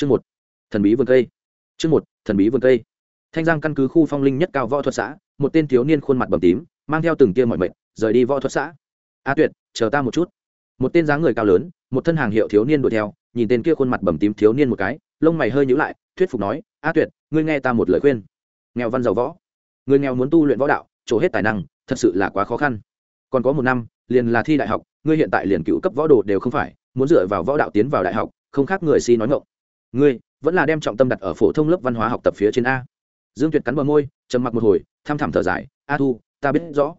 chương một, thần bí vườn cây. Chương một, thần bí vườn cây. Thanh giang căn cứ khu phong linh nhất cao võ thuật xã, một tên thiếu niên khuôn mặt bầm tím, mang theo từng tia mọi mệnh, rời đi võ thuật xã. A tuyệt, chờ ta một chút. Một tên dáng người cao lớn, một thân hàng hiệu thiếu niên đuổi theo, nhìn tên kia khuôn mặt bầm tím thiếu niên một cái, lông mày hơi nhữ lại, thuyết phục nói, a tuyệt, ngươi nghe ta một lời khuyên. Nghèo văn giàu võ. Người nghèo muốn tu luyện võ đạo trổ hết tài năng, thật sự là quá khó khăn. Còn có một năm, liền là thi đại học, ngươi hiện tại liền cựu cấp võ đồ đều không phải, muốn dựa vào võ đạo tiến vào đại học, không khác người si nói ngộng ngươi vẫn là đem trọng tâm đặt ở phổ thông lớp văn hóa học tập phía trên a. Dương tuyệt cắn bờ môi, trầm mặc một hồi, tham thảm thở dài, a thu, ta biết rõ.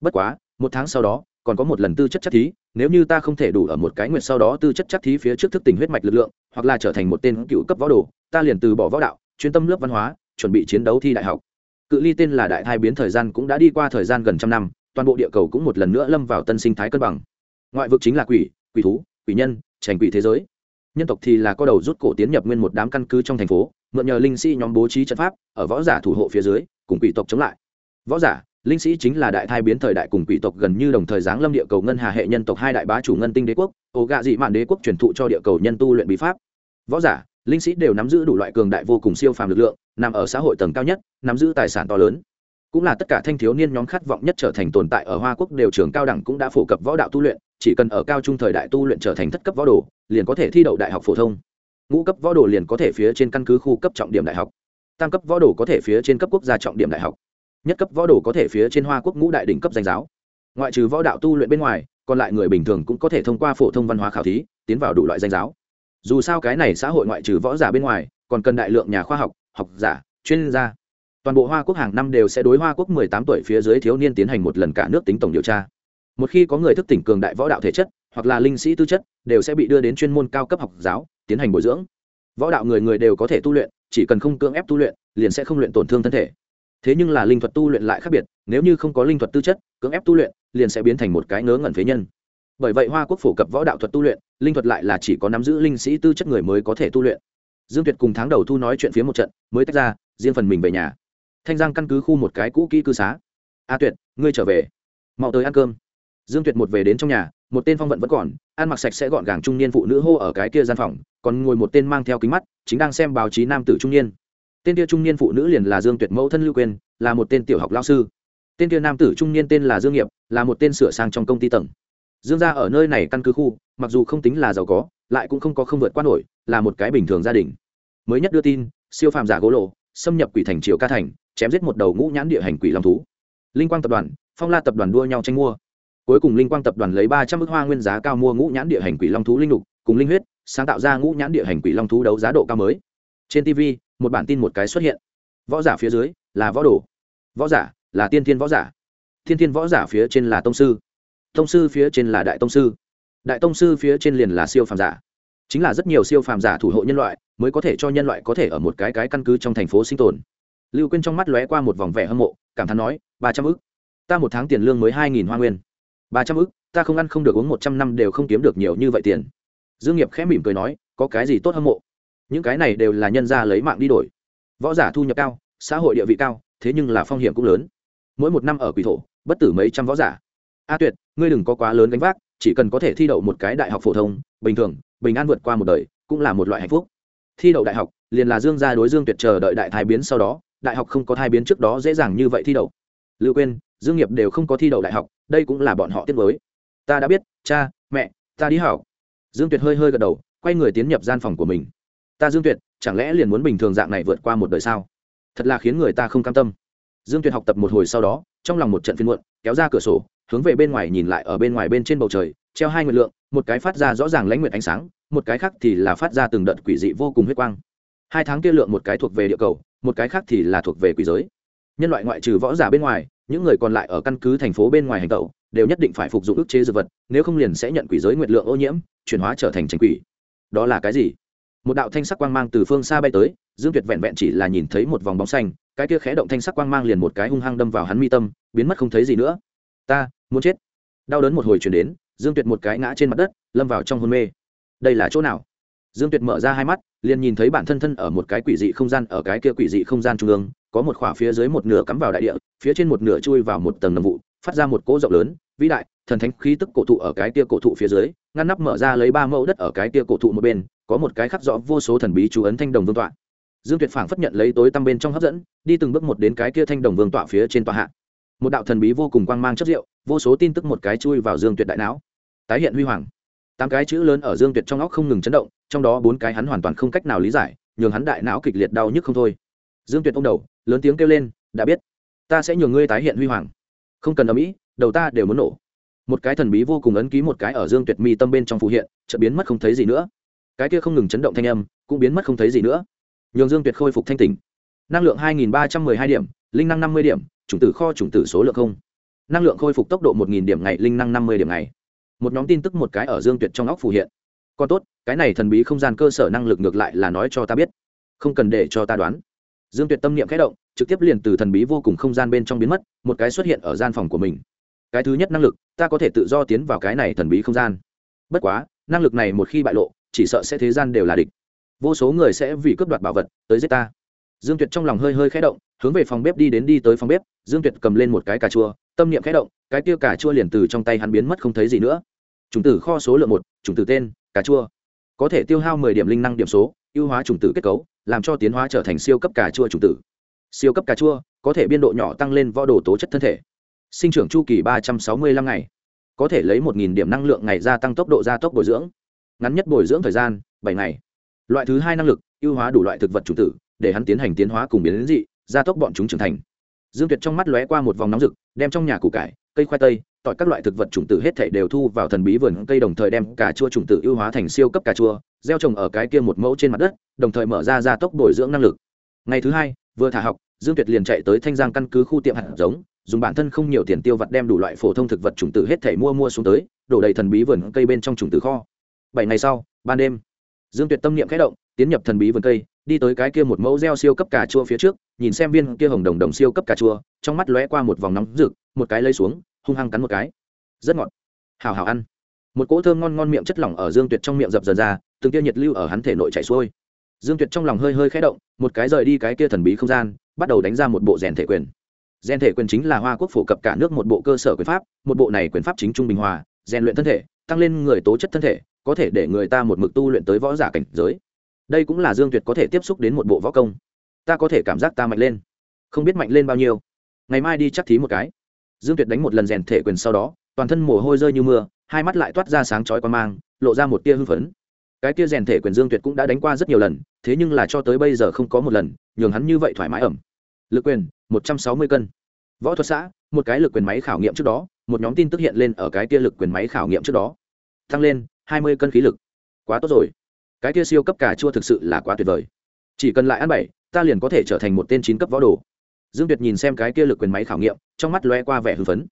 Bất quá, một tháng sau đó, còn có một lần tư chất chắc thí, nếu như ta không thể đủ ở một cái nguyện sau đó tư chất chắc thí phía trước thức tỉnh huyết mạch lực lượng, hoặc là trở thành một tên cựu cấp võ đồ, ta liền từ bỏ võ đạo, chuyên tâm lớp văn hóa, chuẩn bị chiến đấu thi đại học. Cự ly tên là đại thai biến thời gian cũng đã đi qua thời gian gần trăm năm, toàn bộ địa cầu cũng một lần nữa lâm vào tân sinh thái cân bằng. Ngoại vực chính là quỷ quỷ thú, quỷ nhân trành quỷ thế giới nhân tộc thì là có đầu rút cổ tiến nhập nguyên một đám căn cứ trong thành phố, mượn nhờ linh sĩ nhóm bố trí trận pháp, ở võ giả thủ hộ phía dưới, cùng quỷ tộc chống lại. Võ giả, linh sĩ chính là đại thai biến thời đại cùng quỷ tộc gần như đồng thời giáng lâm địa cầu ngân hà hệ nhân tộc hai đại bá chủ ngân tinh đế quốc ổ gạ dị mạn đế quốc truyền thụ cho địa cầu nhân tu luyện bí pháp. Võ giả, linh sĩ đều nắm giữ đủ loại cường đại vô cùng siêu phàm lực lượng, nằm ở xã hội tầng cao nhất, nắm giữ tài sản to lớn cũng là tất cả thanh thiếu niên nhóm khát vọng nhất trở thành tồn tại ở hoa quốc đều trường cao đẳng cũng đã phổ cập võ đạo tu luyện, chỉ cần ở cao trung thời đại tu luyện trở thành thất cấp võ đồ, liền có thể thi đậu đại học phổ thông. Ngũ cấp võ đồ liền có thể phía trên căn cứ khu cấp trọng điểm đại học. Tam cấp võ đồ có thể phía trên cấp quốc gia trọng điểm đại học. Nhất cấp võ đồ có thể phía trên hoa quốc ngũ đại đỉnh cấp danh giáo. Ngoại trừ võ đạo tu luyện bên ngoài, còn lại người bình thường cũng có thể thông qua phổ thông văn hóa khảo thí, tiến vào đủ loại danh giáo. Dù sao cái này xã hội ngoại trừ võ giả bên ngoài, còn cần đại lượng nhà khoa học học giả, chuyên gia toàn bộ hoa quốc hàng năm đều sẽ đối hoa quốc 18 tuổi phía dưới thiếu niên tiến hành một lần cả nước tính tổng điều tra. Một khi có người thức tỉnh cường đại võ đạo thể chất, hoặc là linh sĩ tư chất, đều sẽ bị đưa đến chuyên môn cao cấp học giáo, tiến hành bồi dưỡng. Võ đạo người người đều có thể tu luyện, chỉ cần không cưỡng ép tu luyện, liền sẽ không luyện tổn thương thân thể. Thế nhưng là linh thuật tu luyện lại khác biệt, nếu như không có linh thuật tư chất, cưỡng ép tu luyện, liền sẽ biến thành một cái ngớ ngẩn phế nhân. Bởi vậy hoa quốc phổ cập võ đạo thuật tu luyện, linh thuật lại là chỉ có nắm giữ linh sĩ tư chất người mới có thể tu luyện. Dương tuyệt cùng tháng đầu thu nói chuyện phía một trận, mới tách ra, riêng phần mình về nhà thanh giang căn cứ khu một cái cũ kỹ cư xá. A tuyệt, ngươi trở về. Mau tới ăn cơm. Dương tuyệt một về đến trong nhà, một tên phong vận vẫn còn, ăn mặc sạch sẽ gọn gàng trung niên phụ nữ hô ở cái kia gian phòng, còn ngồi một tên mang theo kính mắt, chính đang xem báo chí nam tử trung niên. Tên kia trung niên phụ nữ liền là dương tuyệt mẫu thân lưu quên là một tên tiểu học lao sư. Tên kia nam tử trung niên tên là dương nghiệp, là một tên sửa sang trong công ty tầng. Dương gia ở nơi này căn cứ khu, mặc dù không tính là giàu có, lại cũng không có không vượt qua nổi, là một cái bình thường gia đình. Mới nhất đưa tin, siêu phàm giả gỗ lộ xâm nhập quỷ thành triệu ca thành, chém giết một đầu ngũ nhãn địa hành quỷ long thú. Linh quang tập đoàn, phong la tập đoàn đua nhau tranh mua. Cuối cùng linh quang tập đoàn lấy ba trăm ước hoa nguyên giá cao mua ngũ nhãn địa hành quỷ long thú linh lục, cùng linh huyết, sáng tạo ra ngũ nhãn địa hành quỷ long thú đấu giá độ cao mới. Trên tv một bản tin một cái xuất hiện. Võ giả phía dưới là võ đồ. Võ giả là tiên thiên võ giả. Thiên thiên võ giả phía trên là tông sư. Tông sư phía trên là đại tông sư. Đại tông sư phía trên liền là siêu phàm giả. Chính là rất nhiều siêu phàm giả thủ hộ nhân loại mới có thể cho nhân loại có thể ở một cái cái căn cứ trong thành phố sinh tồn. Lưu quên trong mắt lóe qua một vòng vẻ hâm mộ, cảm thán nói, ba trăm ức. Ta một tháng tiền lương mới hai nghìn hoa nguyên. Ba trăm ức? Ta không ăn không được, uống một trăm năm đều không kiếm được nhiều như vậy tiền. Dương nghiệp khẽ mỉm cười nói, có cái gì tốt hâm mộ? Những cái này đều là nhân gia lấy mạng đi đổi. Võ giả thu nhập cao, xã hội địa vị cao, thế nhưng là phong hiểm cũng lớn. Mỗi một năm ở quỷ thổ, bất tử mấy trăm võ giả. A tuyệt, ngươi đừng có quá lớn gánh vác, chỉ cần có thể thi đậu một cái đại học phổ thông, bình thường, bình an vượt qua một đời, cũng là một loại hạnh phúc thi đậu đại học, liền là dương gia đối dương tuyệt chờ đợi đại thái biến sau đó, đại học không có thai biến trước đó dễ dàng như vậy thi đậu. Lưu quên dương nghiệp đều không có thi đậu đại học, đây cũng là bọn họ tiết mới ta đã biết, cha, mẹ, ta đi học. Dương tuyệt hơi hơi gật đầu, quay người tiến nhập gian phòng của mình. Ta dương tuyệt, chẳng lẽ liền muốn bình thường dạng này vượt qua một đời sao? Thật là khiến người ta không cam tâm. Dương tuyệt học tập một hồi sau đó, trong lòng một trận phiên muộn, kéo ra cửa sổ, hướng về bên ngoài nhìn lại ở bên ngoài bên trên bầu trời treo hai nguyệt lượng, một cái phát ra rõ ràng lãnh nguyệt ánh sáng, một cái khác thì là phát ra từng đợt quỷ dị vô cùng huyết quang. Hai tháng kia lượng một cái thuộc về địa cầu, một cái khác thì là thuộc về quỷ giới. Nhân loại ngoại trừ võ giả bên ngoài, những người còn lại ở căn cứ thành phố bên ngoài hành tẩu, đều nhất định phải phục dụng ức chế dược vật, nếu không liền sẽ nhận quỷ giới nguyệt lượng ô nhiễm, chuyển hóa trở thành tránh quỷ. Đó là cái gì? Một đạo thanh sắc quang mang từ phương xa bay tới, dương tuyệt vẹn vẹn chỉ là nhìn thấy một vòng bóng xanh, cái kia khẽ động thanh sắc quang mang liền một cái hung hăng đâm vào hắn mi tâm, biến mất không thấy gì nữa. Ta, muốn chết. Đau đớn một hồi chuyển đến dương tuyệt một cái ngã trên mặt đất, lâm vào trong hôn mê. Đây là chỗ nào? Dương tuyệt mở ra hai mắt, liền nhìn thấy bản thân thân ở một cái quỷ dị không gian, ở cái kia quỷ dị không gian trung ương, có một khỏa phía dưới một nửa cắm vào đại địa, phía trên một nửa chui vào một tầng nầm vụ, phát ra một cỗ rộng lớn, vĩ đại, thần thánh khí tức cổ thụ ở cái kia cổ thụ phía dưới, ngăn nắp mở ra lấy ba mẫu đất ở cái kia cổ thụ một bên, có một cái khắc rõ vô số thần bí chú ấn thanh đồng vương tọa. Dương tuyệt phảng phất nhận lấy tối tăm bên trong hấp dẫn, đi từng bước một đến cái kia thanh đồng vương tọa phía trên tọa hạ. Một đạo thần bí vô cùng quang mang chất rượu, vô số tin tức một cái chui vào dương tuyệt đại não tái hiện huy hoàng. Tám cái chữ lớn ở dương tuyệt trong óc không ngừng chấn động, trong đó bốn cái hắn hoàn toàn không cách nào lý giải, nhường hắn đại não kịch liệt đau nhức không thôi. Dương tuyệt ô m đầu, lớn tiếng kêu lên, đã biết, ta sẽ nhường ngươi tái hiện huy hoàng. Không cần ở mỹ đầu ta đều muốn nổ. Một cái thần bí vô cùng ấn ký một cái ở dương tuyệt mi tâm bên trong phụ hiện, chợt biến mất không thấy gì nữa. Cái kia không ngừng chấn động thanh âm, cũng biến mất không thấy gì nữa. Nhường dương tuyệt khôi phục thanh tình năng lượng hai nghìn ba trăm m ư ơ i hai điểm, linh năng năm mươi điểm, chủng tử kho chủng tử số lượng không. Năng lượng khôi phục tốc độ một nghìn điểm ngày, linh năng năm mươi điểm ngày một nhóm tin tức một cái ở dương tuyệt trong óc phù hiện. Còn tốt, cái này thần bí không gian cơ sở năng lực ngược lại là nói cho ta biết. Không cần để cho ta đoán. Dương tuyệt tâm niệm khẽ động, trực tiếp liền từ thần bí vô cùng không gian bên trong biến mất, một cái xuất hiện ở gian phòng của mình. Cái thứ nhất năng lực, ta có thể tự do tiến vào cái này thần bí không gian. Bất quá, năng lực này một khi bại lộ, chỉ sợ sẽ thế gian đều là địch. Vô số người sẽ vì cướp đoạt bảo vật tới giết ta. Dương tuyệt trong lòng hơi hơi khẽ động, hướng về phòng bếp đi đến đi tới phòng bếp, dương tuyệt cầm lên một cái cà chua, tâm niệm khẽ động cái tiêu cà chua liền từ trong tay hắn biến mất không thấy gì nữa. Chủng tử kho số lượng một, chủng tử tên, cà chua. Có thể tiêu hao mười điểm linh năng điểm số, ưu hóa chủng tử kết cấu, làm cho tiến hóa trở thành siêu cấp cà chua chủng tử. Siêu cấp cà chua, có thể biên độ nhỏ tăng lên võ đồ tố chất thân thể. Sinh trưởng chu kỳ ba trăm sáu mươi lăm ngày. Có thể lấy một nghìn điểm năng lượng ngày gia tăng tốc độ gia tốc bồi dưỡng. Ngắn nhất bồi dưỡng thời gian, bảy ngày. Loại thứ hai năng lực, ưu hóa đủ loại thực vật chủng tử, để hắn tiến hành tiến hóa cùng biến dị, gia tốc bọn chúng trưởng thành. Dương tuyệt trong mắt lóe qua một vòng nóng rực, đem trong nhà củ cải cây khoai tây, tỏi các loại thực vật chủng tử hết thảy đều thu vào thần bí vườn cây đồng thời đem cà chua chủng tử ưu hóa thành siêu cấp cà chua, gieo trồng ở cái kia một mẫu trên mặt đất, đồng thời mở ra gia tốc bồi dưỡng năng lực. Ngày thứ hai, vừa thả học, dương tuyệt liền chạy tới thanh giang căn cứ khu tiệm hạt giống, dùng bản thân không nhiều tiền tiêu vặt đem đủ loại phổ thông thực vật chủng tử hết thảy mua mua xuống tới, đổ đầy thần bí vườn cây bên trong chủng tử kho. Bảy ngày sau, ban đêm, dương tuyệt tâm niệm khẽ động, tiến nhập thần bí vườn cây, đi tới cái kia một mẫu gieo siêu cấp cà chua phía trước, nhìn xem viên kia hồng đồng đồng siêu cấp cà chua, trong mắt lóe qua một vòng nóng rực, một cái lấy xuống hung hăng cắn một cái. Rất ngọt. Hào hào ăn. Một cỗ thơm ngon ngon miệng chất lỏng ở dương tuyệt trong miệng dập dần ra, từng kia nhiệt lưu ở hắn thể nội chảy xuôi. Dương tuyệt trong lòng hơi hơi khẽ động, một cái rời đi cái kia thần bí không gian, bắt đầu đánh ra một bộ rèn thể quyền. Rèn thể quyền chính là hoa quốc phổ cập cả nước một bộ cơ sở quyền pháp, một bộ này quyền pháp chính trung bình hòa, rèn luyện thân thể, tăng lên người tố chất thân thể, có thể để người ta một mực tu luyện tới võ giả cảnh giới. Đây cũng là dương tuyệt có thể tiếp xúc đến một bộ võ công. Ta có thể cảm giác ta mạnh lên. Không biết mạnh lên bao nhiêu. Ngày mai đi chắc thí một cái dương tuyệt đánh một lần rèn thể quyền sau đó, toàn thân mồ hôi rơi như mưa, hai mắt lại toát ra sáng chói quan mang, lộ ra một tia hưng phấn. Cái tia rèn thể quyền dương tuyệt cũng đã đánh qua rất nhiều lần, thế nhưng là cho tới bây giờ không có một lần, nhường hắn như vậy thoải mái ẩm. Lực quyền, một trăm sáu mươi cân. Võ thuật xã, một cái lực quyền máy khảo nghiệm trước đó, một nhóm tin tức hiện lên ở cái tia lực quyền máy khảo nghiệm trước đó. Tăng lên, hai mươi cân khí lực. Quá tốt rồi. Cái tia siêu cấp cà chua thực sự là quá tuyệt vời. Chỉ cần lại ăn bảy, ta liền có thể trở thành một tên chín cấp võ đồ dương tuyệt nhìn xem cái kia lực quyền máy khảo nghiệm, trong mắt loe qua vẻ hưng phấn.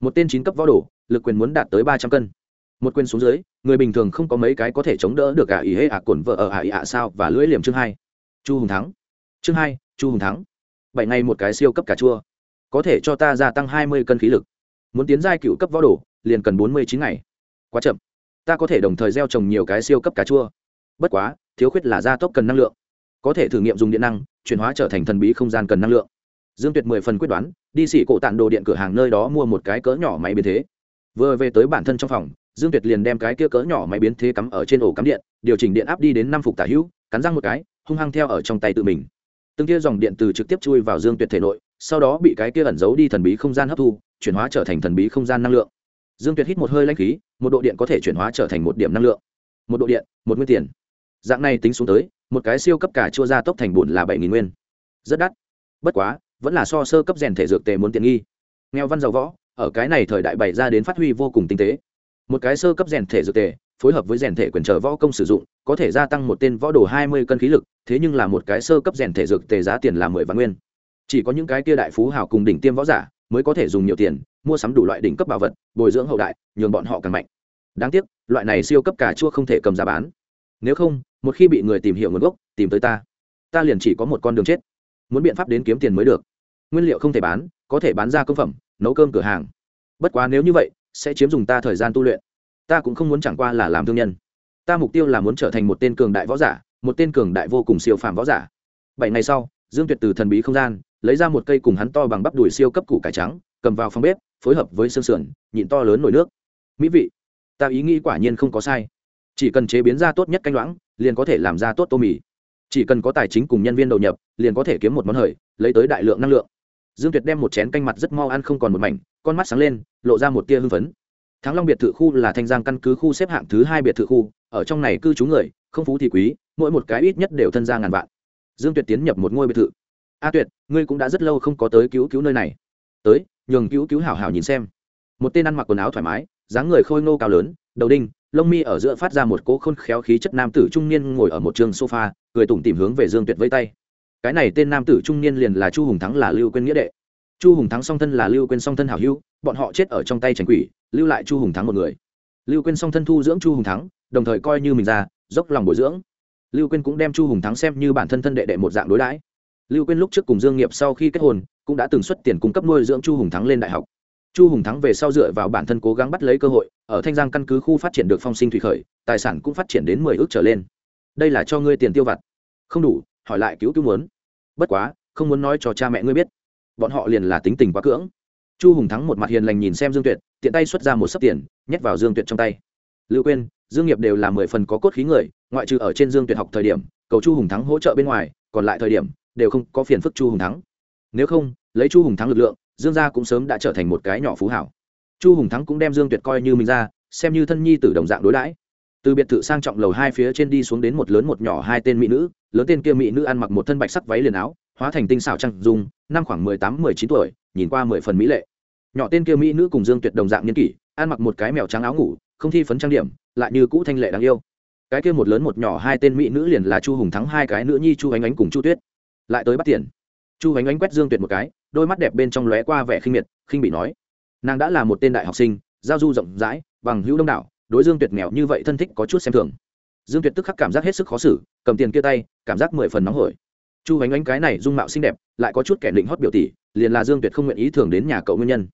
Một tên chín cấp võ đồ, lực quyền muốn đạt tới ba trăm cân. Một quyền xuống dưới, người bình thường không có mấy cái có thể chống đỡ được cả ý hễ ả à cồn vợ ở ả ý ả sao và lưỡi liềm chương hai. Chu hùng thắng. Chương hai, chu hùng thắng. Bảy ngày một cái siêu cấp cà chua. Có thể cho ta gia tăng hai mươi cân khí lực. Muốn tiến giai cựu cấp võ đồ, liền cần bốn mươi chín ngày. Quá chậm. Ta có thể đồng thời gieo trồng nhiều cái siêu cấp cà chua. Bất quá, thiếu khuyết là gia tốc cần năng lượng. Có thể thử nghiệm dùng điện năng, chuyển hóa trở thành thần bí không gian cần năng lượng dương tuyệt mười phần quyết đoán, đi xỉ cổ tản đồ điện cửa hàng nơi đó mua một cái cỡ nhỏ máy biến thế. Vừa về tới bản thân trong phòng, dương tuyệt liền đem cái kia cỡ nhỏ máy biến thế cắm ở trên ổ cắm điện, điều chỉnh điện áp đi đến năm phục tả hữu, cắn răng một cái, hung hăng theo ở trong tay tự mình. Từng kia dòng điện từ trực tiếp chui vào dương tuyệt thể nội, sau đó bị cái kia ẩn giấu đi thần bí không gian hấp thu, chuyển hóa trở thành thần bí không gian năng lượng. Dương tuyệt hít một hơi lanh khí, một độ điện có thể chuyển hóa trở thành một điểm năng lượng. Một độ điện, một nguyên tiền. Dạng này tính xuống tới, một cái siêu cấp cả chua ra tốc thành bùn là bảy nghìn nguyên. Rất đắt. Bất quá vẫn là so sơ cấp rèn thể dược tề muốn tiện nghi. Nghèo văn giàu võ, ở cái này thời đại bày ra đến phát huy vô cùng tinh tế. Một cái sơ cấp rèn thể dược tề, phối hợp với rèn thể quyền trở võ công sử dụng, có thể gia tăng một tên võ đồ hai mươi cân khí lực, thế nhưng là một cái sơ cấp rèn thể dược tề giá tiền là mười vạn nguyên. Chỉ có những cái kia đại phú hào cùng đỉnh tiêm võ giả mới có thể dùng nhiều tiền, mua sắm đủ loại đỉnh cấp bảo vật, bồi dưỡng hậu đại, nhường bọn họ càng mạnh. Đáng tiếc, loại này siêu cấp cà chua không thể cầm giá bán. Nếu không, một khi bị người tìm hiểu nguồn gốc, tìm tới ta. Ta liền chỉ có một con đường chết. Muốn biện pháp đến kiếm tiền mới được nguyên liệu không thể bán, có thể bán ra công phẩm, nấu cơm cửa hàng. Bất quá nếu như vậy, sẽ chiếm dùng ta thời gian tu luyện. Ta cũng không muốn chẳng qua là làm thương nhân. Ta mục tiêu là muốn trở thành một tên cường đại võ giả, một tên cường đại vô cùng siêu phàm võ giả. Bảy ngày sau, dương tuyệt từ thần bí không gian, lấy ra một cây cùng hắn to bằng bắp đùi siêu cấp củ cải trắng, cầm vào phòng bếp, phối hợp với xương sườn, nhịn to lớn nổi nước. Mỹ vị. Ta ý nghĩ quả nhiên không có sai. Chỉ cần chế biến ra tốt nhất canh loãng, liền có thể làm ra tốt tô mì. Chỉ cần có tài chính cùng nhân viên đầu nhập, liền có thể kiếm một món hời, lấy tới đại lượng năng lượng dương tuyệt đem một chén canh mặt rất mau ăn không còn một mảnh, con mắt sáng lên, lộ ra một tia hưng phấn. Thắng long biệt thự khu là thanh giang căn cứ khu xếp hạng thứ hai biệt thự khu, ở trong này cư trú người, không phú thì quý, mỗi một cái ít nhất đều thân gia ngàn vạn. Dương tuyệt tiến nhập một ngôi biệt thự. A tuyệt, ngươi cũng đã rất lâu không có tới cứu cứu nơi này. Tới, nhường cứu cứu hảo hảo nhìn xem. Một tên ăn mặc quần áo thoải mái, dáng người khôi ngô cao lớn, đầu đinh, lông mi ở giữa phát ra một cỗ khôn khéo khí chất nam tử trung niên ngồi ở một trường sofa, cười tủm tìm hướng về dương tuyệt vây tay cái này tên nam tử trung niên liền là chu hùng thắng là lưu quên nghĩa đệ. Chu hùng thắng song thân là lưu quên song thân hảo hữu, bọn họ chết ở trong tay tránh quỷ, lưu lại chu hùng thắng một người. Lưu quên song thân thu dưỡng chu hùng thắng, đồng thời coi như mình ra, dốc lòng bồi dưỡng. Lưu quên cũng đem chu hùng thắng xem như bản thân thân đệ đệ một dạng đối đãi. Lưu quên lúc trước cùng dương nghiệp sau khi kết hôn, cũng đã từng xuất tiền cung cấp nuôi dưỡng chu hùng thắng lên đại học. Chu hùng thắng về sau dựa vào bản thân cố gắng bắt lấy cơ hội, ở thanh giang căn cứ khu phát triển được phong sinh thủy khởi, tài sản cũng phát triển đến mười ước trở lên. Đây là cho ngươi tiền tiêu vặt. Không đủ, hỏi lại cứu cứu muốn bất quá, không muốn nói cho cha mẹ ngươi biết, bọn họ liền là tính tình quá cưỡng. Chu hùng thắng một mặt hiền lành nhìn xem dương tuyệt, tiện tay xuất ra một sấp tiền, nhét vào dương tuyệt trong tay. Lưu quên dương nghiệp đều là mười phần có cốt khí người, ngoại trừ ở trên dương tuyệt học thời điểm, cầu chu hùng thắng hỗ trợ bên ngoài, còn lại thời điểm, đều không có phiền phức chu hùng thắng. Nếu không, lấy chu hùng thắng lực lượng, dương gia cũng sớm đã trở thành một cái nhỏ phú hảo. Chu hùng thắng cũng đem dương tuyệt coi như mình ra, xem như thân nhi t đồng dạng đối đãi. Từ biệt thự sang trọng lầu hai phía trên đi xuống đến một lớn một nhỏ hai tên mỹ nữ lớn tên kia mỹ nữ ăn mặc một thân bạch sắc váy liền áo, hóa thành tinh xảo trăng dung, năm khoảng mười tám, mười chín tuổi, nhìn qua mười phần mỹ lệ. Nhỏ tên kia mỹ nữ cùng dương tuyệt đồng dạng nhân kỷ, ăn mặc một cái mèo trắng áo ngủ, không thi phấn trang điểm, lại như cũ thanh lệ đáng yêu. Cái kia một lớn một nhỏ hai tên mỹ nữ liền là chu hùng thắng hai cái nữ nhi chu ánh ánh cùng chu tuyết. Lại tới bắt tiền. Chu ánh ánh quét dương tuyệt một cái, đôi mắt đẹp bên trong lóe qua vẻ khinh miệt, khinh bị nói nàng đã là một tên đại học sinh, giao du rộng rãi, bằng hữu đông đảo, đối dương tuyệt nghèo như vậy thân thích có chút xem thường dương tuyệt tức khắc cảm giác hết sức khó xử, cầm tiền kia tay, cảm giác mười phần nóng hổi. Chu ánh ánh cái này dung mạo xinh đẹp, lại có chút kẻ định hót biểu tỷ, liền là dương tuyệt không nguyện ý thường đến nhà cậu nguyên nhân.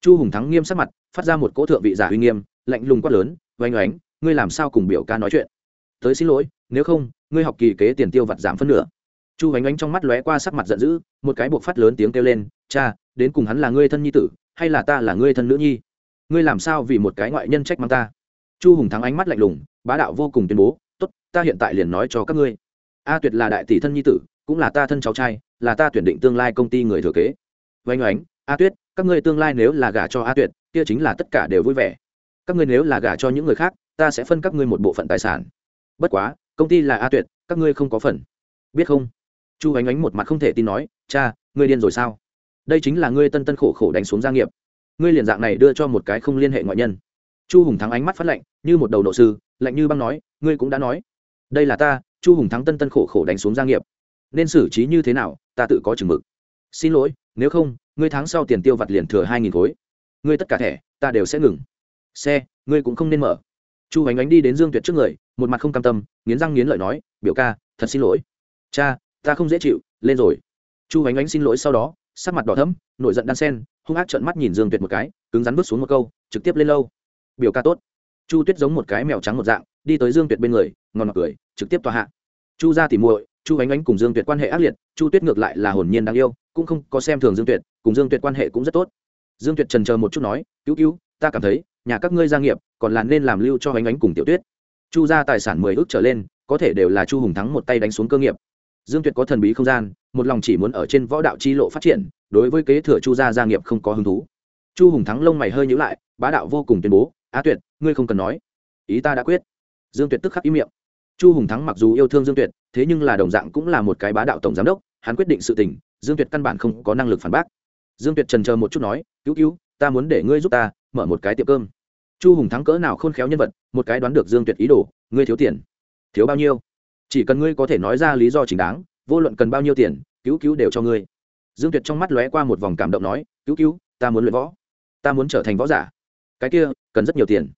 Chu hùng thắng nghiêm sắc mặt, phát ra một cỗ thượng vị giả uy nghiêm, lạnh lùng quát lớn oanh oánh ngươi làm sao cùng biểu ca nói chuyện? Tới xin lỗi, nếu không, ngươi học kỳ kế tiền tiêu vặt giảm phân nửa. Chu oanh oánh trong mắt lóe qua sắc mặt giận dữ, một cái buộc phát lớn tiếng kêu lên, cha, đến cùng hắn là ngươi thân nhi tử, hay là ta là ngươi thân nữ nhi? Ngươi làm sao vì một cái ngoại nhân trách mang ta? Chu hùng thắng ánh mắt lạnh lùng bá đạo vô cùng tuyên bố, tốt, ta hiện tại liền nói cho các ngươi. A tuyệt là đại tỷ thân nhi tử, cũng là ta thân cháu trai, là ta tuyển định tương lai công ty người thừa kế. Oanh oánh, a tuyết các ngươi tương lai nếu là gả cho a tuyệt, kia chính là tất cả đều vui vẻ. Các ngươi nếu là gả cho những người khác, ta sẽ phân các ngươi một bộ phận tài sản. Bất quá, công ty là a tuyệt, các ngươi không có phần. Biết không? Chu ánh ánh một mặt không thể tin nói, cha, ngươi điên rồi sao? Đây chính là ngươi tân tân khổ khổ đánh xuống gia nghiệp. Ngươi liền dạng này đưa cho một cái không liên hệ ngoại nhân chu hùng thắng ánh mắt phát lạnh, như một đầu nộ sư, lạnh như băng nói, ngươi cũng đã nói. Đây là ta, chu hùng thắng tân tân khổ khổ đánh xuống gia nghiệp. Nên xử trí như thế nào, ta tự có chừng mực. Xin lỗi, nếu không, ngươi tháng sau tiền tiêu vặt liền thừa hai nghìn khối. Ngươi tất cả thẻ, ta đều sẽ ngừng. Xe, ngươi cũng không nên mở. Chu hoành ánh đi đến dương tuyệt trước người, một mặt không cam tâm, nghiến răng nghiến lợi nói, biểu ca, thật xin lỗi. Cha, ta không dễ chịu, lên rồi. Chu hoành ánh xin lỗi sau đó, sắc mặt đỏ thấm nổi giận đan sen, hung ác trợn mắt nhìn dương tuyệt một cái, cứng rắn vứt xuống một câu, trực tiếp lên lâu biểu ca tốt. Chu tuyết giống một cái mèo trắng một dạng, đi tới dương tuyệt bên người ngon mặt cười, trực tiếp tòa hạ. Chu ra thì muội, chu ánh ánh cùng dương tuyệt quan hệ ác liệt, chu tuyết ngược lại là hồn nhiên đáng yêu, cũng không có xem thường dương tuyệt, cùng dương tuyệt quan hệ cũng rất tốt. Dương tuyệt trần chờ một chút nói, cứu cứu, ta cảm thấy, nhà các ngươi gia nghiệp, còn là nên làm lưu cho ánh ánh cùng tiểu tuyết. Chu ra tài sản mười ước trở lên, có thể đều là chu hùng thắng một tay đánh xuống cơ nghiệp. Dương tuyệt có thần bí không gian, một lòng chỉ muốn ở trên võ đạo chi lộ phát triển, đối với kế thừa chu gia gia nghiệp không có hứng thú. Chu hùng thắng lông mày hơi nhữ lại bá đạo vô cùng tuyên bố, á tuyệt, ngươi không cần nói. Ý ta đã quyết. Dương tuyệt tức khắc ý miệng. Chu hùng thắng mặc dù yêu thương dương tuyệt, thế nhưng là đồng dạng cũng là một cái bá đạo tổng giám đốc, hắn quyết định sự tình, dương tuyệt căn bản không có năng lực phản bác. Dương tuyệt trần chờ một chút nói, cứu cứu, ta muốn để ngươi giúp ta mở một cái tiệm cơm. Chu hùng thắng cỡ nào khôn khéo nhân vật, một cái đoán được dương tuyệt ý đồ, ngươi thiếu tiền. Thiếu bao nhiêu? Chỉ cần ngươi có thể nói ra lý do chính đáng, vô luận cần bao nhiêu tiền, cứu cứu đều cho ngươi. Dương tuyệt trong mắt lóe qua một vòng cảm động nói, cứu cứu, ta muốn luyện võ. Ta muốn trở thành võ giả cái kia, cần rất nhiều tiền.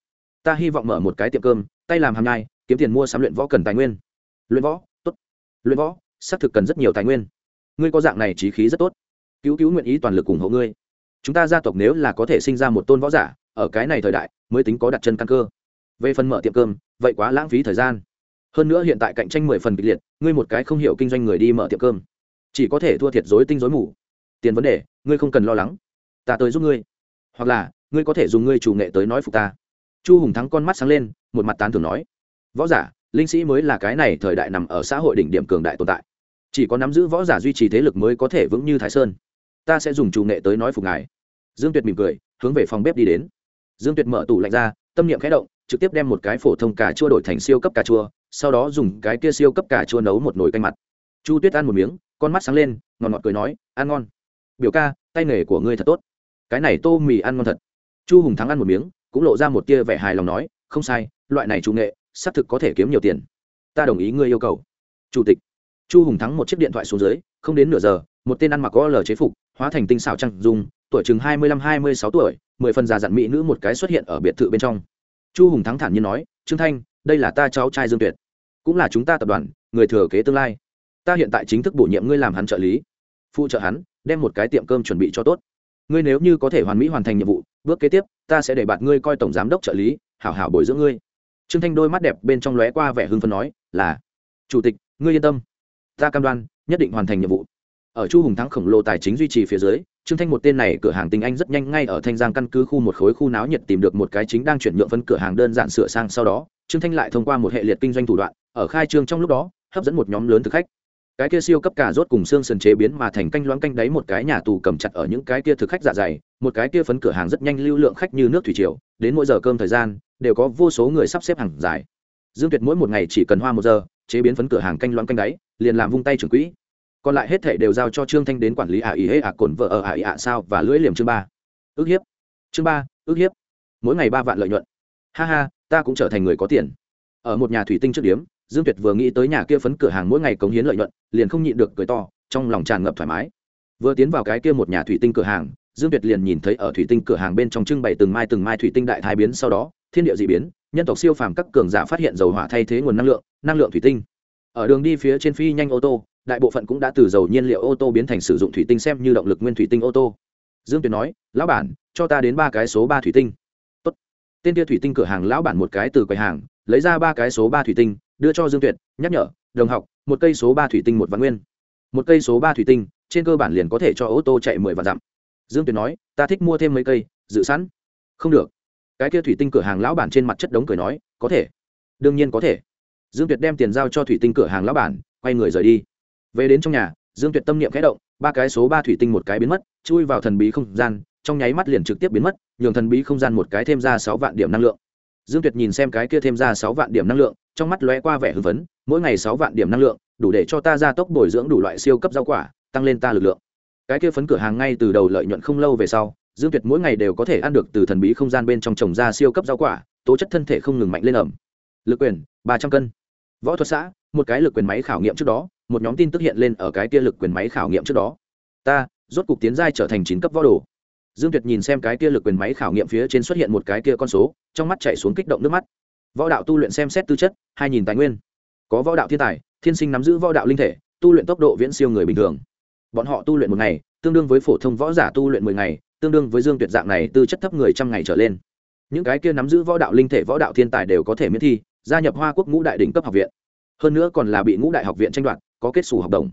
Ta hy vọng mở một cái tiệm cơm, tay làm hàm nhai, kiếm tiền mua sắm luyện võ cần tài nguyên. Luyện võ, tốt. Luyện võ, xác thực cần rất nhiều tài nguyên. Ngươi có dạng này trí khí rất tốt. Cứu cứu nguyện ý toàn lực ủng hộ ngươi. Chúng ta gia tộc nếu là có thể sinh ra một tôn võ giả, ở cái này thời đại, mới tính có đặt chân căn cơ. Về phần mở tiệm cơm, vậy quá lãng phí thời gian. Hơn nữa hiện tại cạnh tranh mười phần kịch liệt, ngươi một cái không hiểu kinh doanh người đi mở tiệm cơm. Chỉ có thể thua thiệt dối tinh dối mù. Tiền vấn đề, ngươi không cần lo lắng. Ta tới giúp ngươi. Hoặc là ngươi có thể dùng ngươi chủ nghệ tới nói phục ta. Chu hùng thắng con mắt sáng lên, một mặt tán thường nói. Võ giả, linh sĩ mới là cái này thời đại nằm ở xã hội đỉnh điểm cường đại tồn tại. Chỉ có nắm giữ võ giả duy trì thế lực mới có thể vững như thái sơn. Ta sẽ dùng chủ nghệ tới nói phục ngài. Dương tuyệt mỉm cười, hướng về phòng bếp đi đến. Dương tuyệt mở tủ lạnh ra, tâm niệm khẽ động, trực tiếp đem một cái phổ thông cà chua đổi thành siêu cấp cà chua, sau đó dùng cái kia siêu cấp cà chua nấu một nồi canh mặt. Chu tuyết ăn một miếng, con mắt sáng lên, ngọt ngọt cười nói, ăn ngon. Biểu ca, tay nghề của ngươi thật tốt. Cái này tô mì ăn ngon thật chu hùng thắng ăn một miếng, cũng lộ ra một tia vẻ hài lòng nói, không sai, loại này chủ nghệ, xác thực có thể kiếm nhiều tiền. Ta đồng ý ngươi yêu cầu. Chủ tịch. Chu hùng thắng một chiếc điện thoại xuống dưới, không đến nửa giờ, một tên ăn mặc có lờ chế phục, hóa thành tinh xảo trăng dùng tuổi chừng hai mươi lăm, hai mươi sáu tuổi, mười phần già dặn mỹ nữ một cái xuất hiện ở biệt thự bên trong. Chu hùng thắng thản nhiên nói, trương thanh, đây là ta cháu trai dương tuyệt. Cũng là chúng ta tập đoàn, người thừa kế tương lai. Ta hiện tại chính thức bổ nhiệm ngươi làm hắn trợ lý. Phụ trợ hắn, đem một cái tiệm cơm chuẩn bị cho tốt. Ngươi nếu như có thể hoàn mỹ hoàn thành nhiệm vụ bước kế tiếp, ta sẽ để bạn ngươi coi tổng giám đốc trợ lý, hảo hảo bồi dưỡng ngươi. Trương thanh đôi mắt đẹp bên trong lóe qua vẻ hưng phấn nói, là, chủ tịch, ngươi yên tâm. Ta cam đoan, nhất định hoàn thành nhiệm vụ. Ở chu hùng thắng khổng lồ tài chính duy trì phía dưới, trương thanh một tên này cửa hàng tình anh rất nhanh ngay ở thanh giang căn cứ khu một khối khu náo nhiệt tìm được một cái chính đang chuyển nhượng phân cửa hàng đơn giản sửa sang sau đó, trương thanh lại thông qua một hệ liệt kinh doanh thủ đoạn, ở khai trương trong lúc đó, hấp dẫn một nhóm lớn thực khách. Cái kia siêu cấp cả rốt cùng xương sần chế biến mà thành canh loãng canh đáy một cái nhà tù cầm chặt ở những cái kia thực khách dạ dày một cái kia phấn cửa hàng rất nhanh lưu lượng khách như nước thủy triều, đến mỗi giờ cơm thời gian, đều có vô số người sắp xếp hàng dài. Dương tuyệt mỗi một ngày chỉ cần hoa một giờ, chế biến phấn cửa hàng canh loãng canh đáy, liền làm vung tay trưởng quỹ. Còn lại hết thể đều giao cho trương thanh đến quản lý ả ý hễ ả cồn vợ ở ả ý ả sao và lưỡi liềm chương ba. Ước hiếp. Chương ba, ước hiếp. Mỗi ngày ba vạn lợi nhuận. Ha ha, ta cũng trở thành người có tiền. Ở một nhà thủy tinh trước điếm, dương tuyệt vừa nghĩ tới nhà kia phấn cửa hàng mỗi ngày cống hiến lợi nhuận, liền không nhịn được cười to, trong lòng tràn ngập thoải mái. Vừa tiến vào cái kia một nhà thủy tinh cửa hàng dương tuyệt liền nhìn thấy ở thủy tinh cửa hàng bên trong trưng bày từng mai từng mai thủy tinh đại thái biến sau đó, thiên địa d ị biến, nhân tộc siêu phàm các cường giả phát hiện dầu hỏa thay thế nguồn năng lượng năng lượng thủy tinh. Ở đường đi phía trên phi nhanh ô tô, đại bộ phận cũng đã từ dầu nhiên liệu ô tô biến thành sử dụng thủy tinh xem như động lực nguyên thủy tinh ô tô. Dương tuyệt nói, lão bản, cho ta đến ba cái số ba thủy tinh. Tốt. tên kia thủy tinh cửa hàng lão bản một cái từ quầy hàng, lấy ra ba cái số ba thủy tinh, đưa cho dương tuyệt, nhắc nhở, đồng học, một cây số ba thủy tinh một văn nguyên. Một cây số ba thủy tinh, trên cơ bản liền có thể cho ô tô chạy mười vạn dặm dương tuyệt nói, ta thích mua thêm mấy cây, dự sẵn. Không được. Cái kia thủy tinh cửa hàng lão bản trên mặt chất đống cười nói, có thể. Đương nhiên có thể. Dương tuyệt đem tiền giao cho thủy tinh cửa hàng lão bản, quay người rời đi. Về đến trong nhà, dương tuyệt tâm niệm khẽ động, ba cái số ba thủy tinh một cái biến mất, chui vào thần bí không gian, trong nháy mắt liền trực tiếp biến mất, nhường thần bí không gian một cái thêm ra sáu vạn điểm năng lượng. Dương tuyệt nhìn xem cái kia thêm ra sáu vạn điểm năng lượng, trong mắt lóe qua vẻ hưng phấn, mỗi ngày sáu vạn điểm năng lượng, đủ để cho ta gia tốc bồi dưỡng đủ loại siêu cấp rau quả, tăng lên ta lực lượng cái kia phấn cửa hàng ngay từ đầu lợi nhuận không lâu về sau, dương tuyệt mỗi ngày đều có thể ăn được từ thần bí không gian bên trong trồng ra siêu cấp rau quả, tố chất thân thể không ngừng mạnh lên ẩm. Lực quyền, ba trăm cân. Võ thuật xã, một cái lực quyền máy khảo nghiệm trước đó, một nhóm tin tức hiện lên ở cái kia lực quyền máy khảo nghiệm trước đó. Ta, rốt cục tiến giai trở thành chín cấp võ đồ. Dương tuyệt nhìn xem cái kia lực quyền máy khảo nghiệm phía trên xuất hiện một cái kia con số, trong mắt chạy xuống kích động nước mắt. Võ đạo tu luyện xem xét tư chất, hai nghìn tài nguyên. Có võ đạo thiên tài, thiên sinh nắm giữ võ đạo linh thể, tu luyện tốc độ viễn siêu người bình thường bọn họ tu luyện một ngày, tương đương với phổ thông võ giả tu luyện mười ngày, tương đương với dương tuyệt dạng này tư chất thấp người trăm ngày trở lên. Những cái kia nắm giữ võ đạo linh thể võ đạo thiên tài đều có thể miễn thi, gia nhập hoa quốc ngũ đại đỉnh cấp học viện. Hơn nữa còn là bị ngũ đại học viện tranh đoạt, có kết xù học đồng.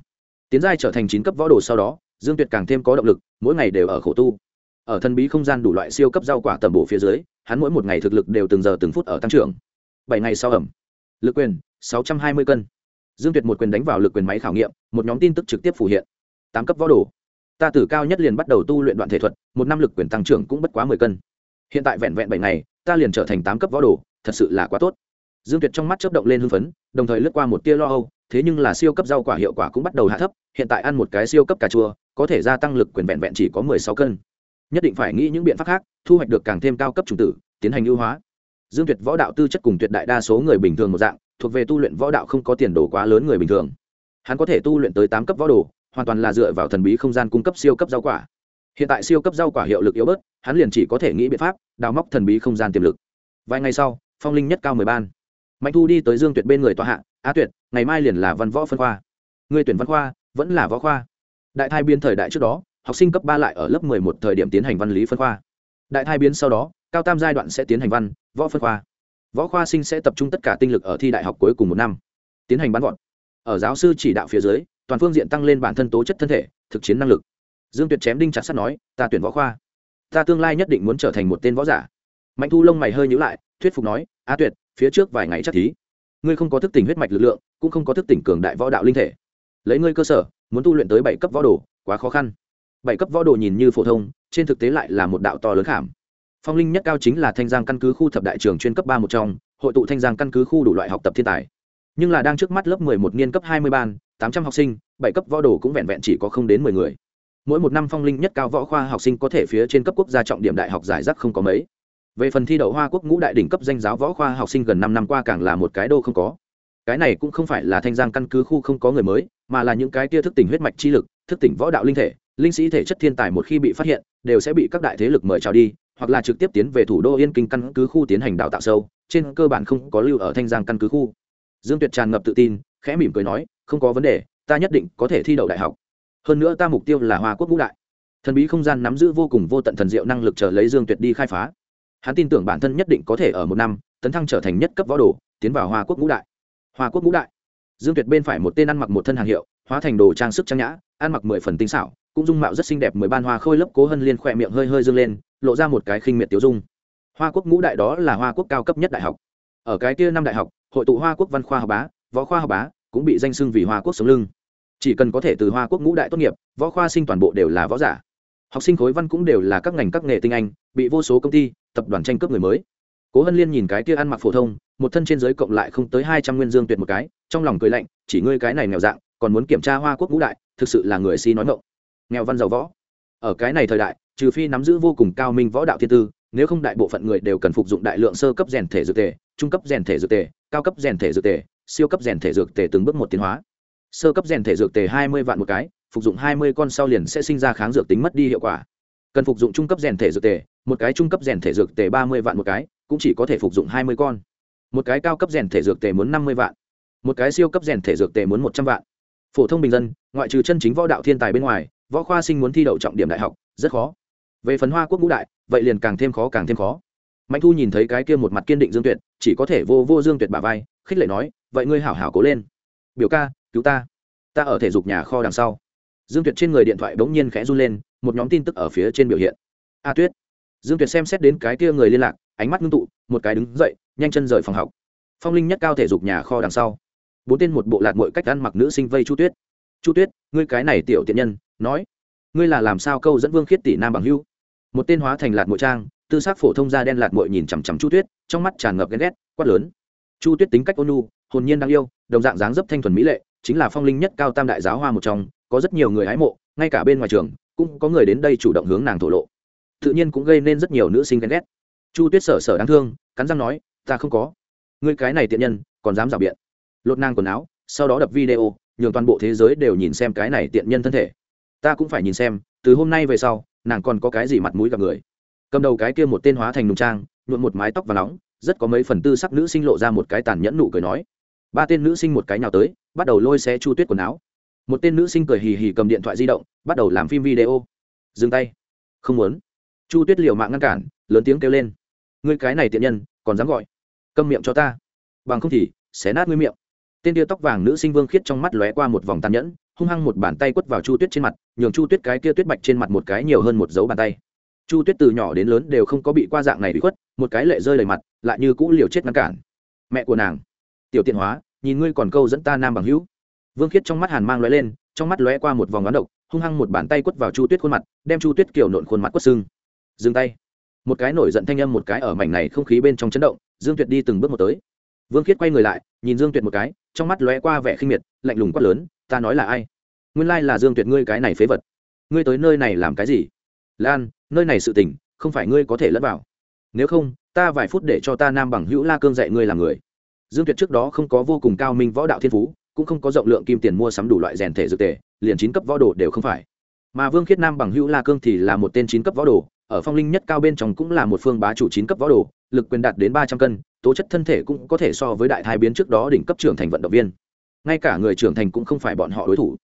Tiến giai trở thành chín cấp võ đồ sau đó, dương tuyệt càng thêm có động lực, mỗi ngày đều ở khổ tu. Ở thân bí không gian đủ loại siêu cấp rau quả tầm bổ phía dưới, hắn mỗi một ngày thực lực đều từng giờ từng phút ở tăng trưởng. Bảy ngày sau ẩm. Lực quyền, sáu trăm hai mươi cân. Dương tuyệt một quyền đánh vào lực quyền máy khảo nghiệm, một nhóm tin tức trực tiếp phủ hiện tám cấp võ đồ. Ta từ cao nhất liền bắt đầu tu luyện đoạn thể thuật, một năm lực quyền tăng trưởng cũng bất quá mười cân. Hiện tại vẹn vẹn bảy ngày, ta liền trở thành tám cấp võ đồ, thật sự là quá tốt. Dương tuyệt trong mắt chớp động lên hưng phấn, đồng thời lướt qua một tia lo âu, thế nhưng là siêu cấp rau quả hiệu quả cũng bắt đầu hạ thấp, hiện tại ăn một cái siêu cấp cà chua, có thể gia tăng lực quyền vẹn vẹn chỉ có mười sáu cân. Nhất định phải nghĩ những biện pháp khác, thu hoạch được càng thêm cao cấp chủng tử, tiến hành ưu hóa. Dương tuyệt võ đạo tư chất cùng tuyệt đại đa số người bình thường một dạng, thuộc về tu luyện võ đạo không có tiền đồ quá lớn người bình thường. Hắn có thể tu luyện tới tám cấp võ đồ hoàn toàn là dựa vào thần bí không gian cung cấp siêu cấp rau quả. Hiện tại siêu cấp rau quả hiệu lực yếu bớt, hắn liền chỉ có thể nghĩ biện pháp đào móc thần bí không gian tiềm lực. Vài ngày sau, phong linh nhất cao mười ban. Mạnh thu đi tới dương tuyệt bên người tòa hạ, a tuyệt, ngày mai liền là văn võ phân khoa. Người tuyển văn khoa, vẫn là võ khoa. Đại thai biến thời đại trước đó, học sinh cấp ba lại ở lớp mười một thời điểm tiến hành văn lý phân khoa. Đại thai biến sau đó, cao tam giai đoạn sẽ tiến hành văn, võ phân khoa. Võ khoa sinh sẽ tập trung tất cả tinh lực ở thi đại học cuối cùng một năm, tiến hành bắn vọt. Ở giáo sư chỉ đạo phía dưới toàn phương diện tăng lên bản thân tố chất thân thể, thực chiến năng lực. Dương tuyệt chém đinh chặt sắt nói, ta tuyển võ khoa. Ta tương lai nhất định muốn trở thành một tên võ giả. Mạnh thu lông mày hơi nhữ lại, thuyết phục nói, a tuyệt, phía trước vài ngày chắc thí. Ngươi không có thức tỉnh huyết mạch lực lượng, cũng không có thức tỉnh cường đại võ đạo linh thể. Lấy ngươi cơ sở, muốn tu luyện tới bảy cấp võ đồ, quá khó khăn. Bảy cấp võ đồ nhìn như phổ thông, trên thực tế lại là một đạo to lớn khảm. Phong linh nhất cao chính là thanh giang căn cứ khu thập đại trường chuyên cấp ba một trong, hội tụ thanh giang căn cứ khu đủ loại học tập thiên tài. Nhưng là đang trước mắt lớp mười một niên cấp hai mươi ban tám trăm học sinh, bảy cấp võ đồ cũng vẹn vẹn chỉ có không đến mười người. Mỗi một năm phong linh nhất cao võ khoa học sinh có thể phía trên cấp quốc gia trọng điểm đại học giải rác không có mấy. Về phần thi đậu hoa quốc ngũ đại đỉnh cấp danh giáo võ khoa học sinh gần năm năm qua càng là một cái đô không có. Cái này cũng không phải là thanh giang căn cứ khu không có người mới, mà là những cái kia thức tỉnh huyết mạch chi lực, thức tỉnh võ đạo linh thể, linh sĩ thể chất thiên tài một khi bị phát hiện, đều sẽ bị các đại thế lực mời chào đi, hoặc là trực tiếp tiến về thủ đô yên kinh căn cứ khu tiến hành đào tạo sâu, trên cơ bản không có lưu ở thanh giang căn cứ khu. Dương tuyệt tràn ngập tự tin, khẽ mỉm cười nói không có vấn đề, ta nhất định có thể thi đậu đại học. Hơn nữa ta mục tiêu là hoa quốc ngũ đại. Thần bí không gian nắm giữ vô cùng vô tận thần diệu năng lực chờ lấy dương tuyệt đi khai phá. Hắn tin tưởng bản thân nhất định có thể ở một năm, tấn thăng trở thành nhất cấp võ đồ, tiến vào hoa quốc ngũ đại. Hoa quốc ngũ đại. Dương tuyệt bên phải một tên ăn mặc một thân hàng hiệu, hóa thành đồ trang sức trang nhã, ăn mặc mười phần tinh xảo, cũng dung mạo rất xinh đẹp mười ban hoa khôi lớp cố hân liên khỏe miệng hơi hơi dương lên, lộ ra một cái khinh miệt tiêu dung. Hoa quốc ngũ đại đó là hoa quốc cao cấp nhất đại học. Ở cái kia năm đại học, hội tụ hoa quốc văn khoa học bá, võ khoa học bá cũng bị danh xưng vì hoa quốc sống lưng. Chỉ cần có thể từ hoa quốc ngũ đại tốt nghiệp, võ khoa sinh toàn bộ đều là võ giả. Học sinh khối văn cũng đều là các ngành các nghề tinh anh, bị vô số công ty, tập đoàn tranh cướp người mới. Cố hân liên nhìn cái kia ăn mặc phổ thông, một thân trên giới cộng lại không tới hai trăm nguyên dương tuyệt một cái, trong lòng cười lạnh, chỉ ngươi cái này nghèo dạng, còn muốn kiểm tra hoa quốc ngũ đại, thực sự là người si nói ngộng nghèo văn giàu võ. Ở cái này thời đại, trừ phi nắm giữ vô cùng cao minh võ đạo thiên tư, nếu không đại bộ phận người đều cần phục dụng đại lượng sơ cấp rèn thể dược tề, trung cấp rèn thể dược tề, cao cấp rèn thể dược tề siêu cấp rèn thể dược tề từng bước một tiến hóa. Sơ cấp rèn thể dược tề hai mươi vạn một cái, phục dụng hai mươi con sau liền sẽ sinh ra kháng dược tính mất đi hiệu quả. Cần phục dụng trung cấp rèn thể dược tề, một cái trung cấp rèn thể dược tề ba mươi vạn một cái, cũng chỉ có thể phục dụng hai mươi con. Một cái cao cấp rèn thể dược tề muốn năm mươi vạn. Một cái siêu cấp rèn thể dược tề muốn một trăm vạn. Phổ thông bình dân, ngoại trừ chân chính võ đạo thiên tài bên ngoài, võ khoa sinh muốn thi đậu trọng điểm đại học, rất khó. Về phần hoa quốc ngũ đại, vậy liền càng thêm khó, càng thêm khó. Mạnh thu nhìn thấy cái kia một mặt kiên định dương tuyệt, chỉ có thể vô vô dương tuyệt bà vai khích lệ nói, vậy ngươi hảo hảo cố lên. Biểu ca, cứu ta. Ta ở thể dục nhà kho đằng sau. Dương tuyệt trên người điện thoại bỗng nhiên khẽ run lên, một nhóm tin tức ở phía trên biểu hiện. A tuyết. Dương tuyệt xem xét đến cái kia người liên lạc, ánh mắt ngưng tụ, một cái đứng dậy, nhanh chân rời phòng học. Phong linh nhất cao thể dục nhà kho đằng sau. Bốn tên một bộ lạt mọi cách ăn mặc nữ sinh vây chu tuyết. Chu tuyết, ngươi cái này tiểu tiện nhân, nói, ngươi là làm sao câu dẫn vương khiết tỷ nam bằng hưu một tên hóa thành lạt mội trang, tư xác phổ thông da đen lạt mội nhìn chằm chằm chu tuyết, trong mắt tràn ngập ghen ghét, quát lớn chu tuyết tính cách ôn nhu, hồn nhiên đáng yêu đồng dạng dáng dấp thanh thuần mỹ lệ chính là phong linh nhất cao tam đại giáo hoa một trong có rất nhiều người hái mộ ngay cả bên ngoài trường cũng có người đến đây chủ động hướng nàng thổ lộ. Tự nhiên cũng gây nên rất nhiều nữ sinh ghen ghét. Chu tuyết sở sở đáng thương cắn răng nói ta không có. Ngươi cái này tiện nhân còn dám rào biện. Lột nang quần áo sau đó đập video nhường toàn bộ thế giới đều nhìn xem cái này tiện nhân thân thể. Ta cũng phải nhìn xem từ hôm nay về sau nàng còn có cái gì mặt mũi gặp người. Cầm đầu cái kia một tên hóa thành nùng trang nhuộm một mái tóc và nóng rất có mấy phần tư sắc nữ sinh lộ ra một cái tàn nhẫn nụ cười nói. Ba tên nữ sinh một cái nhào tới, bắt đầu lôi xe chu tuyết quần áo. Một tên nữ sinh cười hì hì cầm điện thoại di động, bắt đầu làm phim video. Dừng tay. Không muốn. Chu tuyết liều mạng ngăn cản, lớn tiếng kêu lên. Ngươi cái này tiện nhân, còn dám gọi. Câm miệng cho ta. Bằng không thì, xé nát ngươi miệng. Tên tia tóc vàng nữ sinh vương khiết trong mắt lóe qua một vòng tàn nhẫn, hung hăng một bàn tay quất vào chu tuyết trên mặt, nhường chu tuyết cái kia tuyết bạch trên mặt một cái nhiều hơn một dấu bàn tay. Chu tuyết từ nhỏ đến lớn đều không có bị qua dạng này bị khuất, một cái lệ rơi đầy mặt lại như cũ liều chết ngăn cản. Mẹ của nàng, tiểu tiện hóa, nhìn ngươi còn câu dẫn ta nam bằng hữu. Vương khiết trong mắt hàn mang lóe lên, trong mắt lóe qua một vòng ngón độc, hung hăng một bàn tay quất vào chu tuyết khuôn mặt, đem chu tuyết kiểu nộn khuôn mặt quất sưng. Dừng tay. Một cái nổi giận thanh âm một cái ở mảnh này không khí bên trong chấn động, dương tuyệt đi từng bước một tới. Vương khiết quay người lại, nhìn dương tuyệt một cái, trong mắt lóe qua vẻ khinh miệt, lạnh lùng quát lớn, ta nói là ai? Nguyên lai là dương tuyệt ngươi cái này phế vật. Ngươi tới nơi này làm cái gì? Lan, nơi này sự tình, không phải ngươi có thể lẫn vào. Nếu không ta vài phút để cho ta nam bằng hữu la cương dạy ngươi làm người. Dương tuyệt trước đó không có vô cùng cao minh võ đạo thiên phú, cũng không có rộng lượng kim tiền mua sắm đủ loại rèn thể dược tề, liền chín cấp võ đồ đều không phải. Mà vương khiết nam bằng hữu la cương thì là một tên chín cấp võ đồ, ở phong linh nhất cao bên trong cũng là một phương bá chủ chín cấp võ đồ, lực quyền đạt đến ba trăm cân, tố chất thân thể cũng có thể so với đại thai biến trước đó đỉnh cấp trưởng thành vận động viên. Ngay cả người trưởng thành cũng không phải bọn họ đối thủ.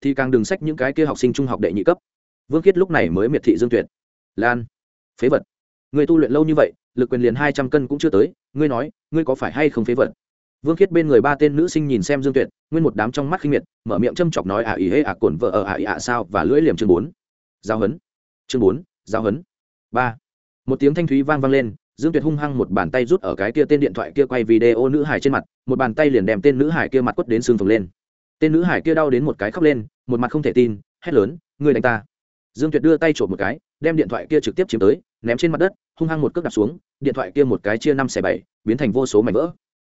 Thì càng đừng sách những cái kia học sinh trung học đệ nhị cấp. Vương khiết lúc này mới miệt thị dương tuyệt. Lan. Phế vật người tu luyện lâu như vậy, lực quyền liền hai trăm cân cũng chưa tới, ngươi nói, ngươi có phải hay không phế vật? Vương khiết bên người ba tên nữ sinh nhìn xem dương tuyệt, nguyên một đám trong mắt khinh miệt, mở miệng châm chọc nói ả à ý hễ ả à cồn vợ ở ả ý ả sao, và lưỡi liềm chương bốn. Giao hấn. Chương bốn, giao hấn. Ba. Một tiếng thanh thúy vang vang lên, dương tuyệt hung hăng một bàn tay rút ở cái kia tên điện thoại kia quay video nữ hải trên mặt, một bàn tay liền đem tên nữ hải kia mặt quất đến xương phồng lên. Tên nữ hải kia đau đến một cái khóc lên, một mặt không thể tin, hét lớn, ngươi đánh ta. Dương tuyệt đưa tay trộm một cái, đem điện thoại kia trực tiếp chiếm tới ném trên mặt đất, hung hăng một cước đặt xuống, điện thoại kia một cái chia năm xẻ bảy, biến thành vô số mảnh vỡ.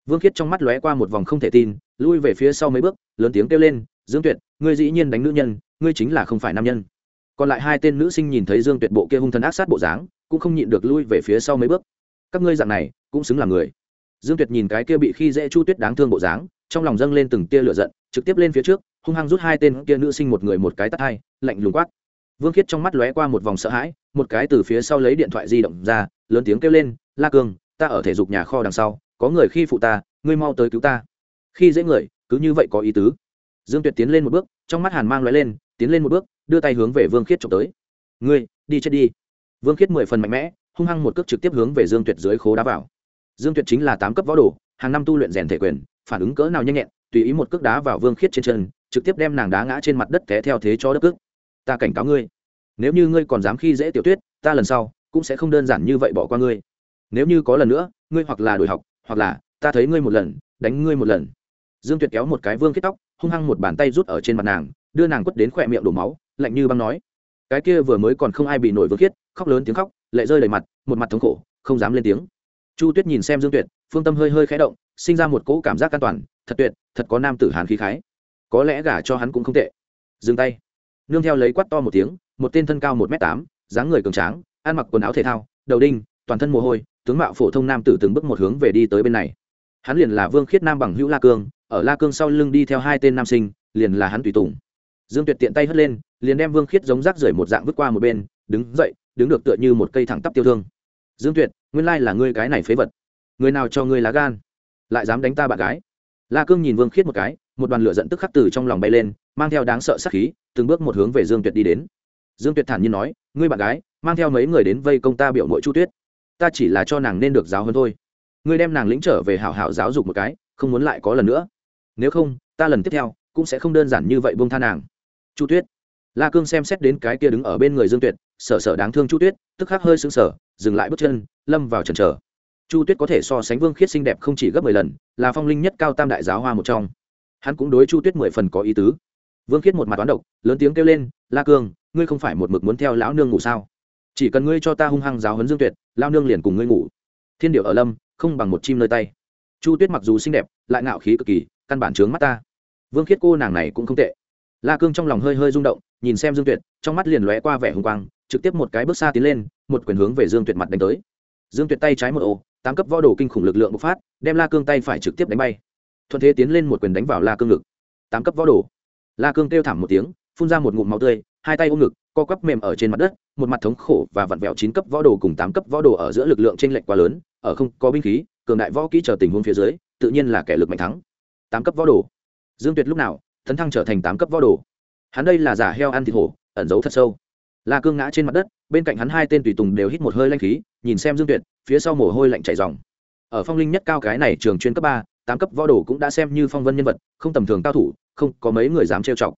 Vương khiết trong mắt lóe qua một vòng không thể tin, lui về phía sau mấy bước, lớn tiếng kêu lên, dương tuyệt, ngươi dĩ nhiên đánh nữ nhân, ngươi chính là không phải nam nhân. Còn lại hai tên nữ sinh nhìn thấy dương tuyệt bộ kia hung thần ác sát bộ dáng, cũng không nhịn được lui về phía sau mấy bước. Các ngươi dạng này, cũng xứng là người. Dương tuyệt nhìn cái kia bị khi dễ chu tuyết đáng thương bộ dáng, trong lòng dâng lên từng tia lửa giận, trực tiếp lên phía trước, hung hăng rút hai tên kia nữ sinh một người một cái tắt hai, lạnh lùng quát vương khiết trong mắt lóe qua một vòng sợ hãi, một cái từ phía sau lấy điện thoại di động ra, lớn tiếng kêu lên, la cương ta ở thể dục nhà kho đằng sau, có người khi phụ ta, ngươi mau tới cứu ta. Khi dễ người, cứ như vậy có ý tứ. Dương tuyệt tiến lên một bước, trong mắt hàn mang lóe lên, tiến lên một bước, đưa tay hướng về vương khiết trộm tới. Ngươi, đi chết đi. Vương khiết mười phần mạnh mẽ, hung hăng một cước trực tiếp hướng về dương tuyệt dưới khố đá vào. Dương tuyệt chính là tám cấp võ đồ, hàng năm tu luyện rèn thể quyền, phản ứng cỡ nào nhanh nhẹn, tùy ý một cước đá vào vương khiết trên chân, trực tiếp đem nàng đá ngã trên mặt đất té theo thế cho đất cước ta cảnh cáo ngươi. Nếu như ngươi còn dám khi dễ tiểu tuyết, ta lần sau cũng sẽ không đơn giản như vậy bỏ qua ngươi. Nếu như có lần nữa, ngươi hoặc là đổi học, hoặc là ta thấy ngươi một lần, đánh ngươi một lần. Dương tuyệt kéo một cái vương kết tóc, hung hăng một bàn tay rút ở trên mặt nàng, đưa nàng quất đến khỏe miệng đổ máu, lạnh như băng nói. Cái kia vừa mới còn không ai bị nổi vương khiết, khóc lớn tiếng khóc, lệ rơi đầy mặt, một mặt thống khổ, không dám lên tiếng. Chu tuyết nhìn xem dương tuyệt, phương tâm hơi hơi khẽ động, sinh ra một cỗ cảm giác an toàn, thật tuyệt, thật có nam tử hàn khí khái. Có lẽ gả cho hắn cũng không tệ. Dừng tay nương theo lấy quát to một tiếng, một tên thân cao một m tám, dáng người cường tráng, ăn mặc quần áo thể thao, đầu đinh, toàn thân mồ hôi, tướng mạo phổ thông nam tử từng bước một hướng về đi tới bên này. Hắn liền là vương khiết nam bằng hữu la cương, ở la cương sau lưng đi theo hai tên nam sinh, liền là hắn tùy tùng. Dương tuyệt tiện tay hất lên, liền đem vương khiết giống rác rưởi một dạng vứt qua một bên, đứng dậy, đứng được tựa như một cây thẳng tắp tiêu thương. Dương tuyệt, nguyên lai là ngươi cái này phế vật. Người nào cho ngươi lá gan? Lại dám đánh ta bạn gái? La cương nhìn vương khiết một cái một đoàn lửa giận tức khắc từ trong lòng bay lên, mang theo đáng sợ sắc khí, từng bước một hướng về dương tuyệt đi đến. Dương tuyệt thản nhiên nói, ngươi bạn gái, mang theo mấy người đến vây công ta biểu mội chu tuyết. Ta chỉ là cho nàng nên được giáo hơn thôi. Ngươi đem nàng lĩnh trở về hảo hảo giáo dục một cái, không muốn lại có lần nữa. Nếu không, ta lần tiếp theo cũng sẽ không đơn giản như vậy buông tha nàng. Chu tuyết. La cương xem xét đến cái kia đứng ở bên người dương tuyệt, sở sở đáng thương chu tuyết, tức khắc hơi sững sờ, dừng lại bước chân, lâm vào trần trở chu tuyết có thể so sánh vương khiết xinh đẹp không chỉ gấp mười lần, là phong linh nhất cao tam đại giáo hoa một trong hắn cũng đối chu tuyết mười phần có ý tứ. Vương khiết một mặt toán độc, lớn tiếng kêu lên, la cương, ngươi không phải một mực muốn theo lão nương ngủ sao? Chỉ cần ngươi cho ta hung hăng giáo hấn dương tuyệt lao nương liền cùng ngươi ngủ. Thiên điệu ở lâm, không bằng một chim nơi tay. Chu tuyết mặc dù xinh đẹp, lại ngạo khí cực kỳ, căn bản trướng mắt ta. Vương khiết cô nàng này cũng không tệ. La cương trong lòng hơi hơi rung động, nhìn xem dương tuyệt, trong mắt liền lóe qua vẻ hùng quang, trực tiếp một cái bước xa tiến lên, một quyền hướng về dương tuyệt mặt đánh tới. Dương tuyệt tay trái một ô, tám cấp võ đồ kinh khủng lực lượng bộc phát, đem la cương tay phải trực tiếp đánh bay thuận thế tiến lên một quyền đánh vào la cương ngực. Tám cấp võ đồ. La cương kêu thảm một tiếng, phun ra một ngụm máu tươi, hai tay ôm ngực, co quắp mềm ở trên mặt đất, một mặt thống khổ và vặn vẹo chín cấp võ đồ cùng tám cấp võ đồ ở giữa lực lượng t r ê n lệch quá lớn, ở không có binh khí, cường đại võ kỹ chờ tình huống phía dưới, tự nhiên là kẻ lực mạnh thắng. Tám cấp võ đồ. Dương tuyệt lúc nào thấn thăng trở thành tám cấp võ đồ. Hắn đây là giả heo ăn thịt hổ, ẩn giấu thật sâu. La cương ngã trên mặt đất, bên cạnh hắn hai tên tùy tùng đều hít một hơi lanh khí, nhìn xem dương tuyệt, phía sau mồ hôi lạnh chảy dòng ở phong linh nhất cao cái này trường chuyên cấp ba tám cấp võ đồ cũng đã xem như phong vân nhân vật, không tầm thường cao thủ, không có mấy người dám trêu chọc.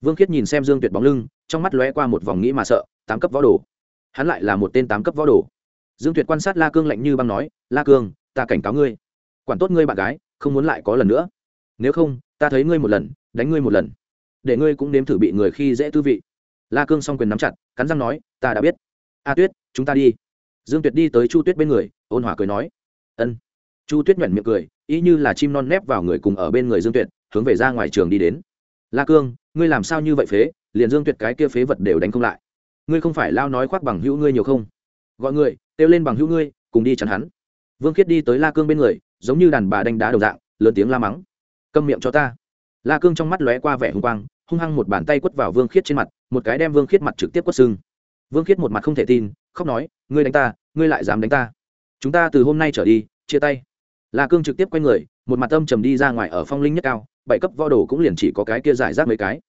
Vương khiết nhìn xem dương tuyệt bóng lưng, trong mắt lóe qua một vòng nghĩ mà sợ, tám cấp võ đồ. Hắn lại là một tên tám cấp võ đồ. Dương tuyệt quan sát la cương lạnh như băng nói, la cương, ta cảnh cáo ngươi. Quản tốt ngươi bạn gái, không muốn lại có lần nữa. Nếu không, ta thấy ngươi một lần, đánh ngươi một lần. Để ngươi cũng nếm thử bị người khi dễ tư vị. La cương s o n g quyền nắm chặt, cắn răng nói, ta đã biết. A tuyết, chúng ta đi. Dương tuyệt đi tới chu tuyết bên người, ôn hòa cười nói, ân chu tuyết nhuận miệng cười ý như là chim non nép vào người cùng ở bên người dương tuyệt, hướng về ra ngoài trường đi đến. La cương, ngươi làm sao như vậy phế? Liền dương tuyệt cái kia phế vật đều đánh không lại. Ngươi không phải lao nói khoác bằng hữu ngươi nhiều không? Gọi người, kêu lên bằng hữu ngươi, cùng đi chắn hắn. Vương khiết đi tới la cương bên người, giống như đàn bà đánh đá đầu dạng, lớn tiếng la mắng. Câm miệng cho ta. La cương trong mắt lóe qua vẻ hung quang, hung hăng một bàn tay quất vào vương khiết trên mặt, một cái đem vương khiết mặt trực tiếp quất sưng. Vương khiết một mặt không thể tin, khóc nói, ngươi đánh ta, ngươi lại dám đánh ta. Chúng ta từ hôm nay trở đi, chia tay la cương trực tiếp quay người, một mặt âm trầm đi ra ngoài ở phong linh nhất cao, bảy cấp võ đồ cũng liền chỉ có cái kia giải rác mấy cái.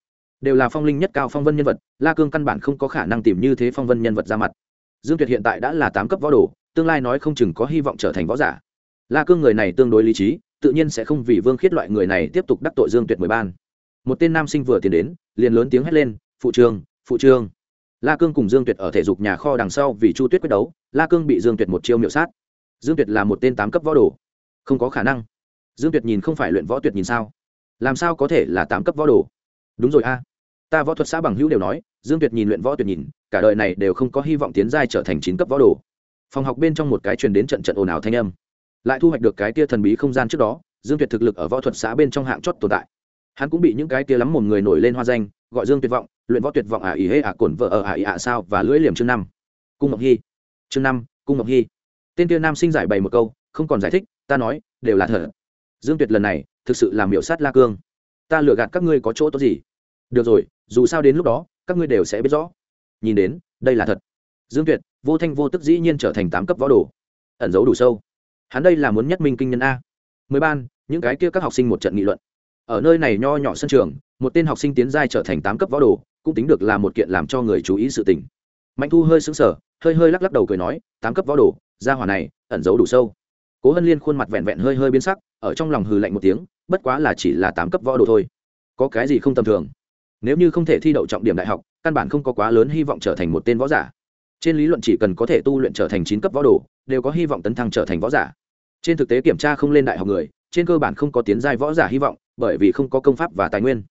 Đều là phong linh nhất cao phong vân nhân vật, la cương căn bản không có khả năng tìm như thế phong vân nhân vật ra mặt. Dương tuyệt hiện tại đã là tám cấp võ đồ, tương lai nói không chừng có hy vọng trở thành võ giả. La cương người này tương đối lý trí, tự nhiên sẽ không vì vương khiết loại người này tiếp tục đắc tội dương tuyệt mười ban. Một tên nam sinh vừa tiến đến, liền lớn tiếng hét lên, phụ trương phụ trương. La cương cùng dương tuyệt ở thể dục nhà kho đằng sau vì chu tuyết quyết đấu, la cương bị dương tuyệt một chiêu miệu sát. Dương tuyệt là một tên tám cấp võ đồ không có khả năng. Dương tuyệt nhìn không phải luyện võ tuyệt nhìn sao? Làm sao có thể là tám cấp võ đồ? Đúng rồi a. Ta võ thuật xã bằng hữu đều nói, dương tuyệt nhìn luyện võ tuyệt nhìn, cả đời này đều không có hy vọng tiến giai trở thành chín cấp võ đồ. Phòng học bên trong một cái truyền đến trận trận ồn ào thanh âm. Lại thu hoạch được cái tia thần bí không gian trước đó, dương tuyệt thực lực ở võ thuật xã bên trong hạng chót tồn tại. Hắn cũng bị những cái tia lắm một người nổi lên hoa danh, gọi dương tuyệt vọng, luyện võ tuyệt vọng ả à ý hễ ả à cổn vợ ở ả ý ả sao và lưỡi liềm chương năm. Cung ngọc hy. Chương năm, cung ngọc hy. Tên tia nam sinh giải bày một câu, không còn giải thích ta nói, đều là thở dương tuyệt lần này, thực sự làm miểu sát la cương. Ta lừa gạt các ngươi có chỗ tốt gì? Được rồi, dù sao đến lúc đó, các ngươi đều sẽ biết rõ. Nhìn đến, đây là thật. Dương tuyệt, vô thanh vô tức dĩ nhiên trở thành tám cấp võ đồ. Ẩn giấu đủ sâu. Hắn đây là muốn nhất minh kinh nhân a. Mười ban, những cái kia các học sinh một trận nghị luận. Ở nơi này nho nhỏ sân trường, một tên học sinh tiến giai trở thành tám cấp võ đồ, cũng tính được là một kiện làm cho người chú ý sự tình. Mạnh thu hơi sững sờ, hơi hơi lắc lắc đầu cười nói, tám cấp võ đồ, gia hỏa này, ẩn giấu đủ sâu cố hân liên khuôn mặt vẹn vẹn hơi hơi biến sắc, ở trong lòng hừ lạnh một tiếng, bất quá là chỉ là tám cấp võ đồ thôi. Có cái gì không tầm thường? Nếu như không thể thi đậu trọng điểm đại học, căn bản không có quá lớn hy vọng trở thành một tên võ giả. Trên lý luận chỉ cần có thể tu luyện trở thành chín cấp võ đồ, đều có hy vọng tấn thăng trở thành võ giả. Trên thực tế kiểm tra không lên đại học người, trên cơ bản không có tiến giai võ giả hy vọng, bởi vì không có công pháp và tài nguyên.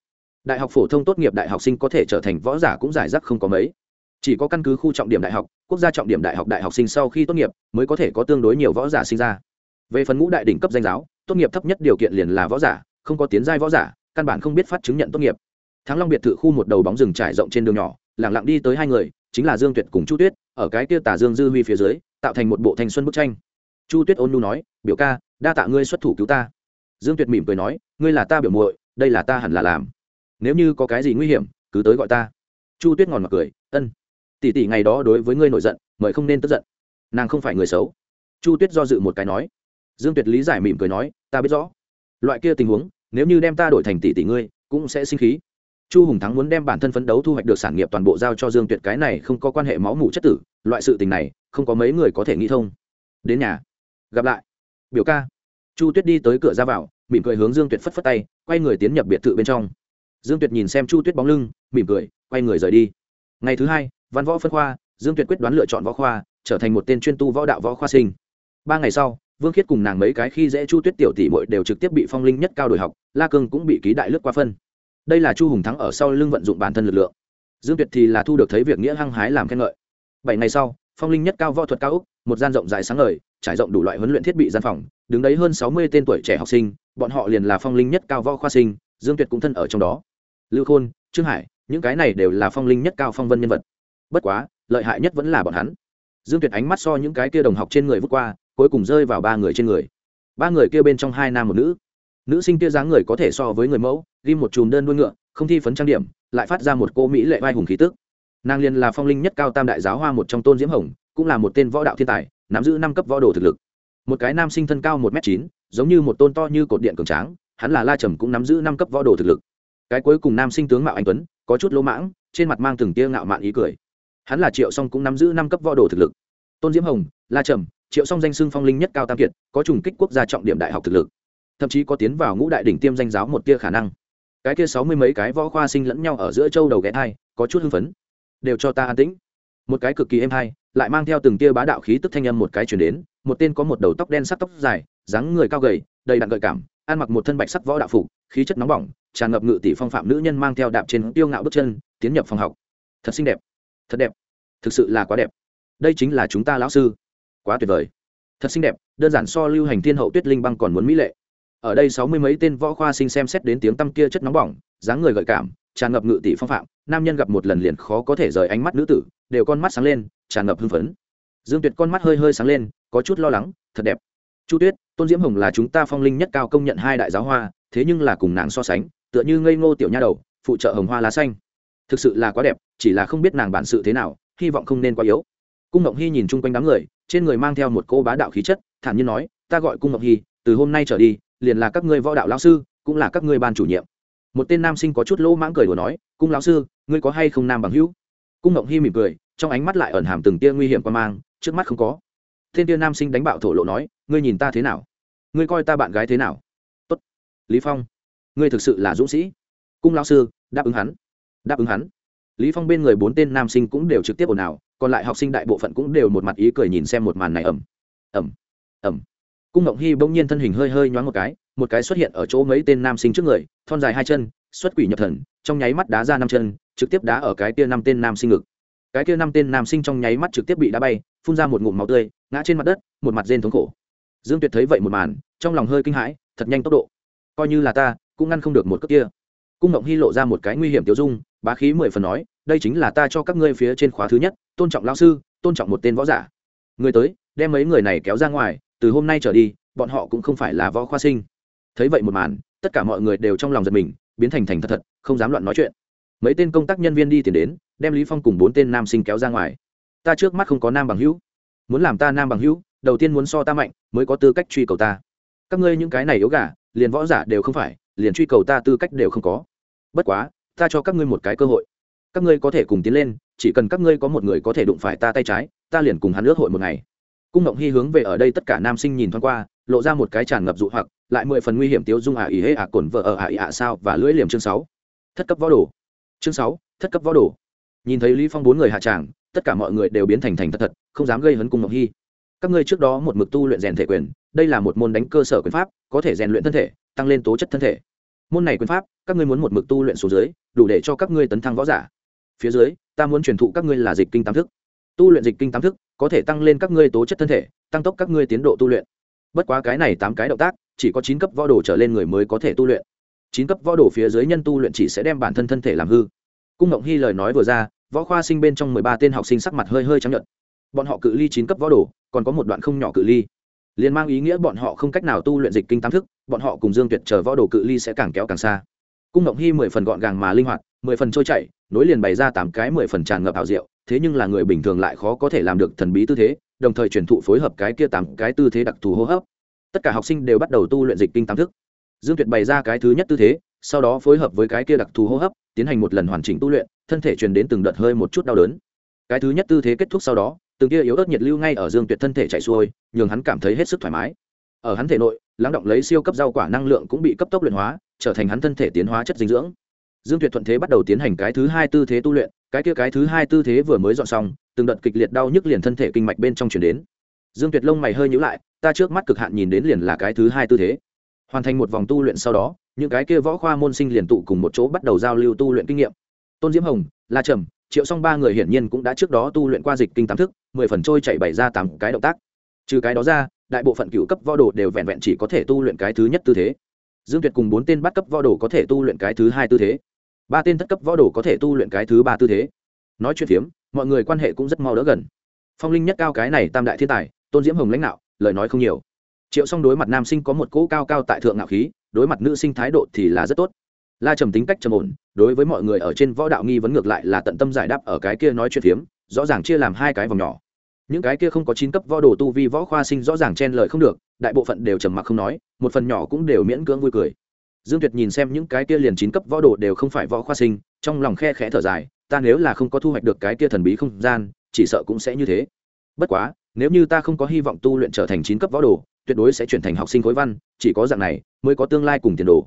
Đại học phổ thông tốt nghiệp đại học sinh có thể trở thành võ giả cũng giải rác không có mấy. Chỉ có căn cứ khu trọng điểm đại học, quốc gia trọng điểm đại học đại học sinh sau khi tốt nghiệp, mới có thể có tương đối nhiều võ giả sinh ra về phần ngũ đại đỉnh cấp danh giáo, tốt nghiệp thấp nhất điều kiện liền là võ giả, không có tiến giai võ giả, căn bản không biết phát chứng nhận tốt nghiệp. Thắng long biệt thự khu một đầu bóng rừng trải rộng trên đường nhỏ lẳng lặng đi tới hai người, chính là dương tuyệt cùng chu tuyết, ở cái kia tả dương dư huy phía dưới, tạo thành một bộ thanh xuân bức tranh. Chu tuyết ôn nhu nói, biểu ca, đa tạ ngươi xuất thủ cứu ta. Dương tuyệt mỉm cười nói, ngươi là ta biểu muội, đây là ta hẳn là làm. Nếu như có cái gì nguy hiểm, cứ tới gọi ta. Chu tuyết ngòn mặt cười, ân. Tỷ tỷ ngày đó đối với ngươi nổi giận, mời không nên tức giận. Nàng không phải người xấu. Chu tuyết do dự một cái nói dương tuyệt lý giải mỉm cười nói, ta biết rõ. Loại kia tình huống, nếu như đem ta đổi thành tỷ tỷ ngươi, cũng sẽ sinh khí. Chu hùng thắng muốn đem bản thân phấn đấu thu hoạch được sản nghiệp toàn bộ giao cho dương tuyệt, cái này không có quan hệ máu mủ chất tử, loại sự tình này, không có mấy người có thể nghĩ thông. Đến nhà, gặp lại. Biểu ca. Chu tuyết đi tới cửa ra vào, mỉm cười hướng dương tuyệt phất phất tay, quay người tiến nhập biệt thự bên trong. Dương tuyệt nhìn xem chu tuyết bóng lưng, mỉm cười, quay người rời đi. Ngày thứ hai, văn võ phân khoa, dương tuyệt quyết đoán lựa chọn võ khoa, trở thành một tên chuyên tu võ đạo võ khoa sinh. Ba ngày sau vương khiết cùng nàng mấy cái khi dễ chu tuyết tiểu tỷ mội đều trực tiếp bị phong linh nhất cao đổi học, la cương cũng bị ký đại lướt qua phân. Đây là chu hùng thắng ở sau lưng vận dụng bản thân lực lượng. Dương tuyệt thì là thu được thấy việc nghĩa hăng hái làm khen ngợi. Bảy ngày sau, phong linh nhất cao võ thuật cao úc, một gian rộng dài sáng ngời, trải rộng đủ loại huấn luyện thiết bị gian phòng, đứng đấy hơn sáu mươi tên tuổi trẻ học sinh, bọn họ liền là phong linh nhất cao võ khoa sinh, dương tuyệt cũng thân ở trong đó. Lưu khôn, trương hải, những cái này đều là phong linh nhất cao phong vân nhân vật. Bất quá, lợi hại nhất vẫn là bọn hắn. Dương tuyệt ánh mắt so những cái kia đồng học trên người vút qua cuối cùng rơi vào ba người trên người. Ba người kia bên trong hai nam một nữ. Nữ sinh kia dáng người có thể so với người mẫu ghi một chùm đơn đuôi ngựa, không thi phấn trang điểm, lại phát ra một cô mỹ lệ vai hùng khí tức. Nàng liền là phong linh nhất cao tam đại giáo hoa một trong tôn diễm hồng, cũng là một tên võ đạo thiên tài, nắm giữ năm cấp võ đồ thực lực. Một cái nam sinh thân cao một m chín, giống như một tôn to như cột điện cường tráng, hắn là la trầm cũng nắm giữ năm cấp võ đồ thực lực. Cái cuối cùng nam sinh tướng mạo anh tuấn, có chút lỗ mãng, trên mặt mang từng tia ngạo mạn ý cười. Hắn là triệu song cũng nắm giữ năm cấp võ đồ thực lực. Tôn diễm hồng, la trầm triệu song danh xưng phong linh nhất cao tam kiệt, có trùng kích quốc gia trọng điểm đại học thực lực. Thậm chí có tiến vào ngũ đại đỉnh tiêm danh giáo một tia khả năng. Cái kia sáu mươi mấy cái võ khoa sinh lẫn nhau ở giữa châu đầu ghé thai, có chút hưng phấn. Đều cho ta an tĩnh. Một cái cực kỳ êm hay, lại mang theo từng tia bá đạo khí tức thanh âm một cái chuyển đến, một tên có một đầu tóc đen sắc tóc dài, dáng người cao gầy, đầy đặn gợi cảm, ăn mặc một thân bạch sắc võ đạo phục, khí chất nóng bỏng, tràn ngập ngự tỷ phong phạm nữ nhân mang theo đạp trên tiêu ngạo bước chân, tiến nhập phòng học. Thật xinh đẹp. Thật đẹp. Thực sự là quá đẹp. Đây chính là chúng ta lão sư quá tuyệt vời. Thật xinh đẹp, đơn giản so lưu hành thiên hậu tuyết linh băng còn muốn mỹ lệ. Ở đây sáu mươi mấy tên võ khoa sinh xem xét đến tiếng tăm kia chất nóng bỏng, dáng người gợi cảm, tràn ngập ngự tỷ phong phạm, nam nhân gặp một lần liền khó có thể rời ánh mắt nữ tử, đều con mắt sáng lên, tràn ngập hưng phấn. Dương tuyệt con mắt hơi hơi sáng lên, có chút lo lắng, thật đẹp. Chu tuyết, tôn diễm hồng là chúng ta phong linh nhất cao công nhận hai đại giáo hoa, thế nhưng là cùng nàng so sánh, tựa như ngây ngô tiểu nha đầu, phụ trợ hồng hoa lá xanh. Thực sự là quá đẹp, chỉ là không biết nàng bản sự thế nào, hy vọng không nên quá yếu cung ngọc hy nhìn chung quanh đám người, trên người mang theo một cô bá đạo khí chất, thản nhiên nói, ta gọi cung ngọc hy, từ hôm nay trở đi, liền là các ngươi võ đạo lao sư, cũng là các ngươi ban chủ nhiệm. Một tên nam sinh có chút lỗ mãng cười đùa nói, cung lão sư, ngươi có hay không nam bằng hữu? Cung ngọc hy mỉm cười, trong ánh mắt lại ẩn hàm từng tia nguy hiểm quan mang, trước mắt không có. Thiên tia nam sinh đánh bạo thổ lộ nói, ngươi nhìn ta thế nào? Ngươi coi ta bạn gái thế nào? Tốt, lý phong, ngươi thực sự là dũng sĩ. Cung lão sư, đáp ứng hắn. Đáp ứng hắn lý phong bên người bốn tên nam sinh cũng đều trực tiếp ồn ào, còn lại học sinh đại bộ phận cũng đều một mặt ý cười nhìn xem một màn này ẩm ẩm ẩm cung ngộng hy bỗng nhiên thân hình hơi hơi nhoáng một cái một cái xuất hiện ở chỗ mấy tên nam sinh trước người, thon dài hai chân, xuất quỷ nhập thần, trong nháy mắt đá ra năm chân, trực tiếp đá ở cái kia năm tên nam sinh ngực. Cái kia năm tên nam sinh trong nháy mắt trực tiếp bị đá bay, phun ra một ngụm máu tươi, ngã trên mặt đất, một mặt rên thống khổ. Dương tuyệt thấy vậy một màn, trong lòng hơi kinh hãi, thật nhanh tốc độ. Coi như là ta, cũng ngăn không được một cước kia. Cung ngộng hy lộ ra một cái nguy hiểm tiêu dung, bá khí mười phần nói đây chính là ta cho các ngươi phía trên khóa thứ nhất, tôn trọng lao sư, tôn trọng một tên võ giả. Người tới, đem mấy người này kéo ra ngoài, từ hôm nay trở đi, bọn họ cũng không phải là võ khoa sinh. Thấy vậy một màn, tất cả mọi người đều trong lòng giật mình, biến thành thành thật thật, không dám loạn nói chuyện. Mấy tên công tác nhân viên đi tìm đến, đem lý phong cùng bốn tên nam sinh kéo ra ngoài. Ta trước mắt không có nam bằng hữu. Muốn làm ta nam bằng hữu, đầu tiên muốn so ta mạnh, mới có tư cách truy cầu ta. Các ngươi những cái này yếu gà, liền võ giả đều không phải, liền truy cầu ta tư cách đều không có. Bất quá, ta cho các ngươi một cái cơ hội các ngươi có thể cùng tiến lên, chỉ cần các ngươi có một người có thể đụng phải ta tay trái, ta liền cùng hắn ước hội một ngày. Cung ngộng hy hướng về ở đây tất cả nam sinh nhìn thoáng qua, lộ ra một cái tràn ngập dụ hoặc, lại mười phần nguy hiểm tiếu dung ả ý hê à ả cồn vợ ở ả ý ả sao và lưỡi liềm chương sáu. Thất cấp võ đồ. Chương sáu, thất cấp võ đồ. Nhìn thấy lý phong bốn người hạ tràng, tất cả mọi người đều biến thành thành thật thật, không dám gây hấn cung ngộng hy. Các ngươi trước đó một mực tu luyện rèn thể quyền, đây là một môn đánh cơ sở quyền pháp, có thể rèn luyện thân thể, tăng lên tố chất thân thể. Môn này quyền pháp, các ngươi muốn một mực tu luyện số dưới, đủ để cho các ngươi tấn thăng võ giả phía dưới, ta muốn truyền thụ các ngươi là dịch kinh tam thức. Tu luyện dịch kinh tam thức, có thể tăng lên các ngươi tố chất thân thể, tăng tốc các ngươi tiến độ tu luyện. Bất quá cái này tám cái động tác, chỉ có chín cấp võ đồ trở lên người mới có thể tu luyện. Chín cấp võ đồ phía dưới nhân tu luyện chỉ sẽ đem bản thân thân thể làm hư. Cung ngộng hy lời nói vừa ra, võ khoa sinh bên trong mười ba tên học sinh sắc mặt hơi hơi trắng nhợt. Bọn họ cự ly chín cấp võ đồ, còn có một đoạn không nhỏ cự ly. Liền mang ý nghĩa bọn họ không cách nào tu luyện dịch kinh tam thức, bọn họ cùng dương tuyệt chờ võ đồ cự ly sẽ càng kéo càng xa. Cung ngộng hy mười phần gọn gàng mà linh hoạt mười phần trôi chảy, nối liền bày ra tám cái mười phần tràn ngập ảo diệu, thế nhưng là người bình thường lại khó có thể làm được thần bí tư thế, đồng thời truyền thụ phối hợp cái kia tám cái tư thế đặc thù hô hấp. Tất cả học sinh đều bắt đầu tu luyện dịch kinh tam thức. Dương tuyệt bày ra cái thứ nhất tư thế, sau đó phối hợp với cái kia đặc thù hô hấp, tiến hành một lần hoàn chỉnh tu luyện, thân thể truyền đến từng đợt hơi một chút đau đớn. Cái thứ nhất tư thế kết thúc sau đó, từng kia yếu ớt nhiệt lưu ngay ở dương tuyệt thân thể chạy xuôi, nhường hắn cảm thấy hết sức thoải mái. Ở hắn thể nội, lắng động lấy siêu cấp rau quả năng lượng cũng bị cấp tốc luyện hóa, trở thành hắn thân thể tiến hóa chất dinh dưỡng dương tuyệt thuận thế bắt đầu tiến hành cái thứ hai tư thế tu luyện, cái kia cái thứ hai tư thế vừa mới dọn xong, từng đợt kịch liệt đau nhức liền thân thể kinh mạch bên trong chuyển đến. Dương tuyệt lông mày hơi nhữ lại, ta trước mắt cực hạn nhìn đến liền là cái thứ hai tư thế. Hoàn thành một vòng tu luyện sau đó, những cái kia võ khoa môn sinh liền tụ cùng một chỗ bắt đầu giao lưu tu luyện kinh nghiệm. Tôn diễm hồng, la trầm, triệu song ba người hiển nhiên cũng đã trước đó tu luyện qua dịch kinh tám thức, mười phần trôi chạy bảy ra tám cái động tác. Trừ cái đó ra, đại bộ phận cựu cấp võ đồ đều vẹn vẹn chỉ có thể tu luyện cái thứ nhất tư thế. Dương tuyệt cùng bốn tên bắt cấp võ đồ có thể tu luyện cái thứ hai tư thế ba tên thất cấp võ đồ có thể tu luyện cái thứ ba tư thế. Nói chuyện phiếm, mọi người quan hệ cũng rất mau đỡ gần. Phong linh nhất cao cái này tam đại thiên tài, tôn diễm hồng lãnh đạo, lời nói không nhiều. Triệu song đối mặt nam sinh có một cỗ cao cao tại thượng ngạo khí, đối mặt nữ sinh thái độ thì là rất tốt. La trầm tính cách trầm ổn, đối với mọi người ở trên võ đạo nghi vấn ngược lại là tận tâm giải đáp ở cái kia nói chuyện phiếm, rõ ràng chia làm hai cái vòng nhỏ. Những cái kia không có chín cấp võ đồ tu vi võ khoa sinh rõ ràng chen lời không được, đại bộ phận đều trầm mặc không nói, một phần nhỏ cũng đều miễn cưỡng vui cười dương tuyệt nhìn xem những cái kia liền chín cấp võ đồ đều không phải võ khoa sinh, trong lòng khe khẽ thở dài, ta nếu là không có thu hoạch được cái kia thần bí không gian, chỉ sợ cũng sẽ như thế. Bất quá, nếu như ta không có hy vọng tu luyện trở thành chín cấp võ đồ, tuyệt đối sẽ chuyển thành học sinh khối văn, chỉ có dạng này mới có tương lai cùng tiền đồ.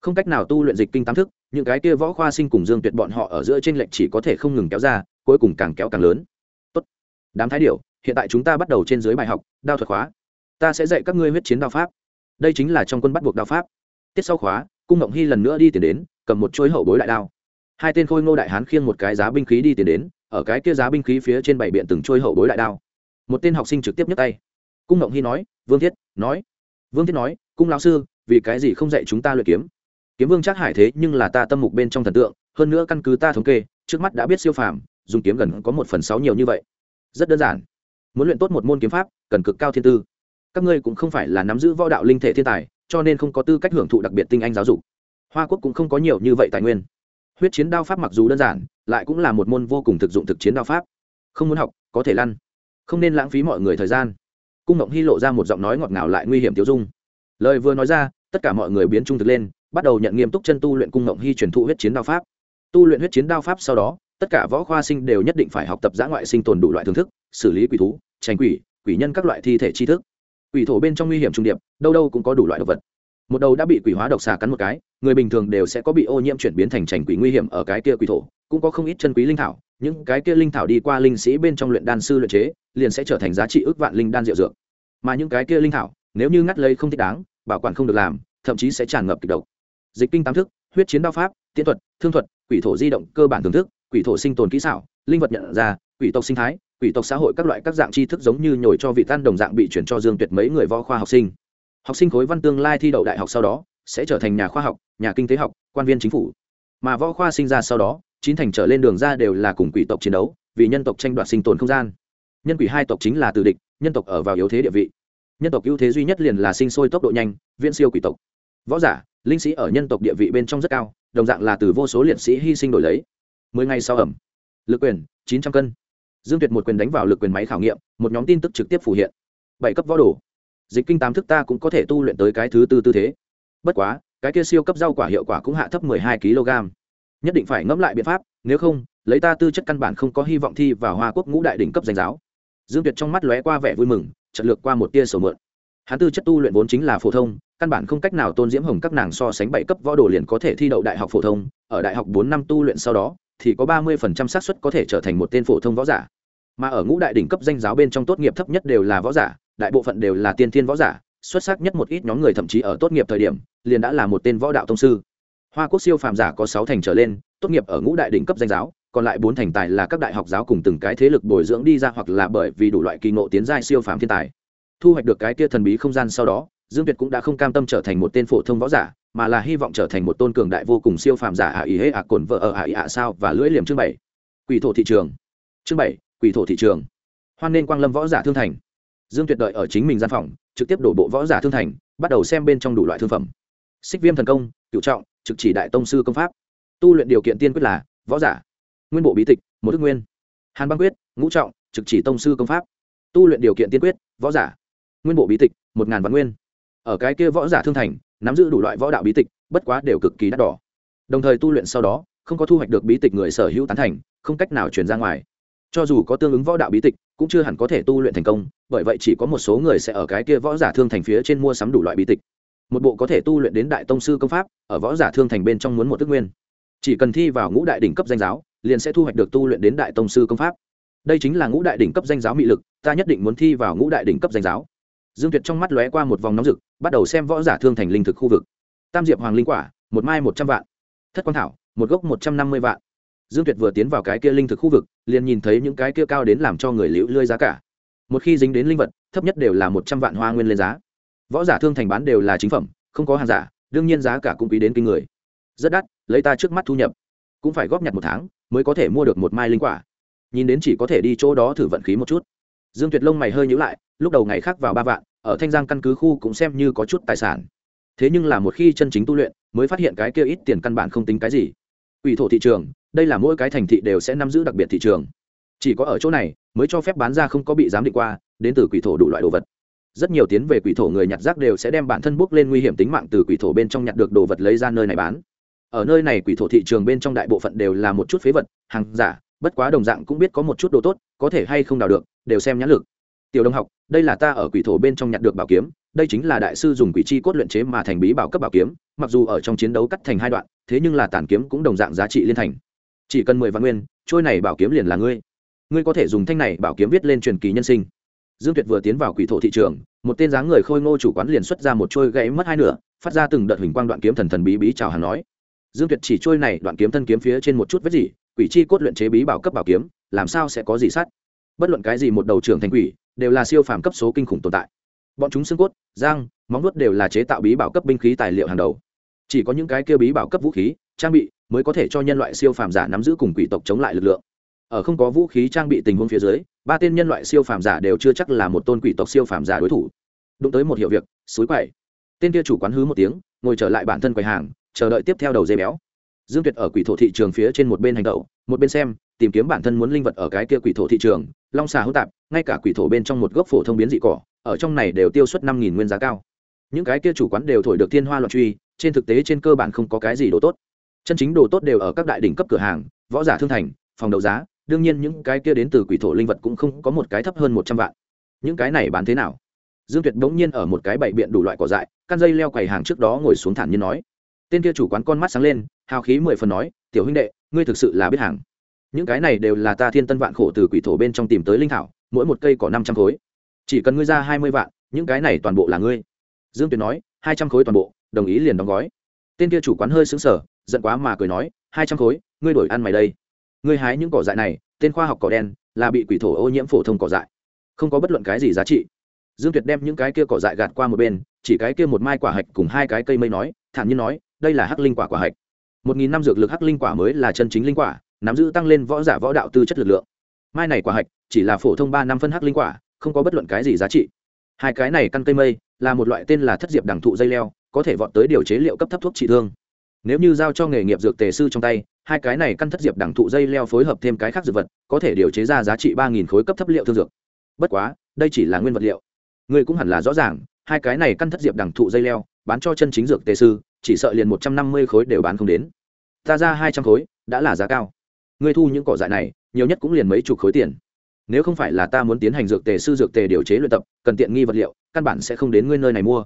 Không cách nào tu luyện dịch kinh tám thức, những cái kia võ khoa sinh cùng dương tuyệt bọn họ ở giữa trên lệnh chỉ có thể không ngừng kéo ra, cuối cùng càng kéo càng lớn. Tốt. Đám thái điệu hiện tại chúng ta bắt đầu trên dưới bài học, đao thuật khóa. Ta sẽ dạy các ngươi huyết chiến đao pháp. Đây chính là trong quân bắt buộc đao pháp tiết sau khóa, cung ngộng hy lần nữa đi tiền đến, cầm một chuỗi hậu bối đại đao. Hai tên khôi ngô đại hán khiêng một cái giá binh khí đi tiền đến, ở cái kia giá binh khí phía trên bảy biện từng chuỗi hậu bối đại đao. Một tên học sinh trực tiếp nhấc tay. Cung ngộng hy nói, vương thiết, nói. Vương thiết nói, cung lão sư, vì cái gì không dạy chúng ta luyện kiếm? Kiếm vương chắc hải thế nhưng là ta tâm mục bên trong thần tượng, hơn nữa căn cứ ta thống kê, trước mắt đã biết siêu phàm, dùng kiếm gần có một phần sáu nhiều như vậy. Rất đơn giản. Muốn luyện tốt một môn kiếm pháp, cần cực cao thiên tư. Các ngươi cũng không phải là nắm giữ võ đạo linh thể thiên tài cho nên không có tư cách hưởng thụ đặc biệt tinh anh giáo dục. Hoa quốc cũng không có nhiều như vậy tài nguyên. Huyết chiến đao pháp mặc dù đơn giản, lại cũng là một môn vô cùng thực dụng thực chiến đao pháp. Không muốn học, có thể lăn. Không nên lãng phí mọi người thời gian. Cung ngộng hy lộ ra một giọng nói ngọt ngào lại nguy hiểm tiêu dung. Lời vừa nói ra, tất cả mọi người biến trung thực lên, bắt đầu nhận nghiêm túc chân tu luyện cung ngộng hy truyền thụ huyết chiến đao pháp. Tu luyện huyết chiến đao pháp sau đó, tất cả võ khoa sinh đều nhất định phải học tập giã ngoại sinh tồn đủ loại thưởng thức, xử lý quỷ thú tranh quỷ quỷ nhân các loại thi thể tri thức quỷ thổ bên trong nguy hiểm trung điệp, đâu đâu cũng có đủ loại độc vật. Một đầu đã bị quỷ hóa độc xà cắn một cái, người bình thường đều sẽ có bị ô nhiễm chuyển biến thành trành quỷ nguy hiểm ở cái kia quỷ thổ, cũng có không ít chân quý linh thảo, những cái kia linh thảo đi qua linh sĩ bên trong luyện đan sư luyện chế, liền sẽ trở thành giá trị ước vạn linh đan diệu dược. Mà những cái kia linh thảo, nếu như ngắt lấy không thích đáng, bảo quản không được làm, thậm chí sẽ tràn ngập kịch độc. Dịch kinh tám thức, huyết chiến đao pháp tiễn thuật, thương thuật, quỷ thổ di động cơ bản thưởng thức, quỷ thổ sinh tồn kỹ xảo, linh vật nhận ra, quỷ tộc sinh thái quỷ tộc xã hội các loại các dạng tri thức giống như nhồi cho vị tan đồng dạng bị chuyển cho dương tuyệt mấy người võ khoa học sinh. Học sinh khối văn tương lai thi đậu đại học sau đó, sẽ trở thành nhà khoa học, nhà kinh tế học, quan viên chính phủ. Mà võ khoa sinh ra sau đó, chín thành trở lên đường ra đều là cùng quỷ tộc chiến đấu, vì nhân tộc tranh đoạt sinh tồn không gian. Nhân quỷ hai tộc chính là từ địch, nhân tộc ở vào yếu thế địa vị. Nhân tộc ưu thế duy nhất liền là sinh sôi tốc độ nhanh, viễn siêu quỷ tộc. Võ giả, linh sĩ ở nhân tộc địa vị bên trong rất cao, đồng dạng là từ vô số liệt sĩ hy sinh đổi lấy. Mười ngày sau ẩm. Lực quyền, chín trăm cân dương tuyệt một quyền đánh vào lực quyền máy khảo nghiệm, một nhóm tin tức trực tiếp phủ hiện. Bảy cấp võ đồ. Dịch kinh tám thức ta cũng có thể tu luyện tới cái thứ tư tư thế. Bất quá, cái kia siêu cấp rau quả hiệu quả cũng hạ thấp mười hai kg. Nhất định phải ngẫm lại biện pháp, nếu không, lấy ta tư chất căn bản không có hy vọng thi vào hoa quốc ngũ đại đỉnh cấp danh giáo. Dương tuyệt trong mắt lóe qua vẻ vui mừng trận lược qua một tia sầu mượn. Hắn tư chất tu luyện vốn chính là phổ thông, căn bản không cách nào tôn diễm hồng các nàng so sánh bảy cấp võ đồ liền có thể thi đậu đại học phổ thông, ở đại học bốn năm tu luyện sau đó thì có ba mươi phần trăm xác suất có thể trở thành một tên phổ thông võ giả. Mà ở ngũ đại đỉnh cấp danh giáo bên trong tốt nghiệp thấp nhất đều là võ giả, đại bộ phận đều là tiên thiên võ giả, xuất sắc nhất một ít nhóm người thậm chí ở tốt nghiệp thời điểm, liền đã là một tên võ đạo thông sư. Hoa quốc siêu phàm giả có sáu thành trở lên, tốt nghiệp ở ngũ đại đỉnh cấp danh giáo, còn lại bốn thành tài là các đại học giáo cùng từng cái thế lực bồi dưỡng đi ra hoặc là bởi vì đủ loại kỳ ngộ tiến giai siêu phàm thiên tài. Thu hoạch được cái kia thần bí không gian sau đó, dương việt cũng đã không cam tâm trở thành một tên phổ thông võ giả mà là hy vọng trở thành một tôn cường đại vô cùng siêu phàm giả ạ ý hễ ạ cồn vợ ở ạ ý ạ sao và lưỡi liềm chương bảy. Quỷ thổ thị trường. Chương bảy, quỷ thổ thị trường. Hoan nên quang lâm võ giả thương thành. Dương tuyệt đợi ở chính mình gian phòng, trực tiếp đổ bộ võ giả thương thành, bắt đầu xem bên trong đủ loại thương phẩm. Xích viêm thần công cựu trọng, trực chỉ đại tông sư công pháp. Tu luyện điều kiện tiên quyết là võ giả. Nguyên bộ bí tịch, một thức nguyên. Hàn băng quyết, ngũ trọng, trực chỉ tông sư công pháp. Tu luyện điều kiện tiên quyết, võ giả. Nguyên bộ bí tịch, một ngàn văn nguyên. Ở cái kia võ giả thương thành nắm giữ đủ loại võ đạo bí tịch, bất quá đều cực kỳ đắt đỏ. Đồng thời tu luyện sau đó, không có thu hoạch được bí tịch người sở hữu tán thành, không cách nào truyền ra ngoài. Cho dù có tương ứng võ đạo bí tịch, cũng chưa hẳn có thể tu luyện thành công, bởi vậy chỉ có một số người sẽ ở cái kia võ giả thương thành phía trên mua sắm đủ loại bí tịch. Một bộ có thể tu luyện đến đại tông sư công pháp, ở võ giả thương thành bên trong muốn một thức nguyên. Chỉ cần thi vào ngũ đại đỉnh cấp danh giáo, liền sẽ thu hoạch được tu luyện đến đại tông sư công pháp. Đây chính là ngũ đại đỉnh cấp danh giáo mị lực, ta nhất định muốn thi vào ngũ đại đỉnh cấp danh giáo dương tuyệt trong mắt lóe qua một vòng nóng rực, bắt đầu xem võ giả thương thành linh thực khu vực. Tam diệp hoàng linh quả, một mai một trăm vạn. Thất quang thảo, một gốc một trăm năm mươi vạn. Dương tuyệt vừa tiến vào cái kia linh thực khu vực, liền nhìn thấy những cái kia cao đến làm cho người liễu lươi giá cả. Một khi dính đến linh vật, thấp nhất đều là một trăm vạn hoa nguyên lên giá. Võ giả thương thành bán đều là chính phẩm, không có hàng giả, đương nhiên giá cả cũng quý đến kinh người. Rất đắt, lấy ta trước mắt thu nhập. Cũng phải góp nhặt một tháng, mới có thể mua được một mai linh quả. Nhìn đến chỉ có thể đi chỗ đó thử vận khí một chút dương tuyệt lông mày hơi nhữ lại, lúc đầu ngày khác vào ba vạn, ở thanh giang căn cứ khu cũng xem như có chút tài sản. Thế nhưng là một khi chân chính tu luyện, mới phát hiện cái kia ít tiền căn bản không tính cái gì. Ủy thổ thị trường, đây là mỗi cái thành thị đều sẽ nắm giữ đặc biệt thị trường. Chỉ có ở chỗ này, mới cho phép bán ra không có bị giám định qua, đến từ quỷ thổ đủ loại đồ vật. Rất nhiều tiến về quỷ thổ người nhặt rác đều sẽ đem bản thân bước lên nguy hiểm tính mạng từ quỷ thổ bên trong nhặt được đồ vật lấy ra nơi này bán. Ở nơi này quỷ thổ thị trường bên trong đại bộ phận đều là một chút phế vật, hàng giả, bất quá đồng dạng cũng biết có một chút đồ tốt, có thể hay không đào được đều xem nhãn lực. Tiểu đồng học, đây là ta ở quỷ thổ bên trong nhặt được bảo kiếm, đây chính là đại sư dùng quỷ chi cốt luyện chế mà thành bí bảo cấp bảo kiếm, mặc dù ở trong chiến đấu cắt thành hai đoạn, thế nhưng là tàn kiếm cũng đồng dạng giá trị liên thành. Chỉ cần mười vạn nguyên, trôi này bảo kiếm liền là ngươi. Ngươi có thể dùng thanh này bảo kiếm viết lên truyền kỳ nhân sinh. Dương tuyệt vừa tiến vào quỷ thổ thị trường, một tên dáng người khôi ngô chủ quán liền xuất ra một trôi gãy mất hai nửa, phát ra từng đợt hình quang đoạn kiếm thần thần bí bí chào hàng nói. Dương tuyệt chỉ trôi này đoạn kiếm thân kiếm phía trên một chút vết gì, quỷ chi cốt luyện chế bí bảo cấp bảo kiếm, làm sao sẽ có gì sát? Bất luận cái gì một đầu trưởng thành quỷ, đều là siêu phàm cấp số kinh khủng tồn tại. Bọn chúng xương cốt, giang, móng nuốt đều là chế tạo bí bảo cấp binh khí tài liệu hàng đầu. Chỉ có những cái kia bí bảo cấp vũ khí, trang bị mới có thể cho nhân loại siêu phàm giả nắm giữ cùng quỷ tộc chống lại lực lượng. Ở không có vũ khí trang bị tình huống phía dưới, ba tên nhân loại siêu phàm giả đều chưa chắc là một tôn quỷ tộc siêu phàm giả đối thủ. Đụng tới một hiệu việc, suối quậy. Tên kia chủ quán hứ một tiếng, ngồi trở lại bản thân quầy hàng, chờ đợi tiếp theo đầu dây béo. Dương tuyệt ở quỷ thổ thị trường phía trên một bên hành động một bên xem tìm kiếm bản thân muốn linh vật ở cái kia quỷ thổ thị trường, long xà hữu tạp, ngay cả quỷ thổ bên trong một gốc phổ thông biến dị cỏ, ở trong này đều tiêu suất năm nghìn nguyên giá cao. Những cái kia chủ quán đều thổi được thiên hoa loạn truy, trên thực tế trên cơ bản không có cái gì đồ tốt. Chân chính đồ tốt đều ở các đại đỉnh cấp cửa hàng, võ giả thương thành, phòng đấu giá, đương nhiên những cái kia đến từ quỷ thổ linh vật cũng không có một cái thấp hơn một trăm vạn. Những cái này bán thế nào? Dương tuyệt bỗng nhiên ở một cái bậy biện đủ loại cỏ dại, căn dây leo quầy hàng trước đó ngồi xuống thản nhiên nói. Tên kia chủ quán con mắt sáng lên, hào khí mười phần nói, tiểu huynh đệ, ngươi thực sự là biết hàng những cái này đều là ta thiên tân vạn khổ từ quỷ thổ bên trong tìm tới linh thảo, mỗi một cây có năm trăm khối. Chỉ cần ngươi ra hai mươi vạn, những cái này toàn bộ là ngươi. Dương tuyền nói, hai trăm khối toàn bộ, đồng ý liền đóng gói. Tên kia chủ quán hơi xứng sở giận quá mà cười nói, hai trăm khối, ngươi đổi ăn mày đây. Ngươi hái những cỏ dại này, tên khoa học cỏ đen, là bị quỷ thổ ô nhiễm phổ thông cỏ dại. Không có bất luận cái gì giá trị. Dương tuyệt đem những cái kia cỏ dại gạt qua một bên, chỉ cái kia một mai quả hạch cùng hai cái cây mây nói, thản nhiên nói, đây là hắc linh quả quả hạch. Một nghìn năm dược lực hắc linh quả mới là chân chính linh quả nắm giữ tăng lên võ giả võ đạo tư chất lực lượng. Mai này quả hạch, chỉ là phổ thông ba năm phân hắc linh quả, không có bất luận cái gì giá trị. Hai cái này căn cây mây, là một loại tên là thất diệp đẳng thụ dây leo, có thể vọt tới điều chế liệu cấp thấp thuốc trị thương. Nếu như giao cho nghề nghiệp dược tề sư trong tay, hai cái này căn thất diệp đẳng thụ dây leo phối hợp thêm cái khác dược vật, có thể điều chế ra giá trị ba nghìn khối cấp thấp liệu thương dược. Bất quá, đây chỉ là nguyên vật liệu. Người cũng hẳn là rõ ràng, hai cái này căn thất diệp đẳng thụ dây leo, bán cho chân chính dược tề sư, chỉ sợ liền một trăm năm mươi khối đều bán không đến. Ta ra hai trăm khối, đã là giá cao. Ngươi thu những cỏ dại này, nhiều nhất cũng liền mấy chục khối tiền. Nếu không phải là ta muốn tiến hành dược tề sư dược tề điều chế luyện tập, cần tiện nghi vật liệu, căn bản sẽ không đến ngươi nơi này mua.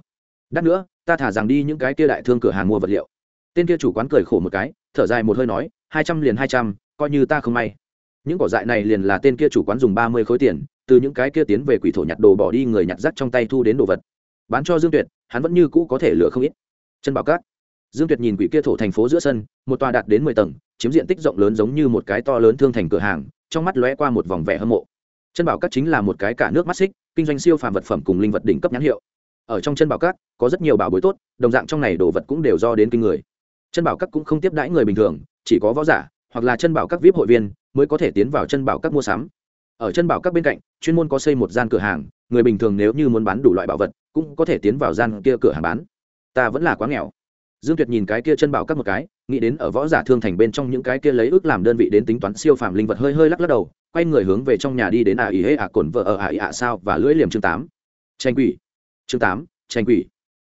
Đắt nữa, ta thả rằng đi những cái kia đại thương cửa hàng mua vật liệu. Tên kia chủ quán cười khổ một cái, thở dài một hơi nói, hai trăm liền hai trăm, coi như ta không may. Những cỏ dại này liền là tên kia chủ quán dùng ba mươi khối tiền, từ những cái kia tiến về quỷ thổ nhặt đồ bỏ đi người nhặt rác trong tay thu đến đồ vật. Bán cho dương tuyệt, hắn vẫn như cũ có thể lựa không ít. Chân bảo cát. Dương tuyệt nhìn quỷ kia thổ thành phố giữa sân, một tòa đạt đến mười tầng chiếm diện tích rộng lớn giống như một cái to lớn thương thành cửa hàng, trong mắt lóe qua một vòng vẻ hâm mộ. Chân bảo cát chính là một cái cả nước mắt xích, kinh doanh siêu phàm vật phẩm cùng linh vật đỉnh cấp nhãn hiệu. Ở trong chân bảo cát, có rất nhiều bảo bối tốt, đồng dạng trong này đồ vật cũng đều do đến kinh người. Chân bảo các cũng không tiếp đãi người bình thường, chỉ có võ giả, hoặc là chân bảo các vip hội viên, mới có thể tiến vào chân bảo các mua sắm. Ở chân bảo các bên cạnh, chuyên môn có xây một gian cửa hàng, người bình thường nếu như muốn bán đủ loại bảo vật, cũng có thể tiến vào gian kia cửa hàng bán. Ta vẫn là quá nghèo dương tuyệt nhìn cái kia chân bảo các một cái, nghĩ đến ở võ giả thương thành bên trong những cái kia lấy ước làm đơn vị đến tính toán siêu phàm linh vật hơi hơi lắc lắc đầu, quay người hướng về trong nhà đi đến à ý hễ à cồn vợ ở à ý ả sao và lưỡi liềm chương tám. Tranh quỷ. Chương tám, tranh quỷ.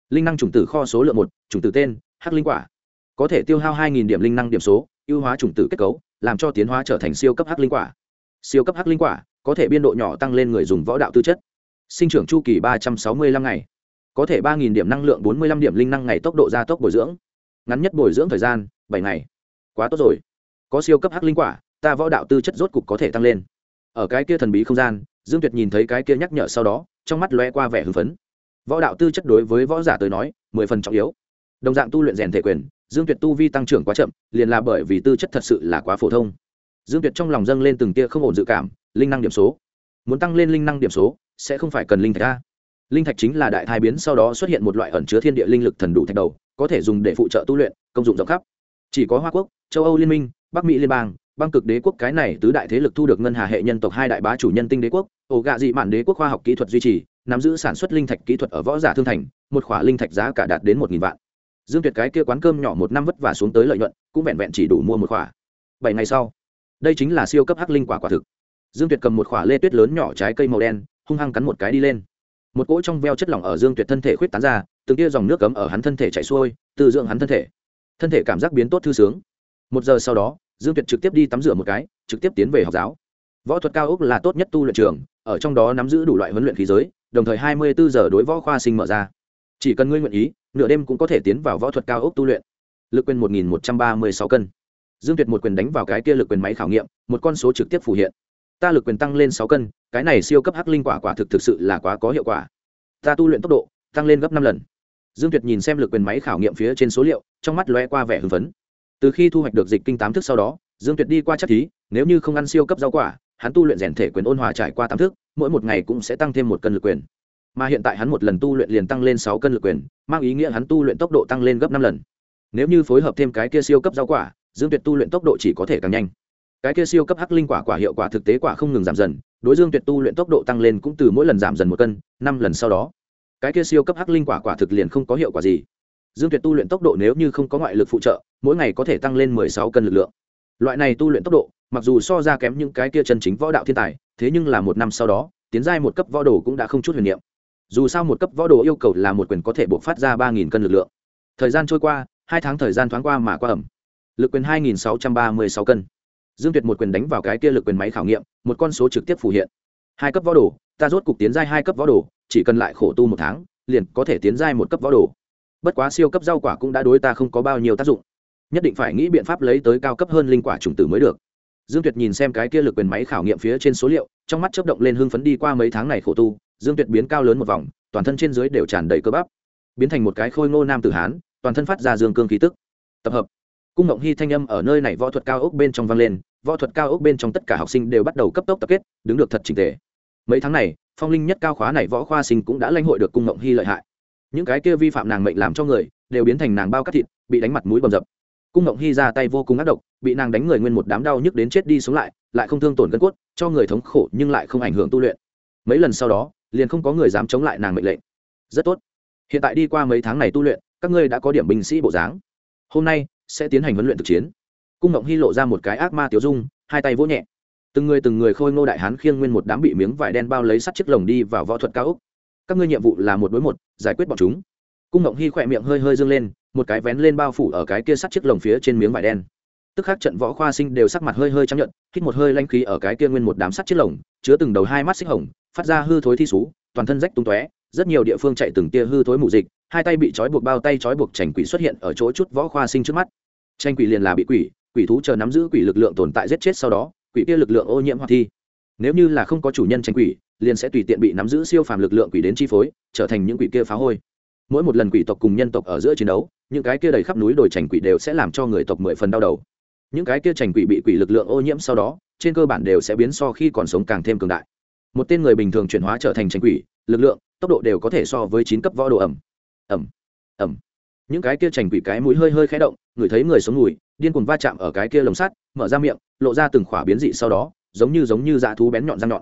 Linh năng chủng tử kho số lượng một, chủng tử tên, hắc linh quả. Có thể tiêu hao 2.000 điểm linh năng điểm số, ưu hóa chủng tử kết cấu, làm cho tiến hóa trở thành siêu cấp hắc linh quả. Siêu cấp hắc linh quả, có thể biên độ nhỏ tăng lên người dùng võ đạo tư chất. Sinh trưởng chu kỳ 365 ngày có thể ba nghìn điểm năng lượng 45 điểm linh năng ngày tốc độ gia tốc bồi dưỡng. Ngắn nhất bồi dưỡng thời gian 7 ngày. Quá tốt rồi. Có siêu cấp hắc linh quả, ta võ đạo tư chất rốt cục có thể tăng lên. Ở cái kia thần bí không gian, dương tuyệt nhìn thấy cái kia nhắc nhở sau đó, trong mắt lóe qua vẻ hưng phấn. Võ đạo tư chất đối với võ giả tới nói, mười phần trọng yếu. Đồng dạng tu luyện rèn thể quyền, dương tuyệt tu vi tăng trưởng quá chậm, liền là bởi vì tư chất thật sự là quá phổ thông. Dương tuyệt trong lòng dâng lên từng tia không ổn dự cảm, linh năng điểm số. Muốn tăng lên linh năng điểm số, sẽ không phải cần linh thạch a linh thạch chính là đại thai biến, sau đó xuất hiện một loại ẩn chứa thiên địa linh lực thần đủ thạch đầu, có thể dùng để phụ trợ tu luyện, công dụng rộng khắp. Chỉ có hoa quốc, châu âu liên minh, bắc mỹ liên bang băng cực đế quốc cái này tứ đại thế lực thu được ngân hà hệ nhân tộc hai đại bá chủ nhân tinh đế quốc, ổ gạ dị mạn đế quốc khoa học kỹ thuật duy trì, nắm giữ sản xuất linh thạch kỹ thuật ở võ giả thương thành, một khoả linh thạch giá cả đạt đến một nghìn vạn. Dương tuyệt cái kia quán cơm nhỏ một năm vất vả xuống tới lợi nhuận, cũng vẹn vẹn chỉ đủ mua một khoả bảy ngày sau, đây chính là siêu cấp hắc linh quả quả thực. Dương tuyệt cầm một khoả lê tuyết lớn nhỏ trái cây màu đen, hung hăng cắn một cái đi lên một cỗ trong veo chất lỏng ở dương tuyệt thân thể khuyết tán ra, từng tia dòng nước cấm ở hắn thân thể chảy xuôi, từ dưỡng hắn thân thể. Thân thể cảm giác biến tốt thư sướng. Một giờ sau đó, dương tuyệt trực tiếp đi tắm rửa một cái, trực tiếp tiến về học giáo. Võ thuật cao ốc là tốt nhất tu luyện trường, ở trong đó nắm giữ đủ loại huấn luyện khí giới, đồng thời hai mươi bốn giờ đối võ khoa sinh mở ra. Chỉ cần ngươi nguyện ý, nửa đêm cũng có thể tiến vào võ thuật cao ốc tu luyện. Lực quyền một nghìn một trăm ba mươi sáu cân. Dương tuyệt một quyền đánh vào cái kia lực quyền máy khảo nghiệm, một con số trực tiếp phủ hiện. Ta lực quyền tăng lên sáu cân cái này siêu cấp hắc linh quả quả thực thực sự là quá có hiệu quả. Ta tu luyện tốc độ tăng lên gấp năm lần. Dương tuyệt nhìn xem lực quyền máy khảo nghiệm phía trên số liệu, trong mắt loe qua vẻ hưng phấn. Từ khi thu hoạch được dịch kinh tám thức sau đó, dương tuyệt đi qua chắc thí, nếu như không ăn siêu cấp rau quả, hắn tu luyện rèn thể quyền ôn hòa trải qua tám thức, mỗi một ngày cũng sẽ tăng thêm một cân lực quyền. Mà hiện tại hắn một lần tu luyện liền tăng lên sáu cân lực quyền, mang ý nghĩa hắn tu luyện tốc độ tăng lên gấp năm lần. Nếu như phối hợp thêm cái kia siêu cấp rau quả, dương tuyệt tu luyện tốc độ chỉ có thể càng nhanh cái kia siêu cấp hắc linh quả quả hiệu quả thực tế quả không ngừng giảm dần, đối dương tuyệt tu luyện tốc độ tăng lên cũng từ mỗi lần giảm dần một cân, năm lần sau đó. Cái kia siêu cấp hắc linh quả quả thực liền không có hiệu quả gì. Dương tuyệt tu luyện tốc độ nếu như không có ngoại lực phụ trợ, mỗi ngày có thể tăng lên mười sáu cân lực lượng. Loại này tu luyện tốc độ, mặc dù so ra kém những cái kia chân chính võ đạo thiên tài, thế nhưng là một năm sau đó, tiến giai một cấp võ đồ cũng đã không chút huyền niệm. Dù sao một cấp võ đồ yêu cầu là một quyền có thể buộc phát ra ba nghìn cân lực lượng. Thời gian trôi qua, hai tháng thời gian thoáng qua mà qua ẩm. Lực quyền hai nghìn sáu trăm ba mươi sáu cân dương tuyệt một quyền đánh vào cái kia lực quyền máy khảo nghiệm, một con số trực tiếp phủ hiện. Hai cấp võ đồ, ta rốt cục tiến giai hai cấp võ đồ, chỉ cần lại khổ tu một tháng, liền có thể tiến giai một cấp võ đồ. Bất quá siêu cấp rau quả cũng đã đối ta không có bao nhiêu tác dụng. Nhất định phải nghĩ biện pháp lấy tới cao cấp hơn linh quả chủng tử mới được. Dương tuyệt nhìn xem cái kia lực quyền máy khảo nghiệm phía trên số liệu, trong mắt chấp động lên hưng phấn đi qua mấy tháng này khổ tu, dương tuyệt biến cao lớn một vòng, toàn thân trên dưới đều tràn đầy cơ bắp, biến thành một cái khôi ngô nam tử hán, toàn thân phát ra dương cương khí tức. Tập hợp cung ngộng hy thanh âm ở nơi này võ thuật cao ốc bên trong vang lên, võ thuật cao ốc bên trong tất cả học sinh đều bắt đầu cấp tốc tập kết, đứng được thật trình tề. Mấy tháng này, phong linh nhất cao khóa này võ khoa sinh cũng đã lãnh hội được cung ngộng hy lợi hại. Những cái kia vi phạm nàng mệnh làm cho người, đều biến thành nàng bao cắt thịt, bị đánh mặt mũi bầm dập. Cung ngộng hy ra tay vô cùng ác độc, bị nàng đánh người nguyên một đám đau nhức đến chết đi sống lại lại không thương tổn gân cốt, cho người thống khổ nhưng lại không ảnh hưởng tu luyện. Mấy lần sau đó, liền không có người dám chống lại nàng mệnh lệnh. Rất tốt. Hiện tại đi qua mấy tháng này tu luyện, các ngươi đã có điểm binh sĩ bộ dáng. Hôm nay sẽ tiến hành huấn luyện thực chiến. Cung ngộng hy lộ ra một cái ác ma tiểu dung hai tay vỗ nhẹ. Từng người từng người khôi ngô đại hán khiêng nguyên một đám bị miếng vải đen bao lấy sắt chiếc lồng đi vào võ thuật cao úc các ngươi nhiệm vụ là một đối một giải quyết bọn chúng. Cung ngộng hy khỏe miệng hơi hơi dâng lên một cái vén lên bao phủ ở cái kia sắt chiếc lồng phía trên miếng vải đen. Tức khắc trận võ khoa sinh đều sắc mặt hơi hơi chấp nhận hít một hơi lanh khí ở cái kia nguyên một đám sắt chiếc lồng chứa từng đầu hai mắt xích hồng phát ra hư thối thi sú, toàn thân rách tung tóe rất nhiều địa phương chạy từng tia hư thối mù dịch hai tay bị trói buộc bao tay trói buộc trành quỷ xuất hiện ở chỗ chút võ khoa sinh trước mắt. Tranh quỷ liền là bị quỷ quỷ thú chờ nắm giữ quỷ lực lượng tồn tại giết chết sau đó, quỷ kia lực lượng ô nhiễm hoặc thi. Nếu như là không có chủ nhân tranh quỷ, liền sẽ tùy tiện bị nắm giữ siêu phàm lực lượng quỷ đến chi phối, trở thành những quỷ kia phá hôi. Mỗi một lần quỷ tộc cùng nhân tộc ở giữa chiến đấu, những cái kia đầy khắp núi đồi trành quỷ đều sẽ làm cho người tộc mười phần đau đầu. Những cái kia trành quỷ bị quỷ lực lượng ô nhiễm sau đó, trên cơ bản đều sẽ biến so khi còn sống càng thêm cường đại. Một tên người bình thường chuyển hóa trở thành trành quỷ, lực lượng, tốc độ đều có thể so với chín cấp võ độ ẩm ẩm ẩm những cái kia chành quỷ cái mũi hơi hơi khé động ngửi thấy người sống mùi điên cuồng va chạm ở cái kia lồng sắt, mở ra miệng, lộ ra từng khỏa biến dị sau đó, giống như giống như dạ thú bén nhọn răng nhọn.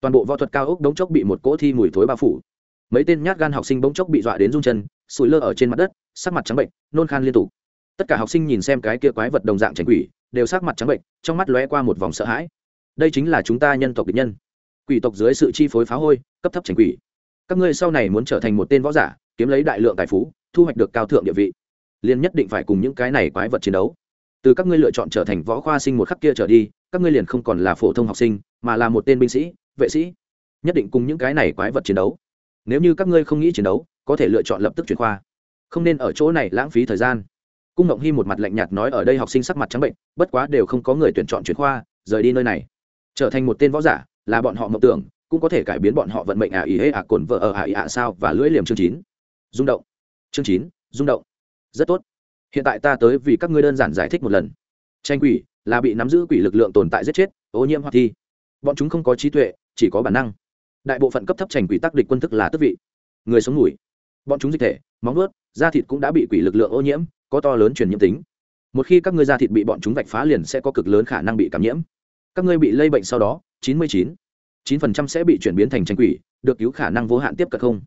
Toàn bộ võ thuật cao ốc đống chốc bị một cỗ thi mùi thối bao phủ. Mấy tên nhát gan học sinh bỗng chốc bị dọa đến run chân, sủi lơ ở trên mặt đất, sắc mặt trắng bệnh, nôn khan liên tục. Tất cả học sinh nhìn xem cái kia quái vật đồng dạng tránh quỷ, đều sắc mặt trắng bệnh, trong mắt lóe qua một vòng sợ hãi. Đây chính là chúng ta nhân tộc địch nhân. Quỷ tộc dưới sự chi phối phá hôi, cấp thấp tránh quỷ các ngươi sau này muốn trở thành một tên võ giả, kiếm lấy đại lượng tài phú, thu hoạch được cao thượng địa vị, liền nhất định phải cùng những cái này quái vật chiến đấu. Từ các ngươi lựa chọn trở thành võ khoa sinh một khắc kia trở đi, các ngươi liền không còn là phổ thông học sinh, mà là một tên binh sĩ, vệ sĩ, nhất định cùng những cái này quái vật chiến đấu. Nếu như các ngươi không nghĩ chiến đấu, có thể lựa chọn lập tức chuyển khoa. Không nên ở chỗ này lãng phí thời gian. Cung ngộng hy một mặt lạnh nhạt nói ở đây học sinh sắc mặt trắng bệnh, bất quá đều không có người tuyển chọn chuyển khoa, rời đi nơi này. Trở thành một tên võ giả, là bọn họ mộng tưởng cũng có thể cải biến bọn họ vận mệnh à ý hễ à cồn vợ ở à ý à sao và lưỡi liềm chương chín. Rung động. Chương chín, rung động. Rất tốt. Hiện tại ta tới vì các ngươi đơn giản giải thích một lần. Tranh quỷ là bị nắm giữ quỷ lực lượng tồn tại giết chết, ô nhiễm hoặc thi. Bọn chúng không có trí tuệ, chỉ có bản năng. Đại bộ phận cấp thấp trành quỷ tác địch quân thức là tức vị. Người sống mũi bọn chúng dịch thể, móng ướt da thịt cũng đã bị quỷ lực lượng ô nhiễm, có to lớn truyền nhiễm tính. Một khi các ngươi da thịt bị bọn chúng vạch phá liền sẽ có cực lớn khả năng bị cảm nhiễm. Các ngươi bị lây bệnh sau đó, chín mươi chín phần trăm sẽ bị chuyển biến thành tranh quỷ, được cứu khả năng vô hạn tiếp cận không?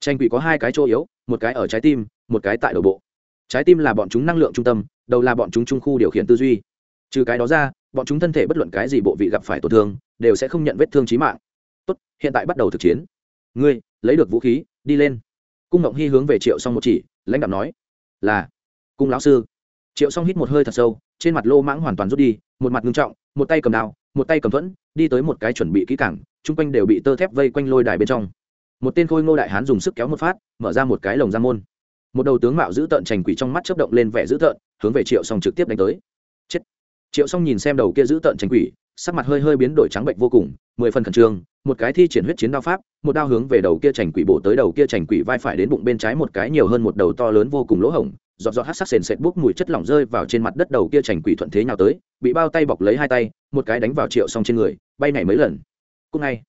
Tranh quỷ có hai cái chỗ yếu, một cái ở trái tim, một cái tại đầu bộ. Trái tim là bọn chúng năng lượng trung tâm, đầu là bọn chúng trung khu điều khiển tư duy. Trừ cái đó ra, bọn chúng thân thể bất luận cái gì bộ vị gặp phải tổn thương, đều sẽ không nhận vết thương trí mạng. Tốt, hiện tại bắt đầu thực chiến. Ngươi, lấy được vũ khí, đi lên. Cung ngộng hy hướng về triệu song một chỉ, lãnh đạo nói, là. Cung lão sư. Triệu song hít một hơi thật sâu, trên mặt lô mãng hoàn toàn rút đi, một mặt ngưng trọng, một tay cầm đao một tay cầm thuẫn, đi tới một cái chuẩn bị kỹ cảng chung quanh đều bị tơ thép vây quanh lôi đài bên trong. Một tên khôi ngô đại hán dùng sức kéo một phát, mở ra một cái lồng ra môn. Một đầu tướng mạo giữ tợn trành quỷ trong mắt chớp động lên vẻ dữ tợn, hướng về triệu xong trực tiếp đánh tới. Chết! Triệu xong nhìn xem đầu kia giữ tợn trành quỷ sắc mặt hơi hơi biến đổi trắng bệnh vô cùng, mười phần khẩn trương, một cái thi triển huyết chiến đao pháp, một đao hướng về đầu kia trành quỷ bổ tới đầu kia trành quỷ vai phải đến bụng bên trái một cái nhiều hơn một đầu to lớn vô cùng lỗ hổng, giọt giọt hát sắc sền sệt bốc mùi chất lỏng rơi vào trên mặt đất đầu kia trành quỷ thuận thế nhào tới, bị bao tay bọc lấy hai tay, một cái đánh vào triệu xong trên người, bay này mấy lần. Cúc ngay,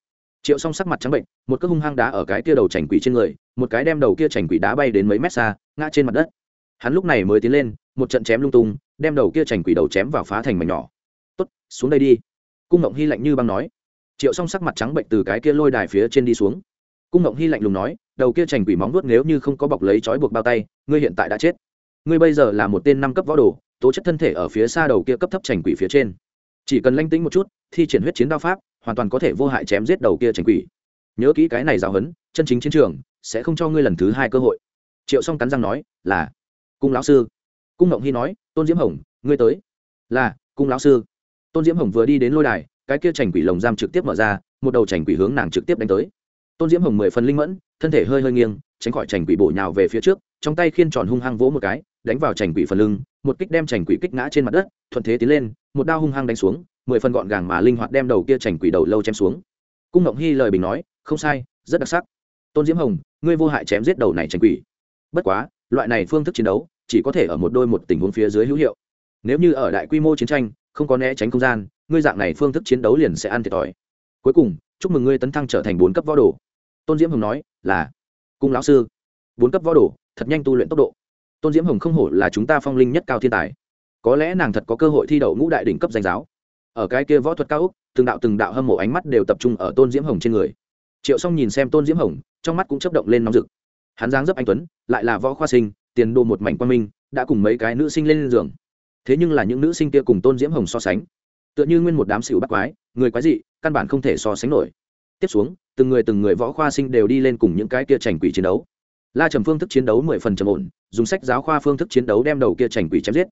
triệu xong sắc mặt trắng bệnh, một cước hung hăng đá ở cái kia đầu trành quỷ trên người, một cái đem đầu kia trành quỷ đá bay đến mấy mét xa, ngã trên mặt đất. Hắn lúc này mới tiến lên, một trận chém lung tung, đem đầu kia trành quỷ đầu chém vào phá thành mảnh nhỏ. Tốt, xuống đây đi cung ngộng hy lạnh như băng nói. Triệu Song sắc mặt trắng bệnh từ cái kia lôi đài phía trên đi xuống. Cung ngộng hy lạnh lùng nói, đầu kia trành quỷ móng vuốt nếu như không có bọc lấy trói buộc bao tay, ngươi hiện tại đã chết. Ngươi bây giờ là một tên năm cấp võ đồ, tố chất thân thể ở phía xa đầu kia cấp thấp trành quỷ phía trên. Chỉ cần lanh tính một chút, thi triển huyết chiến đao pháp, hoàn toàn có thể vô hại chém giết đầu kia trành quỷ. Nhớ kỹ cái này giáo hấn chân chính chiến trường sẽ không cho ngươi lần thứ hai cơ hội. Triệu xong cắn răng nói, là. Cung lão sư. Cung ngộng hy nói, tôn diễm hồng, ngươi tới. Là, cung lão sư tôn diễm hồng vừa đi đến lôi đài, cái kia trành quỷ lồng giam trực tiếp mở ra, một đầu trành quỷ hướng nàng trực tiếp đánh tới. Tôn diễm hồng mười phần linh mẫn, thân thể hơi hơi nghiêng, tránh khỏi trành quỷ bổ nhào về phía trước, trong tay khiên tròn hung hăng vỗ một cái, đánh vào trành quỷ phần lưng, một kích đem trành quỷ kích ngã trên mặt đất, thuận thế tiến lên, một đao hung hăng đánh xuống, mười phần gọn gàng mà linh hoạt đem đầu kia trành quỷ đầu lâu chém xuống. Cung ngộng hy lời bình nói, không sai, rất đặc sắc. Tôn diễm hồng, ngươi vô hại chém giết đầu này chành quỷ. Bất quá, loại này phương thức chiến đấu, chỉ có thể ở một đôi một tình huống phía dưới hữu hiệu. Nếu như ở đại quy mô chiến tranh không có né tránh không gian, ngươi dạng này phương thức chiến đấu liền sẽ ăn thiệt thòi. Cuối cùng, chúc mừng ngươi tấn thăng trở thành bốn cấp võ đồ. Tôn diễm hồng nói, là, cung lão sư. Bốn cấp võ đồ, thật nhanh tu luyện tốc độ. Tôn diễm hồng không hổ là chúng ta phong linh nhất cao thiên tài. Có lẽ nàng thật có cơ hội thi đậu ngũ đại đỉnh cấp danh giáo. Ở cái kia võ thuật cao úc từng đạo từng đạo hâm mộ ánh mắt đều tập trung ở tôn diễm hồng trên người. Triệu xong nhìn xem tôn diễm hồng, trong mắt cũng chấp động lên nóng rực. Hắn dáng dấp anh tuấn, lại là võ khoa sinh, tiền đồ một mảnh quan minh, đã cùng mấy cái nữ sinh lên giường thế nhưng là những nữ sinh kia cùng tôn diễm hồng so sánh tựa như nguyên một đám xỉu bắt quái người quái dị căn bản không thể so sánh nổi tiếp xuống từng người từng người võ khoa sinh đều đi lên cùng những cái kia trành quỷ chiến đấu la trầm phương thức chiến đấu mười phần trầm ổn dùng sách giáo khoa phương thức chiến đấu đem đầu kia trành quỷ chém giết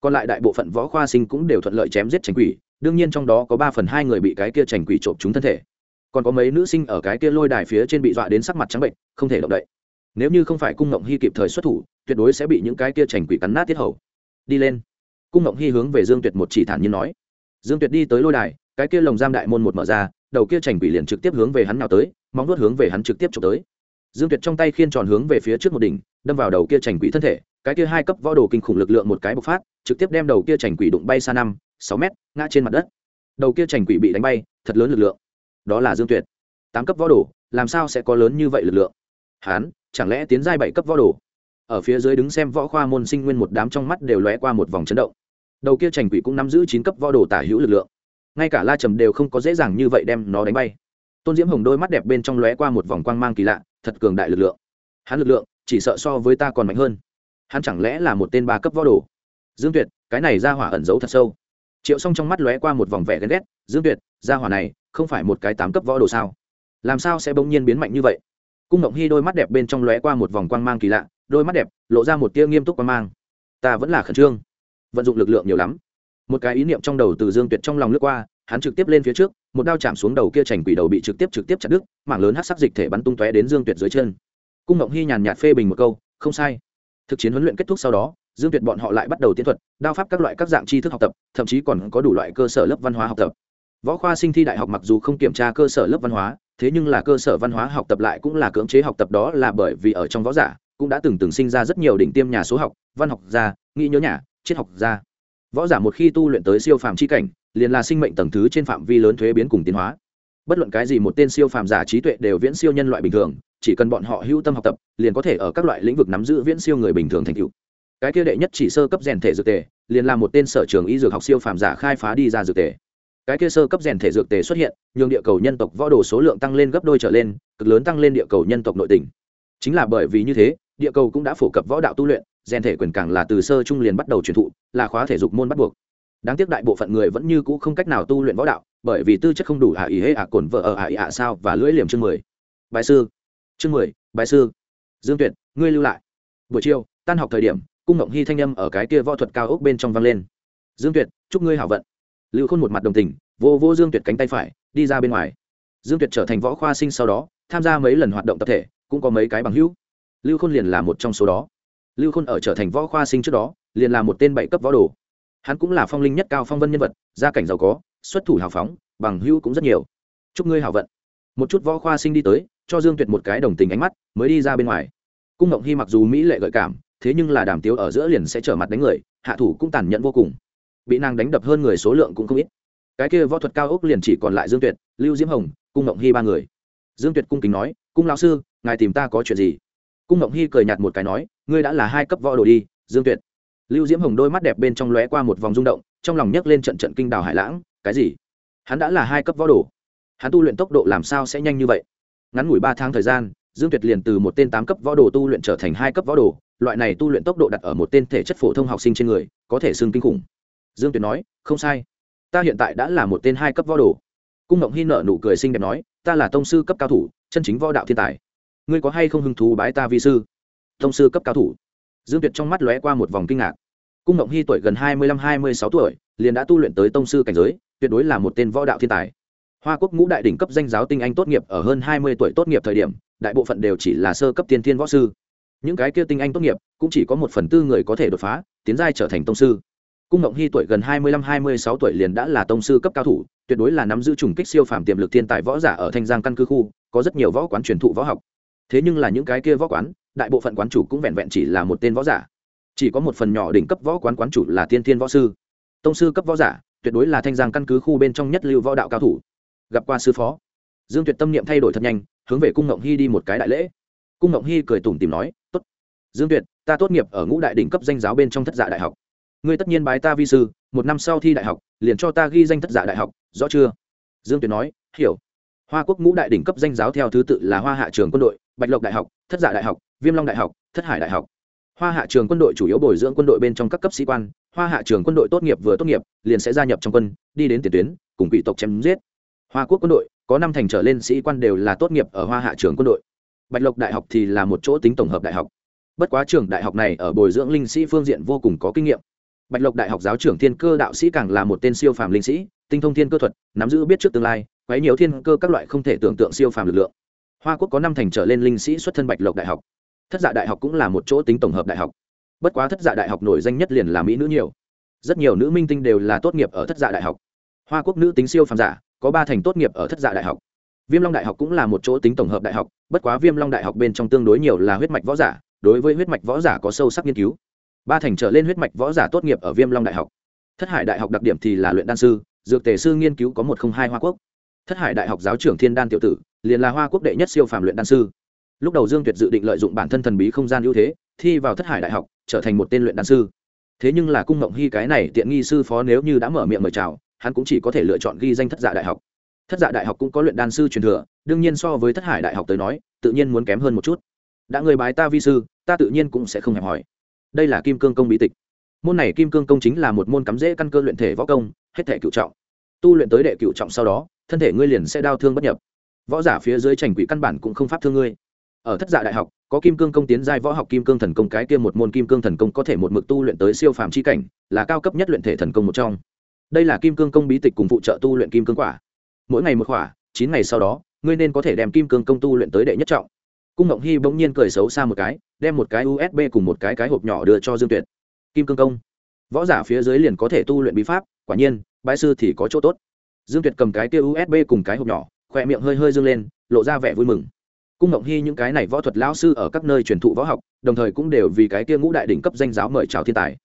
còn lại đại bộ phận võ khoa sinh cũng đều thuận lợi chém giết trành quỷ đương nhiên trong đó có ba phần hai người bị cái kia trành quỷ trộm trúng thân thể còn có mấy nữ sinh ở cái kia lôi đài phía trên bị dọa đến sắc mặt trắng bệnh không thể động đậy nếu như không phải cung ngộng hy kịp thời xuất thủ tuyệt đối sẽ bị những cái kia trành quỷ cắn nát tiết hầu đi lên cung ngộng hy hướng về dương tuyệt một chỉ thản nhiên nói. Dương tuyệt đi tới lôi đài, cái kia lồng giam đại môn một mở ra, đầu kia trành quỷ liền trực tiếp hướng về hắn nào tới, móng nuốt hướng về hắn trực tiếp trộm tới. Dương tuyệt trong tay khiên tròn hướng về phía trước một đỉnh, đâm vào đầu kia trành quỷ thân thể, cái kia hai cấp võ đồ kinh khủng lực lượng một cái bộc phát, trực tiếp đem đầu kia trành quỷ đụng bay xa năm, sáu mét, ngã trên mặt đất. Đầu kia trành quỷ bị đánh bay, thật lớn lực lượng. Đó là dương tuyệt. Tám cấp võ đồ, làm sao sẽ có lớn như vậy lực lượng? Hán, chẳng lẽ tiến giai bảy cấp võ đồ? Ở phía dưới đứng xem võ khoa môn sinh nguyên một đám trong mắt đều lóe qua một vòng chấn động đầu kia trành quỷ cũng nắm giữ chín cấp võ đồ tả hữu lực lượng. Ngay cả la trầm đều không có dễ dàng như vậy đem nó đánh bay. Tôn diễm hồng đôi mắt đẹp bên trong lóe qua một vòng quang mang kỳ lạ, thật cường đại lực lượng. Hắn lực lượng, chỉ sợ so với ta còn mạnh hơn. Hắn chẳng lẽ là một tên ba cấp võ đồ? Dương tuyệt, cái này ra hỏa ẩn giấu thật sâu. Triệu s o n g trong mắt lóe qua một vòng vẻ ghen ghét, dương tuyệt, ra hỏa này không phải một cái tám cấp võ đồ sao? Làm sao sẽ bỗng nhiên biến mạnh như vậy? Cung ngộng hy đôi mắt đẹp bên trong lóe qua một vòng quang mang kỳ lạ, đôi mắt đẹp lộ ra một tia nghiêm túc quang mang. Ta vẫn là khẩn trương vận dụng lực lượng nhiều lắm. Một cái ý niệm trong đầu từ dương tuyệt trong lòng lướt qua, hắn trực tiếp lên phía trước, một đao chạm xuống đầu kia chành quỷ đầu bị trực tiếp trực tiếp chặt đứt, mảng lớn hát sắc dịch thể bắn tung tóe đến dương tuyệt dưới chân. Cung ngộng hy nhàn nhạt phê bình một câu, không sai. Thực chiến huấn luyện kết thúc sau đó, dương tuyệt bọn họ lại bắt đầu tiến thuật, đao pháp các loại các dạng tri thức học tập, thậm chí còn có đủ loại cơ sở lớp văn hóa học tập. Võ khoa sinh thi đại học mặc dù không kiểm tra cơ sở lớp văn hóa, thế nhưng là cơ sở văn hóa học tập lại cũng là cưỡng chế học tập đó là bởi vì ở trong võ giả cũng đã từng từng sinh ra rất nhiều đỉnh tiêm nhà số học, văn học gia, nghĩ nhớ nhà triết học gia. Võ giả một khi tu luyện tới siêu phàm c h i cảnh, liền là sinh mệnh tầng thứ trên phạm vi lớn thuế biến cùng tiến hóa. Bất luận cái gì một tên siêu phàm giả trí tuệ đều viễn siêu nhân loại bình thường, chỉ cần bọn họ hữu tâm học tập, liền có thể ở các loại lĩnh vực nắm giữ viễn siêu người bình thường thành cựu cái kia đệ nhất chỉ sơ cấp rèn thể dược tề, liền là một tên sở trường y dược học siêu phàm giả khai phá đi ra dược tề. Cái kia sơ cấp rèn thể dược tề xuất hiện, nhường địa cầu nhân tộc võ đồ số lượng tăng lên gấp đôi trở lên, cực lớn tăng lên địa cầu nhân tộc nội tỉnh chính là bởi vì như thế, địa cầu cũng đã phổ cập võ đạo tu luyện rèn thể quyền càng là từ sơ trung liền bắt đầu truyền thụ, là khóa thể dục môn bắt buộc. Đáng tiếc đại bộ phận người vẫn như cũ không cách nào tu luyện võ đạo, bởi vì tư chất không đủ ả ý hễ ả cồn vợ ở ả ý ả sao và lưỡi liềm chương mười. Bài sư. Chương mười, bài sư. Dương tuyệt, ngươi lưu lại. Buổi chiều, tan học thời điểm, cung ngộng hy thanh â m ở cái kia võ thuật cao ốc bên trong vang lên. Dương tuyệt, chúc ngươi hảo vận. Lưu khôn một mặt đồng tình, vô vô dương tuyệt cánh tay phải, đi ra bên ngoài. Dương tuyệt trở thành võ khoa sinh sau đó, tham gia mấy lần hoạt động tập thể, cũng có mấy cái bằng hữu. Lưu khôn liền là một trong số đó lưu khôn ở trở thành võ khoa sinh trước đó, liền là một tên bảy cấp võ đồ. Hắn cũng là phong linh nhất cao phong vân nhân vật, gia cảnh giàu có, xuất thủ hào phóng, bằng hữu cũng rất nhiều. Chúc ngươi hảo vận. Một chút võ khoa sinh đi tới, cho dương tuyệt một cái đồng tình ánh mắt, mới đi ra bên ngoài. Cung ngộng hy mặc dù mỹ lệ gợi cảm, thế nhưng là đàm tiếu ở giữa liền sẽ trở mặt đánh người, hạ thủ cũng tàn nhẫn vô cùng. Bị nàng đánh đập hơn người số lượng cũng không ít. Cái kia võ thuật cao ốc liền chỉ còn lại dương tuyệt, lưu diễm hồng, cung ngộng hy ba người. Dương tuyệt cung kính nói, cung lão sư, ngài tìm ta có chuyện gì? Cung ngộng hy cười nhạt một cái nói, ngươi đã là hai cấp võ đồ đi, dương tuyệt. Lưu diễm hồng đôi mắt đẹp bên trong lóe qua một vòng rung động, trong lòng nhấc lên trận trận kinh đào hải lãng, cái gì? Hắn đã là hai cấp võ đồ? Hắn tu luyện tốc độ làm sao sẽ nhanh như vậy? Ngắn ngủi ba tháng thời gian, dương tuyệt liền từ một tên tám cấp võ đồ tu luyện trở thành hai cấp võ đồ, loại này tu luyện tốc độ đặt ở một tên thể chất phổ thông học sinh trên người, có thể xưng kinh khủng. Dương tuyệt nói, không sai. Ta hiện tại đã là một tên hai cấp võ đồ. Cung ngộng hy nợ nụ cười xinh đẹp nói, ta là tông sư cấp cao thủ, chân chính võ đạo thiên tài ngươi có hay không hứng thú bái ta vi sư? Thông sư cấp cao thủ. Dương tuyệt trong mắt lóe qua một vòng kinh ngạc. Cung ngộng hy tuổi gần hai mươi lăm, hai mươi sáu tuổi, liền đã tu luyện tới tông sư cảnh giới, tuyệt đối là một tên võ đạo thiên tài. Hoa quốc ngũ đại đỉnh cấp danh giáo tinh anh tốt nghiệp ở hơn hai mươi tuổi tốt nghiệp thời điểm, đại bộ phận đều chỉ là sơ cấp tiên thiên võ sư. Những cái kia tinh anh tốt nghiệp, cũng chỉ có một phần tư người có thể đột phá, tiến giai trở thành tông sư. Cung ngộng hy tuổi gần hai mươi lăm, hai mươi sáu tuổi liền đã là tông sư cấp cao thủ, tuyệt đối là nắm giữ trùng kích siêu phàm tiềm lực thiên tài võ giả ở thanh giang căn cứ khu, có rất nhiều võ quán truyền thụ võ học thế nhưng là những cái kia võ quán, đại bộ phận quán chủ cũng vẹn vẹn chỉ là một tên võ giả. Chỉ có một phần nhỏ đỉnh cấp võ quán quán chủ là tiên thiên võ sư. Tông sư cấp võ giả, tuyệt đối là thanh giang căn cứ khu bên trong nhất lưu võ đạo cao thủ. Gặp qua sư phó. Dương tuyệt tâm niệm thay đổi thật nhanh, hướng về cung ngộng hy đi một cái đại lễ. Cung ngộng hy cười tủm tìm nói t ố t dương tuyệt, ta tốt nghiệp ở ngũ đại đỉnh cấp danh giáo bên trong thất dạ đại học. Ngươi tất nhiên bái ta vi sư, một năm sau thi đại học, liền cho ta ghi danh thất dạ đại học, rõ chưa? Dương tuyệt nói, hiểu hoa quốc ngũ đại đỉnh cấp danh giáo theo thứ tự là hoa hạ trường quân đội, bạch lộc đại học, thất giả đại học, viêm long đại học, thất hải đại học. Hoa hạ trường quân đội chủ yếu bồi dưỡng quân đội bên trong các cấp sĩ quan, hoa hạ trường quân đội tốt nghiệp vừa tốt nghiệp, liền sẽ gia nhập trong quân, đi đến tiền tuyến, cùng quỷ tộc chém giết. Hoa quốc quân đội, có năm thành trở lên sĩ quan đều là tốt nghiệp ở hoa hạ trường quân đội. Bạch lộc đại học thì là một chỗ tính tổng hợp đại học. Bất quá trường đại học này ở bồi dưỡng linh sĩ phương diện vô cùng có kinh nghiệm. Bạch lộc đại học giáo trưởng thiên cơ đạo sĩ càng là một tên siêu phàm linh sĩ, tinh thông thiên cơ thuật, nắm giữ biết trước tương lai quấy nhiều thiên cơ các loại không thể tưởng tượng siêu phàm lực lượng. Hoa quốc có năm thành trở lên linh sĩ xuất thân bạch lộc đại học. Thất dạ đại học cũng là một chỗ tính tổng hợp đại học. Bất quá thất dạ đại học nổi danh nhất liền là mỹ nữ nhiều. Rất nhiều nữ minh tinh đều là tốt nghiệp ở thất dạ đại học. Hoa quốc nữ tính siêu phàm giả, có ba thành tốt nghiệp ở thất dạ đại học. Viêm long đại học cũng là một chỗ tính tổng hợp đại học, bất quá viêm long đại học bên trong tương đối nhiều là huyết mạch võ giả, đối với huyết mạch võ giả có sâu sắc nghiên cứu. Ba thành trở lên huyết mạch võ giả tốt nghiệp ở viêm long đại học. Thất hải đại học đặc điểm thì là luyện đan sư, dược tề sư nghiên cứu có một không hai hoa quốc thất hải đại học giáo trưởng thiên đan tiểu tử, liền là hoa quốc đệ nhất siêu phàm luyện đan sư. Lúc đầu dương tuyệt dự định lợi dụng bản thân thần bí không gian ưu thế, thi vào thất hải đại học, trở thành một tên luyện đan sư. Thế nhưng là cung mộng hy cái này tiện nghi sư phó nếu như đã mở miệng mời chào, hắn cũng chỉ có thể lựa chọn ghi danh thất dạ đại học. Thất dạ đại học cũng có luyện đan sư truyền thừa, đương nhiên so với thất hải đại học tới nói, tự nhiên muốn kém hơn một chút. Đã người bái ta vi sư, ta tự nhiên cũng sẽ không hẹp hỏi đây là kim cương công bí tịch. Môn này kim cương công chính là một môn cắm rễ căn cơ luyện thể võ công, hết thể cựu trọng. Tu luyện tới đệ cựu trọng sau đó thân thể ngươi liền sẽ đau thương bất nhập. Võ giả phía dưới trành quỷ căn bản cũng không pháp thương ngươi. Ở thất dạ đại học, có kim cương công tiến giai võ học kim cương thần công, cái kia một môn kim cương thần công có thể một mực tu luyện tới siêu phàm c h i cảnh, là cao cấp nhất luyện thể thần công một trong. Đây là kim cương công bí tịch cùng phụ trợ tu luyện kim cương quả. Mỗi ngày một quả, chín ngày sau đó, ngươi nên có thể đem kim cương công tu luyện tới đệ nhất trọng. Cung ngộng hy bỗng nhiên cười xấu xa một cái, đem một cái usb cùng một cái cái hộp nhỏ đưa cho dương tuyệt. Kim cương công. Võ giả phía dưới liền có thể tu luyện bí pháp, quả nhiên bãi sư thì có chỗ tốt dương tuyệt cầm cái kia usb cùng cái hộp nhỏ, khỏe miệng hơi hơi dương lên, lộ ra vẻ vui mừng. Cung ngộng hy những cái này võ thuật lao sư ở các nơi truyền thụ võ học, đồng thời cũng đều vì cái kia ngũ đại đỉnh cấp danh giáo mời chào thiên tài.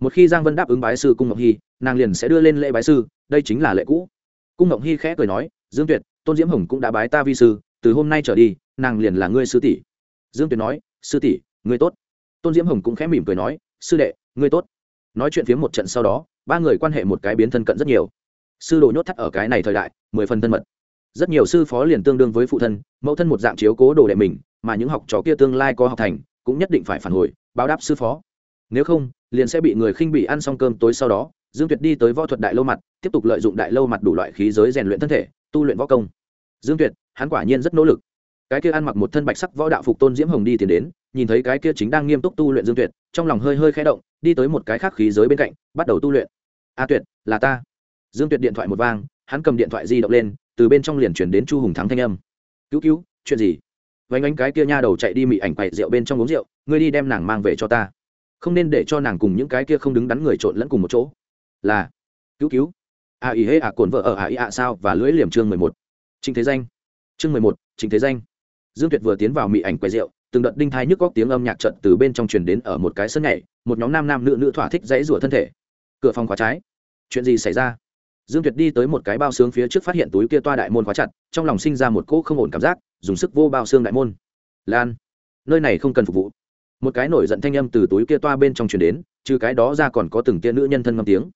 Một khi giang vân đáp ứng bái sư cung ngộng hy, nàng liền sẽ đưa lên lễ bái sư, đây chính là lễ cũ. Cung ngộng hy khẽ cười nói, dương tuyệt, tôn diễm hồng cũng đã bái ta vi sư, từ hôm nay trở đi, nàng liền là ngươi sư tỷ. Dương tuyệt nói, sư tỷ, ngươi tốt. Tôn diễm hồng cũng khẽ mỉm cười nói, sư đệ, ngươi tốt. Nói chuyện phía một trận sau đó, ba người quan hệ một cái biến thân cận rất nhiều sư đồ nhốt thắt ở cái này thời đại, mười phần thân mật. Rất nhiều sư phó liền tương đương với phụ thân, mẫu thân một dạng chiếu cố đồ đệ mình, mà những học trò kia tương lai có học thành, cũng nhất định phải phản hồi, báo đáp sư phó. Nếu không, liền sẽ bị người khinh bị ăn xong cơm tối sau đó, dương tuyệt đi tới võ thuật đại lâu mặt, tiếp tục lợi dụng đại lâu mặt đủ loại khí giới rèn luyện thân thể, tu luyện võ công. Dương tuyệt, hắn quả nhiên rất nỗ lực. Cái kia ăn mặc một thân bạch sắc võ đạo phục tôn diễm hồng đi tiến đến, nhìn thấy cái kia chính đang nghiêm túc tu luyện dương tuyệt, trong lòng hơi hơi khẽ động, đi tới một cái khác khí giới bên cạnh, bắt đầu tu luyện. A tuyệt, là ta dương tuyệt điện thoại một vang, hắn cầm điện thoại di động lên, từ bên trong liền chuyển đến chu hùng thắng thanh âm. Cứu cứu, chuyện gì? Vánh ánh cái kia nha đầu chạy đi mị ảnh quậy rượu bên trong uống rượu, ngươi đi đem nàng mang về cho ta. Không nên để cho nàng cùng những cái kia không đứng đắn người trộn lẫn cùng một chỗ. Là. Cứu cứu. A ý hê, a cồn vợ ở a ý a sao và lưỡi liềm chương mười một. Chính thế danh. Chương mười một chính thế danh. Dương tuyệt vừa tiến vào mị ảnh quay rượu, từng đợt đinh thai nhức góc tiếng âm nhạc trận từ bên trong truyền đến ở một cái sân nhảy, một nhóm nam nam nữ nữ thỏa thích dãy rủa thân thể. Cửa phòng khóa trái. Chuyện gì xảy ra? Dương tuyệt đi tới một cái bao xương phía trước phát hiện túi kia toa đại môn khóa chặt, trong lòng sinh ra một cỗ không ổn cảm giác, dùng sức vô bao xương đại môn. Lan, nơi này không cần phục vụ. Một cái nổi giận thanh âm từ túi kia toa bên trong truyền đến, trừ cái đó ra còn có từng tia nữ nhân thân ngâm tiếng.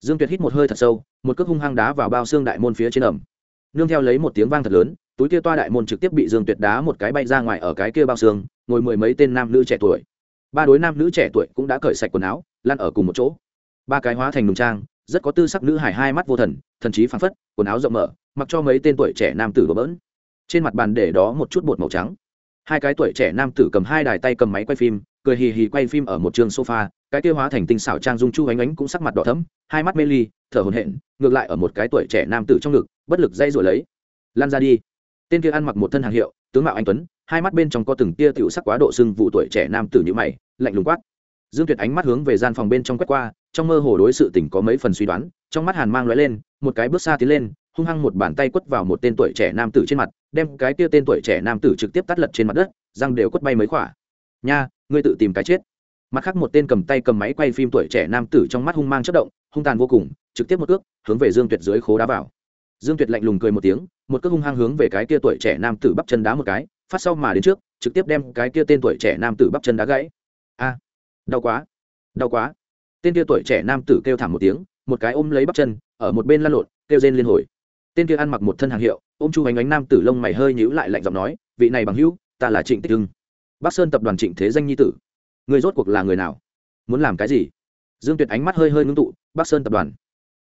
Dương tuyệt hít một hơi thật sâu, một cước hung hăng đá vào bao xương đại môn phía trên ẩm. Nương theo lấy một tiếng vang thật lớn, túi kia toa đại môn trực tiếp bị dương tuyệt đá một cái bay ra ngoài ở cái kia bao xương, ngồi mười mấy tên nam nữ trẻ tuổi. Ba đối nam nữ trẻ tuổi cũng đã cởi sạch quần áo, lăn ở cùng một chỗ. Ba cái hóa thành nùng trang rất có tư sắc nữ hải hai mắt vô thần thần trí phăng phất, quần áo rộng mở, mặc cho mấy tên tuổi trẻ nam tử bỡ bỡn. Trên mặt bàn để đó một chút bột màu trắng. Hai cái tuổi trẻ nam tử cầm hai đài tay cầm máy quay phim, cười hì hì quay phim ở một trường sofa, cái kia hóa thành tinh xảo trang dung chu ánh ánh cũng sắc mặt đỏ thấm hai mắt mê ly, thở hổn hển, ngược lại ở một cái tuổi trẻ nam tử trong ngực, bất lực dây rồi lấy. Lan ra đi. Tên kia ăn mặc một thân hàng hiệu, tướng mạo anh tuấn, hai mắt bên trong có từng tia tiểu sắc quá độ sưng vụ tuổi trẻ nam tử như mày, lạnh lùng quát. Dương tuyệt ánh mắt hướng về gian phòng bên trong quét qua trong mơ hồ đối sự tình có mấy phần suy đoán, trong mắt hàn mang lóe lên, một cái bước xa tiến lên, hung hăng một bàn tay quất vào một tên tuổi trẻ nam tử trên mặt, đem cái kia tên tuổi trẻ nam tử trực tiếp tắt lật trên mặt đất, răng đều quất bay mấy khỏa. Nha, ngươi tự tìm cái chết. Mặt khác một tên cầm tay cầm máy quay phim tuổi trẻ nam tử trong mắt hung mang chất động, hung tàn vô cùng, trực tiếp một cước, hướng về dương tuyệt dưới khố đá vào. Dương tuyệt lạnh lùng cười một tiếng, một cước hung hăng hướng về cái kia tuổi trẻ nam tử bắp chân đá một cái, phát sau mà đến trước, trực tiếp đem cái kia tên tuổi trẻ nam tử bắp chân đá gãy. A, đau quá đau quá tên kia tuổi trẻ nam tử kêu thảm một tiếng, một cái ôm lấy bắp chân, ở một bên lăn lộn, kêu rên liên hồi. Tên kia ăn mặc một thân hàng hiệu, ôm chu hoành ánh nam tử lông mày hơi nhíu lại lạnh giọng nói, vị này bằng hữu, ta là trịnh tích hưng bắc sơn tập đoàn trịnh thế danh nhi tử. Người rốt cuộc là người nào? Muốn làm cái gì? Dương tuyệt ánh mắt hơi hơi ngưng tụ, bắc sơn tập đoàn.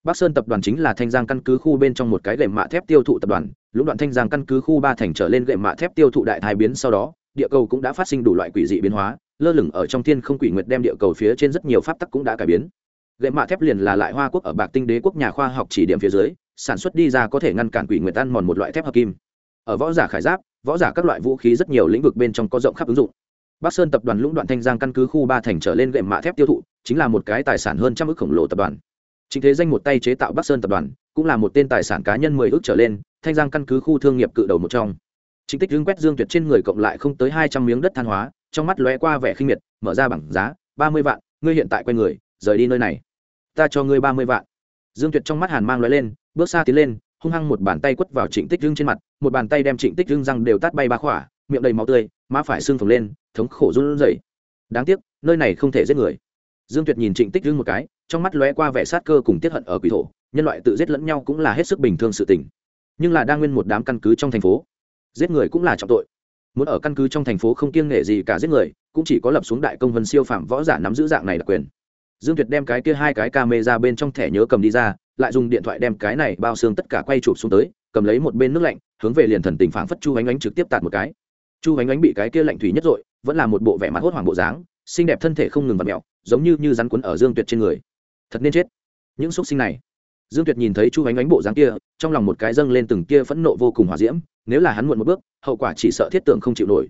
Bắc sơn tập đoàn chính là thanh giang căn cứ khu bên trong một cái gậy mạ thép tiêu thụ tập đoàn, lũng đoạn thanh giang căn cứ khu ba thành trở lên gậy mạ thép tiêu thụ đại thái biến sau đó, địa cầu cũng đã phát sinh đủ loại quỷ dị biến hóa lơ lửng ở trong thiên không quỷ nguyệt đem địa cầu phía trên rất nhiều pháp tắc cũng đã cải biến. Gậy mạ thép liền là lại hoa quốc ở bạc tinh đế quốc nhà khoa học chỉ điểm phía dưới, sản xuất đi ra có thể ngăn cản quỷ nguyệt ăn mòn một loại thép hợp kim. Ở võ giả khải giáp, võ giả các loại vũ khí rất nhiều lĩnh vực bên trong có rộng khắp ứng dụng. Bắc sơn tập đoàn lũng đoạn thanh giang căn cứ khu ba thành trở lên gậy mạ thép tiêu thụ, chính là một cái tài sản hơn trăm ước khổng lồ tập đoàn. Chính thế danh một tay chế tạo bắc sơn tập đoàn, cũng là một tên tài sản cá nhân mười ước trở lên, thanh giang căn cứ khu thương nghiệp cự đầu một trong. Chính tích dương quét dương tuyệt trên người cộng lại không tới hai trăm miếng đất than hóa trong mắt lóe qua vẻ khinh miệt, mở ra bảng giá, ba mươi vạn, ngươi hiện tại quay người, rời đi nơi này. Ta cho ngươi ba mươi vạn. Dương tuyệt trong mắt hàn mang lóe lên, bước xa tiến lên, hung hăng một bàn tay quất vào trịnh tích Dương trên mặt, một bàn tay đem trịnh tích Dương răng đều tát bay ba khỏa, miệng đầy máu tươi, má phải xương phồng lên, thống khổ run rẩy. Đáng tiếc, nơi này không thể giết người. Dương tuyệt nhìn trịnh tích Dương một cái, trong mắt lóe qua vẻ sát cơ cùng tiết hận ở quỷ thổ, nhân loại tự giết lẫn nhau cũng là hết sức bình thường sự tình. Nhưng là đang nguyên một đám căn cứ trong thành phố, giết người cũng là trọng tội muốn ở căn cứ trong thành phố không kiêng nghệ gì cả giết người, cũng chỉ có lập xuống đại công vân siêu phạm võ giả nắm giữ dạng này đặc quyền. Dương tuyệt đem cái kia hai cái ca mê ra bên trong thẻ nhớ cầm đi ra, lại dùng điện thoại đem cái này bao xương tất cả quay chụp xuống tới, cầm lấy một bên nước lạnh, hướng về liền thần tình phảng phất chu ánh ánh trực tiếp tạt một cái. Chu ánh ánh bị cái kia lạnh thủy nhất rồi, vẫn là một bộ vẻ mặt hốt hoảng bộ dáng, xinh đẹp thân thể không ngừng vặn mẹo giống như như rắn quấn ở dương tuyệt trên người. Thật nên chết. Những xúc sinh này dương tuyệt nhìn thấy chu ánh ánh bộ dáng kia, trong lòng một cái dâng lên từng kia phẫn nộ vô cùng hòa diễm, nếu là hắn muộn một bước, hậu quả chỉ sợ thiết tượng không chịu nổi.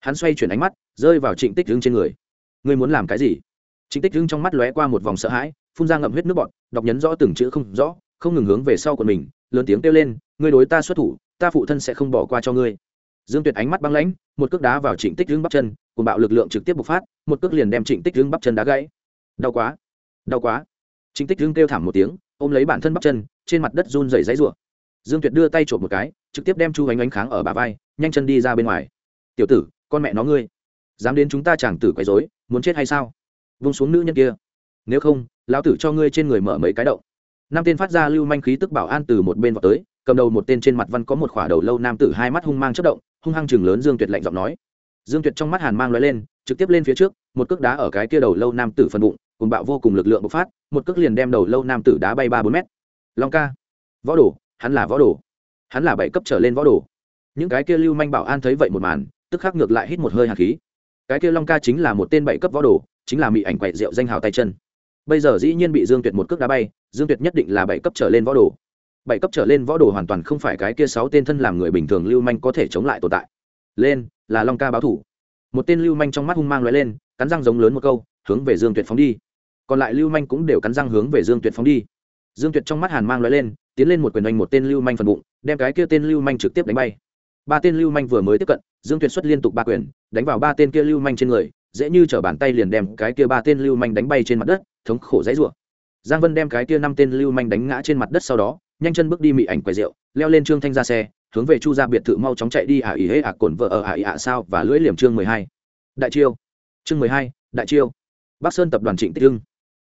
Hắn xoay chuyển ánh mắt, rơi vào trịnh tích hưng trên người. Ngươi muốn làm cái gì? Trịnh tích hưng trong mắt lóe qua một vòng sợ hãi, phun ra ngậm huyết nước bọt, đọc nhấn rõ từng chữ không rõ, không ngừng hướng về sau của mình, lớn tiếng kêu lên, ngươi đối ta xuất thủ, ta phụ thân sẽ không bỏ qua cho ngươi. Dương tuyệt ánh mắt băng lãnh, một cước đá vào trịnh tích hưng bắp chân cùng bạo lực lượng trực tiếp bộc phát, một cước liền đem trịnh tích hưng bắp chân đá gãy. Đau quá đau quá. Trịnh tích hưng kêu thảm một tiếng ôm lấy bản thân bắp chân, trên mặt đất run rẩy dãy rủa. Dương tuyệt đưa tay trộm một cái, trực tiếp đem chu ánh ánh kháng ở bà vai, nhanh chân đi ra bên ngoài. Tiểu tử, con mẹ nó ngươi, dám đến chúng ta chàng tử quấy rối, muốn chết hay sao? Vung xuống nữ nhân kia. Nếu không, lão tử cho ngươi trên người mở mấy cái động. Năm tên phát ra lưu manh khí tức bảo an từ một bên vào tới, cầm đầu một tên trên mặt văn có một khỏa đầu lâu nam tử hai mắt hung mang chất động, hung hăng chừng lớn dương tuyệt lạnh giọng nói. Dương tuyệt trong mắt hàn mang lóe lên, trực tiếp lên phía trước, một cước đá ở cái kia đầu lâu nam tử phần bụng cùng bạo vô cùng lực lượng bộc phát, một cước liền đem đầu lâu nam tử đá bay ba bốn mét. Long ca. Võ đồ, hắn là võ đồ. Hắn là bảy cấp trở lên võ đồ. Những cái kia lưu manh bảo an thấy vậy một màn, tức khắc ngược lại hít một hơi hạt khí. Cái kia long ca chính là một tên bảy cấp võ đồ, chính là mỹ ảnh quậy rượu danh hào tay chân. Bây giờ dĩ nhiên bị dương tuyệt một cước đá bay, dương tuyệt nhất định là bảy cấp trở lên võ đồ. Bảy cấp trở lên võ đồ hoàn toàn không phải cái kia sáu tên thân làm người bình thường lưu manh có thể chống lại tồn tại. Lên, là long ca báo thủ. Một tên lưu manh trong mắt hung mang lóe lên, cắn răng giống lớn một câu, hướng về dương tuyệt phóng đi còn lại lưu manh cũng đều cắn răng hướng về dương tuyệt phóng đi. Dương tuyệt trong mắt hàn mang lóe lên, tiến lên một quyền đánh một tên lưu manh phần bụng, đem cái kia tên lưu manh trực tiếp đánh bay. Ba tên lưu manh vừa mới tiếp cận, dương tuyệt xuất liên tục ba quyền, đánh vào ba tên kia lưu manh trên người, dễ như t bàn tay liền đem cái kia ba tên lưu manh đánh bay trên mặt đất, thống khổ dãy rủa. Giang vân đem cái kia năm tên lưu manh đánh ngã trên mặt đất sau đó, nhanh chân bước đi mị ảnh quầy rượu, leo lên trương thanh ra xe, hướng về chu ra biệt thự mau chóng chạy đi ả ý hễ ả à cổn vợ ở ả ý ả sao và lưỡi liềm chương mười hai. Đại chiêu. Chương mười hai, đại chiêu. Bắc sơn tập đoàn trịnh tích hưng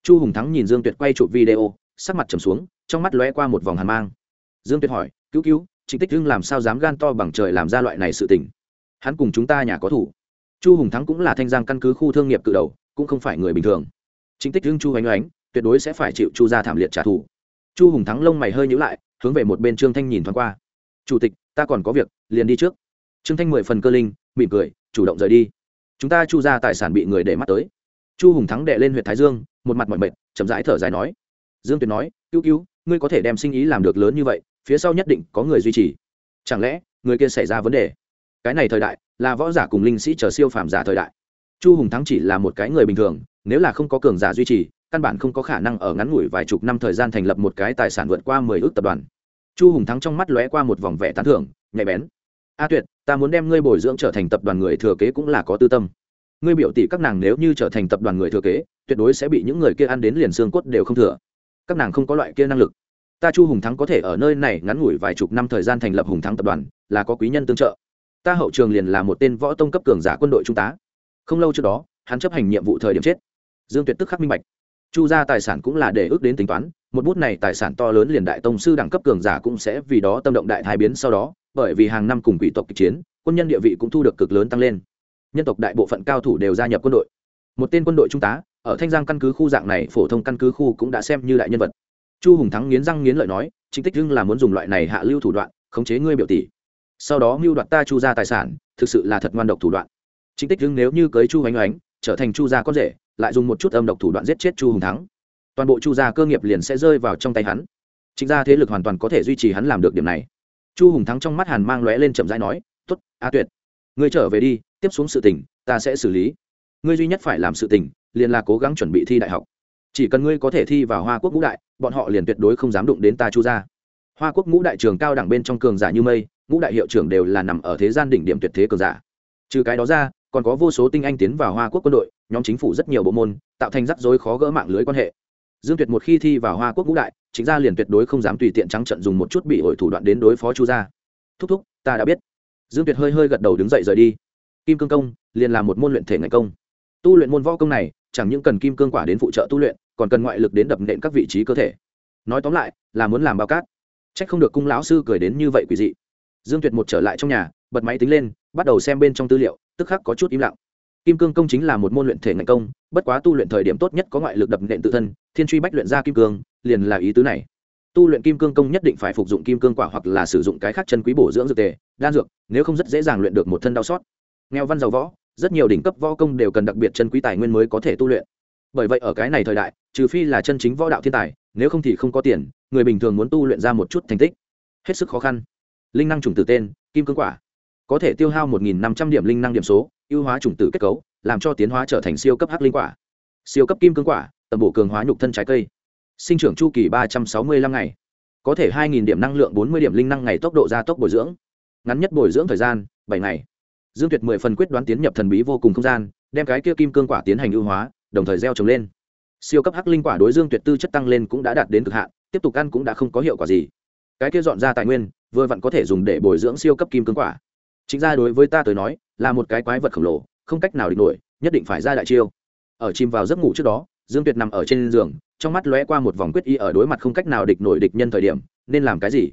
chu hùng thắng nhìn dương tuyệt quay chụp video, sắc mặt trầm xuống, trong mắt lóe qua một vòng hàn mang. Dương tuyệt hỏi, cứu cứu, trịnh tích hưng làm sao dám gan to bằng trời làm ra loại này sự tình? Hắn cùng chúng ta nhà có thủ. Chu hùng thắng cũng là thanh giang căn cứ khu thương nghiệp cự đầu, cũng không phải người bình thường. Trịnh tích hưng chu hoành oánh, tuyệt đối sẽ phải chịu chu ra thảm liệt trả thù. Chu hùng thắng lông mày hơi nhữ lại, hướng về một bên trương thanh nhìn thoáng qua. Chủ tịch, ta còn có việc, liền đi trước. Trương thanh mười phần cơ linh, mỉm cười, chủ động rời đi. Chúng ta chu ra tài sản bị người để mắt tới. Chu hùng thắng đệ lên huyện thái dương một mặt mọi mệt, chậm rãi thở dài nói. Dương tuyệt nói, cứu cứu, ngươi có thể đem sinh ý làm được lớn như vậy, phía sau nhất định có người duy trì. Chẳng lẽ, người kia xảy ra vấn đề? Cái này thời đại, là võ giả cùng linh sĩ chờ siêu phàm giả thời đại. Chu hùng thắng chỉ là một cái người bình thường, nếu là không có cường giả duy trì, căn bản không có khả năng ở ngắn ngủi vài chục năm thời gian thành lập một cái tài sản vượt qua mười ước tập đoàn. Chu hùng thắng trong mắt lóe qua một vòng vẻ tán thưởng, nhạy bén. A tuyệt, ta muốn đem ngươi bồi dưỡng trở thành tập đoàn người thừa kế cũng là có tư tâm ngươi biểu tỷ các nàng nếu như trở thành tập đoàn người thừa kế, tuyệt đối sẽ bị những người kia ăn đến liền xương cốt đều không thừa. Các nàng không có loại kia năng lực. Ta chu hùng thắng có thể ở nơi này ngắn ngủi vài chục năm thời gian thành lập hùng thắng tập đoàn, là có quý nhân tương trợ. Ta hậu trường liền là một tên võ tông cấp cường giả quân đội trung tá. Không lâu trước đó, hắn chấp hành nhiệm vụ thời điểm chết. Dương tuyệt tức khắc minh bạch. Chu ra tài sản cũng là để ước đến tính toán, một bút này tài sản to lớn liền đại tông sư đẳng cấp cường giả cũng sẽ vì đó tâm động đại thái biến sau đó, bởi vì hàng năm cùng quỷ tộc kịch chiến, quân nhân địa vị cũng thu được cực lớn tăng lên nhân tộc đại bộ phận cao thủ đều gia nhập quân đội. Một tên quân đội trung tá, ở thanh giang căn cứ khu dạng này, phổ thông căn cứ khu cũng đã xem như đại nhân vật. Chu hùng thắng nghiến răng nghiến lợi nói chính tích dưng là muốn dùng loại này hạ lưu thủ đoạn, khống chế ngươi biểu tỷ. Sau đó mưu đoạt ta chu ra tài sản, thực sự là thật ngoan độc thủ đoạn. Chính tích dưng nếu như cưới chu oanh oánh trở thành chu gia con rể, lại dùng một chút âm độc thủ đoạn giết chết chu hùng thắng, toàn bộ chu gia cơ nghiệp liền sẽ rơi vào trong tay hắn. Chính ra thế lực hoàn toàn có thể duy trì hắn làm được điểm này. Chu hùng thắng trong mắt hàn mang lóe lên chậm rãi nói t ố t a tuyệt ngươi trở về đi, tiếp xuống sự tình, ta sẽ xử lý. Ngươi duy nhất phải làm sự tình, liền là cố gắng chuẩn bị thi đại học. Chỉ cần ngươi có thể thi vào hoa quốc ngũ đại, bọn họ liền tuyệt đối không dám đụng đến ta chu gia. Hoa quốc ngũ đại trường cao đẳng bên trong cường giả như mây, ngũ đại hiệu trưởng đều là nằm ở thế gian đỉnh điểm tuyệt thế cường giả. Trừ cái đó ra, còn có vô số tinh anh tiến vào hoa quốc quân đội, nhóm chính phủ rất nhiều bộ môn, tạo thành rắc rối khó gỡ mạng lưới quan hệ. Dương tuyệt một khi thi vào hoa quốc ngũ đại, chính gia liền tuyệt đối không dám tùy tiện trắng trận dùng một chút bị ổi thủ đoạn đến đối phó chu gia. Thúc thúc, ta đã biết dương tuyệt hơi hơi gật đầu đứng dậy rời đi. Kim cương công liền là một môn luyện thể ngành công. Tu luyện môn võ công này, chẳng những cần kim cương quả đến phụ trợ tu luyện, còn cần ngoại lực đến đập nện các vị trí cơ thể. Nói tóm lại, là muốn làm bao cát. C h ắ c không được cung lão sư cười đến như vậy quỷ dị. Dương tuyệt một trở lại trong nhà, bật máy tính lên, bắt đầu xem bên trong tư liệu, tức khắc có chút im lặng. Kim cương công chính là một môn luyện thể ngành công, bất quá tu luyện thời điểm tốt nhất có ngoại lực đập nện tự thân, thiên truy bách luyện ra kim cương, liền là ý tứ này tu luyện kim cương công nhất định phải phục dụng kim cương quả hoặc là sử dụng cái khác chân quý bổ dưỡng dược tề, đan dược, nếu không rất dễ dàng luyện được một thân đau xót. Nghèo văn giàu võ, rất nhiều đỉnh cấp võ công đều cần đặc biệt chân quý tài nguyên mới có thể tu luyện. Bởi vậy ở cái này thời đại, trừ phi là chân chính võ đạo thiên tài, nếu không thì không có tiền, người bình thường muốn tu luyện ra một chút thành tích, hết sức khó khăn. Linh năng trùng tử tên, kim cương quả. Có thể tiêu hao một năm trăm điểm linh năng điểm số, ưu hóa chủng tử kết cấu, làm cho tiến hóa trở thành siêu cấp hắc linh quả. Siêu cấp kim cương quả, tầm bổ cường hóa nhục thân trái cây sinh trưởng chu kỳ ba trăm sáu mươi lăm ngày, có thể hai nghìn điểm năng lượng, bốn mươi điểm linh năng ngày tốc độ gia tốc bồi dưỡng. Ngắn nhất bồi dưỡng thời gian, bảy ngày. Dương tuyệt mười phần quyết đoán tiến nhập thần bí vô cùng không gian, đem cái kia kim cương quả tiến hành ưu hóa, đồng thời gieo trồng lên. Siêu cấp hắc linh quả đối dương tuyệt tư chất tăng lên cũng đã đạt đến cực hạn, tiếp tục ăn cũng đã không có hiệu quả gì. Cái kia dọn ra tài nguyên, vừa vặn có thể dùng để bồi dưỡng siêu cấp kim cương quả. Chính ra đối với ta tới nói, là một cái quái vật khổng lồ, không cách nào địch nổi, nhất định phải ra đại chiêu. Ở chìm vào giấc ngủ trước đó, dương tuyệt nằm ở trên giường trong mắt lóe qua một vòng quyết y ở đối mặt không cách nào địch nổi địch nhân thời điểm, nên làm cái gì?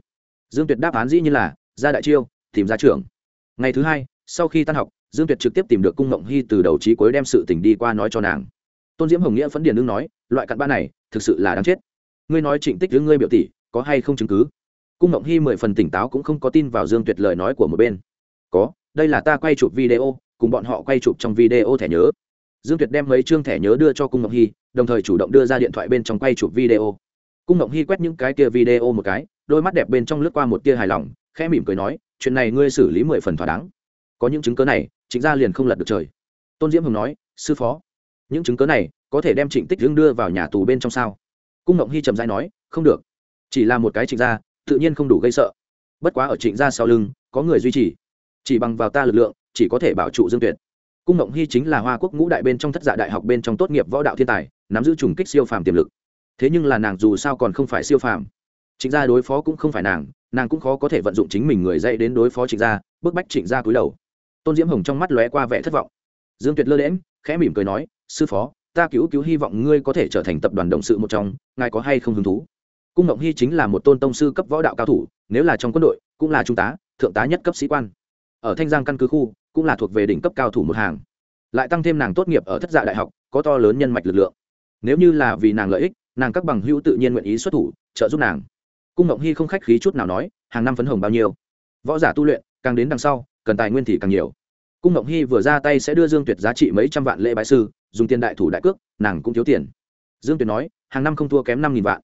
Dương tuyệt đáp án dĩ như là, ra đại chiêu, tìm ra trưởng. Ngày thứ hai, sau khi tan học, dương tuyệt trực tiếp tìm được cung ngộng hy từ đầu trí cuối đem sự tình đi qua nói cho nàng. Tôn diễm hồng nghĩa phấn điền đương nói, loại cặn ba này, thực sự là đáng chết. Ngươi nói trịnh tích với ngươi biểu tỷ, có hay không chứng cứ? Cung ngộng hy mười phần tỉnh táo cũng không có tin vào dương tuyệt lời nói của một bên. Có, đây là ta quay chụp video, cùng bọn họ quay chụp trong video thẻ nhớ dương tuyệt đem mấy chương thẻ nhớ đưa cho cung ngọc hy, đồng thời chủ động đưa ra điện thoại bên trong quay chụp video. Cung ngọc hy quét những cái kia video một cái, đôi mắt đẹp bên trong lướt qua một tia hài lòng, khẽ mỉm cười nói, chuyện này ngươi xử lý mười phần thỏa đáng. Có những chứng cớ này chính ra liền không lật được trời. Tôn diễm hồng nói, sư phó, những chứng cớ này có thể đem trịnh tích dương đưa vào nhà tù bên trong sao? Cung ngọc hy trầm dai nói, không được. Chỉ là một cái trịnh gia, tự nhiên không đủ gây sợ. Bất quá ở trịnh gia sau lưng, có người duy trì. Chỉ bằng vào ta lực lượng, chỉ có thể bảo trụ dương tuyệt cung ngộng hy chính là hoa quốc ngũ đại bên trong thất dạ đại học bên trong tốt nghiệp võ đạo thiên tài, nắm giữ trùng kích siêu phàm tiềm lực. Thế nhưng là nàng dù sao còn không phải siêu phàm. Trịnh gia đối phó cũng không phải nàng nàng cũng khó có thể vận dụng chính mình người dạy đến đối phó trịnh gia, bức bách trịnh gia cúi đầu. Tôn diễm hồng trong mắt lóe qua vẻ thất vọng. Dương tuyệt lơ lễm khẽ mỉm cười nói, sư phó, ta cứu cứu hy vọng ngươi có thể trở thành tập đoàn động sự một trong, ngài có hay không hứng thú? Cung ngộng hy chính là một tôn tông sư cấp võ đạo cao thủ, nếu là trong quân đội, cũng là trung tá, thượng tá nhất cấp sĩ quan. Ở thanh giang căn cứ khu cũng là thuộc về đỉnh cấp cao thủ một hàng. Lại tăng thêm nàng tốt nghiệp ở thất dạ đại học, có to lớn nhân mạch lực lượng. Nếu như là vì nàng lợi ích, nàng các bằng hữu tự nhiên nguyện ý xuất thủ, trợ giúp nàng. Cung ngộng hy không khách khí chút nào nói, hàng năm phấn hồng bao nhiêu. Võ giả tu luyện, càng đến đằng sau, cần tài nguyên thì càng nhiều. Cung ngộng hy vừa ra tay sẽ đưa dương tuyệt giá trị mấy trăm vạn lễ bái sư, dùng tiền đại thủ đại cước, nàng cũng thiếu tiền. Dương tuyệt nói, hàng năm không thua kém năm nghìn vạn.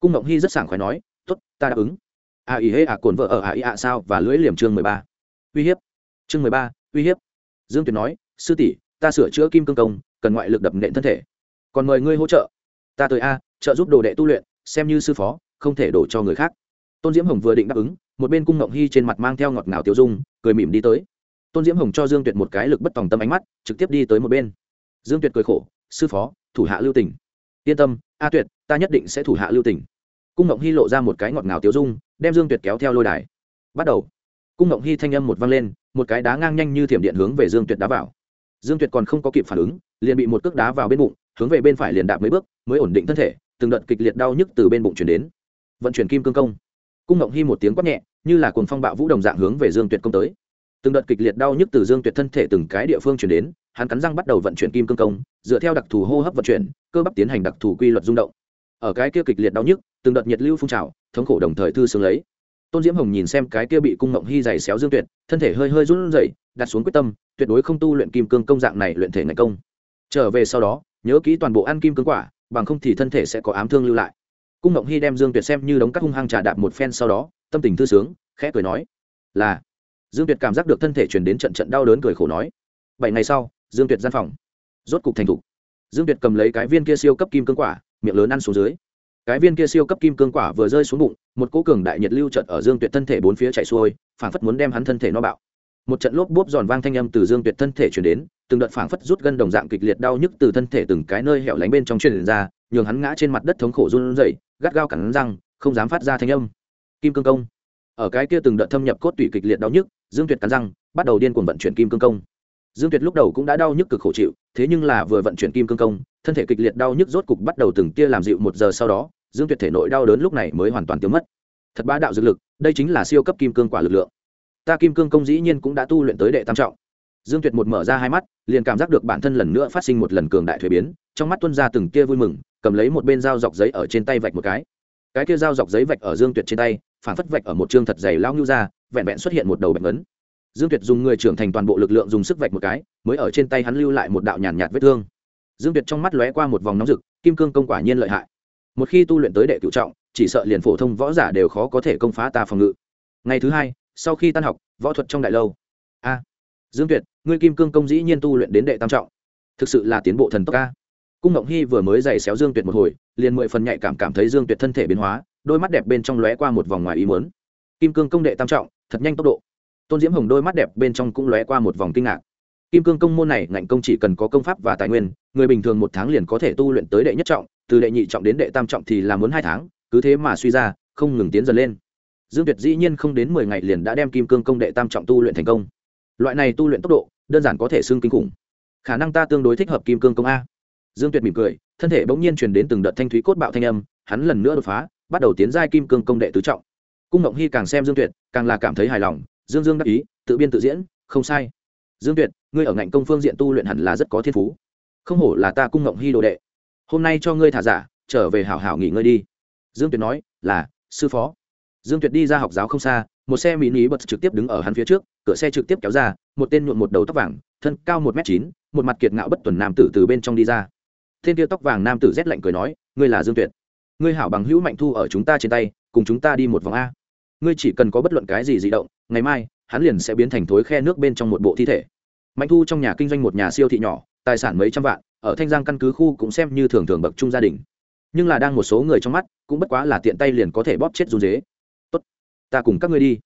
Cung ngộng hy rất sảng khoái nói t ố t ta đáp ứng. A ý hễ à cồn vợ ở a ý ạ sao và lưỡi liềm chương mười ba. Uy hiếp. Chương mười ba uy hiếp. Dương tuyệt nói, sư tỷ, ta sửa chữa kim cương công, cần ngoại lực đập nện thân thể. Còn mời ngươi hỗ trợ. Ta tới a, trợ giúp đồ đệ tu luyện, xem như sư phó, không thể đổ cho người khác. Tôn diễm hồng vừa định đáp ứng, một bên cung ngộng hy trên mặt mang theo ngọt ngào tiêu dung, cười mỉm đi tới. Tôn diễm hồng cho dương tuyệt một cái lực bất tòng tâm ánh mắt, trực tiếp đi tới một bên. Dương tuyệt cười khổ, sư phó, thủ hạ lưu tỉnh yên tâm, a tuyệt, ta nhất định sẽ thủ hạ lưu tỉnh cung ngộng hy lộ ra một cái ngọt ngào tiêu dung, đem dương tuyệt kéo theo lôi đài. Bắt đầu cung ngộng hy thanh âm một vang lên, một cái đá ngang nhanh như thiểm điện hướng về dương tuyệt đá vào. Dương tuyệt còn không có kịp phản ứng, liền bị một cước đá vào bên bụng, hướng về bên phải liền đạp mấy bước, mới ổn định thân thể, từng đợt kịch liệt đau nhức từ bên bụng chuyển đến. Vận chuyển kim cương công. Cung ngộng hy một tiếng quát nhẹ, như là cuồng phong bạo vũ đồng dạng hướng về dương tuyệt công tới. Từng đợt kịch liệt đau nhức từ dương tuyệt thân thể từng cái địa phương chuyển đến, hắn cắn răng bắt đầu vận chuyển kim cương công, dựa theo đặc thù hô hấp vận chuyển, cơ bắp tiến hành đặc thù quy luật rung động. Ở cái kia kịch liệt đau nhức, từng đợt nhiệt lưu phun trào, thống khổ đồng thời thư sướng lấy tôn diễm hồng nhìn xem cái kia bị cung ngộng hy dày xéo dương tuyệt, thân thể hơi hơi run rẩy, đặt xuống quyết tâm, tuyệt đối không tu luyện kim cương công dạng này luyện thể ngày công. Trở về sau đó, nhớ kỹ toàn bộ ăn kim cương quả, bằng không thì thân thể sẽ có ám thương lưu lại. Cung ngộng hy đem dương tuyệt xem như đống cắt hung hăng trà đạp một phen sau đó, tâm tình thư sướng, khẽ cười nói, là. Dương tuyệt cảm giác được thân thể chuyển đến trận trận đau đớn cười khổ nói, bảy ngày sau, dương tuyệt gian phòng. Rốt cục thành thục. Dương tuyệt cầm lấy cái viên kia siêu cấp kim cương quả, miệng lớn ăn xuống dưới cái viên kia siêu cấp kim cương quả vừa rơi xuống bụng, một cỗ cường đại nhiệt lưu trận ở dương tuyệt thân thể bốn phía chạy xuôi, phảng phất muốn đem hắn thân thể no bạo. Một trận lốp bốp giòn vang thanh âm từ dương tuyệt thân thể chuyển đến, từng đợt phảng phất rút gân đồng dạng kịch liệt đau nhức từ thân thể từng cái nơi hẻo lánh bên trong truyền ra, nhường hắn ngã trên mặt đất thống khổ run rẩy, gắt gao cắn răng, không dám phát ra thanh âm. Kim cương công. Ở cái kia từng đợt thâm nhập cốt tủy kịch liệt đau nhức, dương tuyệt cắn răng, bắt đầu điên cuồng vận chuyển kim cương công. Dương tuyệt lúc đầu cũng đã đau nhức cực khổ chịu, thế nhưng là vừa vận chuyển kim cương công, thân thể kịch liệt đau nhức rốt cục bắt đầu từng tia làm dịu một giờ sau đó dương tuyệt thể nội đau đớn lúc này mới hoàn toàn tiêu mất. Thật bá đạo dược lực, đây chính là siêu cấp kim cương quả lực lượng. Ta kim cương công dĩ nhiên cũng đã tu luyện tới đệ tam trọng. Dương tuyệt một mở ra hai mắt, liền cảm giác được bản thân lần nữa phát sinh một lần cường đại thuế biến, trong mắt tuân ra từng kia vui mừng, cầm lấy một bên dao dọc giấy ở trên tay vạch một cái. Cái kia dao dọc giấy vạch ở dương tuyệt trên tay, phản phất vạch ở một chương thật dày lao ngưu ra vẹn vẹn xuất hiện một đầu bệnh ấn. Dương tuyệt dùng người trưởng thành toàn bộ lực lượng dùng sức vạch một cái, mới ở trên tay hắn lưu lại một đạo nhàn nhạt vết thương. Dương tuyệt trong mắt lóe qua một vòng nóng rực, kim cương công quả nhiên lợi hại một khi tu luyện tới đệ cựu trọng, chỉ sợ liền phổ thông võ giả đều khó có thể công phá ta phòng ngự. Ngày thứ hai, sau khi tan học, võ thuật trong đại lâu. A, dương tuyệt, ngươi kim cương công dĩ nhiên tu luyện đến đệ tam trọng. Thực sự là tiến bộ thần tốc ca cung ngộng hy vừa mới giày xéo dương tuyệt một hồi, liền mười phần nhạy cảm cảm thấy dương tuyệt thân thể biến hóa, đôi mắt đẹp bên trong lóe qua một vòng ngoài ý muốn. Kim cương công đệ tam trọng, thật nhanh tốc độ. Tôn diễm hồng đôi mắt đẹp bên trong cũng lóe qua một vòng kinh ngạc. Kim cương công môn này ngạnh công chỉ cần có công pháp và tài nguyên, người bình thường một tháng liền có thể tu luyện tới đệ nhất trọng từ đệ nhị trọng đến đệ tam trọng thì là muốn hai tháng, cứ thế mà suy ra, không ngừng tiến dần lên. Dương tuyệt dĩ nhiên không đến mười ngày liền đã đem kim cương công đệ tam trọng tu luyện thành công. Loại này tu luyện tốc độ, đơn giản có thể xưng kinh khủng. Khả năng ta tương đối thích hợp kim cương công a. Dương tuyệt mỉm cười, thân thể bỗng nhiên truyền đến từng đợt thanh thúy cốt bạo thanh âm, hắn lần nữa đột phá, bắt đầu tiến giai kim cương công đệ tứ trọng. Cung ngộng hy càng xem dương tuyệt, càng là cảm thấy hài lòng, dương dương đắc ý, tự biên tự diễn, không sai. Dương tuyệt, ngươi ở ngạnh công phương diện tu luyện hẳn là rất có thiên phú. Không hổ là ta cung ngộng hy đồ đệ hôm nay cho ngươi thả giả, trở về hảo hảo nghỉ ngơi đi. Dương tuyệt nói, là, sư phó. Dương tuyệt đi ra học giáo không xa, một xe mỹ ní bật trực tiếp đứng ở hắn phía trước, cửa xe trực tiếp kéo ra, một tên nhuộm một đầu tóc vàng, thân cao một m chín, một mặt kiệt ngạo bất tuần nam tử từ bên trong đi ra. Tên kia tóc vàng nam tử rét lạnh cười nói, ngươi là dương tuyệt. Ngươi hảo bằng hữu mạnh thu ở chúng ta trên tay, cùng chúng ta đi một vòng a. Ngươi chỉ cần có bất luận cái gì di động, ngày mai, hắn liền sẽ biến thành thối khe nước bên trong một bộ thi thể. Mạnh thu trong nhà kinh doanh một nhà siêu thị nhỏ, tài sản mấy trăm vạn ở thanh giang căn cứ khu cũng xem như thường thường bậc trung gia đình. Nhưng là đang một số người trong mắt, cũng bất quá là tiện tay liền có thể bóp chết run dế. Tốt, ta cùng các ngươi đi.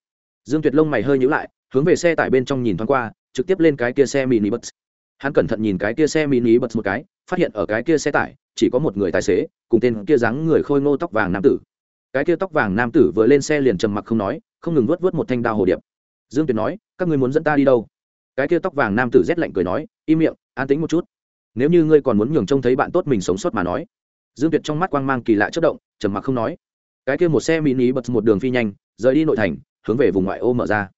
Dương tuyệt lông mày hơi nhữ lại, hướng về xe tải bên trong nhìn thoáng qua, trực tiếp lên cái kia xe mini bus. Hắn cẩn thận nhìn cái kia xe mini bus một cái, phát hiện ở cái kia xe tải, chỉ có một người tài xế, cùng tên kia dáng người khôi ngô tóc vàng nam tử. Cái kia tóc vàng nam tử vừa lên xe liền trầm mặc không nói, không ngừng vớt vớt một thanh đao hồ điệp. Dương tuyệt nói, các ngươi muốn dẫn ta đi đâu? Cái kia tóc vàng nam tử rét lạnh cười nói, im miệng, an tính một chút nếu như ngươi còn muốn nhường trông thấy bạn tốt mình sống sót mà nói. Dương tuyệt trong mắt quang mang kỳ lạ chất động, trầm mặc không nói. Cái kia một xe mini bật một đường phi nhanh, rời đi nội thành, hướng về vùng ngoại ô mở ra.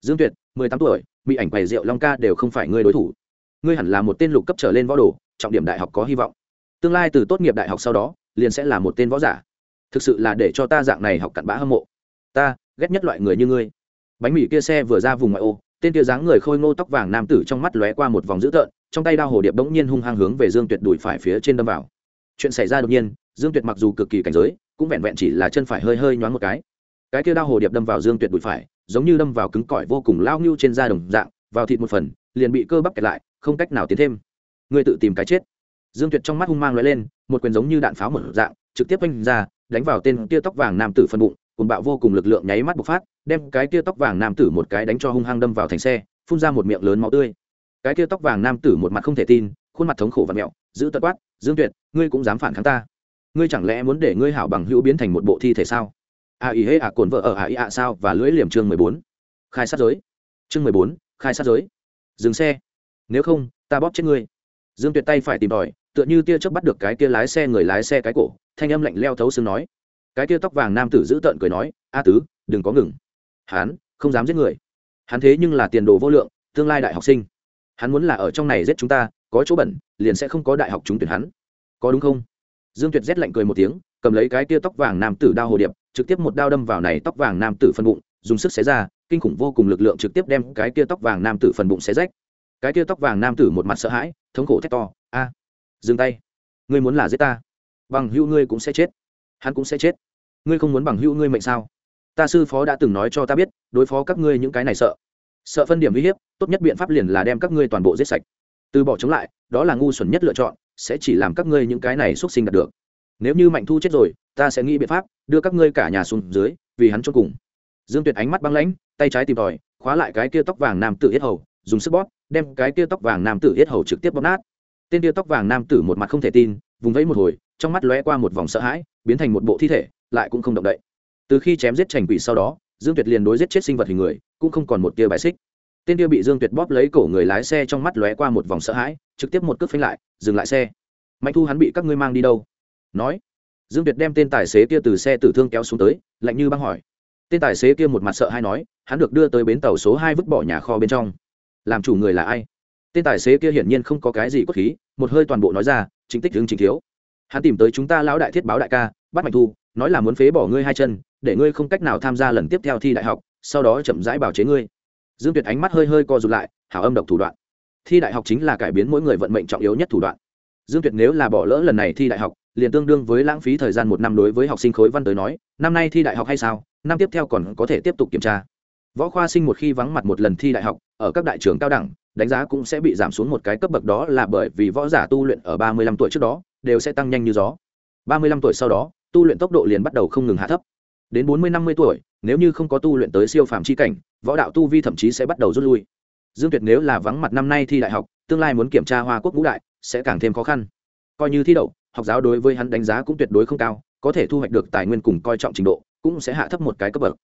Dương tuyệt, mười tám tuổi bị ảnh quầy rượu long ca đều không phải ngươi đối thủ. Ngươi hẳn là một tên lục cấp trở lên võ đồ, trọng điểm đại học có hy vọng. Tương lai từ tốt nghiệp đại học sau đó, liền sẽ là một tên võ giả. Thực sự là để cho ta dạng này học cặn bã hâm mộ. Ta, ghét nhất loại người như ngươi. Bánh mì kia xe vừa ra vùng ngoại ô, tên kia dáng người khôi ngô tóc vàng nam tử trong mắt lóe qua một vòng dữ tợn trong tay đao hồ điệp bỗng nhiên hung hăng hướng về dương tuyệt đùi phải phía trên đâm vào. Chuyện xảy ra đột nhiên, dương tuyệt mặc dù cực kỳ cảnh giới, cũng vẹn vẹn chỉ là chân phải hơi hơi nhoáng một cái. Cái kia đao hồ điệp đâm vào dương tuyệt đùi phải, giống như đâm vào cứng cỏi vô cùng lao ngưu trên da đồng dạng, vào thịt một phần, liền bị cơ bắp kẹt lại, không cách nào tiến thêm. Ngươi tự tìm cái chết. Dương tuyệt trong mắt hung mang lóe lên, một quyền giống như đạn pháo một dạng, trực tiếp oanh ra, đánh vào tên kia tóc vàng nam tử phân bụng cùng bạo vô cùng lực lượng nháy mắt bộc phát, đem cái kia tóc vàng nam tử một cái đánh cho hung hăng đâm vào thành xe, phun ra một miệng lớn máu tươi cái kia tóc vàng nam tử một mặt không thể tin, khuôn mặt thống khổ và mẹo, giữ tật quát, dương tuyệt, ngươi cũng dám phản kháng ta? Ngươi chẳng lẽ muốn để ngươi hảo bằng hữu biến thành một bộ thi thể sao? A ý hễ ạ cồn vợ ở a ý ạ sao và lưỡi liềm chương mười bốn. Khai sát giới. Chương mười bốn, khai sát giới. Dừng xe. Nếu không, ta bóp chết ngươi. Dương tuyệt tay phải tìm tòi, tựa như tia chớp bắt được cái tia lái xe người lái xe cái cổ, thanh âm lạnh leo thấu xương nói. Cái tia tóc vàng nam tử giữ tợn cười nói, a tứ, đừng có ngừng. Hắn không dám giết người. Hắn thế nhưng là tiền đồ vô lượng, tương lai đại học sinh hắn muốn là ở trong này giết chúng ta, có chỗ bẩn, liền sẽ không có đại học trúng tuyển hắn. Có đúng không? Dương tuyệt rét lạnh cười một tiếng, cầm lấy cái tia tóc vàng nam tử đao hồ điệp, trực tiếp một đao đâm vào này tóc vàng nam tử phân bụng, dùng sức xé ra, kinh khủng vô cùng lực lượng trực tiếp đem cái tia tóc vàng nam tử phần bụng xé rách. Cái tia tóc vàng nam tử một mặt sợ hãi, thống khổ thét to, a, dừng tay. Ngươi muốn là giết ta, bằng hữu ngươi cũng sẽ chết. Hắn cũng sẽ chết. Ngươi không muốn bằng hữu ngươi mệnh sao? Ta sư phó đã từng nói cho ta biết, đối phó các ngươi những cái này sợ sợ phân điểm uy hiếp, tốt nhất biện pháp liền là đem các ngươi toàn bộ giết sạch. Từ bỏ chống lại, đó là ngu xuẩn nhất lựa chọn, sẽ chỉ làm các ngươi những cái này xuất sinh đạt được. Nếu như mạnh thu chết rồi, ta sẽ nghĩ biện pháp đưa các ngươi cả nhà xuống dưới, vì hắn cho cùng. Dương tuyệt ánh mắt băng lãnh, tay trái tìm tòi, khóa lại cái kia tóc vàng nam tử yết hầu, dùng sức bóp, đem cái kia tóc vàng nam tử yết hầu trực tiếp bóp nát. Tên kia tóc vàng nam tử một mặt không thể tin, vùng vẫy một hồi, trong mắt lóe qua một vòng sợ hãi, biến thành một bộ thi thể, lại cũng không động đậy. Từ khi chém giết trành quỷ sau đó, dương tuyệt liền đối giết chết sinh vật hình người cũng không còn một tia bài xích. Tên kia bị dương tuyệt bóp lấy cổ người lái xe trong mắt lóe qua một vòng sợ hãi, trực tiếp một cước phanh lại, dừng lại xe. Mạnh thu, hắn bị các ngươi mang đi đâu? Nói. Dương tuyệt đem tên tài xế kia từ xe tử thương kéo xuống tới, lạnh như băng hỏi. Tên tài xế kia một mặt sợ hay nói, hắn được đưa tới bến tàu số hai vứt bỏ nhà kho bên trong. Làm chủ người là ai? Tên tài xế kia hiển nhiên không có cái gì cốt khí, một hơi toàn bộ nói ra, chính tích hướng chính thiếu. Hắn tìm tới chúng ta lão đại thiết báo đại ca, bắt mạnh thu, nói là muốn phế bỏ ngươi hai chân, để ngươi không cách nào tham gia lần tiếp theo thi đại học sau đó chậm rãi bảo chế ngươi. Dương tuyệt ánh mắt hơi hơi co rụt lại, hảo âm độc thủ đoạn. Thi đại học chính là cải biến mỗi người vận mệnh trọng yếu nhất thủ đoạn. Dương tuyệt nếu là bỏ lỡ lần này thi đại học, liền tương đương với lãng phí thời gian một năm đối với học sinh khối văn tới nói, năm nay thi đại học hay sao, năm tiếp theo còn có thể tiếp tục kiểm tra. Võ khoa sinh một khi vắng mặt một lần thi đại học, ở các đại trường cao đẳng, đánh giá cũng sẽ bị giảm xuống một cái cấp bậc đó là bởi vì võ giả tu luyện ở ba mươi lăm tuổi trước đó, đều sẽ tăng nhanh như gió. Ba mươi lăm tuổi sau đó, tu luyện tốc độ liền bắt đầu không ngừng hạ thấp đến bốn mươi, năm mươi tuổi, nếu như không có tu luyện tới siêu phàm chi cảnh, võ đạo tu vi thậm chí sẽ bắt đầu rút lui. Dương tuyệt nếu là vắng mặt năm nay thi đại học, tương lai muốn kiểm tra hoa quốc ngũ đại, sẽ càng thêm khó khăn. Coi như thi đậu, học giáo đối với hắn đánh giá cũng tuyệt đối không cao, có thể thu hoạch được tài nguyên cùng coi trọng trình độ, cũng sẽ hạ thấp một cái cấp bậc.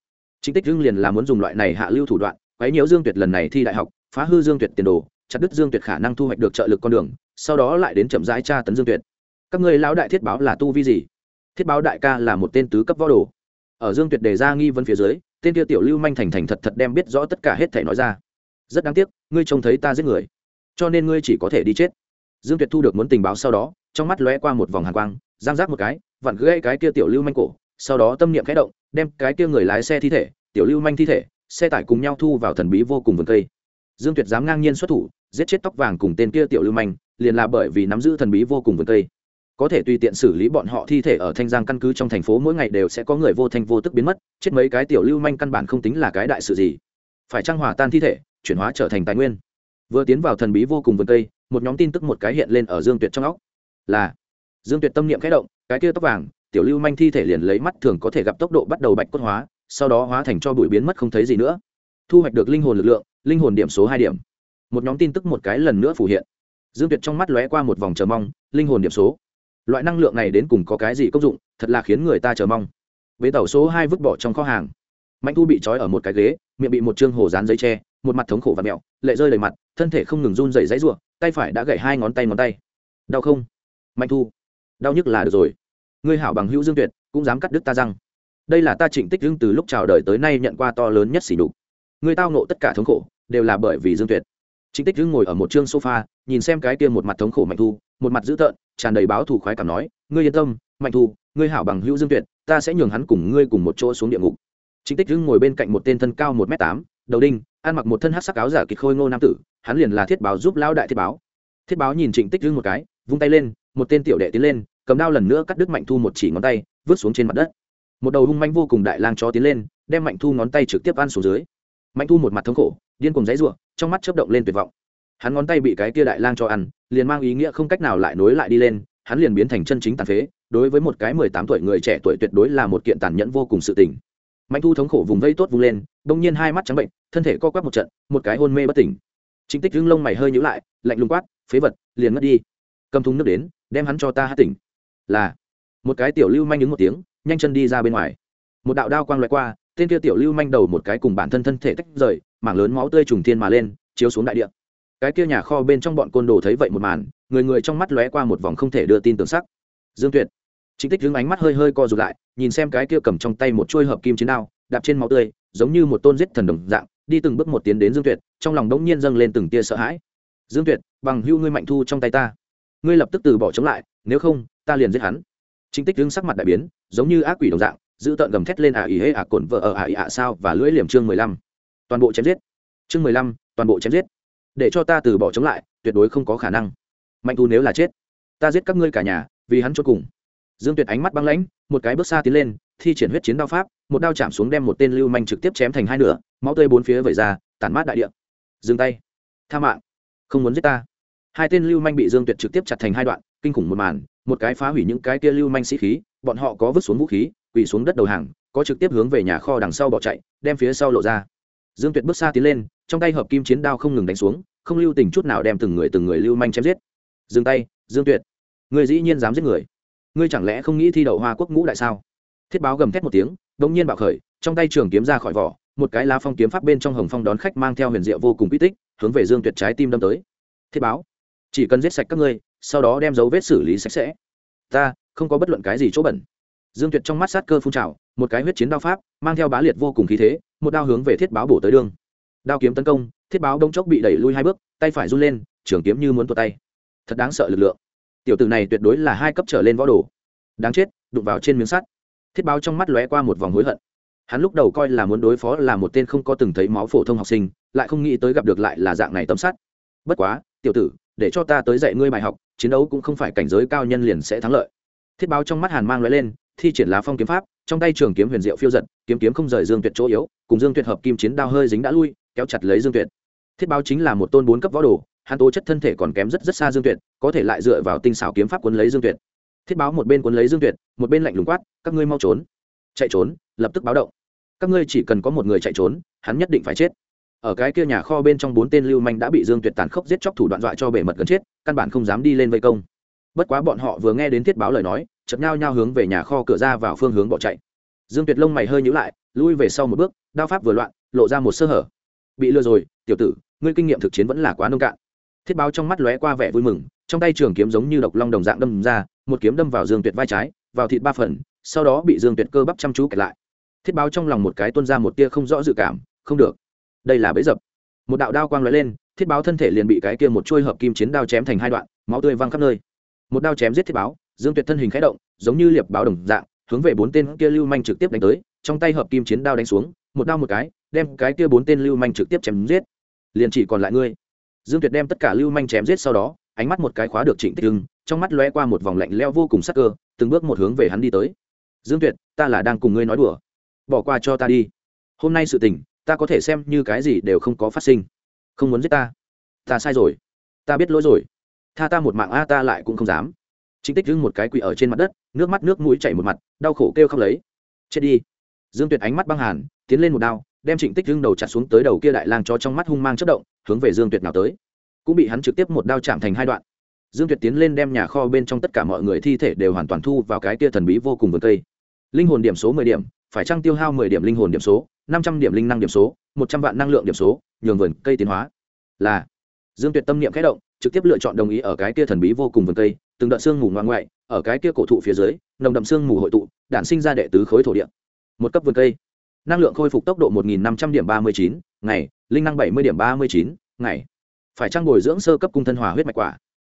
Chính tích Dương liền là muốn dùng loại này hạ lưu thủ đoạn, quấy nhiễu dương tuyệt lần này thi đại học, phá hư dương tuyệt tiền đồ, chặt đứt dương tuyệt khả năng thu hoạch được trợ lực con đường, sau đó lại đến chậm rãi tra tấn dương tuyệt. Các người lão đại thiết báo là tu vi gì? Thiết báo đại ca là một tên tứ cấp võ đồ ở dương tuyệt đề ra nghi vấn phía dưới, tên kia tiểu lưu manh thành thành thật thật đem biết rõ tất cả hết thể nói ra. Rất đáng tiếc, ngươi trông thấy ta giết người, cho nên ngươi chỉ có thể đi chết. Dương tuyệt thu được muốn tình báo sau đó, trong mắt lóe qua một vòng hàng quang, giang giác một cái, vặn gãy cái kia tiểu lưu manh cổ, sau đó tâm niệm khẽ động, đem cái kia người lái xe thi thể, tiểu lưu manh thi thể, xe tải cùng nhau thu vào thần bí vô cùng vườn cây. Dương tuyệt dám ngang nhiên xuất thủ, giết chết tóc vàng cùng tên kia tiểu lưu manh, liền là bởi vì nắm giữ thần bí vô cùng vườn cây có thể tùy tiện xử lý bọn họ thi thể ở thanh giang căn cứ trong thành phố, mỗi ngày đều sẽ có người vô thanh vô tức biến mất, chết mấy cái tiểu lưu manh căn bản không tính là cái đại sự gì. Phải trang hòa tan thi thể, chuyển hóa trở thành tài nguyên. Vừa tiến vào thần bí vô cùng vườn cây, một nhóm tin tức một cái hiện lên ở dương tuyệt trong óc. Là, dương tuyệt tâm niệm khẽ động, cái kia tóc vàng, tiểu lưu manh thi thể liền lấy mắt thường có thể gặp tốc độ bắt đầu bạch cốt hóa, sau đó hóa thành cho bụi biến mất không thấy gì nữa. Thu hoạch được linh hồn lực lượng, linh hồn điểm số hai điểm. Một nhóm tin tức một cái lần nữa phủ hiện. Dương tuyệt trong mắt lóe qua một vòng chờ mong, linh hồn điểm số loại năng lượng này đến cùng có cái gì công dụng, thật là khiến người ta chờ mong. Bến tàu số hai vứt bỏ trong kho hàng. Mạnh thu bị trói ở một cái ghế, miệng bị một chương hồ dán giấy tre một mặt thống khổ và mẹo, lệ rơi đầy mặt, thân thể không ngừng run dày dãy r u ộ tay phải đã gậy hai ngón tay ngón tay. Đau không? Mạnh thu, đau nhức là được rồi. Ngươi hảo bằng hữu dương tuyệt, cũng dám cắt đứt ta răng. Đây là ta trịnh tích dưng từ lúc chào đời tới nay nhận qua to lớn nhất xỉ đục ngươi tao nộ tất cả thống khổ, đều là bởi vì dương tuyệt. Trịnh tích dưng ngồi ở một chương sofa, nhìn xem cái kia một mặt thống khổ mạnh thu, một mặt dữ tợn tràn đầy báo thù khoái cảm nói, ngươi yên tâm, mạnh thu, ngươi hảo bằng hữu dương tuyệt, ta sẽ nhường hắn cùng ngươi cùng một chỗ xuống địa ngục. Trịnh tích dưng ngồi bên cạnh một tên thân cao một m tám, đầu đinh, ăn mặc một thân hát sắc áo giả kịch khôi ngô nam tử, hắn liền là thiết báo giúp lao đại thiết báo. Thiết báo nhìn trịnh tích dưng một cái, vung tay lên, một tên tiểu đệ tiến lên, cầm đao lần nữa cắt đứt mạnh thu một chỉ ngón tay, vứt xuống trên mặt đất. Một đầu hung manh vô cùng đại lang chó tiến lên, đem mạnh thu ngón tay trực tiếp ăn xuống dưới. Mạnh thu một mặt thống khổ, điên cùng dãy ruộng trong mắt chớp động lên tuyệt vọng hắn ngón tay bị cái kia đại lang cho ăn, liền mang ý nghĩa không cách nào lại nối lại đi lên, hắn liền biến thành chân chính tàn phế, đối với một cái mười tám tuổi người trẻ tuổi tuyệt đối là một kiện tàn nhẫn vô cùng sự tình. Mạnh thu thống khổ vùng vây tốt vùng lên, bỗng nhiên hai mắt trắng bệnh, thân thể co quắp một trận, một cái hôn mê bất tỉnh. Chính tích hưng lông mày hơi nhữ lại, lạnh lùng quát, phế vật, liền ngất đi. Cầm thùng nước đến, đem hắn cho ta hát tỉnh. Là, một cái tiểu lưu manh đứng một tiếng, nhanh chân đi ra bên ngoài. Một đạo đao quang loại qua, tên kia tiểu lưu manh đầu một cái cùng bản thân thân thể tách rời, mảng lớn máu tươi trùng thiên mà lên, chiếu xuống đại địa cái kia nhà kho bên trong bọn côn đồ thấy vậy một màn, người người trong mắt lóe qua một vòng không thể đưa tin tưởng sắc. Dương tuyệt. Chính tích hướng ánh mắt hơi hơi co rụt lại, nhìn xem cái kia cầm trong tay một chuôi hợp kim chiến đao, đạp trên máu tươi, giống như một tôn giết thần đồng dạng, đi từng bước một tiến đến dương tuyệt, trong lòng đống nhiên dâng lên từng tia sợ hãi. Dương tuyệt, bằng hưu ngươi mạnh thu trong tay ta. Ngươi lập tức từ bỏ chống lại, nếu không, ta liền giết hắn. Chính tích hướng sắc mặt đại biến, giống như ác quỷ đồng dạng, giữ tợn gầm thét lên à ả ý hê ả cồn vợ ở ả ý ả sao và lưỡi liềm chương mười lăm. Toàn bộ chém giết. Chương mười lăm, toàn bộ chém giết để cho ta từ bỏ chống lại, tuyệt đối không có khả năng. Mạnh thu nếu là chết, ta giết các ngươi cả nhà, vì hắn cho cùng. Dương tuyệt ánh mắt băng lãnh, một cái bước xa tiến lên, thi triển huyết chiến đao pháp, một đao chạm xuống đem một tên lưu manh trực tiếp chém thành hai nửa, máu tươi bốn phía vẩy ra, tản mát đại địa. Dừng tay. Tha mạng. Không muốn giết ta. Hai tên lưu manh bị dương tuyệt trực tiếp chặt thành hai đoạn, kinh khủng một màn, một cái phá hủy những cái kia lưu manh sĩ khí, bọn họ có vứt xuống vũ khí, quỳ xuống đất đầu hàng, có trực tiếp hướng về nhà kho đằng sau bỏ chạy, đem phía sau lộ ra dương tuyệt bước xa tiến lên, trong tay hợp kim chiến đao không ngừng đánh xuống, không lưu tình chút nào đem từng người từng người lưu manh chém giết. Dừng tay, dương tuyệt. Người dĩ nhiên dám giết người. Ngươi chẳng lẽ không nghĩ thi đậu hoa quốc ngũ đại sao? Thiết báo gầm thét một tiếng, đống nhiên bạo khởi, trong tay trường kiếm ra khỏi vỏ, một cái lá phong kiếm pháp bên trong hồng phong đón khách mang theo huyền diệu vô cùng quy tích, hướng về dương tuyệt trái tim đâm tới. Thiết báo, chỉ cần giết sạch các ngươi, sau đó đem dấu vết xử lý sạch sẽ. Ta, không có bất luận cái gì chỗ bẩn. Dương tuyệt trong mắt sát cơ phun trào, một cái huyết chiến đao pháp, mang theo bá liệt vô cùng khí thế một đao hướng về thiết báo bổ tới đương đao kiếm tấn công, thiết báo đông chốc bị đẩy lui hai bước, tay phải run lên, trường kiếm như muốn tuột tay. Thật đáng sợ lực lượng. Tiểu tử này tuyệt đối là hai cấp trở lên võ đồ. Đáng chết, đụng vào trên miếng sắt. Thiết báo trong mắt lóe qua một vòng hối hận. Hắn lúc đầu coi là muốn đối phó là một tên không có từng thấy máu phổ thông học sinh, lại không nghĩ tới gặp được lại là dạng này tấm sắt. Bất quá, tiểu tử, để cho ta tới dạy ngươi bài học, chiến đấu cũng không phải cảnh giới cao nhân liền sẽ thắng lợi. Thiết báo trong mắt hàn mang lóe lên thi triển lá phong kiếm pháp, trong tay trường kiếm huyền diệu phiêu giật, kiếm kiếm không rời dương tuyệt chỗ yếu, cùng dương tuyệt hợp kim chiến đao hơi dính đã lui, kéo chặt lấy dương tuyệt. Thiết báo chính là một tôn bốn cấp võ đồ, hắn tố chất thân thể còn kém rất rất xa dương tuyệt, có thể lại dựa vào tinh xảo kiếm pháp quấn lấy dương tuyệt. Thiết báo một bên quấn lấy dương tuyệt, một bên lạnh lùng quát, các ngươi mau trốn. Chạy trốn? lập tức báo động. Các ngươi chỉ cần có một người chạy trốn, hắn nhất định phải chết. Ở cái kia nhà kho bên trong bốn tên lưu manh đã bị dương tuyệt tàn khốc giết chóc thủ đoạn dọa cho bể mật gần chết, căn bản không dám đi lên vây công. Bất quá bọn họ vừa nghe đến thiết báo lời nói chật nhau nhau hướng về nhà kho cửa ra vào phương hướng bỏ chạy. Dương tuyệt lông mày hơi nhữ lại, lui về sau một bước, đao pháp vừa loạn, lộ ra một sơ hở. Bị lừa rồi, tiểu tử, ngươi kinh nghiệm thực chiến vẫn là quá nông cạn. Thiết báo trong mắt lóe qua vẻ vui mừng, trong tay trường kiếm giống như độc long đồng dạng đâm ra, một kiếm đâm vào dương tuyệt vai trái, vào thịt ba phần, sau đó bị dương tuyệt cơ bắp chăm chú kẹt lại. Thiết báo trong lòng một cái tuôn ra một tia không rõ dự cảm, không được, đây là bẫy dập. Một đạo đao quang lóe lên, thiết báo thân thể liền bị cái kia một chuôi hợp kim chiến đao chém thành hai đoạn, máu tươi văng khắp nơi. Một đao chém giết thiết báo dương tuyệt thân hình khẽ động, giống như liệp báo đồng dạng, hướng về bốn tên kia lưu manh trực tiếp đánh tới, trong tay hợp kim chiến đao đánh xuống, một đao một cái, đem cái kia bốn tên lưu manh trực tiếp chém giết. Liền chỉ còn lại ngươi. Dương tuyệt đem tất cả lưu manh chém giết sau đó, ánh mắt một cái khóa được trịnh tích hưng, trong mắt lóe qua một vòng lạnh leo vô cùng sắc cơ, từng bước một hướng về hắn đi tới. Dương tuyệt, ta là đang cùng ngươi nói đùa. Bỏ qua cho ta đi. Hôm nay sự tình, ta có thể xem như cái gì đều không có phát sinh. Không muốn giết ta. Ta sai rồi. Ta biết lỗi rồi. Tha ta một mạng a, ta lại cũng không dám trịnh tích Dương một cái quỳ ở trên mặt đất, nước mắt nước mũi chảy một mặt, đau khổ kêu khóc lấy. Chết đi. Dương tuyệt ánh mắt băng hàn, tiến lên một đao, đem trịnh tích Dương đầu chặt xuống tới đầu kia đại lang cho trong mắt hung mang chất động, hướng về dương tuyệt nào tới. Cũng bị hắn trực tiếp một đao chạm thành hai đoạn. Dương tuyệt tiến lên đem nhà kho bên trong tất cả mọi người thi thể đều hoàn toàn thu vào cái kia thần bí vô cùng vườn cây. Linh hồn điểm số mười điểm, phải trăng tiêu hao mười điểm linh hồn điểm số, năm trăm điểm linh năng điểm số, một trăm vạn năng lượng điểm số, nhường vườn cây tiến hóa. Là. Dương tuyệt tâm niệm khẽ động trực tiếp lựa chọn đồng ý ở cái kia thần bí vô cùng vườn cây, từng đợt xương mù ngoan ngoại, ở cái kia cổ thụ phía dưới, nồng đậm xương mù hội tụ, đản sinh ra đệ tứ khối thổ địa. Một cấp vườn cây. Năng lượng khôi phục tốc độ một nghìn năm trăm điểm ba mươi chín, ngày, linh năng bảy mươi điểm ba mươi chín, ngày. Phải trang bồi dưỡng sơ cấp cung thân hòa huyết mạch quả?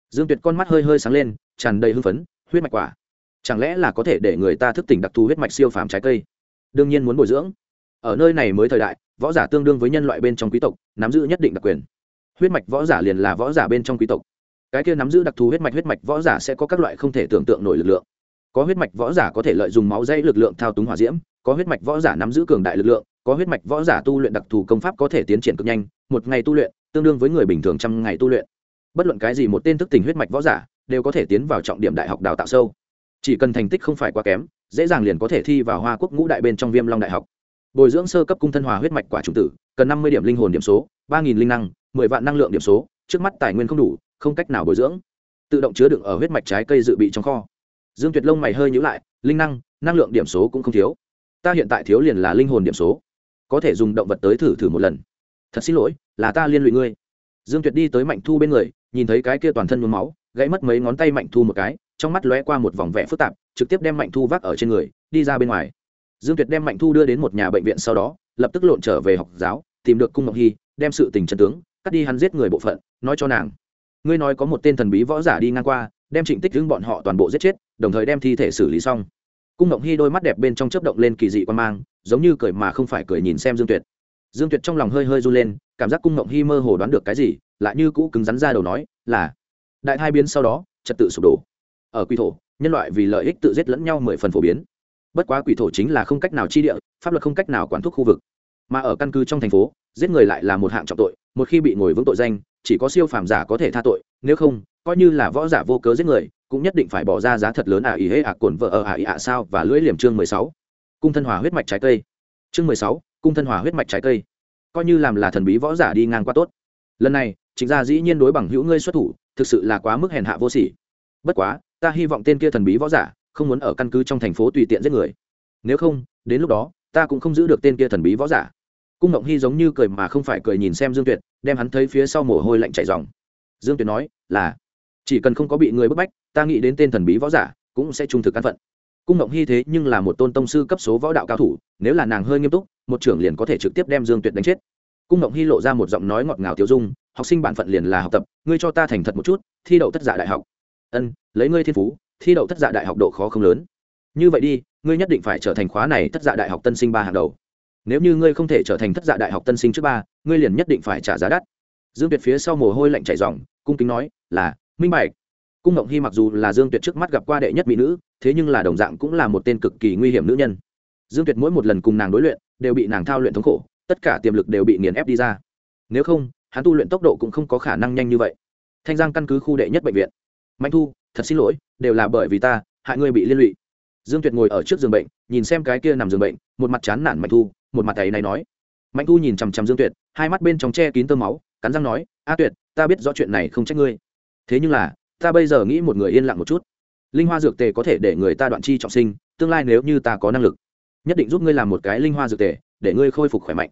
Dương tuyệt con mắt hơi hơi sáng lên, tràn đầy hưng phấn, huyết mạch quả. Chẳng lẽ là có thể để người ta thức tỉnh đặc thù huyết mạch siêu phàm trái cây? Đương nhiên muốn bồi dưỡng. Ở nơi này mới thời đại, võ giả tương đương với nhân loại bên trong quý tộc, nắm giữ nhất định đặc quyền huyết mạch võ giả liền là võ giả bên trong quý tộc. Cái kia nắm giữ đặc thù huyết mạch huyết mạch võ giả sẽ có các loại không thể tưởng tượng nổi lực lượng. Có huyết mạch võ giả có thể lợi dụng máu dây lực lượng thao túng hỏa diễm, có huyết mạch võ giả nắm giữ cường đại lực lượng, có huyết mạch võ giả tu luyện đặc thù công pháp có thể tiến triển cực nhanh, một ngày tu luyện, tương đương với người bình thường trăm ngày tu luyện. Bất luận cái gì một tên thức tình huyết mạch võ giả, đều có thể tiến vào trọng điểm đại học đào tạo sâu. Chỉ cần thành tích không phải quá kém, dễ dàng liền có thể thi vào hoa quốc ngũ đại bên trong viêm long đại học bồi dưỡng sơ cấp cung thân hòa huyết mạch quả trùng tử, cần năm mươi điểm linh hồn điểm số, ba nghìn linh năng, mười vạn năng lượng điểm số, trước mắt tài nguyên không đủ, không cách nào bồi dưỡng. Tự động chứa đựng ở huyết mạch trái cây dự bị trong kho. Dương tuyệt lông mày hơi nhữ lại, linh năng năng lượng điểm số cũng không thiếu. Ta hiện tại thiếu liền là linh hồn điểm số. Có thể dùng động vật tới thử thử một lần. Thật xin lỗi, là ta liên lụy ngươi. Dương tuyệt đi tới mạnh thu bên người, nhìn thấy cái kia toàn thân nhuốm máu, gãy mất mấy ngón tay mạnh thu một cái, trong mắt lóe qua một vòng vẽ phức tạp, trực tiếp đem mạnh thu vác ở trên người, đi ra bên ngoài dương tuyệt đem mạnh thu đưa đến một nhà bệnh viện sau đó, lập tức lộn trở về học giáo, tìm được cung ngọc hy, đem sự tình chân tướng, cắt đi hắn giết người bộ phận, nói cho nàng. Ngươi nói có một tên thần bí võ giả đi ngang qua, đem trịnh tích đứng bọn họ toàn bộ giết chết, đồng thời đem thi thể xử lý xong. Cung ngọc hy đôi mắt đẹp bên trong chớp động lên kỳ dị quan mang, giống như cười mà không phải cười nhìn xem dương tuyệt. Dương tuyệt trong lòng hơi hơi run lên, cảm giác cung ngọc hy mơ hồ đoán được cái gì, lại như cũ cứng rắn ra đầu nói, là, đại hai biến sau đó, trật tự sụp đổ. Ở quy thổ, nhân loại vì lợi ích tự giết lẫn nhau mười phần phổ biến bất quá quỷ thổ chính là không cách nào chi địa, pháp luật không cách nào quản thúc khu vực. Mà ở căn cứ trong thành phố, giết người lại là một hạng trọng tội, một khi bị ngồi vững tội danh, chỉ có siêu phàm giả có thể tha tội, nếu không, coi như là võ giả vô cớ giết người, cũng nhất định phải bỏ ra giá thật lớn à ý hễ ạ à cồn vợ ở à ý ạ sao và lưỡi liềm chương mười sáu. Cung thân hòa huyết mạch trái cây. Chương mười sáu, cung thân hòa huyết mạch trái cây. Coi như làm là thần bí võ giả đi ngang qua tốt. Lần này chính gia dĩ nhiên đối bằng hữu ngươi xuất thủ, thực sự là quá mức hèn hạ vô sỉ. Bất quá, ta hy vọng tên kia thần bí võ giả không muốn ở căn cứ trong thành phố tùy tiện giết người. Nếu không, đến lúc đó, ta cũng không giữ được tên kia thần bí võ giả. Cung ngộng hy giống như cười mà không phải cười nhìn xem dương tuyệt, đem hắn thấy phía sau mồ hôi lạnh chảy dòng dương tuyệt nói, là, chỉ cần không có bị người bức bách, ta nghĩ đến tên thần bí võ giả cũng sẽ trung thực căn phận. Cung ngộng hy thế nhưng là một tôn tông sư cấp số võ đạo cao thủ, nếu là nàng hơi nghiêm túc, một trưởng liền có thể trực tiếp đem dương tuyệt đánh chết. Cung ngộng hy lộ ra một giọng nói ngọt ngào tiêu dung, học sinh bản phận liền là học tập, ngươi cho ta thành thật một chút, thi đậu tất giả đại học ân, lấy ngươi thiên phú, thi đậu thất dạ đại học độ khó không lớn. Như vậy đi, ngươi nhất định phải trở thành khóa này thất dạ đại học tân sinh ba hàng đầu. Nếu như ngươi không thể trở thành thất dạ đại học tân sinh trước ba, ngươi liền nhất định phải trả giá đắt. Dương tuyệt phía sau mồ hôi lạnh chảy dòng cung kính nói, là, minh bạch. Cung ngộng hy mặc dù là dương tuyệt trước mắt gặp qua đệ nhất mỹ nữ, thế nhưng là đồng dạng cũng là một tên cực kỳ nguy hiểm nữ nhân. Dương tuyệt mỗi một lần cùng nàng đối luyện, đều bị nàng thao luyện thống khổ, tất cả tiềm lực đều bị nghiền ép đi ra. Nếu không, hắn tu luyện tốc độ cũng không có khả năng nhanh như vậy. Thanh giang căn cứ khu đệ nhất bệnh viện mạnh thu, thật xin lỗi, đều là bởi vì ta, hại ngươi bị liên lụy. Dương tuyệt ngồi ở trước giường bệnh, nhìn xem cái kia nằm giường bệnh, một mặt chán nản mạnh thu, một mặt thầy này nói. Mạnh thu nhìn chằm chằm dương tuyệt, hai mắt bên trong che kín tơ máu, cắn răng nói, a tuyệt, ta biết rõ chuyện này không trách ngươi. Thế nhưng là, ta bây giờ nghĩ một người yên lặng một chút. Linh hoa dược tề có thể để người ta đoạn chi trọng sinh, tương lai nếu như ta có năng lực, nhất định giúp ngươi làm một cái linh hoa dược tề, để ngươi khôi phục khỏe mạnh.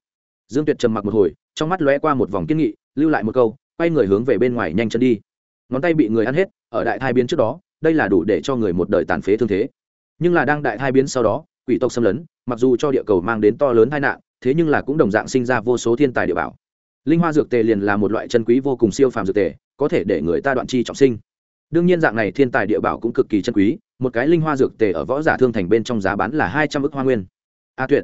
Dương tuyệt trầm mặc một hồi, trong mắt lóe qua một vòng kiên nghị, lưu lại một câu, quay người hướng về bên ngoài nhanh chân đi. Ngón tay bị người ăn hết ở đại thai biến trước đó, đây là đủ để cho người một đời tàn phế thương thế. Nhưng là đang đại thai biến sau đó, quỷ tộc xâm lấn, mặc dù cho địa cầu mang đến to lớn tai nạn, thế nhưng là cũng đồng dạng sinh ra vô số thiên tài địa bảo. Linh hoa dược tề liền là một loại chân quý vô cùng siêu phàm dược tề, có thể để người ta đoạn chi trọng sinh. Đương nhiên dạng này thiên tài địa bảo cũng cực kỳ chân quý, một cái linh hoa dược tề ở võ giả thương thành bên trong giá bán là hai trăm ức hoa nguyên. A tuyệt.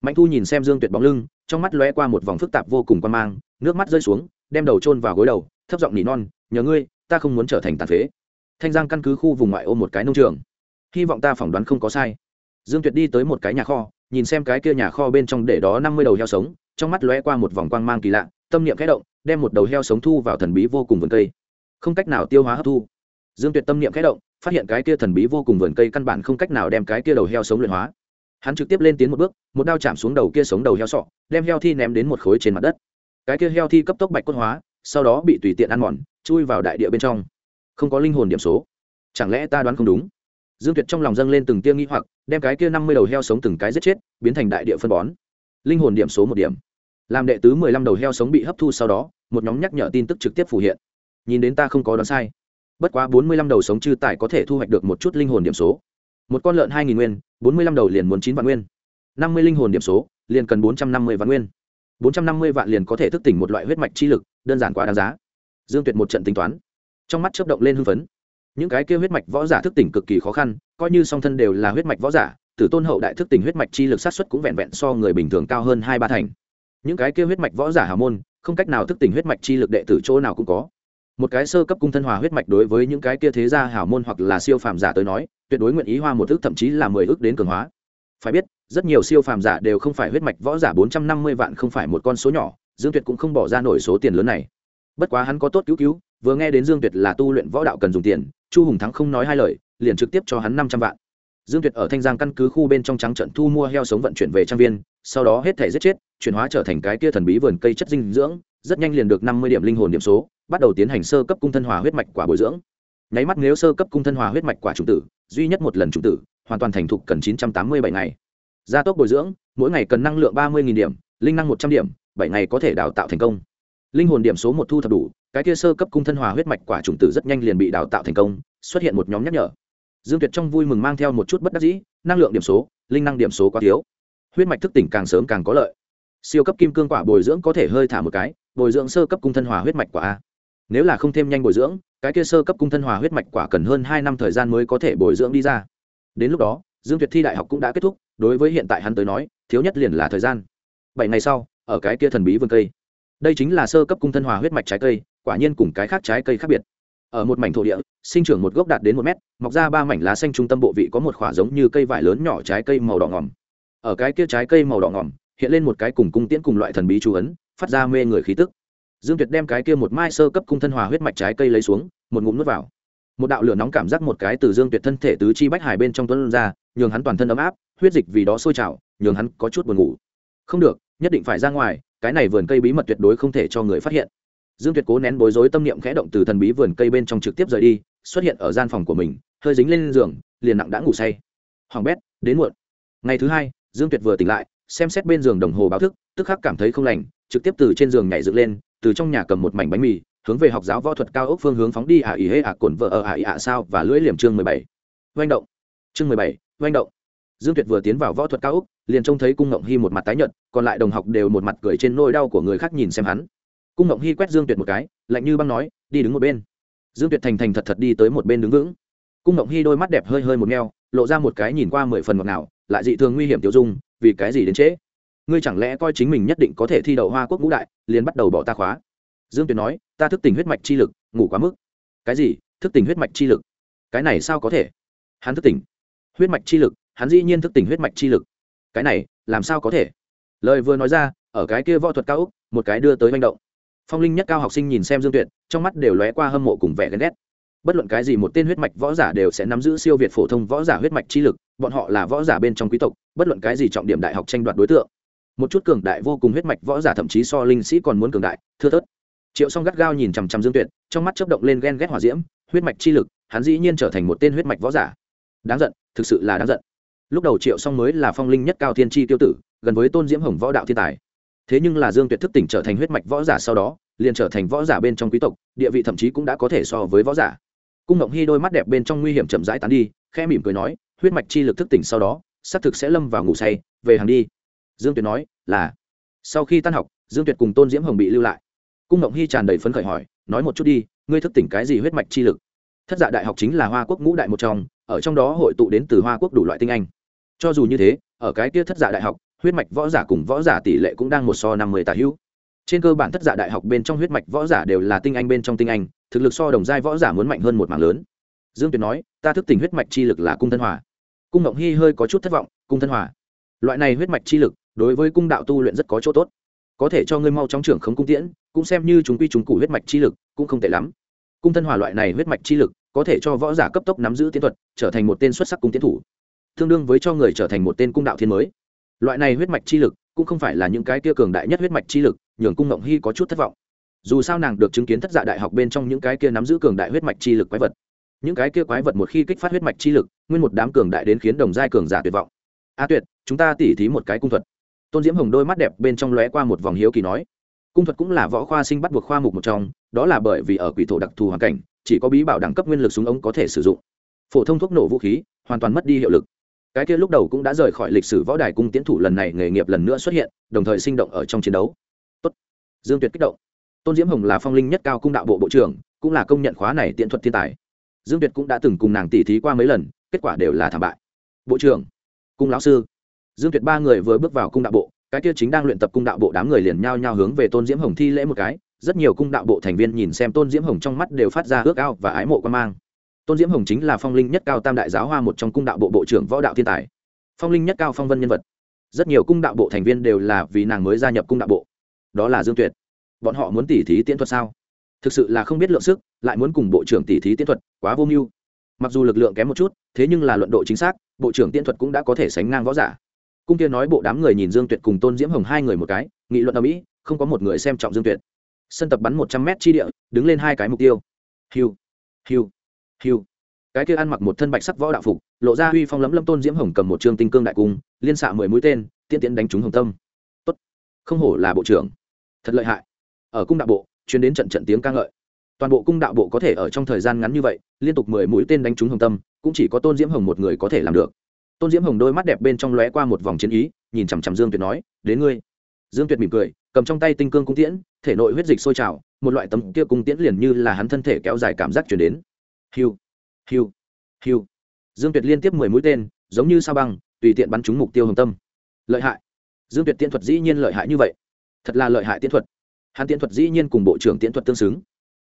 Mạnh thu nhìn xem dương tuyệt bóng lưng, trong mắt lóe qua một vòng phức tạp vô cùng quan mang, nước mắt rơi xuống, đem đầu chôn vào gối đầu, thấp giọng nỉ non, nhờ ngươi ta không muốn trở thành tàn phế. Thanh giang căn cứ khu vùng ngoại ô một cái nông trường. Hy vọng ta phỏng đoán không có sai. Dương tuyệt đi tới một cái nhà kho, nhìn xem cái kia nhà kho bên trong để đó năm mươi đầu heo sống, trong mắt lóe qua một vòng quang mang kỳ lạ, tâm niệm khẽ động, đem một đầu heo sống thu vào thần bí vô cùng vườn cây. Không cách nào tiêu hóa hấp thu. Dương tuyệt tâm niệm khẽ động, phát hiện cái kia thần bí vô cùng vườn cây căn bản không cách nào đem cái kia đầu heo sống luyện hóa. Hắn trực tiếp lên tiến một bước, một đao chạm xuống đầu kia sống đầu heo sọ, đem heo thi ném đến một khối trên mặt đất. Cái kia heo thi cấp tốc bạch cốt hóa sau đó bị tùy tiện ăn mòn, chui vào đại địa bên trong. Không có linh hồn điểm số. Chẳng lẽ ta đoán không đúng? Dương tuyệt trong lòng dâng lên từng tia nghi hoặc, đem cái kia năm mươi đầu heo sống từng cái giết chết, biến thành đại địa phân bón. Linh hồn điểm số một điểm. Làm đệ tứ mười lăm đầu heo sống bị hấp thu sau đó, một nhóm nhắc nhở tin tức trực tiếp phủ hiện. Nhìn đến ta không có đoán sai. Bất quá bốn mươi lăm đầu sống chư tài có thể thu hoạch được một chút linh hồn điểm số. Một con lợn hai nghìn nguyên, bốn mươi lăm đầu liền muốn chín vạn nguyên. Năm mươi linh hồn điểm số, liền cần bốn trăm năm mươi vạn nguyên bốn trăm năm mươi vạn liền có thể thức tỉnh một loại huyết mạch chi lực, đơn giản quá đáng giá. Dương tuyệt một trận tính toán, trong mắt chớp động lên hưng phấn. Những cái kia huyết mạch võ giả thức tỉnh cực kỳ khó khăn, coi như song thân đều là huyết mạch võ giả, tử tôn hậu đại thức tỉnh huyết mạch chi lực sát xuất cũng vẹn vẹn so người bình thường cao hơn hai ba thành. Những cái kia huyết mạch võ giả hào môn, không cách nào thức tỉnh huyết mạch chi lực đệ tử chỗ nào cũng có. Một cái sơ cấp cung thân hòa huyết mạch đối với những cái kia thế gia hào môn hoặc là siêu phàm giả tới nói, tuyệt đối nguyện ý hoa một ước, thậm chí là mười ước đến cường hóa. Phải biết rất nhiều siêu phàm giả đều không phải huyết mạch võ giả, bốn trăm năm mươi vạn không phải một con số nhỏ, dương tuyệt cũng không bỏ ra nổi số tiền lớn này. Bất quá hắn có tốt cứu cứu, vừa nghe đến dương tuyệt là tu luyện võ đạo cần dùng tiền, chu hùng thắng không nói hai lời, liền trực tiếp cho hắn năm trăm vạn. Dương tuyệt ở thanh giang căn cứ khu bên trong trắng trận thu mua heo sống vận chuyển về trang viên, sau đó hết thể giết chết, chuyển hóa trở thành cái kia thần bí vườn cây chất dinh dưỡng, rất nhanh liền được năm mươi điểm linh hồn điểm số, bắt đầu tiến hành sơ cấp cung thân hòa huyết mạch quả bồi dưỡng. Nháy mắt nếu sơ cấp cung thân hòa huyết mạch quả trùng tử, duy nhất một lần trùng tử, hoàn toàn thành thục cần chín trăm tám mươi bảy ngày gia tốc bồi dưỡng, mỗi ngày cần năng lượng ba mươi điểm, linh năng một trăm điểm, bảy ngày có thể đào tạo thành công. Linh hồn điểm số một thu thập đủ, cái kia sơ cấp cung thân hòa huyết mạch quả chủng tử rất nhanh liền bị đào tạo thành công, xuất hiện một nhóm nhắc nhở. Dương tuyệt trong vui mừng mang theo một chút bất đắc dĩ, năng lượng điểm số, linh năng điểm số quá thiếu. Huyết mạch thức tỉnh càng sớm càng có lợi. Siêu cấp kim cương quả bồi dưỡng có thể hơi thả một cái, bồi dưỡng sơ cấp cung thân hòa huyết mạch quả a. Nếu là không thêm nhanh bồi dưỡng, cái kia sơ cấp cung thân hòa huyết mạch quả cần hơn hai năm thời gian mới có thể bồi dưỡng đi ra. Đến lúc đó dương tuyệt thi đại học cũng đã kết thúc, đối với hiện tại hắn tới nói, thiếu nhất liền là thời gian. Bảy ngày sau, ở cái kia thần bí vườn cây. Đây chính là sơ cấp cung thân hòa huyết mạch trái cây, quả nhiên cùng cái khác trái cây khác biệt. Ở một mảnh thổ địa, sinh trưởng một gốc đạt đến một mét, mọc ra ba mảnh lá xanh trung tâm bộ vị có một khoả giống như cây vải lớn nhỏ trái cây màu đỏ ngòm. Ở cái kia trái cây màu đỏ ngòm, hiện lên một cái cùng cung tiễn cùng loại thần bí chú ấn, phát ra mê người khí tức. Dương tuyệt đem cái kia một mai sơ cấp cung thân hòa huyết mạch trái cây lấy xuống, một ngụm nuốt vào một đạo lửa nóng cảm giác một cái từ dương tuyệt thân thể tứ chi bách hải bên trong tuấn ra, nhường hắn toàn thân ấm áp, huyết dịch vì đó sôi trào, nhường hắn có chút buồn ngủ. Không được, nhất định phải ra ngoài, cái này vườn cây bí mật tuyệt đối không thể cho người phát hiện. Dương tuyệt cố nén bối rối tâm niệm khẽ động từ thần bí vườn cây bên trong trực tiếp rời đi, xuất hiện ở gian phòng của mình, hơi dính lên giường, liền nặng đã ngủ say. Hoàng bét, đến muộn. Ngày thứ hai, dương tuyệt vừa tỉnh lại, xem xét bên giường đồng hồ báo thức, tức khắc cảm thấy không lành, trực tiếp từ trên giường nhảy dựng lên, từ trong nhà cầm một mảnh bánh mì hướng về học giáo võ thuật cao ốc phương hướng phóng đi ả ý hê ả cồn vợ ở ả ý ả sao và lưỡi liềm chương mười bảy. Oanh động. Chương mười bảy, oanh động. Dương tuyệt vừa tiến vào võ thuật cao ốc, liền trông thấy cung ngộng hy một mặt tái nhợt, còn lại đồng học đều một mặt cười trên nỗi đau của người khác nhìn xem hắn. Cung ngộng hy quét dương tuyệt một cái, lạnh như băng nói, đi đứng một bên. Dương tuyệt thành thành thật thật đi tới một bên đứng vững. Cung ngộng hy đôi mắt đẹp hơi hơi một meo, lộ ra một cái nhìn qua mười phần ngọt nào lại dị thường nguy hiểm tiêu dung, vì cái gì đến trễ? Ngươi chẳng lẽ coi chính mình nhất định có thể thi đậu hoa quốc ngũ đại, liền bắt đầu bỏ ta khóa? Dương tuyệt nói, ta thức tỉnh huyết mạch chi lực, ngủ quá mức. Cái gì? Thức tỉnh huyết mạch chi lực? Cái này sao có thể? Hắn thức tỉnh. Huyết mạch chi lực? Hắn dĩ nhiên thức tỉnh huyết mạch chi lực. Cái này, làm sao có thể? Lời vừa nói ra, ở cái kia võ thuật cao úc một cái đưa tới manh động. Phong linh nhất cao học sinh nhìn xem dương tuyệt trong mắt đều lóe qua hâm mộ cùng vẻ ghen ghét. Bất luận cái gì một tên huyết mạch võ giả đều sẽ nắm giữ siêu việt phổ thông võ giả huyết mạch chi lực, bọn họ là võ giả bên trong quý tộc, bất luận cái gì trọng điểm đại học tranh đoạt đối tượng. Một chút cường đại vô cùng huyết mạch võ giả thậm chí so linh sĩ còn muốn cường đại, thưa thớt triệu song gắt gao nhìn chằm chằm dương tuyệt, trong mắt chấp động lên ghen ghét hỏa diễm, huyết mạch chi lực, hắn dĩ nhiên trở thành một tên huyết mạch võ giả. Đáng giận, thực sự là đáng giận. Lúc đầu triệu song mới là phong linh nhất cao thiên tri tiêu tử, gần với tôn diễm hồng võ đạo thiên tài. Thế nhưng là dương tuyệt thức tỉnh trở thành huyết mạch võ giả sau đó, liền trở thành võ giả bên trong quý tộc, địa vị thậm chí cũng đã có thể so với võ giả. Cung ngộng hy đôi mắt đẹp bên trong nguy hiểm chậm rãi tán đi khe mỉm cười nói, huyết mạch chi lực thức tỉnh sau đó, xác thực sẽ lâm vào ngủ say, về hàng đi. Dương tuyệt nói, là. Sau khi tan học, dương tuyệt cùng tôn diễm hồng bị lưu lại cung ngộng hy tràn đầy phấn khởi hỏi, nói một chút đi, ngươi thức tỉnh cái gì huyết mạch chi lực? Thất dạ đại học chính là hoa quốc ngũ đại một trong, ở trong đó hội tụ đến từ hoa quốc đủ loại tinh anh. Cho dù như thế, ở cái kia thất dạ đại học, huyết mạch võ giả cùng võ giả tỷ lệ cũng đang một so năm mươi tà hữu. Trên cơ bản thất dạ đại học bên trong huyết mạch võ giả đều là tinh anh bên trong tinh anh, thực lực so đồng giai võ giả muốn mạnh hơn một mảng lớn. Dương tuyệt nói, ta thức tỉnh huyết mạch chi lực là cung thân hòa. Cung ngộng hy hơi có chút thất vọng, cung thân hòa, loại này huyết mạch chi lực, đối với cung đạo tu luyện rất có chỗ tốt có thể cho ngươi mau chóng trưởng không cung tiễn, cũng xem như chúng quy chúng cụ huyết mạch chi lực, cũng không tệ lắm. Cung thân hòa loại này huyết mạch chi lực, có thể cho võ giả cấp tốc nắm giữ tiến thuật, trở thành một tên xuất sắc cung tiến thủ. Tương đương với cho người trở thành một tên cung đạo thiên mới. Loại này huyết mạch chi lực, cũng không phải là những cái kia cường đại nhất huyết mạch chi lực, nhường cung ngộng hy có chút thất vọng. Dù sao nàng được chứng kiến thất dạ đại học bên trong những cái kia nắm giữ cường đại huyết mạch chi lực quái vật. Những cái kia quái vật một khi kích phát huyết mạch chi lực, nguyên một đám cường đại đến khiến đồng giai cường giả tuyệt vọng. A tuyệt, chúng ta tỉ thí một cái cung thuật tôn diễm hồng đôi mắt đẹp bên trong lóe qua một vòng hiếu kỳ nói, cung thuật cũng là võ khoa sinh bắt buộc khoa mục một trong, đó là bởi vì ở quỷ thổ đặc thù hoàn cảnh, chỉ có bí bảo đẳng cấp nguyên lực súng ống có thể sử dụng. Phổ thông thuốc nổ vũ khí, hoàn toàn mất đi hiệu lực. Cái kia lúc đầu cũng đã rời khỏi lịch sử võ đài cung tiến thủ lần này nghề nghiệp lần nữa xuất hiện, đồng thời sinh động ở trong chiến đấu. Tốt. dương tuyệt kích động. Tôn diễm hồng là phong linh nhất cao cung đạo bộ bộ trưởng, cũng là công nhận khóa này tiện thuật thiên tài. Dương tuyệt cũng đã từng cùng nàng tỉ thí qua mấy lần, kết quả đều là thảm bại. Bộ trưởng. Cung lão sư dương tuyệt ba người vừa bước vào cung đạo bộ, cái kia chính đang luyện tập cung đạo bộ đám người liền nhao nhao hướng về tôn diễm hồng thi lễ một cái. Rất nhiều cung đạo bộ thành viên nhìn xem tôn diễm hồng trong mắt đều phát ra ước ao và ái mộ quan mang. Tôn diễm hồng chính là phong linh nhất cao tam đại giáo hoa một trong cung đạo bộ bộ trưởng võ đạo thiên tài. Phong linh nhất cao phong vân nhân vật. Rất nhiều cung đạo bộ thành viên đều là vì nàng mới gia nhập cung đạo bộ. Đó là dương tuyệt. Bọn họ muốn tỉ thí tiễn thuật sao? Thực sự là không biết lượng sức, lại muốn cùng bộ trưởng tỉ thí tiễn thuật, quá vô mưu. Mặc dù lực lượng kém một chút, thế nhưng là luận độ chính xác, bộ trưởng tiễn thuật cũng đã có thể sánh ngang võ giả cung kia nói bộ đám người nhìn dương tuyệt cùng tôn diễm hồng hai người một cái, nghị luận ở mỹ, không có một người xem trọng dương tuyệt. Sân tập bắn một trăm mét chi địa, đứng lên hai cái mục tiêu. Hiu hiu hiu. Cái kia ăn mặc một thân bạch sắc võ đạo phục, lộ ra huy phong lấm lâm tôn diễm hồng cầm một trương tinh cương đại cung, liên xạ mười mũi tên tiên tiến đánh trúng hồng tâm. Tốt. Không hổ là bộ trưởng. Thật lợi hại. Ở cung đạo bộ, chuyến đến trận trận tiếng ca ngợi. Toàn bộ cung đạo bộ có thể ở trong thời gian ngắn như vậy, liên tục mười mũi tên đánh trúng hồng tâm, cũng chỉ có tôn diễm hồng một người có thể làm được tôn diễm hồng đôi mắt đẹp bên trong lóe qua một vòng chiến ý, nhìn chằm chằm dương tuyệt nói, đến ngươi. Dương tuyệt mỉm cười, cầm trong tay tinh cương cung tiễn, thể nội huyết dịch sôi trào, một loại tấm kia cung tiễn liền như là hắn thân thể kéo dài cảm giác chuyển đến. Hiu hiu hiu. Dương tuyệt liên tiếp mười mũi tên, giống như sao băng, tùy tiện bắn trúng mục tiêu hồng tâm. Lợi hại. Dương tuyệt tiễn thuật dĩ nhiên lợi hại như vậy. Thật là lợi hại tiễn thuật. Hắn tiễn thuật dĩ nhiên cùng bộ trưởng tiễn thuật tương xứng.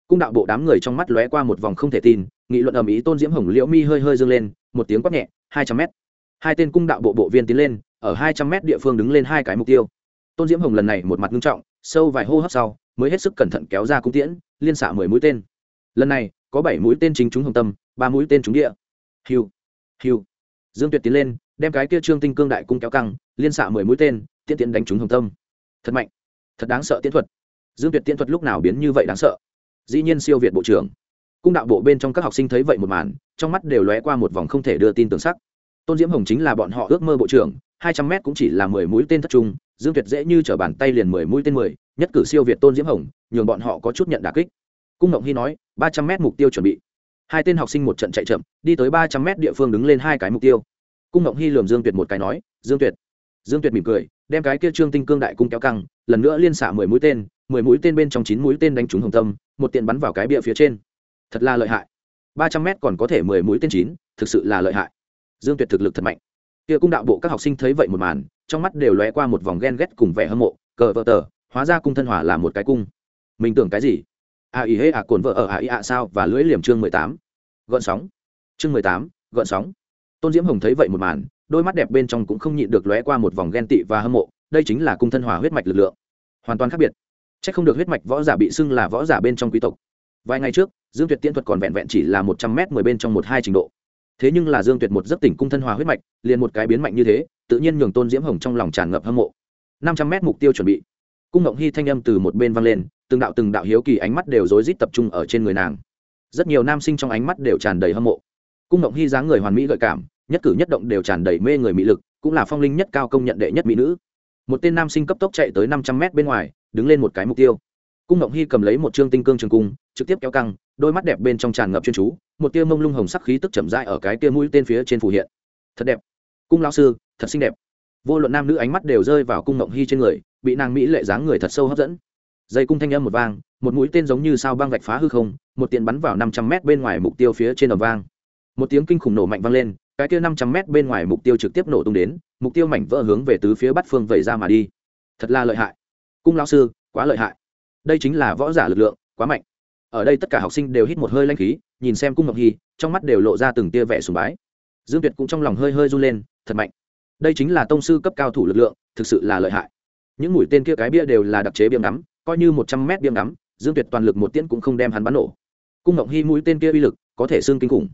Cung đạo bộ đám người trong mắt lóe qua một vòng không thể tin, nghị luận ầm ĩ tôn diễm hồng liễu mi hơi hơi dâng lên, một tiếng quát nhẹ, hai trăm mét hai tên cung đạo bộ bộ viên tiến lên, ở hai trăm mét địa phương đứng lên hai cái mục tiêu. Tôn diễm hồng lần này một mặt nghiêm trọng, sâu vài hô hấp sau, mới hết sức cẩn thận kéo ra cung tiễn, liên xạ mười mũi tên. Lần này, có bảy mũi tên chính trúng hồng tâm, ba mũi tên trúng địa. Hiu hiu. Dương tuyệt tiến lên, đem cái kia trương tinh cương đại cung kéo căng, liên xạ mười mũi tên, tiễn tiến đánh trúng hồng tâm. Thật mạnh, thật đáng sợ tiễn thuật. Dương tuyệt tiễn thuật lúc nào biến như vậy đáng sợ? Dĩ nhiên siêu việt bộ trưởng. Cung đạo bộ bên trong các học sinh thấy vậy một màn, trong mắt đều lóe qua một vòng không thể đưa tin tưởng sắc tôn diễm hồng chính là bọn họ ước mơ bộ trưởng, hai trăm mét cũng chỉ là mười mũi tên thất trung, dương tuyệt dễ như t r ở bàn tay liền mười mũi tên mười, nhất cử siêu việt tôn diễm hồng, nhường bọn họ có chút nhận đà kích. Cung ngộng hy nói, ba trăm mét mục tiêu chuẩn bị. Hai tên học sinh một trận chạy chậm, đi tới ba trăm mét địa phương đứng lên hai cái mục tiêu. Cung ngộng hy lườm dương tuyệt một cái nói, dương tuyệt. Dương tuyệt mỉm cười, đem cái kia trương tinh cương đại cung kéo căng, lần nữa liên xả mười mũi tên, mười mũi tên bên trong chín mũi tên đánh trúng hồng tâm, một tiện bắn vào cái bịa phía trên. Thật là lợi hại. Ba trăm mét còn có thể mười mũi tên chín, thực sự là lợi hại dương tuyệt thực lực thật mạnh. Kia cung đạo bộ các học sinh thấy vậy một màn, trong mắt đều lóe qua một vòng ghen ghét cùng vẻ hâm mộ, cờ vợ tờ, hóa ra cung thân hỏa là một cái cung. Mình tưởng cái gì? A ý hễ a cồn vợ ở a ý ạ sao và lưỡi liềm chương mười tám. Gợn sóng. Chương mười tám gợn sóng. Tôn diễm hồng thấy vậy một màn, đôi mắt đẹp bên trong cũng không nhịn được lóe qua một vòng ghen tị và hâm mộ, đây chính là cung thân hỏa huyết mạch lực lượng. Hoàn toàn khác biệt. C h ắ c không được huyết mạch võ giả bị xưng là võ giả bên trong quý tộc. Vài ngày trước, dương tuyệt tiễn thuật còn vẹn vẹn chỉ là một trăm m mười bên trong một hai trình độ thế nhưng là dương tuyệt một giấc tỉnh cung thân hòa huyết mạch, liền một cái biến mạnh như thế, tự nhiên nhường tôn diễm hồng trong lòng tràn ngập hâm mộ. Năm trăm mét mục tiêu chuẩn bị. Cung ngộng hy thanh âm từ một bên vang lên, từng đạo từng đạo hiếu kỳ ánh mắt đều rối rít tập trung ở trên người nàng. Rất nhiều nam sinh trong ánh mắt đều tràn đầy hâm mộ. Cung ngộng hy dáng người hoàn mỹ gợi cảm, nhất cử nhất động đều tràn đầy mê người mỹ lực, cũng là phong linh nhất cao công nhận đệ nhất mỹ nữ. Một tên nam sinh cấp tốc chạy tới năm trăm mét bên ngoài, đứng lên một cái mục tiêu. Cung ngộng hy cầm lấy một trương tinh cương trường cung trực tiếp kéo căng, đôi mắt đẹp bên trong tràn ngập chuyên chú, một tia mông lung hồng sắc khí tức chậm rãi ở cái tia mũi tên phía trên phủ hiện. Thật đẹp. Cung lão sư, thật xinh đẹp. Vô luận nam nữ ánh mắt đều rơi vào cung ngộng hy trên người, bị nàng mỹ lệ dáng người thật sâu hấp dẫn. Dây cung thanh âm một vang, một mũi tên giống như sao băng vạch phá hư không, một tiền bắn vào năm trăm mét bên ngoài mục tiêu phía trên ầm vang. Một tiếng kinh khủng nổ mạnh vang lên, cái kia năm trăm mét bên ngoài mục tiêu trực tiếp nổ tung đến, mục tiêu mảnh vỡ hướng về tứ phía bắt phương vẩy ra mà đi. Thật là lợi hại. Cung lão sư, quá lợi hại. Đây chính là võ giả lực lượng, quá mạnh ở đây tất cả học sinh đều hít một hơi lanh khí, nhìn xem cung ngọc hy, trong mắt đều lộ ra từng tia vẻ sùng bái. Dương tuyệt cũng trong lòng hơi hơi run lên, thật mạnh. Đây chính là tông sư cấp cao thủ lực lượng, thực sự là lợi hại. Những mũi tên kia cái bia đều là đặc chế biếm ngắm, coi như một trăm mét biếm ngắm, dương tuyệt toàn lực một tiễn cũng không đem hắn bắn nổ. Cung ngọc hy mũi tên kia uy lực, có thể xương kinh khủng.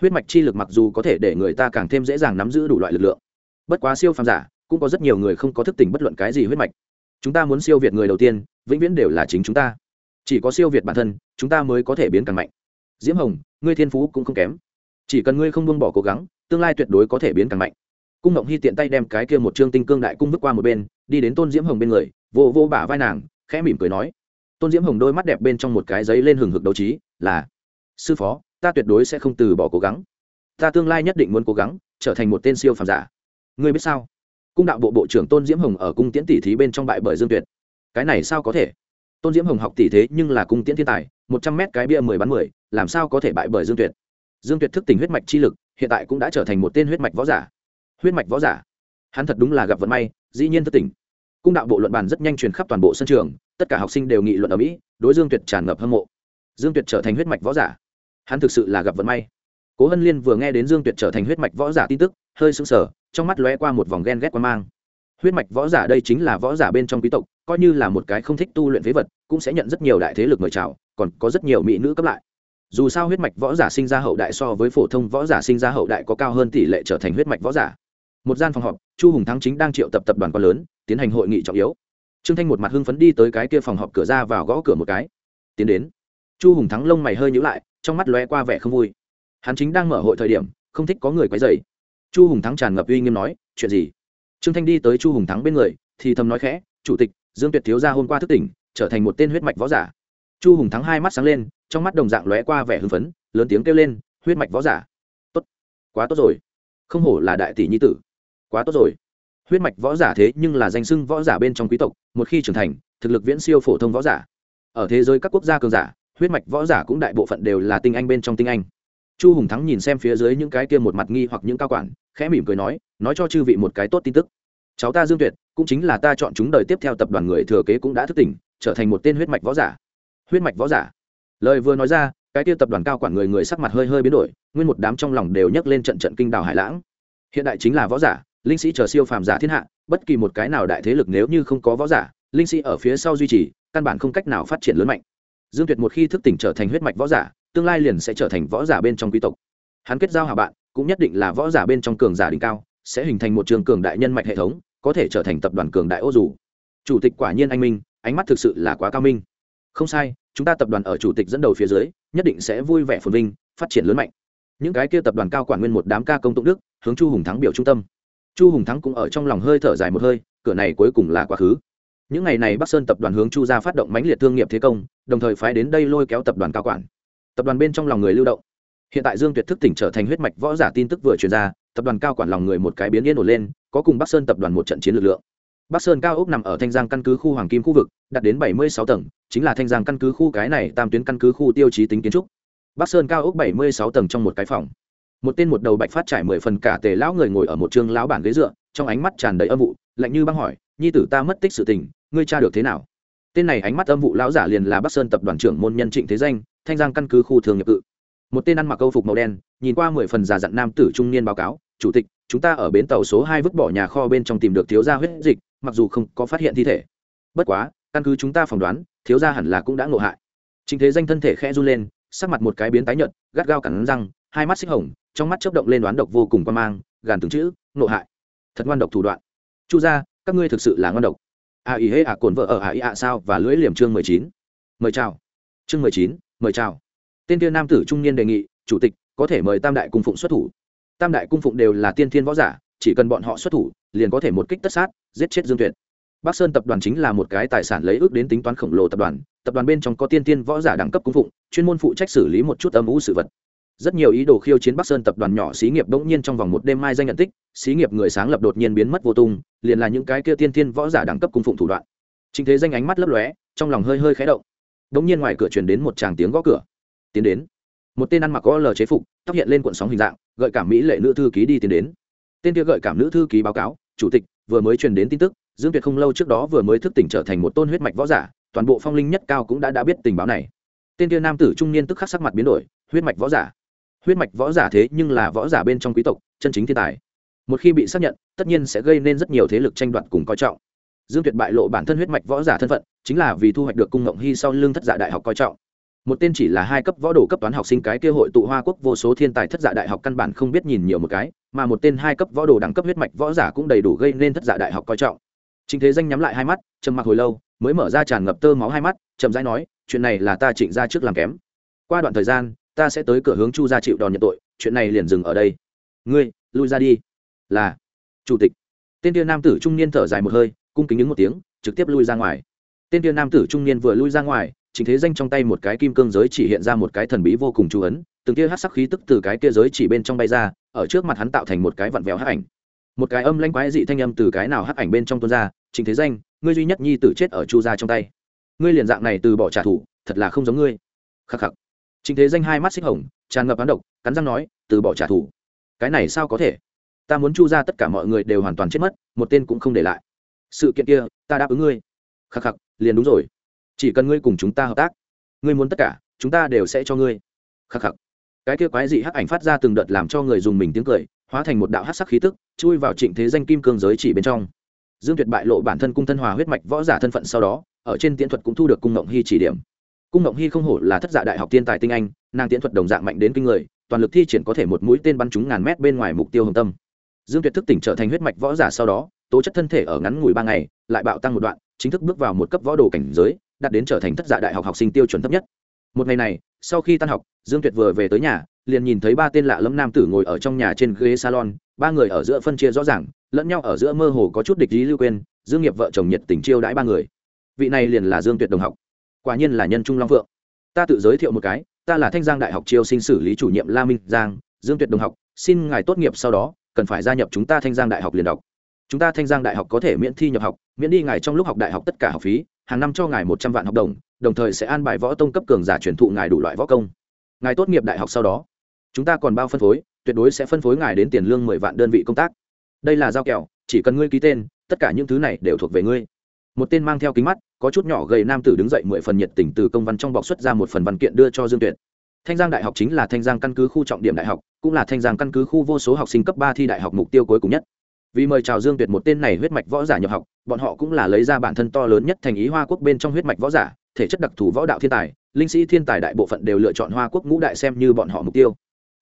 Huyết mạch chi lực mặc dù có thể để người ta càng thêm dễ dàng nắm giữ đủ loại lực lượng. Bất quá siêu phàm giả, cũng có rất nhiều người không có thức tỉnh bất luận cái gì huyết mạch. Chúng ta muốn siêu việt người đầu tiên, vĩnh viễn đều là chính chúng ta chỉ có siêu việt bản thân, chúng ta mới có thể biến càng mạnh. Diễm hồng, ngươi thiên phú cũng không kém. Chỉ cần ngươi không buông bỏ cố gắng, tương lai tuyệt đối có thể biến càng mạnh. Cung ngộng hy tiện tay đem cái kia một trương tinh cương đại cung vứt qua một bên, đi đến tôn diễm hồng bên người, vô vô bả vai nàng, khẽ mỉm cười nói. Tôn diễm hồng đôi mắt đẹp bên trong một cái giấy lên hừng hực đấu trí, là, sư phó, ta tuyệt đối sẽ không từ bỏ cố gắng. Ta tương lai nhất định muốn cố gắng, trở thành một tên siêu phàm giả. Ngươi biết sao? Cung đạo bộ bộ trưởng tôn diễm hồng ở cung tiễn tỷ thí bên trong bại bởi dương tuyệt. Cái này sao có thể? Tôn diễm hồng học tỷ thế nhưng là cung tiễn thiên tài, một trăm mét cái bia mười bắn mười, làm sao có thể bại bởi dương tuyệt? Dương tuyệt thức tỉnh huyết mạch chi lực, hiện tại cũng đã trở thành một tên huyết mạch võ giả. Huyết mạch võ giả? Hắn thật đúng là gặp vận may, dĩ nhiên thức tỉnh. Cung đạo bộ luận bàn rất nhanh truyền khắp toàn bộ sân trường, tất cả học sinh đều nghị luận ở mỹ, đối dương tuyệt tràn ngập hâm mộ. Dương tuyệt trở thành huyết mạch võ giả. Hắn thực sự là gặp vận may. Cố hân liên vừa nghe đến dương tuyệt trở thành huyết mạch võ giả tin tức, hơi sững sờ, trong mắt lóe qua một vòng ghen ghét quan mang. Huyết mạch võ giả đây chính là võ giả bên trong quý tộc coi như là một cái không thích tu luyện phế vật, cũng sẽ nhận rất nhiều đại thế lực mời chào, còn có rất nhiều mỹ nữ cấp lại. Dù sao huyết mạch võ giả sinh ra hậu đại so với phổ thông võ giả sinh ra hậu đại có cao hơn tỷ lệ trở thành huyết mạch võ giả. Một gian phòng họp, chu hùng thắng chính đang triệu tập tập đoàn quá lớn, tiến hành hội nghị trọng yếu. Trương thanh một mặt hưng phấn đi tới cái kia phòng họp cửa ra vào gõ cửa một cái. Tiến đến. Chu hùng thắng lông mày hơi nhữ lại, trong mắt lóe qua vẻ không vui. Hắn chính đang mở hội thời điểm, không thích có người quấy dày chu hùng thắng tràn ngập uy nghiêm nói, chuyện gì? Trương thanh đi tới chu hùng thắng bên người, thì thầm nói khẽ, chủ tịch dương tuyệt thiếu gia hôm qua thức tỉnh, trở thành một tên huyết mạch võ giả. Chu hùng thắng hai mắt sáng lên, trong mắt đồng dạng lóe qua vẻ hưng phấn, lớn tiếng kêu lên, huyết mạch võ giả. Tốt, quá tốt rồi. Không hổ là đại tỷ nhi tử. Quá tốt rồi. Huyết mạch võ giả thế nhưng là danh sưng võ giả bên trong quý tộc, một khi trưởng thành, thực lực viễn siêu phổ thông võ giả. Ở thế giới các quốc gia cường giả, huyết mạch võ giả cũng đại bộ phận đều là tinh anh bên trong tinh anh. Chu hùng thắng nhìn xem phía dưới những cái kia một mặt nghi hoặc những cao quản, khẽ mỉm cười nói nói cho chư vị một cái tốt tin tức cháu ta dương tuyệt, cũng chính là ta chọn chúng đời tiếp theo tập đoàn người thừa kế cũng đã thức tỉnh, trở thành một tên huyết mạch võ giả. Huyết mạch võ giả. Lời vừa nói ra, cái kia tập đoàn cao quản người người sắc mặt hơi hơi biến đổi, nguyên một đám trong lòng đều nhấc lên trận trận kinh đào hải lãng. Hiện đại chính là võ giả, linh sĩ chờ siêu phàm giả thiên hạ, bất kỳ một cái nào đại thế lực nếu như không có võ giả, linh sĩ ở phía sau duy trì, căn bản không cách nào phát triển lớn mạnh. Dương tuyệt một khi thức tỉnh trở thành huyết mạch võ giả, tương lai liền sẽ trở thành võ giả bên trong quý tộc. Hắn kết giao hạ bạn, cũng nhất định là võ giả bên trong cường giả đỉnh cao, sẽ hình thành một trường cường đại nhân mạch hệ thống có thể trở thành tập đoàn cường đại ô dù. Chủ tịch quả nhiên anh minh, ánh mắt thực sự là quá cao minh. Không sai, chúng ta tập đoàn ở chủ tịch dẫn đầu phía dưới, nhất định sẽ vui vẻ phồn vinh, phát triển lớn mạnh. Những cái kia tập đoàn cao quản nguyên một đám ca công tụng đức, hướng chu hùng thắng biểu trung tâm. Chu hùng thắng cũng ở trong lòng hơi thở dài một hơi, cửa này cuối cùng là quá khứ. Những ngày này bắc sơn tập đoàn hướng chu ra phát động mãnh liệt thương nghiệp thế công, đồng thời phái đến đây lôi kéo tập đoàn cao quản. Tập đoàn bên trong lòng người lưu động. Hiện tại dương tuyệt thức tỉnh trở thành huyết mạch võ giả tin tức vừa truyền ra, tập đoàn cao quản lòng người một cái biến yên ổn lên có cùng bắc sơn tập đoàn một trận chiến lực lượng. Bắc sơn cao ốc nằm ở thanh giang căn cứ khu hoàng kim khu vực, đạt đến bảy mươi sáu tầng, chính là thanh giang căn cứ khu cái này tam tuyến căn cứ khu tiêu chí tính kiến trúc. Bắc sơn cao ốc bảy mươi sáu tầng trong một cái phòng. Một tên một đầu bạch phát trải mười phần cả tề lão người ngồi ở một chương lão bản ghế dựa, trong ánh mắt tràn đầy âm vụ, lạnh như băng hỏi, nhi tử ta mất tích sự tình, ngươi cha được thế nào? Tên này ánh mắt âm vụ lão giả liền là bắc sơn tập đoàn trưởng môn nhân trịnh thế danh, thanh giang căn cứ khu thường nghiệp cự. Một tên ăn mặc câu phục màu đen, nhìn qua mười phần già dặn nam tử trung niên báo cáo chủ tịch, chúng ta ở bến tàu số hai vứt bỏ nhà kho bên trong tìm được thiếu gia huyết dịch, mặc dù không có phát hiện thi thể. Bất quá, căn cứ chúng ta phỏng đoán, thiếu gia hẳn là cũng đã ngộ hại. Chính thế danh thân thể khẽ run lên, sắc mặt một cái biến tái nhợt, gắt gao cắn răng, hai mắt xích hồng, trong mắt chớp động lên đoán độc vô cùng quan mang, gàn từng chữ, ngộ hại. Thật ngoan độc thủ đoạn. Chu gia, các ngươi thực sự là ngoan độc. A ý hễ à cồn vợ ở a ý ạ sao và lưỡi liềm chương mười chín. Mời chào. Chương mười chín, mời chào. Tên kia nam tử trung niên đề nghị, chủ tịch, có thể mời tam đại cung phụng xuất thủ tam đại cung phụng đều là tiên thiên võ giả, chỉ cần bọn họ xuất thủ, liền có thể một kích tất sát, giết chết dương tuyệt. Bắc sơn tập đoàn chính là một cái tài sản lấy ước đến tính toán khổng lồ tập đoàn tập đoàn bên trong có tiên tiên võ giả đẳng cấp cung phụng, chuyên môn phụ trách xử lý một chút âm u sự vật. Rất nhiều ý đồ khiêu chiến bắc sơn tập đoàn nhỏ xí nghiệp bỗng nhiên trong vòng một đêm mai danh nhận tích, xí nghiệp người sáng lập đột nhiên biến mất vô tung, liền là những cái kia tiên tiên võ giả đẳng cấp cung phụng thủ đoạn. Chính thế danh ánh mắt lấp lóe, trong lòng hơi hơi khé động. Bỗng nhiên ngoài cửa truyền đến một tràng tiếng gõ cửa. Tiến đến một tên ăn mặc có lờ chế phục, tóc hiện lên cuộn sóng hình dạng, gợi cảm mỹ lệ nữ thư ký đi tiến đến. Tên kia gợi cảm nữ thư ký báo cáo, chủ tịch, vừa mới truyền đến tin tức, dương tuyệt không lâu trước đó vừa mới thức tỉnh trở thành một tôn huyết mạch võ giả, toàn bộ phong linh nhất cao cũng đã đã biết tình báo này. Tên kia nam tử trung niên tức khắc sắc mặt biến đổi, huyết mạch võ giả? Huyết mạch võ giả thế nhưng là võ giả bên trong quý tộc, chân chính thiên tài. Một khi bị xác nhận, tất nhiên sẽ gây nên rất nhiều thế lực tranh đoạt cùng coi trọng. Dương tuyệt bại lộ bản thân huyết mạch võ giả thân phận, chính là vì thu hoạch được cung ngộng hy sau lương thất dạ đại học coi trọng một tên chỉ là hai cấp võ đồ cấp toán học sinh cái kia hội tụ hoa quốc vô số thiên tài thất dạ đại học căn bản không biết nhìn nhiều một cái, mà một tên hai cấp võ đồ đẳng cấp huyết mạch võ giả cũng đầy đủ gây nên thất dạ đại học coi trọng. Chính thế danh nhắm lại hai mắt, trầm mặc hồi lâu, mới mở ra tràn ngập tơ máu hai mắt, chậm rãi nói, chuyện này là ta trịnh ra trước làm kém. Qua đoạn thời gian, ta sẽ tới cửa hướng chu ra chịu đòn nhận tội, chuyện này liền dừng ở đây. Ngươi, lui ra đi. Là, chủ tịch. Tên tiên nam tử trung niên thở dài một hơi, cung kính những một tiếng, trực tiếp lui ra ngoài. Tên tiên nam tử trung niên vừa lui ra ngoài chính thế danh trong tay một cái kim cương giới chỉ hiện ra một cái thần bí vô cùng chú ấn, từng tia hát sắc khí tức từ cái kia giới chỉ bên trong bay ra, ở trước mặt hắn tạo thành một cái vặn vẹo hát ảnh. Một cái âm lanh quái dị thanh âm từ cái nào hát ảnh bên trong tuôn ra chính thế danh, ngươi duy nhất nhi tử chết ở chu gia trong tay. Ngươi liền dạng này từ bỏ trả thù, thật là không giống ngươi. Khắc khắc. Chính thế danh hai mắt xích hồng, tràn ngập án độc, cắn răng nói, từ bỏ trả thù? Cái này sao có thể? Ta muốn chu ra tất cả mọi người đều hoàn toàn chết mất, một tên cũng không để lại. Sự kiện kia, ta đáp ứng ngươi. Khắc khắc, liền đúng rồi chỉ cần ngươi cùng chúng ta hợp tác, ngươi muốn tất cả, chúng ta đều sẽ cho ngươi. Khắc khắc. Cái kia quái dị hắc ảnh phát ra từng đợt làm cho người dùng mình tiếng cười, hóa thành một đạo hắc sắc khí tức, chui vào trịnh thế danh kim cương giới chỉ bên trong. Dương tuyệt bại lộ bản thân cung thân hòa huyết mạch võ giả thân phận sau đó, ở trên tiễn thuật cũng thu được cung ngộng hy chỉ điểm. Cung ngộng hy không hổ là thất giả đại học tiên tài tinh anh, nàng tiễn thuật đồng dạng mạnh đến kinh người, toàn lực thi triển có thể một mũi tên bắn trúng ngàn mét bên ngoài mục tiêu hồng tâm. Dương tuyệt thức tỉnh trở thành huyết mạch võ giả sau đó, tố chất thân thể ở ngắn ngủi ba ngày, lại bạo tăng một đoạn, chính thức bước vào một cấp võ đồ cảnh giới đạt đến trở thành thất dạ đại học học sinh tiêu chuẩn thấp nhất. Một ngày này, sau khi tan học, dương tuyệt vừa về tới nhà, liền nhìn thấy ba tên lạ lẫm nam tử ngồi ở trong nhà trên ghế salon, ba người ở giữa phân chia rõ ràng, lẫn nhau ở giữa mơ hồ có chút địch ý lưu quên, dương nghiệp vợ chồng nhiệt tình chiêu đãi ba người. Vị này liền là dương tuyệt đồng học. Quả nhiên là nhân trung long phượng. Ta tự giới thiệu một cái, ta là thanh giang đại học chiêu sinh xử lý chủ nhiệm la minh giang, dương tuyệt đồng học, xin ngài tốt nghiệp sau đó, cần phải gia nhập chúng ta thanh giang đại học liền đọc. Chúng ta thanh giang đại học có thể miễn thi nhập học, miễn đi ngài trong lúc học đại học tất cả học phí hàng năm cho ngài một trăm vạn học đồng đồng thời sẽ an bài võ tông cấp cường giả truyền thụ ngài đủ loại võ công. Ngài tốt nghiệp đại học sau đó, chúng ta còn bao phân phối, tuyệt đối sẽ phân phối ngài đến tiền lương mười vạn đơn vị công tác. Đây là giao kẹo, chỉ cần ngươi ký tên, tất cả những thứ này đều thuộc về ngươi. Một tên mang theo kính mắt, có chút nhỏ gầy nam tử đứng dậy mười phần nhiệt tình từ công văn trong bọc xuất ra một phần văn kiện đưa cho dương tuyệt. Thanh giang đại học chính là thanh giang căn cứ khu trọng điểm đại học, cũng là thanh giang căn cứ khu vô số học sinh cấp ba thi đại học mục tiêu cuối cùng nhất vì mời chào dương tuyệt một tên này huyết mạch võ giả nhập học, bọn họ cũng là lấy ra bản thân to lớn nhất thành ý hoa quốc bên trong huyết mạch võ giả, thể chất đặc thù võ đạo thiên tài, linh sĩ thiên tài đại bộ phận đều lựa chọn hoa quốc ngũ đại xem như bọn họ mục tiêu.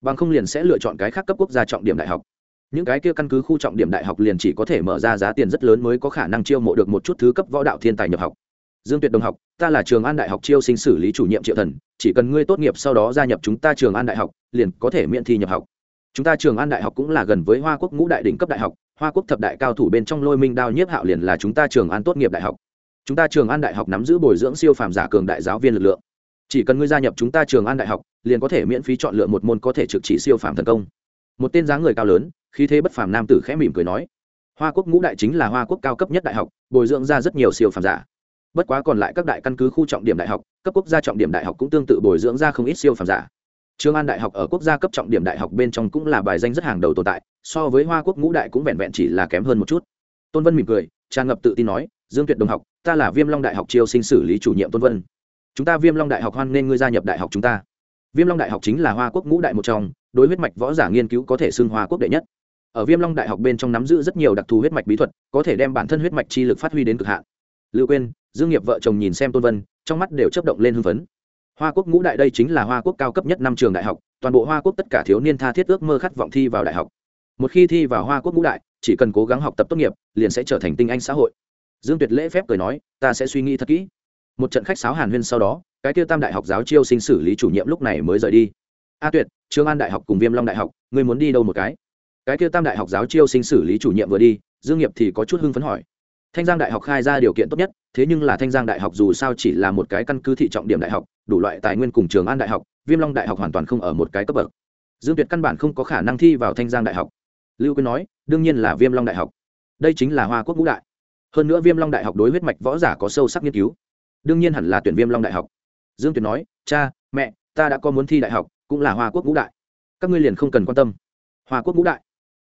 Bằng không liền sẽ lựa chọn cái khác cấp quốc gia trọng điểm đại học. Những cái kia căn cứ khu trọng điểm đại học liền chỉ có thể mở ra giá tiền rất lớn mới có khả năng chiêu mộ được một chút thứ cấp võ đạo thiên tài nhập học. Dương tuyệt đồng học, ta là trường an đại học chiêu sinh xử lý chủ nhiệm triệu thần, chỉ cần ngươi tốt nghiệp sau đó gia nhập chúng ta trường an đại học, liền có thể miễn thi nhập học chúng ta trường an đại học cũng là gần với hoa quốc ngũ đại đỉnh cấp đại học, hoa quốc thập đại cao thủ bên trong lôi minh đao nhiếp hạo liền là chúng ta trường an tốt nghiệp đại học. Chúng ta trường an đại học nắm giữ bồi dưỡng siêu phàm giả cường đại giáo viên lực lượng. Chỉ cần ngươi gia nhập chúng ta trường an đại học, liền có thể miễn phí chọn lựa một môn có thể trực chỉ siêu phàm thần công. Một tên dáng người cao lớn, khí thế bất phàm nam tử khẽ mỉm cười nói, hoa quốc ngũ đại chính là hoa quốc cao cấp nhất đại học, bồi dưỡng ra rất nhiều siêu phàm giả. Bất quá còn lại các đại căn cứ khu trọng điểm đại học, cấp quốc gia trọng điểm đại học cũng tương tự bồi dưỡng ra không ít siêu phàm giả trường an đại học ở quốc gia cấp trọng điểm đại học bên trong cũng là bài danh rất hàng đầu tồn tại, so với hoa quốc ngũ đại cũng vẹn vẹn chỉ là kém hơn một chút. Tôn vân mỉm cười, tràn ngập tự tin nói, dương tuyệt đồng học, ta là viêm long đại học chiêu sinh xử lý chủ nhiệm tôn vân. Chúng ta viêm long đại học hoan nên ngươi gia nhập đại học chúng ta. Viêm long đại học chính là hoa quốc ngũ đại một trong, đối huyết mạch võ giả nghiên cứu có thể xưng hoa quốc đệ nhất. Ở viêm long đại học bên trong nắm giữ rất nhiều đặc thù huyết mạch bí thuật, có thể đem bản thân huyết mạch chi lực phát huy đến cực hạn. Lưu quên dương nghiệp vợ chồng nhìn xem tôn vân, trong mắt đều chớp động lên hưng phấn hoa quốc ngũ đại đây chính là hoa quốc cao cấp nhất năm trường đại học, toàn bộ hoa quốc tất cả thiếu niên tha thiết ước mơ khát vọng thi vào đại học. Một khi thi vào hoa quốc ngũ đại, chỉ cần cố gắng học tập tốt nghiệp, liền sẽ trở thành tinh anh xã hội. Dương tuyệt lễ phép cười nói, ta sẽ suy nghĩ thật kỹ. Một trận khách sáo hàn huyên sau đó, cái tiêu tam đại học giáo chiêu sinh xử lý chủ nhiệm lúc này mới rời đi. A tuyệt trương an đại học cùng viêm long đại học, ngươi muốn đi đâu một cái? Cái tiêu tam đại học giáo chiêu sinh xử lý chủ nhiệm vừa đi, dương nghiệp thì có chút hưng phấn hỏi thanh giang đại học khai ra điều kiện tốt nhất thế nhưng là thanh giang đại học dù sao chỉ là một cái căn cứ thị trọng điểm đại học đủ loại tài nguyên cùng trường an đại học viêm long đại học hoàn toàn không ở một cái cấp bậc. Dương tuyệt căn bản không có khả năng thi vào thanh giang đại học. Lưu quyên nói đương nhiên là viêm long đại học. Đây chính là hoa quốc ngũ đại. Hơn nữa viêm long đại học đối huyết mạch võ giả có sâu sắc nghiên cứu. Đương nhiên hẳn là tuyển viêm long đại học. Dương tuyệt nói cha mẹ ta đã có muốn thi đại học cũng là hoa quốc ngũ đại. Các ngươi liền không cần quan tâm. Hoa quốc ngũ đại.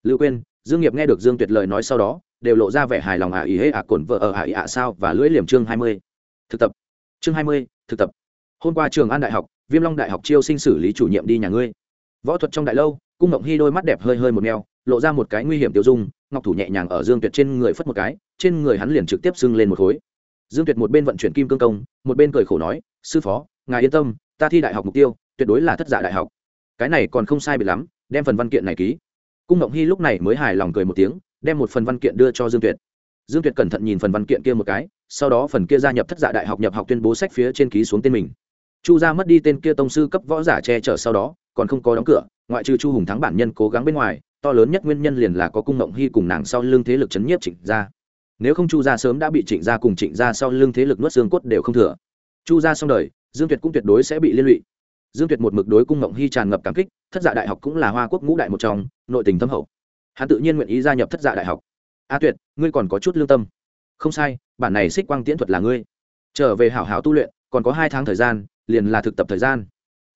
Lưu Quyên, dương nghiệp nghe được dương tuyệt lời nói sau đó đều lộ ra vẻ hài lòng ả à ý hễ ả à cổn vợ ở ả ý ả sao và lưỡi liềm chương hai mươi. Thực tập. Chương hai mươi, thực tập. Hôm qua trường an đại học, viêm long đại học chiêu sinh xử lý chủ nhiệm đi nhà ngươi. Võ thuật trong đại lâu, cung ngọc hy đôi mắt đẹp hơi hơi một neo lộ ra một cái nguy hiểm tiêu dung, ngọc thủ nhẹ nhàng ở dương tuyệt trên người phất một cái, trên người hắn liền trực tiếp sưng lên một khối. Dương tuyệt một bên vận chuyển kim cương công, một bên cười khổ nói, sư phó, ngài yên tâm, ta thi đại học mục tiêu, tuyệt đối là thất giả đại học. Cái này còn không sai bị lắm, đem phần văn kiện này ký. Cung ngọc hy lúc này mới hài lòng cười một tiếng đem một phần văn kiện đưa cho dương tuyệt. Dương tuyệt cẩn thận nhìn phần văn kiện kia một cái, sau đó phần kia gia nhập thất dạ đại học nhập học tuyên bố sách phía trên ký xuống tên mình. Chu gia mất đi tên kia tông sư cấp võ giả che chở sau đó, còn không có đóng cửa, ngoại trừ chu hùng thắng bản nhân cố gắng bên ngoài, to lớn nhất nguyên nhân liền là có cung ngộng hy cùng nàng sau lưng thế lực chấn nhiếp trịnh gia. Nếu không chu gia sớm đã bị trịnh gia cùng trịnh gia sau lưng thế lực nuốt xương cốt đều không thừa. Chu gia xong đời, dương tuyệt cũng tuyệt đối sẽ bị liên lụy. Dương tuyệt một mực đối cung ngộng hy tràn ngập cảm kích, thất dạ đại học cũng là hoa quốc ngũ đại một trong, nội tình thâm hậu hắn tự nhiên nguyện ý gia nhập thất dạ đại học. A tuyệt, ngươi còn có chút lương tâm. Không sai, bản này xích quang tiễn thuật là ngươi. Trở về hảo hảo tu luyện, còn có hai tháng thời gian, liền là thực tập thời gian.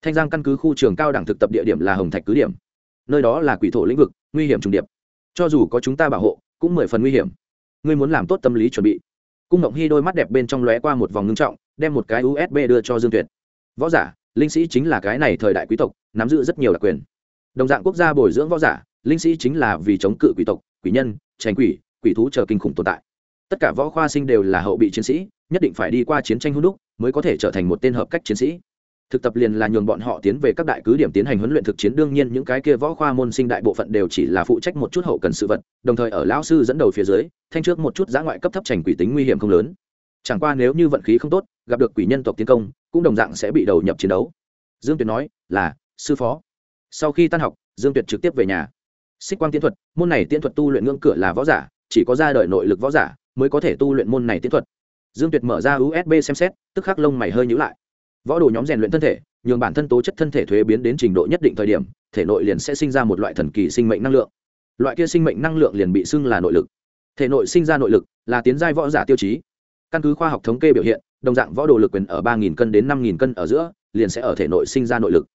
Thanh giang căn cứ khu trường cao đẳng thực tập địa điểm là hồng thạch cứ điểm. Nơi đó là quỷ thổ lĩnh vực, nguy hiểm trùng điệp. Cho dù có chúng ta bảo hộ, cũng mười phần nguy hiểm. Ngươi muốn làm tốt tâm lý chuẩn bị. Cung ngộng hy đôi mắt đẹp bên trong lóe qua một vòng ngưng trọng, đem một cái usb đưa cho dương tuyệt. Võ giả, linh sĩ chính là cái này thời đại quý tộc, nắm giữ rất nhiều đặc quyền. Đồng dạng quốc gia bồi dưỡng võ giả linh sĩ chính là vì chống cự quỷ tộc, quỷ nhân tranh quỷ quỷ thú chờ kinh khủng tồn tại. Tất cả võ khoa sinh đều là hậu bị chiến sĩ, nhất định phải đi qua chiến tranh hôn đúc mới có thể trở thành một tên hợp cách chiến sĩ. Thực tập liền là nhường bọn họ tiến về các đại cứ điểm tiến hành huấn luyện thực chiến, đương nhiên những cái kia võ khoa môn sinh đại bộ phận đều chỉ là phụ trách một chút hậu cần sự vật, đồng thời ở lão sư dẫn đầu phía dưới, thanh trước một chút giã ngoại cấp thấp trành quỷ tính nguy hiểm không lớn. Chẳng qua nếu như vận khí không tốt, gặp được quỷ nhân tộc tiến công, cũng đồng dạng sẽ bị đầu nhập chiến đấu. Dương tuyệt nói là, sư phó. Sau khi tan học, dương tuyệt trực tiếp về nhà xích quang tiến thuật, môn này tiến thuật tu luyện ngưỡng cửa là võ giả, chỉ có ra đời nội lực võ giả mới có thể tu luyện môn này tiến thuật. Dương tuyệt mở ra usb xem xét, tức khắc lông mày hơi nhữ lại. Võ đồ nhóm rèn luyện thân thể, nhường bản thân tố chất thân thể thuế biến đến trình độ nhất định thời điểm, thể nội liền sẽ sinh ra một loại thần kỳ sinh mệnh năng lượng. Loại kia sinh mệnh năng lượng liền bị xưng là nội lực. Thể nội sinh ra nội lực là tiến giai võ giả tiêu chí. Căn cứ khoa học thống kê biểu hiện, đồng dạng võ đồ lực quyền ở ba cân đến năm cân ở giữa, liền sẽ ở thể nội sinh ra nội lực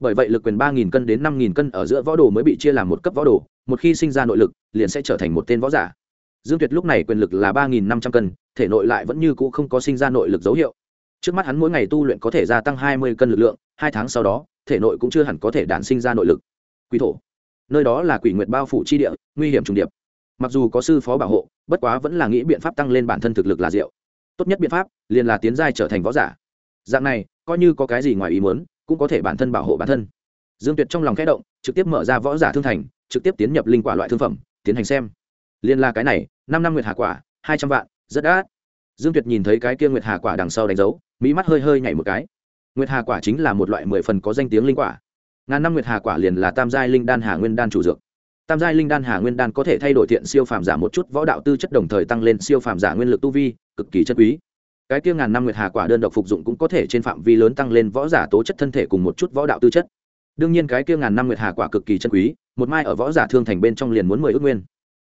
bởi vậy lực quyền ba cân đến năm cân ở giữa võ đồ mới bị chia làm một cấp võ đồ, một khi sinh ra nội lực, liền sẽ trở thành một tên võ giả. Dương tuyệt lúc này quyền lực là ba năm trăm cân, thể nội lại vẫn như cũ không có sinh ra nội lực dấu hiệu. Trước mắt hắn mỗi ngày tu luyện có thể gia tăng hai mươi cân lực lượng, hai tháng sau đó, thể nội cũng chưa hẳn có thể đản sinh ra nội lực. Quỷ thổ. Nơi đó là quỷ nguyệt bao phủ chi địa, nguy hiểm trùng điệp. Mặc dù có sư phó bảo hộ, bất quá vẫn là nghĩ biện pháp tăng lên bản thân thực lực là rượu tốt nhất biện pháp, liền là tiến giai trở thành võ giả. Dạng này, coi như có cái gì ngoài ý muốn cũng có thể bản thân bảo hộ bản thân. Dương tuyệt trong lòng khẽ động, trực tiếp mở ra võ giả thương thành, trực tiếp tiến nhập linh quả loại thương phẩm, tiến hành xem. Liên là cái này, năm năm nguyệt hà quả, hai trăm vạn, rất đắt. Dương tuyệt nhìn thấy cái kia nguyệt hà quả đằng sau đánh dấu mỹ mắt hơi hơi nhảy một cái. Nguyệt hà quả chính là một loại mười phần có danh tiếng linh quả. Ngàn năm nguyệt hà quả liền là tam giai linh đan hà nguyên đan chủ dược. Tam giai linh đan hà nguyên đan có thể thay đổi thiện siêu phàm giả một chút, võ đạo tư chất đồng thời tăng lên siêu phàm giả nguyên lực tu vi, cực kỳ chất quý cái kia ngàn năm nguyệt hà quả đơn độc phục dụng cũng có thể trên phạm vi lớn tăng lên võ giả tố chất thân thể cùng một chút võ đạo tư chất. Đương nhiên cái kia ngàn năm nguyệt hà quả cực kỳ chân quý, một mai ở võ giả thương thành bên trong liền muốn mười ước nguyên.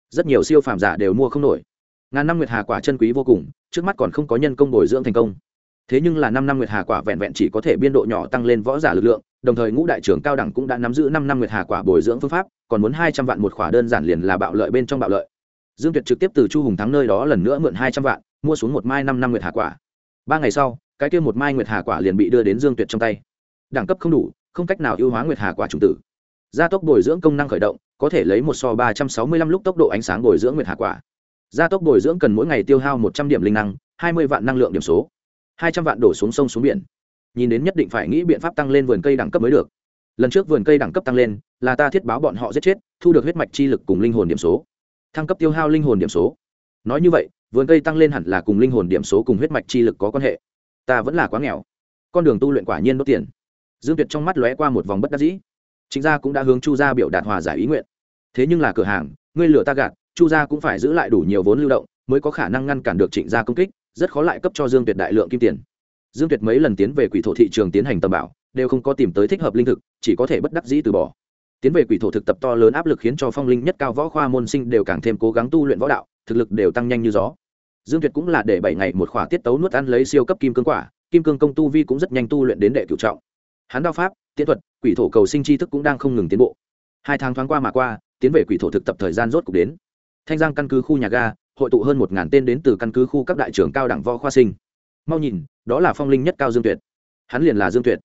Rất nhiều siêu phàm giả đều mua không nổi. Ngàn năm nguyệt hà quả chân quý vô cùng, trước mắt còn không có nhân công bồi dưỡng thành công. Thế nhưng là năm năm nguyệt hà quả vẹn vẹn chỉ có thể biên độ nhỏ tăng lên võ giả lực lượng, đồng thời ngũ đại trưởng cao đẳng cũng đã nắm giữ năm năm nguyệt hà quả bồi dưỡng phương pháp, còn muốn hai trăm vạn một khỏa đơn giản liền là bạo lợi bên trong bạo lợi. Dương tuyệt trực tiếp từ chu hùng thắng nơi đó lần nữa mượn hai trăm vạn mua xuống một mai năm năm nguyệt hà quả. Ba ngày sau, cái kia một mai nguyệt hà quả liền bị đưa đến dương tuyệt trong tay. Đẳng cấp không đủ, không cách nào ưu hóa nguyệt hà quả chủng tử. Gia tốc bồi dưỡng công năng khởi động, có thể lấy một so ba trăm sáu mươi lăm lúc tốc độ ánh sáng bồi dưỡng nguyệt hà quả. Gia tốc bồi dưỡng cần mỗi ngày tiêu hao một trăm điểm linh năng, hai mươi vạn năng lượng điểm số. hai trăm vạn đổ xuống sông xuống biển. Nhìn đến nhất định phải nghĩ biện pháp tăng lên vườn cây đẳng cấp mới được. Lần trước vườn cây đẳng cấp tăng lên, là ta thiết báo bọn họ giết chết, thu được huyết mạch chi lực cùng linh hồn điểm số. Thăng cấp tiêu hao linh hồn điểm số. Nói như vậy vườn cây tăng lên hẳn là cùng linh hồn điểm số cùng huyết mạch chi lực có quan hệ. Ta vẫn là quá nghèo. Con đường tu luyện quả nhiên đốt tiền. Dương tuyệt trong mắt lóe qua một vòng bất đắc dĩ. Chính gia cũng đã hướng chu gia biểu đạt hòa giải ý nguyện. Thế nhưng là cửa hàng, ngươi lửa ta gạt, chu gia cũng phải giữ lại đủ nhiều vốn lưu động, mới có khả năng ngăn cản được trịnh gia công kích, rất khó lại cấp cho dương tuyệt đại lượng kim tiền. Dương tuyệt mấy lần tiến về quỷ thổ thị trường tiến hành tầm bảo, đều không có tìm tới thích hợp linh thực, chỉ có thể bất đắc dĩ từ bỏ. Tiến về quỷ thổ thực tập to lớn áp lực khiến cho phong linh nhất cao võ khoa môn sinh đều càng thêm cố gắng tu luyện võ đạo, thực lực đều tăng nhanh như gió dương tuyệt cũng là để bảy ngày một khỏa tiết tấu nuốt ăn lấy siêu cấp kim cương quả, kim cương công tu vi cũng rất nhanh tu luyện đến đệ cửu trọng. Hắn đao pháp tiến thuật, quỷ thổ cầu sinh tri thức cũng đang không ngừng tiến bộ. Hai tháng thoáng qua mà qua, tiến về quỷ thổ thực tập thời gian rốt cục đến. Thanh giang căn cứ khu nhà ga, hội tụ hơn một ngàn tên đến từ căn cứ khu các đại trưởng cao đẳng võ khoa sinh. Mau nhìn, đó là phong linh nhất cao dương tuyệt. Hắn liền là dương tuyệt.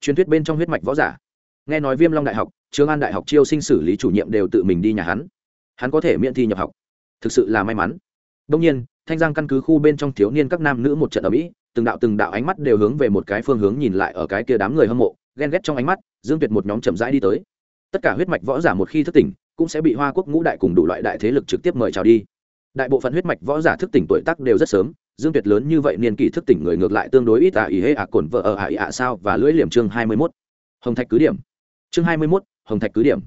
Truyền thuyết bên trong huyết mạch võ giả. Nghe nói viêm long đại học, trường an đại học chiêu sinh xử lý chủ nhiệm đều tự mình đi nhà hắn. Hắn có thể miễn thi nhập học. Thực sự là may mắn. Đông nhiên thanh giang căn cứ khu bên trong thiếu niên các nam nữ một trận ở mỹ từng đạo từng đạo ánh mắt đều hướng về một cái phương hướng nhìn lại ở cái kia đám người hâm mộ, ghen ghét trong ánh mắt, dương tuyệt một nhóm chậm rãi đi tới. Tất cả huyết mạch võ giả một khi thức tỉnh, cũng sẽ bị hoa quốc ngũ đại cùng đủ loại đại thế lực trực tiếp mời chào đi. Đại bộ phận huyết mạch võ giả thức tỉnh tuổi tác đều rất sớm, dương tuyệt lớn như vậy niên kỷ thức tỉnh người ngược lại tương đối ít à ý hê à cồn, vợ ở à ý ạ sao và lưỡi liềm chương hai mươi mốt. Hồng thạch cứ điểm. Chương hai mươi mốt, hồng thạch cứ điểm.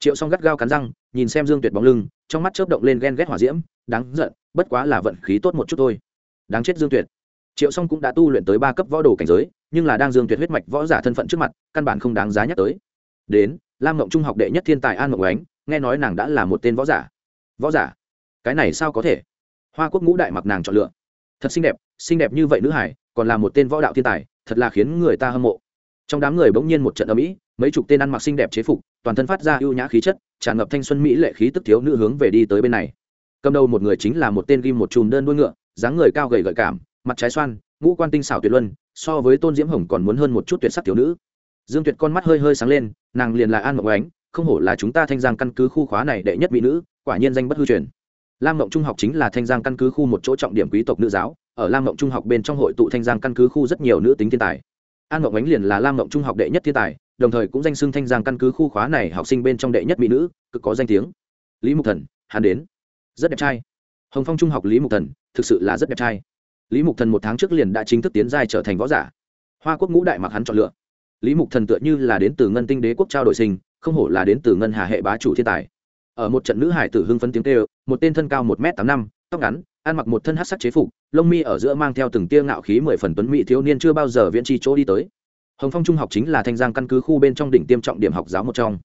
Triệu s o n g gắt gao cắn răng, nhìn xem dương tuyệt bóng lưng, trong mắt chớp động lên ghen ghét hỏa diễm, đáng giận bất quá là vận khí tốt một chút thôi. Đáng chết dương tuyệt. Triệu song cũng đã tu luyện tới ba cấp võ đồ cảnh giới, nhưng là đang dương tuyệt huyết mạch võ giả thân phận trước mặt, căn bản không đáng giá nhắc tới. Đến, lam ngộng trung học đệ nhất thiên tài an ngọc ánh, nghe nói nàng đã là một tên võ giả. Võ giả? Cái này sao có thể? Hoa quốc ngũ đại mặc nàng chọn lựa. Thật xinh đẹp xinh đẹp như vậy nữ hải, còn là một tên võ đạo thiên tài, thật là khiến người ta hâm mộ. Trong đám người bỗng nhiên một trận âm mỹ mấy chục tên ăn mặc xinh đẹp chế phục, toàn thân phát ra ưu nhã khí chất, tràn ngập thanh xuân mỹ lệ khí tức thiếu nữ hướng về đi tới bên này cầm đầu một người chính là một tên ghim một chùm đơn đuôi ngựa, dáng người cao gầy gợi cảm, mặt trái xoan, ngũ quan tinh xảo tuyệt luân, so với tôn diễm hồng còn muốn hơn một chút tuyệt sắc thiếu nữ. Dương tuyệt con mắt hơi hơi sáng lên, nàng liền là an mộng ánh, không hổ là chúng ta thanh giang căn cứ khu khóa này đệ nhất mỹ nữ, quả nhiên danh bất hư truyền. Lam mộng trung học chính là thanh giang căn cứ khu một chỗ trọng điểm quý tộc nữ giáo, ở lam mộng trung học bên trong hội tụ thanh giang căn cứ khu rất nhiều nữ tính thiên tài. An mộng ánh liền là lam mộng trung học đệ nhất thiên tài, đồng thời cũng danh xưng thanh giang căn cứ khu khóa này học sinh bên trong đệ nhất mỹ nữ, cực có danh tiếng. Lý mục thần, hắn đến rất đẹp trai. Hồng phong trung học lý mục thần, thực sự là rất đẹp trai. Lý mục thần một tháng trước liền đã chính thức tiến giai trở thành võ giả. Hoa quốc ngũ đại mặc hắn chọn lựa. Lý mục thần tựa như là đến từ ngân tinh đế quốc trao đổi sinh, không hổ là đến từ ngân hà hệ bá chủ thiên tài. Ở một trận nữ hải tử hưng phấn tiếng kêu, một tên thân cao một m tám năm, tóc ngắn, ăn mặc một thân hát sắc chế phục, lông mi ở giữa mang theo từng tia ngạo khí mười phần tuấn mỹ thiếu niên chưa bao giờ viễn tri chỗ đi tới. Hồng phong trung học chính là thanh giang căn cứ khu bên trong đỉnh tiêm trọng điểm học giáo một trong.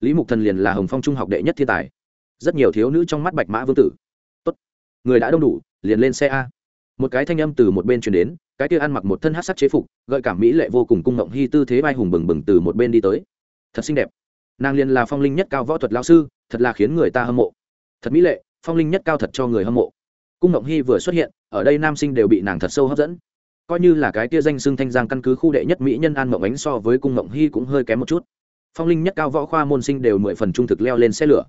Lý mục thần liền là hồng phong trung học đệ nhất thiên tài rất nhiều thiếu nữ trong mắt bạch mã vương tử. Tốt. người đã đông đủ, liền lên xe a. Một cái thanh âm từ một bên truyền đến, cái kia ăn mặc một thân hát sắc chế phục, gợi cảm mỹ lệ vô cùng cung ngộng hy tư thế vai hùng bừng bừng từ một bên đi tới. Thật xinh đẹp. Nàng liền là phong linh nhất cao võ thuật lao sư, thật là khiến người ta hâm mộ. Thật mỹ lệ, phong linh nhất cao thật cho người hâm mộ. Cung ngộng hy vừa xuất hiện, ở đây nam sinh đều bị nàng thật sâu hấp dẫn. Coi như là cái kia danh xưng thanh giang căn cứ khu đệ nhất mỹ nhân an mộng ánh so với cung ngộng hy cũng hơi kém một chút. Phong linh nhất cao võ khoa môn sinh đều mười phần trung thực leo lên xe lửa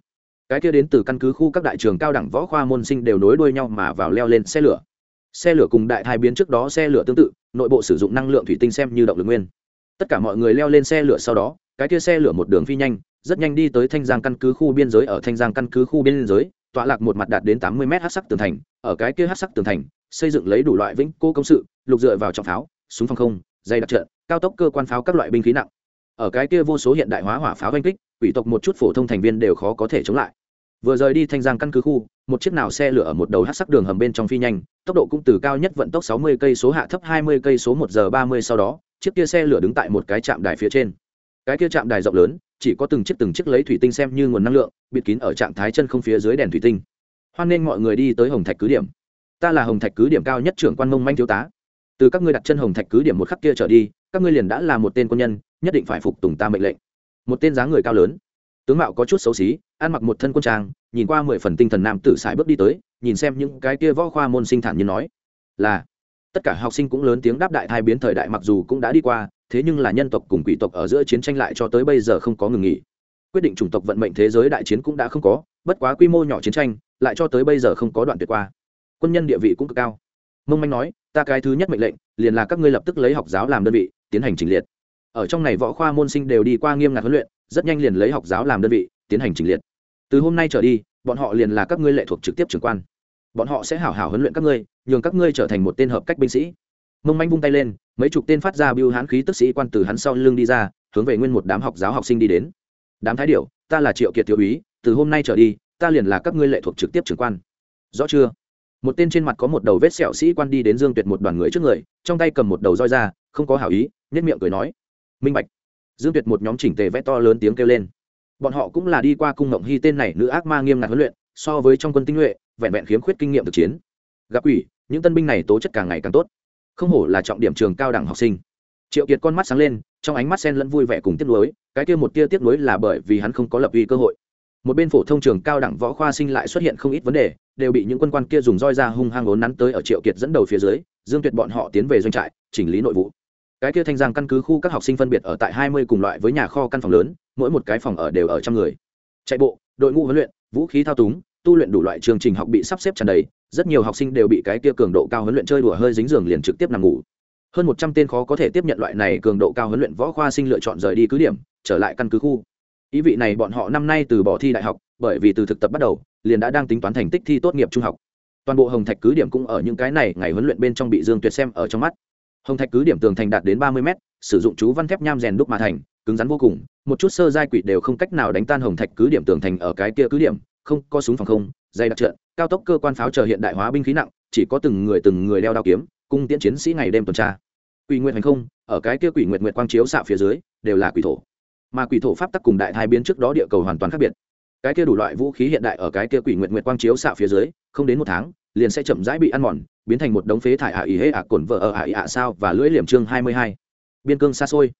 cái kia đến từ căn cứ khu các đại trường cao đẳng võ khoa môn sinh đều nối đuôi nhau mà vào leo lên xe lửa. Xe lửa cùng đại thai biến trước đó xe lửa tương tự, nội bộ sử dụng năng lượng thủy tinh xem như động lực nguyên. Tất cả mọi người leo lên xe lửa sau đó, cái kia xe lửa một đường phi nhanh, rất nhanh đi tới thanh giang căn cứ khu biên giới. Ở thanh giang căn cứ khu biên giới, tọa lạc một mặt đạt đến tám mươi m hát sắc tường thành. Ở cái kia hát sắc tường thành, xây dựng lấy đủ loại vĩnh cô công sự, lục dựa vào trọng pháo, súng phòng không, dây đặc trận, cao tốc cơ quan pháo các loại binh khí nặng. Ở cái kia vô số hiện đại hóa hỏa pháo oanh kích quỷ tộc một chút phổ thông thành viên đều khó có thể chống lại. Vừa rời đi thanh giang căn cứ khu, một chiếc nào xe lửa ở một đầu hát sắc đường hầm bên trong phi nhanh, tốc độ cũng từ cao nhất vận tốc sáu mươi cây số hạ thấp hai mươi cây số một giờ ba mươi sau đó, chiếc kia xe lửa đứng tại một cái trạm đài phía trên. Cái kia trạm đài rộng lớn, chỉ có từng chiếc từng chiếc lấy thủy tinh xem như nguồn năng lượng, bịt kín ở trạng thái chân không phía dưới đèn thủy tinh. Hoan nên mọi người đi tới hồng thạch cứ điểm. Ta là hồng thạch cứ điểm cao nhất trưởng quan mông manh thiếu tá. Từ các ngươi đặt chân hồng thạch cứ điểm một khắc kia trở đi, các ngươi liền đã là một tên quân nhân, nhất định phải phục tùng ta mệnh lệnh một tên dáng người cao lớn. Tướng mạo có chút xấu xí, ăn mặc một thân quân trang, nhìn qua mười phần tinh thần nam tử sải bước đi tới, nhìn xem những cái kia võ khoa môn sinh thản như nói, là. Tất cả học sinh cũng lớn tiếng đáp đại thai biến thời đại mặc dù cũng đã đi qua, thế nhưng là nhân tộc cùng quỷ tộc ở giữa chiến tranh lại cho tới bây giờ không có ngừng nghỉ. Quyết định chủng tộc vận mệnh thế giới đại chiến cũng đã không có, bất quá quy mô nhỏ chiến tranh, lại cho tới bây giờ không có đoạn tuyệt qua. Quân nhân địa vị cũng cực cao. Mông manh nói, ta cái thứ nhất mệnh lệnh, liền là các ngươi lập tức lấy học giáo làm đơn vị, tiến hành trình liệt ở trong này võ khoa môn sinh đều đi qua nghiêm ngặt huấn luyện, rất nhanh liền lấy học giáo làm đơn vị, tiến hành trình liệt. Từ hôm nay trở đi, bọn họ liền là các ngươi lệ thuộc trực tiếp trưởng quan. Bọn họ sẽ hảo hảo huấn luyện các ngươi, nhường các ngươi trở thành một tên hợp cách binh sĩ. Mông manh vung tay lên, mấy chục tên phát ra biêu hán khí tức sĩ quan từ hắn sau lưng đi ra, hướng về nguyên một đám học giáo học sinh đi đến. Đám thái điệu ta là triệu kiệt thiếu úy, từ hôm nay trở đi, ta liền là các ngươi lệ thuộc trực tiếp trưởng quan. Rõ chưa? Một tên trên mặt có một đầu vết sẹo sĩ quan đi đến dương tuyệt một đoàn người trước người, trong tay cầm một đầu roi ra, không có hảo ý nhất miệng cười nói minh bạch. Dương tuyệt một nhóm chỉnh tề vẽ to lớn tiếng kêu lên. Bọn họ cũng là đi qua cung ngộng hy tên này nữ ác ma nghiêm ngặt huấn luyện, so với trong quân tinh nhuệ, vẹn vẹn khiếm khuyết kinh nghiệm thực chiến. Gặp ủy những tân binh này tố chất càng ngày càng tốt. Không hổ là trọng điểm trường cao đẳng học sinh. Triệu kiệt con mắt sáng lên, trong ánh mắt sen lẫn vui vẻ cùng tiếc nuối, cái kia một tia tiếc nuối là bởi vì hắn không có lập uy cơ hội. Một bên phổ thông trường cao đẳng võ khoa sinh lại xuất hiện không ít vấn đề, đều bị những quân quan kia dùng roi ra hung hăng ốn nắn tới ở triệu kiệt dẫn đầu phía dưới, dương tuyệt bọn họ tiến về doanh trại, chỉnh lý nội vụ cái kia thanh giang căn cứ khu các học sinh phân biệt ở tại hai mươi cùng loại với nhà kho căn phòng lớn, mỗi một cái phòng ở đều ở trăm người. Chạy bộ, đội ngũ huấn luyện, vũ khí thao túng, tu luyện đủ loại chương trình học bị sắp xếp tràn đầy, rất nhiều học sinh đều bị cái kia cường độ cao huấn luyện chơi đùa hơi dính giường liền trực tiếp nằm ngủ. Hơn một trăm tên khó có thể tiếp nhận loại này cường độ cao huấn luyện võ khoa sinh lựa chọn rời đi cứ điểm, trở lại căn cứ khu. Ý vị này bọn họ năm nay từ bỏ thi đại học, bởi vì từ thực tập bắt đầu, liền đã đang tính toán thành tích thi tốt nghiệp trung học. Toàn bộ hồng thạch cứ điểm cũng ở những cái này, ngày huấn luyện bên trong bị dương tuyệt xem ở trong mắt hồng thạch cứ điểm tường thành đạt đến ba mươi m sử dụng chú văn thép nham rèn đúc mà thành, cứng rắn vô cùng, một chút sơ giai quỷ đều không cách nào đánh tan hồng thạch cứ điểm tường thành ở cái kia cứ điểm, không, có súng phòng không, dây đặc trợn cao tốc cơ quan pháo chờ hiện đại hóa binh khí nặng, chỉ có từng người từng người đeo đao kiếm, cung tiễn chiến sĩ ngày đêm tuần tra. Quỷ nguyện hành không, ở cái kia quỷ nguyện nguyện quang chiếu xạ phía dưới, đều là quỷ thổ. Mà quỷ thổ pháp tắc cùng đại thai biến trước đó địa cầu hoàn toàn khác biệt. Cái kia đủ loại vũ khí hiện đại ở cái kia quỷ nguyện nguyện quang chiếu xạ phía dưới, không đến một tháng liền sẽ chậm rãi bị ăn mòn, biến thành một đống phế thải ả ý hễ ả cổn vợ ở ả ý ả sao và lưỡi liềm chương hai mươi hai. Biên cương xa xôi.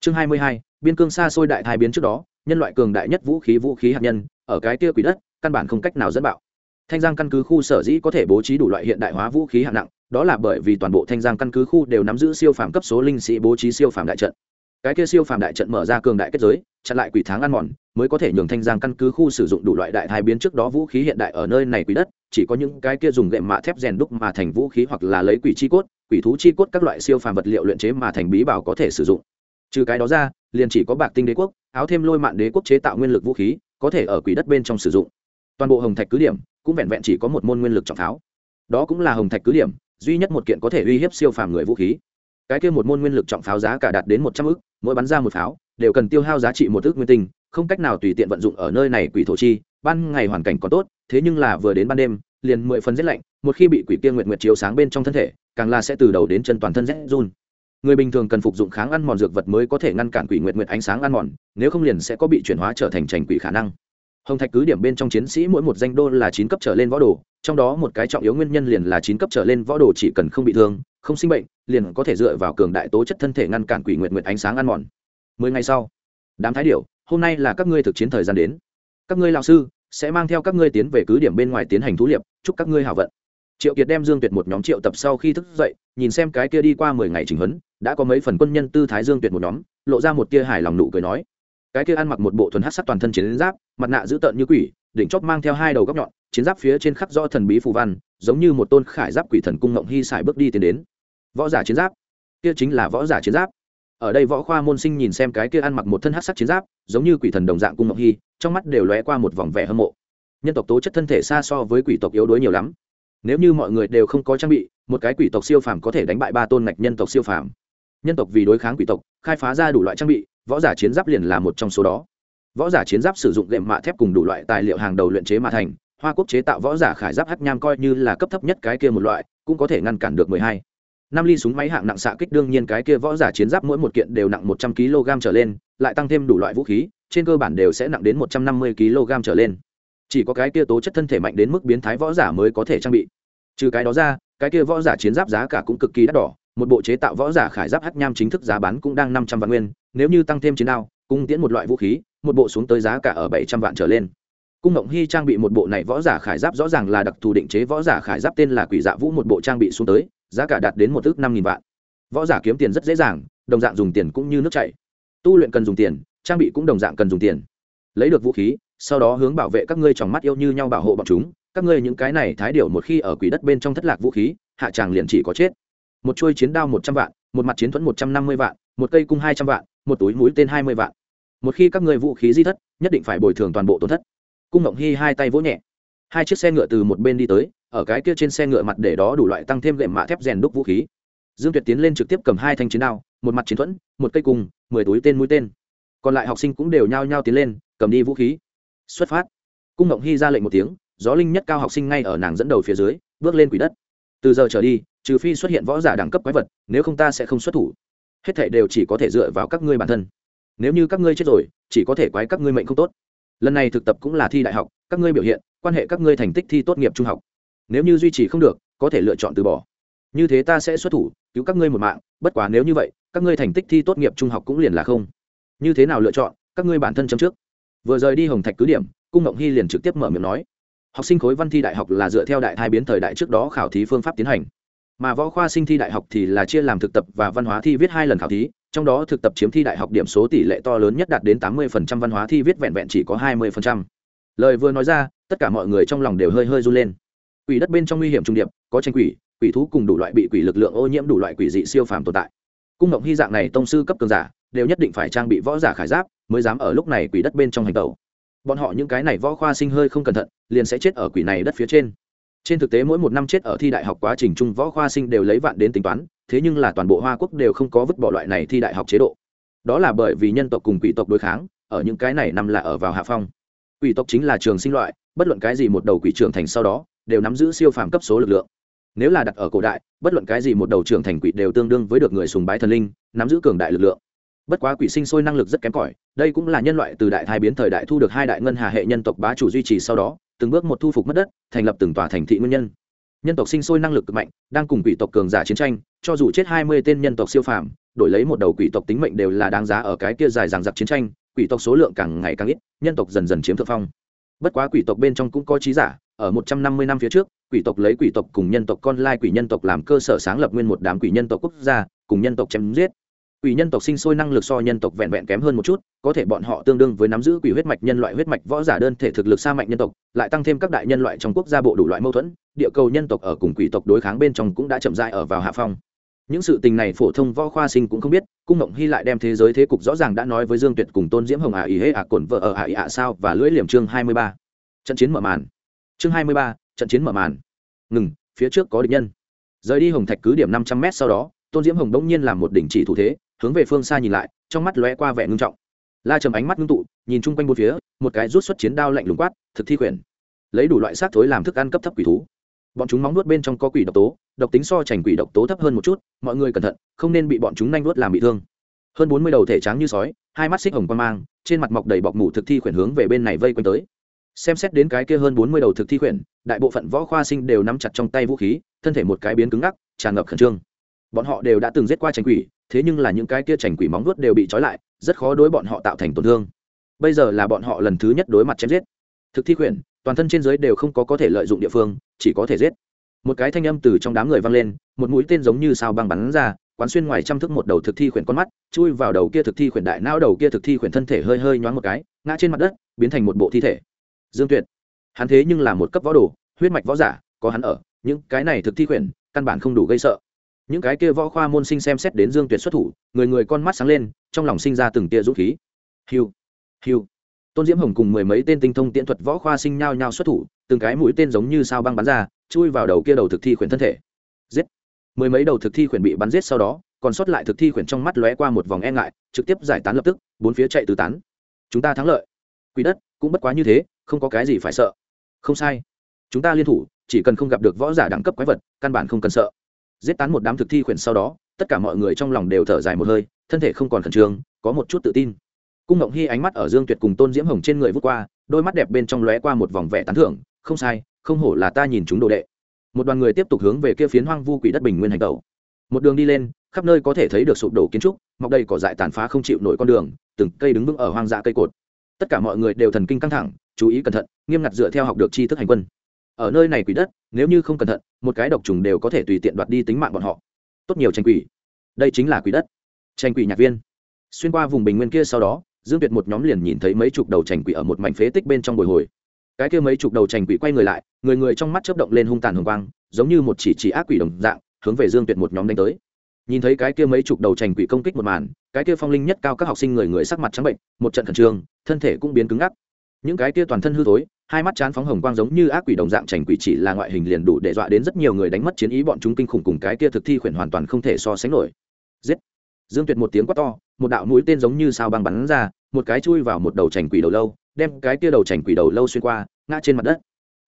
Chương hai mươi hai, biên cương xa xôi đại thai biến trước đó, nhân loại cường đại nhất vũ khí vũ khí hạt nhân, ở cái kia quỷ đất, căn bản không cách nào dẫn bạo. Thanh giang căn cứ khu sở dĩ có thể bố trí đủ loại hiện đại hóa vũ khí hạng nặng, đó là bởi vì toàn bộ thanh giang căn cứ khu đều nắm giữ siêu phàm cấp số linh sĩ bố trí siêu phàm đại trận cái kia siêu phàm đại trận mở ra cường đại kết giới, chặn lại quỷ tháng ăn mòn, mới có thể nhường thanh giang căn cứ khu sử dụng đủ loại đại thai biến trước đó vũ khí hiện đại ở nơi này quỷ đất, chỉ có những cái kia dùng gậy mạ thép rèn đúc mà thành vũ khí hoặc là lấy quỷ chi cốt, quỷ thú chi cốt các loại siêu phàm vật liệu luyện chế mà thành bí bảo có thể sử dụng. Trừ cái đó ra, liền chỉ có bạc tinh đế quốc, áo thêm lôi mạng đế quốc chế tạo nguyên lực vũ khí, có thể ở quỷ đất bên trong sử dụng. Toàn bộ hồng thạch cứ điểm, cũng vẹn vẹn chỉ có một môn nguyên lực trọng pháo đó cũng là hồng thạch cứ điểm, duy nhất một kiện có thể uy hiếp siêu phàm người vũ khí. Cái kia một môn nguyên lực trọng pháo giá cả đạt đến một trăm ức mỗi bắn ra một pháo, đều cần tiêu hao giá trị một ước nguyên tinh, không cách nào tùy tiện vận dụng ở nơi này quỷ thổ chi, ban ngày hoàn cảnh còn tốt, thế nhưng là vừa đến ban đêm, liền mười phần rét lạnh, một khi bị quỷ kia nguyện nguyệt chiếu sáng bên trong thân thể, càng là sẽ từ đầu đến chân toàn thân rét run. Người bình thường cần phục dụng kháng ăn mòn dược vật mới có thể ngăn cản quỷ nguyện nguyệt ánh sáng ăn mòn, nếu không liền sẽ có bị chuyển hóa trở thành trành quỷ khả năng. Hồng thạch cứ điểm bên trong chiến sĩ mỗi một danh đô là chín cấp trở lên võ đồ, trong đó một cái trọng yếu nguyên nhân liền là chín cấp trở lên võ đồ chỉ cần không bị thương, không sinh bệnh liền có thể dựa vào cường đại tố chất thân thể ngăn cản quỷ nguyệt nguyệt ánh sáng ăn mòn. Mười ngày sau đám thái điểu, hôm nay là các ngươi thực chiến thời gian đến. Các ngươi lão sư sẽ mang theo các ngươi tiến về cứ điểm bên ngoài tiến hành thú liệp chúc các ngươi hảo vận. Triệu kiệt đem dương tuyệt một nhóm triệu tập sau khi thức dậy nhìn xem cái kia đi qua mười ngày trình huấn đã có mấy phần quân nhân tư thái dương tuyệt một nhóm lộ ra một tia hài lòng nụ cười nói. Cái kia ăn mặc một bộ thuần hát sắc toàn thân chiến giáp mặt nạ dữ tợn như quỷ đỉnh chóp mang theo hai đầu góc nhọn chiến giáp phía trên khắc rõ thần bí phù văn giống như một tôn khải giáp quỷ thần cung ngộng hy xài bước đi tiến đến võ giả chiến giáp. Kia chính là võ giả chiến giáp. Ở đây võ khoa môn sinh nhìn xem cái kia ăn mặc một thân hát sắc chiến giáp, giống như quỷ thần đồng dạng cung ngọc hy, trong mắt đều lóe qua một vòng vẻ hâm mộ. Nhân tộc tố chất thân thể xa so với quỷ tộc yếu đuối nhiều lắm. Nếu như mọi người đều không có trang bị, một cái quỷ tộc siêu phàm có thể đánh bại ba tôn ngạch nhân tộc siêu phàm. Nhân tộc vì đối kháng quỷ tộc, khai phá ra đủ loại trang bị, võ giả chiến giáp liền là một trong số đó. Võ giả chiến giáp sử dụng đệm mạ thép cùng đủ loại tài liệu hàng đầu luyện chế mà thành, hoa quốc chế tạo võ giả khải giáp hắc nham coi như là cấp thấp nhất cái kia một loại, cũng có thể ngăn cản được mười hai năm ly súng máy hạng nặng xạ kích đương nhiên cái kia võ giả chiến giáp mỗi một kiện đều nặng một trăm kg trở lên, lại tăng thêm đủ loại vũ khí, trên cơ bản đều sẽ nặng đến một trăm năm mươi kg trở lên. Chỉ có cái kia tố chất thân thể mạnh đến mức biến thái võ giả mới có thể trang bị. Trừ cái đó ra, cái kia võ giả chiến giáp giá cả cũng cực kỳ đắt đỏ, một bộ chế tạo võ giả khải giáp hắc nham chính thức giá bán cũng đang năm trăm vạn nguyên, nếu như tăng thêm chiến đao, cung tiễn một loại vũ khí, một bộ xuống tới giá cả ở bảy trăm vạn trở lên. Cung ngộng hy trang bị một bộ này võ giả khải giáp rõ ràng là đặc thù định chế võ giả khải giáp tên là quỷ dạ vũ một bộ trang bị xuống tới giá cả đạt đến một ước năm nghìn vạn. Võ giả kiếm tiền rất dễ dàng, đồng dạng dùng tiền cũng như nước chảy. Tu luyện cần dùng tiền, trang bị cũng đồng dạng cần dùng tiền. Lấy được vũ khí, sau đó hướng bảo vệ các ngươi trong mắt yêu như nhau bảo hộ bọn chúng, các ngươi những cái này thái điều một khi ở quỷ đất bên trong thất lạc vũ khí, hạ tràng liền chỉ có chết. Một chuôi chiến đao một trăm vạn, một mặt chiến thuẫn một trăm năm mươi vạn, một cây cung hai trăm vạn, một túi mũi tên hai mươi vạn. Một khi các ngươi vũ khí di thất, nhất định phải bồi thường toàn bộ tổn thất. Cung ngộng hy hai tay vỗ nhẹ hai chiếc xe ngựa từ một bên đi tới, ở cái kia trên xe ngựa mặt để đó đủ loại tăng thêm gậy mạ thép rèn đúc vũ khí. Dương tuyệt tiến lên trực tiếp cầm hai thanh chiến đao, một mặt chiến thuẫn, một cây cung, mười túi tên mũi tên. Còn lại học sinh cũng đều nhao nhao tiến lên, cầm đi vũ khí. Xuất phát. Cung ngộng hy ra lệnh một tiếng, gió linh nhất cao học sinh ngay ở nàng dẫn đầu phía dưới, bước lên quỷ đất. Từ giờ trở đi, trừ phi xuất hiện võ giả đẳng cấp quái vật, nếu không ta sẽ không xuất thủ. Hết thảy đều chỉ có thể dựa vào các ngươi bản thân. Nếu như các ngươi chết rồi, chỉ có thể quái các ngươi mệnh không tốt. Lần này thực tập cũng là thi đại học, các ngươi biểu hiện quan hệ các ngươi thành tích thi tốt nghiệp trung học. Nếu như duy trì không được, có thể lựa chọn từ bỏ. Như thế ta sẽ xuất thủ, cứu các ngươi một mạng, bất quá nếu như vậy, các ngươi thành tích thi tốt nghiệp trung học cũng liền là không. Như thế nào lựa chọn, các ngươi bản thân chấm trước. Vừa rời đi hồng thạch cứ điểm, cung ngộng hy liền trực tiếp mở miệng nói. Học sinh khối văn thi đại học là dựa theo đại thai biến thời đại trước đó khảo thí phương pháp tiến hành. Mà võ khoa sinh thi đại học thì là chia làm thực tập và văn hóa thi viết hai lần khảo thí, trong đó thực tập chiếm thi đại học điểm số tỷ lệ to lớn nhất đạt đến tám mươi văn hóa thi viết vẹn vẹn chỉ có hai mươi lời vừa nói ra tất cả mọi người trong lòng đều hơi hơi run lên. Quỷ đất bên trong nguy hiểm trung điệp, có tranh quỷ quỷ thú cùng đủ loại bị quỷ lực lượng ô nhiễm đủ loại quỷ dị siêu phàm tồn tại. Cung ngộng hy dạng này tông sư cấp cường giả, đều nhất định phải trang bị võ giả khải giáp, mới dám ở lúc này quỷ đất bên trong hành tẩu. Bọn họ những cái này võ khoa sinh hơi không cẩn thận, liền sẽ chết ở quỷ này đất phía trên. Trên thực tế mỗi một năm chết ở thi đại học quá trình chung, võ khoa sinh đều lấy vạn đến tính toán, thế nhưng là toàn bộ hoa quốc đều không có vứt bỏ loại này thi đại học chế độ. Đó là bởi vì nhân tộc cùng quỷ tộc đối kháng, ở những cái này nằm là ở vào hạ phong. Quỷ tộc chính là trường sinh loại bất luận cái gì một đầu quỷ trưởng thành sau đó, đều nắm giữ siêu phàm cấp số lực lượng. Nếu là đặt ở cổ đại, bất luận cái gì một đầu trưởng thành quỷ đều tương đương với được người sùng bái thần linh, nắm giữ cường đại lực lượng. Bất quá quỷ sinh sôi năng lực rất kém cỏi, đây cũng là nhân loại từ đại thai biến thời đại thu được hai đại ngân hà hệ nhân tộc bá chủ duy trì sau đó, từng bước một thu phục mất đất, thành lập từng tòa thành thị nguyên nhân. Nhân tộc sinh sôi năng lực cực mạnh, đang cùng quỷ tộc cường giả chiến tranh, cho dù chết hai mươi tên nhân tộc siêu phàm, đổi lấy một đầu quỷ tộc tính mệnh đều là đáng giá ở cái kia dài dằng dặc chiến tranh, quỷ tộc số lượng càng ngày càng ít, nhân tộc dần dần chiếm thượng phong bất quá quỷ tộc bên trong cũng có trí giả, ở một trăm năm mươi năm phía trước, quỷ tộc lấy quỷ tộc cùng nhân tộc con lai quỷ nhân tộc làm cơ sở sáng lập nguyên một đám quỷ nhân tộc quốc gia, cùng nhân tộc chém giết. Quỷ nhân tộc sinh sôi năng lực so nhân tộc vẹn vẹn kém hơn một chút, có thể bọn họ tương đương với nắm giữ quỷ huyết mạch nhân loại huyết mạch võ giả đơn thể thực lực xa mạnh nhân tộc, lại tăng thêm các đại nhân loại trong quốc gia bộ đủ loại mâu thuẫn, địa cầu nhân tộc ở cùng quỷ tộc đối kháng bên trong cũng đã chậm dại ở vào hạ phong những sự tình này phổ thông võ khoa sinh cũng không biết, cung ngộng hy lại đem thế giới thế cục rõ ràng đã nói với dương tuyệt cùng tôn diễm hồng ả ý hễ ả à cổn vợ ở ả ý ả sao và lưỡi liềm chương hai mươi ba. Trận chiến mở màn. Chương hai mươi ba, trận chiến mở màn. Ngừng, phía trước có địch nhân. Rời đi hồng thạch cứ điểm năm trăm m sau đó, tôn diễm hồng đông nhiên làm một đỉnh chỉ thủ thế, hướng về phương xa nhìn lại, trong mắt lóe qua vẻ ngưng trọng. La trầm ánh mắt ngưng tụ, nhìn chung quanh bốn phía, một cái rút xuất chiến đao lạnh lùng quát, thực thi quyền. Lấy đủ loại xác thối làm thức ăn cấp thấp quỷ thú bọn chúng móng nuốt bên trong có quỷ độc tố, độc tính so chành quỷ độc tố thấp hơn một chút, mọi người cẩn thận, không nên bị bọn chúng nanh nuốt làm bị thương. Hơn bốn mươi đầu thể trắng như sói, hai mắt xích hồng quan mang, trên mặt mọc đầy bọc mủ thực thi khuyển hướng về bên này vây quanh tới. Xem xét đến cái kia hơn bốn mươi đầu thực thi khuyển, đại bộ phận võ khoa sinh đều nắm chặt trong tay vũ khí, thân thể một cái biến cứng ngắc, tràn ngập khẩn trương. Bọn họ đều đã từng giết qua chành quỷ, thế nhưng là những cái kia chành quỷ móng nuốt đều bị trói lại, rất khó đối bọn họ tạo thành tổn thương. Bây giờ là bọn họ lần thứ nhất đối mặt chém giết. Thực thi khuyển, toàn thân trên giới đều không có có thể lợi dụng địa phương chỉ có thể giết. Một cái thanh âm từ trong đám người vang lên, một mũi tên giống như sao băng bắn ra, quán xuyên ngoài trăm thức một đầu thực thi khuyển con mắt, chui vào đầu kia thực thi khuyển đại não, đầu kia thực thi khuyển thân thể hơi hơi nhoáng một cái, ngã trên mặt đất, biến thành một bộ thi thể. Dương tuyệt. Hắn thế nhưng là một cấp võ đồ, huyết mạch võ giả, có hắn ở, những cái này thực thi khuyển, căn bản không đủ gây sợ. Những cái kia võ khoa môn sinh xem xét đến dương tuyệt xuất thủ, người người con mắt sáng lên, trong lòng sinh ra từng tia dũng khí. Hiu hiu. Tôn diễm hồng cùng mười mấy tên tinh thông tiễn thuật võ khoa sinh nhao nhao xuất thủ từng cái mũi tên giống như sao băng bắn ra, chui vào đầu kia đầu thực thi khuyển thân thể. Giết! Mười mấy đầu thực thi khuyển bị bắn giết sau đó, còn sót lại thực thi khuyển trong mắt lóe qua một vòng e ngại, trực tiếp giải tán lập tức, bốn phía chạy tứ tán. Chúng ta thắng lợi. Quỷ đất, cũng bất quá như thế, không có cái gì phải sợ. Không sai. Chúng ta liên thủ, chỉ cần không gặp được võ giả đẳng cấp quái vật, căn bản không cần sợ. Giết tán một đám thực thi khuyển sau đó, tất cả mọi người trong lòng đều thở dài một hơi, thân thể không còn khẩn trương, có một chút tự tin. Cung ngộng hy ánh mắt ở dương tuyệt cùng tôn diễm hồng trên người vút qua, đôi mắt đẹp bên trong lóe qua một vòng vẻ tán thưởng không sai, không hổ là ta nhìn chúng đồ đệ. Một đoàn người tiếp tục hướng về kia phiến hoang vu quỷ đất bình nguyên hành tẩu. Một đường đi lên, khắp nơi có thể thấy được sụp đổ kiến trúc, mọc đầy cỏ dại tàn phá không chịu nổi con đường, từng cây đứng vững ở hoang dã cây cột. Tất cả mọi người đều thần kinh căng thẳng, chú ý cẩn thận, nghiêm ngặt dựa theo học được tri thức hành quân. Ở nơi này quỷ đất, nếu như không cẩn thận, một cái độc trùng đều có thể tùy tiện đoạt đi tính mạng bọn họ. Tốt nhiều tranh quỷ. Đây chính là quỷ đất. Tranh quỷ nhạc viên. Xuyên qua vùng bình nguyên kia sau đó, dương tuyệt một nhóm liền nhìn thấy mấy chục đầu tranh quỷ ở một mảnh phế tích bên trong bồi hồi cái kia mấy chục đầu trành quỷ quay người lại, người người trong mắt chớp động lên hung tàn hồng quang, giống như một chỉ chỉ ác quỷ đồng dạng, hướng về dương tuyệt một nhóm đánh tới. Nhìn thấy cái kia mấy chục đầu trành quỷ công kích một màn, cái kia phong linh nhất cao các học sinh người người sắc mặt trắng bệnh, một trận khẩn trương, thân thể cũng biến cứng ngắc. Những cái kia toàn thân hư thối, hai mắt chán phóng hồng quang giống như ác quỷ đồng dạng chành quỷ chỉ là ngoại hình liền đủ để dọa đến rất nhiều người đánh mất chiến ý bọn chúng kinh khủng cùng cái kia thực thi khuyển hoàn toàn không thể so sánh nổi. Giết! Dương tuyệt một tiếng quát to, một đạo mũi tên giống như sao băng bắn ra, một cái chui vào một đầu chành quỷ đầu lâu đem cái kia đầu chảnh quỷ đầu lâu xuyên qua, ngã trên mặt đất.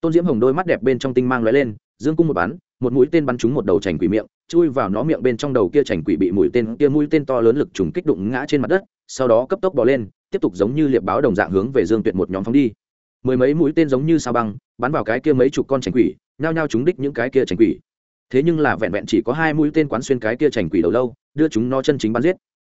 Tôn diễm hồng đôi mắt đẹp bên trong tinh mang lóe lên, dương cung một bắn, một mũi tên bắn trúng một đầu chảnh quỷ miệng, chui vào nó miệng bên trong đầu kia chảnh quỷ bị mũi tên, kia mũi tên to lớn lực trùng kích đụng ngã trên mặt đất, sau đó cấp tốc bò lên, tiếp tục giống như liệp báo đồng dạng hướng về dương tuyệt một nhóm phóng đi. Mười mấy mũi tên giống như sao băng, bắn vào cái kia mấy chục con chảnh quỷ, nhao nhao chúng đích những cái kia chảnh quỷ. Thế nhưng là vẹn vẹn chỉ có hai mũi tên quán xuyên cái kia chảnh quỷ đầu lâu, đưa chúng nó chân chính bắn giết.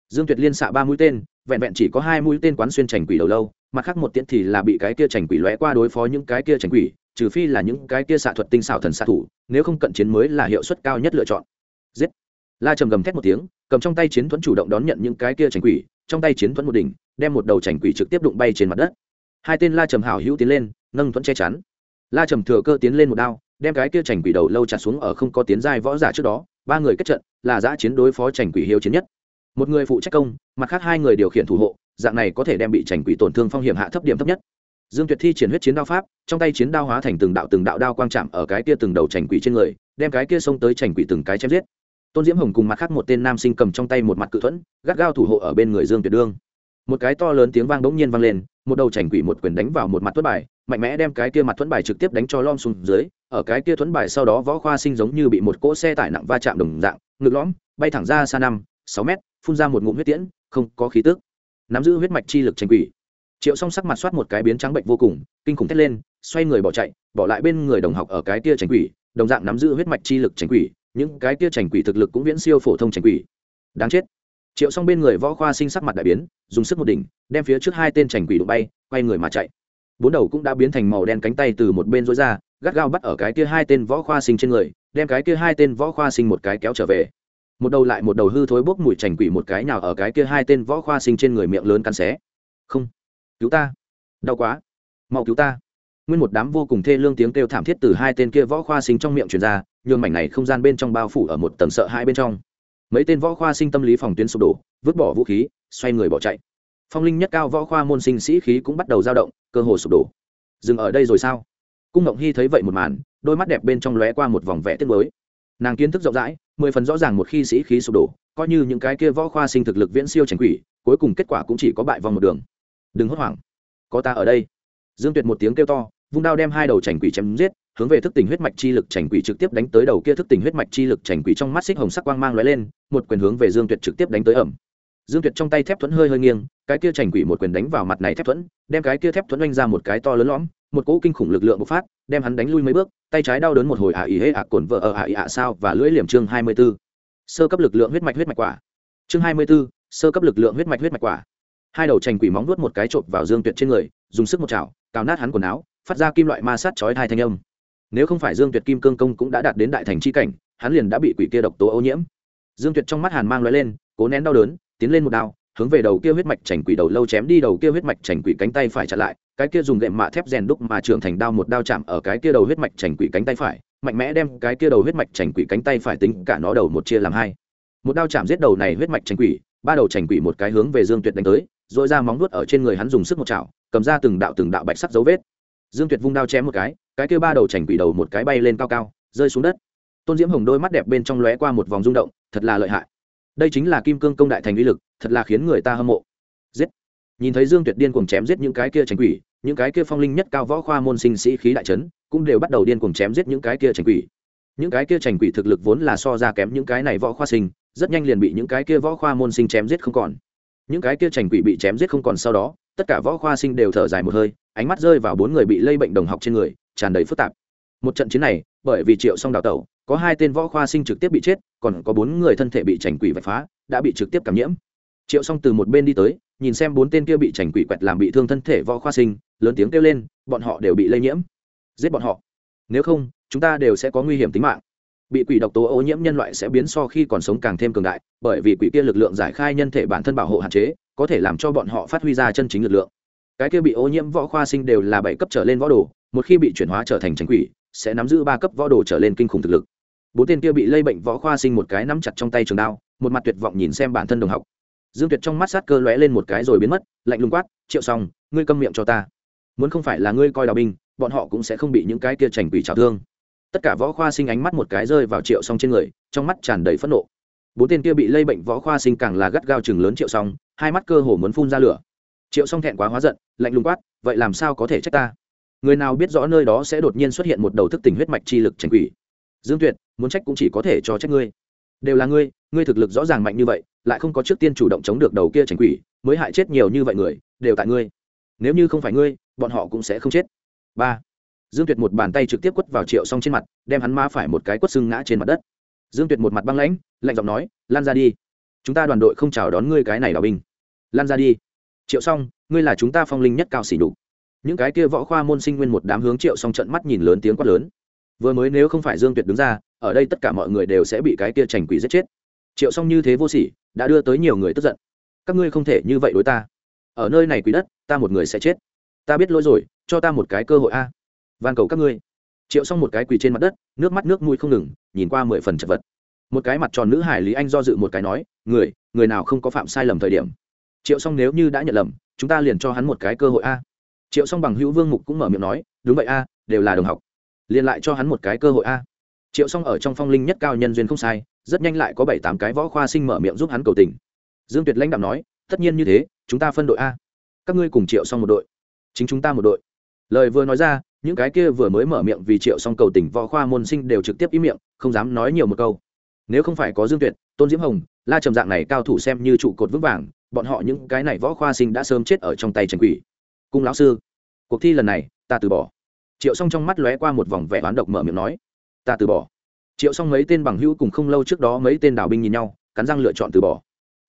Dương tuyệt liên xạ ba mũi tên, vẹn vẹn chỉ có hai mũi tên quán xuyên chảnh quỷ đầu lâu mặt khác một tiễn thì là bị cái kia chảnh quỷ lóe qua đối phó những cái kia chảnh quỷ, trừ phi là những cái kia xạ thuật tinh xảo thần xạ thủ, nếu không cận chiến mới là hiệu suất cao nhất lựa chọn. Giết! La trầm gầm thét một tiếng, cầm trong tay chiến thuẫn chủ động đón nhận những cái kia chảnh quỷ, trong tay chiến thuẫn một đỉnh, đem một đầu chảnh quỷ trực tiếp đụng bay trên mặt đất. Hai tên la trầm hảo hữu tiến lên, nâng thuẫn che chắn. La trầm thừa cơ tiến lên một đao, đem cái kia chảnh quỷ đầu lâu chặt xuống ở không có tiến giai võ giả trước đó, ba người kết trận, là giã chiến đối phó chảnh quỷ hiếu chiến nhất. Một người phụ trách công, mặt khác hai người điều khiển thủ hộ dạng này có thể đem bị chành quỷ tổn thương phong hiểm hạ thấp điểm thấp nhất. Dương tuyệt thi triển huyết chiến đao pháp, trong tay chiến đao hóa thành từng đạo từng đạo đao quang chạm ở cái kia từng đầu chành quỷ trên người, đem cái kia xông tới chành quỷ từng cái chém giết. Tôn diễm hồng cùng mặt khác một tên nam sinh cầm trong tay một mặt cự thuẫn, gắt gao thủ hộ ở bên người dương tuyệt đương. Một cái to lớn tiếng vang bỗng nhiên vang lên, một đầu trành quỷ một quyền đánh vào một mặt thuẫn bài, mạnh mẽ đem cái kia mặt thuẫn bài trực tiếp đánh cho lom xuống dưới, ở cái kia thuẫn bài sau đó võ khoa sinh giống như bị một cỗ xe tải nặng va chạm đồng dạng, ngực lõm, bay thẳng ra xa năm, sáu mét, phun ra một ngụm huyết tiễn, không có khí tức nắm giữ huyết mạch chi lực tranh quỷ. Triệu song sắc mặt soát một cái biến trắng bệnh vô cùng, kinh khủng thét lên, xoay người bỏ chạy, bỏ lại bên người đồng học ở cái kia tranh quỷ, đồng dạng nắm giữ huyết mạch chi lực tranh quỷ, những cái kia tranh quỷ thực lực cũng viễn siêu phổ thông tranh quỷ. Đáng chết. Triệu song bên người võ khoa sinh sắc mặt đại biến, dùng sức một đỉnh, đem phía trước hai tên tranh quỷ đụng bay, quay người mà chạy. Bốn đầu cũng đã biến thành màu đen cánh tay từ một bên rối ra, gắt gao bắt ở cái kia hai tên võ khoa sinh trên người, đem cái kia hai tên võ khoa sinh một cái kéo trở về một đầu lại một đầu hư thối bốc mùi chảnh quỷ một cái nào ở cái kia hai tên võ khoa sinh trên người miệng lớn cắn xé. Không. Cứu ta. Đau quá. Mau cứu ta. Nguyên một đám vô cùng thê lương tiếng kêu thảm thiết từ hai tên kia võ khoa sinh trong miệng truyền ra, nhường mảnh này không gian bên trong bao phủ ở một tầng sợ hai bên trong. Mấy tên võ khoa sinh tâm lý phòng tuyến sụp đổ, vứt bỏ vũ khí, xoay người bỏ chạy. Phong linh nhất cao võ khoa môn sinh sĩ khí cũng bắt đầu dao động, cơ hồ sụp đổ. Dừng ở đây rồi sao? Cung ngộng hy thấy vậy một màn, đôi mắt đẹp bên trong lóe qua một vòng vẽ tiết mới nàng kiến thức rộng rãi, mười phần rõ ràng một khi sĩ khí sụp đổ, coi như những cái kia võ khoa sinh thực lực viễn siêu tránh quỷ, cuối cùng kết quả cũng chỉ có bại vòng một đường. Đừng hốt hoảng. Có ta ở đây. Dương tuyệt một tiếng kêu to, vung đao đem hai đầu chảnh quỷ chém giết, hướng về thức tỉnh huyết mạch chi lực chảnh quỷ trực tiếp đánh tới đầu kia thức tỉnh huyết mạch chi lực chảnh quỷ trong mắt xích hồng sắc quang mang lóe lên, một quyền hướng về dương tuyệt trực tiếp đánh tới ẩm. Dương tuyệt trong tay thép thuẫn hơi hơi nghiêng, cái kia chảnh quỷ một quyền đánh vào mặt này thép thuẫn, đem cái kia thép thuẫn oanh ra một cái to lớn lõm một cỗ kinh khủng lực lượng bộc phát đem hắn đánh lui mấy bước tay trái đau đớn một hồi à ả ý hê ả cồn vợ ở ả ý ả sao và lưỡi liềm chương hai mươi 24. sơ cấp lực lượng huyết mạch huyết mạch quả. Chương hai mươi 24, sơ cấp lực lượng huyết mạch huyết mạch quả. Hai đầu chành quỷ móng nuốt một cái chộp vào dương tuyệt trên người dùng sức một chảo cào nát hắn quần áo phát ra kim loại ma sát chói tai thanh âm. Nếu không phải dương tuyệt kim cương công cũng đã đạt đến đại thành chi cảnh hắn liền đã bị quỷ kia độc tố ô nhiễm. Dương tuyệt trong mắt hàn mang lóe lên cố nén đau đớn tiến lên một đao hướng về đầu kia huyết mạch chành quỷ đầu lâu chém đi đầu kia huyết mạch chành quỷ cánh tay phải chặn lại, cái kia dùng gậy mạ thép rèn đúc mà trưởng thành đao một đao chạm ở cái kia đầu huyết mạch chành quỷ cánh tay phải, mạnh mẽ đem cái kia đầu huyết mạch chành quỷ cánh tay phải tính cả nó đầu một chia làm hai. Một đao chạm giết đầu này huyết mạch chành quỷ, ba đầu chành quỷ một cái hướng về dương tuyệt đánh tới, rồi ra móng vuốt ở trên người hắn dùng sức một chảo, cầm ra từng đạo từng đạo bạch sắc dấu vết. Dương tuyệt vung đao chém một cái cái kia ba đầu chành quỷ đầu một cái bay lên cao cao, rơi xuống đất. Tôn diễm hồng đôi mắt đẹp bên trong lóe qua một vòng rung động, thật là lợi hại đây chính là kim cương công đại thành uy lực, thật là khiến người ta hâm mộ. Giết. Nhìn thấy dương tuyệt điên cuồng chém giết những cái kia chành quỷ, những cái kia phong linh nhất cao võ khoa môn sinh sĩ khí đại trấn cũng đều bắt đầu điên cuồng chém giết những cái kia chành quỷ. Những cái kia chành quỷ thực lực vốn là so ra kém những cái này võ khoa sinh, rất nhanh liền bị những cái kia võ khoa môn sinh chém giết không còn. Những cái kia chành quỷ bị chém giết không còn sau đó, tất cả võ khoa sinh đều thở dài một hơi, ánh mắt rơi vào bốn người bị lây bệnh đồng học trên người, tràn đầy phức tạp. Một trận chiến này bởi vì triệu xong đào tẩu, có hai tên võ khoa sinh trực tiếp bị chết, còn có bốn người thân thể bị chành quỷ vạch phá, đã bị trực tiếp cảm nhiễm. Triệu xong từ một bên đi tới, nhìn xem bốn tên kia bị chành quỷ quẹt làm bị thương thân thể võ khoa sinh, lớn tiếng kêu lên, bọn họ đều bị lây nhiễm. Giết bọn họ. Nếu không, chúng ta đều sẽ có nguy hiểm tính mạng. Bị quỷ độc tố ô nhiễm nhân loại sẽ biến so khi còn sống càng thêm cường đại, bởi vì quỷ kia lực lượng giải khai nhân thể bản thân bảo hộ hạn chế, có thể làm cho bọn họ phát huy ra chân chính lực lượng. Cái kia bị ô nhiễm võ khoa sinh đều là bảy cấp trở lên võ đồ, một khi bị chuyển hóa trở thành tránh quỷ sẽ nắm giữ ba cấp võ đồ trở lên kinh khủng thực lực. Bốn tên kia bị lây bệnh võ khoa sinh một cái nắm chặt trong tay trường đao, một mặt tuyệt vọng nhìn xem bản thân đồng học. Dương tuyệt trong mắt sát cơ lóe lên một cái rồi biến mất, lạnh lùng quát, triệu xong ngươi câm miệng cho ta. Muốn không phải là ngươi coi đào binh, bọn họ cũng sẽ không bị những cái kia trành quỷ trào thương. Tất cả võ khoa sinh ánh mắt một cái rơi vào triệu xong trên người, trong mắt tràn đầy phẫn nộ. Bốn tên kia bị lây bệnh võ khoa sinh càng là gắt gao chừng lớn triệu xong hai mắt cơ hồ muốn phun ra lửa. Triệu xong thẹn quá hóa giận, lạnh lùng quát, vậy làm sao có thể trách ta? Người nào biết rõ nơi đó sẽ đột nhiên xuất hiện một đầu thức tỉnh huyết mạch chi lực tranh quỷ? Dương tuyệt, muốn trách cũng chỉ có thể cho trách ngươi. Đều là ngươi ngươi thực lực rõ ràng mạnh như vậy, lại không có trước tiên chủ động chống được đầu kia tranh quỷ, mới hại chết nhiều như vậy người, đều tại ngươi. Nếu như không phải ngươi, bọn họ cũng sẽ không chết. Ba. Dương tuyệt một bàn tay trực tiếp quất vào triệu s trên mặt, đem hắn ma phải một cái quất xưng ngã trên mặt đất. Dương tuyệt một mặt băng lãnh, lạnh giọng nói, lan ra đi. Chúng ta đoàn đội không chào đón ngươi cái này đào binh. Lan ra đi. Triệu xong ngươi là chúng ta phong linh nhất cao xỉ đục những cái kia võ khoa môn sinh nguyên một đám hướng triệu xong trận mắt nhìn lớn tiếng quát lớn. Vừa mới nếu không phải dương tuyệt đứng ra, ở đây tất cả mọi người đều sẽ bị cái kia trành quỷ giết chết. Triệu xong như thế vô sỉ, đã đưa tới nhiều người tức giận. Các ngươi không thể như vậy đối ta. Ở nơi này quỷ đất, ta một người sẽ chết. Ta biết lỗi rồi, cho ta một cái cơ hội a. À. van cầu các ngươi. Triệu xong một cái quỳ trên mặt đất, nước mắt nước mũi không ngừng, nhìn qua mười phần chật vật. Một cái mặt tròn nữ hải lý anh do dự một cái nói, người người nào không có phạm sai lầm thời điểm? Triệu xong nếu như đã nhận lầm, chúng ta liền cho hắn một cái cơ hội a triệu xong bằng hữu vương mục cũng mở miệng nói, đúng vậy a, đều là đồng học. Liền lại cho hắn một cái cơ hội a. Triệu xong ở trong phong linh nhất cao nhân duyên không sai, rất nhanh lại có bảy tám cái võ khoa sinh mở miệng giúp hắn cầu tình. Dương tuyệt lãnh đạo nói, tất nhiên như thế, chúng ta phân đội a. Các ngươi cùng triệu xong một đội. Chính chúng ta một đội. Lời vừa nói ra, những cái kia vừa mới mở miệng vì triệu xong cầu tình võ khoa môn sinh đều trực tiếp ý miệng, không dám nói nhiều một câu. Nếu không phải có dương tuyệt, tôn diễm hồng, la trầm dạng này cao thủ xem như trụ cột vững vàng, bọn họ những cái này võ khoa sinh đã sớm chết ở trong tay trần quỷ cung lão sư, cuộc thi lần này, ta từ bỏ. Triệu xong trong mắt lóe qua một vòng vẻ oán độc mở miệng nói, ta từ bỏ. Triệu xong mấy tên bằng hữu cùng không lâu trước đó mấy tên đào binh nhìn nhau, cắn răng lựa chọn từ bỏ.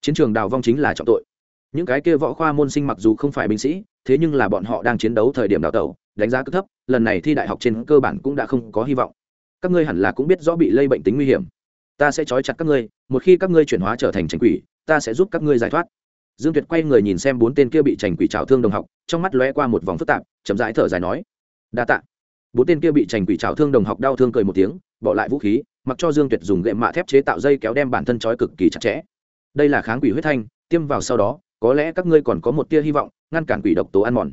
Chiến trường đào vong chính là trọng tội. Những cái kia võ khoa môn sinh mặc dù không phải binh sĩ, thế nhưng là bọn họ đang chiến đấu thời điểm đào tẩu, đánh giá cực thấp, lần này thi đại học trên cơ bản cũng đã không có hy vọng. Các ngươi hẳn là cũng biết rõ bị lây bệnh tính nguy hiểm. Ta sẽ trói chặt các ngươi, một khi các ngươi chuyển hóa trở thành tránh quỷ, ta sẽ giúp các ngươi giải thoát dương tuyệt quay người nhìn xem bốn tên kia bị trành quỷ trào thương đồng học, trong mắt lóe qua một vòng phức tạp, chậm rãi thở dài nói, đa tạ. Bốn tên kia bị trành quỷ trào thương đồng học đau thương cười một tiếng, bỏ lại vũ khí, mặc cho dương tuyệt dùng gậy mạ thép chế tạo dây kéo đem bản thân trói cực kỳ chặt chẽ. Đây là kháng quỷ huyết thanh, tiêm vào sau đó, có lẽ các ngươi còn có một tia hy vọng, ngăn cản quỷ độc tố ăn mòn.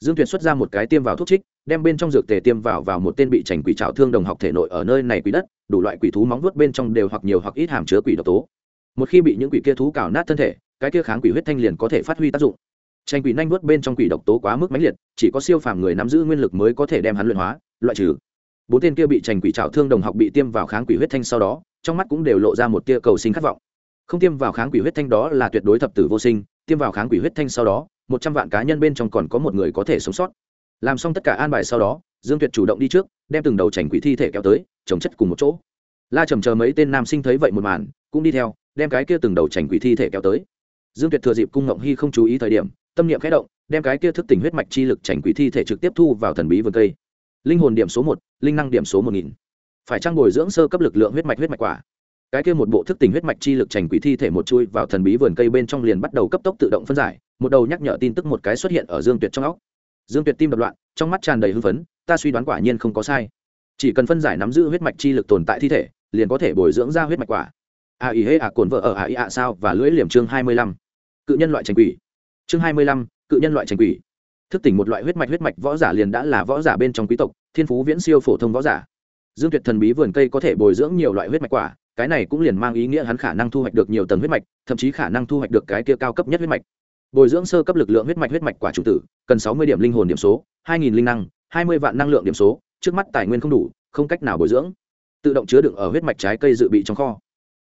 Dương tuyệt xuất ra một cái tiêm vào thuốc trích, đem bên trong dược tề tiêm vào vào một tên bị trành quỷ trào thương đồng học thể nội ở nơi này quỷ đất, đủ loại quỷ thú móng vuốt bên trong đều hoặc nhiều hoặc ít hàm chứa quỷ độc tố. Một khi bị những quỷ kia thú cào nát thân thể cái kia kháng quỷ huyết thanh liền có thể phát huy tác dụng. Tranh quỷ nhanh nuốt bên trong quỷ độc tố quá mức mãnh liệt, chỉ có siêu phàm người nắm giữ nguyên lực mới có thể đem hắn luyện hóa, loại trừ. Bốn tên kia bị tranh quỷ trào thương đồng học bị tiêm vào kháng quỷ huyết thanh sau đó, trong mắt cũng đều lộ ra một tia cầu sinh khát vọng. Không tiêm vào kháng quỷ huyết thanh đó là tuyệt đối thập tử vô sinh, tiêm vào kháng quỷ huyết thanh sau đó, một trăm vạn cá nhân bên trong còn có một người có thể sống sót. Làm xong tất cả an bài sau đó, dương tuyệt chủ động đi trước, đem từng đầu chảnh quỷ thi thể kéo tới trồng chất cùng một chỗ. La trầm chờ mấy tên nam sinh thấy vậy một màn, cũng đi theo, đem cái kia từng đầu chảnh quỷ thi thể kéo tới dương tuyệt thừa dịp cung ngộng hy không chú ý thời điểm, tâm niệm khẽ động, đem cái kia thức tỉnh huyết mạch chi lực trành quỷ thi thể trực tiếp thu vào thần bí vườn cây. Linh hồn điểm số một, linh năng điểm số một nghìn. Phải trang bồi dưỡng sơ cấp lực lượng huyết mạch huyết mạch quả. Cái kia một bộ thức tỉnh huyết mạch chi lực trành quỷ thi thể một chui vào thần bí vườn cây bên trong liền bắt đầu cấp tốc tự động phân giải, một đầu nhắc nhở tin tức một cái xuất hiện ở dương tuyệt trong óc. Dương tuyệt tim đập loạn, trong mắt tràn đầy hưng phấn, ta suy đoán quả nhiên không có sai. Chỉ cần phân giải nắm giữ huyết mạch chi lực tồn tại thi thể, liền có thể bồi dưỡng ra huyết mạch quả. A ý hê a cồn vợ ở a ý a sao và lưỡi liềm chương hai mươi lăm cự nhân loại tranh quỷ. Chương hai mươi lăm, cự nhân loại tranh quỷ. Thức tỉnh một loại huyết mạch huyết mạch võ giả liền đã là võ giả bên trong quý tộc, thiên phú viễn siêu phổ thông võ giả. Dương tuyệt thần bí vườn cây có thể bồi dưỡng nhiều loại huyết mạch quả, cái này cũng liền mang ý nghĩa hắn khả năng thu hoạch được nhiều tầng huyết mạch, thậm chí khả năng thu hoạch được cái kia cao cấp nhất huyết mạch. Bồi dưỡng sơ cấp lực lượng huyết mạch huyết mạch quả chủ tử, cần sáu mươi điểm linh hồn điểm số, hai nghìn linh năng, hai mươi vạn năng lượng điểm số, trước mắt tài nguyên không đủ, không cách nào bồi dưỡng. Tự động chứa đựng ở huyết mạch trái cây dự bị trong kho.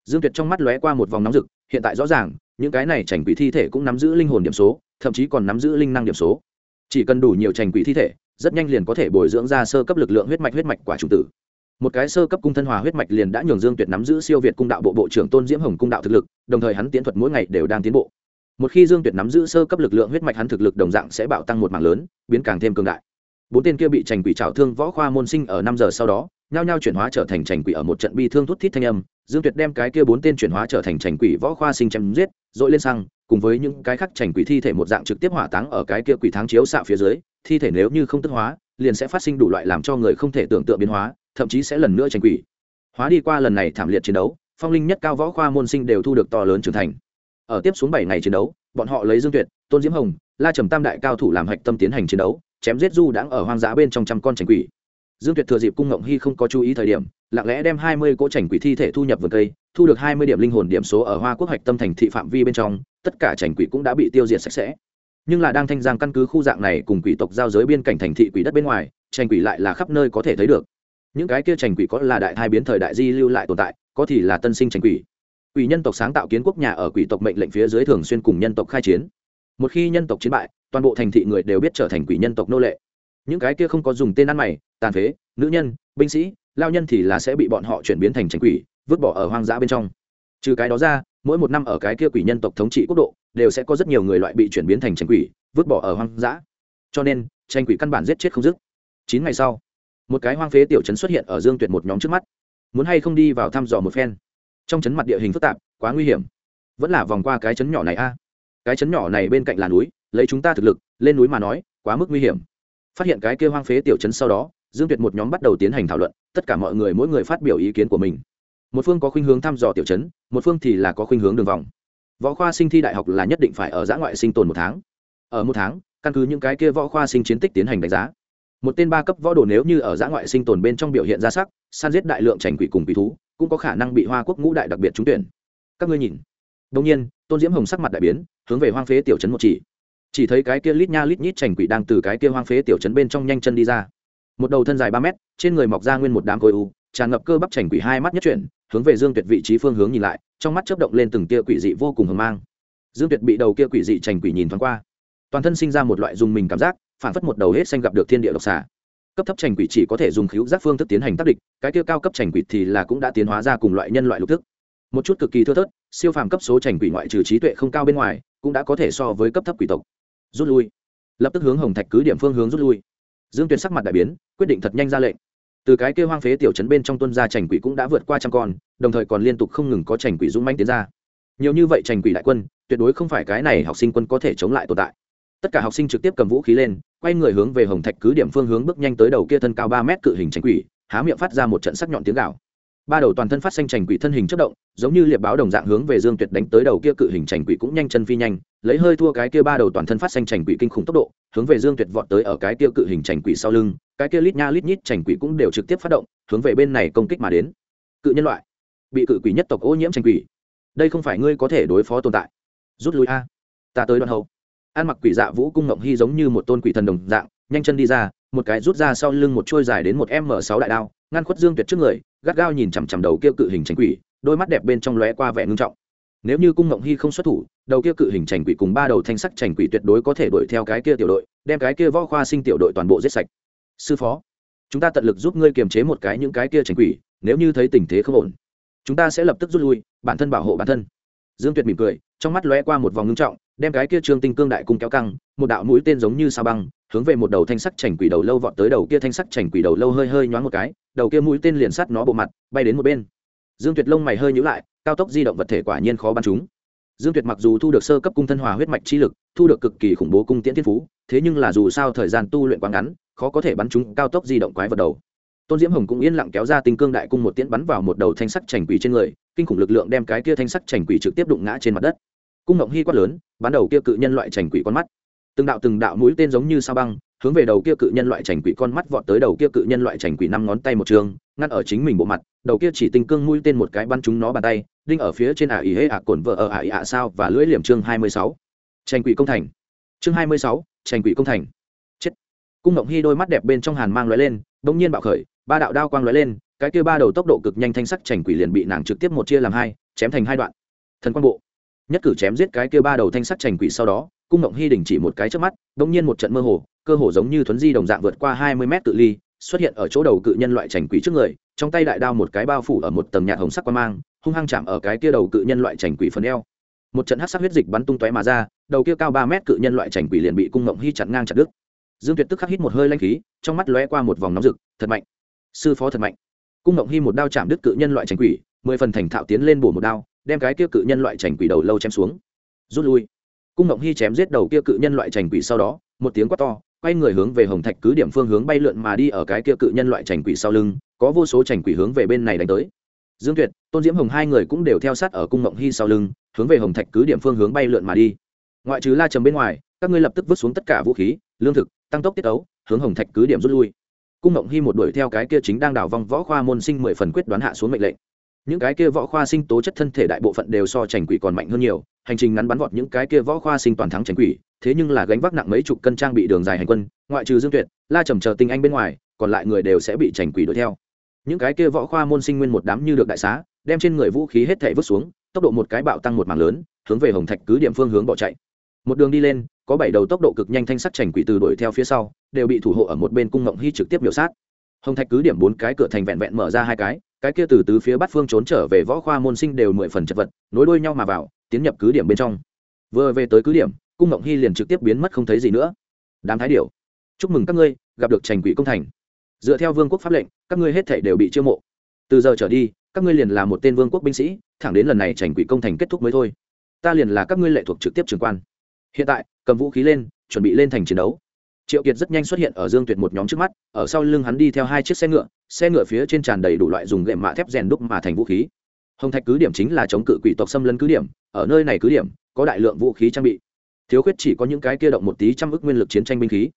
Dương tuyệt trong mắt lóe qua một vòng nóng rực, hiện tại rõ ràng những cái này trành quỷ thi thể cũng nắm giữ linh hồn điểm số, thậm chí còn nắm giữ linh năng điểm số. Chỉ cần đủ nhiều trành quỷ thi thể, rất nhanh liền có thể bồi dưỡng ra sơ cấp lực lượng huyết mạch huyết mạch quả chủ tử. Một cái sơ cấp cung thân hòa huyết mạch liền đã nhường dương tuyệt nắm giữ siêu việt cung đạo bộ bộ trưởng tôn diễm hồng cung đạo thực lực, đồng thời hắn tiến thuật mỗi ngày đều đang tiến bộ. Một khi dương tuyệt nắm giữ sơ cấp lực lượng huyết mạch hắn thực lực đồng dạng sẽ bạo tăng một mảng lớn, biến càng thêm cường đại. Bốn tên kia bị trành quỷ trào thương võ khoa môn sinh ở năm giờ sau đó nhao nhao chuyển hóa trở thành trành quỷ ở một trận bi thương thút thít thanh âm, dương tuyệt đem cái kia bốn tên chuyển hóa trở thành trành quỷ võ khoa sinh chém giết dội lên xăng, cùng với những cái khác trành quỷ thi thể một dạng trực tiếp hỏa táng ở cái kia quỷ tháng chiếu xạ phía dưới, thi thể nếu như không tức hóa, liền sẽ phát sinh đủ loại làm cho người không thể tưởng tượng biến hóa, thậm chí sẽ lần nữa trành quỷ. Hóa đi qua lần này thảm liệt chiến đấu, phong linh nhất cao võ khoa môn sinh đều thu được to lớn trưởng thành. Ở tiếp xuống bảy ngày chiến đấu, bọn họ lấy dương tuyệt, tôn diễm hồng, la trầm tam đại cao thủ làm hạch tâm tiến hành chiến đấu, chém giết du đãng ở hoang dã bên trong trăm con trành quỷ dương tuyệt thừa dịp cung ngộng hy không có chú ý thời điểm, lặng lẽ đem hai mươi cỗ trành quỷ thi thể thu nhập vườn cây, thu được hai mươi điểm linh hồn điểm số ở hoa quốc hạch tâm thành thị phạm vi bên trong, tất cả trành quỷ cũng đã bị tiêu diệt sạch sẽ. Nhưng là đang thanh giang căn cứ khu dạng này cùng quỷ tộc giao giới biên cảnh thành thị quỷ đất bên ngoài trành quỷ lại là khắp nơi có thể thấy được. Những cái kia trành quỷ có là đại thai biến thời đại di lưu lại tồn tại, có thì là tân sinh trành quỷ. Quỷ nhân tộc sáng tạo kiến quốc nhà ở quỷ tộc mệnh lệnh phía dưới thường xuyên cùng nhân tộc khai chiến. Một khi nhân tộc chiến bại, toàn bộ thành thị người đều biết trở thành quỷ nhân tộc nô lệ những cái kia không có dùng tên ăn mày, tàn phế, nữ nhân, binh sĩ, lao nhân thì là sẽ bị bọn họ chuyển biến thành trành quỷ, vứt bỏ ở hoang dã bên trong. Trừ cái đó ra, mỗi một năm ở cái kia quỷ nhân tộc thống trị quốc độ, đều sẽ có rất nhiều người loại bị chuyển biến thành trành quỷ, vứt bỏ ở hoang dã. Cho nên tranh quỷ căn bản giết chết không dứt. Chín ngày sau, một cái hoang phế tiểu trấn xuất hiện ở dương tuyệt một nhóm trước mắt. Muốn hay không đi vào thăm dò một phen. Trong trấn mặt địa hình phức tạp, quá nguy hiểm. Vẫn là vòng qua cái trấn nhỏ này a. Cái trấn nhỏ này bên cạnh là núi, lấy chúng ta thực lực, lên núi mà nói, quá mức nguy hiểm phát hiện cái kia hoang phế tiểu trấn sau đó, dương tuyệt một nhóm bắt đầu tiến hành thảo luận, tất cả mọi người mỗi người phát biểu ý kiến của mình. Một phương có khuynh hướng thăm dò tiểu trấn, một phương thì là có khuynh hướng đường vòng. Võ khoa sinh thi đại học là nhất định phải ở giã ngoại sinh tồn một tháng. Ở một tháng, căn cứ những cái kia võ khoa sinh chiến tích tiến hành đánh giá. Một tên ba cấp võ đồ nếu như ở giã ngoại sinh tồn bên trong biểu hiện ra sắc san giết đại lượng trành quỷ cùng quỷ thú, cũng có khả năng bị hoa quốc ngũ đại đặc biệt trúng tuyển. Các ngươi nhìn. Đông nhiên, tôn diễm hồng sắc mặt đại biến, hướng về hoang phế tiểu trấn một chỉ chỉ thấy cái kia lít nha lít nhít chảnh quỷ đang từ cái kia hoang phế tiểu trấn bên trong nhanh chân đi ra. Một đầu thân dài ba mét, trên người mọc ra nguyên một đám khối u, tràn ngập cơ bắp chảnh quỷ hai mắt nhất chuyển, hướng về dương tuyệt vị trí phương hướng nhìn lại, trong mắt chớp động lên từng tia quỷ dị vô cùng hờ mang. Dương tuyệt bị đầu kia quỷ dị chảnh quỷ nhìn thoáng qua. Toàn thân sinh ra một loại dùng mình cảm giác, phản phất một đầu hết xanh gặp được thiên địa độc xả cấp thấp chảnh quỷ chỉ có thể dùng khíu giác phương thức tiến hành tác địch, cái kia cao cấp chảnh quỷ thì là cũng đã tiến hóa ra cùng loại nhân loại lục thức. Một chút cực kỳ thưa thớt, siêu phàm cấp số chảnh quỷ ngoại trừ trí tuệ không cao bên ngoài, cũng đã có thể so với cấp thấp quỷ tộc rút lui. Lập tức hướng hồng thạch cứ điểm phương hướng rút lui. Dương tuyệt sắc mặt đại biến, quyết định thật nhanh ra lệnh. Từ cái kia hoang phế tiểu trấn bên trong tuân gia trành quỷ cũng đã vượt qua trăm con, đồng thời còn liên tục không ngừng có trành quỷ dũng manh tiến ra. Nhiều như vậy trành quỷ đại quân, tuyệt đối không phải cái này học sinh quân có thể chống lại tồn tại. Tất cả học sinh trực tiếp cầm vũ khí lên, quay người hướng về hồng thạch cứ điểm phương hướng bước nhanh tới đầu kia thân cao ba mét cự hình trành quỷ, há miệng phát ra một trận sắc nhọn tiếng gạo ba đầu toàn thân phát xanh trành quỷ thân hình chất động, giống như liệp báo đồng dạng hướng về dương tuyệt đánh tới đầu kia cự hình trành quỷ cũng nhanh chân phi nhanh, lấy hơi thua cái kia ba đầu toàn thân phát xanh trành quỷ kinh khủng tốc độ, hướng về dương tuyệt vọt tới ở cái kia cự hình trành quỷ sau lưng, cái kia lít nha lít nhít trành quỷ cũng đều trực tiếp phát động, hướng về bên này công kích mà đến. Cự nhân loại, bị cự quỷ nhất tộc ô nhiễm trành quỷ, đây không phải ngươi có thể đối phó tồn tại. Rút lui a, ta tới đoạn hậu. Ăn mặc quỷ dạ vũ cung ngộng hy giống như một tôn quỷ thần đồng dạng, nhanh chân đi ra, một cái rút ra sau lưng một chuôi dài đến một m sáu đại đao, ngăn khuất dương tuyệt trước người gắt gao nhìn chằm chằm đầu kia cự hình tránh quỷ, đôi mắt đẹp bên trong lóe qua vẻ ngưng trọng. Nếu như cung ngộng hy không xuất thủ, đầu kia cự hình trành quỷ cùng ba đầu thanh sắc trành quỷ tuyệt đối có thể đuổi theo cái kia tiểu đội, đem cái kia võ khoa sinh tiểu đội toàn bộ giết sạch. Sư phó, chúng ta tận lực giúp ngươi kiềm chế một cái những cái kia trành quỷ, nếu như thấy tình thế không ổn, chúng ta sẽ lập tức rút lui, bản thân bảo hộ bản thân. Dương tuyệt mỉm cười, trong mắt lóe qua một vòng ngưng trọng, đem cái kia trương tinh cương đại cung kéo căng, một đạo mũi tên giống như sao băng hướng về một đầu thanh sắc chảnh quỷ đầu lâu vọt tới đầu kia thanh sắc chảnh quỷ đầu lâu hơi hơi nhoáng một cái, đầu kia mũi tên liền sát nó bộ mặt, bay đến một bên. Dương tuyệt lông mày hơi nhíu lại, cao tốc di động vật thể quả nhiên khó bắn chúng. Dương tuyệt mặc dù thu được sơ cấp cung thân hòa huyết mạch chi lực, thu được cực kỳ khủng bố cung tiễn thiên phú, thế nhưng là dù sao thời gian tu luyện quá ngắn, khó có thể bắn chúng cao tốc di động quái vật đầu. Tôn diễm hồng cũng yên lặng kéo ra tinh cương đại cung một tiễn bắn vào một đầu thanh sắc chảnh quỷ trên người, kinh khủng lực lượng đem cái kia thanh sắc chảnh quỷ trực tiếp đụng ngã trên mặt đất. Cung ngộng hy quát lớn, bắn đầu kia cự nhân loại chảnh quỷ con mắt từng đạo từng đạo mũi tên giống như sao băng, hướng về đầu kia cự nhân loại chảnh quỷ con mắt vọt tới đầu kia cự nhân loại chảnh quỷ năm ngón tay một trường, ngăn ở chính mình bộ mặt, đầu kia chỉ tinh cương mũi tên một cái bắn chúng nó bàn tay, đinh ở phía trên ả ý hễ ả cồn vợ ở ả ý ả sao và lưỡi liềm chương hai mươi sáu. Chảnh quỷ công thành. Chương hai mươi sáu, chảnh quỷ công thành. Chết. Cung ngộng hy đôi mắt đẹp bên trong hàn mang lóe lên, bỗng nhiên bạo khởi, ba đạo đao quang lóe lên, cái kia ba đầu tốc độ cực nhanh thanh sắc chảnh quỷ liền bị nàng trực tiếp một chia làm hai, chém thành hai đoạn. Thần quang bộ. Nhất cử chém giết cái kia ba đầu thanh sắc chảnh quỷ sau đó cung ngộng hy đình chỉ một cái trước mắt đ ỗ n g nhiên một trận mơ hồ, cơ hồ giống như thuấn di đồng dạng vượt qua hai mươi mét tự ly, xuất hiện ở chỗ đầu cự nhân loại trành quỷ trước người, trong tay đại đao một cái bao phủ ở một tầng nhạt hồng sắc qua mang, hung hăng chạm ở cái kia đầu cự nhân loại trành quỷ phần eo. Một trận hát sắc huyết dịch bắn tung tóe mà ra, đầu kia cao ba mét cự nhân loại trành quỷ liền bị cung ngộng hy chặn ngang chặt đứt. Dương tuyệt tức khắc hít một hơi lanh khí, trong mắt lóe qua một vòng nóng rực, thật mạnh. Sư phó thật mạnh. Cung ngộng hy một đao chạm đứt cự nhân loại trành quỷ, mười phần thành thạo tiến lên bổ một đao, đem cái kia cự nhân loại trành quỷ đầu lâu chém xuống. Rút lui cung ngộng hy chém giết đầu kia cự nhân loại trành quỷ sau đó, một tiếng quát to, quay người hướng về hồng thạch cứ điểm phương hướng bay lượn mà đi ở cái kia cự nhân loại trành quỷ sau lưng, có vô số trành quỷ hướng về bên này đánh tới. Dương tuyệt, tôn diễm hồng hai người cũng đều theo sát ở cung ngộng hy sau lưng, hướng về hồng thạch cứ điểm phương hướng bay lượn mà đi. Ngoại trừ la trầm bên ngoài, các ngươi lập tức vứt xuống tất cả vũ khí, lương thực, tăng tốc tiết ấu hướng hồng thạch cứ điểm rút lui. Cung ngộng hy một đuổi theo cái kia chính đang đảo vong võ khoa môn sinh mười phần quyết đoán hạ xuống mệnh lệnh những cái kia võ khoa sinh tố chất thân thể đại bộ phận đều so trành quỷ còn mạnh hơn nhiều, hành trình ngắn bắn vọt những cái kia võ khoa sinh toàn thắng trành quỷ, thế nhưng là gánh vác nặng mấy chục cân trang bị đường dài hành quân, ngoại trừ dương tuyệt, la trầm chờ tinh anh bên ngoài, còn lại người đều sẽ bị trành quỷ đuổi theo. Những cái kia võ khoa môn sinh nguyên một đám như được đại xá, đem trên người vũ khí hết thể vứt xuống, tốc độ một cái bạo tăng một mảng lớn, hướng về hồng thạch cứ điểm phương hướng bỏ chạy. Một đường đi lên, có bảy đầu tốc độ cực nhanh thanh sắt trành quỷ từ đuổi theo phía sau, đều bị thủ hộ ở một bên cung ngộng hy trực tiếp biểu sát. Hồng thạch cứ điểm bốn cái cửa thành vẹn vẹn mở ra hai cái cái kia từ tứ phía bắt phương trốn trở về võ khoa môn sinh đều mười phần chật vật, nối đuôi nhau mà vào, tiến nhập cứ điểm bên trong. Vừa về tới cứ điểm, cung ngộng hy liền trực tiếp biến mất không thấy gì nữa. Đám thái điểu, chúc mừng các ngươi, gặp được trành quỷ công thành. Dựa theo vương quốc pháp lệnh, các ngươi hết thể đều bị chiêu mộ. Từ giờ trở đi, các ngươi liền là một tên vương quốc binh sĩ, thẳng đến lần này trành quỷ công thành kết thúc mới thôi. Ta liền là các ngươi lệ thuộc trực tiếp trường quan. Hiện tại, cầm vũ khí lên, chuẩn bị lên thành chiến đấu. Triệu kiệt rất nhanh xuất hiện ở dương tuyệt một nhóm trước mắt, ở sau lưng hắn đi theo hai chiếc xe ngựa xe ngựa phía trên tràn đầy đủ loại dùng gệm mạ thép rèn đúc mà thành vũ khí. Hồng thạch cứ điểm chính là chống cự quỷ tộc xâm lấn cứ điểm, ở nơi này cứ điểm, có đại lượng vũ khí trang bị. Thiếu khuyết chỉ có những cái kia động một tí trăm ức nguyên lực chiến tranh binh khí.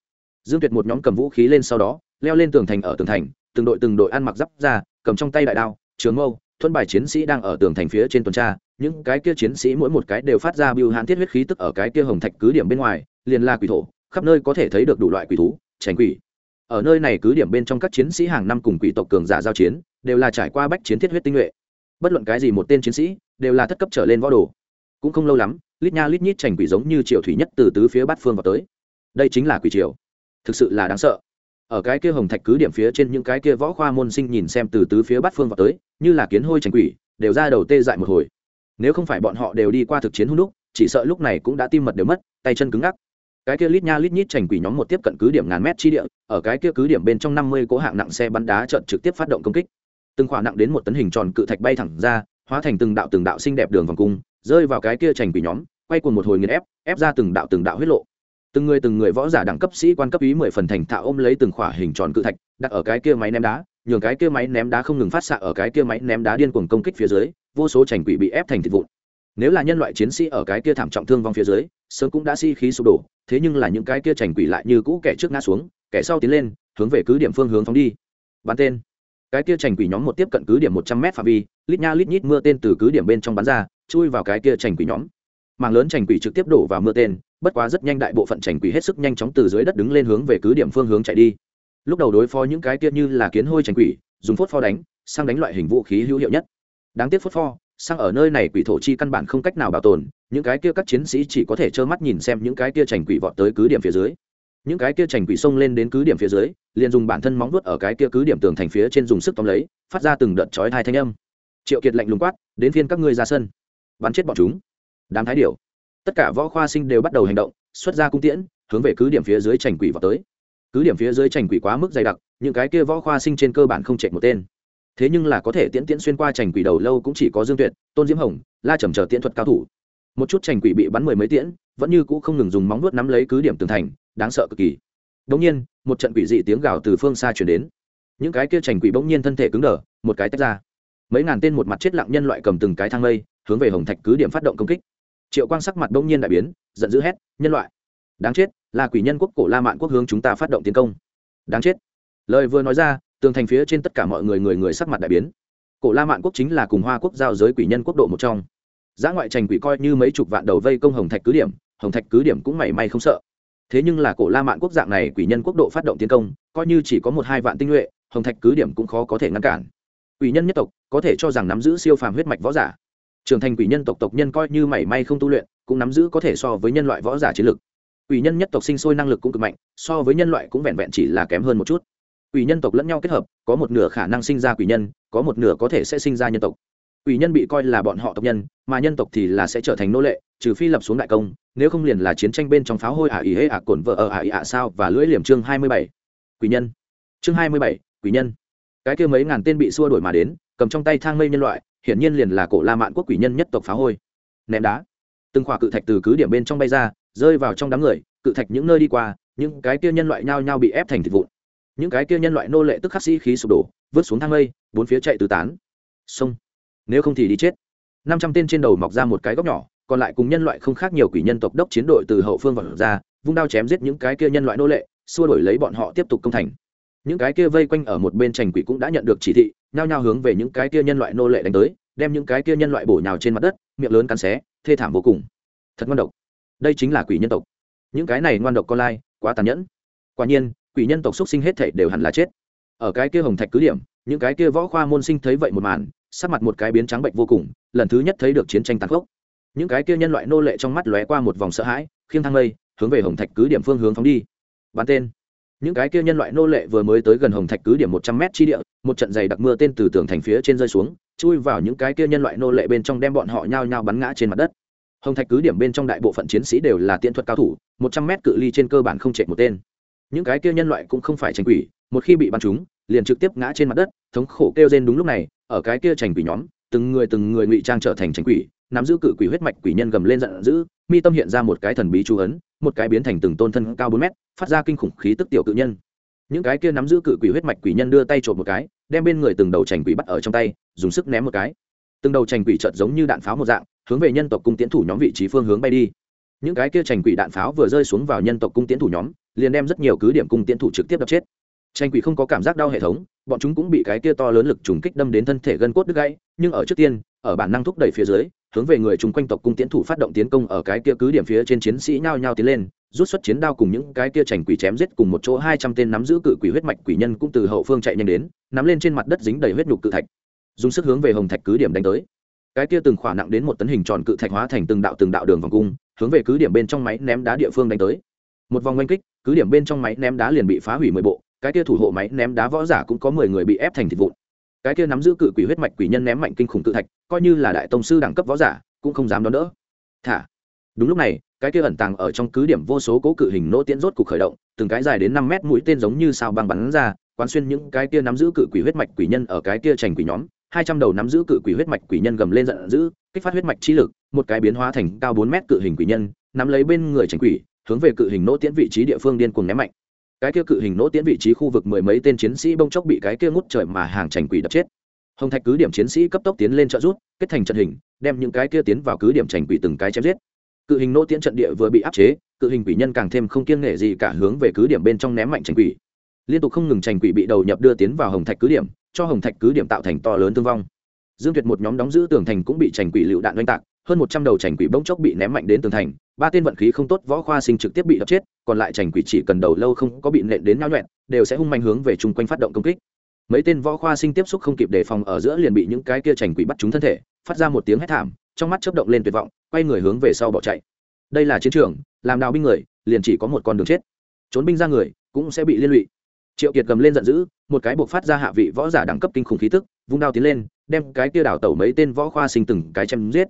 Dương tuyệt một nhóm cầm vũ khí lên sau đó, leo lên tường thành ở tường thành, từng đội từng đội ăn mặc giáp ra cầm trong tay đại đao, trường mâu, thuẫn bài chiến sĩ đang ở tường thành phía trên tuần tra. Những cái kia chiến sĩ mỗi một cái đều phát ra biêu hãn thiết huyết khí tức ở cái kia hồng thạch cứ điểm bên ngoài, liền la quỷ thổ, khắp nơi có thể thấy được đủ loại quỷ thú tránh quỷ ở nơi này cứ điểm bên trong các chiến sĩ hàng năm cùng quỷ tộc cường giả giao chiến, đều là trải qua bách chiến thiết huyết tinh nhuệ. Bất luận cái gì một tên chiến sĩ, đều là thất cấp trở lên võ đồ. Cũng không lâu lắm, lít nha lít nhít trành quỷ giống như triều thủy nhất từ tứ phía bát phương vào tới. Đây chính là quỷ triều. Thực sự là đáng sợ. Ở cái kia hồng thạch cứ điểm phía trên những cái kia võ khoa môn sinh nhìn xem từ tứ phía bát phương vào tới, như là kiến hôi trành quỷ, đều ra đầu tê dại một hồi. Nếu không phải bọn họ đều đi qua thực chiến hung đúc, chỉ sợ lúc này cũng đã tim mật đều mất, tay chân cứng ngắc cái kia lít nha lít nhít trành quỷ nhóm một tiếp cận cứ điểm ngàn mét chi địa, ở cái kia cứ điểm bên trong năm mươi cỗ hạng nặng xe bắn đá trận trực tiếp phát động công kích. Từng khỏa nặng đến một tấn hình tròn cự thạch bay thẳng ra, hóa thành từng đạo từng đạo xinh đẹp đường vòng cung, rơi vào cái kia trành quỷ nhóm, quay cuồng một hồi nghiền ép ép ra từng đạo từng đạo huyết lộ. Từng người từng người võ giả đẳng cấp sĩ quan cấp ý mười phần thành thạo ôm lấy từng khỏa hình tròn cự thạch, đặt ở cái kia máy ném đá, nhường cái kia máy ném đá không ngừng phát xạ ở cái kia máy ném đá điên cuồng công kích phía dưới, vô số trành quỷ bị ép thành thịt vụn nếu là nhân loại chiến sĩ ở cái kia thảm trọng thương vong phía dưới, sớm cũng đã si khí sụp đổ, thế nhưng là những cái kia trành quỷ lại như cũ kẻ trước ngã xuống, kẻ sau tiến lên, hướng về cứ điểm phương hướng phóng đi. Bắn tên. Cái kia trành quỷ nhóm một tiếp cận cứ điểm một trăm m phạm vi, lít nha lít nhít mưa tên từ cứ điểm bên trong bắn ra, chui vào cái kia trành quỷ nhóm. Mảng lớn trành quỷ trực tiếp đổ vào mưa tên, bất quá rất nhanh đại bộ phận trành quỷ hết sức nhanh chóng từ dưới đất đứng lên hướng về cứ điểm phương hướng chạy đi. Lúc đầu đối phó những cái kia như là kiến hôi trành quỷ, dùng phốt pho đánh, sang đánh loại hình vũ khí hữu hiệu nhất. Đáng tiếc phốt pho sang ở nơi này quỷ thổ chi căn bản không cách nào bảo tồn, những cái kia các chiến sĩ chỉ có thể trơ mắt nhìn xem những cái kia trành quỷ vọt tới cứ điểm phía dưới. Những cái kia trành quỷ xông lên đến cứ điểm phía dưới, liền dùng bản thân móng vuốt ở cái kia cứ điểm tường thành phía trên dùng sức tóm lấy, phát ra từng đợt chói thai thanh âm. Triệu kiệt lạnh lùng quát, đến phiên các ngươi ra sân. Bắn chết bọn chúng. Đám thái điểu. Tất cả võ khoa sinh đều bắt đầu hành động, xuất ra cung tiễn, hướng về cứ điểm phía dưới trành quỷ vào tới. Cứ điểm phía dưới trành quỷ quá mức dày đặc, những cái kia võ khoa sinh trên cơ bản không chạy một tên thế nhưng là có thể tiễn tiễn xuyên qua trành quỷ đầu lâu cũng chỉ có dương tuyệt, tôn diễm hồng, la trầm chờ tiễn thuật cao thủ. Một chút trành quỷ bị bắn mười mấy tiễn, vẫn như cũ không ngừng dùng móng nuốt nắm lấy cứ điểm tường thành, đáng sợ cực kỳ. Đống nhiên, một trận quỷ dị tiếng gào từ phương xa chuyển đến. Những cái kia trành quỷ bỗng nhiên thân thể cứng đờ, một cái tách ra. Mấy ngàn tên một mặt chết lặng nhân loại cầm từng cái thang lây hướng về hồng thạch cứ điểm phát động công kích. Triệu quang sắc mặt bỗng nhiên đại biến, giận dữ hét, nhân loại! Đáng chết, là quỷ nhân quốc cổ la mạn quốc hướng chúng ta phát động tiến công. Đáng chết! Lời vừa nói ra tường thành phía trên tất cả mọi người người người sắc mặt đại biến. Cổ la mạn quốc chính là cùng hoa quốc giao giới quỷ nhân quốc độ một trong. Giá ngoại trành quỷ coi như mấy chục vạn đầu vây công hồng thạch cứ điểm, hồng thạch cứ điểm cũng mảy may không sợ. Thế nhưng là cổ la mạn quốc dạng này quỷ nhân quốc độ phát động tiến công, coi như chỉ có một hai vạn tinh nhuệ, hồng thạch cứ điểm cũng khó có thể ngăn cản. Quỷ nhân nhất tộc, có thể cho rằng nắm giữ siêu phàm huyết mạch võ giả. Trưởng thành quỷ nhân tộc tộc nhân coi như mảy may không tu luyện, cũng nắm giữ có thể so với nhân loại võ giả chiến lực. Quỷ nhân nhất tộc sinh sôi năng lực cũng cực mạnh, so với nhân loại cũng vẹn vẹn chỉ là kém hơn một chút quỷ nhân tộc lẫn nhau kết hợp, có một nửa khả năng sinh ra quỷ nhân, có một nửa có thể sẽ sinh ra nhân tộc. Quỷ nhân bị coi là bọn họ tộc nhân, mà nhân tộc thì là sẽ trở thành nô lệ, trừ phi lập xuống đại công, nếu không liền là chiến tranh bên trong pháo hôi ả ý hễ ả cồn vợ ở ả ý ả sao và lưỡi liềm chương hai mươi bảy. Quỷ nhân. Chương hai mươi bảy, quỷ nhân. Cái kia mấy ngàn tên bị xua đổi mà đến, cầm trong tay thang mây nhân loại, hiển nhiên liền là cổ la mạn quốc quỷ nhân nhất tộc phá hôi. Ném đá. Từng khỏa cự thạch từ cứ điểm bên trong bay ra, rơi vào trong đám người, cự thạch những nơi đi qua, những cái kia nhân loại nhao nhao bị ép thành thịt vụn những cái kia nhân loại nô lệ tức khắc sĩ khí sụp đổ, vứt xuống thang mây, bốn phía chạy tứ tán. Sông nếu không thì đi chết. Năm trăm tên trên đầu mọc ra một cái góc nhỏ, còn lại cùng nhân loại không khác nhiều quỷ nhân tộc đốc chiến đội từ hậu phương vật ra, vung đao chém giết những cái kia nhân loại nô lệ, xua đổi lấy bọn họ tiếp tục công thành. Những cái kia vây quanh ở một bên trành quỷ cũng đã nhận được chỉ thị, nhao nhao hướng về những cái kia nhân loại nô lệ đánh tới, đem những cái kia nhân loại bổ nhào trên mặt đất, miệng lớn cắn xé, thê thảm vô cùng. Thật ngoan độc. Đây chính là quỷ nhân tộc. Những cái này ngoan độc con lai, quá tàn nhẫn. Quả nhiên quỷ nhân tộc xuất sinh hết thể đều hẳn là chết. Ở cái kia hồng thạch cứ điểm, những cái kia võ khoa môn sinh thấy vậy một màn, sắc mặt một cái biến trắng bệnh vô cùng, lần thứ nhất thấy được chiến tranh tàn khốc. Những cái kia nhân loại nô lệ trong mắt lóe qua một vòng sợ hãi, khiêng thang lây hướng về hồng thạch cứ điểm phương hướng phóng đi. Bắn tên. Những cái kia nhân loại nô lệ vừa mới tới gần hồng thạch cứ điểm một trăm mét chi địa, một trận dày đặc mưa tên từ tường thành phía trên rơi xuống, chui vào những cái kia nhân loại nô lệ bên trong đem bọn họ nhao nhao bắn ngã trên mặt đất. Hồng thạch cứ điểm bên trong đại bộ phận chiến sĩ đều là tiện thuật cao thủ, một trăm mét cự ly trên cơ bản không chạy một tên những cái kia nhân loại cũng không phải tranh quỷ một khi bị bắn chúng, liền trực tiếp ngã trên mặt đất thống khổ kêu rên đúng lúc này ở cái kia tranh quỷ nhóm từng người từng người ngụy trang trở thành tranh quỷ nắm giữ cự quỷ huyết mạch quỷ nhân gầm lên giận dữ mi tâm hiện ra một cái thần bí chú ấn một cái biến thành từng tôn thân cao bốn mét phát ra kinh khủng khí tức tiểu cự nhân. Những cái kia nắm giữ cự quỷ huyết mạch quỷ nhân đưa tay trộm một cái đem bên người từng đầu trành quỷ bắt ở trong tay dùng sức ném một cái. Từng đầu trành quỷ chợt giống như đạn pháo một dạng hướng về nhân tộc cung tiến thủ nhóm vị trí phương hướng bay đi những cái kia trành quỷ đạn pháo vừa rơi xuống vào nhân tộc cung tiến thủ nhóm, liền đem rất nhiều cứ điểm cung tiến thủ trực tiếp đập chết. Tranh quỷ không có cảm giác đau hệ thống, bọn chúng cũng bị cái kia to lớn lực trùng kích đâm đến thân thể gân cốt đứt gãy, nhưng ở trước tiên, ở bản năng thúc đẩy phía dưới, hướng về người chung quanh tộc cung tiến thủ phát động tiến công ở cái kia cứ điểm phía trên chiến sĩ nhao nhao tiến lên, rút xuất chiến đao cùng những cái kia chành quỷ chém giết cùng một chỗ hai trăm tên nắm giữ cự quỷ huyết mạch quỷ nhân cũng từ hậu phương chạy nhanh đến, nắm lên trên mặt đất dính đầy huyết nhục cự thạch, dùng sức hướng về hồng thạch cứ điểm đánh tới cái kia từng khỏa nặng đến một tấn hình tròn cự thạch hóa thành từng đạo từng đạo đường vòng cung, hướng về cứ điểm bên trong máy ném đá địa phương đánh tới. Một vòng oanh kích, cứ điểm bên trong máy ném đá liền bị phá hủy mười bộ, cái kia thủ hộ máy ném đá võ giả cũng có mười người bị ép thành thịt vụn. Cái kia nắm giữ cự quỷ huyết mạch quỷ nhân ném mạnh kinh khủng cự thạch, coi như là đại tông sư đẳng cấp võ giả, cũng không dám đón đỡ. Thả. Đúng lúc này, cái kia ẩn tàng ở trong cứ điểm vô số cố cự hình nỗ tiễn rốt cục khởi động, từng cái dài đến năm mét mũi tên giống như sao băng bắn ra, quán xuyên những cái kia nắm giữ cự quỷ huyết mạch quỷ nhân ở cái kia trành quỷ nhóm hai trăm đầu nắm giữ cự quỷ huyết mạch quỷ nhân gầm lên giận dữ, kích phát huyết mạch chi lực, một cái biến hóa thành cao bốn mét cự hình quỷ nhân, nắm lấy bên người tránh quỷ, hướng về cự hình nỗ tiễn vị trí địa phương điên cuồng ném mạnh. Cái kia cự hình nỗ tiễn vị trí khu vực mười mấy tên chiến sĩ bông chốc bị cái kia ngút trời mà hàng trành quỷ đập chết. Hồng thạch cứ điểm chiến sĩ cấp tốc tiến lên trợ rút kết thành trận hình, đem những cái kia tiến vào cứ điểm trành quỷ từng cái chém giết. Cự hình nỗ tiễn trận địa vừa bị áp chế, cự hình quỷ nhân càng thêm không kiêng nể gì cả hướng về cứ điểm bên trong ném mạnh trành quỷ liên tục không ngừng trành quỷ bị đầu nhập đưa tiến vào hồng thạch cứ điểm, cho hồng thạch cứ điểm tạo thành to lớn thương vong. Dương tuyệt một nhóm đóng giữ tường thành cũng bị trành quỷ lựu đạn oanh tạc, hơn một trăm đầu trành quỷ bỗng chốc bị ném mạnh đến tường thành, ba tên vận khí không tốt võ khoa sinh trực tiếp bị đập chết, còn lại trành quỷ chỉ cần đầu lâu không có bị nện đến nhau nhuẹn, đều sẽ hung mạnh hướng về chung quanh phát động công kích. Mấy tên võ khoa sinh tiếp xúc không kịp đề phòng ở giữa liền bị những cái kia trành quỷ bắt trúng thân thể, phát ra một tiếng hét thảm, trong mắt chớp động lên tuyệt vọng, quay người hướng về sau bỏ chạy. Đây là chiến trường, làm đào binh người, liền chỉ có một con đường chết. Trốn binh ra người, cũng sẽ bị liên lụy triệu kiệt gầm lên giận dữ, một cái buộc phát ra hạ vị võ giả đẳng cấp kinh khủng khí tức, vung đao tiến lên, đem cái kia đảo tẩu mấy tên võ khoa sinh từng cái chém giết.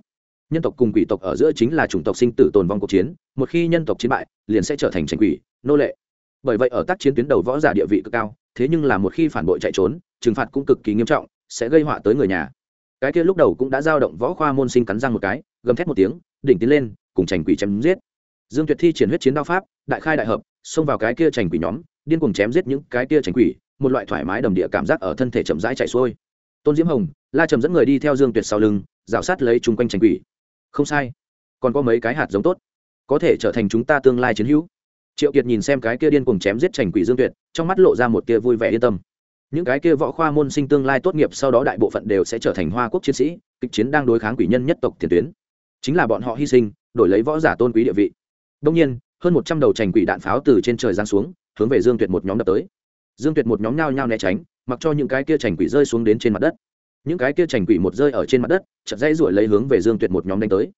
Nhân tộc cùng quỷ tộc ở giữa chính là chủng tộc sinh tử tồn vong cuộc chiến, một khi nhân tộc chiến bại, liền sẽ trở thành tranh quỷ, nô lệ. Bởi vậy ở tác chiến tuyến đầu võ giả địa vị cực cao, thế nhưng là một khi phản bội chạy trốn, trừng phạt cũng cực kỳ nghiêm trọng, sẽ gây họa tới người nhà. Cái kia lúc đầu cũng đã giao động võ khoa môn sinh cắn răng một cái, gầm thét một tiếng, đỉnh tiến lên, cùng trành quỷ chém giết. Dương tuyệt thi triển huyết chiến đao pháp, đại khai đại hợp, xông vào cái kia trành quỷ nhóm điên cuồng chém giết những cái kia tránh quỷ, một loại thoải mái đầm địa cảm giác ở thân thể chậm rãi chạy xuôi. Tôn diễm hồng, la trầm dẫn người đi theo dương tuyệt sau lưng, rào sát lấy chung quanh tránh quỷ. Không sai, còn có mấy cái hạt giống tốt, có thể trở thành chúng ta tương lai chiến hữu. Triệu kiệt nhìn xem cái kia điên cuồng chém giết trành quỷ dương tuyệt, trong mắt lộ ra một kia vui vẻ yên tâm. Những cái kia võ khoa môn sinh tương lai tốt nghiệp sau đó đại bộ phận đều sẽ trở thành hoa quốc chiến sĩ, kịch chiến đang đối kháng quỷ nhân nhất tộc tiền tuyến. Chính là bọn họ hy sinh, đổi lấy võ giả tôn quý địa vị. Đông nhiên, hơn một trăm đầu trành quỷ đạn pháo từ trên trời giáng xuống hướng về dương tuyệt một nhóm đập tới. Dương tuyệt một nhóm nhao nhao né tránh, mặc cho những cái kia chành quỷ rơi xuống đến trên mặt đất. Những cái kia chành quỷ một rơi ở trên mặt đất chật dãy ruổi lấy hướng về dương tuyệt một nhóm đánh tới.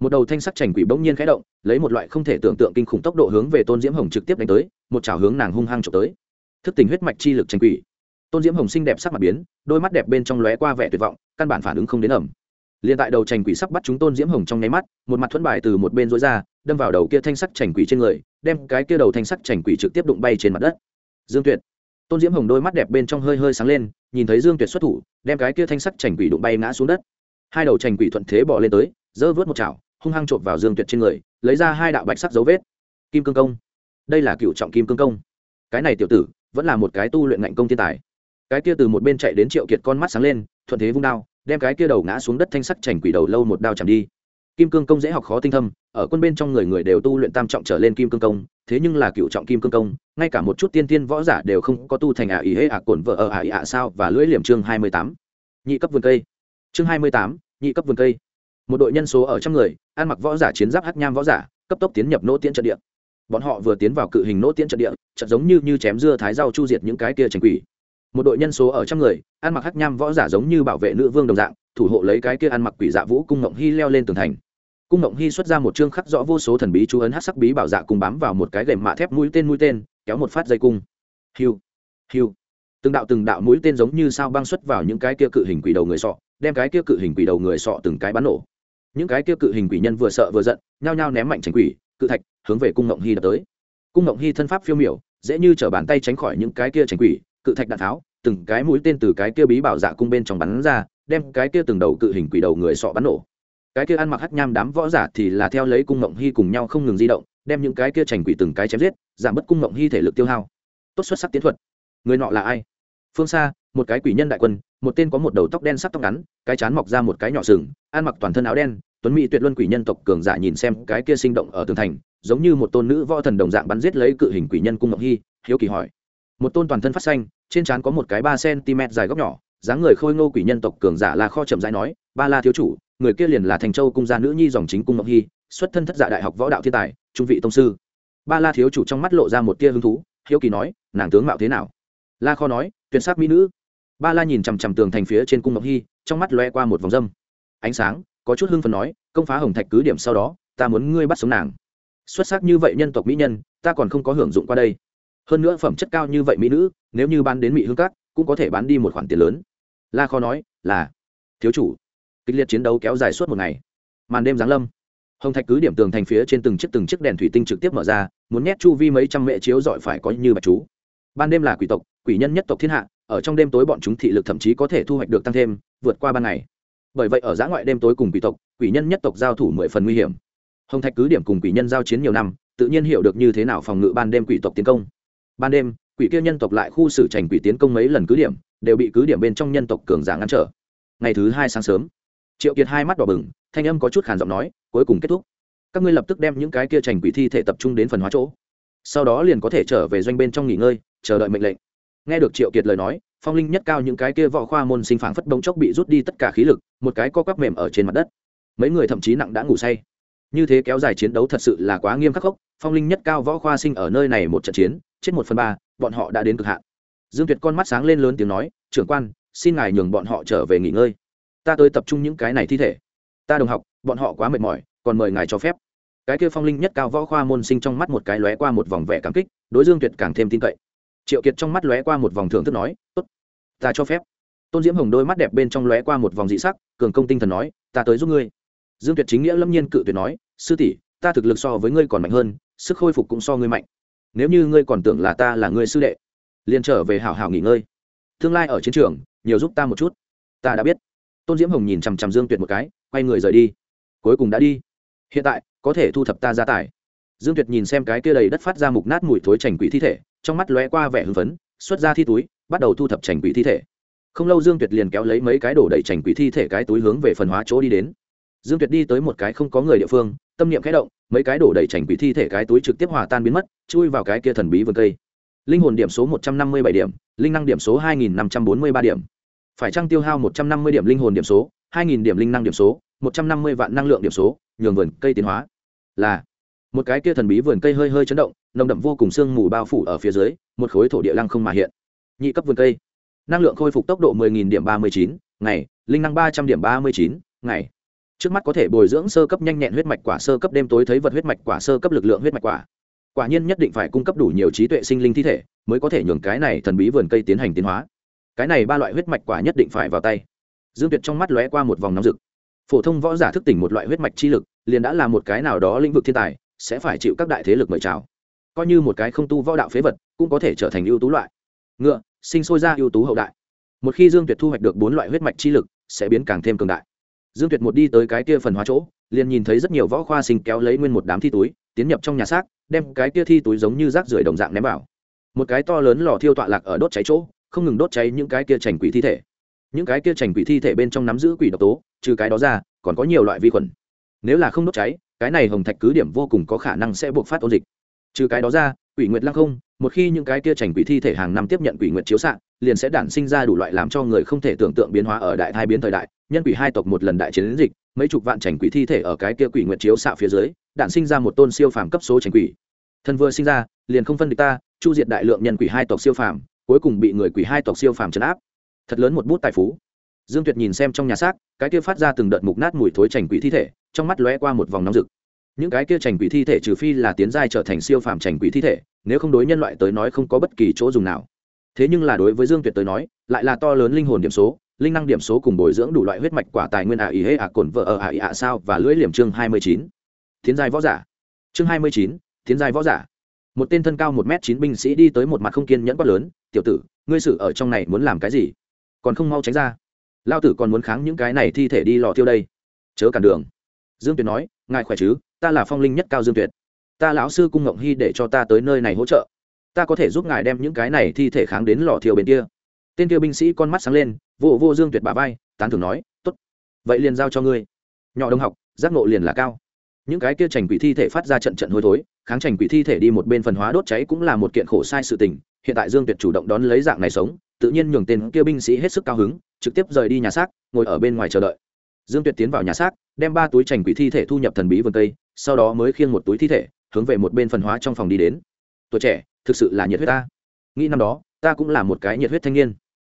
Một đầu thanh sắc chành quỷ bỗng nhiên khẽ động, lấy một loại không thể tưởng tượng kinh khủng tốc độ hướng về tôn diễm hồng trực tiếp đánh tới, một chảo hướng nàng hung hăng trộm tới. Thức tình huyết mạch chi lực chành quỷ. Tôn diễm hồng xinh đẹp sắc mặt biến, đôi mắt đẹp bên trong lóe qua vẻ tuyệt vọng, căn bản phản ứng không đến ẩm. Liền tại đầu chành quỷ sắp bắt chúng tôn diễm hồng trong nháy mắt, một mặt thuẫn bài từ một bên rối ra đâm vào đầu kia thanh sắc chảnh quỷ trên người, đem cái kia đầu thanh sắc chảnh quỷ trực tiếp đụng bay trên mặt đất. Dương tuyệt. Tôn diễm hồng đôi mắt đẹp bên trong hơi hơi sáng lên, nhìn thấy dương tuyệt xuất thủ, đem cái kia thanh sắc chảnh quỷ đụng bay ngã xuống đất. Hai đầu chảnh quỷ thuận thế bỏ lên tới, giơ vớt một chảo, hung hăng trộm vào dương tuyệt trên người, lấy ra hai đạo bạch sắc dấu vết. Kim cương công. Đây là cựu trọng kim cương công. Cái này tiểu tử, vẫn là một cái tu luyện ngạnh công thiên tài. Cái kia từ một bên chạy đến triệu kiệt con mắt sáng lên, thuận thế vung đao, đem cái kia đầu ngã xuống đất thanh sắc chảnh quỷ đầu lâu một đao chạm đi kim cương công dễ học khó tinh thâm, ở quân bên trong người người đều tu luyện tam trọng trở lên kim cương công, thế nhưng là cựu trọng kim cương công, ngay cả một chút tiên tiên võ giả đều không có tu thành ả ý hễ ả cổn vợ ở ả ý ả sao và lưỡi liềm chương hai mươi tám. Nhị cấp vườn cây. Chương hai mươi tám, nhị cấp vườn cây. Một đội nhân số ở trăm người, ăn mặc võ giả chiến giáp hắc nham võ giả, cấp tốc tiến nhập nỗ tiễn trận địa. Bọn họ vừa tiến vào cự hình nỗ tiễn trận địa, trận giống như như chém dưa thái rau chu diệt những cái kia trành quỷ. Một đội nhân số ở trăm người, ăn mặc hắc nham võ giả giống như bảo vệ nữ vương đồng dạng, thủ hộ lấy cái kia ăn mặc quỷ dạ vũ cung ngộng hy leo lên tường thành cung ngộng hy xuất ra một chương khắc rõ vô số thần bí chú ấn hát sắc bí bảo dạ cùng bám vào một cái gềm mạ thép mũi tên mũi tên, kéo một phát dây cung. Hiu hiu. Từng đạo từng đạo mũi tên giống như sao băng xuất vào những cái kia cự hình quỷ đầu người sọ, đem cái kia cự hình quỷ đầu người sọ từng cái bắn nổ. Những cái kia cự hình quỷ nhân vừa sợ vừa giận, nhao nhao ném mạnh tránh quỷ, cự thạch, hướng về cung ngộng hy đập tới. Cung ngộng hy thân pháp phiêu miểu, dễ như chở bàn tay tránh khỏi những cái kia tránh quỷ, cự thạch đạn tháo, từng cái mũi tên từ cái kia bí bảo dạ cung bên trong bắn ra, đem cái kia từng đầu cự hình quỷ đầu người sọ bắn nổ cái kia ăn mặc hắc nham đám võ giả thì là theo lấy cung ngộng hy cùng nhau không ngừng di động, đem những cái kia trành quỷ từng cái chém giết, giảm bớt cung ngộng hy thể lực tiêu hao. Tốt xuất sắc tiến thuật. Người nọ là ai? Phương xa, một cái quỷ nhân đại quân, một tên có một đầu tóc đen sắc tóc ngắn, cái chán mọc ra một cái nhỏ sừng, ăn mặc toàn thân áo đen, tuấn mỹ tuyệt luân quỷ nhân tộc cường giả nhìn xem cái kia sinh động ở tường thành, giống như một tôn nữ võ thần đồng dạng bắn giết lấy cự hình quỷ nhân cung ngọc hy, hiếu kỳ hỏi. Một tôn toàn thân phát xanh, trên trán có một cái ba cm dài góc nhỏ, dáng người khôi ngô quỷ nhân tộc cường giả là kho chậm rãi nói, ba la thiếu chủ người kia liền là thành châu cung gia nữ nhi dòng chính cung ngọc hy, xuất thân thất dạ đại học võ đạo thiên tài, trung vị tông sư. Ba la thiếu chủ trong mắt lộ ra một tia hứng thú, hiếu kỳ nói, nàng tướng mạo thế nào? La kho nói, tuyệt sắc mỹ nữ. Ba la nhìn chằm chằm tường thành phía trên cung ngọc hy, trong mắt loe qua một vòng dâm. Ánh sáng, có chút hưng phần nói, công phá hồng thạch cứ điểm sau đó, ta muốn ngươi bắt sống nàng. Xuất sắc như vậy nhân tộc mỹ nhân, ta còn không có hưởng dụng qua đây. Hơn nữa phẩm chất cao như vậy mỹ nữ, nếu như bán đến mỹ hương cát cũng có thể bán đi một khoản tiền lớn. La kho nói, là, thiếu chủ kịch liệt chiến đấu kéo dài suốt một ngày. Màn đêm giáng lâm. Hồng thạch cứ điểm tường thành phía trên từng chiếc từng chiếc đèn thủy tinh trực tiếp mở ra, muốn nhét chu vi mấy trăm mệ chiếu dọi phải có như bạch chú. Ban đêm là quỷ tộc, quỷ nhân nhất tộc thiên hạ, ở trong đêm tối bọn chúng thị lực thậm chí có thể thu hoạch được tăng thêm, vượt qua ban ngày. Bởi vậy ở giã ngoại đêm tối cùng quỷ tộc, quỷ nhân nhất tộc giao thủ mười phần nguy hiểm. Hồng thạch cứ điểm cùng quỷ nhân giao chiến nhiều năm, tự nhiên hiểu được như thế nào phòng ngự ban đêm quỷ tộc tiến công. Ban đêm, quỷ kia nhân tộc lại khu xử trành quỷ tiến công mấy lần cứ điểm, đều bị cứ điểm bên trong nhân tộc cường giả ngăn trở. Ngày thứ hai sáng sớm triệu kiệt hai mắt đỏ bừng, thanh âm có chút khàn giọng nói, cuối cùng kết thúc. Các ngươi lập tức đem những cái kia trành quỷ thi thể tập trung đến phần hóa chỗ. Sau đó liền có thể trở về doanh bên trong nghỉ ngơi, chờ đợi mệnh lệnh. Nghe được triệu kiệt lời nói, phong linh nhất cao những cái kia võ khoa môn sinh phảng phất bông chốc bị rút đi tất cả khí lực, một cái co quắp mềm ở trên mặt đất. Mấy người thậm chí nặng đã ngủ say. Như thế kéo dài chiến đấu thật sự là quá nghiêm khắc khốc, phong linh nhất cao võ khoa sinh ở nơi này một trận chiến, chết một phần ba, bọn họ đã đến cực hạn. Dương tuyệt con mắt sáng lên lớn tiếng nói, trưởng quan, xin ngài nhường bọn họ trở về nghỉ ngơi ta tới tập trung những cái này thi thể. Ta đồng học, bọn họ quá mệt mỏi, còn mời ngài cho phép. Cái kia phong linh nhất cao võ khoa môn sinh trong mắt một cái lóe qua một vòng vẻ cảm kích, đối dương tuyệt càng thêm tin cậy. Triệu kiệt trong mắt lóe qua một vòng thưởng thức nói, tốt, ta cho phép. Tôn diễm hồng đôi mắt đẹp bên trong lóe qua một vòng dị sắc, cường công tinh thần nói, ta tới giúp ngươi. Dương tuyệt chính nghĩa lâm nhiên cự tuyệt nói, sư tỷ, ta thực lực so với ngươi còn mạnh hơn, sức khôi phục cũng so ngươi mạnh. Nếu như ngươi còn tưởng là ta là ngươi sư đệ, liền trở về hảo hảo nghỉ ngơi. Tương lai ở chiến trường, nhiều giúp ta một chút. Ta đã biết tôn diễm hồng nhìn chằm chằm dương tuyệt một cái, quay người rời đi. Cuối cùng đã đi. Hiện tại, có thể thu thập ta ra tài dương tuyệt nhìn xem cái kia đầy đất phát ra mục nát mùi thối chành quỷ thi thể, trong mắt lóe qua vẻ hưng phấn, xuất ra thi túi, bắt đầu thu thập chành quỷ thi thể. Không lâu dương tuyệt liền kéo lấy mấy cái đổ đầy chành quỷ thi thể cái túi hướng về phần hóa chỗ đi đến. Dương tuyệt đi tới một cái không có người địa phương, tâm niệm khẽ động, mấy cái đổ đầy chành quỷ thi thể cái túi trực tiếp hòa tan biến mất, chui vào cái kia thần bí vườn cây. Linh hồn điểm số một trăm năm mươi bảy điểm, linh năng điểm số hai nghìn năm trăm bốn mươi ba điểm phải trăng tiêu hao một trăm năm mươi điểm linh hồn điểm số hai nghìn điểm linh năng điểm số một trăm năm mươi vạn năng lượng điểm số nhường vườn cây tiến hóa? Là. Một cái kia thần bí vườn cây hơi hơi chấn động nồng đậm vô cùng sương mù bao phủ ở phía dưới một khối thổ địa lăng không mà hiện. Nhị cấp vườn cây. Năng lượng khôi phục tốc độ 10.000 điểm 39, ngày linh năng 300 điểm 39, ngày. Trước mắt có thể bồi dưỡng sơ cấp nhanh nhẹn huyết mạch quả sơ cấp đêm tối thấy vật huyết mạch quả sơ cấp lực lượng huyết mạch quả. Quả nhiên nhất định phải cung cấp đủ nhiều trí tuệ sinh linh thi thể mới có thể nhường cái này thần bí vườn cây tiến hành tiến hóa cái này ba loại huyết mạch quả nhất định phải vào tay. Dương tuyệt trong mắt lóe qua một vòng nóng rực. Phổ thông võ giả thức tỉnh một loại huyết mạch chi lực, liền đã là một cái nào đó lĩnh vực thiên tài, sẽ phải chịu các đại thế lực mời chào. Coi như một cái không tu võ đạo phế vật, cũng có thể trở thành ưu tú loại. Ngựa, sinh sôi ra ưu tú hậu đại. Một khi dương tuyệt thu hoạch được bốn loại huyết mạch chi lực, sẽ biến càng thêm cường đại. Dương tuyệt một đi tới cái kia phần hóa chỗ, liền nhìn thấy rất nhiều võ khoa sinh kéo lấy nguyên một đám thi túi, tiến nhập trong nhà xác, đem cái kia thi túi giống như rác rưởi đồng dạng ném vào. Một cái to lớn lò thiêu tọa lạc ở đốt cháy chỗ không ngừng đốt cháy những cái kia chành quỷ thi thể. Những cái kia chành quỷ thi thể bên trong nắm giữ quỷ độc tố, trừ cái đó ra, còn có nhiều loại vi khuẩn. Nếu là không đốt cháy, cái này hồng thạch cứ điểm vô cùng có khả năng sẽ buộc phát ôn dịch. Trừ cái đó ra, quỷ nguyệt lăng không, một khi những cái kia chành quỷ thi thể hàng năm tiếp nhận quỷ nguyệt chiếu xạ, liền sẽ đản sinh ra đủ loại làm cho người không thể tưởng tượng biến hóa ở đại thai biến thời đại, nhân quỷ hai tộc một lần đại chiến dịch, mấy chục vạn chành quỷ thi thể ở cái kia quỷ nguyệt chiếu xạ phía dưới, đản sinh ra một tôn siêu phàm cấp số chành quỷ. Thân vừa sinh ra, liền không phân địch ta, chu diệt đại lượng nhân quỷ hai tộc siêu phàm cuối cùng bị người quỷ hai tộc siêu phàm trấn áp. Thật lớn một bút tài phú. Dương tuyệt nhìn xem trong nhà xác, cái kia phát ra từng đợt mục nát mùi thối chành quỷ thi thể, trong mắt lóe qua một vòng nóng rực. Những cái kia chành quỷ thi thể trừ phi là tiến giai trở thành siêu phàm chành quỷ thi thể, nếu không đối nhân loại tới nói không có bất kỳ chỗ dùng nào. Thế nhưng là đối với dương tuyệt tới nói, lại là to lớn linh hồn điểm số, linh năng điểm số cùng bồi dưỡng đủ loại huyết mạch quả tài nguyên ả ý hê ả cồn vợ ở ả ý ả sao và lưỡi liềm chương hai mươi chín. Tiến giai võ giả. Chương hai mươi chín, tiến giai võ giả. Một tên thân cao một m chín binh sĩ đi tới một mặt không kiên nhẫn quát lớn tiểu tử, ngươi xử ở trong này muốn làm cái gì? Còn không mau tránh ra. Lao tử còn muốn kháng những cái này thi thể đi lò thiêu đây. Chớ cản đường. Dương tuyệt nói, ngài khỏe chứ? Ta là phong linh nhất cao dương tuyệt. Ta lão sư cung ngộng hy để cho ta tới nơi này hỗ trợ. Ta có thể giúp ngài đem những cái này thi thể kháng đến lò thiêu bên kia. Tên kia binh sĩ con mắt sáng lên, vô vô dương tuyệt bà vai, tán thưởng nói t ố t vậy liền giao cho ngươi. Nhỏ Đông học, giác ngộ liền là cao. Những cái kia trành quỷ thi thể phát ra trận trận hôi thối, kháng trành quỷ thi thể đi một bên phần hóa đốt cháy cũng là một kiện khổ sai sự tình hiện tại dương tuyệt chủ động đón lấy dạng này sống, tự nhiên nhường tên kia binh sĩ hết sức cao hứng, trực tiếp rời đi nhà xác, ngồi ở bên ngoài chờ đợi. Dương tuyệt tiến vào nhà xác, đem ba túi trành quỷ thi thể thu nhập thần bí vườn tây sau đó mới khiêng một túi thi thể, hướng về một bên phần hóa trong phòng đi đến. Tuổi trẻ, thực sự là nhiệt huyết ta. Nghĩ năm đó, ta cũng là một cái nhiệt huyết thanh niên.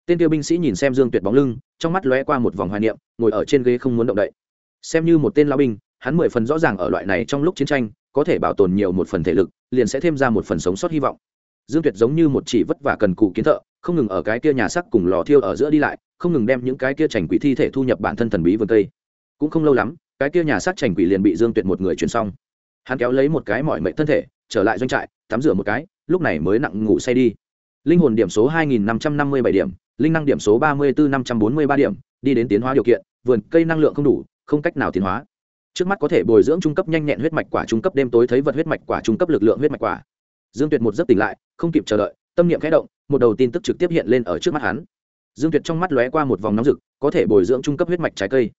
Tên tiêu binh sĩ nhìn xem dương tuyệt bóng lưng, trong mắt lóe qua một vòng hoài niệm, ngồi ở trên ghế không muốn động đậy. Xem như một tên lao binh, hắn mười phần rõ ràng ở loại này trong lúc chiến tranh, có thể bảo tồn nhiều một phần thể lực, liền sẽ thêm ra một phần sống sót hy vọng dương tuyệt giống như một chỉ vất vả cần cụ kiến thợ, không ngừng ở cái kia nhà sắc cùng lò thiêu ở giữa đi lại, không ngừng đem những cái kia trành quỷ thi thể thu nhập bản thân thần bí vườn cây. Cũng không lâu lắm, cái kia nhà sắc trành quỷ liền bị dương tuyệt một người chuyển xong. Hắn kéo lấy một cái mọi mệnh thân thể, trở lại doanh trại, tắm rửa một cái, lúc này mới nặng ngủ say đi. Linh hồn điểm số 2.557 điểm, linh năng điểm số 34.543 điểm, đi đến tiến hóa điều kiện, vườn cây năng lượng không đủ, không cách nào tiến hóa. Trước mắt có thể bồi dưỡng trung cấp nhanh nhẹn huyết mạch quả trung cấp, đêm tối thấy vật huyết mạch quả trung cấp lực lượng huyết mạch quả dương tuyệt một giấc tỉnh lại, không kịp chờ đợi, tâm niệm khẽ động, một đầu tin tức trực tiếp hiện lên ở trước mắt hắn. Dương tuyệt trong mắt lóe qua một vòng nóng rực, có thể bồi dưỡng trung cấp huyết mạch trái cây.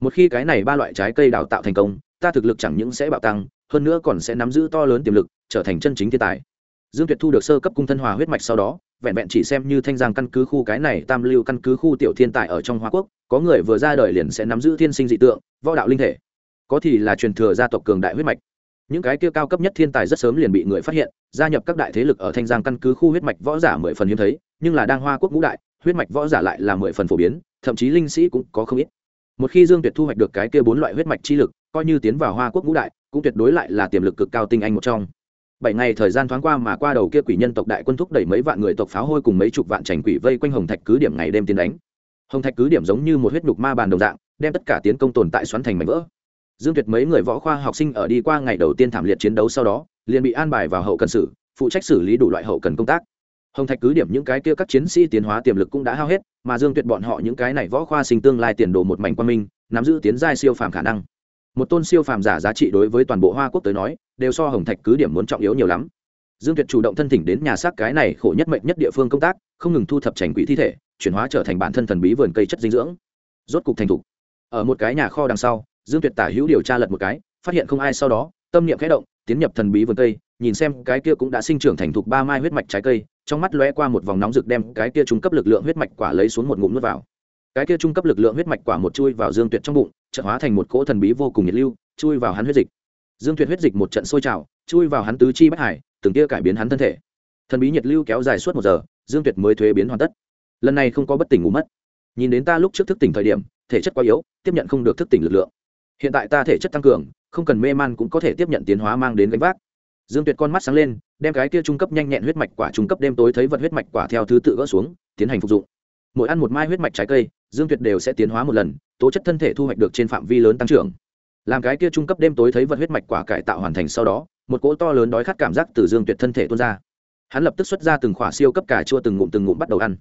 Một khi cái này ba loại trái cây đào tạo thành công, ta thực lực chẳng những sẽ bạo tăng, hơn nữa còn sẽ nắm giữ to lớn tiềm lực, trở thành chân chính thiên tài. Dương tuyệt thu được sơ cấp cung thân hòa huyết mạch sau đó, vẹn vẹn chỉ xem như thanh giang căn cứ khu cái này tam lưu căn cứ khu tiểu thiên tài ở trong hoa quốc, có người vừa ra đời liền sẽ nắm giữ thiên sinh dị tượng, võ đạo linh thể. Có thì là truyền thừa gia tộc cường đại huyết mạch những cái kia cao cấp nhất thiên tài rất sớm liền bị người phát hiện, gia nhập các đại thế lực ở thanh giang căn cứ khu huyết mạch võ giả mười phần hiếm thấy, nhưng là đang hoa quốc ngũ đại, huyết mạch võ giả lại là mười phần phổ biến, thậm chí linh sĩ cũng có không ít. Một khi dương tuyệt thu hoạch được cái kia bốn loại huyết mạch chi lực, coi như tiến vào hoa quốc ngũ đại, cũng tuyệt đối lại là tiềm lực cực cao tinh anh một trong. Bảy ngày thời gian thoáng qua mà qua đầu kia quỷ nhân tộc đại quân thúc đẩy mấy vạn người tộc pháo hôi cùng mấy chục vạn trành quỷ vây quanh hồng thạch cứ điểm ngày đêm tiến đánh. Hồng thạch cứ điểm giống như một huyết nhục ma bàn đồng dạng, đem tất cả tiến công tồn tại xoắn thành mảnh vỡ dương tuyệt mấy người võ khoa học sinh ở đi qua ngày đầu tiên thảm liệt chiến đấu sau đó, liền bị an bài vào hậu cần sử phụ trách xử lý đủ loại hậu cần công tác. Hồng thạch cứ điểm những cái kia các chiến sĩ tiến hóa tiềm lực cũng đã hao hết, mà dương tuyệt bọn họ những cái này võ khoa sinh tương lai tiền đồ một mảnh quan minh, nắm giữ tiến giai siêu phàm khả năng. Một tôn siêu phàm giả giá trị đối với toàn bộ hoa quốc tới nói, đều so hồng thạch cứ điểm muốn trọng yếu nhiều lắm. Dương tuyệt chủ động thân thỉnh đến nhà xác cái này khổ nhất mệnh nhất địa phương công tác, không ngừng thu thập trành quỹ thi thể, chuyển hóa trở thành bản thân thần bí vườn cây chất dinh dưỡng. Rốt cục thành thục. Ở một cái nhà kho đằng sau dương tuyệt tả hữu điều tra lật một cái, phát hiện không ai sau đó, tâm niệm khẽ động, tiến nhập thần bí vườn cây, nhìn xem cái kia cũng đã sinh trưởng thành thục ba mai huyết mạch trái cây, trong mắt lóe qua một vòng nóng rực đem cái kia trung cấp lực lượng huyết mạch quả lấy xuống một ngụm nuốt vào. Cái kia trung cấp lực lượng huyết mạch quả một chui vào dương tuyệt trong bụng trợ hóa thành một cỗ thần bí vô cùng nhiệt lưu, chui vào hắn huyết dịch. Dương tuyệt huyết dịch một trận sôi trào, chui vào hắn tứ chi bất hải, từng kia cải biến hắn thân thể. Thần bí nhiệt lưu kéo dài suốt một giờ, dương tuyệt mới thuế biến hoàn tất. Lần này không có bất tỉnh ngủ mất. Nhìn đến ta lúc trước thức tỉnh thời điểm, thể chất quá yếu, tiếp nhận không được thức tỉnh lực lượng hiện tại ta thể chất tăng cường, không cần mê man cũng có thể tiếp nhận tiến hóa mang đến gánh vác. Dương tuyệt con mắt sáng lên, đem cái kia trung cấp nhanh nhẹn huyết mạch quả trung cấp đêm tối thấy vật huyết mạch quả theo thứ tự gỡ xuống, tiến hành phục dụng. Mỗi ăn một mai huyết mạch trái cây, dương tuyệt đều sẽ tiến hóa một lần, tố chất thân thể thu hoạch được trên phạm vi lớn tăng trưởng. Làm cái kia trung cấp đêm tối thấy vật huyết mạch quả cải tạo hoàn thành sau đó, một cỗ to lớn đói khát cảm giác từ dương tuyệt thân thể tuôn ra. Hắn lập tức xuất ra từng khỏa siêu cấp cà chua từng ngụm từng ngụm bắt đầu ăn.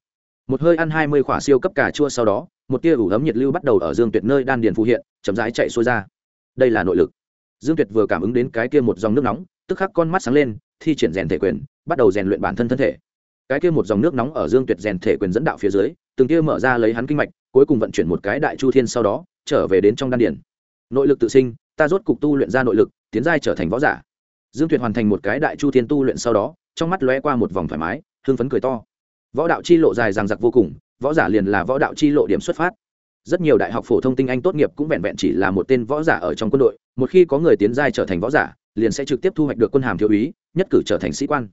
Một hơi ăn hai mươi khỏa siêu cấp cà chua sau đó một tia ủ ấm nhiệt lưu bắt đầu ở dương tuyệt nơi đan điền phù hiện, chậm rãi chạy xuôi ra. Đây là nội lực. Dương tuyệt vừa cảm ứng đến cái kia một dòng nước nóng, tức khắc con mắt sáng lên, thi triển rèn thể quyền, bắt đầu rèn luyện bản thân thân thể. Cái kia một dòng nước nóng ở dương tuyệt rèn thể quyền dẫn đạo phía dưới, từng kia mở ra lấy hắn kinh mạch, cuối cùng vận chuyển một cái đại chu thiên sau đó, trở về đến trong đan điền. Nội lực tự sinh, ta rốt cục tu luyện ra nội lực, tiến giai trở thành võ giả. Dương tuyệt hoàn thành một cái đại chu thiên tu luyện sau đó, trong mắt lóe qua một vòng thoải mái, hưng phấn cười to. Võ đạo chi lộ dài ràng giặc vô cùng võ giả liền là võ đạo chi lộ điểm xuất phát. Rất nhiều đại học phổ thông tinh anh tốt nghiệp cũng vẹn vẹn chỉ là một tên võ giả ở trong quân đội, một khi có người tiến giai trở thành võ giả, liền sẽ trực tiếp thu hoạch được quân hàm thiếu úy, nhất cử trở thành sĩ quan.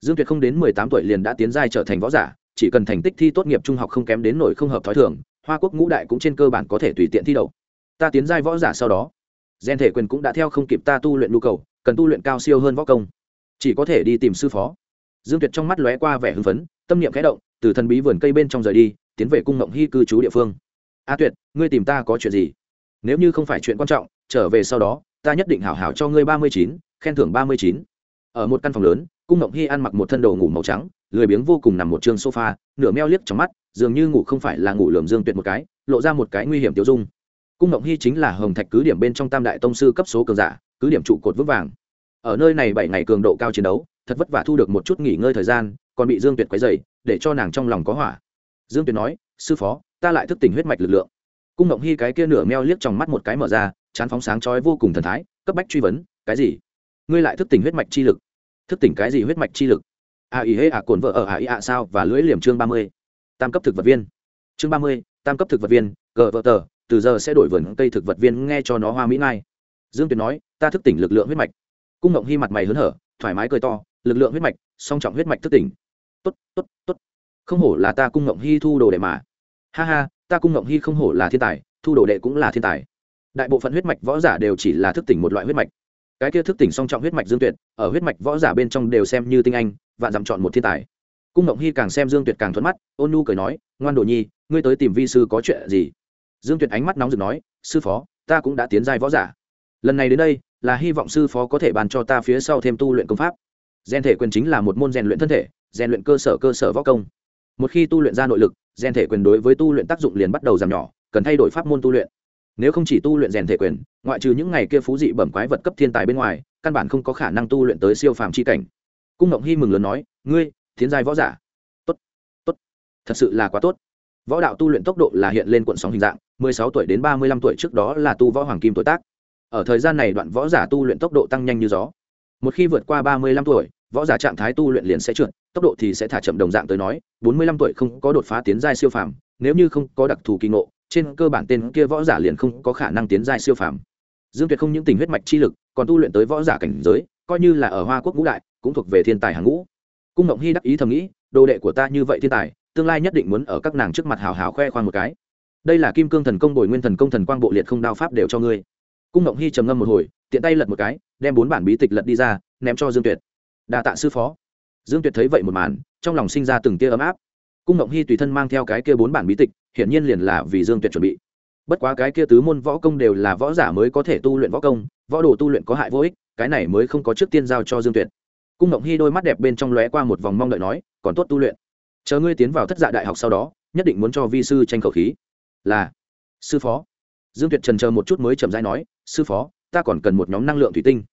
Dương tuyệt không đến mười tám tuổi liền đã tiến giai trở thành võ giả, chỉ cần thành tích thi tốt nghiệp trung học không kém đến nổi không hợp thói thường, hoa quốc ngũ đại cũng trên cơ bản có thể tùy tiện thi đậu. Ta tiến giai võ giả sau đó, gen thể quyền cũng đã theo không kịp ta tu luyện nhu cầu, cần tu luyện cao siêu hơn võ công. Chỉ có thể đi tìm sư phó. Dương tuyệt trong mắt lóe qua vẻ hưng phấn, tâm niệm khẽ động từ thần bí vườn cây bên trong rời đi, tiến về cung ngộng hy cư trú địa phương. A tuyệt, ngươi tìm ta có chuyện gì? Nếu như không phải chuyện quan trọng, trở về sau đó, ta nhất định hảo hảo cho ngươi ba mươi chín, khen thưởng ba mươi chín. Ở một căn phòng lớn, cung ngộng hy ăn mặc một thân đồ ngủ màu trắng, lười biếng vô cùng nằm một trường sofa, nửa meo liếc trong mắt, dường như ngủ không phải là ngủ lườm dương tuyệt một cái, lộ ra một cái nguy hiểm tiêu dung. Cung ngộng hy chính là hồng thạch cứ điểm bên trong tam đại tông sư cấp số cường giả, cứ điểm trụ cột vững vàng. Ở nơi này bảy ngày cường độ cao chiến đấu, thật vất vả thu được một chút nghỉ ngơi thời gian, còn bị dương tuyệt quấy dày để cho nàng trong lòng có hỏa. Dương Tuyền nói, sư phó, ta lại thức tỉnh huyết mạch lực lượng. Cung ngộng hy cái kia nửa meo liếc trong mắt một cái mở ra, chán phóng sáng trói vô cùng thần thái, cấp bách truy vấn, cái gì? Ngươi lại thức tỉnh huyết mạch chi lực? Thức tỉnh cái gì huyết mạch chi lực? A ý hễ à cồn vợ ở à ý ạ sao và lưỡi liềm chương ba mươi. Tam cấp thực vật viên. Chương ba mươi, tam cấp thực vật viên gờ vợ tờ, từ giờ sẽ đổi vườn cây thực vật viên nghe cho nó hoa mỹ ngay. Dương Tuyền nói, ta thức tỉnh lực lượng huyết mạch. Cung ngộng hy mặt mày hớn hở, thoải mái cười to, lực lượng huyết mạch, song trọng huyết mạch thức tỉnh tốt tốt tốt. Không hổ là ta cung ngộng hy thu đồ đệ mà. Ha ha, ta cung ngộng hy không hổ là thiên tài, thu đồ đệ cũng là thiên tài. Đại bộ phận huyết mạch võ giả đều chỉ là thức tỉnh một loại huyết mạch. Cái kia thức tỉnh song trọng huyết mạch dương tuyệt, ở huyết mạch võ giả bên trong đều xem như tinh anh, vạn dặm chọn một thiên tài. Cung ngộng hy càng xem dương tuyệt càng thuận mắt, ôn nu cười nói, ngoan đồ nhi, ngươi tới tìm vi sư có chuyện gì? Dương tuyệt ánh mắt nóng rực nói, sư phó, ta cũng đã tiến giai võ giả. Lần này đến đây, là hy vọng sư phó có thể bàn cho ta phía sau thêm tu luyện công pháp. Gen thể quyền chính là một môn rèn luyện thân thể rèn luyện cơ sở cơ sở võ công. Một khi tu luyện ra nội lực, rèn thể quyền đối với tu luyện tác dụng liền bắt đầu giảm nhỏ, cần thay đổi pháp môn tu luyện. Nếu không chỉ tu luyện rèn thể quyền, ngoại trừ những ngày kia phú dị bẩm quái vật cấp thiên tài bên ngoài, căn bản không có khả năng tu luyện tới siêu phàm c h i cảnh. Cung ngộng hy mừng lớn nói, ngươi, thiến giai võ giả. Tốt tốt, thật sự là quá tốt. Võ đạo tu luyện tốc độ là hiện lên cuộn sóng hình dạng, mười sáu tuổi đến ba mươi lăm tuổi trước đó là tu võ hoàng kim tuổi tác. Ở thời gian này, đoạn võ giả tu luyện tốc độ tăng nhanh như gió. Một khi vượt qua ba mươi lăm tuổi võ giả trạng thái tu luyện liền sẽ trượt, tốc độ thì sẽ thả chậm đồng dạng tới nói, bốn mươi lăm tuổi không có đột phá tiến giai siêu phàm, nếu như không có đặc thù kỳ ngộ, trên cơ bản tên kia võ giả liền không có khả năng tiến giai siêu phàm. Dương tuyệt không những tình huyết mạch chi lực, còn tu luyện tới võ giả cảnh giới, coi như là ở hoa quốc ngũ đại, cũng thuộc về thiên tài hàng ngũ. Cung ngộng hy đắc ý thầm nghĩ, đồ đệ của ta như vậy thiên tài, tương lai nhất định muốn ở các nàng trước mặt hào hào khoe khoang một cái. Đây là kim cương thần công bồi nguyên thần công thần quang bộ liệt không đao pháp đều cho ngươi. Cung ngộng hy trầm ngâm một hồi, tiện tay lật một cái, đem bốn bản bí tịch lật đi ra, ném cho dương tuyệt đa tạ sư phó. Dương tuyệt thấy vậy một màn, trong lòng sinh ra từng tia ấm áp. Cung ngộng hy tùy thân mang theo cái kia bốn bản bí tịch, hiển nhiên liền là vì dương tuyệt chuẩn bị. Bất quá cái kia tứ môn võ công đều là võ giả mới có thể tu luyện võ công, võ đồ tu luyện có hại vô ích, cái này mới không có trước tiên giao cho dương tuyệt. Cung ngộng hy đôi mắt đẹp bên trong lóe qua một vòng mong đợi nói, còn tốt tu luyện. Chờ ngươi tiến vào thất dạ đại học sau đó, nhất định muốn cho vi sư tranh khẩu khí. Là. Sư phó. Dương tuyệt trần chờ một chút mới chậm rãi nói, sư phó, ta còn cần một nhóm năng lượng thủy tinh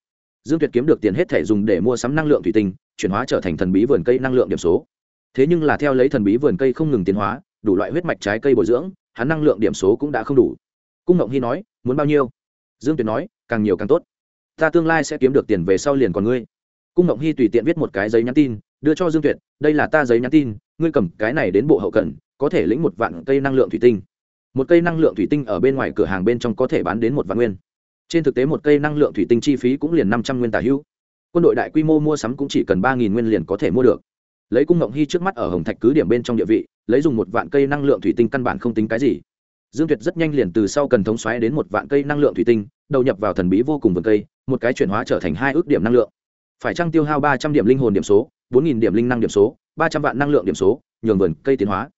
dương tuyệt kiếm được tiền hết thể dùng để mua sắm năng lượng thủy tinh, chuyển hóa trở thành thần bí vườn cây năng lượng điểm số. Thế nhưng là theo lấy thần bí vườn cây không ngừng tiến hóa, đủ loại huyết mạch trái cây bồi dưỡng, hắn năng lượng điểm số cũng đã không đủ. Cung ngộng hy nói, muốn bao nhiêu? Dương tuyệt nói, càng nhiều càng tốt. Ta tương lai sẽ kiếm được tiền về sau liền còn ngươi. Cung ngộng hy tùy tiện viết một cái giấy nhắn tin, đưa cho dương tuyệt, đây là ta giấy nhắn tin, ngươi cầm cái này đến bộ hậu cần, có thể lĩnh một vạn cây năng lượng thủy tinh. Một cây năng lượng thủy tinh ở bên ngoài cửa hàng bên trong có thể bán đến một vạn nguyên trên thực tế một cây năng lượng thủy tinh chi phí cũng liền năm trăm nguyên tả hữu. Quân đội đại quy mô mua sắm cũng chỉ cần ba nghìn nguyên liền có thể mua được. Lấy cung ngộng hy trước mắt ở hồng thạch cứ điểm bên trong địa vị, lấy dùng một vạn cây năng lượng thủy tinh căn bản không tính cái gì. Dương tuyệt rất nhanh liền từ sau cần thống xoáy đến một vạn cây năng lượng thủy tinh, đầu nhập vào thần bí vô cùng vườn cây, một cái chuyển hóa trở thành hai ước điểm năng lượng. Phải trăng tiêu hao ba trăm điểm linh hồn điểm số, bốn nghìn điểm linh năng điểm số, ba trăm vạn năng lượng điểm số, nhường vườn cây tiến hóa?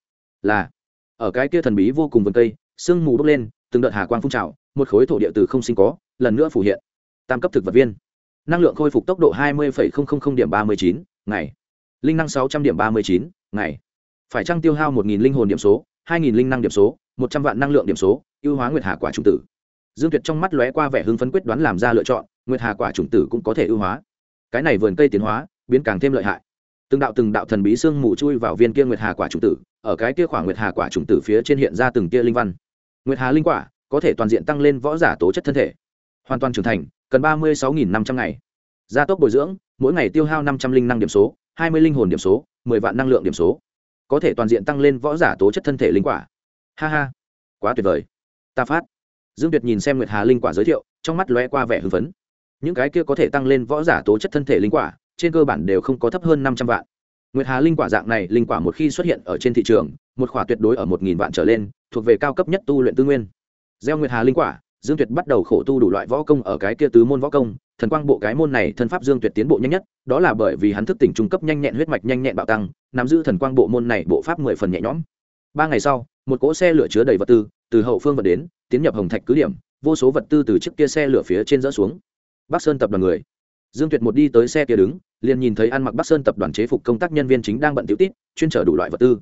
Là, ở cái kia thần bí vô cùng vườn cây, sương mù bốc lên, từng đợt hà quang phun trào một khối thổ địa từ không sinh có, lần nữa phủ hiện. Tam cấp thực vật viên. Năng lượng khôi phục tốc độ hai mươi điểm ba mươi chín, ngày. Linh năng sáu trăm điểm ba mươi chín, ngày. Phải trăng tiêu hao một nghìn linh hồn điểm số, hai nghìn linh năng điểm số, một trăm vạn năng lượng điểm số, ưu hóa nguyệt hà quả trùng tử. Dương tuyệt trong mắt lóe qua vẻ hưng phấn quyết đoán làm ra lựa chọn, nguyệt hà quả trùng tử cũng có thể ưu hóa. Cái này vườn cây tiến hóa, biến càng thêm lợi hại. Từng đạo từng đạo thần bí xương mù chui vào viên kia nguyệt hà quả trùng tử, ở cái kia khoảng nguyệt hà quả trùng tử phía trên hiện ra từng tia linh văn. Nguyệt hà linh quả có thể toàn diện tăng lên võ giả tố chất thân thể. Hoàn toàn trưởng thành, cần ba mươi sáu năm trăm ngày. Gia tốc bồi dưỡng, mỗi ngày tiêu hao năm trăm linh năng điểm số, hai mươi linh hồn điểm số, mười vạn năng lượng điểm số. Có thể toàn diện tăng lên võ giả tố chất thân thể linh quả. Ha ha. Quá tuyệt vời. Ta phát. Dương tuyệt nhìn xem nguyệt hà linh quả giới thiệu, trong mắt lóe qua vẻ hưng phấn. Những cái kia có thể tăng lên võ giả tố chất thân thể linh quả, trên cơ bản đều không có thấp hơn năm trăm vạn. Nguyệt hà linh quả dạng này, linh quả một khi xuất hiện ở trên thị trường, một khỏa tuyệt đối ở một nghìn vạn trở lên, thuộc về cao cấp nhất tu luyện tư nguyên gieo nguyệt hà linh quả, dương tuyệt bắt đầu khổ tu đủ loại võ công ở cái kia tứ môn võ công, thần quang bộ cái môn này thân pháp dương tuyệt tiến bộ nhanh nhất, đó là bởi vì hắn thức tỉnh trung cấp nhanh nhẹn huyết mạch nhanh nhẹn bạo tăng, nắm giữ thần quang bộ môn này bộ pháp mười phần nhẹ nhõm. Ba ngày sau, một cỗ xe lửa chứa đầy vật tư, từ hậu phương vật đến, tiến nhập hồng thạch cứ điểm, vô số vật tư từ chiếc kia xe lửa phía trên dỡ xuống. Bắc sơn tập đoàn người. Dương tuyệt một đi tới xe kia đứng, liền nhìn thấy ăn mặc bắc sơn tập đoàn chế phục công tác nhân viên chính đang bận tiểu tít chuyên chở đủ loại vật tư.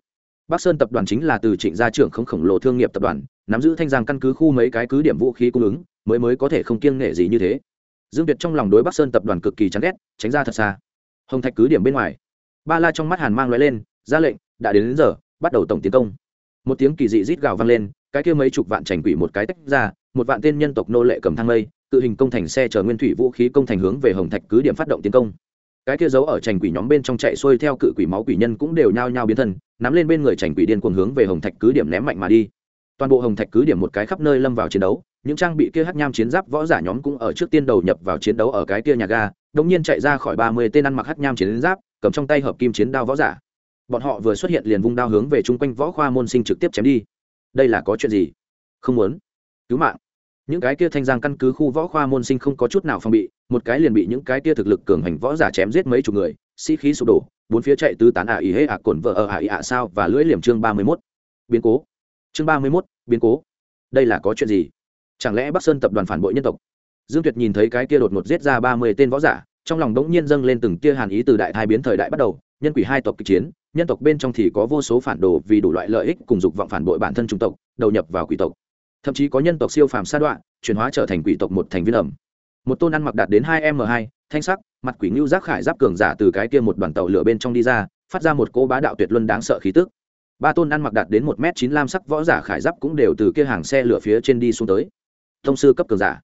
Bắc sơn tập đoàn chính là từ trịnh gia trưởng không khổng lồ thương nghiệp tập đoàn nắm giữ thanh giang căn cứ khu mấy cái cứ điểm vũ khí cung ứng mới mới có thể không kiêng nghệ gì như thế. Dương tuyệt trong lòng đối bắc sơn tập đoàn cực kỳ chán ghét tránh ra thật xa. Hồng thạch cứ điểm bên ngoài. Ba la trong mắt hàn mang l lên ra lệnh đã đến, đến giờ bắt đầu tổng tiến công. Một tiếng kỳ dị rít gào vang lên cái kia mấy chục vạn trành quỷ một cái tách ra một vạn tên nhân tộc nô lệ cầm thang lây tự hình công thành xe chở nguyên thủy vũ khí công thành hướng về hồng thạch cứ điểm phát động tiến công. Cái kia giấu ở trành quỷ nhóm bên trong chạy xuôi theo cự quỷ máu quỷ nhân cũng đều nhao nhao biến thân nắm lên bên người trành quỷ điên cuồng hướng về hồng thạch cứ điểm ném mạnh mà đi toàn bộ hồng thạch cứ điểm một cái khắp nơi lâm vào chiến đấu, những trang bị kia hắc nham chiến giáp võ giả nhóm cũng ở trước tiên đầu nhập vào chiến đấu ở cái kia nhà ga đống nhiên chạy ra khỏi ba mươi tên ăn mặc hắc nham chiến giáp, cầm trong tay hợp kim chiến đao võ giả. Bọn họ vừa xuất hiện liền vung đao hướng về chung quanh võ khoa môn sinh trực tiếp chém đi. Đây là có chuyện gì? Không muốn. Cứu mạng. Những cái kia thanh giang căn cứ khu võ khoa môn sinh không có chút nào phòng bị, một cái liền bị những cái kia thực lực cường hành võ giả chém giết mấy chục người, sĩ、si、khí sụp đổ, bốn phía chạy tứ tán ả ý hễ ả cồn vợ ở ả ý ả sao và lưỡi liềm chương ba mươi mốt. Biến cố chương ba mươi mốt, biến cố. Đây là có chuyện gì? Chẳng lẽ bắc sơn tập đoàn phản bội nhân tộc? Dương tuyệt nhìn thấy cái kia đột ngột giết ra ba mươi tên võ giả, trong lòng đống nhiên dâng lên từng tia hàn ý từ đại thai biến thời đại bắt đầu, nhân quỷ hai tộc kịch chiến, nhân tộc bên trong thì có vô số phản đồ vì đủ loại lợi ích cùng dục vọng phản bội bản thân trung tộc, đầu nhập vào quỷ tộc. Thậm chí có nhân tộc siêu phàm sa đoạn chuyển hóa trở thành quỷ tộc một thành viên ẩm. Một tôn ăn mặc đạt đến hai m hai, thanh sắc, mặt quỷ ngưu giác khải giáp cường giả từ cái kia một đoàn tàu lửa bên trong đi ra, phát ra một cỗ bá đạo tuyệt luân đáng sợ khí tức ba tôn ăn mặc đạt đến một m chín lam sắc võ giả khải giáp cũng đều từ kia hàng xe lửa phía trên đi xuống tới. Thông sư cấp cường giả.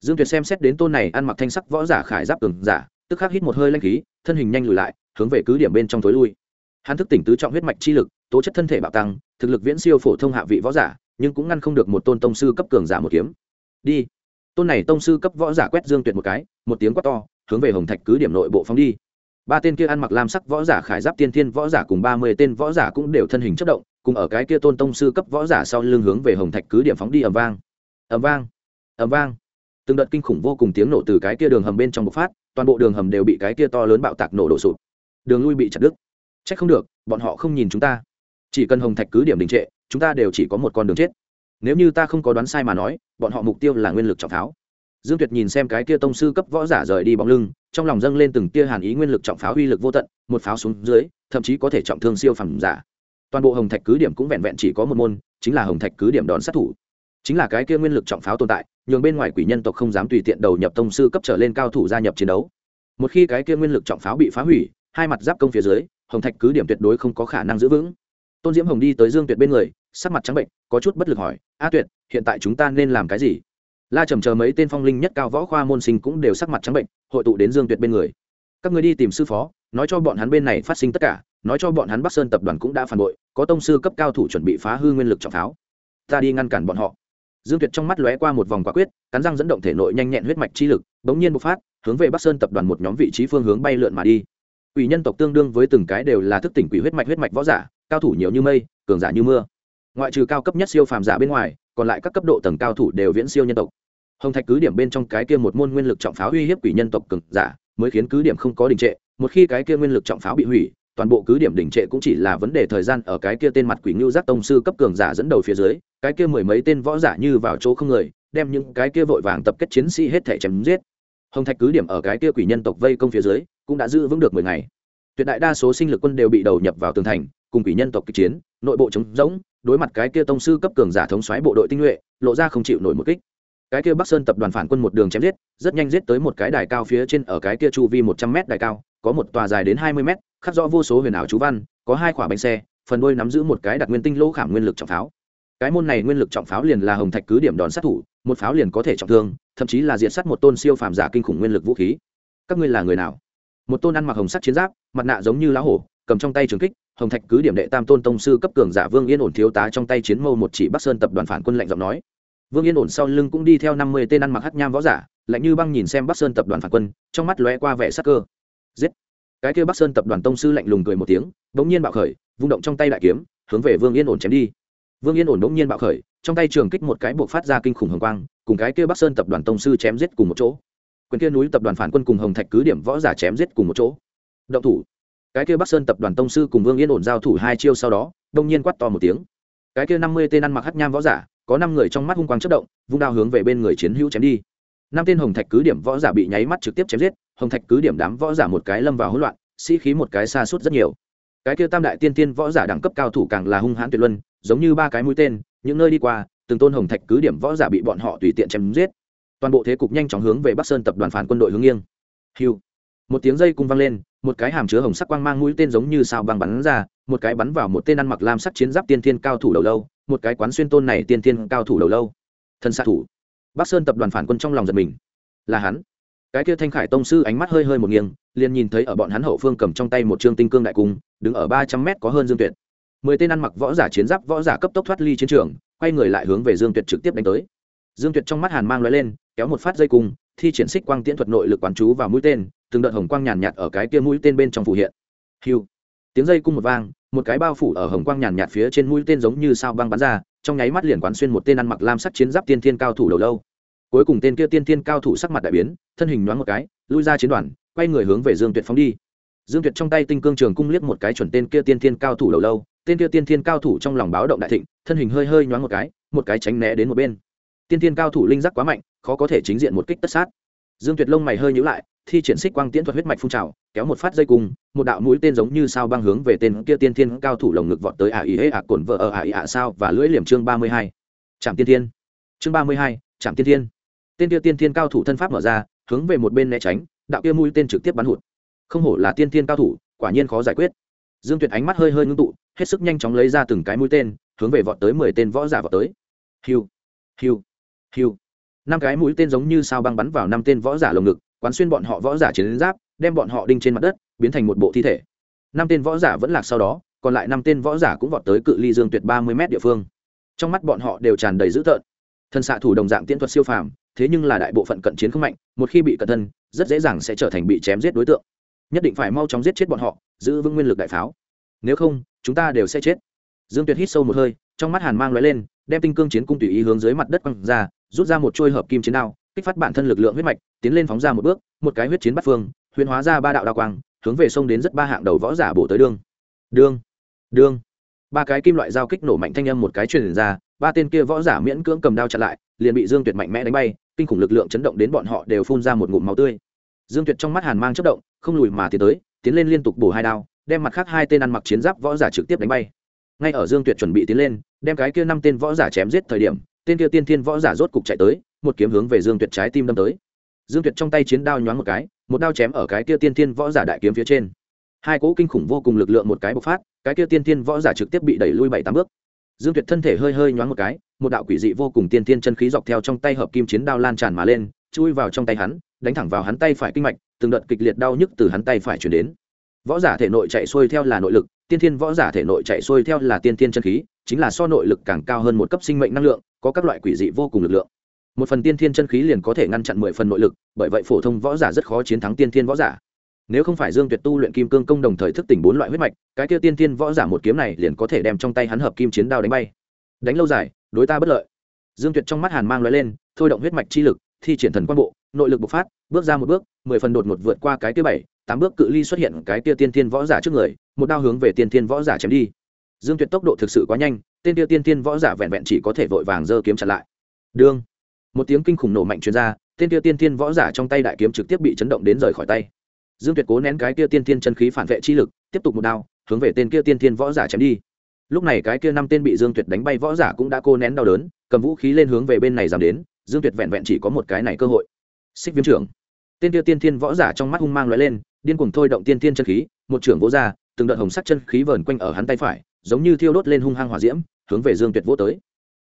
Dương tuyệt xem xét đến tôn này ăn mặc thanh sắc võ giả khải giáp cường giả, tức khắc hít một hơi lanh khí, thân hình nhanh lùi lại, hướng về cứ điểm bên trong tối lui. Hắn thức tỉnh tứ trọng huyết mạch chi lực, tố chất thân thể bạo tăng, thực lực viễn siêu phổ thông hạ vị võ giả, nhưng cũng ngăn không được một tôn tông sư cấp cường giả một kiếm. Đi. Tôn này tông sư cấp võ giả quét dương tuyệt một cái, một tiếng quát to, hướng về hồng thạch cứ điểm nội bộ phóng đi ba tên kia ăn mặc lam sắc võ giả khải giáp tiên thiên võ giả cùng ba mươi tên võ giả cũng đều thân hình chất động, cùng ở cái kia tôn tông sư cấp võ giả sau lưng hướng về hồng thạch cứ điểm phóng đi ầm vang. Ầm vang ầm vang. Từng đợt kinh khủng vô cùng tiếng nổ từ cái kia đường hầm bên trong bộc phát, toàn bộ đường hầm đều bị cái kia to lớn bạo tạc nổ đổ sụp. Đường lui bị chặt đứt. Trách không được, bọn họ không nhìn chúng ta. Chỉ cần hồng thạch cứ điểm đình trệ, chúng ta đều chỉ có một con đường chết. Nếu như ta không có đoán sai mà nói, bọn họ mục tiêu là nguyên lực trọng pháo dương tuyệt nhìn xem cái kia tông sư cấp võ giả rời đi bóng lưng, trong lòng dâng lên từng tia hàn ý nguyên lực trọng pháo uy lực vô tận, một pháo xuống dưới, thậm chí có thể trọng thương siêu phẩm giả. Toàn bộ hồng thạch cứ điểm cũng vẹn vẹn chỉ có một môn, chính là hồng thạch cứ điểm đón sát thủ. Chính là cái kia nguyên lực trọng pháo tồn tại, nhường bên ngoài quỷ nhân tộc không dám tùy tiện đầu nhập tông sư cấp trở lên cao thủ gia nhập chiến đấu. Một khi cái kia nguyên lực trọng pháo bị phá hủy, hai mặt giáp công phía dưới, hồng thạch cứ điểm tuyệt đối không có khả năng giữ vững. Tôn diễm hồng đi tới dương tuyệt bên người, sắc mặt trắng bệnh, có chút bất lực hỏi, a tuyệt, hiện tại chúng ta nên làm cái gì? La trầm chờ mấy tên phong linh nhất cao võ khoa môn sinh cũng đều sắc mặt trắng bệnh, hội tụ đến dương tuyệt bên người. Các người đi tìm sư phó, nói cho bọn hắn bên này phát sinh tất cả, nói cho bọn hắn bắc sơn tập đoàn cũng đã phản bội, có tông sư cấp cao thủ chuẩn bị phá hư nguyên lực trọng pháo. Ta đi ngăn cản bọn họ. Dương tuyệt trong mắt lóe qua một vòng quả quyết, cắn răng dẫn động thể nội nhanh nhẹn huyết mạch chi lực, bỗng nhiên bộc phát, hướng về bắc sơn tập đoàn một nhóm vị trí phương hướng bay lượn mà đi. Quỷ nhân tộc tương đương với từng cái đều là thức tỉnh quỷ huyết mạch huyết mạch võ giả, cao thủ nhiều như mây, cường giả như mưa. Ngoại trừ cao cấp nhất siêu phàm giả bên ngoài, còn lại các cấp độ tầng cao thủ đều viễn siêu nhân tộc hồng thạch cứ điểm bên trong cái kia một môn nguyên lực trọng pháo uy hiếp quỷ nhân tộc cường giả, mới khiến cứ điểm không có đình trệ. Một khi cái kia nguyên lực trọng pháo bị hủy, toàn bộ cứ điểm đình trệ cũng chỉ là vấn đề thời gian ở cái kia tên mặt quỷ ngưu giác tông sư cấp cường giả dẫn đầu phía dưới, cái kia mười mấy tên võ giả như vào chỗ không người, đem những cái kia vội vàng tập kết chiến sĩ hết thể chém giết. Hồng thạch cứ điểm ở cái kia quỷ nhân tộc vây công phía dưới, cũng đã giữ vững được mười ngày. Tuyệt đại đa số sinh lực quân đều bị đầu nhập vào tường thành, cùng quỷ nhân tộc kịch chiến, nội bộ chống rỗng, đối mặt cái kia tông sư cấp cường giả thống xoáy bộ đội tinh nhuệ, lộ ra không chịu nổi một kích cái kia bắc sơn tập đoàn phản quân một đường chém giết, rất nhanh giết tới một cái đài cao phía trên ở cái kia chu vi một trăm mét đài cao, có một tòa dài đến hai mươi mét, khắc rõ vô số huyền ảo chú văn, có hai quả bánh xe, phần đuôi nắm giữ một cái đặt nguyên tinh lỗ khảm nguyên lực trọng pháo. Cái môn này nguyên lực trọng pháo liền là hồng thạch cứ điểm đòn sát thủ, một pháo liền có thể trọng thương, thậm chí là diện sát một tôn siêu phàm giả kinh khủng nguyên lực vũ khí. Các ngươi là người nào? Một tôn ăn mặc hồng sắt chiến giáp, mặt nạ giống như lá hổ, cầm trong tay trường kích, hồng thạch cứ điểm đệ tam tôn tông sư cấp cường giả vương yên ổn thiếu tá trong tay chiến mâu một chỉ bắc sơn tập đoàn phản quân lạnh giọng nói vương yên ổn sau lưng cũng đi theo năm mươi tên ăn mặc hắc nham võ giả, lạnh như băng nhìn xem bắc sơn tập đoàn phản quân, trong mắt lóe qua vẻ sắc cơ. Giết! Cái kia bắc sơn tập đoàn tông sư lạnh lùng cười một tiếng, bỗng nhiên bạo khởi, vung động trong tay đại kiếm, hướng về vương yên ổn chém đi. Vương yên ổn bỗng nhiên bạo khởi, trong tay trường kích một cái buộc phát ra kinh khủng hồng quang, cùng cái kia bắc sơn tập đoàn tông sư chém giết cùng một chỗ. Quyền kia núi tập đoàn phản quân cùng hồng thạch cứ điểm võ giả chém giết cùng một chỗ. Động thủ! Cái kia bắc sơn tập đoàn tông sư cùng vương yên ổn giao thủ hai chiêu sau đó đông nhiên quát to một tiếng. Cái kia năm mươi tên ăn mặc hắc nham võ giả có năm người trong mắt hung quang chất động, vung đao hướng về bên người chiến hữu chém đi. Năm tên hồng thạch cứ điểm võ giả bị nháy mắt trực tiếp chém giết, hồng thạch cứ điểm đám võ giả một cái lâm vào hỗn loạn, sĩ khí một cái xa suốt rất nhiều. Cái kia tam đại tiên tiên võ giả đẳng cấp cao thủ càng là hung hãn tuyệt luân, giống như ba cái mũi tên, những nơi đi qua, từng tôn hồng thạch cứ điểm võ giả bị bọn họ tùy tiện chém giết. Toàn bộ thế cục nhanh chóng hướng về bắc sơn tập đoàn phản quân đội hướng nghiêng. Hiu một tiếng dây cung vang lên, một cái hàm chứa hồng sắc quang mang mũi tên giống như sao băng bắn ra, một cái bắn vào một tên ăn mặc lam sắc chiến giáp tiên thiên cao thủ đầu lâu một cái quán xuyên tôn này tiên tiên cao thủ đầu lâu. Thân xạ thủ. Bắc sơn tập đoàn phản quân trong lòng giật mình. Là hắn. Cái kia thanh khải tông sư ánh mắt hơi hơi một nghiêng, liền nhìn thấy ở bọn hắn hậu phương cầm trong tay một trương tinh cương đại cung, đứng ở ba trăm mét có hơn dương tuyệt. Mười tên ăn mặc võ giả chiến giáp, võ giả cấp tốc thoát ly chiến trường, quay người lại hướng về dương tuyệt trực tiếp đánh tới. Dương tuyệt trong mắt hàn mang l lên, kéo một phát dây cung, thi triển xích quang tiễn thuật nội lực quán chú vào mũi tên, từng đợt hồng quang nhàn nhạt ở cái kia mũi tên bên trong phủ hiện. Hiu. Tiếng dây cung một vang một cái bao phủ ở hồng quang nhàn nhạt phía trên mũi tên giống như sao băng bắn ra, trong nháy mắt liền quán xuyên một tên ăn mặc lam sắc chiến giáp tiên thiên cao thủ đầu lâu. Cuối cùng tên kia tiên thiên cao thủ sắc mặt đại biến, thân hình nhoáng một cái, lui ra chiến đoàn, quay người hướng về dương tuyệt phóng đi. Dương tuyệt trong tay tinh cương trường cung liếc một cái chuẩn tên kia tiên thiên cao thủ đầu lâu, tên kia tiên thiên cao thủ trong lòng báo động đại thịnh, thân hình hơi hơi nhoáng một cái một cái tránh né đến một bên. Tiên thiên cao thủ linh giác quá mạnh, khó có thể chính diện một kích tất sát. Dương tuyệt lông mày hơi nhữ lại thi triển xích quang tiễn thuật huyết mạch phun trào, kéo một phát dây cung, một đạo mũi tên giống như sao băng hướng về tên kia tiên thiên cao thủ lồng ngực vọt tới ả ý hễ ả cồn vợ ở ả ý ả sao và lưỡi liềm chương ba mươi hai. Trạm tiên thiên. Chương ba mươi hai, trạm tiên thiên. Tên kia tiên thiên cao thủ thân pháp mở ra, hướng về một bên né tránh, đạo kia mũi tên trực tiếp bắn hụt. Không hổ là tiên thiên cao thủ, quả nhiên khó giải quyết. Dương tuyệt ánh mắt hơi hơi ngưng tụ, hết sức nhanh chóng lấy ra từng cái mũi tên, hướng về vọt tới mười tên võ giả vọt tới. Hiu hiu hiu. Năm cái mũi tên giống như sao băng bắn vào năm tên võ giả lồng ngực quán xuyên bọn họ võ giả chiến giáp, đem bọn họ đinh trên mặt đất, biến thành một bộ thi thể. Năm tên võ giả vẫn lạc sau đó, còn lại năm tên võ giả cũng vọt tới cự ly dương tuyệt ba mươi m địa phương. Trong mắt bọn họ đều tràn đầy dữ tợn. Thân xạ thủ đồng dạng tiễn thuật siêu phàm, thế nhưng là đại bộ phận cận chiến không mạnh, một khi bị cận thân, rất dễ dàng sẽ trở thành bị chém giết đối tượng. Nhất định phải mau chóng giết chết bọn họ, giữ vững nguyên lực đại pháo. Nếu không, chúng ta đều sẽ chết. Dương tuyệt hít sâu một hơi, trong mắt hàn mang lóe lên, đem tinh cương chiến cung tùy ý hướng dưới mặt đất quăng ra, rút ra một trôi hợp kim chiến đao kích phát bản thân lực lượng huyết mạch, tiến lên phóng ra một bước, một cái huyết chiến bắt phương, huyền hóa ra ba đạo đao quang, hướng về sông đến rất ba hạng đầu võ giả bổ tới đương. Đương đương. Ba cái kim loại dao kích nổ mạnh thanh âm một cái truyền ra, ba tên kia võ giả miễn cưỡng cầm đao chặn lại, liền bị dương tuyệt mạnh mẽ đánh bay, kinh khủng lực lượng chấn động đến bọn họ đều phun ra một ngụm máu tươi. Dương tuyệt trong mắt hàn mang chất động, không lùi mà tiến tới, tiến lên liên tục bổ hai đao, đem mặt khác hai tên ăn mặc chiến giáp võ giả trực tiếp đánh bay. Ngay ở dương tuyệt chuẩn bị tiến lên, đem cái kia năm tên võ giả chém giết thời điểm, tên kia tiên thiên võ giả rốt cục chạy tới một kiếm hướng về dương tuyệt trái tim đâm tới. Dương tuyệt trong tay chiến đao nhoáng một cái, một đao chém ở cái kia tiên thiên võ giả đại kiếm phía trên. Hai cỗ kinh khủng vô cùng lực lượng một cái bộc phát, cái kia tiên thiên võ giả trực tiếp bị đẩy lui bảy tám bước. Dương tuyệt thân thể hơi hơi nhoáng một cái, một đạo quỷ dị vô cùng tiên thiên chân khí dọc theo trong tay hợp kim chiến đao lan tràn mà lên, chui vào trong tay hắn, đánh thẳng vào hắn tay phải kinh mạch, từng đợt kịch liệt đau nhức từ hắn tay phải chuyển đến. Võ giả thể nội chạy xuôi theo là nội lực, tiên thiên võ giả thể nội chạy xuôi theo là tiên thiên chân khí, chính là so nội lực càng cao hơn một cấp sinh mệnh năng lượng, có các loại quỷ dị vô cùng lực lượng một phần tiên thiên chân khí liền có thể ngăn chặn mười phần nội lực, bởi vậy phổ thông võ giả rất khó chiến thắng tiên thiên võ giả. Nếu không phải dương tuyệt tu luyện kim cương công đồng thời thức tỉnh bốn loại huyết mạch, cái kia tiên thiên võ giả một kiếm này liền có thể đem trong tay hắn hợp kim chiến đao đánh bay. Đánh lâu dài, đối ta bất lợi. Dương tuyệt trong mắt hàn mang l lên, thôi động huyết mạch chi lực, thi triển thần quan bộ, nội lực bộc phát, bước ra một bước, mười phần đột một vượt qua cái kia bảy, tám bước cự ly xuất hiện cái kia tiên thiên võ giả trước người, một đao hướng về tiên thiên võ giả chém đi. Dương tuyệt tốc độ thực sự quá nhanh, tên kia tiên thiên võ giả vẹn vẹn chỉ có thể vội vàng giơ kiếm chặn lại. Đương một tiếng kinh khủng nổ mạnh truyền ra, tên kia tiên thiên võ giả trong tay đại kiếm trực tiếp bị chấn động đến rời khỏi tay. Dương tuyệt cố nén cái kia tiên thiên chân khí phản vệ chi lực, tiếp tục một đao, hướng về tên kia tiên thiên võ giả chém đi. Lúc này cái kia năm tên bị dương tuyệt đánh bay võ giả cũng đã cô nén đau đớn, cầm vũ khí lên hướng về bên này giảm đến, dương tuyệt vẹn vẹn chỉ có một cái này cơ hội. Xích viêm trưởng. Tên kia tiên thiên võ giả trong mắt hung mang l lên, điên cuồng thôi động tiên thiên chân khí, một trưởng vỗ ra, từng đợt hồng sắc chân khí vờn quanh ở hắn tay phải, giống như thiêu đốt lên hung hăng hỏa diễm, hướng về dương tuyệt vỗ tới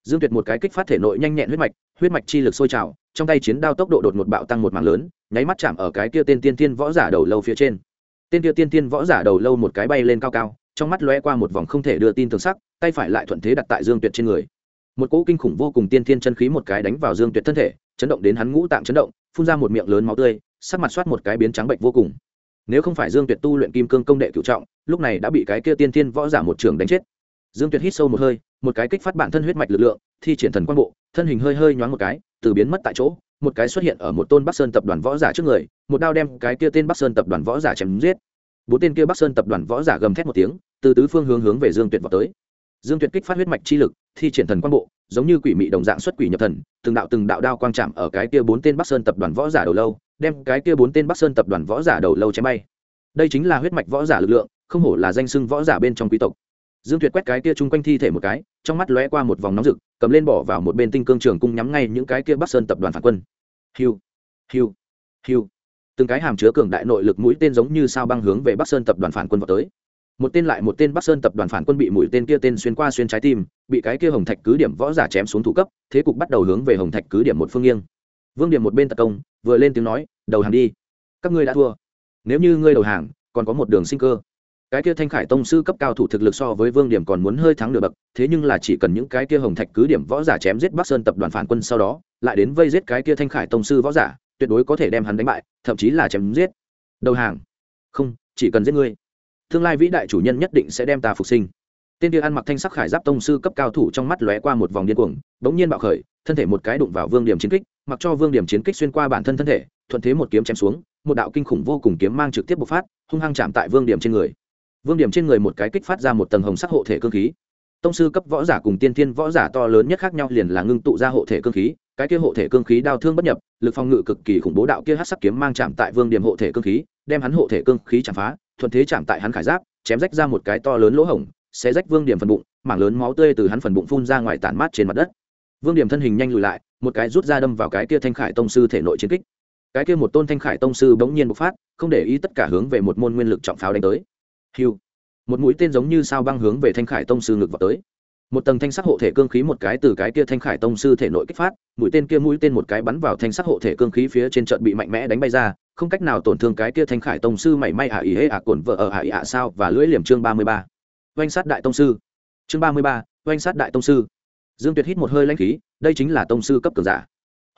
dương tuyệt một cái kích phát thể nội nhanh nhẹn huyết mạch huyết mạch chi lực sôi trào, trong tay chiến đao tốc độ đột một bạo tăng một mạng lớn, nháy mắt chạm ở cái kia tên tiên tiên võ giả đầu lâu phía trên. Tên kia tiên tiên võ giả đầu lâu một cái bay lên cao cao, trong mắt lóe qua một vòng không thể đưa tin tường sắc, tay phải lại thuận thế đặt tại dương tuyệt trên người. Một cỗ kinh khủng vô cùng tiên tiên chân khí một cái đánh vào dương tuyệt thân thể, chấn động đến hắn ngũ tạng chấn động, phun ra một miệng lớn máu tươi, sắc mặt soát một cái biến trắng bệnh vô cùng. Nếu không phải dương tuyệt tu luyện kim cương công đệ cựu trọng, lúc này đã bị cái kia tiên tiên võ giả một trường đánh chết dương tuyệt hít sâu một hơi, một cái kích phát bản thân huyết mạch lực lượng, thi triển thần quang bộ, thân hình hơi hơi nhoáng một cái, từ biến mất tại chỗ, một cái xuất hiện ở một tôn bắc sơn tập đoàn võ giả trước người, một đao đem cái kia tên bắc sơn tập đoàn võ giả chém giết. Bốn tên kia bắc sơn tập đoàn võ giả gầm thét một tiếng, từ tứ phương hướng hướng về dương tuyệt vào tới. Dương tuyệt kích phát huyết mạch chi lực, thi triển thần quang bộ, giống như quỷ mị đồng dạng xuất quỷ nhập thần, từng đạo từng đạo đao quang chạm ở cái kia bốn tên bắc sơn tập đoàn võ giả đầu lâu, đem cái kia bốn tên bắc sơn tập đoàn võ giả đầu lâu chém bay. Đây chính là huyết mạch võ giả lực lượng, không hổ là danh sưng võ giả bên trong quý tộc dương tuyệt quét cái kia chung quanh thi thể một cái, trong mắt lóe qua một vòng nóng rực, cầm lên bỏ vào một bên tinh cương trường cung nhắm ngay những cái kia bắc sơn tập đoàn phản quân. Hiu hiu hiu. Từng cái hàm chứa cường đại nội lực mũi tên giống như sao băng hướng về bắc sơn tập đoàn phản quân vào tới. Một tên lại một tên bắc sơn tập đoàn phản quân bị mũi tên kia tên xuyên qua xuyên trái tim, bị cái kia hồng thạch cứ điểm võ giả chém xuống thủ cấp, thế cục bắt đầu hướng về hồng thạch cứ điểm một phương nghiêng. Vương điểm một bên tấn công, vừa lên tiếng nói, đầu hàng đi. Các ngươi đã thua. Nếu như ngươi đầu hàng, còn có một đường sinh cơ cái kia thanh khải tông sư cấp cao thủ thực lực so với vương điểm còn muốn hơi thắng nửa bậc, thế nhưng là chỉ cần những cái kia hồng thạch cứ điểm võ giả chém giết bắc sơn tập đoàn phản quân sau đó, lại đến vây giết cái kia thanh khải tông sư võ giả, tuyệt đối có thể đem hắn đánh bại, thậm chí là chém giết. Đầu hàng. Không, chỉ cần giết ngươi. Tương lai vĩ đại chủ nhân nhất định sẽ đem ta phục sinh. Tên kia ăn mặc thanh sắc khải giáp tông sư cấp cao thủ trong mắt lóe qua một vòng điên cuồng, bỗng nhiên bạo khởi, thân thể một cái đụng vào vương điểm chiến kích, mặc cho vương điểm chiến kích xuyên qua bản thân thân thể, thuận thế một kiếm chém xuống, một đạo kinh khủng vô cùng kiếm mang trực tiếp bộc phát, hung hăng chạm tại vương điểm trên người vương điểm trên người một cái kích phát ra một tầng hồng sắc hộ thể cơ khí. Tông sư cấp võ giả cùng tiên thiên võ giả to lớn nhất khác nhau liền là ngưng tụ ra hộ thể cơ khí, cái kia hộ thể cơ khí đao thương bất nhập, lực phòng ngự cực kỳ khủng bố đạo kia hát sắc kiếm mang chạm tại vương điểm hộ thể cơ khí, đem hắn hộ thể cơ khí chạm phá, thuận thế chạm tại hắn khải giáp, chém rách ra một cái to lớn lỗ hổng, sẽ rách vương điểm phần bụng, mảng lớn máu tươi từ hắn phần bụng phun ra ngoài tản mát trên mặt đất. Vương điểm thân hình nhanh lùi lại, một cái rút ra đâm vào cái kia thanh khải tông sư thể nội chiến kích. Cái kia một tôn thanh khải tông sư bỗng nhiên bộc phát, không để ý tất cả hướng về một môn nguyên lực trọng pháo đánh tới hiu một mũi tên giống như sao băng hướng về thanh khải tông sư ngực vào tới. Một tầng thanh sắc hộ thể cương khí một cái từ cái kia thanh khải tông sư thể nội kích phát, mũi tên kia mũi tên một cái bắn vào thanh sắc hộ thể cương khí phía trên trận bị mạnh mẽ đánh bay ra, không cách nào tổn thương cái kia thanh khải tông sư mảy may ả ý hễ ả cồn vợ ở ả ý ả sao và lưỡi liềm chương ba mươi ba. Oanh sát đại tông sư. Chương ba mươi ba, oanh sát đại tông sư. Dương tuyệt hít một hơi lãnh khí, đây chính là tông sư cấp cường giả.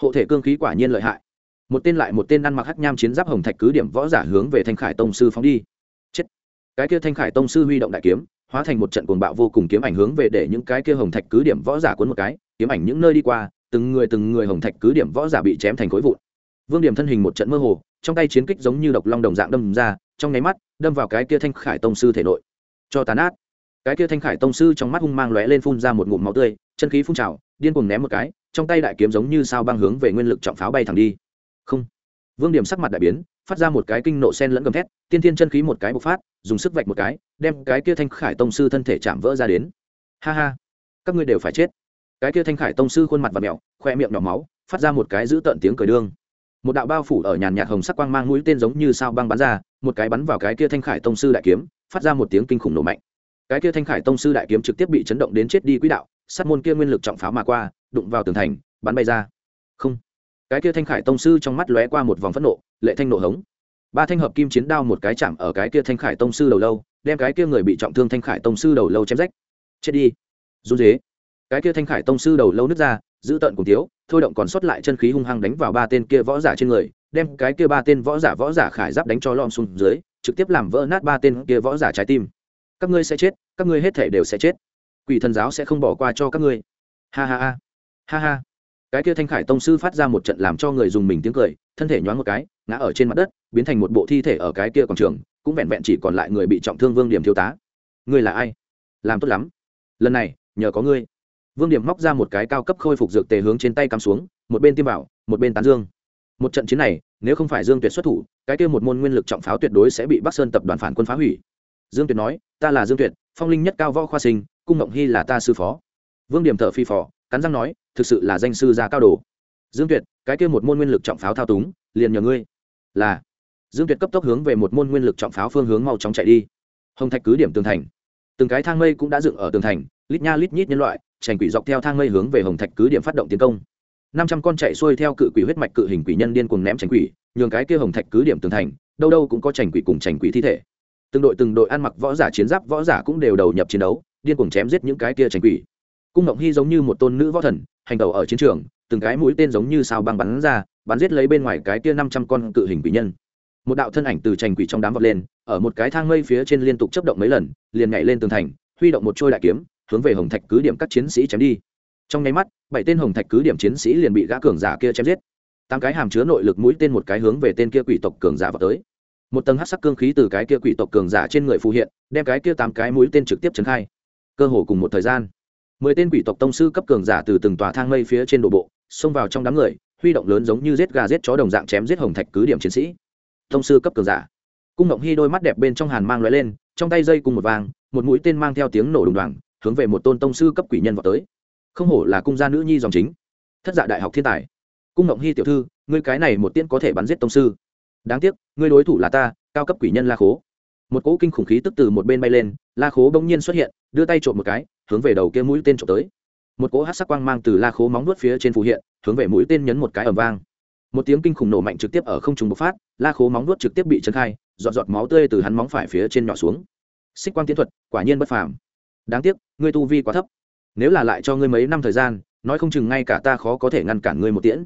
Hộ thể cương khí quả nhiên lợi hại. Một tên lại một tên ăn mặc hắc nham chiến giáp hồng thạch cứ điểm võ giả hướng về thanh khải tông sư phóng đi cái kia thanh khải tông sư huy động đại kiếm, hóa thành một trận cuồng bạo vô cùng kiếm ảnh hướng về để những cái kia hồng thạch cứ điểm võ giả cuốn một cái, kiếm ảnh những nơi đi qua, từng người từng người hồng thạch cứ điểm võ giả bị chém thành khối vụn. Vương điểm thân hình một trận mơ hồ, trong tay chiến kích giống như độc long đồng dạng đâm ra, trong nháy mắt, đâm vào cái kia thanh khải tông sư thể nội. Cho tàn át cái kia thanh khải tông sư trong mắt hung mang lóe lên phun ra một ngụm máu tươi, chân khí phun trào, điên cuồng ném một cái, trong tay đại kiếm giống như sao băng hướng về nguyên lực trọng pháo bay thẳng đi. Không. Vương điểm sắc mặt đại biến phát ra một cái kinh nộ sen lẫn gầm thét, tiên thiên chân khí một cái bộc phát, dùng sức vạch một cái, đem cái kia thanh khải tông sư thân thể chạm vỡ ra đến. Ha ha, các ngươi đều phải chết. Cái kia thanh khải tông sư khuôn mặt và mẹo, khoe miệng nhỏ máu, phát ra một cái giữ tợn tiếng cười đương. Một đạo bao phủ ở nhàn nhạt hồng sắc quang mang mũi tên giống như sao băng bắn ra, một cái bắn vào cái kia thanh khải tông sư đại kiếm, phát ra một tiếng kinh khủng nổ mạnh. Cái kia thanh khải tông sư đại kiếm trực tiếp bị chấn động đến chết đi quỹ đạo, sát môn kia nguyên lực trọng pháo mà qua, đụng vào tường thành, bắn bay ra. Không cái kia thanh khải tông sư trong mắt lóe qua một vòng phẫn nộ, lệ thanh nộ hống. Ba thanh hợp kim chiến đao một cái chạm ở cái kia thanh khải tông sư đầu lâu, đem cái kia người bị trọng thương thanh khải tông sư đầu lâu chém rách. Chết đi. Run dế cái kia thanh khải tông sư đầu lâu nứt ra, giữ tận cùng tiếu, thôi động còn sót lại chân khí hung hăng đánh vào ba tên kia võ giả trên người, đem cái kia ba tên võ giả võ giả khải giáp đánh cho lom xuống dưới, trực tiếp làm vỡ nát ba tên kia võ giả trái tim. Các ngươi sẽ chết, các ngươi hết thể đều sẽ chết. Quỷ thần giáo sẽ không bỏ qua cho các ngươi. Ha ha ha. Ha ha cái kia thanh khải tông sư phát ra một trận làm cho người dùng mình tiếng cười, thân thể nhoáng một cái, ngã ở trên mặt đất, biến thành một bộ thi thể ở cái kia quảng trường, cũng vẹn vẹn chỉ còn lại người bị trọng thương vương điểm thiếu tá. Ngươi là ai? Làm tốt lắm. Lần này, nhờ có ngươi. Vương điểm móc ra một cái cao cấp khôi phục dược tề hướng trên tay cắm xuống, một bên tiêm vào một bên tán dương. Một trận chiến này, nếu không phải dương tuyệt xuất thủ, cái kia một môn nguyên lực trọng pháo tuyệt đối sẽ bị bắc sơn tập đoàn phản quân phá hủy. Dương tuyệt nói, ta là dương tuyệt, phong linh nhất cao võ khoa sinh, cung ngộng hy là ta sư phó. Vương điểm thợ phi phò cắn răng nói, thực sự là danh sư gia cao đồ. Dương tuyệt, cái kia một môn nguyên lực trọng pháo thao túng, liền nhờ ngươi. Là. Dương tuyệt cấp tốc hướng về một môn nguyên lực trọng pháo phương hướng mau chóng chạy đi. Hồng thạch cứ điểm tường thành. Từng cái thang mây cũng đã dựng ở tường thành, lít nha lít nhít nhân loại trành quỷ dọc theo thang mây hướng về hồng thạch cứ điểm phát động tiến công. Năm trăm con chạy xuôi theo cự quỷ huyết mạch cự hình quỷ nhân điên cuồng ném trành quỷ, nhường cái kia hồng thạch cứ điểm tường thành, đâu đâu cũng có trành quỷ cùng trành quỷ thi thể. Từng đội từng đội ăn mặc võ giả chiến giáp võ giả cũng đều đầu nhập chiến đấu, điên cuồng chém giết những cái kia trành quỷ cung ngộng hy giống như một tôn nữ võ thần, hành tẩu ở chiến trường, từng cái mũi tên giống như sao băng bắn ra, bắn giết lấy bên ngoài cái kia năm trăm con cự hình quỷ nhân. Một đạo thân ảnh từ trành quỷ trong đám vọt lên, ở một cái thang mây phía trên liên tục chấp động mấy lần, liền nhảy lên tường thành, huy động một trôi đại kiếm, hướng về hồng thạch cứ điểm các chiến sĩ chém đi. Trong nháy mắt, bảy tên hồng thạch cứ điểm chiến sĩ liền bị gã cường giả kia chém giết. Tám cái hàm chứa nội lực mũi tên một cái hướng về tên kia quỷ tộc cường giả vào tới. Một tầng hát sắc cương khí từ cái kia quỷ tộc cường giả trên người phù hiện, đem cái kia tám cái mũi tên trực tiếp trấn khai. Cơ hồ cùng một thời gian mười tên quỷ tộc tông sư cấp cường giả từ từng tòa thang mây phía trên đổ bộ, xông vào trong đám người, huy động lớn giống như giết gà giết chó đồng dạng chém giết hồng thạch cứ điểm chiến sĩ. Tông sư cấp cường giả. Cung ngộng hy đôi mắt đẹp bên trong hàn mang lóe lên, trong tay dây cùng một vàng, một mũi tên mang theo tiếng nổ đùng đoàng, hướng về một tôn tông sư cấp quỷ nhân vào tới. Không hổ là cung gia nữ nhi dòng chính. Thất dạ đại học thiên tài. Cung ngộng hy tiểu thư, ngươi cái này một tiên có thể bắn giết tông sư. Đáng tiếc, ngươi đối thủ là ta, cao cấp quỷ nhân la khố một cỗ kinh khủng khí tức từ một bên bay lên, la khố bỗng nhiên xuất hiện, đưa tay trộm một cái, hướng về đầu kia mũi tên trộm tới. Một cỗ hát sắc quang mang từ la khố móng nuốt phía trên phù hiện, hướng về mũi tên nhấn một cái ẩm vang. Một tiếng kinh khủng nổ mạnh trực tiếp ở không trùng bộc phát, la khố móng nuốt trực tiếp bị trấn khai dọn giọt máu tươi từ hắn móng phải phía trên nhỏ xuống. Xích quang tiến thuật, quả nhiên bất phàm. Đáng tiếc, ngươi tu vi quá thấp. Nếu là lại cho ngươi mấy năm thời gian, nói không chừng ngay cả ta khó có thể ngăn cản ngươi một tiễn.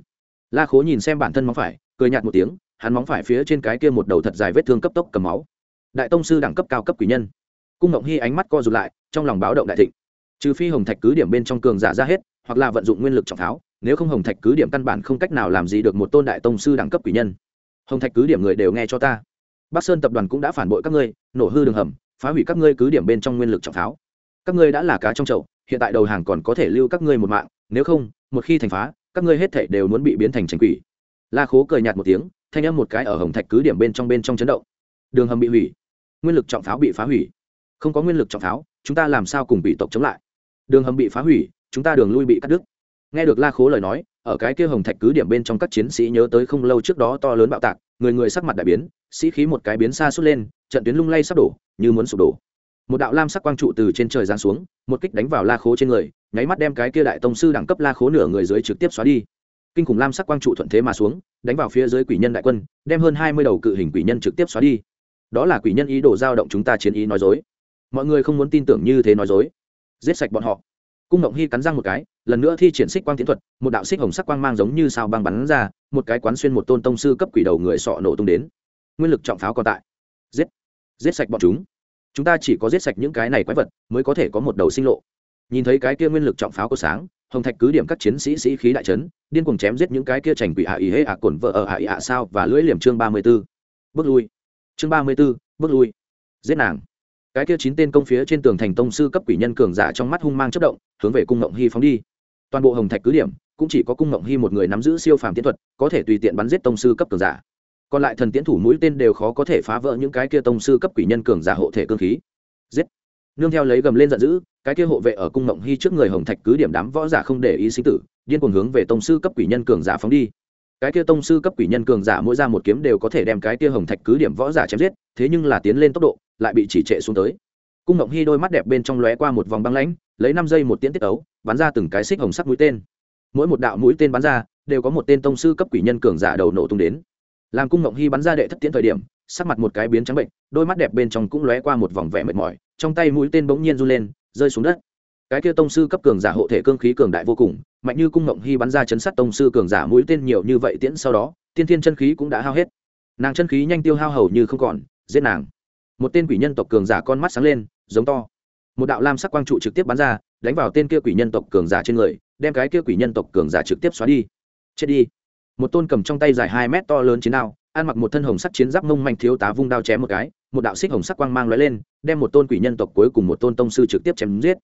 La khố nhìn xem bản thân móng phải, cười nhạt một tiếng, hắn móng phải phía trên cái kia một đầu thật dài vết thương cấp tốc cầm máu đại tông sư đẳng cấp cao cấp quỷ nhân. Cung ngộng hy ánh mắt co rụt lại, trong lòng báo động đại thịnh. Trừ phi hồng thạch cứ điểm bên trong cường giả ra hết, hoặc là vận dụng nguyên lực trọng tháo, nếu không hồng thạch cứ điểm căn bản không cách nào làm gì được một tôn đại tông sư đẳng cấp quỷ nhân. Hồng thạch cứ điểm người đều nghe cho ta. Bắc sơn tập đoàn cũng đã phản bội các ngươi, nổ hư đường hầm, phá hủy các ngươi cứ điểm bên trong nguyên lực trọng tháo. Các ngươi đã là cá trong chậu, hiện tại đầu hàng còn có thể lưu các ngươi một mạng, nếu không, một khi thành phá, các ngươi hết thể đều muốn bị biến thành tránh quỷ. La khố cười nhạt một tiếng, thanh âm một cái ở hồng thạch cứ điểm bên trong bên trong chấn động. Đường hầm bị hủy nguyên lực trọng pháo bị phá hủy. Không có nguyên lực trọng pháo, chúng ta làm sao cùng bị tộc chống lại? Đường hầm bị phá hủy, chúng ta đường lui bị cắt đứt. Nghe được la khố lời nói, ở cái kia hồng thạch cứ điểm bên trong các chiến sĩ nhớ tới không lâu trước đó to lớn bạo tạc, người người sắc mặt đại biến, sĩ khí một cái biến xa suốt lên, trận tuyến lung lay sắp đổ, như muốn sụp đổ. Một đạo lam sắc quang trụ từ trên trời giáng xuống, một kích đánh vào la khố trên người, nháy mắt đem cái kia đại tông sư đẳng cấp la khố nửa người dưới trực tiếp xóa đi. Kinh khủng lam sắc quang trụ thuận thế mà xuống, đánh vào phía dưới quỷ nhân đại quân, đem hơn hai mươi đầu cự hình quỷ nhân trực tiếp xóa đi đó là quỷ nhân ý đồ giao động chúng ta chiến ý nói dối. Mọi người không muốn tin tưởng như thế nói dối. Giết sạch bọn họ. Cung ngộng hy cắn răng một cái, lần nữa thi triển xích quang tiến thuật, một đạo xích hồng sắc quang mang giống như sao băng bắn ra, một cái quán xuyên một tôn tông sư cấp quỷ đầu người sọ nổ tung đến. Nguyên lực trọng pháo còn tại. Giết. Giết sạch bọn chúng. Chúng ta chỉ có giết sạch những cái này quái vật, mới có thể có một đầu sinh lộ. Nhìn thấy cái kia nguyên lực trọng pháo của sáng, hồng thạch cứ điểm các chiến sĩ sĩ khí đại trấn điên cuồng chém giết những cái kia chành quỷ hạ ý hê ạ cồn vợ ở hạ ý ạ sao và lưỡi liềm chương ba mươi b ố bước lui chương ba mươi b ố bước lui. Giết nàng. Cái kia chín tên công phía trên tường thành tông sư cấp quỷ nhân cường giả trong mắt hung mang chất động, hướng về cung ngộng hy phóng đi. Toàn bộ hồng thạch cứ điểm, cũng chỉ có cung ngộng hy một người nắm giữ siêu phàm tiến thuật, có thể tùy tiện bắn giết tông sư cấp cường giả. Còn lại thần tiến thủ mũi tên đều khó có thể phá vỡ những cái kia tông sư cấp quỷ nhân cường giả hộ thể cương khí. Giết. Nương theo lấy gầm lên giận dữ, cái kia hộ vệ ở cung ngộng hy trước người hồng thạch cứ điểm đám võ giả không để ý sinh tử, điên cuồng hướng về tông sư cấp quỷ nhân cường giả phóng đi cái kia tông sư cấp quỷ nhân cường giả mỗi ra một kiếm đều có thể đem cái kia hồng thạch cứ điểm võ giả chém giết, thế nhưng là tiến lên tốc độ, lại bị chỉ trệ xuống tới. Cung ngộng hy đôi mắt đẹp bên trong lóe qua một vòng băng lãnh, lấy năm giây một tiễn tiết ấu, bắn ra từng cái xích hồng sắc mũi tên. Mỗi một đạo mũi tên bắn ra, đều có một tên tông sư cấp quỷ nhân cường giả đầu nổ tung đến. Làm cung ngộng hy bắn ra đệ thất tiễn thời điểm, sắc mặt một cái biến trắng bệnh, đôi mắt đẹp bên trong cũng lóe qua một vòng vẻ mệt mỏi, trong tay mũi tên bỗng nhiên run lên, rơi xuống đất cái kia tông sư cấp cường giả hộ thể cương khí cường đại vô cùng, mạnh như cung ngộng hy bắn ra chấn sát tông sư cường giả mũi tên nhiều như vậy tiễn sau đó, tiên thiên chân khí cũng đã hao hết. Nàng chân khí nhanh tiêu hao hầu như không còn, giết nàng. Một tên quỷ nhân tộc cường giả con mắt sáng lên, giống to. Một đạo lam sắc quang trụ trực tiếp bắn ra, đánh vào tên kia quỷ nhân tộc cường giả trên người, đem cái kia quỷ nhân tộc cường giả trực tiếp xóa đi. Chết đi. Một tôn cầm trong tay dài hai mét to lớn chiến đao, ăn mặc một thân hồng sắc chiến giáp mông manh thiếu tá vung đao chém một cái, một đạo xích hồng sắc quang mang lóe lên, đem một tôn quỷ nhân tộc cuối cùng một tôn tông sư trực tiếp chém giết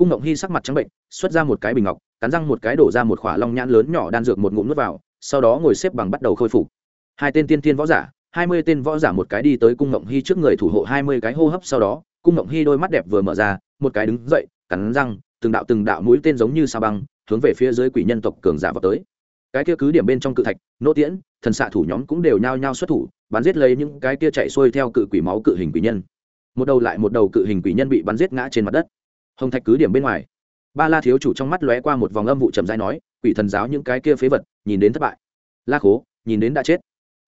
cung ngộng hy sắc mặt trắng bệnh, xuất ra một cái bình ngọc, cắn răng một cái đổ ra một khỏa long nhãn lớn nhỏ đan dược một ngụm nuốt vào, sau đó ngồi xếp bằng bắt đầu khôi phục. Hai tên tiên tiên võ giả, hai mươi tên võ giả một cái đi tới cung ngộng hy trước người thủ hộ hai mươi cái hô hấp sau đó, cung ngộng hy đôi mắt đẹp vừa mở ra, một cái đứng dậy, cắn răng, từng đạo từng đạo mũi tên giống như sao băng, hướng về phía dưới quỷ nhân tộc cường giả vào tới. Cái kia cứ điểm bên trong cự thạch, nô tiễn, thần xạ thủ nhóm cũng đều nhao nhao xuất thủ, bắn giết lấy những cái kia chạy xuôi theo cự quỷ máu cự hình quỷ nhân. Một đầu lại một đầu cự hình quỷ nhân bị bắn giết ngã trên mặt đất hồng thạch cứ điểm bên ngoài. Ba la thiếu chủ trong mắt lóe qua một vòng âm vụ trầm dai nói, quỷ thần giáo những cái kia phế vật, nhìn đến thất bại. La khố, nhìn đến đã chết.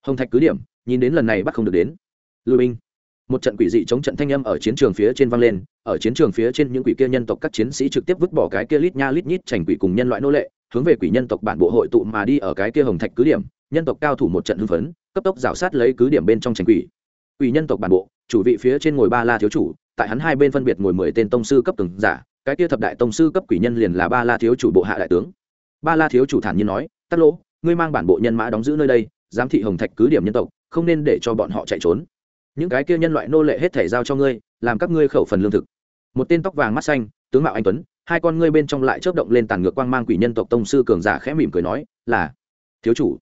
Hồng thạch cứ điểm, nhìn đến lần này bắt không được đến. Lưu binh một trận quỷ dị chống trận thanh âm ở chiến trường phía trên vang lên, ở chiến trường phía trên những quỷ kia nhân tộc các chiến sĩ trực tiếp vứt bỏ cái kia lít nha lít nhít chành quỷ cùng nhân loại nô lệ, hướng về quỷ nhân tộc bản bộ hội tụ mà đi ở cái kia hồng thạch cứ điểm, nhân tộc cao thủ một trận hưng phấn, cấp tốc rào sát lấy cứ điểm bên trong chành quỷ. Quỷ nhân tộc bản bộ, chủ vị phía trên ngồi ba la thiếu chủ tại hắn hai bên phân biệt ngồi mười tên tông sư cấp từng giả, cái kia thập đại tông sư cấp quỷ nhân liền là ba la thiếu chủ bộ hạ đại tướng. Ba la thiếu chủ thản nhiên nói tắt lỗ, ngươi mang bản bộ nhân mã đóng giữ nơi đây, giám thị hồng thạch cứ điểm nhân tộc, không nên để cho bọn họ chạy trốn. Những cái kia nhân loại nô lệ hết thể giao cho ngươi, làm các ngươi khẩu phần lương thực. Một tên tóc vàng mắt xanh, tướng mạo anh tuấn, hai con ngươi bên trong lại chớp động lên tàn ngược quang mang quỷ nhân tộc tông sư cường giả khẽ mỉm cười nói, là, thiếu chủ.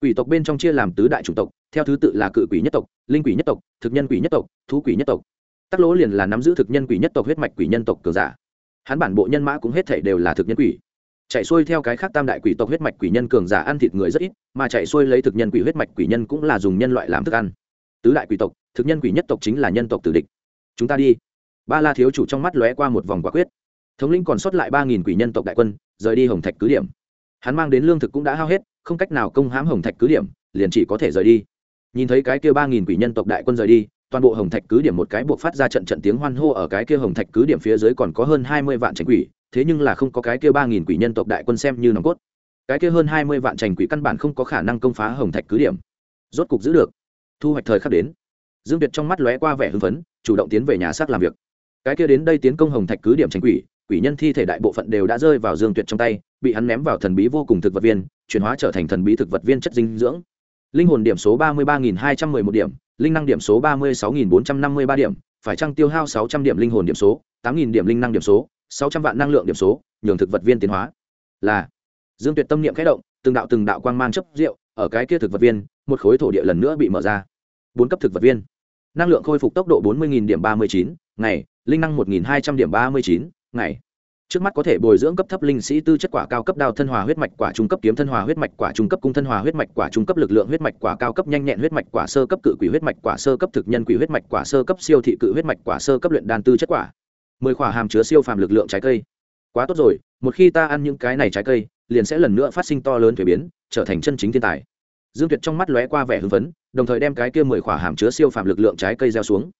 Quỷ tộc bên trong chia làm tứ đại chủng tộc, theo thứ tự là cự quỷ nhất tộc, linh quỷ nhất tộc, thực nhân quỷ nhất tộc, thú quỷ nhất tộc tắc lỗ liền là nắm giữ thực nhân quỷ nhất tộc huyết mạch quỷ nhân tộc cường giả. Hắn bản bộ nhân mã cũng hết thể đều là thực nhân quỷ. Chạy xuôi theo cái khác tam đại quỷ tộc huyết mạch quỷ nhân cường giả ăn thịt người rất ít, mà chạy xuôi lấy thực nhân quỷ huyết mạch quỷ nhân cũng là dùng nhân loại làm thức ăn. Tứ đại quỷ tộc, thực nhân quỷ nhất tộc chính là nhân tộc tử địch. Chúng ta đi. Ba la thiếu chủ trong mắt lóe qua một vòng quả quyết. Thống lĩnh còn sót lại ba nghìn quỷ nhân tộc đại quân, rời đi hồng thạch cứ điểm. Hắn mang đến lương thực cũng đã hao hết, không cách nào công hãm hồng thạch cứ điểm, liền chỉ có thể rời đi. Nhìn thấy cái kia ba nghìn quỷ nhân tộc đại quân rời đi toàn bộ hồng thạch cứ điểm một cái buộc phát ra trận trận tiếng hoan hô ở cái kia hồng thạch cứ điểm phía dưới còn có hơn hai mươi vạn tránh quỷ, thế nhưng là không có cái kia ba nghìn quỷ nhân tộc đại quân xem như nòng cốt. Cái kia hơn hai mươi vạn trành quỷ căn bản không có khả năng công phá hồng thạch cứ điểm. Rốt cục giữ được. Thu hoạch thời khắc đến. Dương việt trong mắt lóe qua vẻ hưng phấn, chủ động tiến về nhà xác làm việc. Cái kia đến đây tiến công hồng thạch cứ điểm tranh quỷ quỷ nhân thi thể đại bộ phận đều đã rơi vào dương tuyệt trong tay, bị hắn ném vào thần bí vô cùng thực vật viên, chuyển hóa trở thành thần bí thực vật viên chất dinh dưỡng. Linh hồn điểm số ba mươi ba nghìn hai trăm mười một điểm linh năng điểm số ba mươi sáu nghìn bốn trăm năm mươi ba điểm, phải trăng tiêu hao sáu trăm điểm linh hồn điểm số, tám nghìn điểm linh năng điểm số, sáu trăm vạn năng lượng điểm số, nhường thực vật viên tiến hóa? Là. Dương tuyệt tâm niệm khẽ động, từng đạo từng đạo quang mang chấp rượu, ở cái kia thực vật viên, một khối thổ địa lần nữa bị mở ra. Bốn cấp thực vật viên. Năng lượng khôi phục tốc độ bốn mươi điểm ba mươi chín, ngày, linh năng một hai trăm điểm ba mươi chín, ngày trước mắt có thể bồi dưỡng cấp thấp linh sĩ tư chất quả cao cấp đao thân hòa huyết mạch, quả trung cấp kiếm thân hòa huyết mạch, quả trung cấp cung thân hòa huyết mạch, quả trung cấp lực lượng huyết mạch, quả cao cấp nhanh nhẹn huyết mạch, quả sơ cấp cự quỷ huyết mạch, quả sơ cấp thực nhân quỷ huyết mạch, quả sơ cấp siêu thị cự huyết mạch, quả sơ cấp luyện đan tư chất quả. Mười quả hàm chứa siêu phàm lực lượng trái cây. Quá tốt rồi, một khi ta ăn những cái này trái cây, liền sẽ lần nữa phát sinh to lớn thuế biến, trở thành chân chính thiên tài. Dương tuyệt trong mắt lóe qua vẻ hưng phấn, đồng thời đem cái kia mười quả hàm chứa siêu phàm lực lượng trái cây gieo xuống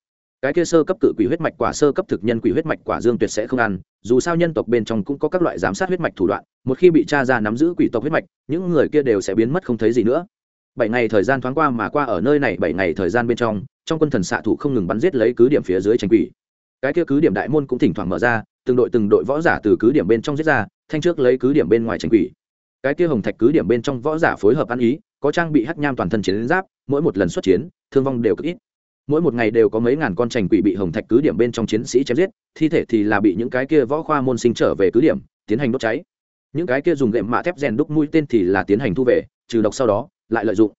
cái kia sơ cấp cự quỷ huyết mạch quả sơ cấp thực nhân quỷ huyết mạch quả dương tuyệt sẽ không ăn, dù sao nhân tộc bên trong cũng có các loại giám sát huyết mạch thủ đoạn, một khi bị cha ra nắm giữ quỷ tộc huyết mạch, những người kia đều sẽ biến mất không thấy gì nữa. Bảy ngày thời gian thoáng qua mà qua ở nơi này, bảy ngày thời gian bên trong trong quân thần xạ thủ không ngừng bắn giết lấy cứ điểm phía dưới tranh quỷ. Cái kia cứ điểm đại môn cũng thỉnh thoảng mở ra, từng đội từng đội võ giả từ cứ điểm bên trong giết ra, thanh trước lấy cứ điểm bên ngoài tranh quỷ. Cái kia hồng thạch cứ điểm bên trong võ giả phối hợp ăn ý, có trang bị hắc nham toàn thân chiến giáp, mỗi một lần xuất chiến, thương vong đều cực ít mỗi một ngày đều có mấy ngàn con trành quỷ bị hồng thạch cứ điểm bên trong chiến sĩ chém giết, thi thể thì là bị những cái kia võ khoa môn sinh trở về cứ điểm, tiến hành đốt cháy. Những cái kia dùng gệm mạ thép rèn đúc mũi tên thì là tiến hành thu về, trừ độc sau đó, lại lợi dụng.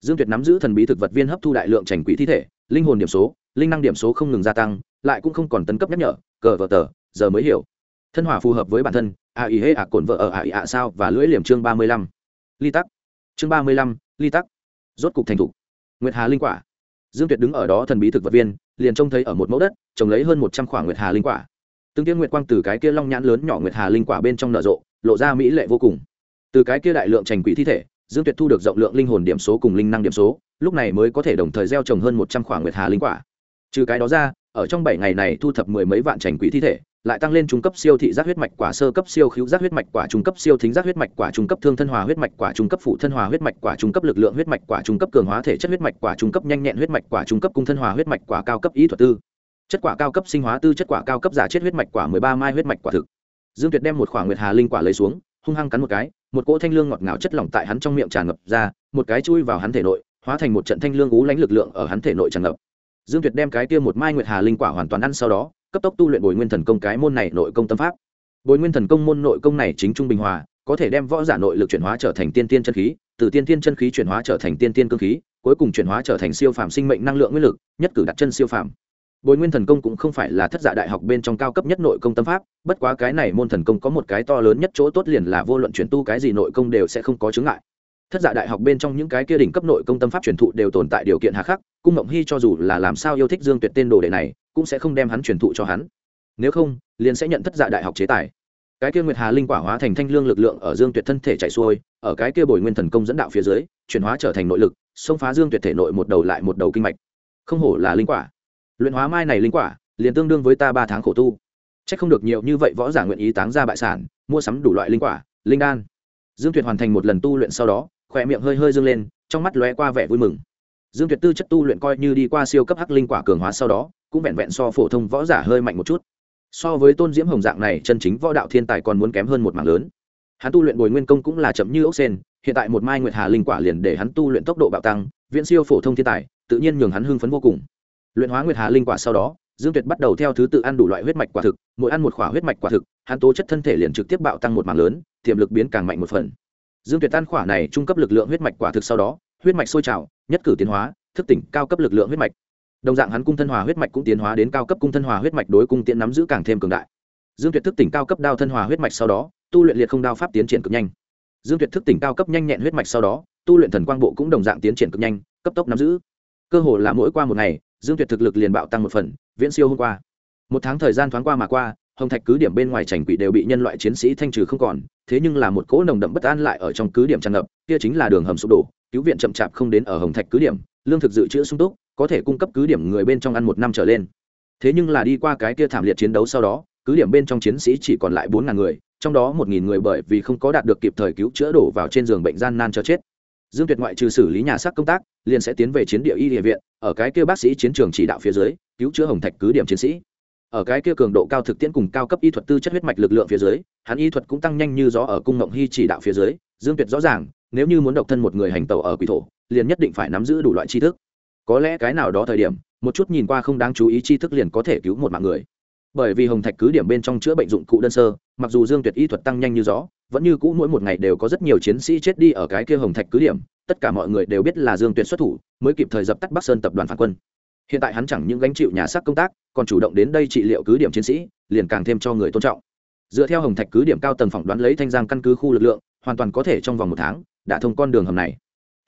Dương tuyệt nắm giữ thần bí thực vật viên hấp thu đại lượng trành quỷ thi thể, linh hồn điểm số, linh năng điểm số không ngừng gia tăng, lại cũng không còn tấn cấp nhắc nhở, cờ vợ tờ, giờ mới hiểu. Thân hỏa phù hợp với bản thân, a ý hê ạ cổn vợ ở a ý ạ sao và lưỡi liềm chương ba mươi lăm. Ly tắc. Chương ba mươi lăm, ly tắc. Rốt cục thành thục. Nguyệt hà linh quả dương tuyệt đứng ở đó thần bí thực vật viên, liền trông thấy ở một mẫu đất, trồng lấy hơn một trăm khoảng nguyệt hà linh quả. Từng tiên nguyệt quang từ cái kia long nhãn lớn nhỏ nguyệt hà linh quả bên trong nở rộ, lộ ra mỹ lệ vô cùng. Từ cái kia đại lượng trành quỷ thi thể, dương tuyệt thu được rộng lượng linh hồn điểm số cùng linh năng điểm số, lúc này mới có thể đồng thời gieo trồng hơn một trăm khoảng nguyệt hà linh quả. Trừ cái đó ra, ở trong bảy ngày này thu thập mười mấy vạn trành quỷ thi thể lại tăng lên trung cấp siêu thị giác huyết mạch quả sơ cấp siêu khíu giác huyết mạch quả trung cấp siêu thính giác huyết mạch quả trung cấp thương thân hòa huyết mạch quả trung cấp phụ thân hòa huyết mạch quả trung cấp lực lượng huyết mạch quả trung cấp cường hóa thể chất huyết mạch quả trung cấp nhanh nhẹn huyết mạch quả trung cấp cung thân hòa huyết mạch quả cao cấp ý thuật tư chất quả cao cấp sinh hóa tư chất quả cao cấp giả chết huyết mạch quả mười ba mai huyết mạch quả thực dương tuyệt đem một khoảng nguyệt hà linh quả lấy xuống hung hăng cắn một cái một cỗ thanh lương ngọt ngào chất lỏng tại hắn trong miệng tràn ngập ra một cái chui vào hắn thể nội hóa thành một trận thanh lương ú lánh lực lượng ở hắn thể nội tràn ngập dương tuyệt đem cái kia một mai nguyệt hà linh quả hoàn toàn ăn sau đó cấp tốc tu luyện bồi nguyên thần công cái môn này nội công tâm pháp. Bồi nguyên thần công môn nội công này chính trung bình hòa, có thể đem võ giả nội lực chuyển hóa trở thành tiên tiên chân khí, từ tiên tiên chân khí chuyển hóa trở thành tiên tiên cơ khí, cuối cùng chuyển hóa trở thành siêu phàm sinh mệnh năng lượng nguyên lực, nhất cử đặt chân siêu phàm. Bồi nguyên thần công cũng không phải là thất dạ đại học bên trong cao cấp nhất nội công tâm pháp, bất quá cái này môn thần công có một cái to lớn nhất chỗ tốt liền là vô luận chuyển tu cái gì nội công đều sẽ không có chứng ngại thất dạ đại học bên trong những cái kia đỉnh cấp nội công tâm pháp truyền thụ đều tồn tại điều kiện hà khắc, cung mộng hy cho dù là làm sao yêu thích dương tuyệt tên đồ đệ này, cũng sẽ không đem hắn truyền thụ cho hắn. Nếu không, liền sẽ nhận thất dạ đại học chế tài. Cái kia nguyệt hà linh quả hóa thành thanh lương lực lượng ở dương tuyệt thân thể chạy xuôi, ở cái kia bồi nguyên thần công dẫn đạo phía dưới, chuyển hóa trở thành nội lực, xông phá dương tuyệt thể nội một đầu lại một đầu kinh mạch. Không hổ là linh quả. Luyện hóa mai này linh quả, liền tương đương với ta ba tháng khổ tu. C h ắ c không được nhiều như vậy võ giả nguyện ý táng ra bại sản, mua sắm đủ loại linh quả, linh đan. Dương tuyệt hoàn thành một lần tu luyện sau đó khỏe miệng hơi hơi dâng lên, trong mắt lóe qua vẻ vui mừng. Dương tuyệt tư chất tu luyện coi như đi qua siêu cấp hắc linh quả cường hóa sau đó, cũng vẹn vẹn so phổ thông võ giả hơi mạnh một chút. So với tôn diễm hồng dạng này, chân chính võ đạo thiên tài còn muốn kém hơn một mảng lớn. Hắn tu luyện bồi nguyên công cũng là chậm như ốc sen hiện tại một mai nguyệt hà linh quả liền để hắn tu luyện tốc độ bạo tăng, viễn siêu phổ thông thiên tài, tự nhiên nhường hắn hưng phấn vô cùng. Luyện hóa nguyệt hà linh quả sau đó, dương tuyệt bắt đầu theo thứ tự ăn đủ loại huyết mạch quả thực, mỗi ăn một khỏa huyết mạch quả thực, hắn tố chất thân thể liền trực tiếp bạo tăng một mảng lớn, tiềm lực biến càng mạnh một phần dương tuyệt tan khỏa này trung cấp lực lượng huyết mạch quả thực sau đó, huyết mạch sôi trào, nhất cử tiến hóa, thức tỉnh cao cấp lực lượng huyết mạch. Đồng dạng hắn cung thân hòa huyết mạch cũng tiến hóa đến cao cấp cung thân hòa huyết mạch đối cung tiện nắm giữ càng thêm cường đại. Dương tuyệt thức tỉnh cao cấp đao thân hòa huyết mạch sau đó, tu luyện liệt không đao pháp tiến triển cực nhanh. Dương tuyệt thức tỉnh cao cấp nhanh nhẹn huyết mạch sau đó, tu luyện thần quang bộ cũng đồng dạng tiến triển cực nhanh, cấp tốc nắm giữ. Cơ hồ là mỗi qua một ngày, dương tuyệt thực lực liền bạo tăng một phần, viễn siêu hôm qua. Một tháng thời gian thoáng qua mà qua hồng thạch cứ điểm bên ngoài trành quỷ đều bị nhân loại chiến sĩ thanh trừ không còn, thế nhưng là một cỗ nồng đậm bất an lại ở trong cứ điểm tràn ngập, kia chính là đường hầm sụp đổ, cứu viện chậm chạp không đến ở hồng thạch cứ điểm, lương thực dự trữ sung túc, có thể cung cấp cứ điểm người bên trong ăn một năm trở lên. Thế nhưng là đi qua cái kia thảm liệt chiến đấu sau đó, cứ điểm bên trong chiến sĩ chỉ còn lại bốn ngàn người, trong đó một nghìn người bởi vì không có đạt được kịp thời cứu chữa đổ vào trên giường bệnh gian nan cho chết. Dương tuyệt ngoại trừ xử lý nhà xác công tác, liền sẽ tiến về chiến địa y địa viện, ở cái kia bác sĩ chiến trường chỉ đạo phía dưới, cứu chữa hồng thạch cứ điểm chiến sĩ ở cái kia cường độ cao thực tiễn cùng cao cấp y thuật tư chất huyết mạch lực lượng phía dưới, hắn y thuật cũng tăng nhanh như gió ở cung ngộng hy chỉ đạo phía dưới, dương tuyệt rõ ràng, nếu như muốn độc thân một người hành tàu ở quỷ thổ, liền nhất định phải nắm giữ đủ loại tri thức. Có lẽ cái nào đó thời điểm, một chút nhìn qua không đáng chú ý tri thức liền có thể cứu một mạng người. Bởi vì hồng thạch cứ điểm bên trong chữa bệnh dụng cụ đơn sơ, mặc dù dương tuyệt y thuật tăng nhanh như gió, vẫn như cũ mỗi một ngày đều có rất nhiều chiến sĩ chết đi ở cái kia hồng thạch cứ điểm, tất cả mọi người đều biết là dương tuyệt xuất thủ, mới kịp thời dập tắt bắc sơn tập đoàn phản quân hiện tại hắn chẳng những gánh chịu nhà xác công tác, còn chủ động đến đây trị liệu cứ điểm chiến sĩ, liền càng thêm cho người tôn trọng. Dựa theo hồng thạch cứ điểm cao tầng phỏng đoán lấy thanh giang căn cứ khu lực lượng, hoàn toàn có thể trong vòng một tháng, đả thông con đường hầm này.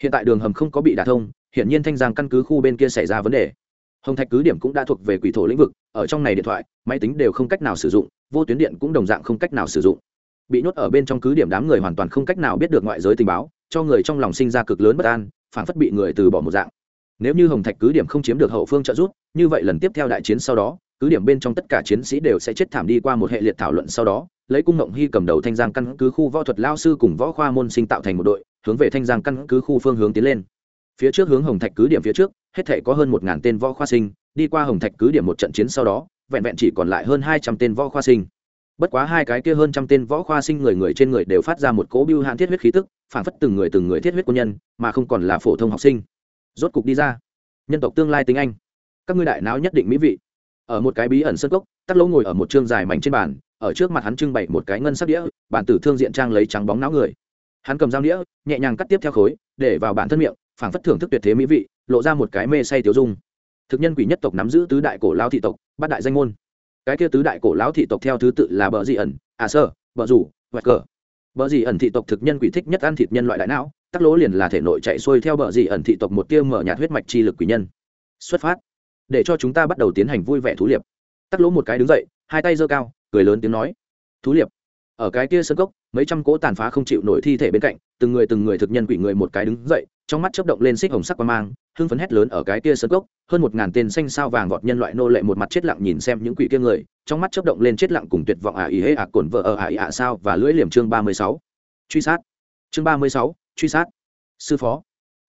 Hiện tại đường hầm không có bị đả thông hiện nhiên thanh giang căn cứ khu bên kia xảy ra vấn đề. Hồng thạch cứ điểm cũng đã thuộc về quỷ thổ lĩnh vực, ở trong này điện thoại, máy tính đều không cách nào sử dụng, vô tuyến điện cũng đồng dạng không cách nào sử dụng. Bị nhốt ở bên trong cứ điểm đám người hoàn toàn không cách nào biết được ngoại giới tình báo, cho người trong lòng sinh ra cực lớn bất an phản phất bị người từ bỏ một dạng nếu như hồng thạch cứ điểm không chiếm được hậu phương trợ giúp, như vậy lần tiếp theo đại chiến sau đó, cứ điểm bên trong tất cả chiến sĩ đều sẽ chết thảm đi qua một hệ liệt thảo luận sau đó, lấy cung ngộng hy cầm đầu thanh giang căn cứ khu võ thuật lao sư cùng võ khoa môn sinh tạo thành một đội, hướng về thanh giang căn cứ khu phương hướng tiến lên. Phía trước hướng hồng thạch cứ điểm phía trước, hết thể có hơn một ngàn tên võ khoa sinh, đi qua hồng thạch cứ điểm một trận chiến sau đó, vẹn vẹn chỉ còn lại hơn hai trăm tên võ khoa sinh. Bất quá hai cái kia hơn trăm tên võ khoa sinh người người trên người đều phát ra một cỗ biêu hạn thiết huyết khí tức phản phất từng người từng người thiết huyết quân nhân, mà không còn là phổ thông học sinh rốt cục đi ra. Nhân tộc tương lai tiếng anh. Các ngươi đại não nhất định mỹ vị. Ở một cái bí ẩn sân cốc, tắc lỗ ngồi ở một chương dài mảnh trên bàn, ở trước mặt hắn trưng bày một cái ngân sắc đĩa, bản tử thương diện trang lấy trắng bóng não người. Hắn cầm dao đĩa, nhẹ nhàng cắt tiếp theo khối, để vào bản thân miệng, phảng phất thưởng thức tuyệt thế mỹ vị, lộ ra một cái mê say tiêu dung. Thực nhân quỷ nhất tộc nắm giữ tứ đại cổ lao thị tộc, bát đại danh môn. Cái kia tứ đại cổ lão thị tộc theo thứ tự là bờ dị ẩn à sơ bờ rủ hoẹt cờ. Bờ dị ẩn thị tộc thực nhân quỷ thích nhất ăn thịt nhân loại đại não tắc lỗ liền là thể nội chạy xuôi theo bờ dị ẩn thị tộc một tia mở nhạt huyết mạch chi lực quỷ nhân. Xuất phát. Để cho chúng ta bắt đầu tiến hành vui vẻ thú liệp. Tắc lỗ một cái đứng dậy, hai tay giơ cao, cười lớn tiếng nói. Thú liệp. Ở cái kia sân cốc, mấy trăm cỗ tàn phá không chịu nổi thi thể bên cạnh, từng người từng người thực nhân quỷ người một cái đứng dậy, trong mắt chớp động lên xích hồng sắc qua mang, hưng phấn hét lớn ở cái kia sân cốc, hơn một ngàn tên xanh sao vàng vọt nhân loại nô lệ một mặt chết lặng nhìn xem những quỷ kia người, trong mắt chớp động lên chết lặng cùng tuyệt vọng ả ý hễ ả à cồn vợ ở ả ý ả sao và lưỡi liềm chương ba mươi sáu. Truy sát. Chương ba mươi sáu truy sát. Sư phó,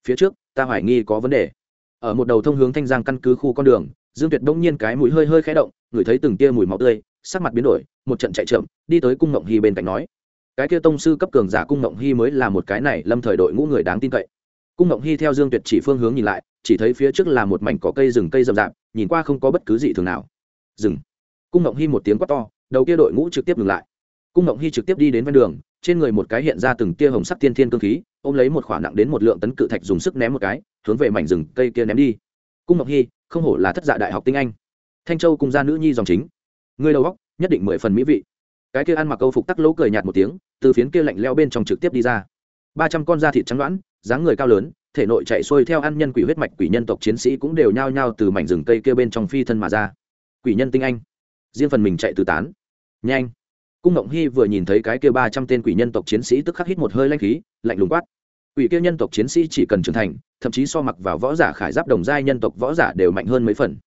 phía trước, ta hoài nghi có vấn đề. Ở một đầu thông hướng thanh giang căn cứ khu con đường, dương tuyệt đông nhiên cái mũi hơi hơi khẽ động, ngửi thấy từng tia mùi máu tươi, sắc mặt biến đổi, một trận chạy chậm, đi tới cung ngộng hy bên cạnh nói, cái kia tông sư cấp cường giả cung ngộng hy mới là một cái này lâm thời đội ngũ người đáng tin cậy. Cung ngộng hy theo dương tuyệt chỉ phương hướng nhìn lại, chỉ thấy phía trước là một mảnh cỏ cây rừng cây rậm rạp, nhìn qua không có bất cứ gì thường nào. Dừng. Cung ngộng hy một tiếng quát to, đầu kia đội ngũ trực tiếp ngừng lại. Cung ngộng hy trực tiếp đi đến ven đường trên người một cái hiện ra từng tia hồng sắc tiên thiên cương khí, ôm lấy một khoản nặng đến một lượng tấn cự thạch dùng sức ném một cái, hướng về mảnh rừng cây kia ném đi. Cung ngọc hy không hổ là thất dạ đại học tinh anh. Thanh châu cùng gia nữ nhi dòng chính. Người đầu góc nhất định mười phần mỹ vị. Cái kia ăn mặc câu phục tắc lỗ cười nhạt một tiếng, từ phiến kia lạnh leo bên trong trực tiếp đi ra. Ba trăm con da thịt trắng loãn dáng người cao lớn, thể nội chạy xuôi theo ăn nhân quỷ huyết mạch quỷ nhân tộc chiến sĩ cũng đều nhao nhao từ mảnh rừng cây kia bên trong phi thân mà ra. Quỷ nhân tinh anh. Riêng phần mình chạy từ tán. Nhanh cung ngộng hy vừa nhìn thấy cái kia ba trăm tên quỷ nhân tộc chiến sĩ tức khắc hít một hơi lanh khí, lạnh lùng quát. Quỷ kia nhân tộc chiến sĩ chỉ cần trưởng thành, thậm chí so mặc vào võ giả khải giáp đồng giai nhân tộc võ giả đều mạnh hơn mấy phần.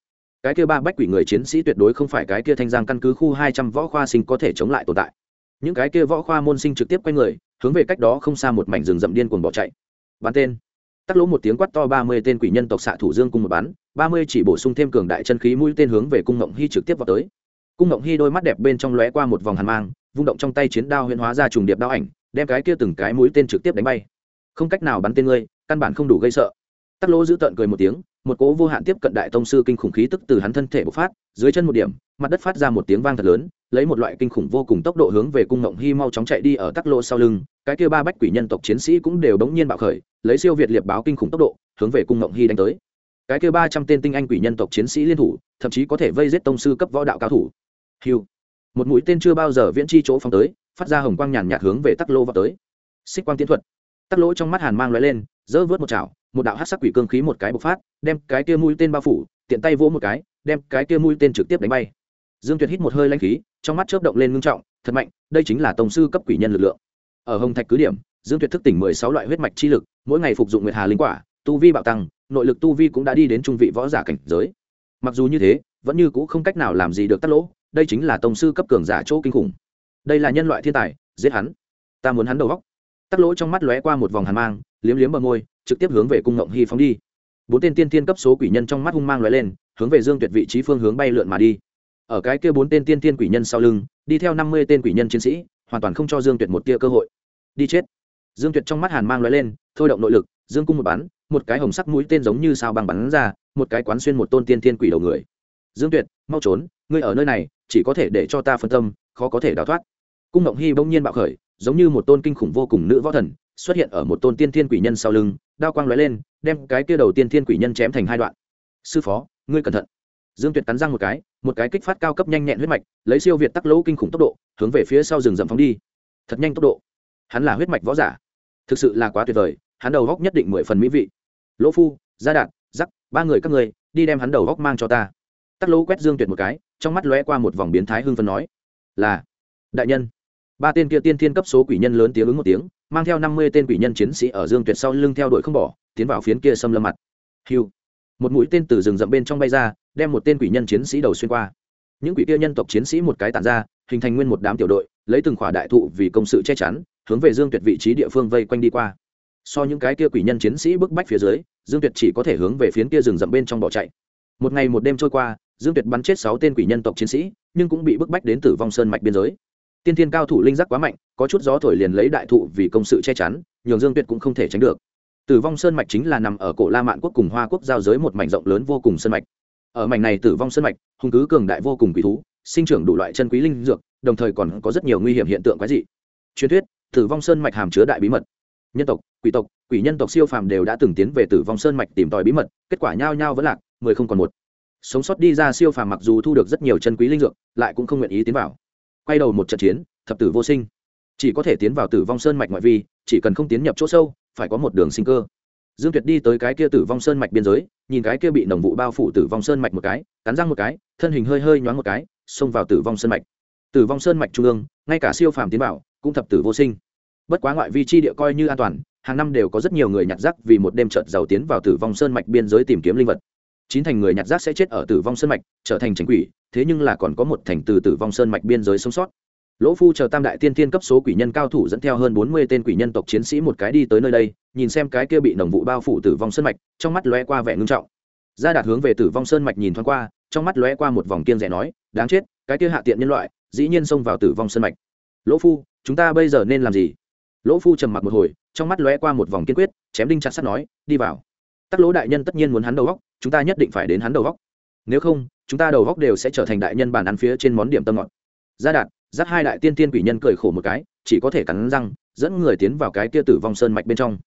Cái kia ba bách quỷ người chiến sĩ tuyệt đối không phải cái kia thanh giang căn cứ khu hai trăm võ khoa sinh có thể chống lại tồn tại. Những cái kia võ khoa môn sinh trực tiếp quay người, hướng về cách đó không xa một mảnh rừng rậm điên cuồng bỏ chạy. Bắn tên. Tắc lỗ một tiếng quát to, ba mươi tên quỷ nhân tộc xạ thủ dương cung một bắn, ba mươi chỉ bổ sung thêm cường đại chân khí mũi tên hướng về cung ngộng hy trực tiếp vào tới cung ngộng hy đôi mắt đẹp bên trong lóe qua một vòng hàn mang, vung động trong tay chiến đao huyễn hóa ra trùng điệp đao ảnh, đem cái kia từng cái mũi tên trực tiếp đánh bay. Không cách nào bắn tên ngươi, căn bản không đủ gây sợ. Tắc lỗ giữ tợn cười một tiếng, một cỗ vô hạn tiếp cận đại tông sư kinh khủng khí tức từ hắn thân thể bộc phát, dưới chân một điểm, mặt đất phát ra một tiếng vang thật lớn, lấy một loại kinh khủng vô cùng tốc độ hướng về cung ngộng hy mau chóng chạy đi ở tắc lỗ sau lưng, cái kia ba bách quỷ nhân tộc chiến sĩ cũng đều bỗng nhiên bạo khởi, lấy siêu việt liệt báo kinh khủng tốc độ, hướng về cung ngộng hy đánh tới. Cái kia ba trăm tên tinh anh quỷ nhân tộc chiến sĩ liên thủ, thậm chí có thể vây giết tông sư cấp võ đạo cao thủ hiu một mũi tên chưa bao giờ viễn chi chỗ phóng tới, phát ra hồng quang nhàn nhạt hướng về tắc lỗ vào tới. Xích quang tiến thuật. Tắc lỗ trong mắt hàn mang lóe lên dỡ vớt một chảo, một đạo hát sắc quỷ cương khí một cái bộc phát, đem cái kia mũi tên bao phủ, tiện tay vỗ một cái, đem cái kia mũi tên trực tiếp đánh bay. Dương tuyệt hít một hơi lanh khí, trong mắt chớp động lên ngưng trọng, thật mạnh, đây chính là tổng sư cấp quỷ nhân lực lượng. Ở hồng thạch cứ điểm, dương tuyệt thức tỉnh mười sáu loại huyết mạch chi lực, mỗi ngày phục dụng nguyệt hà linh quả, tu vi bạo tăng, nội lực tu vi cũng đã đi đến trung vị võ giả cảnh giới. Mặc dù như thế, vẫn như cũ không cách nào làm gì được Tắc lỗ đây chính là tổng sư cấp cường giả chỗ kinh khủng. Đây là nhân loại thiên tài, giết hắn. Ta muốn hắn đầu góc Tắc lỗ trong mắt lóe qua một vòng hàn mang, liếm liếm bờ môi, trực tiếp hướng về cung ngộng hy phóng đi. Bốn tên tiên tiên cấp số quỷ nhân trong mắt hung mang lóe lên, hướng về dương tuyệt vị trí phương hướng bay lượn mà đi. Ở cái kia bốn tên tiên tiên quỷ nhân sau lưng, đi theo năm mươi tên quỷ nhân chiến sĩ, hoàn toàn không cho dương tuyệt một tia cơ hội. Đi chết. Dương tuyệt trong mắt hàn mang lóe lên, thôi động nội lực, dương cung một bắn, một cái hồng sắc mũi tên giống như sao băng bắn ra, một cái quán xuyên một tôn tiên tiên quỷ đầu người dương tuyệt, mau trốn, ngươi ở nơi này, chỉ có thể để cho ta phân tâm, khó có thể đào thoát. Cung ngộng hy bỗng nhiên bạo khởi, giống như một tôn kinh khủng vô cùng nữ võ thần, xuất hiện ở một tôn tiên thiên quỷ nhân sau lưng, đao quang lóe lên, đem cái kia đầu tiên thiên quỷ nhân chém thành hai đoạn. Sư phó, ngươi cẩn thận. Dương tuyệt cắn răng một cái một cái kích phát cao cấp nhanh nhẹn huyết mạch, lấy siêu việt tắc lỗ kinh khủng tốc độ, hướng về phía sau rừng rậm phóng đi. Thật nhanh tốc độ. Hắn là huyết mạch võ giả. Thực sự là quá tuyệt vời, hắn đầu góc nhất định mười phần mỹ vị. Lỗ phu, gia đạt giắc ba người các người đi đem hắn đầu góc mang cho ta tắc lỗ quét dương tuyệt một cái, trong mắt lóe qua một vòng biến thái hưng phân nói, là, đại nhân. Ba tên kia tiên thiên cấp số quỷ nhân lớn tiếng ứng một tiếng, mang theo năm mươi tên quỷ nhân chiến sĩ ở dương tuyệt sau lưng theo đuổi không bỏ, tiến vào phiến kia xâm lâm mặt. Hiu. Một mũi tên từ rừng rậm bên trong bay ra, đem một tên quỷ nhân chiến sĩ đầu xuyên qua. Những quỷ kia nhân tộc chiến sĩ một cái tản ra, hình thành nguyên một đám tiểu đội, lấy từng khỏa đại thụ vì công sự che chắn, hướng về dương tuyệt vị trí địa phương vây quanh đi qua. So những cái kia quỷ nhân chiến sĩ bức bách phía dưới, dương tuyệt chỉ có thể hướng về phiến kia rừng rậm bên trong bỏ chạy. Một ngày một đêm trôi qua dương tuyệt bắn chết sáu tên quỷ nhân tộc chiến sĩ, nhưng cũng bị bức bách đến tử vong sơn mạch biên giới. Tiên thiên cao thủ linh giác quá mạnh, có chút gió thổi liền lấy đại thụ vì công sự che chắn, nhường dương tuyệt cũng không thể tránh được. Tử vong sơn mạch chính là nằm ở cổ la mạn quốc cùng hoa quốc giao giới một mảnh rộng lớn vô cùng sơn mạch. Ở mảnh này tử vong sơn mạch, hung cứ cường đại vô cùng quỷ thú, sinh trưởng đủ loại chân quý linh dược, đồng thời còn có rất nhiều nguy hiểm hiện tượng quái dị. Truyền thuyết, tử vong sơn mạch hàm chứa đại bí mật. Nhân tộc, quỷ tộc, quỷ nhân tộc siêu phàm đều đã từng tiến về tử vong sơn mạch tìm tòi bí mật, kết quả nhao nhao vẫn lạc, mười không còn một sống sót đi ra siêu phàm mặc dù thu được rất nhiều chân quý linh dược, lại cũng không nguyện ý tiến vào. Quay đầu một trận chiến, thập tử vô sinh. Chỉ có thể tiến vào tử vong sơn mạch ngoại vi, chỉ cần không tiến nhập chỗ sâu, phải có một đường sinh cơ. Dương tuyệt đi tới cái kia tử vong sơn mạch biên giới, nhìn cái kia bị nồng vụ bao phủ tử vong sơn mạch một cái, cắn răng một cái, thân hình hơi hơi nhoáng một cái, xông vào tử vong sơn mạch. Tử vong sơn mạch trung ương, ngay cả siêu phàm tiến bảo cũng thập tử vô sinh. Bất quá ngoại vi chi địa coi như an toàn, hàng năm đều có rất nhiều người nhặt rác vì một đêm trợt giàu tiến vào tử vong sơn mạch biên giới tìm kiếm linh vật chín thành người nhặt rác sẽ chết ở tử vong sơn mạch, trở thành tránh quỷ, thế nhưng là còn có một thành từ tử vong sơn mạch biên giới sống sót. Lỗ phu chờ tam đại tiên tiên cấp số quỷ nhân cao thủ dẫn theo hơn bốn mươi tên quỷ nhân tộc chiến sĩ một cái đi tới nơi đây, nhìn xem cái kia bị nồng vụ bao phủ tử vong sơn mạch, trong mắt lóe qua vẻ ngưng trọng. Gia đạt hướng về tử vong sơn mạch nhìn thoáng qua, trong mắt lóe qua một vòng kiên rẻ nói, đáng chết, cái kia hạ tiện nhân loại, dĩ nhiên xông vào tử vong sơn mạch. Lỗ phu, chúng ta bây giờ nên làm gì? Lỗ phu trầm mặc một hồi, trong mắt lóe qua một vòng kiên quyết, chém đinh chặt sắt nói, đi vào tắc lỗ đại nhân tất nhiên muốn hắn đầu góc chúng ta nhất định phải đến hắn đầu góc nếu không, chúng ta đầu góc đều sẽ trở thành đại nhân bàn ăn phía trên món điểm tâm ngọt. Gia đạt dắt hai đại tiên tiên quỷ nhân cười khổ một cái, chỉ có thể cắn răng, dẫn người tiến vào cái kia tử vong sơn mạch bên trong.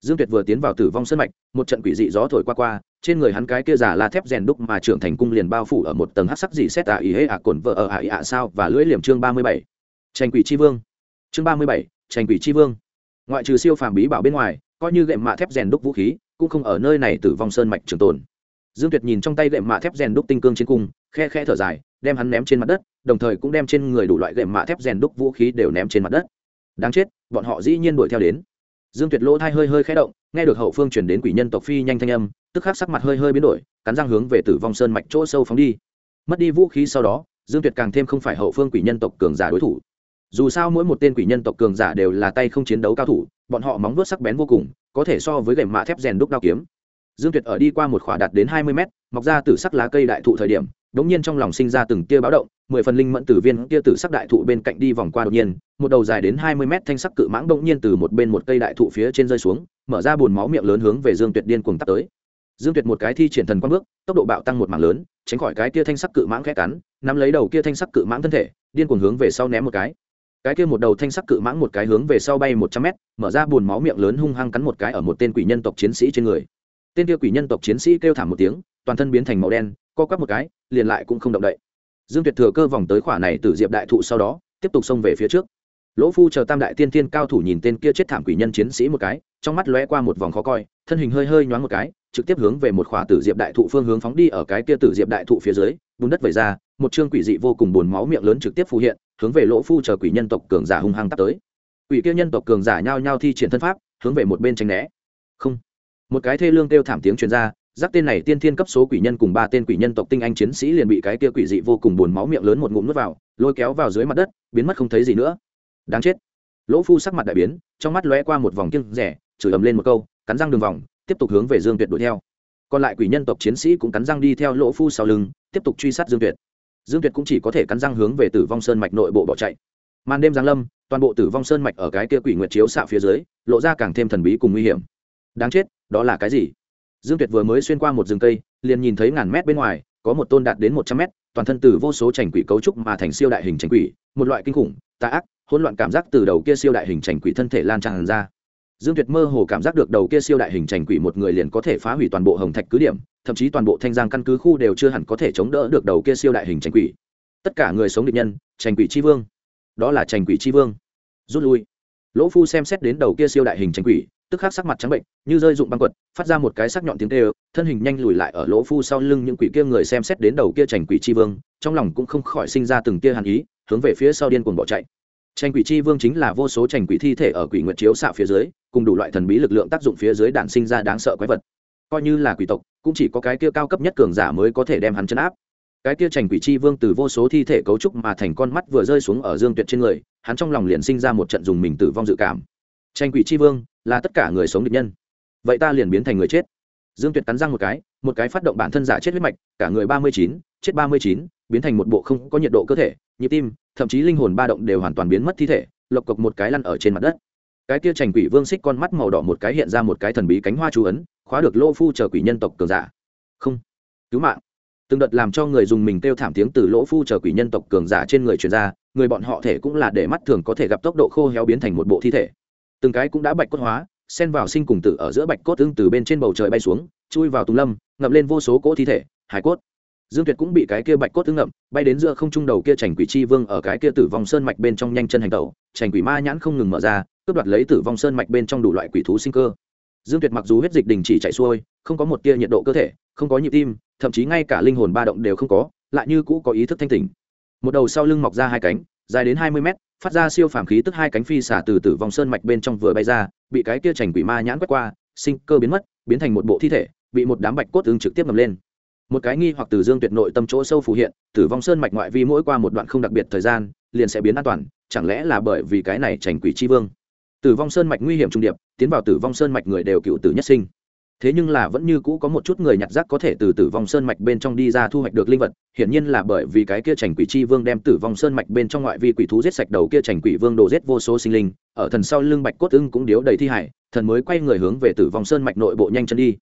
Dương tuyệt vừa tiến vào tử vong sơn mạch, một trận quỷ dị gió thổi qua qua, trên người hắn cái kia giả la thép rèn đúc mà trưởng thành cung liền bao phủ ở một tầng hát sắc dị xét à ý hễ ạ cồn vợ ở ạ ý ạ sao và lưỡi liềm chương ba mươi bảy. Tranh quỷ tri vương. Chương ba mươi bảy, tranh quỷ tri vương. Ngoại trừ siêu phàm bí bảo bên ngoài, coi như gệm mạ thép rèn đúc vũ khí cũng không ở nơi này tử vong sơn mạch trường tồn. Dương tuyệt nhìn trong tay gậy mạ thép rèn đúc tinh cương trên cung, khe khe thở dài, đem hắn ném trên mặt đất, đồng thời cũng đem trên người đủ loại gậy mạ thép rèn đúc vũ khí đều ném trên mặt đất. Đáng chết, bọn họ dĩ nhiên đuổi theo đến. Dương tuyệt lỗ thai hơi hơi khé động, nghe được hậu phương chuyển đến quỷ nhân tộc phi nhanh thanh âm, tức khắc sắc mặt hơi hơi biến đổi, cắn răng hướng về tử vong sơn mạch chỗ sâu phóng đi. Mất đi vũ khí sau đó, dương tuyệt càng thêm không phải hậu phương quỷ nhân tộc cường giả đối thủ dù sao mỗi một tên quỷ nhân tộc cường giả đều là tay không chiến đấu cao thủ, bọn họ móng vuốt sắc bén vô cùng, có thể so với gệm mạ thép rèn đúc đao kiếm. Dương tuyệt ở đi qua một khỏa đạt đến hai mươi mét, mọc ra từ sắc lá cây đại thụ thời điểm đ ỗ n g nhiên trong lòng sinh ra từng tia báo động, mười phần linh mẫn tử viên kia tử sắc đại thụ bên cạnh đi vòng qua đột nhiên, một đầu dài đến hai mươi mét thanh sắc cự mãng đ ỗ n g nhiên từ một bên một cây đại thụ phía trên rơi xuống, mở ra bùn máu miệng lớn hướng về dương tuyệt điên cuồng tắt tới. Dương tuyệt một cái thi triển thần quang bước, tốc độ bạo tăng một mảng lớn, tránh khỏi cái kia thanh sắc cự mãng khét cắn, nắm lấy đầu kia thanh sắc cự mãng thân thể, điên cuồng hướng về sau ném một cái cái kia một đầu thanh sắc cự mãng một cái hướng về sau bay một trăm mét, mở ra bùn máu miệng lớn hung hăng cắn một cái ở một tên quỷ nhân tộc chiến sĩ trên người. Tên kia quỷ nhân tộc chiến sĩ kêu thảm một tiếng, toàn thân biến thành màu đen, co quắp một cái, liền lại cũng không động đậy. Dương tuyệt thừa cơ vòng tới khỏa này từ diệp đại thụ sau đó, tiếp tục xông về phía trước. Lỗ phu chờ tam đại tiên tiên cao thủ nhìn tên kia chết thảm quỷ nhân chiến sĩ một cái, trong mắt lóe qua một vòng khó coi, thân hình hơi hơi nhoáng một cái, trực tiếp hướng về một khỏa tử diệp đại thụ phương hướng phóng đi ở cái kia tử diệp đại thụ phía dưới, bùn đất vẩy ra, một chương quỷ dị vô cùng bồn máu miệng lớn trực tiếp phù hiện hướng về lỗ phu chờ quỷ nhân tộc cường giả hung hăng tắt tới. Quỷ kia nhân tộc cường giả nhao nhao thi triển thân pháp, hướng về một bên tránh né. Không. Một cái thê lương kêu thảm tiếng truyền ra, giáp tên này tiên thiên cấp số quỷ nhân cùng ba tên quỷ nhân tộc tinh anh chiến sĩ liền bị cái kia quỷ dị vô cùng buồn máu miệng lớn một ngụm nuốt vào, lôi kéo vào dưới mặt đất, biến mất không thấy gì nữa. Đáng chết. Lỗ phu sắc mặt đại biến, trong mắt lóe qua một vòng kiêng rẻ, chửi ầm lên một câu, cắn răng đường vòng, tiếp tục hướng về dương tuyệt đuổi theo. Còn lại quỷ nhân tộc chiến sĩ cũng cắn răng đi theo lỗ phu sau lưng, tiếp tục truy sát dương tuyệt dương tuyệt cũng chỉ có thể cắn răng hướng về tử vong sơn mạch nội bộ bỏ chạy. Màn đêm giáng lâm, toàn bộ tử vong sơn mạch ở cái kia quỷ nguyệt chiếu xạ phía dưới, lộ ra càng thêm thần bí cùng nguy hiểm. Đáng chết, đó là cái gì? Dương tuyệt vừa mới xuyên qua một rừng cây, liền nhìn thấy ngàn mét bên ngoài, có một tôn đạt đến một trăm mét, toàn thân từ vô số trành quỷ cấu trúc mà thành siêu đại hình trành quỷ, một loại kinh khủng, tà ác, hỗn loạn cảm giác từ đầu kia siêu đại hình trành quỷ thân thể lan tràn ra. Dương tuyệt mơ hồ cảm giác được đầu kia siêu đại hình trành quỷ một người liền có thể phá hủy toàn bộ hồng thạch cứ điểm thậm chí toàn bộ thanh giang căn cứ khu đều chưa hẳn có thể chống đỡ được đầu kia siêu đại hình tranh quỷ. Tất cả người sống địch nhân, tranh quỷ tri vương. Đó là tranh quỷ tri vương. Rút lui. Lỗ phu xem xét đến đầu kia siêu đại hình tranh quỷ, tức khắc sắc mặt trắng bệnh, như rơi dụng băng quật, phát ra một cái sắc nhọn tiếng tê ơ thân hình nhanh lùi lại ở lỗ phu sau lưng những quỷ kia người xem xét đến đầu kia trành quỷ c vương, trong lòng cũng không khỏi sinh ra từng kia hàn ý, hướng về phía sau điên cuồng bỏ chạy. Tranh quỷ c vương chính là vô số tranh quỷ thi thể ở quỷ nguyệt chiếu xạ phía dưới, cùng đủ loại thần bí lực lượng tác dụng phía dưới đạn sinh ra đáng sợ quái vật coi như là quỷ tộc, cũng chỉ có cái kia cao cấp nhất cường giả mới có thể đem hắn chấn áp. Cái kia trành quỷ chi vương từ vô số thi thể cấu trúc mà thành con mắt vừa rơi xuống ở dương tuyệt trên người, hắn trong lòng liền sinh ra một trận dùng mình tử vong dự cảm. Tranh quỷ chi vương là tất cả người sống địch nhân. Vậy ta liền biến thành người chết. Dương tuyệt cắn răng một cái một cái phát động bản thân giả chết huyết mạch, cả người ba mươi chín, chết ba mươi chín, biến thành một bộ không có nhiệt độ cơ thể, nhịp tim, thậm chí linh hồn ba động đều hoàn toàn biến mất thi thể, lộc cộc một cái lăn ở trên mặt đất. Cái kia trành quỷ vương xích con mắt màu đỏ một cái hiện ra một cái thần bí cánh hoa chú ấn khóa được lô phu chờ quỷ nhân tộc cường giả. Không. Cứu mạng. Từng đợt làm cho người dùng mình kêu thảm tiếng từ lỗ phu chờ quỷ nhân tộc cường giả trên người truyền ra, người bọn họ thể cũng là để mắt thường có thể gặp tốc độ khô héo biến thành một bộ thi thể. Từng cái cũng đã bạch cốt hóa, xen vào sinh cùng tử ở giữa bạch cốt tương từ bên trên bầu trời bay xuống, chui vào tùng lâm, ngậm lên vô số cỗ thi thể, hải cốt. Dương tuyệt cũng bị cái kia bạch cốt tương ngậm, bay đến giữa không trung đầu kia trành quỷ chi vương ở cái kia tử vong sơn mạch bên trong nhanh chân hành tẩu trành quỷ ma nhãn không ngừng mở ra, cướp đoạt lấy tử vong sơn mạch bên trong đủ loại quỷ thú sinh cơ dương tuyệt mặc dù huyết dịch đình chỉ chạy xuôi, không có một tia nhiệt độ cơ thể, không có nhịp tim, thậm chí ngay cả linh hồn ba động đều không có, lại như cũ có ý thức thanh tỉnh. Một đầu sau lưng mọc ra hai cánh, dài đến hai mươi mét, phát ra siêu phàm khí tức hai cánh phi xả từ tử vòng sơn mạch bên trong vừa bay ra, bị cái kia chảnh quỷ ma nhãn quét qua, sinh cơ biến mất, biến thành một bộ thi thể, bị một đám bạch cốt ứng trực tiếp ngầm lên. Một cái nghi hoặc từ dương tuyệt nội tâm chỗ sâu phù hiện tử vong sơn mạch ngoại vi mỗi qua một đoạn không đặc biệt thời gian, liền sẽ biến an toàn, chẳng lẽ là bởi vì cái này chảnh quỷ chi vương? Tử vong sơn mạch nguy hiểm trung điệp, tiến vào tử vong sơn mạch người đều cựu tử nhất sinh. Thế nhưng là vẫn như cũ có một chút người nhặt rác có thể từ tử vong sơn mạch bên trong đi ra thu hoạch được linh vật, hiển nhiên là bởi vì cái kia trành quỷ chi vương đem tử vong sơn mạch bên trong ngoại vi quỷ thú giết sạch đầu kia trành quỷ vương đồ giết vô số sinh linh, ở thần sau lưng bạch cốt ưng cũng điếu đầy thi hải, thần mới quay người hướng về tử vong sơn mạch nội bộ nhanh chân đi.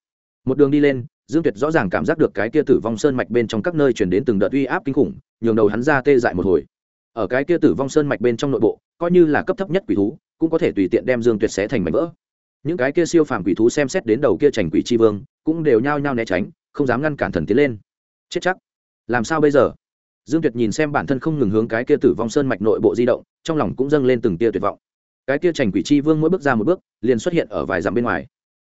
Một đường đi lên, dương tuyệt rõ ràng cảm giác được cái kia tử vong sơn mạch bên trong các nơi chuyển đến từng đợt uy áp kinh khủng, nhường đầu hắn ra tê dại một hồi. Ở cái kia tử vong sơn mạch bên trong nội bộ, coi như là cấp thấp nhất quỷ thú cũng có thể tùy tiện đem dương tuyệt xé thành mảnh vỡ. Những cái kia siêu phàm quỷ thú xem xét đến đầu kia trành quỷ tri vương, cũng đều nhao nhao né tránh, không dám ngăn cản thần tiến lên. Chết chắc. Làm sao bây giờ? Dương tuyệt nhìn xem bản thân không ngừng hướng cái kia tử vong sơn mạch nội bộ di động, trong lòng cũng dâng lên từng tia tuyệt vọng. Cái kia trành quỷ tri vương mỗi bước ra một bước, liền xuất hiện ở vài dặm bên ngoài.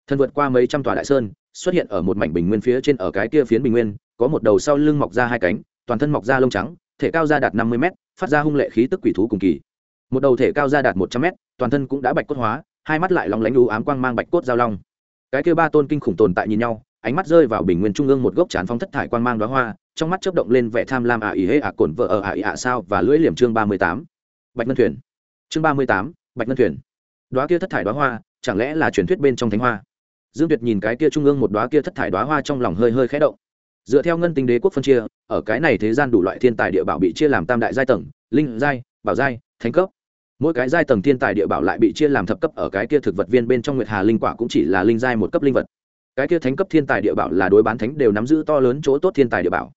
Thân vượt qua mấy trăm tòa đại sơn, xuất hiện ở một mảnh bình nguyên phía trên ở cái kia phiến bình nguyên, có một đầu sau lưng mọc ra hai cánh, toàn thân mọc ra lông trắng, thể cao ra đạt năm mươi mét, phát ra hung lệ khí tức quỷ thú cùng kỳ một đầu thể cao ra đạt một trăm mét, toàn thân cũng đã bạch cốt hóa hai mắt lại lóng lánh đú ám quang mang bạch cốt giao long. Cái kia ba tôn kinh khủng tồn tại nhìn nhau ánh mắt rơi vào bình nguyên trung ương một gốc trán phong thất thải quang mang đoá hoa trong mắt chớp động lên vẻ tham lam ả ý hê ả cổn vợ ở ả ý ả sao và lưỡi liềm chương ba mươi tám. Bạch ngân thuyền. Chương ba mươi tám bạch ngân thuyền. Đoá kia thất thải đoá hoa chẳng lẽ là truyền thuyết bên trong thánh hoa? Dương tuyệt nhìn cái kia trung ương một đoá kia thất thải đoá hoa trong lòng hơi hơi khẽ động. Dựa theo ngân tinh đế quốc phân chia ở cái này thế gian đủ loại thiên tài địa bảo bị chia làm tam đại giai tầng linh giai bảo giai thánh cấp mỗi cái giai tầng thiên tài địa bảo lại bị chia làm thập cấp, ở cái kia thực vật viên bên trong nguyệt hà linh quả cũng chỉ là linh giai một cấp linh vật. Cái kia thánh cấp thiên tài địa bảo là đối bán thánh đều nắm giữ to lớn chỗ tốt thiên tài địa bảo.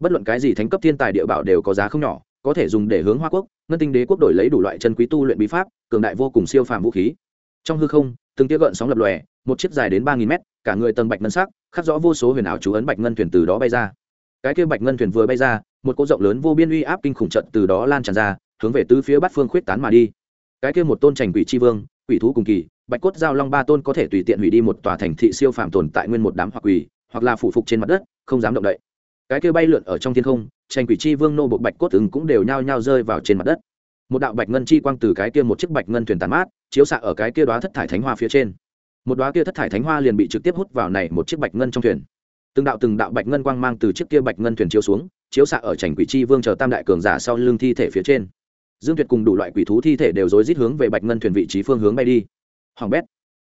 Bất luận cái gì thánh cấp thiên tài địa bảo đều có giá không nhỏ, có thể dùng để hướng hoa quốc, ngân tinh đế quốc đổi lấy đủ loại chân quý tu luyện bí pháp, cường đại vô cùng siêu phàm vũ khí. Trong hư không, từng tia gợn sóng lập lòe, một chiếc dài đến ba nghìn mét, cả người tầng bạch ngân sắc, khắc rõ vô số huyền ảo chú ấn bạch ngân thuyền từ đó bay ra. Cái kia bạch ngân thuyền vừa bay ra, một cỗ rộng lớn vô biên uy áp kinh khủng trận từ đó lan tràn ra hướng về tứ phía bát phương khuyết tán mà đi. Cái kia một tôn trành quỷ tri vương, quỷ thú cùng kỳ, bạch cốt giao long ba tôn có thể tùy tiện hủy đi một tòa thành thị siêu phàm tồn tại nguyên một đám hoặc quỷ, hoặc là phủ phục trên mặt đất, không dám động đậy. Cái kia bay lượn ở trong thiên không tranh quỷ chi vương nô bộ bạch cốt ứng cũng đều nhao nhao rơi vào trên mặt đất. Một đạo bạch ngân chi quang từ cái kia một chiếc bạch ngân thuyền tàn mát, chiếu xạ ở cái kia đoá thất thải thánh hoa phía trên. Một đoá kia thất thải thánh hoa liền bị trực tiếp hút vào này một chiếc bạch ngân trong thuyền. Từng đạo từng đạo bạch ngân quang mang từ chiếc kia bạch ngân thuyền chiếu xuống, chiếu xạ ở trành quỷ chi vương chờ tam đại cường giả sau lưng thi thể phía trên dương tuyệt cùng đủ loại quỷ thú thi thể đều rối rít hướng về bạch ngân thuyền vị trí phương hướng bay đi. Hoàng bét.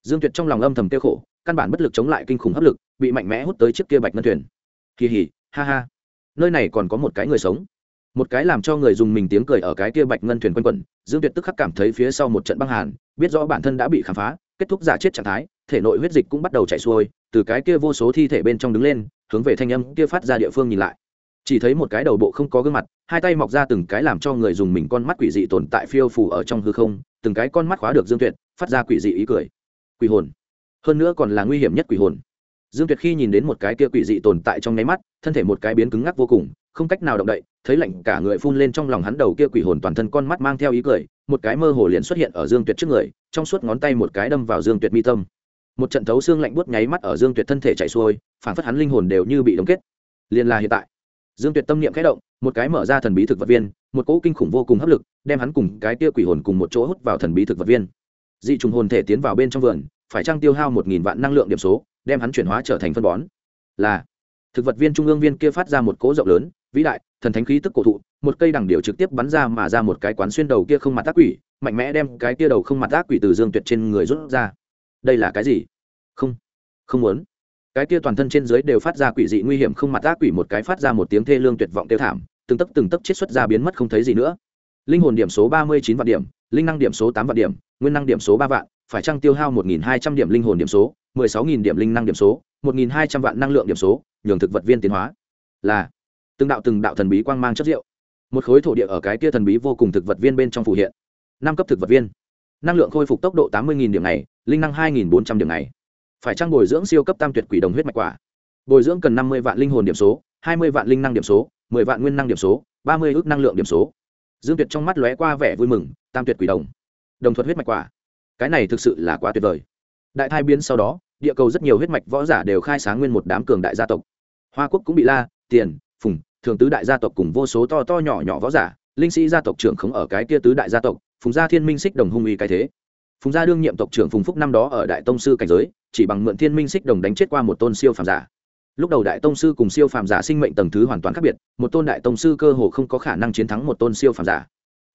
Dương tuyệt trong lòng âm thầm tiêu khổ, căn bản bất lực chống lại kinh khủng hấp lực, bị mạnh mẽ hút tới chiếc kia bạch ngân thuyền. Kỳ hỉ, ha ha. Nơi này còn có một cái người sống. Một cái làm cho người dùng mình tiếng cười ở cái kia bạch ngân thuyền quanh quẩn, dương tuyệt tức khắc cảm thấy phía sau một trận băng hàn, biết rõ bản thân đã bị khám phá, kết thúc giả chết trạng thái, thể nội huyết dịch cũng bắt đầu chảy xuôi, từ cái kia vô số thi thể bên trong đứng lên, hướng về thanh âm kia phát ra địa phương nhìn lại chỉ thấy một cái đầu bộ không có gương mặt, hai tay mọc ra từng cái làm cho người dùng mình con mắt quỷ dị tồn tại phiêu phủ ở trong hư không, từng cái con mắt khóa được dương tuyệt, phát ra quỷ dị ý cười. Quỷ hồn. Hơn nữa còn là nguy hiểm nhất quỷ hồn. Dương tuyệt khi nhìn đến một cái kia quỷ dị tồn tại trong nháy mắt, thân thể một cái biến cứng ngắc vô cùng, không cách nào động đậy, thấy lạnh cả người phun lên trong lòng hắn đầu kia quỷ hồn toàn thân con mắt mang theo ý cười, một cái mơ hồ liền xuất hiện ở dương tuyệt trước người, trong suốt ngón tay một cái đâm vào dương tuyệt mi tâm. Một trận thấu xương lạnh buốt nháy mắt ở dương tuyệt thân thể chạy xuôi phản phất hắn linh hồn đều như bị đóng kết. Liền là hiện tại dương tuyệt tâm niệm khẽ động, một cái mở ra thần bí thực vật viên, một cỗ kinh khủng vô cùng hấp lực, đem hắn cùng cái tia quỷ hồn cùng một chỗ hút vào thần bí thực vật viên. Dị trùng hồn thể tiến vào bên trong vườn, phải trang tiêu hao một nghìn vạn năng lượng điểm số, đem hắn chuyển hóa trở thành phân bón? Là. Thực vật viên trung ương viên kia phát ra một cỗ rộng lớn, vĩ đại, thần thánh khí tức cổ thụ, một cây đằng điều trực tiếp bắn ra mà ra một cái quán xuyên đầu kia không mặt ác quỷ, mạnh mẽ đem cái kia đầu không mặt ác quỷ từ dương tuyệt trên người rút ra. Đây là cái gì? Không. Không muốn cái kia toàn thân trên dưới đều phát ra quỷ dị nguy hiểm không mặt ác quỷ một cái phát ra một tiếng thê lương tuyệt vọng tiêu thảm, từng tấc từng tấc chết xuất ra biến mất không thấy gì nữa. Linh hồn điểm số ba mươi chín vạn điểm, linh năng điểm số tám vạn điểm, nguyên năng điểm số ba vạn, phải trăng tiêu hao một nghìn hai trăm điểm linh hồn điểm số, mười sáu nghìn điểm linh năng điểm số, một nghìn hai trăm vạn năng lượng điểm số, nhường thực vật viên tiến hóa. Là, từng đạo từng đạo thần bí quang mang chất rượu một khối thổ địa ở cái kia thần bí vô cùng thực vật viên bên trong phủ hiện. Năm cấp thực vật viên. Năng lượng khôi phục tốc độ tám mươi điểm này linh năng hai bốn trăm điểm này phải trang bồi dưỡng siêu cấp tam tuyệt quỷ đồng huyết mạch quả. Bồi dưỡng cần năm mươi vạn linh hồn điểm số, hai mươi vạn linh năng điểm số, mười vạn nguyên năng điểm số, ba mươi ước năng lượng điểm số. Dương tuyệt trong mắt lóe qua vẻ vui mừng, tam tuyệt quỷ đồng. Đồng thuật huyết mạch quả. Cái này thực sự là quá tuyệt vời. Đại thai biến sau đó, địa cầu rất nhiều huyết mạch võ giả đều khai sáng nguyên một đám cường đại gia tộc. Hoa quốc cũng bị la, tiền, phùng, thường tứ đại gia tộc cùng vô số to to nhỏ nhỏ võ giả, linh sĩ gia tộc trưởng khống ở cái kia tứ đại gia tộc, phùng gia thiên minh xích đồng hung uy cái thế phùng gia đương nhiệm tộc trưởng phùng phúc năm đó ở đại tông sư cảnh giới, chỉ bằng mượn thiên minh xích đồng đánh chết qua một tôn siêu phàm giả. Lúc đầu đại tông sư cùng siêu phàm giả sinh mệnh tầng thứ hoàn toàn khác biệt, một tôn đại tông sư cơ hồ không có khả năng chiến thắng một tôn siêu phàm giả.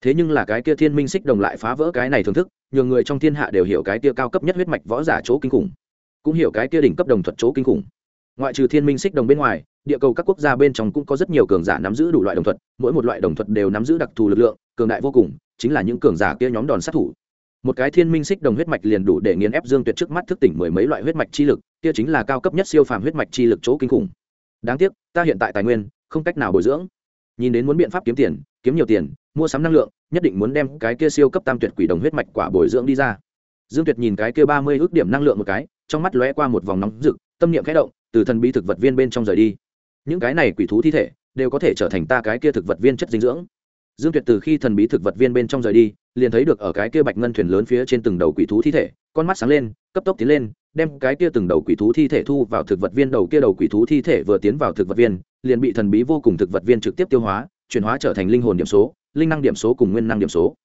Thế nhưng là cái kia thiên minh xích đồng lại phá vỡ cái này thưởng thức nhiều người trong thiên hạ đều hiểu cái kia cao cấp nhất huyết mạch võ giả chỗ kinh khủng, cũng hiểu cái kia đỉnh cấp đồng thuật chỗ kinh khủng. Ngoại trừ thiên minh xích đồng bên ngoài, địa cầu các quốc gia bên trong cũng có rất nhiều cường giả nắm giữ đủ loại đồng thuật, mỗi một loại đồng thuật đều nắm giữ đặc thù lực lượng, cường đại vô cùng, chính là những cường giả kia nhóm đòn sát thủ một cái thiên minh xích đồng huyết mạch liền đủ để nghiền ép dương tuyệt trước mắt thức tỉnh mười mấy loại huyết mạch chi lực, kia chính là cao cấp nhất siêu phàm huyết mạch chi lực chỗ kinh khủng. Đáng tiếc, ta hiện tại tài nguyên, không cách nào bồi dưỡng. Nhìn đến muốn biện pháp kiếm tiền, kiếm nhiều tiền, mua sắm năng lượng, nhất định muốn đem cái kia siêu cấp tam tuyệt quỷ đồng huyết mạch quả bồi dưỡng đi ra. Dương tuyệt nhìn cái kia ba mươi ước điểm năng lượng một cái, trong mắt lóe qua một vòng nóng rực, tâm niệm khẽ động, từ thần bí thực vật viên bên trong rời đi. Những cái này quỷ thú thi thể, đều có thể trở thành ta cái kia thực vật viên chất dinh dưỡng dương tuyệt từ khi thần bí thực vật viên bên trong rời đi, liền thấy được ở cái kia bạch ngân thuyền lớn phía trên từng đầu quỷ thú thi thể, con mắt sáng lên, cấp tốc tiến lên, đem cái kia từng đầu quỷ thú thi thể thu vào thực vật viên đầu kia đầu quỷ thú thi thể vừa tiến vào thực vật viên, liền bị thần bí vô cùng thực vật viên trực tiếp tiêu hóa, chuyển hóa trở thành linh hồn điểm số, linh năng điểm số cùng nguyên năng điểm số.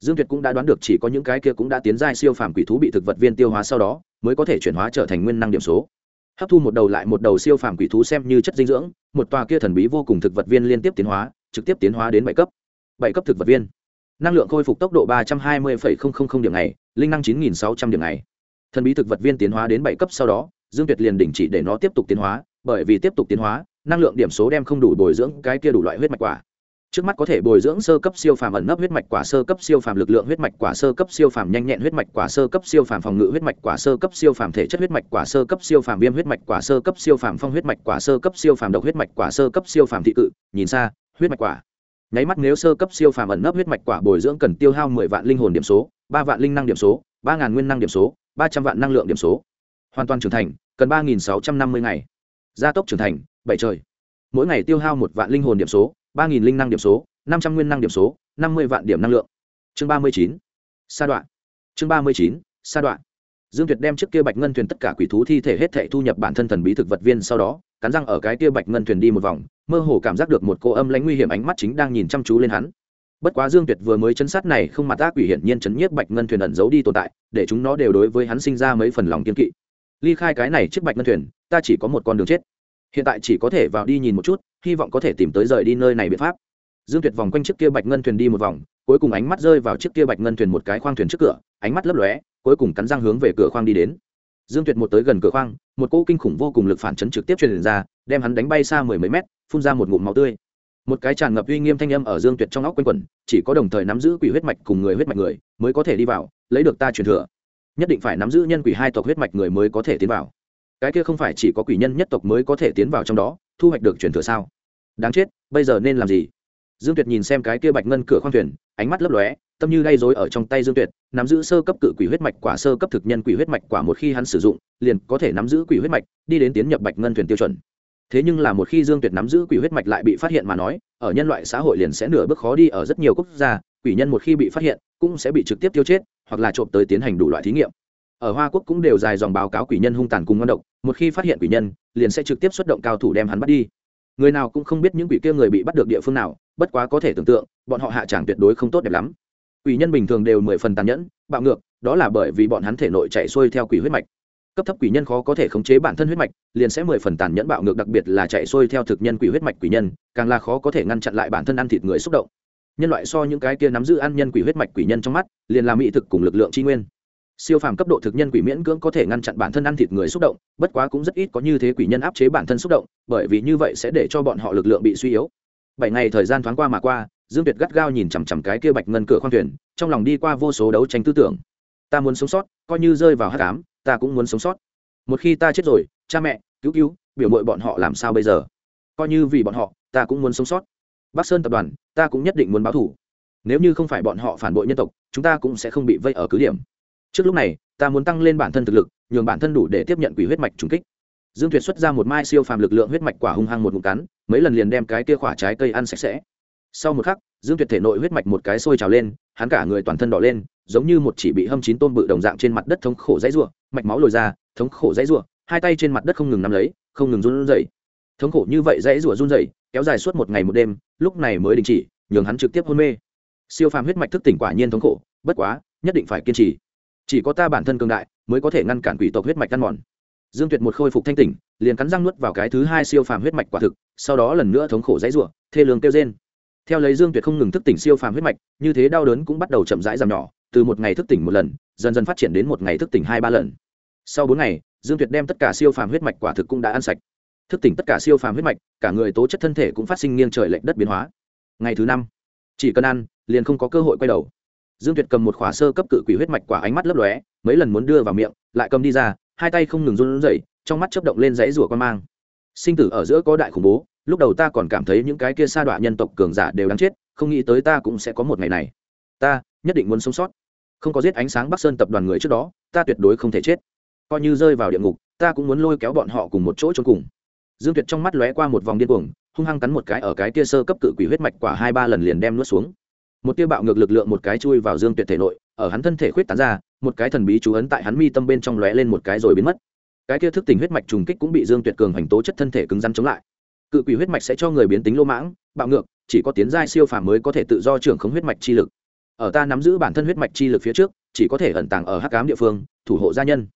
Dương tuyệt cũng đã đoán được chỉ có những cái kia cũng đã tiến giai siêu phàm quỷ thú bị thực vật viên tiêu hóa sau đó, mới có thể chuyển hóa trở thành nguyên năng điểm số. Hấp thu một đầu lại một đầu siêu phàm quỷ thú xem như chất dinh dưỡng, một tòa kia thần bí vô cùng thực vật viên liên tiếp tiến hóa, trực tiếp tiến hóa đến bảy cấp bảy cấp thực vật viên năng lượng khôi phục tốc độ ba trăm hai mươi điểm này linh năng chín nghìn sáu trăm điểm này thần bí thực vật viên tiến hóa đến bảy cấp sau đó dương tuyệt liền đình chỉ để nó tiếp tục tiến hóa bởi vì tiếp tục tiến hóa năng lượng điểm số đem không đủ bồi dưỡng cái kia đủ loại huyết mạch quả trước mắt có thể bồi dưỡng sơ cấp siêu phàm ẩn nấp huyết mạch quả sơ cấp siêu phàm lực lượng huyết mạch quả sơ cấp siêu phàm nhanh nhẹn huyết mạch quả sơ cấp siêu phàm phòng ngự huyết mạch quả sơ cấp siêu phàm thể chất huyết mạch quả sơ cấp siêu phàm viêm huyết mạch quả sơ cấp siêu phàm phong huyết mạch quả sơ cấp siêu phàm độc huyết mạch quả sơ cấp siêu phàm thị cự nhìn xa huyết mạch quả nháy mắt nếu sơ cấp siêu phàm ẩn nấp huyết mạch quả bồi dưỡng cần tiêu hao mười vạn linh hồn điểm số, ba vạn linh năng điểm số, ba ngàn nguyên năng điểm số, ba trăm vạn năng lượng điểm số. Hoàn toàn trưởng thành, cần ba nghìn sáu trăm năm mươi ngày. Gia tốc trưởng thành, bảy trời. Mỗi ngày tiêu hao một vạn linh hồn điểm số, ba nghìn linh năng điểm số, năm trăm nguyên năng điểm số, năm mươi vạn điểm năng lượng. Chương ba mươi chín. Sa đoạn. Chương ba mươi chín. Sa đoạn dương tuyệt đem chiếc kia bạch ngân thuyền tất cả quỷ thú thi thể hết thệ thu nhập bản thân thần bí thực vật viên sau đó, cắn răng ở cái kia bạch ngân thuyền đi một vòng, mơ hồ cảm giác được một cô âm lãnh nguy hiểm ánh mắt chính đang nhìn chăm chú lên hắn. Bất quá dương tuyệt vừa mới chấn sát này không mặt ác quỷ hiển nhiên chấn nhiếp bạch ngân thuyền ẩn giấu đi tồn tại, để chúng nó đều đối với hắn sinh ra mấy phần lòng kiên kỵ. Ly khai cái này chiếc bạch ngân thuyền, ta chỉ có một con đường chết. Hiện tại chỉ có thể vào đi nhìn một chút, hy vọng có thể tìm tới rời đi nơi này biện pháp dương tuyệt vòng quanh chiếc kia bạch ngân thuyền đi một vòng, cuối cùng ánh mắt rơi vào chiếc kia bạch ngân thuyền một cái khoang thuyền trước cửa, ánh mắt lấp lóe, cuối cùng cắn răng hướng về cửa khoang đi đến. Dương tuyệt một tới gần cửa khoang, một cỗ kinh khủng vô cùng lực phản chấn trực tiếp truyền ra, đem hắn đánh bay xa mười mấy mét, phun ra một ngụm máu tươi. Một cái tràn ngập uy nghiêm thanh âm ở dương tuyệt trong óc quanh quẩn, chỉ có đồng thời nắm giữ quỷ huyết mạch cùng người huyết mạch người mới có thể đi vào, lấy được ta truyền thừa. Nhất định phải nắm giữ nhân quỷ hai tộc huyết mạch người mới có thể tiến vào. Cái kia không phải chỉ có quỷ nhân nhất tộc mới có thể tiến vào trong đó, thu hoạch được truyền thừa sao? Đáng chết, bây giờ nên làm gì? Dương tuyệt nhìn xem cái kia bạch ngân cửa khoang thuyền, ánh mắt lấp lóe, tâm như gây dối ở trong tay dương tuyệt, nắm giữ sơ cấp cự quỷ huyết mạch quả sơ cấp thực nhân quỷ huyết mạch quả một khi hắn sử dụng, liền có thể nắm giữ quỷ huyết mạch, đi đến tiến nhập bạch ngân thuyền tiêu chuẩn. Thế nhưng là một khi dương tuyệt nắm giữ quỷ huyết mạch lại bị phát hiện mà nói, ở nhân loại xã hội liền sẽ nửa bước khó đi ở rất nhiều quốc gia, quỷ nhân một khi bị phát hiện, cũng sẽ bị trực tiếp tiêu chết, hoặc là trộm tới tiến hành đủ loại thí nghiệm. Ở hoa quốc cũng đều dài dòng báo cáo quỷ nhân hung tàn cùng ngon độc, một khi phát hiện quỷ nhân, liền sẽ trực tiếp xuất động cao thủ đem hắn bắt đi người nào cũng không biết những quỷ kia người bị bắt được địa phương nào, bất quá có thể tưởng tượng, bọn họ hạ tràng tuyệt đối không tốt đẹp lắm. Quỷ nhân bình thường đều mười phần tàn nhẫn, bạo ngược, đó là bởi vì bọn hắn thể nội chạy xuôi theo quỷ huyết mạch. Cấp thấp quỷ nhân khó có thể khống chế bản thân huyết mạch, liền sẽ mười phần tàn nhẫn bạo ngược, đặc biệt là chạy xuôi theo thực nhân quỷ huyết mạch quỷ nhân, càng là khó có thể ngăn chặn lại bản thân ăn thịt người xúc động. Nhân loại so những cái kia nắm giữ ăn nhân quỷ huyết mạch quỷ nhân trong mắt, liền là mỹ thực cùng lực lượng tri nguyên siêu phàm cấp độ thực nhân quỷ miễn cưỡng có thể ngăn chặn bản thân ăn thịt người xúc động, bất quá cũng rất ít có như thế quỷ nhân áp chế bản thân xúc động, bởi vì như vậy sẽ để cho bọn họ lực lượng bị suy yếu. Bảy ngày thời gian thoáng qua mà qua, dương việt gắt gao nhìn chằm chằm cái kia bạch ngân cửa khoang thuyền, trong lòng đi qua vô số đấu tranh tư tưởng. Ta muốn sống sót, coi như rơi vào hát cám ta cũng muốn sống sót. Một khi ta chết rồi, cha mẹ, cứu cứu, biểu mội bọn họ làm sao bây giờ? Coi như vì bọn họ, ta cũng muốn sống sót. Bắc sơn tập đoàn, ta cũng nhất định muốn báo thủ. Nếu như không phải bọn họ phản bội nhân tộc, chúng ta cũng sẽ không bị vây ở cứ điểm trước lúc này ta muốn tăng lên bản thân thực lực nhường bản thân đủ để tiếp nhận quỷ huyết mạch trùng kích. Dương tuyệt xuất ra một mai siêu phàm lực lượng huyết mạch quả hung hăng một ngụm cắn mấy lần liền đem cái kia khỏa trái cây ăn sạch sẽ. Sau một khắc dương tuyệt thể nội huyết mạch một cái sôi trào lên hắn cả người toàn thân đỏ lên giống như một chỉ bị hâm chín tôm bự đồng dạng trên mặt đất thống khổ dãy rủa, mạch máu lồi ra thống khổ dãy rủa, hai tay trên mặt đất không ngừng nắm lấy không ngừng run rẩy. Thống khổ như vậy dãy rủa run rẩy kéo dài suốt một ngày một đêm lúc này mới đình chỉ nhường hắn trực tiếp hôn mê. Siêu phàm huyết mạch thức tỉnh quả nhiên thống khổ bất quá nhất định phải kiên trì chỉ có ta bản thân cường đại, mới có thể ngăn cản quỷ tộc huyết mạch ăn mòn. Dương tuyệt một khôi phục thanh tỉnh, liền cắn răng nuốt vào cái thứ hai siêu phàm huyết mạch quả thực, sau đó lần nữa thống khổ dãy ruộng thê lương kêu trên theo lấy dương tuyệt không ngừng thức tỉnh siêu phàm huyết mạch, như thế đau đớn cũng bắt đầu chậm rãi giảm nhỏ, từ một ngày thức tỉnh một lần, dần dần phát triển đến một ngày thức tỉnh hai ba lần. Sau bốn ngày, dương tuyệt đem tất cả siêu phàm huyết mạch quả thực cũng đã ăn sạch. Thức tỉnh tất cả siêu phàm huyết mạch, cả người tố chất thân thể cũng phát sinh nghiêng trời lệch đất biến hóa. Ngày thứ năm, chỉ cần ăn, liền không có cơ hội quay đầu dương tuyệt cầm một khỏa sơ cấp cự quỷ huyết mạch quả ánh mắt lấp lóe, mấy lần muốn đưa vào miệng, lại cầm đi ra, hai tay không ngừng run rẩy, trong mắt chớp động lên dãy rủa quan mang. Sinh tử ở giữa có đại khủng bố, lúc đầu ta còn cảm thấy những cái kia sa đọa nhân tộc cường giả đều đáng chết, không nghĩ tới ta cũng sẽ có một ngày này. Ta nhất định muốn sống sót. Không có giết ánh sáng bắc sơn tập đoàn người trước đó, ta tuyệt đối không thể chết. Coi như rơi vào địa ngục, ta cũng muốn lôi kéo bọn họ cùng một chỗ trốn cùng. Dương tuyệt trong mắt lóe qua một vòng điên cuồng, hung hăng cắn một cái ở cái kia sơ cấp cự quỷ huyết mạch quả hai ba lần liền đem nuốt xuống một tia bạo ngược lực lượng một cái chui vào dương tuyệt thể nội, ở hắn thân thể khuyết tán ra, một cái thần bí chú ấn tại hắn mi tâm bên trong lóe lên một cái rồi biến mất. Cái kia thức tỉnh huyết mạch trùng kích cũng bị dương tuyệt cường hành tố chất thân thể cứng rắn chống lại. Cự quỷ huyết mạch sẽ cho người biến tính lô mãng, bạo ngược, chỉ có tiến giai siêu phàm mới có thể tự do trưởng khống huyết mạch chi lực. Ở ta nắm giữ bản thân huyết mạch chi lực phía trước, chỉ có thể ẩn tàng ở hắc cám địa phương, thủ hộ gia nhân.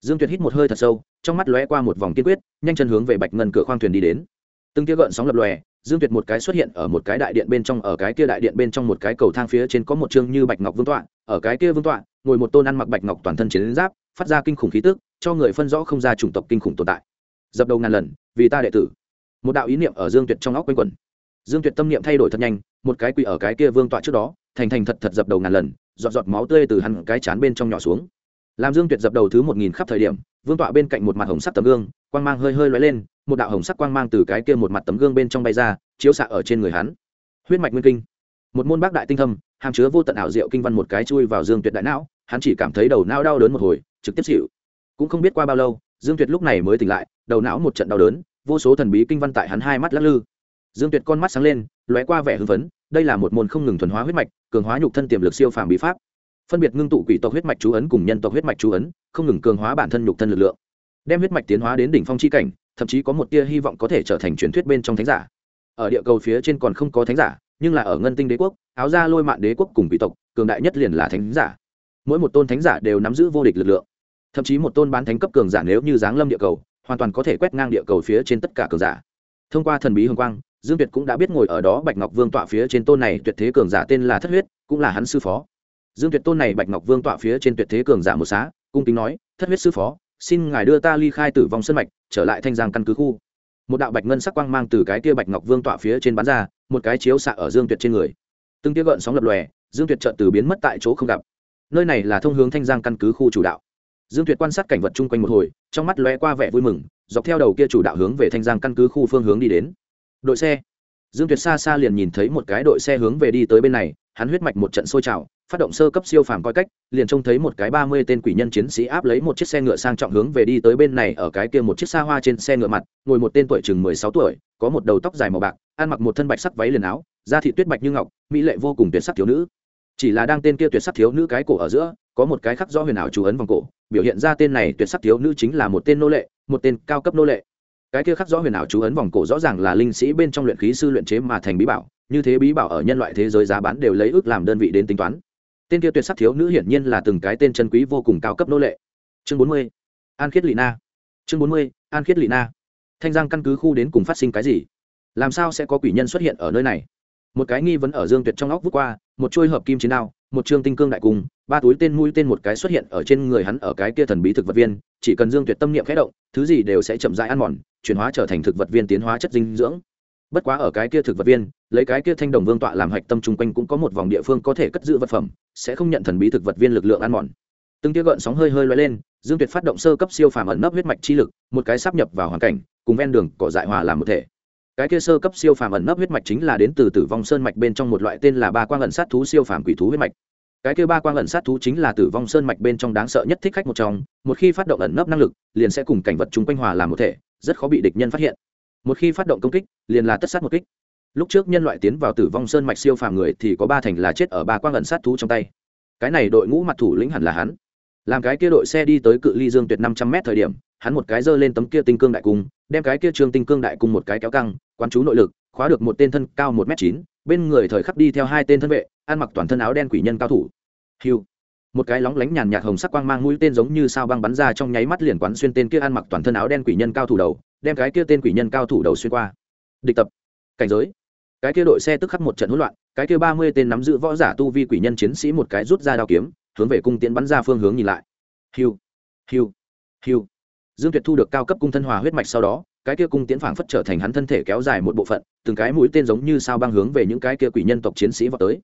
Dương tuyệt hít một hơi thật sâu, trong mắt lóe qua một vòng kiên quyết, nhanh chân hướng về bạch ngân cửa khoang thuyền đi đến. Từng tia gợn sóng lập lòe dương tuyệt một cái xuất hiện ở một cái đại điện bên trong, ở cái kia đại điện bên trong một cái cầu thang phía trên có một chương như bạch ngọc vương tọa, ở cái kia vương tọa, ngồi một tôn ăn mặc bạch ngọc toàn thân chiến giáp, phát ra kinh khủng khí tức, cho người phân rõ không ra chủng tộc kinh khủng tồn tại. Dập đầu ngàn lần, vì ta đệ tử. Một đạo ý niệm ở dương tuyệt trong óc quanh quẩn. Dương tuyệt tâm niệm thay đổi thật nhanh, một cái quỳ ở cái kia vương tọa trước đó, thành thành thật thật dập đầu ngàn lần, giọt giọt máu tươi từ hẳn cái chán bên trong nhỏ xuống. Làm dương tuyệt dập đầu thứ một nghìn khắp thời điểm vương tọa bên cạnh một mặt hồng sắc tấm gương, quang mang hơi hơi lóe lên, một đạo hồng sắc quang mang từ cái kia một mặt tấm gương bên trong bay ra, chiếu xạ ở trên người hắn. Huyết mạch nguyên kinh. Một môn bác đại tinh thâm, hàm chứa vô tận ảo diệu kinh văn một cái chui vào dương tuyệt đại não, hắn chỉ cảm thấy đầu não đau đớn một hồi, trực tiếp chịu cũng không biết qua bao lâu, dương tuyệt lúc này mới tỉnh lại, đầu não một trận đau đớn, vô số thần bí kinh văn tại hắn hai mắt lắc lư. Dương tuyệt con mắt sáng lên, lóe qua vẻ hưng phấn, đây là một môn không ngừng thuần hóa huyết mạch, cường hóa nhục thân tiềm lực siêu phàm bí pháp phân biệt ngưng tụ quỷ tộc huyết mạch chú ấn cùng nhân tộc huyết mạch chú ấn, không ngừng cường hóa bản thân nhục thân lực lượng. Đem huyết mạch tiến hóa đến đỉnh phong chi cảnh, thậm chí có một tia hy vọng có thể trở thành truyền thuyết bên trong thánh giả. Ở địa cầu phía trên còn không có thánh giả, nhưng là ở ngân tinh đế quốc, áo ra lôi mạn đế quốc cùng quỷ tộc, cường đại nhất liền là thánh giả. Mỗi một tôn thánh giả đều nắm giữ vô địch lực lượng. Thậm chí một tôn bán thánh cấp cường giả nếu như giáng lâm địa cầu, hoàn toàn có thể quét ngang địa cầu phía trên tất cả cường giả. Thông qua thần bí hồng quang, dương việt cũng đã biết ngồi ở đó bạch ngọc vương tọa phía trên tôn này tuyệt thế cường giả tên là thất huyết, cũng là hắn sư phó dương tuyệt tôn này bạch ngọc vương tọa phía trên tuyệt thế cường giả một xá, cung kính nói, thất huyết sư phó, xin ngài đưa ta ly khai tử vong sân mạch, trở lại thanh giang căn cứ khu. Một đạo bạch ngân sắc quang mang từ cái kia bạch ngọc vương tọa phía trên bán ra, một cái chiếu xạ ở dương tuyệt trên người. Từng tia gợn sóng lập lòe, dương tuyệt trợn từ biến mất tại chỗ không gặp. Nơi này là thông hướng thanh giang căn cứ khu chủ đạo. Dương tuyệt quan sát cảnh vật chung quanh một hồi, trong mắt lóe qua vẻ vui mừng, dọc theo đầu kia chủ đạo hướng về thanh giang căn cứ khu phương hướng đi đến. Đội xe. Dương tuyệt xa xa liền nhìn thấy một cái đội xe hướng về đi tới bên này, hắn huyết mạch một trận sôi trào phát động sơ cấp siêu phàm coi cách, liền trông thấy một cái ba mươi tên quỷ nhân chiến sĩ áp lấy một chiếc xe ngựa sang trọng hướng về đi tới bên này ở cái kia một chiếc xa hoa trên xe ngựa mặt, ngồi một tên tuổi chừng mười sáu tuổi, có một đầu tóc dài màu bạc, ăn mặc một thân bạch sắc váy liền áo, da thị tuyết bạch như ngọc, mỹ lệ vô cùng tuyệt sắc thiếu nữ. Chỉ là đang tên kia tuyệt sắc thiếu nữ cái cổ ở giữa, có một cái khắc rõ huyền ảo chú ấn vòng cổ, biểu hiện ra tên này tuyệt sắc thiếu nữ chính là một tên nô lệ, một tên cao cấp nô lệ. Cái kia khắc rõ huyền ảo chú ấn vòng cổ rõ ràng là linh sĩ bên trong luyện khí sư luyện chế mà thành bí bảo, như thế bí bảo ở nhân loại thế giới giá bán đều lấy ước làm đơn vị đến tính toán tên kia tuyệt sắc thiếu nữ hiển nhiên là từng cái tên chân quý vô cùng cao cấp nô lệ. Chương bốn mươi, an khiết lị na. Chương bốn mươi, an khiết lị na. Thanh giang căn cứ khu đến cùng phát sinh cái gì? Làm sao sẽ có quỷ nhân xuất hiện ở nơi này? Một cái nghi vấn ở dương tuyệt trong óc vút qua, một chuôi hợp kim chiến đao, một trương tinh cương đại cung, ba túi tên mũi tên một cái xuất hiện ở trên người hắn ở cái kia thần bí thực vật viên. Chỉ cần dương tuyệt tâm niệm khẽ động, thứ gì đều sẽ chậm rãi ăn mòn, chuyển hóa trở thành thực vật viên tiến hóa chất dinh dưỡng bất quá ở cái kia thực vật viên, lấy cái kia thanh đồng vương tọa làm hạch tâm chung quanh cũng có một vòng địa phương có thể cất giữ vật phẩm, sẽ không nhận thần bí thực vật viên lực lượng ăn mòn. Từng tia gợn sóng hơi hơi loay lên, dương tuyệt phát động sơ cấp siêu phàm ẩn nấp huyết mạch chi lực, một cái sắp nhập vào hoàn cảnh, cùng ven đường cỏ dại hòa làm một thể. Cái kia sơ cấp siêu phàm ẩn nấp huyết mạch chính là đến từ tử vong sơn mạch bên trong một loại tên là ba quang ẩn sát thú siêu phàm quỷ thú huyết mạch. Cái kia ba quang ẩn sát thú chính là tử vong sơn mạch bên trong đáng sợ nhất thích khách một trong, một khi phát động ẩn nấp năng lực, liền sẽ cùng cảnh vật chung quanh hòa làm một thể, rất khó bị địch nhân phát hiện một khi phát động công kích, liền là tất sát một kích. Lúc trước nhân loại tiến vào tử vong sơn mạch siêu phàm người thì có ba thành là chết ở ba quang ẩn sát thú trong tay. Cái này đội ngũ mặt thủ lĩnh hẳn là hắn. Làm cái kia đội xe đi tới cự ly dương tuyệt năm trăm mét thời điểm, hắn một cái giơ lên tấm kia tinh cương đại cung, đem cái kia trương tinh cương đại cung một cái kéo căng, quán chú nội lực, khóa được một tên thân cao một m chín, bên người thời khắc đi theo hai tên thân vệ, ăn mặc toàn thân áo đen quỷ nhân cao thủ. Hiu. Một cái lóng lánh nhàn nhạt hồng sắc quang mang mũi tên giống như sao băng bắn ra trong nháy mắt liền quán xuyên tên kia ăn mặc toàn thân áo đen quỷ nhân cao thủ đầu đem cái kia tên quỷ nhân cao thủ đầu xuyên qua. Địch tập. Cảnh giới. Cái kia đội xe tức khắc một trận hỗn loạn, cái kia ba mươi tên nắm giữ võ giả tu vi quỷ nhân chiến sĩ một cái rút ra đao kiếm, hướng về cung tiễn bắn ra phương hướng nhìn lại. Hiu hiu hiu. Dương tuyệt thu được cao cấp cung thân hòa huyết mạch sau đó, cái kia cung tiễn phảng phất trở thành hắn thân thể kéo dài một bộ phận, từng cái mũi tên giống như sao băng hướng về những cái kia quỷ nhân tộc chiến sĩ vào tới.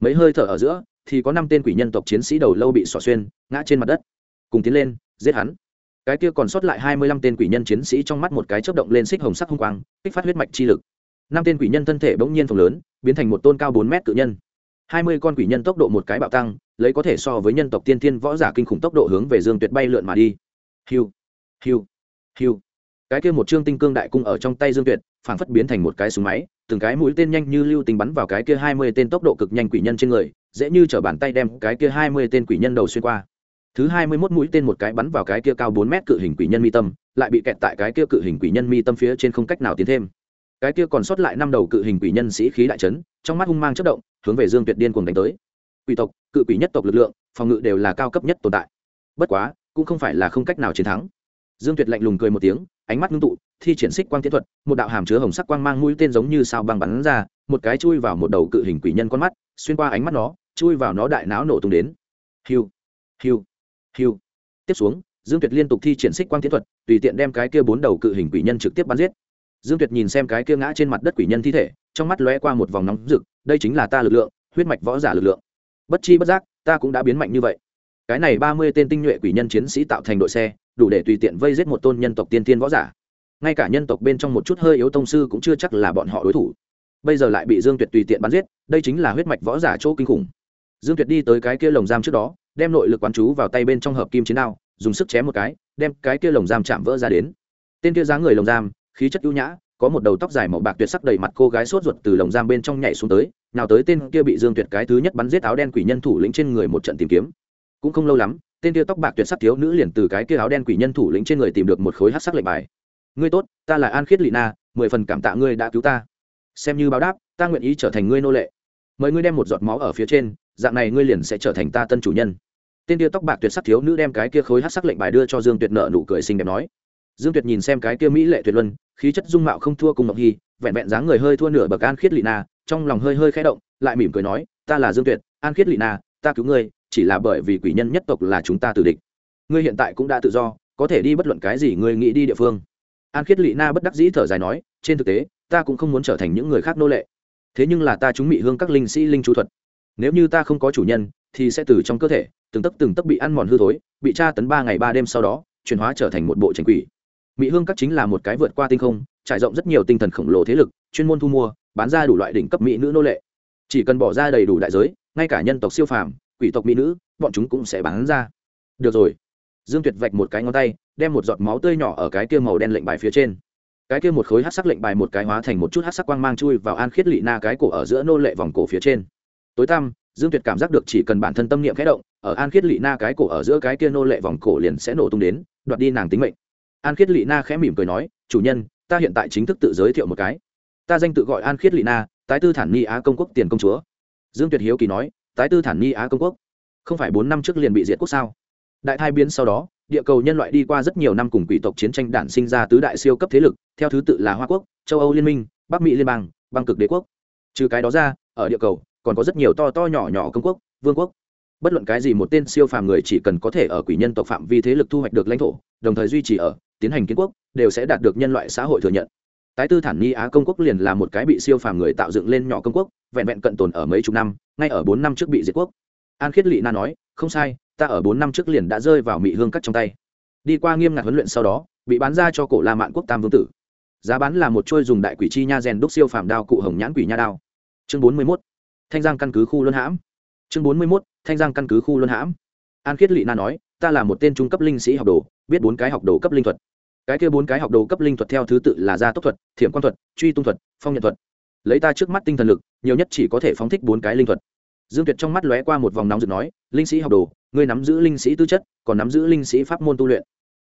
Mấy hơi thở ở giữa, thì có năm tên quỷ nhân tộc chiến sĩ đầu lâu bị xỏ xuyên, ngã trên mặt đất, cùng tiến lên, giết hắn cái kia còn sót lại hai mươi lăm tên quỷ nhân chiến sĩ trong mắt một cái chớp động lên xích hồng sắc hung quang, kích phát huyết mạch chi lực. Năm tên quỷ nhân thân thể bỗng nhiên phồng lớn, biến thành một tôn cao bốn mét cự nhân. Hai mươi con quỷ nhân tốc độ một cái bạo tăng, lấy có thể so với nhân tộc tiên thiên võ giả kinh khủng tốc độ hướng về dương tuyệt bay lượn mà đi. Hiu hiu hiu. Cái kia một trương tinh cương đại cung ở trong tay dương tuyệt, phảng phất biến thành một cái súng máy, từng cái mũi tên nhanh như lưu tình bắn vào cái kia hai mươi tên tốc độ cực nhanh quỷ nhân trên người, dễ như trở bàn tay đem cái kia hai mươi tên quỷ nhân đầu xuyên qua thứ hai mươi mốt mũi tên một cái bắn vào cái kia cao bốn mét cự hình quỷ nhân mi tâm, lại bị kẹt tại cái kia cự hình quỷ nhân mi tâm phía trên không cách nào tiến thêm. Cái kia còn sót lại năm đầu cự hình quỷ nhân sĩ khí đại trấn trong mắt hung mang chất động, hướng về dương tuyệt điên cuồng đánh tới. Quỷ tộc, cự quỷ nhất tộc lực lượng, phòng ngự đều là cao cấp nhất tồn tại. Bất quá, cũng không phải là không cách nào chiến thắng. Dương tuyệt lạnh lùng cười một tiếng, ánh mắt ngưng tụ, thi triển xích quang tiến thuật, một đạo hàm chứa hồng sắc quang mang mũi tên giống như sao băng bắn ra, một cái chui vào một đầu cự hình quỷ nhân con mắt, xuyên qua ánh mắt nó, chui vào nó đại não nổ tung đến. Hiu hiu hiu tiếp xuống, dương tuyệt liên tục thi triển xích quang tiến thuật, tùy tiện đem cái kia bốn đầu cự hình quỷ nhân trực tiếp bắn giết. Dương tuyệt nhìn xem cái kia ngã trên mặt đất quỷ nhân thi thể, trong mắt lóe qua một vòng nóng rực, đây chính là ta lực lượng, huyết mạch võ giả lực lượng. Bất chi bất giác, ta cũng đã biến mạnh như vậy. Cái này ba mươi tên tinh nhuệ quỷ nhân chiến sĩ tạo thành đội xe, đủ để tùy tiện vây giết một tôn nhân tộc tiên tiên võ giả. Ngay cả nhân tộc bên trong một chút hơi yếu tông sư cũng chưa chắc là bọn họ đối thủ. Bây giờ lại bị dương tuyệt tùy tiện bắn giết, đây chính là huyết mạch võ giả chỗ kinh khủng. Dương tuyệt đi tới cái kia lồng giam trước đó đem nội lực quán chú vào tay bên trong hợp kim chiến đao, dùng sức chém một cái, đem cái kia lồng giam chạm vỡ ra đến. Tên kia dáng người lồng giam, khí chất ưu nhã, có một đầu tóc dài màu bạc tuyệt sắc đầy mặt cô gái sốt ruột từ lồng giam bên trong nhảy xuống tới, nào tới tên kia bị dương tuyệt cái thứ nhất bắn giết áo đen quỷ nhân thủ lĩnh trên người một trận tìm kiếm. Cũng không lâu lắm, tên kia tóc bạc tuyệt sắc thiếu nữ liền từ cái kia áo đen quỷ nhân thủ lĩnh trên người tìm được một khối hát sắc lệnh bài. Ngươi tốt, ta là an khiết lị na, mười phần cảm tạ ngươi đã cứu ta. Xem như báo đáp, ta nguyện ý trở thành ngươi nô lệ. Mời ngươi đem một giọt máu ở phía trên, dạng này ngươi liền sẽ trở thành ta tân chủ nhân tên kia tóc bạc tuyệt sắc thiếu nữ đem cái kia khối hát sắc lệnh bài đưa cho dương tuyệt nợ nụ cười xinh đẹp nói. Dương tuyệt nhìn xem cái kia mỹ lệ tuyệt luân, khí chất dung mạo không thua cùng ngọc hy, vẹn vẹn dáng người hơi thua nửa bậc an khiết lị na, trong lòng hơi hơi khẽ động, lại mỉm cười nói, ta là dương tuyệt, an khiết lị na, ta cứu ngươi, chỉ là bởi vì quỷ nhân nhất tộc là chúng ta tử địch. Ngươi hiện tại cũng đã tự do, có thể đi bất luận cái gì ngươi nghĩ đi địa phương. An khiết lị na bất đắc dĩ thở dài nói, trên thực tế, ta cũng không muốn trở thành những người khác nô lệ. Thế nhưng là ta chúng mị hương các linh sĩ linh chú thuật. Nếu như ta không có chủ nhân, thì sẽ từ trong cơ thể từng tấc từng tấc bị ăn mòn hư thối, bị tra tấn ba ngày ba đêm sau đó, chuyển hóa trở thành một bộ tranh quỷ. Mỹ hương các chính là một cái vượt qua tinh không, trải rộng rất nhiều tinh thần khổng lồ thế lực, chuyên môn thu mua, bán ra đủ loại đỉnh cấp mỹ nữ nô lệ. Chỉ cần bỏ ra đầy đủ đại giới, ngay cả nhân tộc siêu phàm, quỷ tộc mỹ nữ, bọn chúng cũng sẽ bán ra. Được rồi. Dương tuyệt vạch một cái ngón tay, đem một giọt máu tươi nhỏ ở cái kia màu đen lệnh bài phía trên. Cái kia một khối hát sắc lệnh bài một cái hóa thành một chút hát sắc quang mang chui vào an khiết lị na cái cổ ở giữa nô lệ vòng cổ phía trên. Tối tăm dương tuyệt cảm giác được chỉ cần bản thân tâm niệm khẽ động, ở an khiết lị na cái cổ ở giữa cái kia nô lệ vòng cổ liền sẽ nổ tung đến, đoạt đi nàng tính mệnh. An khiết lị na khẽ mỉm cười nói, chủ nhân, ta hiện tại chính thức tự giới thiệu một cái. Ta danh tự gọi an khiết lị na, tái tư thản ni á công quốc tiền công chúa. Dương tuyệt hiếu kỳ nói, tái tư thản ni á công quốc? Không phải bốn năm trước liền bị diệt quốc sao? Đại thai biến sau đó, địa cầu nhân loại đi qua rất nhiều năm cùng quỷ tộc chiến tranh đản sinh ra tứ đại siêu cấp thế lực, theo thứ tự là hoa quốc, châu âu liên minh, bắc mỹ liên bang, băng cực đế quốc. Trừ cái đó ra, ở địa cầu còn có rất nhiều to to nhỏ nhỏ công quốc, vương quốc. Bất luận cái gì một tên siêu phàm người chỉ cần có thể ở quỷ nhân tộc phạm vi thế lực thu hoạch được lãnh thổ, đồng thời duy trì ở, tiến hành kiến quốc, đều sẽ đạt được nhân loại xã hội thừa nhận. Tái tư thản ni á công quốc liền là một cái bị siêu phàm người tạo dựng lên nhỏ công quốc, vẹn vẹn cận tồn ở mấy chục năm, ngay ở bốn năm trước bị diệt quốc. An khiết lị na nói, không sai, ta ở bốn năm trước liền đã rơi vào mị hương cắt trong tay. Đi qua nghiêm ngặt huấn luyện sau đó, bị bán ra cho cổ la mạn quốc tam vương tử. Giá bán là một trôi dùng đại quỷ chi nha rèn đúc siêu phàm đao cụ hồng nhãn quỷ nha đao. Chương bốn mươi mốt thanh giang căn cứ khu luân hãm. Chương bốn mươi mốt, thanh giang căn cứ khu luân hãm. An khiết lị na nói, ta là một tên trung cấp linh sĩ học đồ, biết bốn cái học đồ cấp linh thuật. Cái kia bốn cái học đồ cấp linh thuật theo thứ tự là gia tốc thuật, thiểm quan thuật, truy tung thuật, phong nhận thuật. Lấy ta trước mắt tinh thần lực, nhiều nhất chỉ có thể phóng thích bốn cái linh thuật. Dương tuyệt trong mắt lóe qua một vòng nóng rực nói, linh sĩ học đồ, ngươi nắm giữ linh sĩ tư chất, còn nắm giữ linh sĩ pháp môn tu luyện.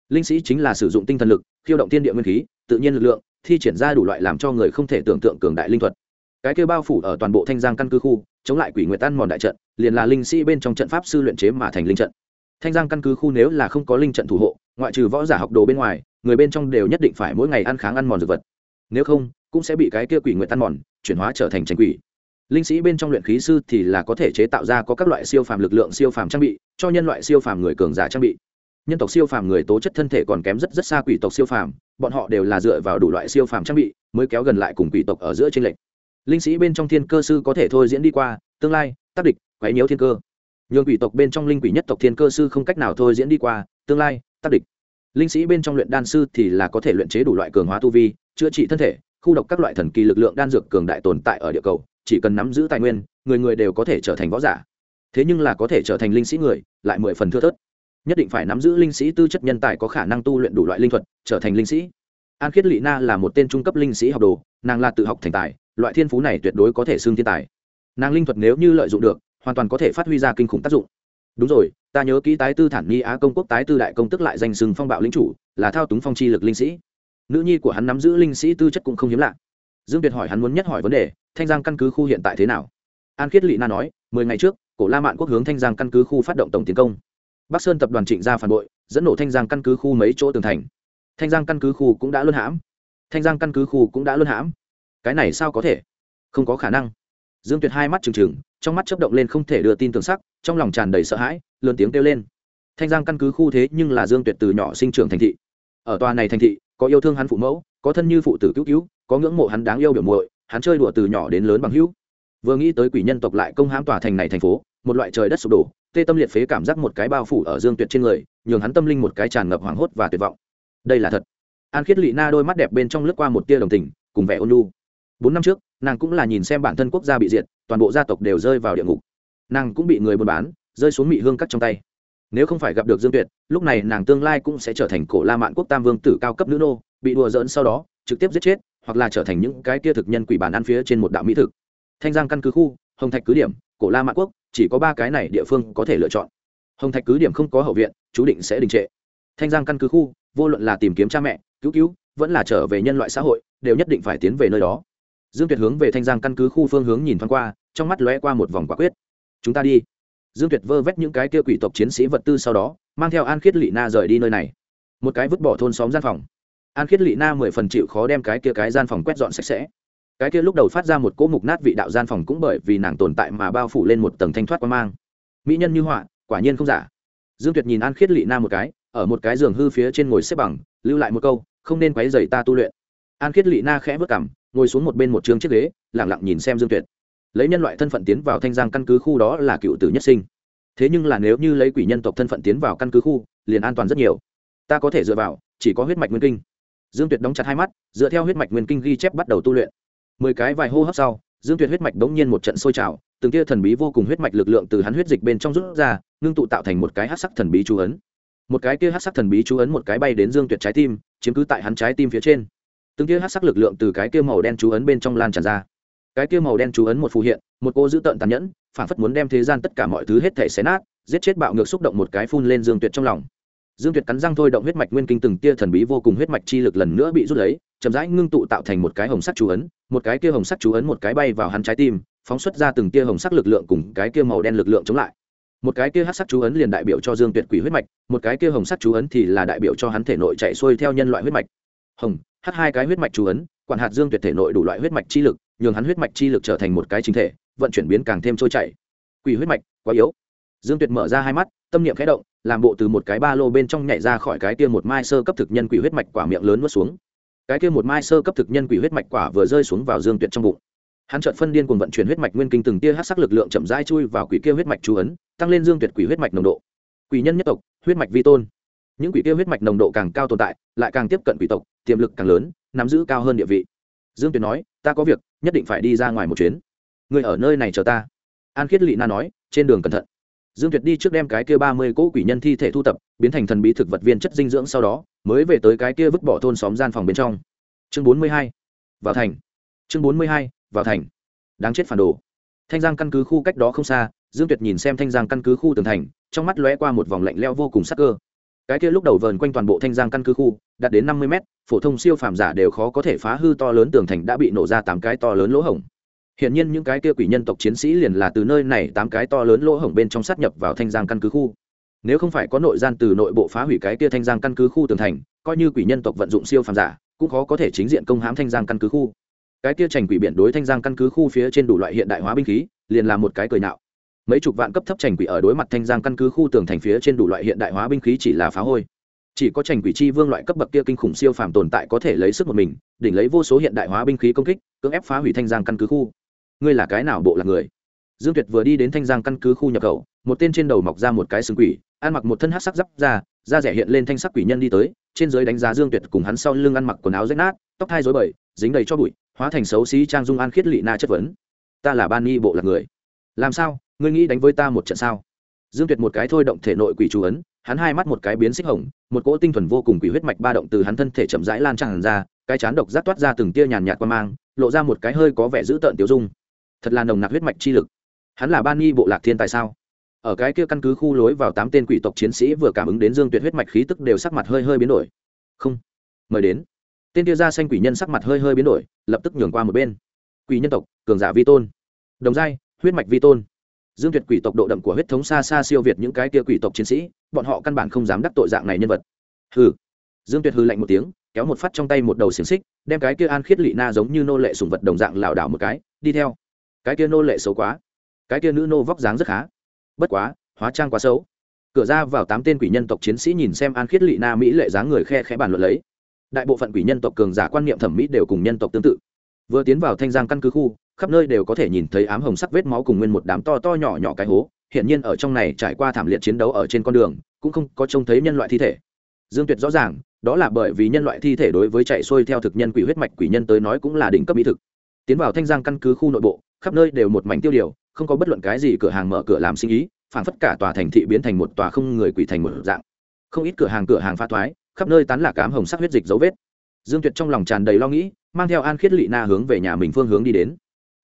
Linh sĩ chính là sử dụng tinh thần lực, khiêu động tiên địa nguyên khí, tự nhiên lực lượng, thi triển ra đủ loại làm cho người không thể tưởng tượng cường đại linh thuật cái kêu bao phủ ở toàn bộ thanh giang căn cứ khu, chống lại quỷ nguyệt tan mòn đại trận, liền là linh sĩ bên trong trận pháp sư luyện chế mà thành linh trận. Thanh giang căn cứ khu nếu là không có linh trận thủ hộ, ngoại trừ võ giả học đồ bên ngoài, người bên trong đều nhất định phải mỗi ngày ăn kháng ăn mòn dược vật. Nếu không, cũng sẽ bị cái kia quỷ nguyệt tan mòn chuyển hóa trở thành tranh quỷ. Linh sĩ bên trong luyện khí sư thì là có thể chế tạo ra có các loại siêu phàm lực lượng, siêu phàm trang bị, cho nhân loại siêu phàm người cường giả trang bị. Nhân tộc siêu phàm người tố chất thân thể còn kém rất rất xa quỷ tộc siêu phàm, bọn họ đều là dựa vào đủ loại siêu phàm trang bị mới kéo gần lại cùng quỷ tộc ở giữa tranh lệch linh sĩ bên trong thiên cơ sư có thể thôi diễn đi qua, tương lai, tác địch, quấy nhiễu thiên cơ. Nhường quỷ tộc bên trong linh quỷ nhất tộc thiên cơ sư không cách nào thôi diễn đi qua, tương lai, tác địch. Linh sĩ bên trong luyện đan sư thì là có thể luyện chế đủ loại cường hóa tu vi, chữa trị thân thể, khu độc các loại thần kỳ lực lượng đan dược cường đại tồn tại ở địa cầu, chỉ cần nắm giữ tài nguyên, người người đều có thể trở thành võ giả. Thế nhưng là có thể trở thành linh sĩ người, lại mười phần thưa thớt. Nhất định phải nắm giữ linh sĩ tư chất nhân tài có khả năng tu luyện đủ loại linh thuật, trở thành linh sĩ. An khiết lị na là một tên trung cấp linh sĩ học đồ, nàng là tự học thành tài loại thiên phú này tuyệt đối có thể xưng thiên tài. Nàng linh thuật nếu như lợi dụng được, hoàn toàn có thể phát huy ra kinh khủng tác dụng. Đúng rồi, ta nhớ kỹ tái tư thản nhi á công quốc tái tư đại công tức lại danh sừng phong bạo lính chủ, là thao túng phong chi lực linh sĩ. Nữ nhi của hắn nắm giữ linh sĩ tư chất cũng không hiếm lạ. Dương việt hỏi hắn muốn nhất hỏi vấn đề, thanh giang căn cứ khu hiện tại thế nào? An khiết lị na nói, mười ngày trước, cổ la mạn quốc hướng thanh giang căn cứ khu phát động tổng tiến công. Bắc sơn tập đoàn trịnh ra phản bội, dẫn nổ thanh giang căn cứ khu mấy chỗ tường thành. Thanh giang căn cứ khu cũng đã luân hãm. Thanh giang căn cứ khu cũng đã luân hãm cái này sao có thể? Không có khả năng. Dương tuyệt hai mắt trừng trừng, trong mắt chấp động lên không thể đưa tin tưởng sắc, trong lòng tràn đầy sợ hãi, lớn tiếng kêu lên. Thanh giang căn cứ khu thế nhưng là dương tuyệt từ nhỏ sinh trưởng thành thị. Ở tòa này thành thị, có yêu thương hắn phụ mẫu, có thân như phụ tử cứu cứu, có ngưỡng mộ hắn đáng yêu biểu muội, hắn chơi đùa từ nhỏ đến lớn bằng hữu. Vừa nghĩ tới quỷ nhân tộc lại công hãm tòa thành này thành phố, một loại trời đất sụp đổ, tê tâm liệt phế cảm giác một cái bao phủ ở dương tuyệt trên người, nhường hắn tâm linh một cái tràn ngập hoảng hốt và tuyệt vọng. Đây là thật. An khiết lị na đôi mắt đẹp bên trong lướt qua một tia đồng tình, cùng vẻ ôn lu bốn năm trước, nàng cũng là nhìn xem bản thân quốc gia bị diệt, toàn bộ gia tộc đều rơi vào địa ngục. Nàng cũng bị người buôn bán, rơi xuống mị hương cắt trong tay. Nếu không phải gặp được dương tuyệt, lúc này nàng tương lai cũng sẽ trở thành cổ la mạn quốc tam vương tử cao cấp nữ nô, bị đùa dỡn sau đó, trực tiếp giết chết, hoặc là trở thành những cái kia thực nhân quỷ bản ăn phía trên một đạo mỹ thực. Thanh giang căn cứ khu, hồng thạch cứ điểm, cổ la mạn quốc, chỉ có ba cái này địa phương có thể lựa chọn. Hồng thạch cứ điểm không có hậu viện, chú định sẽ đình trệ. Thanh giang căn cứ khu, vô luận là tìm kiếm cha mẹ, cứu cứu, vẫn là trở về nhân loại xã hội, đều nhất định phải tiến về nơi đó dương tuyệt hướng về thanh giang căn cứ khu phương hướng nhìn thoáng qua, trong mắt lóe qua một vòng quả quyết. Chúng ta đi. Dương tuyệt vơ vét những cái kia quỷ tộc chiến sĩ vật tư sau đó, mang theo an khiết lị na rời đi nơi này. Một cái vứt bỏ thôn xóm gian phòng. An khiết lị na mười phần chịu khó đem cái kia cái gian phòng quét dọn sạch sẽ. Cái kia lúc đầu phát ra một cỗ mục nát vị đạo gian phòng cũng bởi vì nàng tồn tại mà bao phủ lên một tầng thanh thoát quan mang. Mỹ nhân như họa, quả nhiên không giả. Dương tuyệt nhìn an khiết lị na một cái, ở một cái giường hư phía trên ngồi xếp bằng, lưu lại một câu, không nên quấy dày ta tu luyện. An khiết lị na khẽ vất cảm ngồi xuống một bên một trường chiếc ghế lẳng lặng nhìn xem dương tuyệt. Lấy nhân loại thân phận tiến vào thanh giang căn cứ khu đó là cựu tử nhất sinh. Thế nhưng là nếu như lấy quỷ nhân tộc thân phận tiến vào căn cứ khu, liền an toàn rất nhiều. Ta có thể dựa vào, chỉ có huyết mạch nguyên kinh. Dương tuyệt đóng chặt hai mắt, dựa theo huyết mạch nguyên kinh ghi chép bắt đầu tu luyện. Mười cái vài hô hấp sau, dương tuyệt huyết mạch đống nhiên một trận sôi trào, từng tia thần bí vô cùng huyết mạch lực lượng từ hắn huyết dịch bên trong rút ra, ngưng tụ tạo thành một cái hát sắc thần bí chú ấn. Một cái kia hát sắc thần bí chú ấn một cái bay đến dương tuyệt trái tim, chiếm cứ tại hắn trái tim phía trên từng kia hát sắc lực lượng từ cái kia màu đen chú ấn bên trong lan tràn ra. Cái kia màu đen chú ấn một phù hiện, một cô giữ tợn tàn nhẫn, phản phất muốn đem thế gian tất cả mọi thứ hết thể xé nát, giết chết bạo ngược xúc động một cái phun lên dương tuyệt trong lòng. Dương tuyệt cắn răng thôi động huyết mạch nguyên kinh từng tia thần bí vô cùng huyết mạch chi lực lần nữa bị rút lấy, chậm rãi ngưng tụ tạo thành một cái hồng sắc chú ấn, một cái kia hồng sắc chú ấn một cái bay vào hắn trái tim, phóng xuất ra từng tia hồng sắc lực lượng cùng cái kia màu đen lực lượng chống lại. Một cái kia hát sắc chú ấn liền đại biểu cho dương tuyệt quỷ huyết mạch, một cái kia hồng sắc chú ấn thì là đại biểu cho hắn thể nội chạy xuôi theo nhân loại huyết mạch. Hồng h hai cái huyết mạch chú ấn quản hạt dương tuyệt thể nội đủ loại huyết mạch chi lực nhường hắn huyết mạch chi lực trở thành một cái chính thể vận chuyển biến càng thêm trôi chảy quỷ huyết mạch quá yếu dương tuyệt mở ra hai mắt tâm niệm khẽ động làm bộ từ một cái ba lô bên trong nhảy ra khỏi cái kia một mai sơ cấp thực nhân quỷ huyết mạch quả miệng lớn nuốt xuống cái kia một mai sơ cấp thực nhân quỷ huyết mạch quả vừa rơi xuống vào dương tuyệt trong bụng hắn chợt phân điên cùng vận chuyển huyết mạch nguyên kinh từng tia hát sắc lực lượng chậm rãi chui vào quỷ kia huyết mạch chú ấn tăng lên dương tuyệt quỷ huyết mạch nồng độ quỷ nhân nhất tộc huyết mạch vi tôn những quỷ kia huyết mạch nồng độ càng cao tồn tại lại càng tiếp cận quỷ tộc tiềm lực càng lớn, nắm giữ cao hơn địa vị. Dương tuyền nói, ta có việc, nhất định phải đi ra ngoài một chuyến. Người ở nơi này chờ ta. An khiết lị na nói, trên đường cẩn thận. Dương tuyệt đi trước đem cái kia ba mươi cỗ quỷ nhân thi thể thu tập, biến thành thần bí thực vật viên chất dinh dưỡng sau đó, mới về tới cái kia vứt bỏ thôn xóm gian phòng bên trong. Chương bốn mươi hai, vào thành. Chương bốn mươi hai, vào thành. Đáng chết phản đồ. Thanh giang căn cứ khu cách đó không xa, dương tuyệt nhìn xem thanh giang căn cứ khu tường thành, trong mắt lóe qua một vòng lạnh leo vô cùng sắc cơ. Cái kia lúc đầu vờn quanh toàn bộ thanh giang căn cứ khu, đạt đến năm mươi mét phổ thông siêu phàm giả đều khó có thể phá hư to lớn tường thành đã bị nổ ra tám cái to lớn lỗ hổng. Hiện nhiên những cái kia quỷ nhân tộc chiến sĩ liền là từ nơi này tám cái to lớn lỗ hổng bên trong sát nhập vào thanh giang căn cứ khu. Nếu không phải có nội gian từ nội bộ phá hủy cái kia thanh giang căn cứ khu tường thành, coi như quỷ nhân tộc vận dụng siêu phàm giả, cũng khó có thể chính diện công hãm thanh giang căn cứ khu. Cái kia trành quỷ biển đối thanh giang căn cứ khu phía trên đủ loại hiện đại hóa binh khí, liền là một cái cười nạo mấy chục vạn cấp thấp trành quỷ ở đối mặt thanh giang căn cứ khu tường thành phía trên đủ loại hiện đại hóa binh khí chỉ là phá hôi chỉ có trành quỷ chi vương loại cấp bậc kia kinh khủng siêu phàm tồn tại có thể lấy sức một mình, đỉnh lấy vô số hiện đại hóa binh khí công kích, cưỡng ép phá hủy thanh giang căn cứ khu. Ngươi là cái nào bộ là người? Dương tuyệt vừa đi đến thanh giang căn cứ khu nhập khẩu, một tên trên đầu mọc ra một cái sừng quỷ, ăn mặc một thân hát sắc giáp ra da rẻ hiện lên thanh sắc quỷ nhân đi tới, trên dưới đánh giá dương tuyệt cùng hắn sau lưng ăn mặc quần áo rách nát, tóc thai rối bời, dính đầy cho bụi, hóa thành xấu xí trang dung an khiết lị na chất vấn. Ta là ban nghi bộ là người. Làm sao? Ngươi nghĩ đánh với ta một trận sao? Dương tuyệt một cái thôi động thể nội quỷ chú ấn, hắn hai mắt một cái biến xích hồng một cỗ tinh thuần vô cùng quỷ huyết mạch ba động từ hắn thân thể chậm rãi lan tràn ra, cái chán độc rác toát ra từng tia nhàn nhạt qua mang, lộ ra một cái hơi có vẻ dữ tợn tiêu dung. Thật là nồng nặc huyết mạch chi lực. Hắn là ban nghi bộ lạc thiên tại sao? Ở cái kia căn cứ khu lối vào tám tên quỷ tộc chiến sĩ vừa cảm ứng đến dương tuyệt huyết mạch khí tức đều sắc mặt hơi hơi biến đổi. Không. Mời đến. Tên kia ra xanh quỷ nhân sắc mặt hơi hơi biến đổi, lập tức nhường qua một bên. Quỷ nhân tộc, cường giả vi tôn. Đồng giai, huyết mạch vi tôn dương tuyệt quỷ tộc độ đậm của huyết thống xa xa siêu việt những cái kia quỷ tộc chiến sĩ, bọn họ căn bản không dám đắc tội dạng này nhân vật. Hừ. Dương tuyệt hư lạnh một tiếng, kéo một phát trong tay một đầu xiềng xích, đem cái kia an khiết lị na giống như nô lệ sùng vật đồng dạng lảo đảo một cái, đi theo. Cái kia nô lệ xấu quá. Cái kia nữ nô vóc dáng rất khá. Bất quá, hóa trang quá xấu. Cửa ra vào tám tên quỷ nhân tộc chiến sĩ nhìn xem an khiết lị na mỹ lệ dáng người khe khẽ bàn luận lấy. Đại bộ phận quỷ nhân tộc cường giả quan niệm thẩm mỹ đều cùng nhân tộc tương tự. Vừa tiến vào thanh giang căn cứ khu khắp nơi đều có thể nhìn thấy ám hồng sắc vết máu cùng nguyên một đám to to nhỏ nhỏ cái hố hiện nhiên ở trong này trải qua thảm liệt chiến đấu ở trên con đường, cũng không có trông thấy nhân loại thi thể. Dương tuyệt rõ ràng, đó là bởi vì nhân loại thi thể đối với chạy xuôi theo thực nhân quỷ huyết mạch quỷ nhân tới nói cũng là đỉnh cấp mỹ thực. Tiến vào thanh giang căn cứ khu nội bộ, khắp nơi đều một mảnh tiêu điều, không có bất luận cái gì cửa hàng mở cửa làm sinh ý phản phất cả tòa thành thị biến thành một tòa không người quỷ thành một dạng. Không ít cửa hàng cửa hàng pha thoái, khắp nơi tán lạc cám hồng sắc huyết dịch dấu vết. Dương tuyệt trong lòng tràn đầy lo nghĩ, mang theo an khiết lị na hướng về nhà mình phương hướng đi đến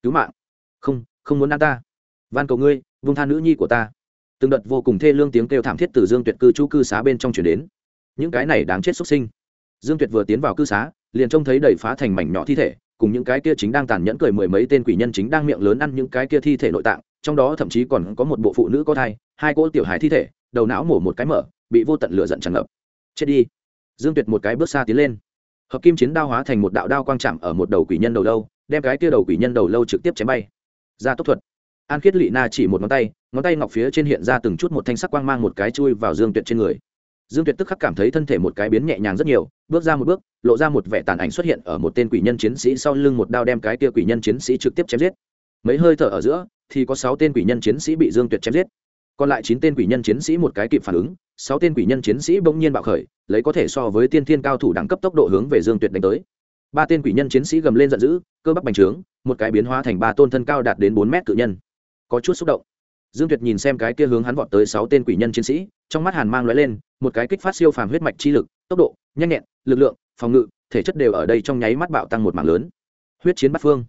cứu mạng. Không không muốn ăn ta. Van cầu ngươi, vung tha nữ nhi của ta. Từng đợt vô cùng thê lương tiếng kêu thảm thiết từ dương tuyệt cư trú cư xá bên trong chuyển đến. Những cái này đáng chết xuất sinh. Dương tuyệt vừa tiến vào cư xá, liền trông thấy đầy phá thành mảnh nhỏ thi thể, cùng những cái kia chính đang tàn nhẫn cười mười mấy tên quỷ nhân chính đang miệng lớn ăn những cái kia thi thể nội tạng, trong đó thậm chí còn có một bộ phụ nữ có thai, hai cỗ tiểu hài thi thể, đầu não mổ một cái mở, bị vô tận lửa giận tràn ngập. Chết đi. Dương tuyệt một cái bước xa tiến lên. Hợp kim chiến đao hóa thành một đạo đao quang chạm ở một đầu quỷ nhân đầu lâu đem cái kia đầu quỷ nhân đầu lâu trực tiếp chém bay. Ra tốc thuật. An khiết lị na chỉ một ngón tay ngón tay ngọc phía trên hiện ra từng chút một thanh sắc quang mang một cái chui vào dương tuyệt trên người. Dương tuyệt tức khắc cảm thấy thân thể một cái biến nhẹ nhàng rất nhiều, bước ra một bước, lộ ra một vẻ tàn ảnh xuất hiện ở một tên quỷ nhân chiến sĩ sau lưng một đao đem cái kia quỷ nhân chiến sĩ trực tiếp chém giết. Mấy hơi thở ở giữa, thì có sáu tên quỷ nhân chiến sĩ bị dương tuyệt chém giết. Còn lại chín tên quỷ nhân chiến sĩ một cái kịp phản ứng, sáu tên quỷ nhân chiến sĩ bỗng nhiên bạo khởi, lấy có thể so với tiên thiên cao thủ đẳng cấp tốc độ hướng về dương tuyệt đánh tới ba tên quỷ nhân chiến sĩ gầm lên giận dữ, cơ bắp bành trướng, một cái biến hóa thành ba tôn thân cao đạt đến bốn mét cự nhân. Có chút xúc động. Dương tuyệt nhìn xem cái kia hướng hắn vọt tới sáu tên quỷ nhân chiến sĩ, trong mắt hàn mang lóe lên, một cái kích phát siêu phàm huyết mạch chi lực, tốc độ, nhanh nhẹn, lực lượng, phòng ngự, thể chất đều ở đây trong nháy mắt bạo tăng một mảng lớn. Huyết chiến bắt phương.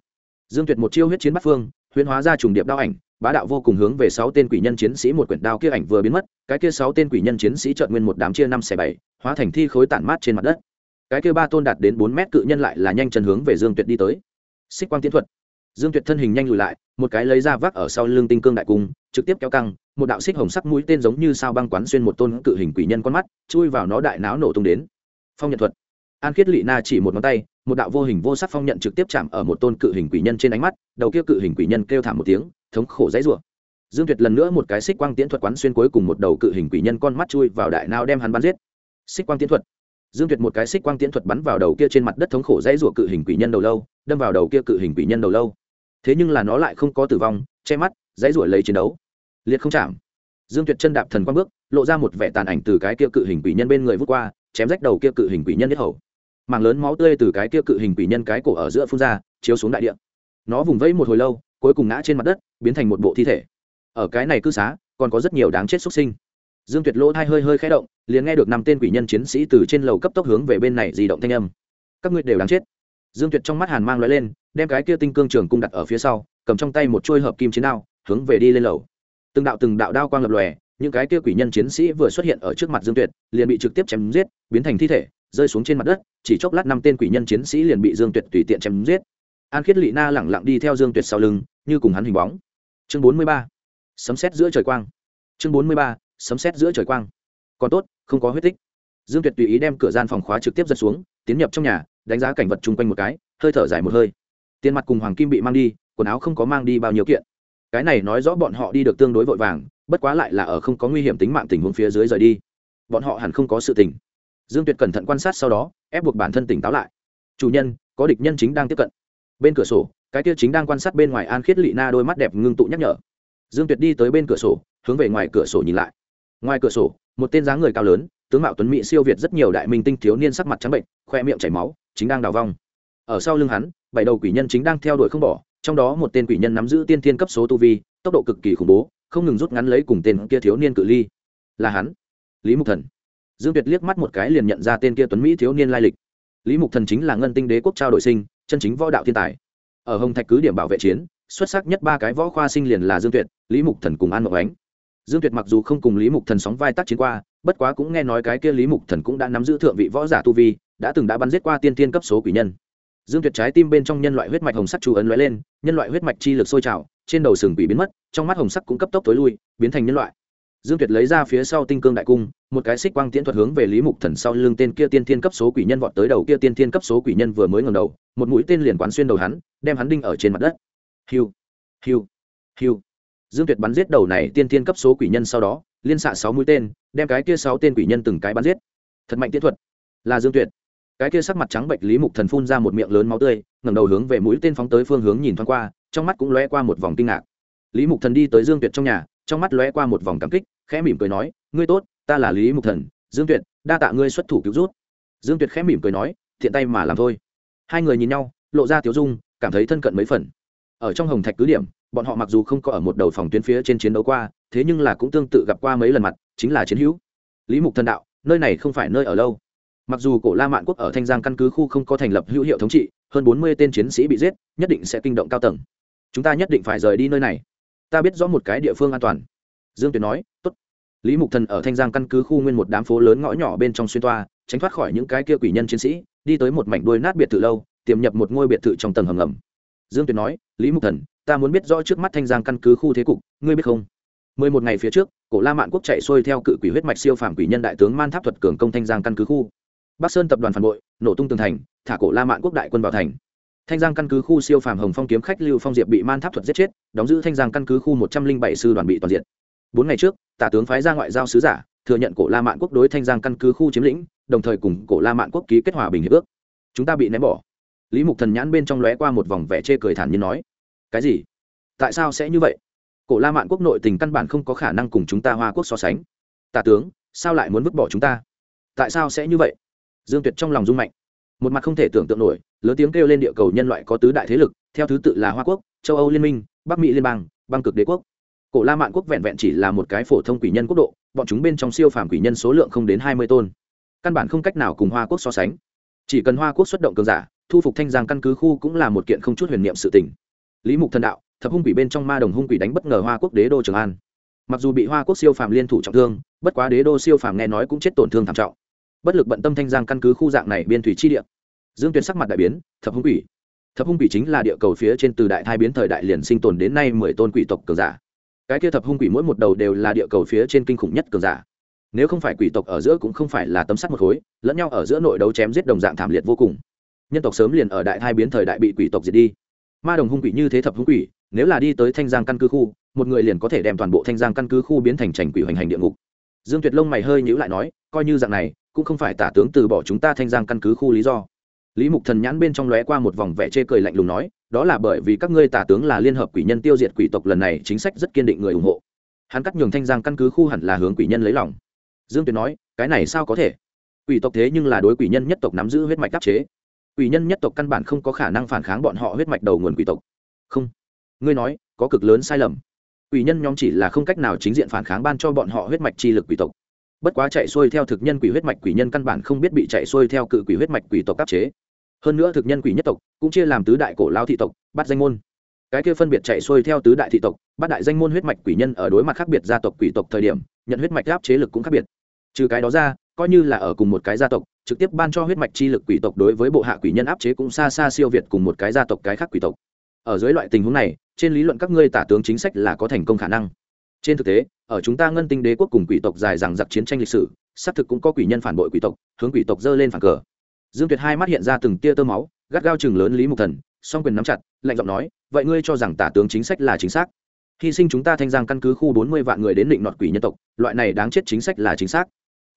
Dương tuyệt một chiêu huyết chiến bắt phương, huyễn hóa ra trùng điệp đao ảnh, bá đạo vô cùng hướng về sáu tên quỷ nhân chiến sĩ một quyển đao kia ảnh vừa biến mất, cái kia sáu tên quỷ nhân chiến sĩ trợn nguyên một đám chia năm xẻ bảy, hóa thành thi khối tản mát trên mặt đất cái kia ba tôn đạt đến bốn mét cự nhân lại là nhanh chân hướng về dương tuyệt đi tới. Xích quang tiến thuật. Dương tuyệt thân hình nhanh lùi lại, một cái lấy ra vác ở sau lưng tinh cương đại cung, trực tiếp kéo căng, một đạo xích hồng sắc mũi tên giống như sao băng quán xuyên một tôn cự hình quỷ nhân con mắt, chui vào nó đại não nổ tung đến. Phong nhận thuật. An khiết lị na chỉ một ngón tay, một đạo vô hình vô sắc phong nhận trực tiếp chạm ở một tôn cự hình quỷ nhân trên ánh mắt, đầu kia cự hình quỷ nhân kêu thảm một tiếng, thống khổ dãy rủa. Dương tuyệt lần nữa một cái xích quang tiễn thuật quán xuyên cuối cùng một đầu cự hình quỷ nhân con mắt chui vào đại não đem hắn bắn giết. Xích quang tiễn thuật dương tuyệt một cái xích quang tiễn thuật bắn vào đầu kia trên mặt đất thống khổ dãy ruột cự hình quỷ nhân đầu lâu, đâm vào đầu kia cự hình quỷ nhân đầu lâu. Thế nhưng là nó lại không có tử vong, che mắt, dãy ruột lấy chiến đấu. Liệt không chạm. Dương tuyệt chân đạp thần quang bước, lộ ra một vẻ tàn ảnh từ cái kia cự hình quỷ nhân bên người vút qua, chém rách đầu kia cự hình quỷ nhân nhất hầu. Mảng lớn máu tươi từ cái kia cự hình quỷ nhân cái cổ ở giữa phun ra, chiếu xuống đại địa. Nó vùng vẫy một hồi lâu, cuối cùng ngã trên mặt đất, biến thành một bộ thi thể. Ở cái này cư xá, còn có rất nhiều đáng chết xuất sinh dương tuyệt lỗ thai hơi hơi khẽ động, liền nghe được năm tên quỷ nhân chiến sĩ từ trên lầu cấp tốc hướng về bên này di động thanh âm. Các ngươi đều đáng chết. Dương tuyệt trong mắt hàn mang l lên, đem cái kia tinh cương trường cung đặt ở phía sau, cầm trong tay một chuôi hợp kim chiến đao, hướng về đi lên lầu. Từng đạo từng đạo đao quang lập lòe, những cái kia quỷ nhân chiến sĩ vừa xuất hiện ở trước mặt dương tuyệt, liền bị trực tiếp chém giết, biến thành thi thể, rơi xuống trên mặt đất, chỉ chốc lát năm tên quỷ nhân chiến sĩ liền bị dương tuyệt tùy tiện chém giết. An khiết lị na lẳng lặng đi theo dương tuyệt sau lưng, như cùng hắn hình bóng. Chương bốn mươi ba. Sấm xét giữa trời quang. Chương bốn mươi ba sấm xét giữa trời quang. Còn tốt, không có huyết tích. Dương tuyệt tùy ý đem cửa gian phòng khóa trực tiếp giật xuống, tiến nhập trong nhà, đánh giá cảnh vật chung quanh một cái, hơi thở dài một hơi. Tiền mặt cùng hoàng kim bị mang đi, quần áo không có mang đi bao nhiêu kiện. Cái này nói rõ bọn họ đi được tương đối vội vàng, bất quá lại là ở không có nguy hiểm tính mạng tình huống phía dưới rời đi. Bọn họ hẳn không có sự tình. Dương tuyệt cẩn thận quan sát sau đó, ép buộc bản thân tỉnh táo lại. Chủ nhân, có địch nhân chính đang tiếp cận. Bên cửa sổ, cái kia chính đang quan sát bên ngoài an khiết lị na đôi mắt đẹp ngưng tụ nhắc nhở. Dương tuyệt đi tới bên cửa sổ, hướng về ngoài cửa sổ nhìn lại ngoài cửa sổ, một tên dáng người cao lớn, tướng mạo tuấn mỹ siêu việt rất nhiều đại minh tinh thiếu niên sắc mặt trắng bệnh, khoe miệng chảy máu, chính đang đào vong. Ở sau lưng hắn, bảy đầu quỷ nhân chính đang theo đuổi không bỏ, trong đó một tên quỷ nhân nắm giữ tiên thiên cấp số tu vi, tốc độ cực kỳ khủng bố, không ngừng rút ngắn lấy cùng tên kia thiếu niên cự ly. Là hắn, lý mục thần. Dương tuyệt liếc mắt một cái liền nhận ra tên kia tuấn mỹ thiếu niên lai lịch. Lý mục thần chính là ngân tinh đế quốc trao đổi sinh, chân chính võ đạo thiên tài. Ở hồng thạch cứ điểm bảo vệ chiến, xuất sắc nhất ba cái võ khoa sinh liền là dương tuyệt lý mục thần cùng an mộng ánh dương tuyệt mặc dù không cùng lý mục thần sóng vai tác chiến qua, bất quá cũng nghe nói cái kia lý mục thần cũng đã nắm giữ thượng vị võ giả tu vi, đã từng đã bắn giết qua tiên tiên cấp số quỷ nhân. Dương tuyệt trái tim bên trong nhân loại huyết mạch hồng sắc chú ấn lóe lên, nhân loại huyết mạch chi lực sôi trào, trên đầu sừng bị biến mất, trong mắt hồng sắc cũng cấp tốc tối lui, biến thành nhân loại. Dương tuyệt lấy ra phía sau tinh cương đại cung, một cái xích quang tiễn thuật hướng về lý mục thần sau lưng tên kia tiên thiên cấp số quỷ nhân vọt tới đầu kia tiên thiên cấp số quỷ nhân vừa mới ngầm đầu, một mũi tên liền quán xuyên đầu hắn, đem hắn đinh ở trên mặt đất. Hiu hiu hiu dương tuyệt bắn giết đầu này tiên thiên cấp số quỷ nhân sau đó, liên xạ sáu mũi tên, đem cái kia sáu tên quỷ nhân từng cái bắn giết. Thật mạnh tiến thuật. Là dương tuyệt. Cái kia sắc mặt trắng bệnh lý mục thần phun ra một miệng lớn máu tươi, ngẩng đầu hướng về mũi tên phóng tới phương hướng nhìn thoáng qua, trong mắt cũng lóe qua một vòng kinh ngạc. Lý mục thần đi tới dương tuyệt trong nhà, trong mắt lóe qua một vòng cảm kích, khẽ mỉm cười nói, ngươi tốt, ta là lý mục thần, dương tuyệt, đa tạ ngươi xuất thủ cứu rút dương tuyệt khẽ mỉm cười nói, thiện tay mà làm thôi. Hai người nhìn nhau, lộ ra tiếu dung, cảm thấy thân cận mấy phần. Ở trong hồng thạch cứ điểm bọn họ mặc dù không có ở một đầu phòng tuyến phía trên chiến đấu qua, thế nhưng là cũng tương tự gặp qua mấy lần mặt, chính là chiến hữu. Lý mục thần đạo, nơi này không phải nơi ở lâu. Mặc dù cổ la mạn quốc ở thanh giang căn cứ khu không có thành lập hữu hiệu thống trị, hơn bốn mươi tên chiến sĩ bị giết, nhất định sẽ kinh động cao tầng. Chúng ta nhất định phải rời đi nơi này. Ta biết rõ một cái địa phương an toàn. Dương Tuyền nói, tốt. Lý mục thần ở thanh giang căn cứ khu nguyên một đám phố lớn ngõ nhỏ bên trong xuyên toa, tránh thoát khỏi những cái kia quỷ nhân chiến sĩ, đi tới một mảnh đuôi nát biệt thự lâu, tiềm nhập một ngôi biệt thự trong tầng hầm ngầm dương tuyệt nói, lý mục thần, ta muốn biết rõ trước mắt thanh giang căn cứ khu thế cục, ngươi biết không? Mười một ngày phía trước, cổ la mạn quốc chạy xuôi theo cự quỷ huyết mạch siêu phàm quỷ nhân đại tướng man tháp thuật cường công thanh giang căn cứ khu. Bắc sơn tập đoàn phản bội, nổ tung tường thành, thả cổ la mạn quốc đại quân vào thành. Thanh giang căn cứ khu siêu phàm hồng phong kiếm khách lưu phong diệp bị man tháp thuật giết chết, đóng giữ thanh giang căn cứ khu một trăm linh bảy sư đoàn bị toàn diện bốn ngày trước, tả tướng phái ra ngoại giao sứ giả, thừa nhận cổ la mạn quốc đối thanh giang căn cứ khu chiếm lĩnh, đồng thời cùng cổ la mạn quốc ký kết hòa bình hiệp ước. Chúng ta bị ném bỏ lý mục thần nhãn bên trong lóe qua một vòng vẻ chê cười thản nhiên nói, cái gì? Tại sao sẽ như vậy? Cổ la mạn quốc nội tình căn bản không có khả năng cùng chúng ta hoa quốc so sánh. Tả tướng, sao lại muốn vứt bỏ chúng ta? Tại sao sẽ như vậy? Dương tuyệt trong lòng rung mạnh. Một mặt không thể tưởng tượng nổi, lớn tiếng kêu lên địa cầu nhân loại có tứ đại thế lực, theo thứ tự là hoa quốc, châu âu liên minh, bắc mỹ liên bang, băng cực đế quốc. Cổ la mạn quốc vẹn vẹn chỉ là một cái phổ thông quỷ nhân quốc độ, bọn chúng bên trong siêu phàm quỷ nhân số lượng không đến hai mươi tôn. Căn bản không cách nào cùng hoa quốc so sánh. Chỉ cần hoa quốc xuất động cường giả thu phục thanh giang căn cứ khu cũng là một kiện không chút huyền niệm sự tình. Lý mục thần đạo, thập hung quỷ bên trong ma đồng hung quỷ đánh bất ngờ hoa quốc đế đô trường an. Mặc dù bị hoa quốc siêu phàm liên thủ trọng thương, bất quá đế đô siêu phàm nghe nói cũng chết tổn thương thảm trọng. Bất lực bận tâm thanh giang căn cứ khu dạng này biên thủy chi địa. Dương tuyệt sắc mặt đại biến, thập hung quỷ. Thập hung quỷ chính là địa cầu phía trên từ đại thai biến thời đại liền sinh tồn đến nay mười tôn quỷ tộc cường giả. Cái kia thập hung quỷ mỗi một đầu đều là địa cầu phía trên kinh khủng nhất cường giả. Nếu không phải quỷ tộc ở giữa cũng không phải là tấm sắt một khối, lẫn nhau ở giữa nội đấu chém giết đồng dạng thảm liệt vô cùng nhân tộc sớm liền ở đại thai biến thời đại bị quỷ tộc diệt đi. Ma đồng hung quỷ như thế thập hung quỷ, nếu là đi tới thanh giang căn cứ khu, một người liền có thể đem toàn bộ thanh giang căn cứ khu biến thành trành quỷ hoành hành địa ngục. Dương tuyệt lông mày hơi nhữ lại nói, coi như dạng này, cũng không phải tả tướng từ bỏ chúng ta thanh giang căn cứ khu lý do. Lý mục thần nhãn bên trong lóe qua một vòng vẻ chê cười lạnh lùng nói, đó là bởi vì các ngươi tả tướng là liên hợp quỷ nhân tiêu diệt quỷ tộc lần này chính sách rất kiên định người ủng hộ. Hắn cắt nhường thanh giang căn cứ khu hẳn là hướng quỷ nhân lấy lòng. Dương tuyệt nói, cái này sao có thể? Quỷ tộc thế nhưng là đối quỷ nhân nhất tộc nắm giữ huyết mạch đắc chế quỷ nhân nhất tộc căn bản không có khả năng phản kháng bọn họ huyết mạch đầu nguồn quỷ tộc. Không. Ngươi nói, có cực lớn sai lầm. Quỷ nhân nhóm chỉ là không cách nào chính diện phản kháng ban cho bọn họ huyết mạch chi lực quỷ tộc. Bất quá chạy xuôi theo thực nhân quỷ huyết mạch quỷ nhân căn bản không biết bị chạy xuôi theo cự quỷ huyết mạch quỷ tộc áp chế. Hơn nữa thực nhân quỷ nhất tộc cũng chia làm tứ đại cổ lao thị tộc, bắt danh môn. Cái kia phân biệt chạy xuôi theo tứ đại thị tộc, bắt đại danh môn huyết mạch quỷ nhân ở đối mặt khác biệt gia tộc quỷ tộc thời điểm, nhận huyết mạch áp chế lực cũng khác biệt. Trừ cái đó ra coi như là ở cùng một cái gia tộc, trực tiếp ban cho huyết mạch chi lực quỷ tộc đối với bộ hạ quỷ nhân áp chế cũng xa xa siêu việt cùng một cái gia tộc cái khác quỷ tộc. Ở dưới loại tình huống này, trên lý luận các ngươi tả tướng chính sách là có thành công khả năng. Trên thực tế, ở chúng ta ngân tinh đế quốc cùng quỷ tộc dài rằng giặc chiến tranh lịch sử, xác thực cũng có quỷ nhân phản bội quỷ tộc, hướng quỷ tộc dơ lên phản cờ. Dương tuyệt hai mắt hiện ra từng tia tơ máu, gắt gao chừng lớn lý mục thần, song quyền nắm chặt, lạnh giọng nói, vậy ngươi cho rằng tả tướng chính sách là chính xác? Hy sinh chúng ta thanh giang căn cứ khu bốn mươi vạn người đến định nọt quỷ nhân tộc, loại này đáng chết chính sách là chính xác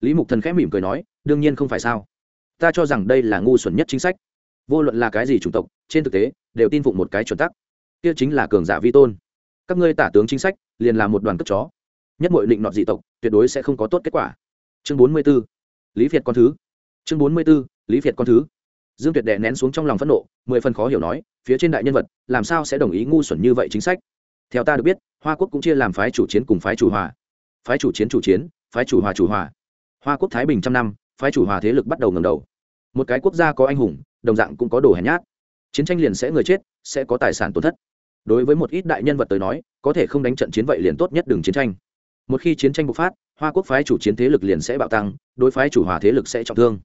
lý mục thần khẽ mỉm cười nói, đương nhiên không phải sao. Ta cho rằng đây là ngu xuẩn nhất chính sách. Vô luận là cái gì chủng tộc, trên thực tế, đều tin phụng một cái chuẩn tắc. Kia chính là cường giả vi tôn. Các ngươi tả tướng chính sách, liền là một đoàn cất chó. Nhất mọi định nọt dị tộc, tuyệt đối sẽ không có tốt kết quả. Chương bốn mươi b ố lý việt con thứ. Chương bốn mươi b ố lý việt con thứ. Dương tuyệt đệ nén xuống trong lòng phẫn nộ, mười phần khó hiểu nói, phía trên đại nhân vật, làm sao sẽ đồng ý ngu xuẩn như vậy chính sách? Theo ta được biết, hoa quốc cũng chia làm phái chủ chiến cùng phái chủ hòa. Phái chủ chiến chủ chiến, phái chủ hòa chủ hòa hoa quốc thái bình trăm năm, phái chủ hòa thế lực bắt đầu ngầm đầu. Một cái quốc gia có anh hùng, đồng dạng cũng có đồ hèn nhát. Chiến tranh liền sẽ người chết, sẽ có tài sản tổn thất. Đối với một ít đại nhân vật tới nói, có thể không đánh trận chiến vậy liền tốt nhất đừng chiến tranh. Một khi chiến tranh bộc phát, hoa quốc phái chủ chiến thế lực liền sẽ bạo tăng, đối phái chủ hòa thế lực sẽ trọng thương.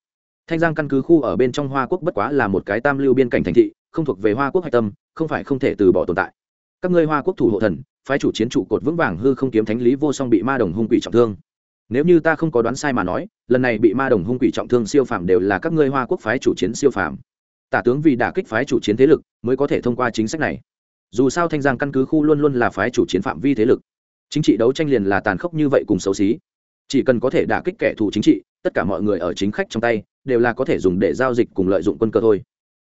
Thanh giang căn cứ khu ở bên trong hoa quốc bất quá là một cái tam lưu biên cảnh thành thị, không thuộc về hoa quốc hạch tâm, không phải không thể từ bỏ tồn tại. Các ngươi hoa quốc thủ hộ thần, phái chủ chiến trụ cột vững vàng hư không kiếm thánh lý vô song bị ma đồng hung quỷ trọng thương nếu như ta không có đoán sai mà nói, lần này bị ma đồng hung quỷ trọng thương siêu phàm đều là các ngươi hoa quốc phái chủ chiến siêu phàm. Tả tướng vì đả kích phái chủ chiến thế lực mới có thể thông qua chính sách này. Dù sao thanh giang căn cứ khu luôn luôn là phái chủ chiến phạm vi thế lực. Chính trị đấu tranh liền là tàn khốc như vậy cùng xấu xí. Chỉ cần có thể đả kích kẻ thù chính trị, tất cả mọi người ở chính khách trong tay, đều là có thể dùng để giao dịch cùng lợi dụng quân cơ thôi.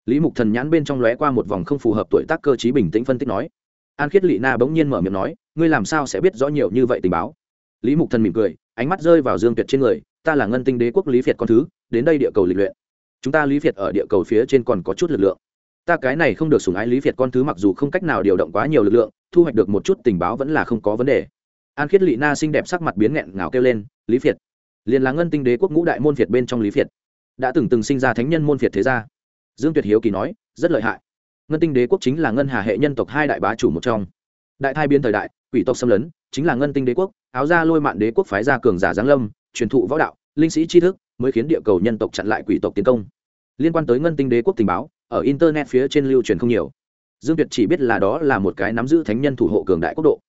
Lý mục thần nhãn bên trong lóe qua một vòng không phù hợp tuổi tác cơ chí bình tĩnh phân tích nói. An khiết lị na bỗng nhiên mở miệng nói, ngươi làm sao sẽ biết rõ nhiều như vậy tình báo? Lý mục thần mỉm cười ánh mắt rơi vào dương tuyệt trên người, ta là ngân tinh đế quốc lý việt con thứ, đến đây địa cầu lịch luyện. Chúng ta lý việt ở địa cầu phía trên còn có chút lực lượng. Ta cái này không được sùng ái lý việt con thứ mặc dù không cách nào điều động quá nhiều lực lượng, thu hoạch được một chút tình báo vẫn là không có vấn đề. An khiết lị na xinh đẹp sắc mặt biến nghẹn ngào kêu lên, lý việt liền là ngân tinh đế quốc ngũ đại môn việt bên trong lý việt đã từng từng sinh ra thánh nhân môn việt thế gia. Dương tuyệt hiếu kỳ nói, rất lợi hại. Ngân tinh đế quốc chính là ngân hà hệ nhân tộc hai đại bá chủ một trong. Đại thai biên thời đại quỷ tộc xâm lấn, chính là ngân tinh đế quốc, áo ra lôi mạn đế quốc phái ra cường giả giáng lâm, truyền thụ võ đạo, linh sĩ tri thức, mới khiến địa cầu nhân tộc chặn lại quỷ tộc tiến công. Liên quan tới ngân tinh đế quốc tình báo, ở internet phía trên lưu truyền không nhiều. Dương tuyệt chỉ biết là đó là một cái nắm giữ thánh nhân thủ hộ cường đại quốc độ.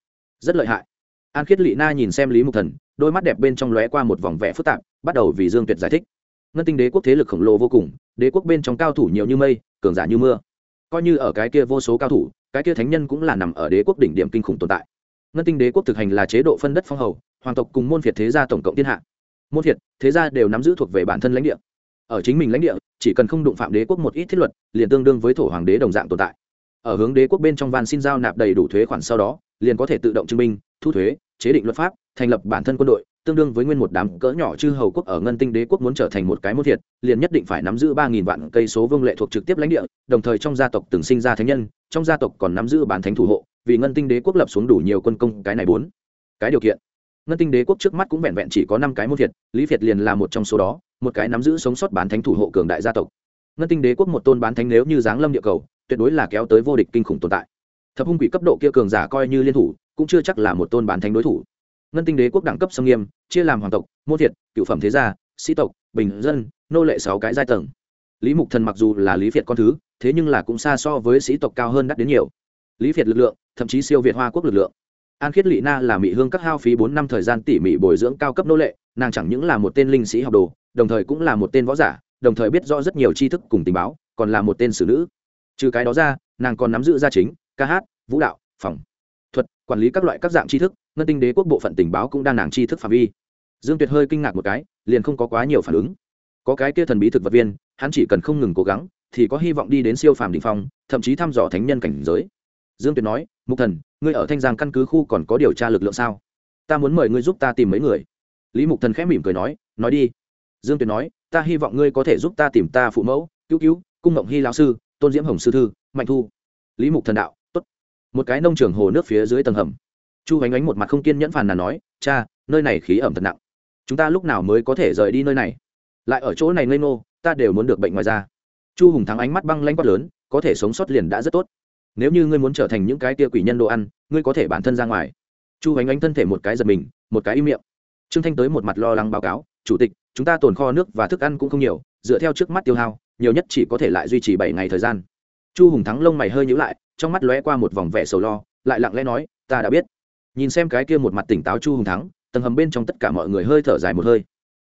Rất lợi hại. An khiết lị na nhìn xem lý mục thần, đôi mắt đẹp bên trong lóe qua một vòng vẽ phức tạp, bắt đầu vì dương tuyệt giải thích. Ngân tinh đế quốc thế lực khổng lồ vô cùng, đế quốc bên trong cao thủ nhiều như mây, cường giả như mưa. Coi như ở cái kia vô số cao thủ, cái kia thánh nhân cũng là nằm ở đế quốc đỉnh điểm kinh khủng tồn tại ngân tinh đế quốc thực hành là chế độ phân đất phong hầu, hoàng tộc cùng môn phiệt thế gia tổng cộng thiên hạ. Môn phiệt, thế gia đều nắm giữ thuộc về bản thân lãnh địa. Ở chính mình lãnh địa, chỉ cần không đụng phạm đế quốc một ít thiết luật, liền tương đương với thổ hoàng đế đồng dạng tồn tại. Ở hướng đế quốc bên trong van xin giao nạp đầy đủ thuế khoản sau đó, liền có thể tự động chứng minh, thu thuế, chế định luật pháp, thành lập bản thân quân đội, tương đương với nguyên một đám cỡ nhỏ chư hầu quốc ở ngân tinh đế quốc muốn trở thành một cái môn thiệt liền nhất định phải nắm giữ ba nghìn vạn cây số vương lệ thuộc trực tiếp lãnh địa, đồng thời trong gia tộc từng sinh ra thánh nhân, trong gia tộc còn nắm giữ bản thánh thủ hộ vì ngân tinh đế quốc lập xuống đủ nhiều quân công, cái này bốn cái điều kiện. Ngân tinh đế quốc trước mắt cũng vẹn vẹn chỉ có năm cái môn việt lý việt liền là một trong số đó, một cái nắm giữ sống sót bán thánh thủ hộ cường đại gia tộc. Ngân tinh đế quốc một tôn bán thánh nếu như giáng lâm địa cầu, tuyệt đối là kéo tới vô địch kinh khủng tồn tại. Thập hung quỷ cấp độ kia cường giả coi như liên thủ, cũng chưa chắc là một tôn bán thánh đối thủ. Ngân tinh đế quốc đẳng cấp xâm nghiêm, chia làm hoàng tộc, môn thiệt cựu phẩm thế gia, sĩ tộc, bình dân, nô lệ sáu cái giai tầng. Lý mục thần mặc dù là lý việt con thứ, thế nhưng là cũng xa so với sĩ tộc cao hơn đắt đến nhiều lý việt lực lượng, thậm chí siêu việt hoa quốc lực lượng. An khiết lị na là mỹ hương các hao phí bốn năm thời gian tỉ mỉ bồi dưỡng cao cấp nô lệ, nàng chẳng những là một tên linh sĩ học đồ, đồng thời cũng là một tên võ giả, đồng thời biết rõ rất nhiều tri thức cùng tình báo, còn là một tên xử nữ. Trừ cái đó ra, nàng còn nắm giữ gia chính, ca hát, vũ đạo, phòng, thuật, quản lý các loại các dạng tri thức, ngân tinh đế quốc bộ phận tình báo cũng đang nàng tri thức phạm vi. Dương tuyệt hơi kinh ngạc một cái, liền không có quá nhiều phản ứng. Có cái kia thần bí thực vật viên, hắn chỉ cần không ngừng cố gắng, thì có hy vọng đi đến siêu phàm đ ỉ n h phong, thậm chí thăm dò thánh nhân cảnh giới dương tuyệt nói, mục thần, ngươi ở thanh giang căn cứ khu còn có điều tra lực lượng sao? Ta muốn mời ngươi giúp ta tìm mấy người. Lý mục thần khẽ mỉm cười nói nói đi. Dương tuyệt nói, ta hy vọng ngươi có thể giúp ta tìm ta phụ mẫu, cứu cứu, cung mộng hy lão sư, tôn diễm hồng sư thư, mạnh thu. Lý mục thần đạo t ố t một cái nông trường hồ nước phía dưới tầng hầm. Chu hoánh ánh một mặt không kiên nhẫn phàn nàn nói, cha, nơi này khí ẩm thật nặng. Chúng ta lúc nào mới có thể rời đi nơi này? Lại ở chỗ này ngây ngô, ta đều muốn được bệnh ngoài da. Chu hùng thắng ánh mắt băng lanh quát lớn, có thể sống sót liền đã rất tốt nếu như ngươi muốn trở thành những cái tia quỷ nhân đồ ăn, ngươi có thể bản thân ra ngoài. Chu hoánh ánh thân thể một cái giật mình, một cái im miệng. Trương thanh tới một mặt lo lắng báo cáo, chủ tịch, chúng ta tồn kho nước và thức ăn cũng không nhiều, dựa theo trước mắt tiêu hao, nhiều nhất chỉ có thể lại duy trì bảy ngày thời gian. Chu hùng thắng lông mày hơi nhữ lại, trong mắt lóe qua một vòng vẻ sầu lo, lại lặng lẽ nói, ta đã biết. Nhìn xem cái kia một mặt tỉnh táo chu hùng thắng, tầng hầm bên trong tất cả mọi người hơi thở dài một hơi.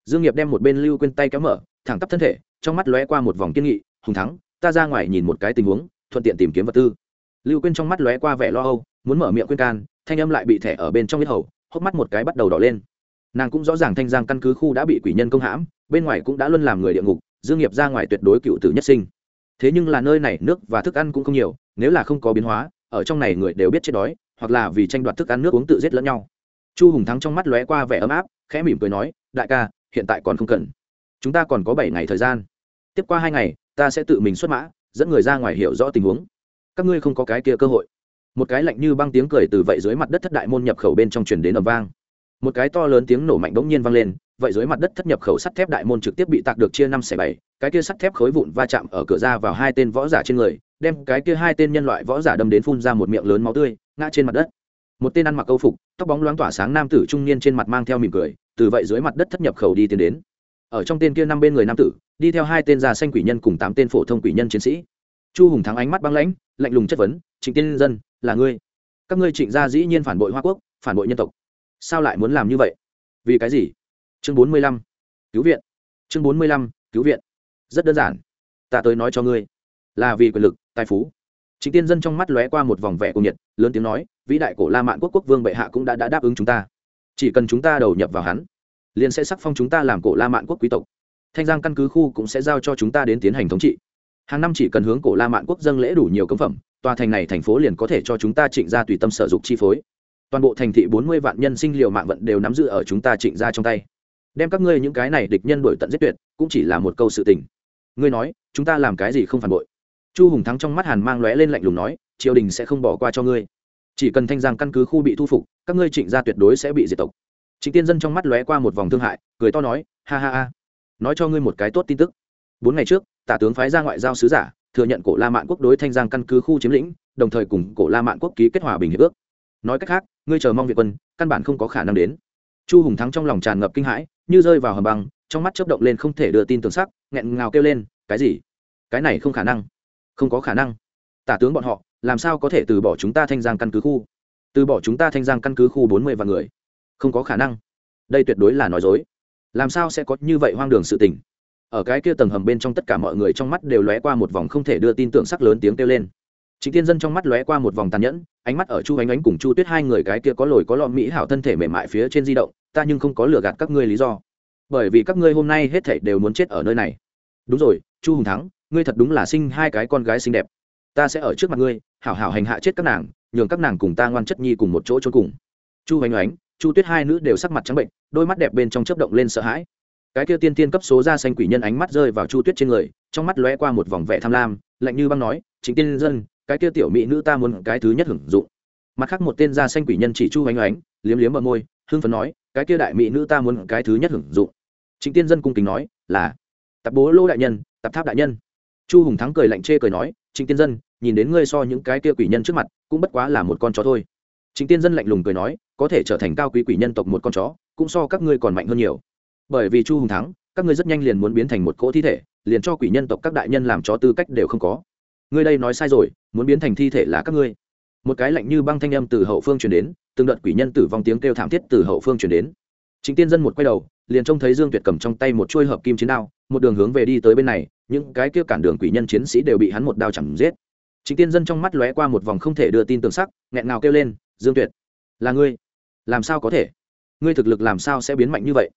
Dương nghiệp đem một bên lưu quên tay kéo mở, thẳng tắp thân thể, trong mắt lóe qua một vòng kiên nghị, hùng thắng, ta ra ngoài nhìn một cái tình huống, thuận tiện tìm kiếm vật tư lưu quên trong mắt lóe qua vẻ lo âu, muốn mở miệng quên can, thanh âm lại bị thẻ ở bên trong yết hầu, hốc mắt một cái bắt đầu đỏ lên. Nàng cũng rõ ràng thanh giang căn cứ khu đã bị quỷ nhân công hãm, bên ngoài cũng đã luôn làm người địa ngục, dương nghiệp ra ngoài tuyệt đối cựu tử nhất sinh. Thế nhưng là nơi này nước và thức ăn cũng không nhiều, nếu là không có biến hóa, ở trong này người đều biết chết đói, hoặc là vì tranh đoạt thức ăn nước uống tự giết lẫn nhau. Chu hùng thắng trong mắt lóe qua vẻ ấm áp, khẽ mỉm cười nói, đại ca, hiện tại còn không cần. Chúng ta còn có bảy ngày thời gian. Tiếp qua hai ngày, ta sẽ tự mình xuất mã, dẫn người ra ngoài hiểu rõ tình huống các ngươi không có cái kia cơ hội. Một cái lạnh như băng tiếng cười từ vậy dưới mặt đất thất đại môn nhập khẩu bên trong truyền đến ầm vang. Một cái to lớn tiếng nổ mạnh bỗng nhiên vang lên, vậy dưới mặt đất thất nhập khẩu sắt thép đại môn trực tiếp bị tạc được chia năm xẻ bảy, cái kia sắt thép khối vụn va chạm ở cửa ra vào hai tên võ giả trên người, đem cái kia hai tên nhân loại võ giả đâm đến phun ra một miệng lớn máu tươi, ngã trên mặt đất. Một tên ăn mặc câu phục, tóc bóng loáng tỏa sáng nam tử trung niên trên mặt mang theo mỉm cười, từ vậy dưới mặt đất thất nhập khẩu đi tiến đến. Ở trong tên kia năm bên người nam tử, đi theo hai tên già xanh quỷ nhân cùng tám tên phổ thông quỷ nhân chiến sĩ. Chu hùng thắng ánh mắt băng lãnh lạnh lùng chất vấn trịnh tiên dân là ngươi? Các ngươi trịnh gia dĩ nhiên phản bội hoa quốc phản bội nhân tộc. Sao lại muốn làm như vậy? Vì cái gì? Chương bốn mươi lăm. Cứu viện. Chương bốn mươi lăm. Cứu viện. Rất đơn giản. Ta tới nói cho ngươi. Là vì quyền lực tài phú. Trịnh Tiên Dân trong mắt lóe qua một vòng vẻ cuồng nhiệt, lớn tiếng nói, vĩ đại cổ La Mạn quốc quốc vương bệ hạ cũng đã, đã đáp ứng chúng ta, chỉ cần chúng ta đầu nhập vào hắn, liền sẽ sắc phong chúng ta làm cổ La Mạn quốc quý tộc. Thanh Giang căn cứ khu cũng sẽ giao cho chúng ta đến tiến hành thống trị. Hàng năm chỉ cần hướng cổ La Mạn quốc dâng lễ đủ nhiều cấm phẩm, tòa thành này thành phố liền có thể cho chúng ta Trịnh gia tùy tâm sở dụng chi phối. Toàn bộ thành thị bốn mươi vạn nhân sinh liều mạng vận đều nắm giữ ở chúng ta Trịnh gia trong tay. Đem các ngươi những cái này địch nhân đuổi tận giết tuyệt, cũng chỉ là một câu sự tình. Ngươi nói, chúng ta làm cái gì không phản bội? chu hùng thắng trong mắt hàn mang lóe lên lạnh lùng nói triều đình sẽ không bỏ qua cho ngươi chỉ cần thanh giang căn cứ khu bị thu phục các ngươi trịnh gia tuyệt đối sẽ bị diệt tộc trịnh tiên dân trong mắt lóe qua một vòng thương hại cười to nói ha ha ha nói cho ngươi một cái tốt tin tức bốn ngày trước tả tướng phái ra ngoại giao sứ giả, thừa nhận cổ la mạn quốc đối thanh giang căn cứ khu chiếm lĩnh, đồng thời cùng cổ la mạn quốc ký kết hòa bình hiệp ước. Nói cách khác, ngươi chờ mong việt quân, căn bản không có khả năng đến. Chu hùng thắng trong lòng tràn ngập kinh hãi, như rơi vào hầm băng, trong mắt chớp động lên không thể đưa tin tưởng sắc, nghẹn ngào kêu lên, cái gì? Cái này không khả năng. Không có khả năng. Tả tướng bọn họ, làm sao có thể từ bỏ chúng ta thanh giang căn cứ khu? Từ bỏ chúng ta thanh giang căn cứ khu bốn mươi vạn người. Không có khả năng. Đây tuyệt đối là nói dối. Làm sao sẽ có như vậy hoang đường sự tình? Ở cái kia tầng hầm bên trong tất cả mọi người trong mắt đều lóe qua một vòng không thể đưa tin tưởng sắc lớn tiếng kêu lên. Chính tiên dân trong mắt lóe qua một vòng tàn nhẫn, ánh mắt ở chu ánh ánh cùng chu tuyết hai người cái kia có lồi có lọ mỹ hảo thân thể mềm mại phía trên di động, ta nhưng không có lừa gạt các ngươi lý do. Bởi vì các ngươi hôm nay hết thảy đều muốn chết ở nơi này. Đúng rồi, chu hùng thắng, ngươi thật đúng là sinh hai cái con gái xinh đẹp. Ta sẽ ở trước mặt ngươi, hảo hảo hành hạ chết các nàng, nhường các nàng cùng ta ngoan chất nhi cùng một chỗ trốn cùng. Chu hoành oánh chu tuyết hai nữ đều sắc mặt trắng bệnh, đôi mắt đẹp bên trong chớp động lên sợ hãi cái kia tiên tiên cấp số ra xanh quỷ nhân ánh mắt rơi vào chu tuyết trên người, trong mắt lóe qua một vòng vẻ tham lam, lạnh như băng nói chính tiên dân, cái kia tiểu mỹ nữ ta muốn cái thứ nhất hưởng dụng. Mặt khác một tên da xanh quỷ nhân chỉ chu oánh oánh liếm liếm ở môi, hưng phấn nói, cái kia đại mỹ nữ ta muốn cái thứ nhất hưởng dụng. Chính tiên dân cung kính nói, là tập bố lô đại nhân tập tháp đại nhân. Chu hùng thắng cười lạnh chê cười nói chính tiên dân, nhìn đến ngươi so những cái kia quỷ nhân trước mặt, cũng bất quá là một con chó thôi. Chính tiên dân lạnh lùng cười nói, có thể trở thành cao quý quỷ nhân tộc một con chó, cũng so các ngươi còn mạnh hơn nhiều bởi vì chu hùng thắng, các ngươi rất nhanh liền muốn biến thành một cỗ thi thể, liền cho quỷ nhân tộc các đại nhân làm cho tư cách đều không có. Ngươi đây nói sai rồi, muốn biến thành thi thể là các ngươi. Một cái lạnh như băng thanh âm từ hậu phương truyền đến, từng đợt quỷ nhân tử vong tiếng kêu thảm thiết từ hậu phương truyền đến. Chính tiên dân một quay đầu, liền trông thấy dương tuyệt cầm trong tay một chuôi hợp kim chiến đao, một đường hướng về đi tới bên này, những cái kia cản đường quỷ nhân chiến sĩ đều bị hắn một đao chẳng giết. Chính tiên dân trong mắt lóe qua một vòng không thể đưa tin tường sắc, nghẹn ngào kêu lên, dương tuyệt, là ngươi, làm sao có thể? Ngươi thực lực làm sao sẽ biến mạnh như vậy?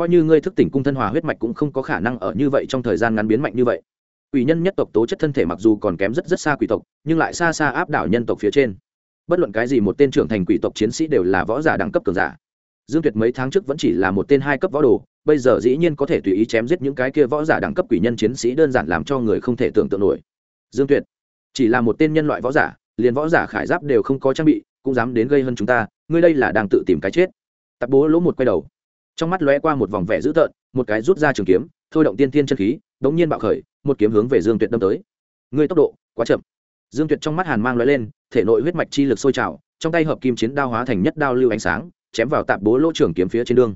Coi như ngươi thức tỉnh cung thân hòa huyết mạch cũng không có khả năng ở như vậy trong thời gian ngắn biến mạnh như vậy. Quỷ nhân nhất tộc tố chất thân thể mặc dù còn kém rất rất xa quỷ tộc, nhưng lại xa xa áp đảo nhân tộc phía trên. Bất luận cái gì một tên trưởng thành quỷ tộc chiến sĩ đều là võ giả đẳng cấp cường giả. Dương tuyệt mấy tháng trước vẫn chỉ là một tên hai cấp võ đồ, bây giờ dĩ nhiên có thể tùy ý chém giết những cái kia võ giả đẳng cấp quỷ nhân chiến sĩ đơn giản làm cho người không thể tưởng tượng nổi. Dương tuyệt, chỉ là một tên nhân loại võ giả, liền võ giả khải giáp đều không có trang bị, cũng dám đến gây hơn chúng ta, ngươi đây là đang tự tìm cái chết. Tạp bố lỗ một quay đầu trong mắt lóe qua một vòng vẻ dữ tợn, một cái rút ra trường kiếm, thôi động tiên thiên chân khí, đống nhiên bạo khởi, một kiếm hướng về dương tuyệt đâm tới. Ngươi tốc độ quá chậm. Dương tuyệt trong mắt hàn mang lóe lên, thể nội huyết mạch chi lực sôi trào, trong tay hợp kim chiến đao hóa thành nhất đao lưu ánh sáng, chém vào tạp bố lỗ trường kiếm phía trên đường.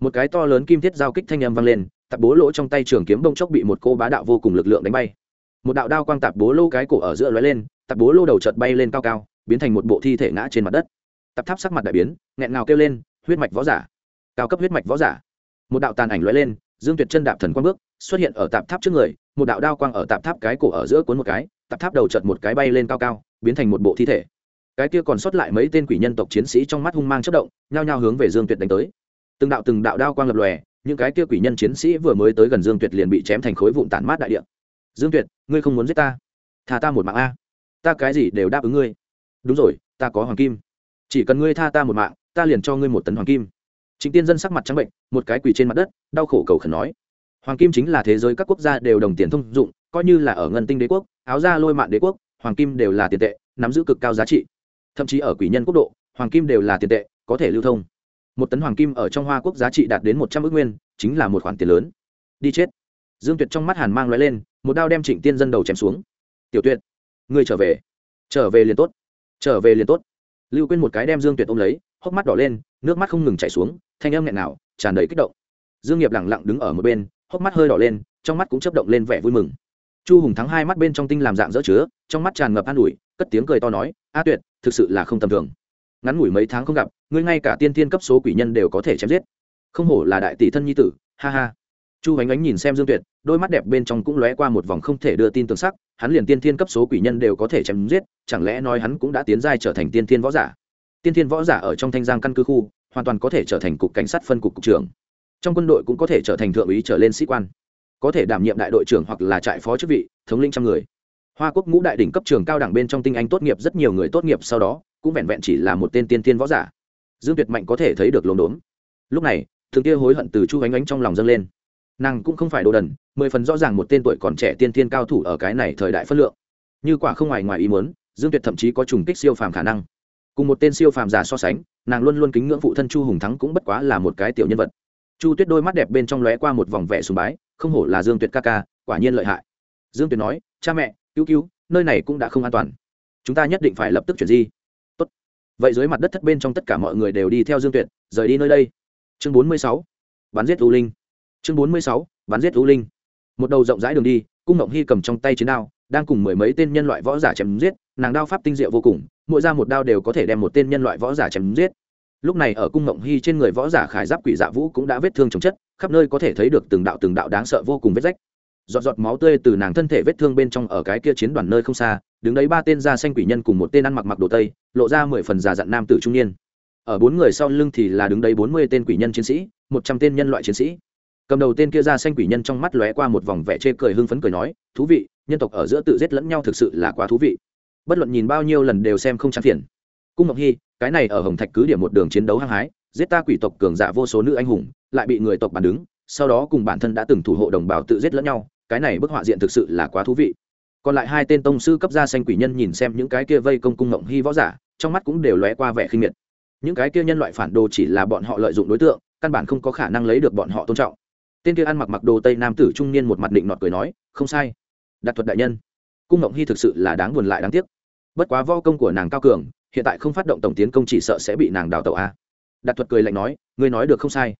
Một cái to lớn kim thiết giao kích thanh âm vang lên, tạp bố lỗ trong tay trường kiếm bông chốc bị một cô bá đạo vô cùng lực lượng đánh bay. Một đạo đao quang tạp bố lô cái cổ ở giữa lóe lên, tạp bố lô đầu chợt bay lên cao cao, biến thành một bộ thi thể ngã trên mặt đất. Tạp tháp sắc mặt đại biến, nghẹn ngào kêu lên, huyết mạch võ giả cao cấp huyết mạch võ giả. Một đạo tàn ảnh lóe lên, dương tuyệt chân đạp thần quang bước, xuất hiện ở tạp tháp trước người, một đạo đao quang ở tạp tháp cái cổ ở giữa cuốn một cái, tạp tháp đầu chợt một cái bay lên cao cao, biến thành một bộ thi thể. Cái kia còn sót lại mấy tên quỷ nhân tộc chiến sĩ trong mắt hung mang chất động, nhao nhao hướng về dương tuyệt đánh tới. Từng đạo từng đạo đao quang lập lòe, những cái kia quỷ nhân chiến sĩ vừa mới tới gần dương tuyệt liền bị chém thành khối vụn tản mát đại địa. Dương tuyệt, ngươi không muốn giết ta? Thà ta một mạng a. Ta cái gì đều đáp ứng ngươi. Đúng rồi, ta có hoàng kim. Chỉ cần ngươi tha ta một mạng, ta liền cho ngươi một tấn hoàng kim. Trịnh tiên dân sắc mặt trắng bệnh một cái quỳ trên mặt đất, đau khổ cầu khẩn nói. Hoàng kim chính là thế giới các quốc gia đều đồng tiền thông dụng, coi như là ở ngân tinh đế quốc, áo da lôi mạn đế quốc, hoàng kim đều là tiền tệ, nắm giữ cực cao giá trị. Thậm chí ở quỷ nhân quốc độ, hoàng kim đều là tiền tệ, có thể lưu thông. Một tấn hoàng kim ở trong hoa quốc giá trị đạt đến một trăm ước nguyên, chính là một khoản tiền lớn. Đi chết. Dương tuyệt trong mắt hàn mang lóe lên, một đao đem trịnh tiên dân đầu chém xuống. Tiểu tuyệt, ngươi trở về. Trở về liền tốt. Trở về liền tốt. Lưu quên một cái đem dương tuyệt ôm lấy, hốc mắt đỏ lên, nước mắt không ngừng chảy xuống thanh âm nghẹn nào tràn đầy kích động. Dương nghiệp lẳng lặng đứng ở một bên, hốc mắt hơi đỏ lên, trong mắt cũng chấp động lên vẻ vui mừng. Chu hùng thắng hai mắt bên trong tinh làm dạng dỡ chứa, trong mắt tràn ngập an ủi, cất tiếng cười to nói, a tuyệt, thực sự là không tầm thường. Ngắn ngủi mấy tháng không gặp, ngươi ngay cả tiên tiên cấp số quỷ nhân đều có thể chém giết. Không hổ là đại tỷ thân nhi tử, ha ha. Chu ánh ánh nhìn xem dương tuyệt, đôi mắt đẹp bên trong cũng lóe qua một vòng không thể đưa tin tương sắc, hắn liền tiên thiên cấp số quỷ nhân đều có thể chém giết, chẳng lẽ nói hắn cũng đã tiến giai trở thành tiên thiên võ giả? Tiên thiên võ giả ở trong thanh giang căn cứ khu hoàn toàn có thể trở thành cục cảnh sát phân cục cục trưởng. Trong quân đội cũng có thể trở thành thượng úy trở lên sĩ quan. Có thể đảm nhiệm đại đội trưởng hoặc là trại phó chức vị, thống lĩnh trăm người. Hoa quốc ngũ đại đỉnh cấp trường cao đẳng bên trong tinh anh tốt nghiệp rất nhiều người tốt nghiệp sau đó, cũng vẹn vẹn chỉ là một tên tiên tiên võ giả. Dương tuyệt mạnh có thể thấy được lồn đốn lúc này, thường kia hối hận từ chu ánh ánh trong lòng dâng lên. Nàng cũng không phải đồ đần, mười phần rõ ràng một tên tuổi còn trẻ tiên tiên cao thủ ở cái này thời đại phất lượng. Như quả không ngoài ngoài ý muốn, dương tuyệt thậm chí có trùng kích siêu phàm khả năng. Cùng một tên siêu phàm giả so sánh nàng luôn luôn kính ngưỡng phụ thân chu hùng thắng cũng bất quá là một cái tiểu nhân vật. Chu tuyết đôi mắt đẹp bên trong lóe qua một vòng vẻ sùng bái, không hổ là dương tuyệt ca ca, quả nhiên lợi hại. Dương tuyệt nói, cha mẹ, cứu cứu, nơi này cũng đã không an toàn. Chúng ta nhất định phải lập tức chuyển di. Tốt. vậy dưới mặt đất thất bên trong tất cả mọi người đều đi theo dương tuyệt, rời đi nơi đây. Chương bốn mươi sáu, bắn giết u linh. Chương bốn mươi sáu, bắn giết u linh. Một đầu rộng rãi đường đi, cung ngộng hy cầm trong tay chiến đao, đang cùng mười mấy tên nhân loại võ giả chém giết, nàng đao pháp tinh diệu vô cùng mỗi ra một đao đều có thể đem một tên nhân loại võ giả chém giết. Lúc này ở cung ngộng hy trên người võ giả khải giáp quỷ dạ vũ cũng đã vết thương chồng chất, khắp nơi có thể thấy được từng đạo từng đạo đáng sợ vô cùng vết rách. Giọt giọt máu tươi từ nàng thân thể vết thương bên trong ở cái kia chiến đoàn nơi không xa, đứng đấy ba tên da xanh quỷ nhân cùng một tên ăn mặc mặc đồ tây, lộ ra mười phần già dặn nam tử trung niên. Ở bốn người sau lưng thì là đứng đấy bốn mươi tên quỷ nhân chiến sĩ, một trăm tên nhân loại chiến sĩ. Cầm đầu tên kia ra xanh quỷ nhân trong mắt lóe qua một vòng vẻ chê cười hưng phấn cười nói, thú vị, nhân tộc ở giữa tự giết lẫn nhau thực sự là quá thú vị bất luận nhìn bao nhiêu lần đều xem không chán phiền. Cung ngọc hy, cái này ở hồng thạch cứ điểm một đường chiến đấu hăng hái, giết ta quỷ tộc cường giả vô số nữ anh hùng, lại bị người tộc bàn đứng, sau đó cùng bản thân đã từng thủ hộ đồng bào tự giết lẫn nhau, cái này bức họa diện thực sự là quá thú vị. Còn lại hai tên tông sư cấp gia xanh quỷ nhân nhìn xem những cái kia vây công cung ngộng hy võ giả, trong mắt cũng đều lóe qua vẻ khinh miệt. Những cái kia nhân loại phản đồ chỉ là bọn họ lợi dụng đối tượng, căn bản không có khả năng lấy được bọn họ tôn trọng. Tên kia ăn mặc mặc đồ tây nam tử trung niên một mặt định nọt cười nói, không sai. Đặt thuật đại nhân cung ngộng hy thực sự là đáng buồn lại đáng tiếc. Bất quá vo công của nàng cao cường, hiện tại không phát động tổng tiến công chỉ sợ sẽ bị nàng đào tẩu a. Đạt thuật cười lạnh nói, ngươi nói được không sai.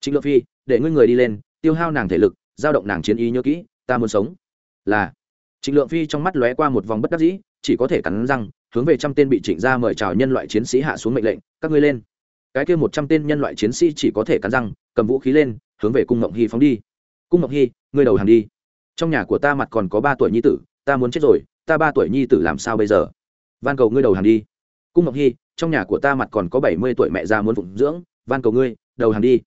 Chính lượng phi, để ngươi người đi lên, tiêu hao nàng thể lực, giao động nàng chiến ý nhớ kỹ, ta muốn sống. Là. Trịnh lượng phi trong mắt lóe qua một vòng bất đắc dĩ, chỉ có thể cắn răng, hướng về trăm tên bị trịnh ra mời chào nhân loại chiến sĩ hạ xuống mệnh lệnh, các ngươi lên. Cái kia một trăm tên nhân loại chiến sĩ chỉ có thể cắn răng, cầm vũ khí lên, hướng về cung ngộng hy phóng đi. Cung ngộng hy, ngươi đầu hàng đi. Trong nhà của ta mặt còn có ba tuổi nhi tử ta muốn chết rồi, ta ba tuổi nhi tử làm sao bây giờ? Van cầu ngươi đầu hàng đi. Cung ngọc hy, trong nhà của ta mặt còn có bảy mươi tuổi mẹ già muốn phụng dưỡng, van cầu ngươi, đầu hàng đi.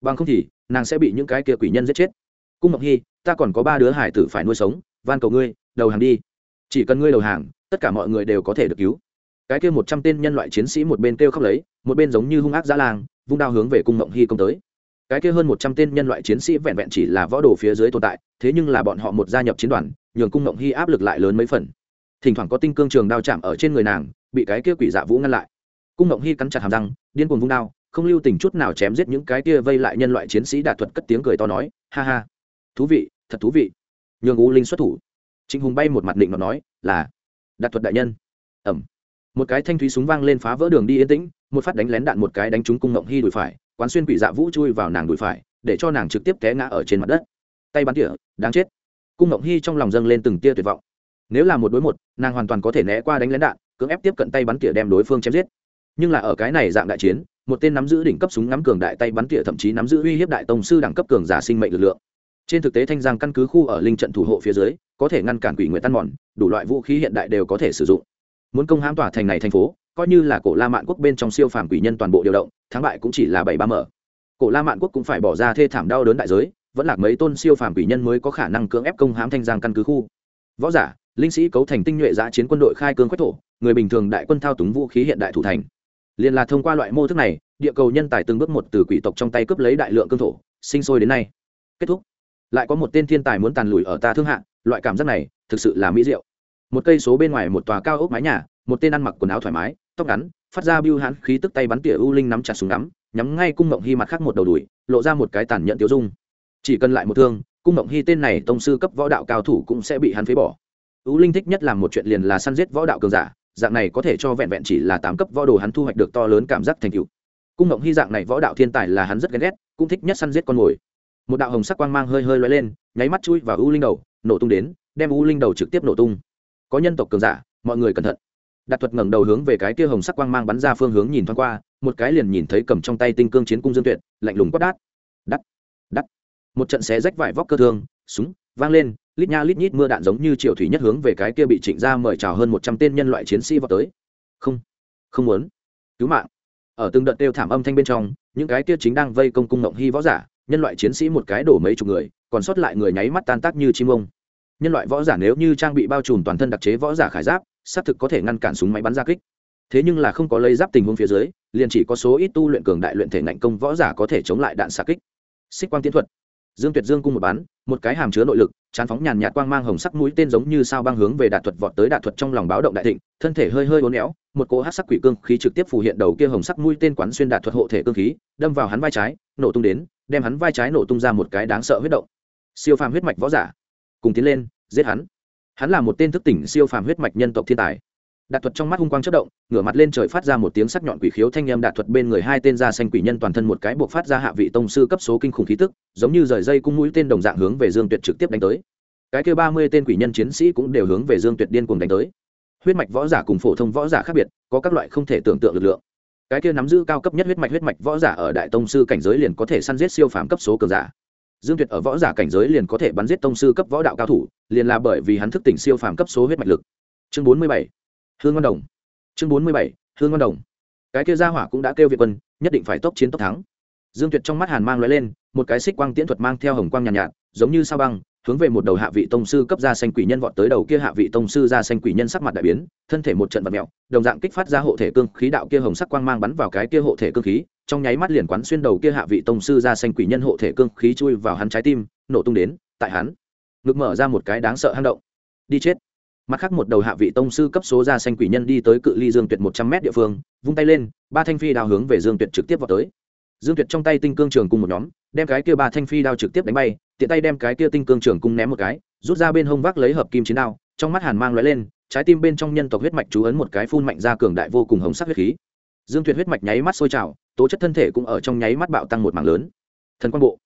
Bằng không thì, nàng sẽ bị những cái kia quỷ nhân giết chết. Cung ngọc hy, ta còn có ba đứa hải tử phải nuôi sống, van cầu ngươi, đầu hàng đi. Chỉ cần ngươi đầu hàng, tất cả mọi người đều có thể được cứu. Cái kia một trăm tên nhân loại chiến sĩ một bên kêu khóc lấy, một bên giống như hung ác dã lang vung đao hướng về cung ngọc hy công tới. Cái kia hơn một trăm tên nhân loại chiến sĩ vẹn vẹn chỉ là võ đồ phía dưới tồn tại, thế nhưng là bọn họ một gia nhập chiến đoàn nhường cung ngộng hy áp lực lại lớn mấy phần. Thỉnh thoảng có tinh cương trường đao chạm ở trên người nàng, bị cái kia quỷ dạ vũ ngăn lại. Cung ngộng hy cắn chặt hàm răng, điên cuồng vung đao, không lưu tình chút nào chém giết những cái kia vây lại nhân loại chiến sĩ đạt thuật cất tiếng cười to nói, ha ha, thú vị, thật thú vị. Nhường u linh xuất thủ. Trịnh hùng bay một mặt định nó nói, là, đạt thuật đại nhân. Ẩm một cái thanh thúy súng vang lên phá vỡ đường đi yên tĩnh, một phát đánh lén đạn một cái đánh trúng cung ngộng hy đùi phải, quán xuyên quỷ dạ vũ chui vào nàng đùi phải, để cho nàng trực tiếp té ngã ở trên mặt đất. Tay bắn tỉa, đáng chết cung ngộng hy trong lòng dâng lên từng tia tuyệt vọng. Nếu là một đối một, nàng hoàn toàn có thể né qua đánh lén đạn, cưỡng ép tiếp cận tay bắn tỉa đem đối phương chém giết. Nhưng là ở cái này dạng đại chiến, một tên nắm giữ đỉnh cấp súng ngắm cường đại tay bắn tỉa thậm chí nắm giữ uy hiếp đại tông sư đẳng cấp cường giả sinh mệnh lực lượng. Trên thực tế thanh giang căn cứ khu ở linh trận thủ hộ phía dưới, có thể ngăn cản quỷ nguyện tan mòn, đủ loại vũ khí hiện đại đều có thể sử dụng. Muốn công hãm tỏa thành này thành phố, coi như là cổ la mạn quốc bên trong siêu phàm quỷ nhân toàn bộ điều động, thắng bại cũng chỉ là bảy ba mở. Cổ la mạn quốc cũng phải bỏ ra thê thảm đau đớn đại giới vẫn là mấy tôn siêu phàm quỷ nhân mới có khả năng cưỡng ép công hãm thanh giang căn cứ khu. Võ giả, linh sĩ cấu thành tinh nhuệ giã chiến quân đội khai cương quách thổ, người bình thường đại quân thao túng vũ khí hiện đại thủ thành. Liền là thông qua loại mô thức này, địa cầu nhân tài từng bước một từ quỷ tộc trong tay cướp lấy đại lượng cương thổ, sinh sôi đến nay. Kết thúc. Lại có một tên thiên tài muốn tàn lùi ở ta thương hạ, loại cảm giác này thực sự là mỹ diệu. Một cây số bên ngoài một tòa cao ốc mái nhà, một tên ăn mặc quần áo thoải mái, tóc ngắn, phát ra biêu hãn khí tức tay bắn tỉa u linh nắm chặt súng ngắm, nhắm ngay cung mộng hy mặt khác một đầu đùi, lộ ra một cái tàn nhẫn tiêu dung chỉ cần lại một thương, cung mộng hy tên này tông sư cấp võ đạo cao thủ cũng sẽ bị hắn phế bỏ. U linh thích nhất làm một chuyện liền là săn giết võ đạo cường giả, dạng này có thể cho vẹn vẹn chỉ là tám cấp võ đồ hắn thu hoạch được to lớn cảm giác thành tựu. Cung mộng hy dạng này võ đạo thiên tài là hắn rất ghen ghét, cũng thích nhất săn giết con mồi. Một đạo hồng sắc quang mang hơi hơi loay lên, nháy mắt chui vào u linh đầu, nổ tung đến, đem u linh đầu trực tiếp nổ tung. Có nhân tộc cường giả, mọi người cẩn thận. Đặt thuật ngẩng đầu hướng về cái kia hồng sắc quang mang bắn ra phương hướng nhìn thoáng qua, một cái liền nhìn thấy cầm trong tay tinh cương chiến cung dương tuyệt, lạnh lùng quát đát. Đắt một trận xé rách vải vóc cơ thương, súng, vang lên, lít nha lít nhít mưa đạn giống như triệu thủy nhất hướng về cái kia bị trịnh ra mời chào hơn một trăm tên nhân loại chiến sĩ vào tới. Không không muốn. Cứu mạng. Ở từng đợt đều thảm âm thanh bên trong, những cái kia chính đang vây công cung ngộng hy võ giả, nhân loại chiến sĩ một cái đổ mấy chục người, còn sót lại người nháy mắt tan tác như chim ông. Nhân loại võ giả nếu như trang bị bao trùm toàn thân đặc chế võ giả khải giáp, xác thực có thể ngăn cản súng máy bắn ra kích. Thế nhưng là không có lấy giáp tình huống phía dưới, liền chỉ có số ít tu luyện cường đại luyện thể ngạnh công võ giả có thể chống lại đạn xạ kích. Xích quang tiến thuật dương tuyệt dương cung một bắn, một cái hàm chứa nội lực, chán phóng nhàn nhạt quang mang hồng sắc mũi tên giống như sao băng hướng về đạn thuật vọt tới đạn thuật trong lòng báo động đại thịnh, thân thể hơi hơi uốn éo, một cỗ hát sắc quỷ cương khí trực tiếp phủ hiện đầu kia hồng sắc mũi tên quán xuyên đạn thuật hộ thể cương khí, đâm vào hắn vai trái, nổ tung đến, đem hắn vai trái nổ tung ra một cái đáng sợ huyết động. Siêu phàm huyết mạch võ giả, cùng tiến lên, giết hắn. Hắn là một tên thức tỉnh siêu phàm huyết mạch nhân tộc thiên tài đạt thuật trong mắt hung quang chất động, ngửa mặt lên trời phát ra một tiếng sắc nhọn quỷ khiếu thanh em đạt thuật bên người hai tên ra xanh quỷ nhân toàn thân một cái buộc phát ra hạ vị tông sư cấp số kinh khủng khí tức, giống như rời dây cung mũi tên đồng dạng hướng về dương tuyệt trực tiếp đánh tới. Cái kêu ba mươi tên quỷ nhân chiến sĩ cũng đều hướng về dương tuyệt điên cuồng đánh tới. Huyết mạch võ giả cùng phổ thông võ giả khác biệt, có các loại không thể tưởng tượng lực lượng. Cái kia nắm giữ cao cấp nhất huyết mạch huyết mạch võ giả ở đại tông sư cảnh giới liền có thể săn giết siêu phàm cấp số cường giả. Dương tuyệt ở võ giả cảnh giới liền có thể bắn giết tông sư cấp võ đạo cao thủ, liền là bởi vì hắn thức tỉnh siêu phàm cấp số huyết mạch lực. Chương bốn mươi bảy hương văn đồng. Chương bốn mươi bảy hương văn đồng. Cái kia gia hỏa cũng đã kêu việt quân nhất định phải tốc chiến tốc thắng. Dương tuyệt trong mắt hàn mang l lên một cái xích quang tiễn thuật mang theo hồng quang nhàn nhạt, nhạt giống như sao băng hướng về một đầu hạ vị tông sư cấp gia xanh quỷ nhân vọt tới đầu kia hạ vị tông sư gia xanh quỷ nhân sắc mặt đại biến thân thể một trận vật mẹo đồng dạng kích phát ra hộ thể cương khí đạo kia hồng sắc quang mang bắn vào cái kia hộ thể cương khí trong nháy mắt liền quán xuyên đầu kia hạ vị tông sư gia xanh quỷ nhân hộ thể cương khí chui vào hắn trái tim nổ tung đến tại hắn. Ngực mở ra một cái đáng sợ hang động. Đi chết mặt khác một đầu hạ vị tông sư cấp số ra xanh quỷ nhân đi tới cự ly dương tuyệt một trăm mét địa phương, vung tay lên, ba thanh phi đao hướng về dương tuyệt trực tiếp vào tới. Dương tuyệt trong tay tinh cương trường cùng một nhóm, đem cái kia ba thanh phi đao trực tiếp đánh bay, tiện tay đem cái kia tinh cương trường cung ném một cái, rút ra bên hông vác lấy hợp kim chiến đao, trong mắt hàn mang lóe lên, trái tim bên trong nhân tộc huyết mạch chú ấn một cái phun mạnh ra cường đại vô cùng hồng sắc huyết khí. Dương tuyệt huyết mạch nháy mắt sôi trào, tố chất thân thể cũng ở trong nháy mắt bạo tăng một mảng lớn. Thần quang bộ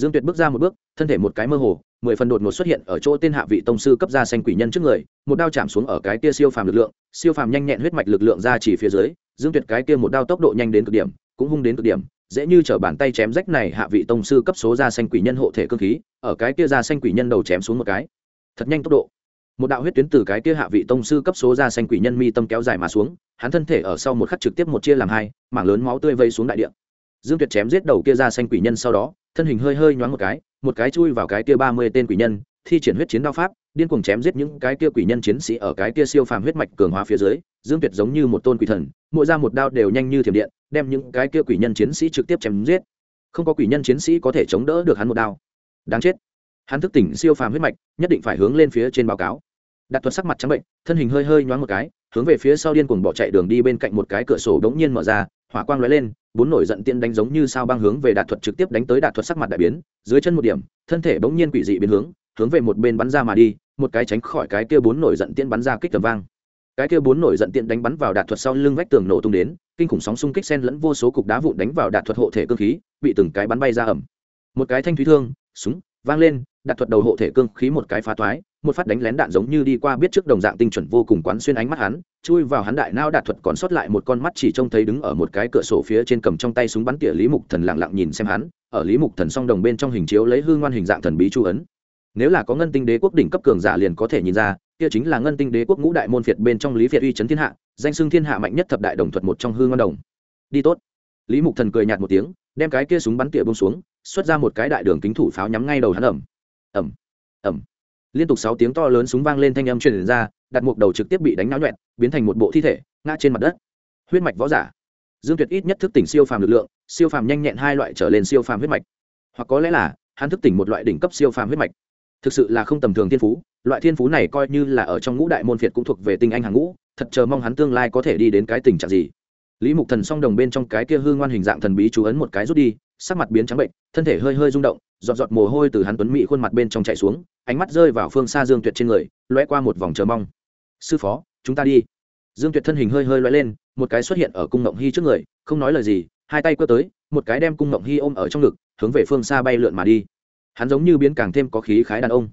dương tuyệt bước ra một bước, thân thể một cái mơ hồ, mười phần đột ngột xuất hiện ở chỗ tên hạ vị tông sư cấp gia xanh quỷ nhân trước người, một đao chạm xuống ở cái kia siêu phàm lực lượng, siêu phàm nhanh nhẹn huyết mạch lực lượng ra chỉ phía dưới, dương tuyệt cái kia một đao tốc độ nhanh đến cực điểm, cũng hung đến cực điểm, dễ như t bàn tay chém rách này hạ vị tông sư cấp số gia xanh quỷ nhân hộ thể cơ khí, ở cái kia gia xanh quỷ nhân đầu chém xuống một cái. Thật nhanh tốc độ. Một đạo huyết tuyến từ cái kia hạ vị tông sư cấp số gia xanh quỷ nhân mi tâm kéo dài mà xuống, hắn thân thể ở sau một khắc trực tiếp một chia làm hai, mảng lớn máu tươi vây xuống đại địa dương tuyệt chém giết đầu kia ra xanh quỷ nhân sau đó, thân hình hơi hơi nhoáng một cái một cái chui vào cái kia ba mươi tên quỷ nhân, thi triển huyết chiến đao pháp, điên cuồng chém giết những cái kia quỷ nhân chiến sĩ ở cái kia siêu phàm huyết mạch cường hóa phía dưới. Dương tuyệt giống như một tôn quỷ thần, mỗi ra một đao đều nhanh như thiểm điện, đem những cái kia quỷ nhân chiến sĩ trực tiếp chém giết. Không có quỷ nhân chiến sĩ có thể chống đỡ được hắn một đao. Đáng chết. Hắn thức tỉnh siêu phàm huyết mạch, nhất định phải hướng lên phía trên báo cáo. Đặt thuật sắc mặt trắng bệnh, thân hình hơi hơi nhoáng một cái, hướng về phía sau điên cuồng bỏ chạy đường đi bên cạnh một cái cửa sổ đống nhiên mở ra hỏa quang lóe lên, bốn nổi giận tiên đánh giống như sao băng hướng về đạt thuật trực tiếp đánh tới đạt thuật sắc mặt đại biến, dưới chân một điểm, thân thể bỗng nhiên quỷ dị biến hướng hướng về một bên bắn ra mà đi, một cái tránh khỏi cái kia bốn nổi giận tiên bắn ra kích tầm vang. Cái kia bốn nổi giận tiên đánh bắn vào đạt thuật sau lưng vách tường nổ tung đến, kinh khủng sóng xung kích sen lẫn vô số cục đá vụn đánh vào đạt thuật hộ thể cơ khí, bị từng cái bắn bay ra ẩm. Một cái thanh thúy thương, súng, vang lên, đạt thuật đầu hộ thể cương khí một cái phá toái một phát đánh lén đạn giống như đi qua biết trước đồng dạng tinh chuẩn vô cùng quán xuyên ánh mắt hắn, chui vào hắn đại nao đạt thuật còn sót lại một con mắt chỉ trông thấy đứng ở một cái cửa sổ phía trên cầm trong tay súng bắn tỉa lý mục thần lặng lặng nhìn xem hắn, ở lý mục thần song đồng bên trong hình chiếu lấy hương ngoan hình dạng thần bí chu ấn. Nếu là có ngân tinh đế quốc đỉnh cấp cường giả liền có thể nhìn ra, kia chính là ngân tinh đế quốc ngũ đại môn phiệt bên trong lý việt uy chấn thiên hạ, danh xưng thiên hạ mạnh nhất thập đại đồng thuật một trong hương ngoan đồng. Đi tốt. Lý mục thần cười nhạt một tiếng, đem cái kia súng bắn tỉa bông xuống, xuất ra một cái đại đường kính thủ pháo nhắm ngay đầu hắn ẩm. Ẩm. Ẩm liên tục sáu tiếng to lớn súng vang lên thanh âm truyền ra, đặt mục đầu trực tiếp bị đánh náo nhuẹn, biến thành một bộ thi thể, ngã trên mặt đất. Huyết mạch võ giả. Dương tuyệt ít nhất thức tỉnh siêu phàm lực lượng, siêu phàm nhanh nhẹn hai loại trở lên siêu phàm huyết mạch. Hoặc có lẽ là, hắn thức tỉnh một loại đỉnh cấp siêu phàm huyết mạch. Thực sự là không tầm thường thiên phú, loại thiên phú này coi như là ở trong ngũ đại môn phiệt cũng thuộc về tinh anh hàng ngũ, thật chờ mong hắn tương lai có thể đi đến cái tình trạng gì. Lý mục thần song đồng bên trong cái kia hương ngoan hình dạng thần bí chú ấn một cái rút đi, sắc mặt biến trắng bệnh, thân thể hơi hơi rung động giọt giọt mồ hôi từ hắn tuấn mỹ khuôn mặt bên trong chạy xuống, ánh mắt rơi vào phương xa dương tuyệt trên người loe qua một vòng chờ mong. Sư phó, chúng ta đi. Dương tuyệt thân hình hơi hơi loe lên, một cái xuất hiện ở cung ngộng hy trước người, không nói lời gì, hai tay quơ tới, một cái đem cung ngộng hy ôm ở trong ngực, hướng về phương xa bay lượn mà đi. Hắn giống như biến càng thêm có khí khái đàn ông.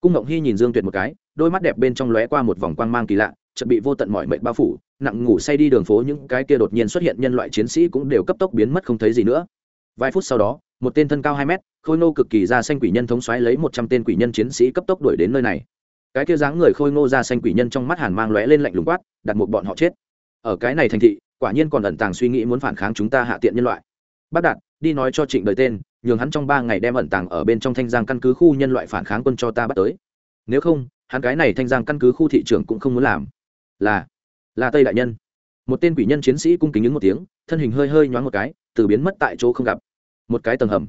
Cung ngộng hy nhìn dương tuyệt một cái, đôi mắt đẹp bên trong lóe qua một vòng quang mang kỳ lạ, chợt bị vô tận mọi mệnh bao phủ, nặng ngủ say đi đường phố những cái kia đột nhiên xuất hiện nhân loại chiến sĩ cũng đều cấp tốc biến mất không thấy gì nữa. Vài phút sau đó, một tên thân cao hai mét khôi ngô cực kỳ ra xanh quỷ nhân thống xoáy lấy một trăm tên quỷ nhân chiến sĩ cấp tốc đuổi đến nơi này. Cái kia dáng người khôi ngô ra xanh quỷ nhân trong mắt hàn mang lóe lên lạnh lùng quát, đặt một bọn họ chết. Ở cái này thành thị, quả nhiên còn ẩn tàng suy nghĩ muốn phản kháng chúng ta hạ tiện nhân loại. Bác đạt, đi nói cho trịnh đời tên, nhường hắn trong ba ngày đem ẩn tàng ở bên trong thanh giang căn cứ khu nhân loại phản kháng quân cho ta bắt tới. Nếu không, hắn cái này thanh giang căn cứ khu thị trường cũng không muốn làm. Là là tây đại nhân. Một tên quỷ nhân chiến sĩ cung kính những một tiếng, thân hình hơi hơi nhoáng một cái, từ biến mất tại chỗ không gặp. Một cái tầng hầm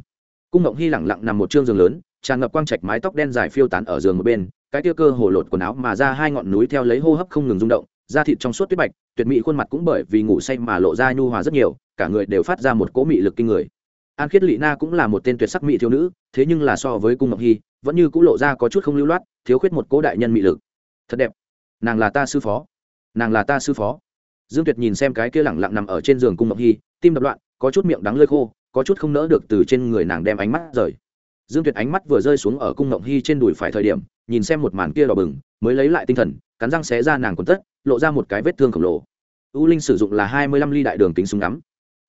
cung ngộng hy lẳng lặng nằm một chương giường lớn, tràn ngập quang trạch mái tóc đen dài phiêu tán ở giường một bên, cái tia cơ hồ lột quần áo mà ra hai ngọn núi theo lấy hô hấp không ngừng rung động, da thịt trong suốt tuyết bạch, tuyệt mỹ khuôn mặt cũng bởi vì ngủ say mà lộ ra nhu hòa rất nhiều, cả người đều phát ra một cỗ mị lực kinh người. An khiết lị na cũng là một tên tuyệt sắc mỹ thiếu nữ, thế nhưng là so với cung ngọc hy, vẫn như cũng lộ ra có chút không lưu loát, thiếu khuyết một cỗ đại nhân mị lực. Thật đẹp. Nàng là ta sư phó. Nàng là ta sư phó. Dương tuyệt nhìn xem cái kia lẳng lặng nằm ở trên giường cung ngọc hy, tim đập loạn, có chút miệng đắng lơi khô có chút không nỡ được từ trên người nàng đem ánh mắt rời. Dương tuyệt ánh mắt vừa rơi xuống ở cung ngộng hy trên đùi phải thời điểm, nhìn xem một màn kia đỏ bừng, mới lấy lại tinh thần, cắn răng xé ra nàng quần tất, lộ ra một cái vết thương khổng lồ. U linh sử dụng là hai mươi lăm ly đại đường kính súng ngắm.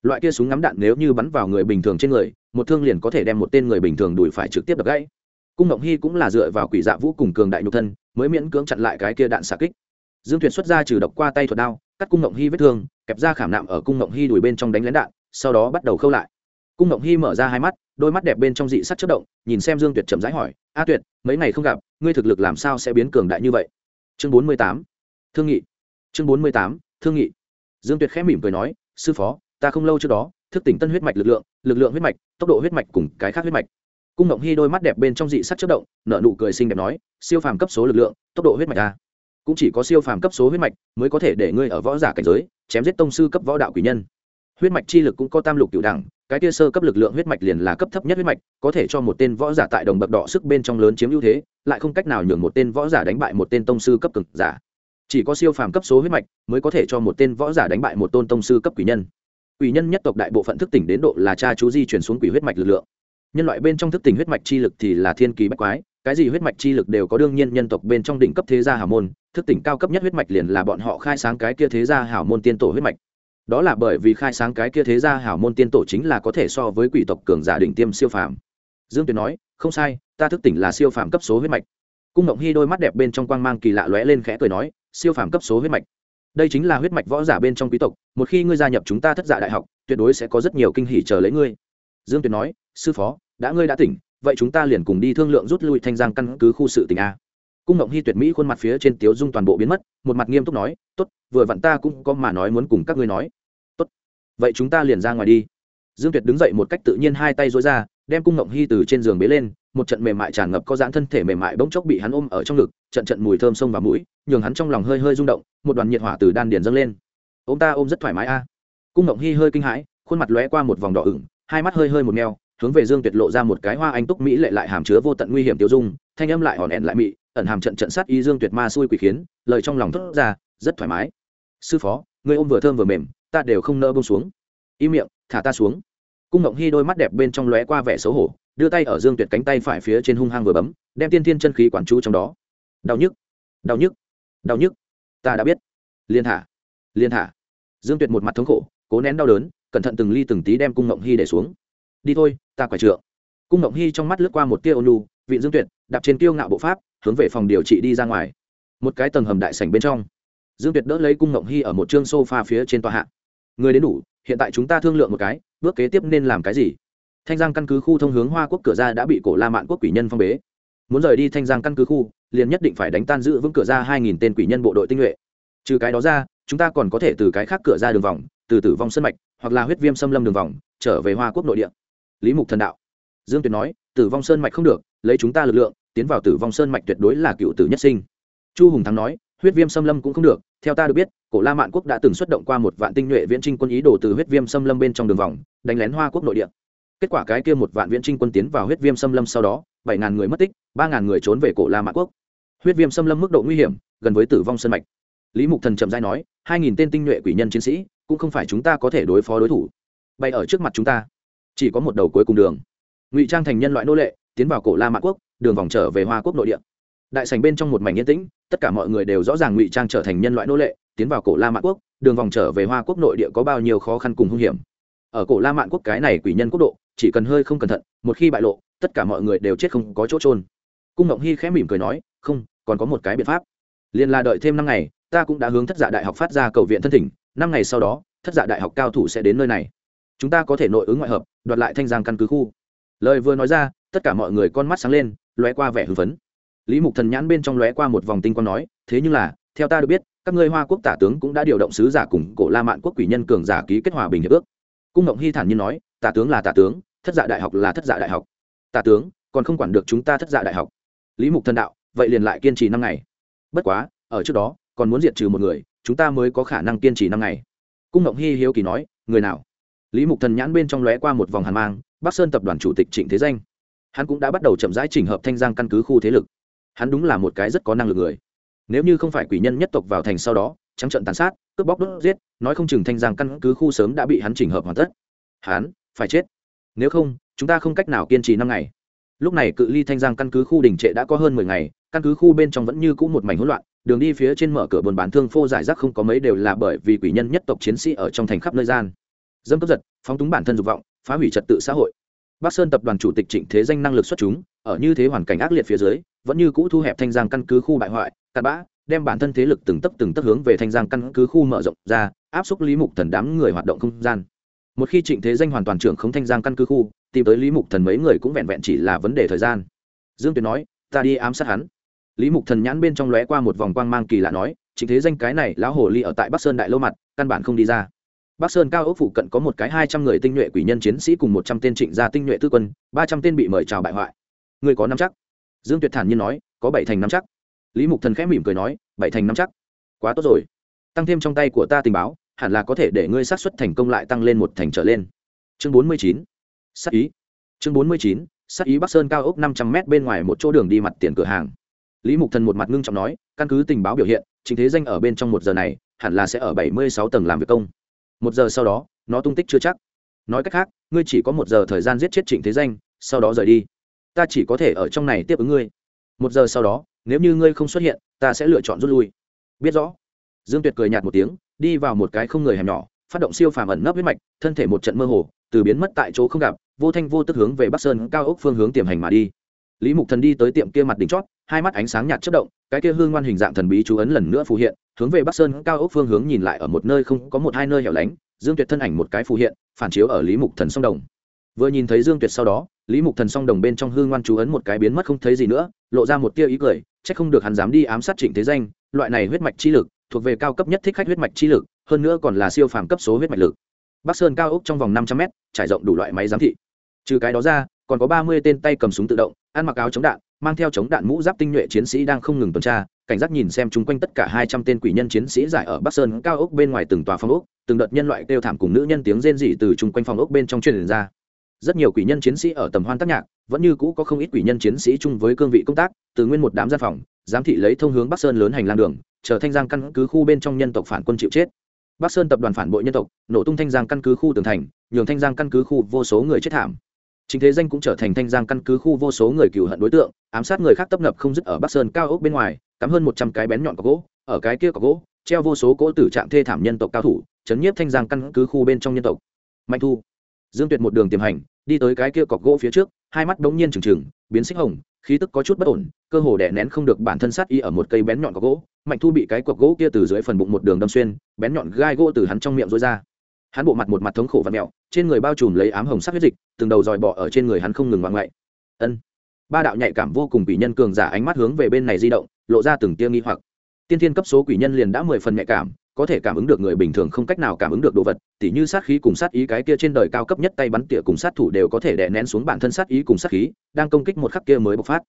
Loại kia súng ngắm đạn nếu như bắn vào người bình thường trên người, một thương liền có thể đem một tên người bình thường đùi phải trực tiếp đập gãy. Cung ngộng hy cũng là dựa vào quỷ dạ vũ cùng cường đại nhục thân, mới miễn cưỡng chặn lại cái kia đạn xà kích. Dương tuyệt xuất ra trừ độc qua tay thuật đao, cắt cung ngộng hy vết thương, kẹp ra khảm nạm ở cung ngộng hy đùi bên trong đánh lén đạn, sau đó bắt đầu khâu lại cung ngộng hy mở ra hai mắt, đôi mắt đẹp bên trong dị sắc chất động, nhìn xem dương tuyệt chậm rãi hỏi, a tuyệt, mấy ngày không gặp, ngươi thực lực làm sao sẽ biến cường đại như vậy? Chương bốn mươi tám, thương nghị. Chương bốn mươi tám, thương nghị. Dương tuyệt khẽ mỉm cười nói, sư phó, ta không lâu trước đó, thức tỉnh tân huyết mạch lực lượng lực lượng huyết mạch, tốc độ huyết mạch cùng cái khác huyết mạch. Cung ngộng hy đôi mắt đẹp bên trong dị sắc chất động, nở nụ cười xinh đẹp nói, siêu phàm cấp số lực lượng, tốc độ huyết mạch a. Cũng chỉ có siêu phàm cấp số huyết mạch mới có thể để ngươi ở võ giả cảnh giới, chém giết tông sư cấp võ đạo quỷ nhân. Huyết mạch chi lực cũng có tam lục cựu đẳng cái kia sơ cấp lực lượng huyết mạch liền là cấp thấp nhất huyết mạch, có thể cho một tên võ giả tại đồng bậc đỏ sức bên trong lớn chiếm ưu thế, lại không cách nào nhường một tên võ giả đánh bại một tên tông sư cấp cực giả. Chỉ có siêu phàm cấp số huyết mạch mới có thể cho một tên võ giả đánh bại một tôn tông sư cấp quỷ nhân. Quỷ nhân nhất tộc đại bộ phận thức tỉnh đến độ là cha chú di chuyển xuống quỷ huyết mạch lực lượng. Nhân loại bên trong thức tỉnh huyết mạch chi lực thì là thiên kỳ bách quái, cái gì huyết mạch chi lực đều có đương nhiên nhân tộc bên trong đỉnh cấp thế gia hảo môn, thức tỉnh cao cấp nhất huyết mạch liền là bọn họ khai sáng cái kia thế gia hảo môn tiên tổ huyết mạch đó là bởi vì khai sáng cái kia thế gia hảo môn tiên tổ chính là có thể so với quỷ tộc cường giả đỉnh tiêm siêu phàm. Dương tuyệt nói, không sai, ta thức tỉnh là siêu phàm cấp số huyết mạch. Cung ngộng hy đôi mắt đẹp bên trong quang mang kỳ lạ lóe lên khẽ cười nói, siêu phàm cấp số huyết mạch. Đây chính là huyết mạch võ giả bên trong quý tộc, một khi ngươi gia nhập chúng ta thất giả đại học, tuyệt đối sẽ có rất nhiều kinh hỉ chờ lấy ngươi. Dương tuyệt nói, sư phó, đã ngươi đã tỉnh, vậy chúng ta liền cùng đi thương lượng rút lui thanh giang căn cứ khu sự tỉnh a. Cung ngộng hy tuyệt mỹ khuôn mặt phía trên tiếu dung toàn bộ biến mất, một mặt nghiêm túc nói, tốt, vừa vặn ta cũng có mà nói muốn cùng các ngươi nói vậy chúng ta liền ra ngoài đi. Dương tuyệt đứng dậy một cách tự nhiên hai tay dối ra, đem cung ngộng hy từ trên giường bế lên, một trận mềm mại tràn ngập có dáng thân thể mềm mại bỗng chốc bị hắn ôm ở trong ngực, trận trận mùi thơm sông vào mũi, nhường hắn trong lòng hơi hơi rung động, một đoàn nhiệt hỏa từ đan điền dâng lên. Ôm ta ôm rất thoải mái a. Cung ngộng hy hơi kinh hãi, khuôn mặt lóe qua một vòng đỏ ửng, hai mắt hơi hơi một neo hướng về dương tuyệt lộ ra một cái hoa anh túc mỹ lệ lại hàm chứa vô tận nguy hiểm tiêu dung, thanh âm lại hòn ẹn lại mị, ẩn hàm trận trận sát y dương tuyệt ma xui quỷ khiến, lời trong lòng thốt ra, rất thoải mái. Sư phó, người ôm vừa thơm vừa mềm ta đều không nỡ bông xuống. Im miệng, thả ta xuống. Cung ngộng hy đôi mắt đẹp bên trong lóe qua vẻ xấu hổ, đưa tay ở dương tuyệt cánh tay phải phía trên hung hăng vừa bấm, đem tiên thiên chân khí quản chú trong đó. Đau nhức đau nhức đau nhức. Ta đã biết. Liên thả liên thả dương tuyệt một mặt thống khổ, cố nén đau đớn, cẩn thận từng ly từng tí đem cung ngộng hy để xuống. Đi thôi, ta quải trượng. Cung ngộng hy trong mắt lướt qua một tia ônu vị dương tuyệt, đạp trên kiêu ngạo bộ pháp, hướng về phòng điều trị đi ra ngoài. Một cái tầng hầm đại sảnh bên trong. Dương tuyệt đỡ lấy cung ngộng hy ở một chương sofa phía trên tòa hạng người đến đủ, hiện tại chúng ta thương lượng một cái, bước kế tiếp nên làm cái gì? Thanh giang căn cứ khu thông hướng hoa quốc cửa ra đã bị cổ la mạn quốc quỷ nhân phong bế. Muốn rời đi thanh giang căn cứ khu, liền nhất định phải đánh tan giữ vững cửa ra hai nghìn tên quỷ nhân bộ đội tinh nhuệ. Trừ cái đó ra, chúng ta còn có thể từ cái khác cửa ra đường vòng, từ tử vong sân mạch, hoặc là huyết viêm xâm lâm đường vòng, trở về hoa quốc nội địa. Lý mục thần đạo. Dương tuyệt nói, tử vong sơn mạch không được, lấy chúng ta lực lượng, tiến vào tử vong sơn mạch tuyệt đối là cựu tử nhất sinh. Chu hùng thắng nói huyết viêm xâm lâm cũng không được, theo ta được biết, cổ la mạn quốc đã từng xuất động qua một vạn tinh nhuệ viễn trinh quân ý đồ từ huyết viêm xâm lâm bên trong đường vòng, đánh lén hoa quốc nội địa. Kết quả cái kia một vạn viễn trinh quân tiến vào huyết viêm xâm lâm sau đó, bảy ngàn người mất tích, ba ngàn người trốn về cổ la mạn quốc. Huyết viêm xâm lâm mức độ nguy hiểm, gần với tử vong sân mạch. Lý mục thần chậm dai nói, hai nghìn tên tinh nhuệ quỷ nhân chiến sĩ, cũng không phải chúng ta có thể đối phó đối thủ. Bay ở trước mặt chúng ta. Chỉ có một đầu cuối cùng đường. Ngụy trang thành nhân loại nô lệ, tiến vào cổ la mạn quốc, đường vòng trở về hoa quốc nội địa đại sành bên trong một mảnh yên tĩnh, tất cả mọi người đều rõ ràng ngụy trang trở thành nhân loại nô lệ, tiến vào cổ la mạn quốc, đường vòng trở về hoa quốc nội địa có bao nhiêu khó khăn cùng hung hiểm. Ở cổ la mạn quốc cái này quỷ nhân quốc độ, chỉ cần hơi không cẩn thận, một khi bại lộ, tất cả mọi người đều chết không có chỗ trôn cung ngộng hy khẽ mỉm cười nói, không, còn có một cái biện pháp. Liền là đợi thêm năm ngày, ta cũng đã hướng thất dạ đại học phát ra cầu viện thân thỉnh, năm ngày sau đó, thất dạ đại học cao thủ sẽ đến nơi này. Chúng ta có thể nội ứng ngoại hợp, đoạt lại thanh giang căn cứ khu. Lời vừa nói ra, tất cả mọi người con mắt sáng lên loe qua vẻ hưng phấn lý mục thần nhãn bên trong lóe qua một vòng tinh quang nói, thế nhưng là, theo ta được biết, các ngươi hoa quốc tả tướng cũng đã điều động sứ giả cùng cổ la mạn quốc quỷ nhân cường giả ký kết hòa bình hiệp ước. Cung ngộng hy thản nhiên nói, tả tướng là tả tướng, thất dạ đại học là thất dạ đại học. Tả tướng, còn không quản được chúng ta thất dạ đại học. Lý mục thần đạo, vậy liền lại kiên trì năm ngày. Bất quá, ở trước đó, còn muốn diệt trừ một người, chúng ta mới có khả năng kiên trì năm ngày. Cung ngộng hy hiếu kỳ nói, người nào? Lý mục thần nhãn bên trong lóe qua một vòng hàn mang, bắc sơn tập đoàn chủ tịch trịnh thế danh. Hắn cũng đã bắt đầu chậm rãi chỉnh hợp thanh giang căn cứ khu thế lực hắn đúng là một cái rất có năng lực người. Nếu như không phải quỷ nhân nhất tộc vào thành sau đó, trắng trận tàn sát, cướp bóc đốt giết, nói không chừng thanh giang căn cứ khu sớm đã bị hắn chỉnh hợp hoàn tất. Hắn, phải chết. Nếu không, chúng ta không cách nào kiên trì năm ngày. Lúc này cự ly thanh giang căn cứ khu đình trệ đã có hơn mười ngày, căn cứ khu bên trong vẫn như cũ một mảnh hỗn loạn, đường đi phía trên mở cửa buôn bán thương phô giải rác không có mấy đều là bởi vì quỷ nhân nhất tộc chiến sĩ ở trong thành khắp nơi gian. Dâm cướp giật, phóng túng bản thân dục vọng, phá hủy trật tự xã hội bắc sơn tập đoàn chủ tịch trịnh thế danh năng lực xuất chúng, ở như thế hoàn cảnh ác liệt phía dưới, vẫn như cũ thu hẹp thanh giang căn cứ khu bại hoại, cặn bã, đem bản thân thế lực từng tấp từng tấp hướng về thanh giang căn cứ khu mở rộng ra, áp xúc lý mục thần đám người hoạt động không gian. Một khi trịnh thế danh hoàn toàn trưởng không thanh giang căn cứ khu, tìm tới lý mục thần mấy người cũng vẹn vẹn chỉ là vấn đề thời gian. Dương tuyền nói, ta đi ám sát hắn. Lý mục thần nhãn bên trong lóe qua một vòng quang mang kỳ lạ nói, trịnh thế danh cái này lão hồ ly ở tại bắc sơn đại lô mặt, căn bản không đi ra bắc sơn cao ốc phụ cận có một cái hai trăm người tinh nhuệ quỷ nhân chiến sĩ cùng một trăm tên trịnh gia tinh nhuệ tư quân, ba trăm tên bị mời chào bại hoại. Người có năm chắc? Dương tuyệt thản nhiên nói, có bảy thành năm chắc. Lý mục thần khẽ mỉm cười nói, bảy thành năm chắc. Quá tốt rồi. Tăng thêm trong tay của ta tình báo, hẳn là có thể để ngươi xác suất thành công lại tăng lên một thành trở lên. Chương bốn mươi chín. Sát ý. Chương bốn mươi chín. Sát ý bắc sơn cao ốc năm trăm m bên ngoài một chỗ đường đi mặt tiền cửa hàng. Lý mục thần một mặt ngưng trọng nói, căn cứ tình báo biểu hiện, chính thế danh ở bên trong một giờ này, hẳn là sẽ ở bảy mươi sáu tầng làm việc công một giờ sau đó, nó tung tích chưa chắc. Nói cách khác, ngươi chỉ có một giờ thời gian giết chết trịnh thế danh, sau đó rời đi. Ta chỉ có thể ở trong này tiếp ứng ngươi. Một giờ sau đó, nếu như ngươi không xuất hiện, ta sẽ lựa chọn rút lui. Biết rõ. Dương tuyệt cười nhạt một tiếng, đi vào một cái không người hẻm nhỏ, phát động siêu phàm ẩn nấp huyết mạch, thân thể một trận mơ hồ, từ biến mất tại chỗ không gặp, vô thanh vô tức hướng về bắc sơn cao ốc phương hướng tiềm hành mà đi lý mục thần đi tới tiệm kia mặt đỉnh chót, hai mắt ánh sáng nhạt chất động, cái kia hương ngoan hình dạng thần bí chú ấn lần nữa phù hiện, hướng về bắc sơn cao ốc phương hướng nhìn lại ở một nơi không có một hai nơi hẻo lánh, dương tuyệt thân ảnh một cái phù hiện, phản chiếu ở lý mục thần song đồng. Vừa nhìn thấy dương tuyệt sau đó, lý mục thần song đồng bên trong hương ngoan chú ấn một cái biến mất không thấy gì nữa, lộ ra một tia ý cười c h ắ c không được hắn dám đi ám sát trịnh thế danh, loại này huyết mạch chi lực, thuộc về cao cấp nhất thích khách huyết mạch chi lực, hơn nữa còn là siêu phàm cấp số huyết mạch lực. Bắc sơn cao ốc trong vòng năm trăm mét, trải rộng đủ loại máy giám thị. Trừ cái đó ra còn có ba mươi tên tay cầm súng tự động, ăn mặc áo chống đạn, mang theo chống đạn mũ giáp tinh nhuệ chiến sĩ đang không ngừng tuần tra, cảnh giác nhìn xem chung quanh tất cả hai trăm tên quỷ nhân chiến sĩ giải ở bắc sơn cao ốc bên ngoài từng tòa phòng ốc, từng đợt nhân loại kêu thảm cùng nữ nhân tiếng rên rỉ từ chung quanh phòng ốc bên trong truyền ra. Rất nhiều quỷ nhân chiến sĩ ở tầm hoan tác nhạc, vẫn như cũ có không ít quỷ nhân chiến sĩ chung với cương vị công tác, từ nguyên một đám gian phòng, giám thị lấy thông hướng bắc sơn lớn hành lang đường, chờ thanh giang căn cứ khu bên trong nhân tộc phản quân chịu chết. Bắc sơn tập đoàn phản bội nhân tộc, nổ tung thanh giang căn cứ khu tường thành, nhường thanh giang căn cứ khu vô số người chết thảm chính thế danh cũng trở thành thanh giang căn cứ khu vô số người cựu hận đối tượng, ám sát người khác tấp nập không dứt ở bắc sơn cao ốc bên ngoài, cắm hơn một trăm cái bén nhọn có gỗ, ở cái kia có gỗ, treo vô số cỗ tử trạng thê thảm nhân tộc cao thủ, chấn nhiếp thanh giang căn cứ khu bên trong nhân tộc. Mạnh thu, dương tuyệt một đường tiềm hành, đi tới cái kia cọc gỗ phía trước, hai mắt bỗng nhiên trừng trừng, biến xích hồng, khí tức có chút bất ổn, cơ hồ đè nén không được bản thân sát y ở một cây bén nhọn cọc gỗ. Mạnh thu bị cái cọc gỗ kia từ dưới phần bụng một đường đâm xuyên, bén nhọn gai gỗ từ hắn trong miệng rối ra. Hắn bộ mặt một mặt thống khổ và mẹo trên người bao trùm lấy ám hồng sắc huyết dịch, từng đầu dòi bọ ở trên người hắn không ngừng ngoạn ngoại. Ân. Ba đạo nhạy cảm vô cùng quỷ nhân cường giả ánh mắt hướng về bên này di động, lộ ra từng tia nghi hoặc. Tiên thiên cấp số quỷ nhân liền đã mười phần nhạy cảm, có thể cảm ứng được người bình thường không cách nào cảm ứng được đồ vật, tỉ như sát khí cùng sát ý cái kia trên đời cao cấp nhất tay bắn tỉa cùng sát thủ đều có thể đè nén xuống bản thân sát ý cùng sát khí, đang công kích một khắc kia mới bộc phát.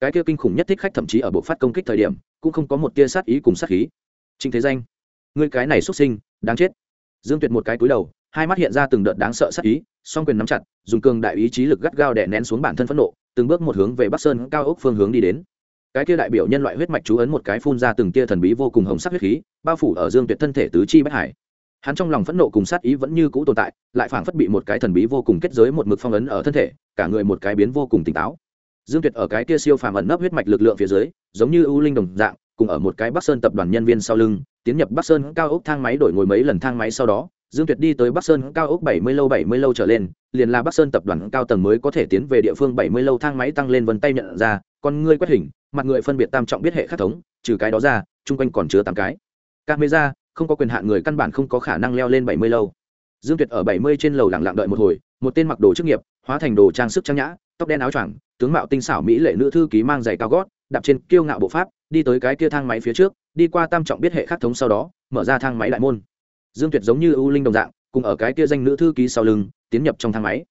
Cái kia kinh khủng nhất thích khách thậm chí ở bộ phát công kích thời điểm, cũng không có một tia sát ý cùng sát khí. Trinh thế danh người cái này xuất sinh, đáng chết. Dương tuyệt một cái cúi đầu hai mắt hiện ra từng đợt đáng sợ sát ý, song quyền nắm chặt, dùng cường đại ý chí lực gắt gao đè nén xuống bản thân phẫn nộ, từng bước một hướng về bắc sơn cao ốc phương hướng đi đến. Cái kia đại biểu nhân loại huyết mạch chú ấn một cái phun ra từng tia thần bí vô cùng hồng sắc huyết khí, bao phủ ở dương tuyệt thân thể tứ chi bất hải. Hắn trong lòng phẫn nộ cùng sát ý vẫn như cũ tồn tại, lại phảng phất bị một cái thần bí vô cùng kết giới một mực phong ấn ở thân thể, cả người một cái biến vô cùng tỉnh táo. Dương tuyệt ở cái kia siêu phàm ẩn nấp huyết mạch lực lượng phía dưới, giống như ưu linh đồng dạng, cùng ở một cái bắc sơn tập đoàn nhân viên sau lưng, tiến nhập bắc sơn cao ốc thang máy đổi ngồi mấy lần thang máy sau đó dương tuyệt đi tới bắc sơn cao ốc bảy mươi lâu bảy mươi lâu trở lên, liền là bắc sơn tập đoàn cao tầng mới có thể tiến về địa phương bảy mươi lâu thang máy tăng lên vân tay nhận ra, con ngươi quét hình, mặt người phân biệt tam trọng biết hệ khắc thống, trừ cái đó ra, chung quanh còn chứa tám cái. Camera, không có quyền hạn người căn bản không có khả năng leo lên bảy mươi lâu. Dương tuyệt ở bảy mươi trên lầu lặng lặng đợi một hồi, một tên mặc đồ chức nghiệp, hóa thành đồ trang sức trang nhã, tóc đen áo choàng, tướng mạo tinh xảo mỹ lệ nữ thư ký mang giày cao gót, đạp trên kiêu ngạo bộ pháp, đi tới cái kia thang máy phía trước, đi qua tam trọng biết hệ khắc thống sau đó, mở ra thang máy đại môn dương tuyệt giống như ưu linh đồng dạng, cùng ở cái kia danh nữ thư ký sau lưng, tiến nhập trong thang máy.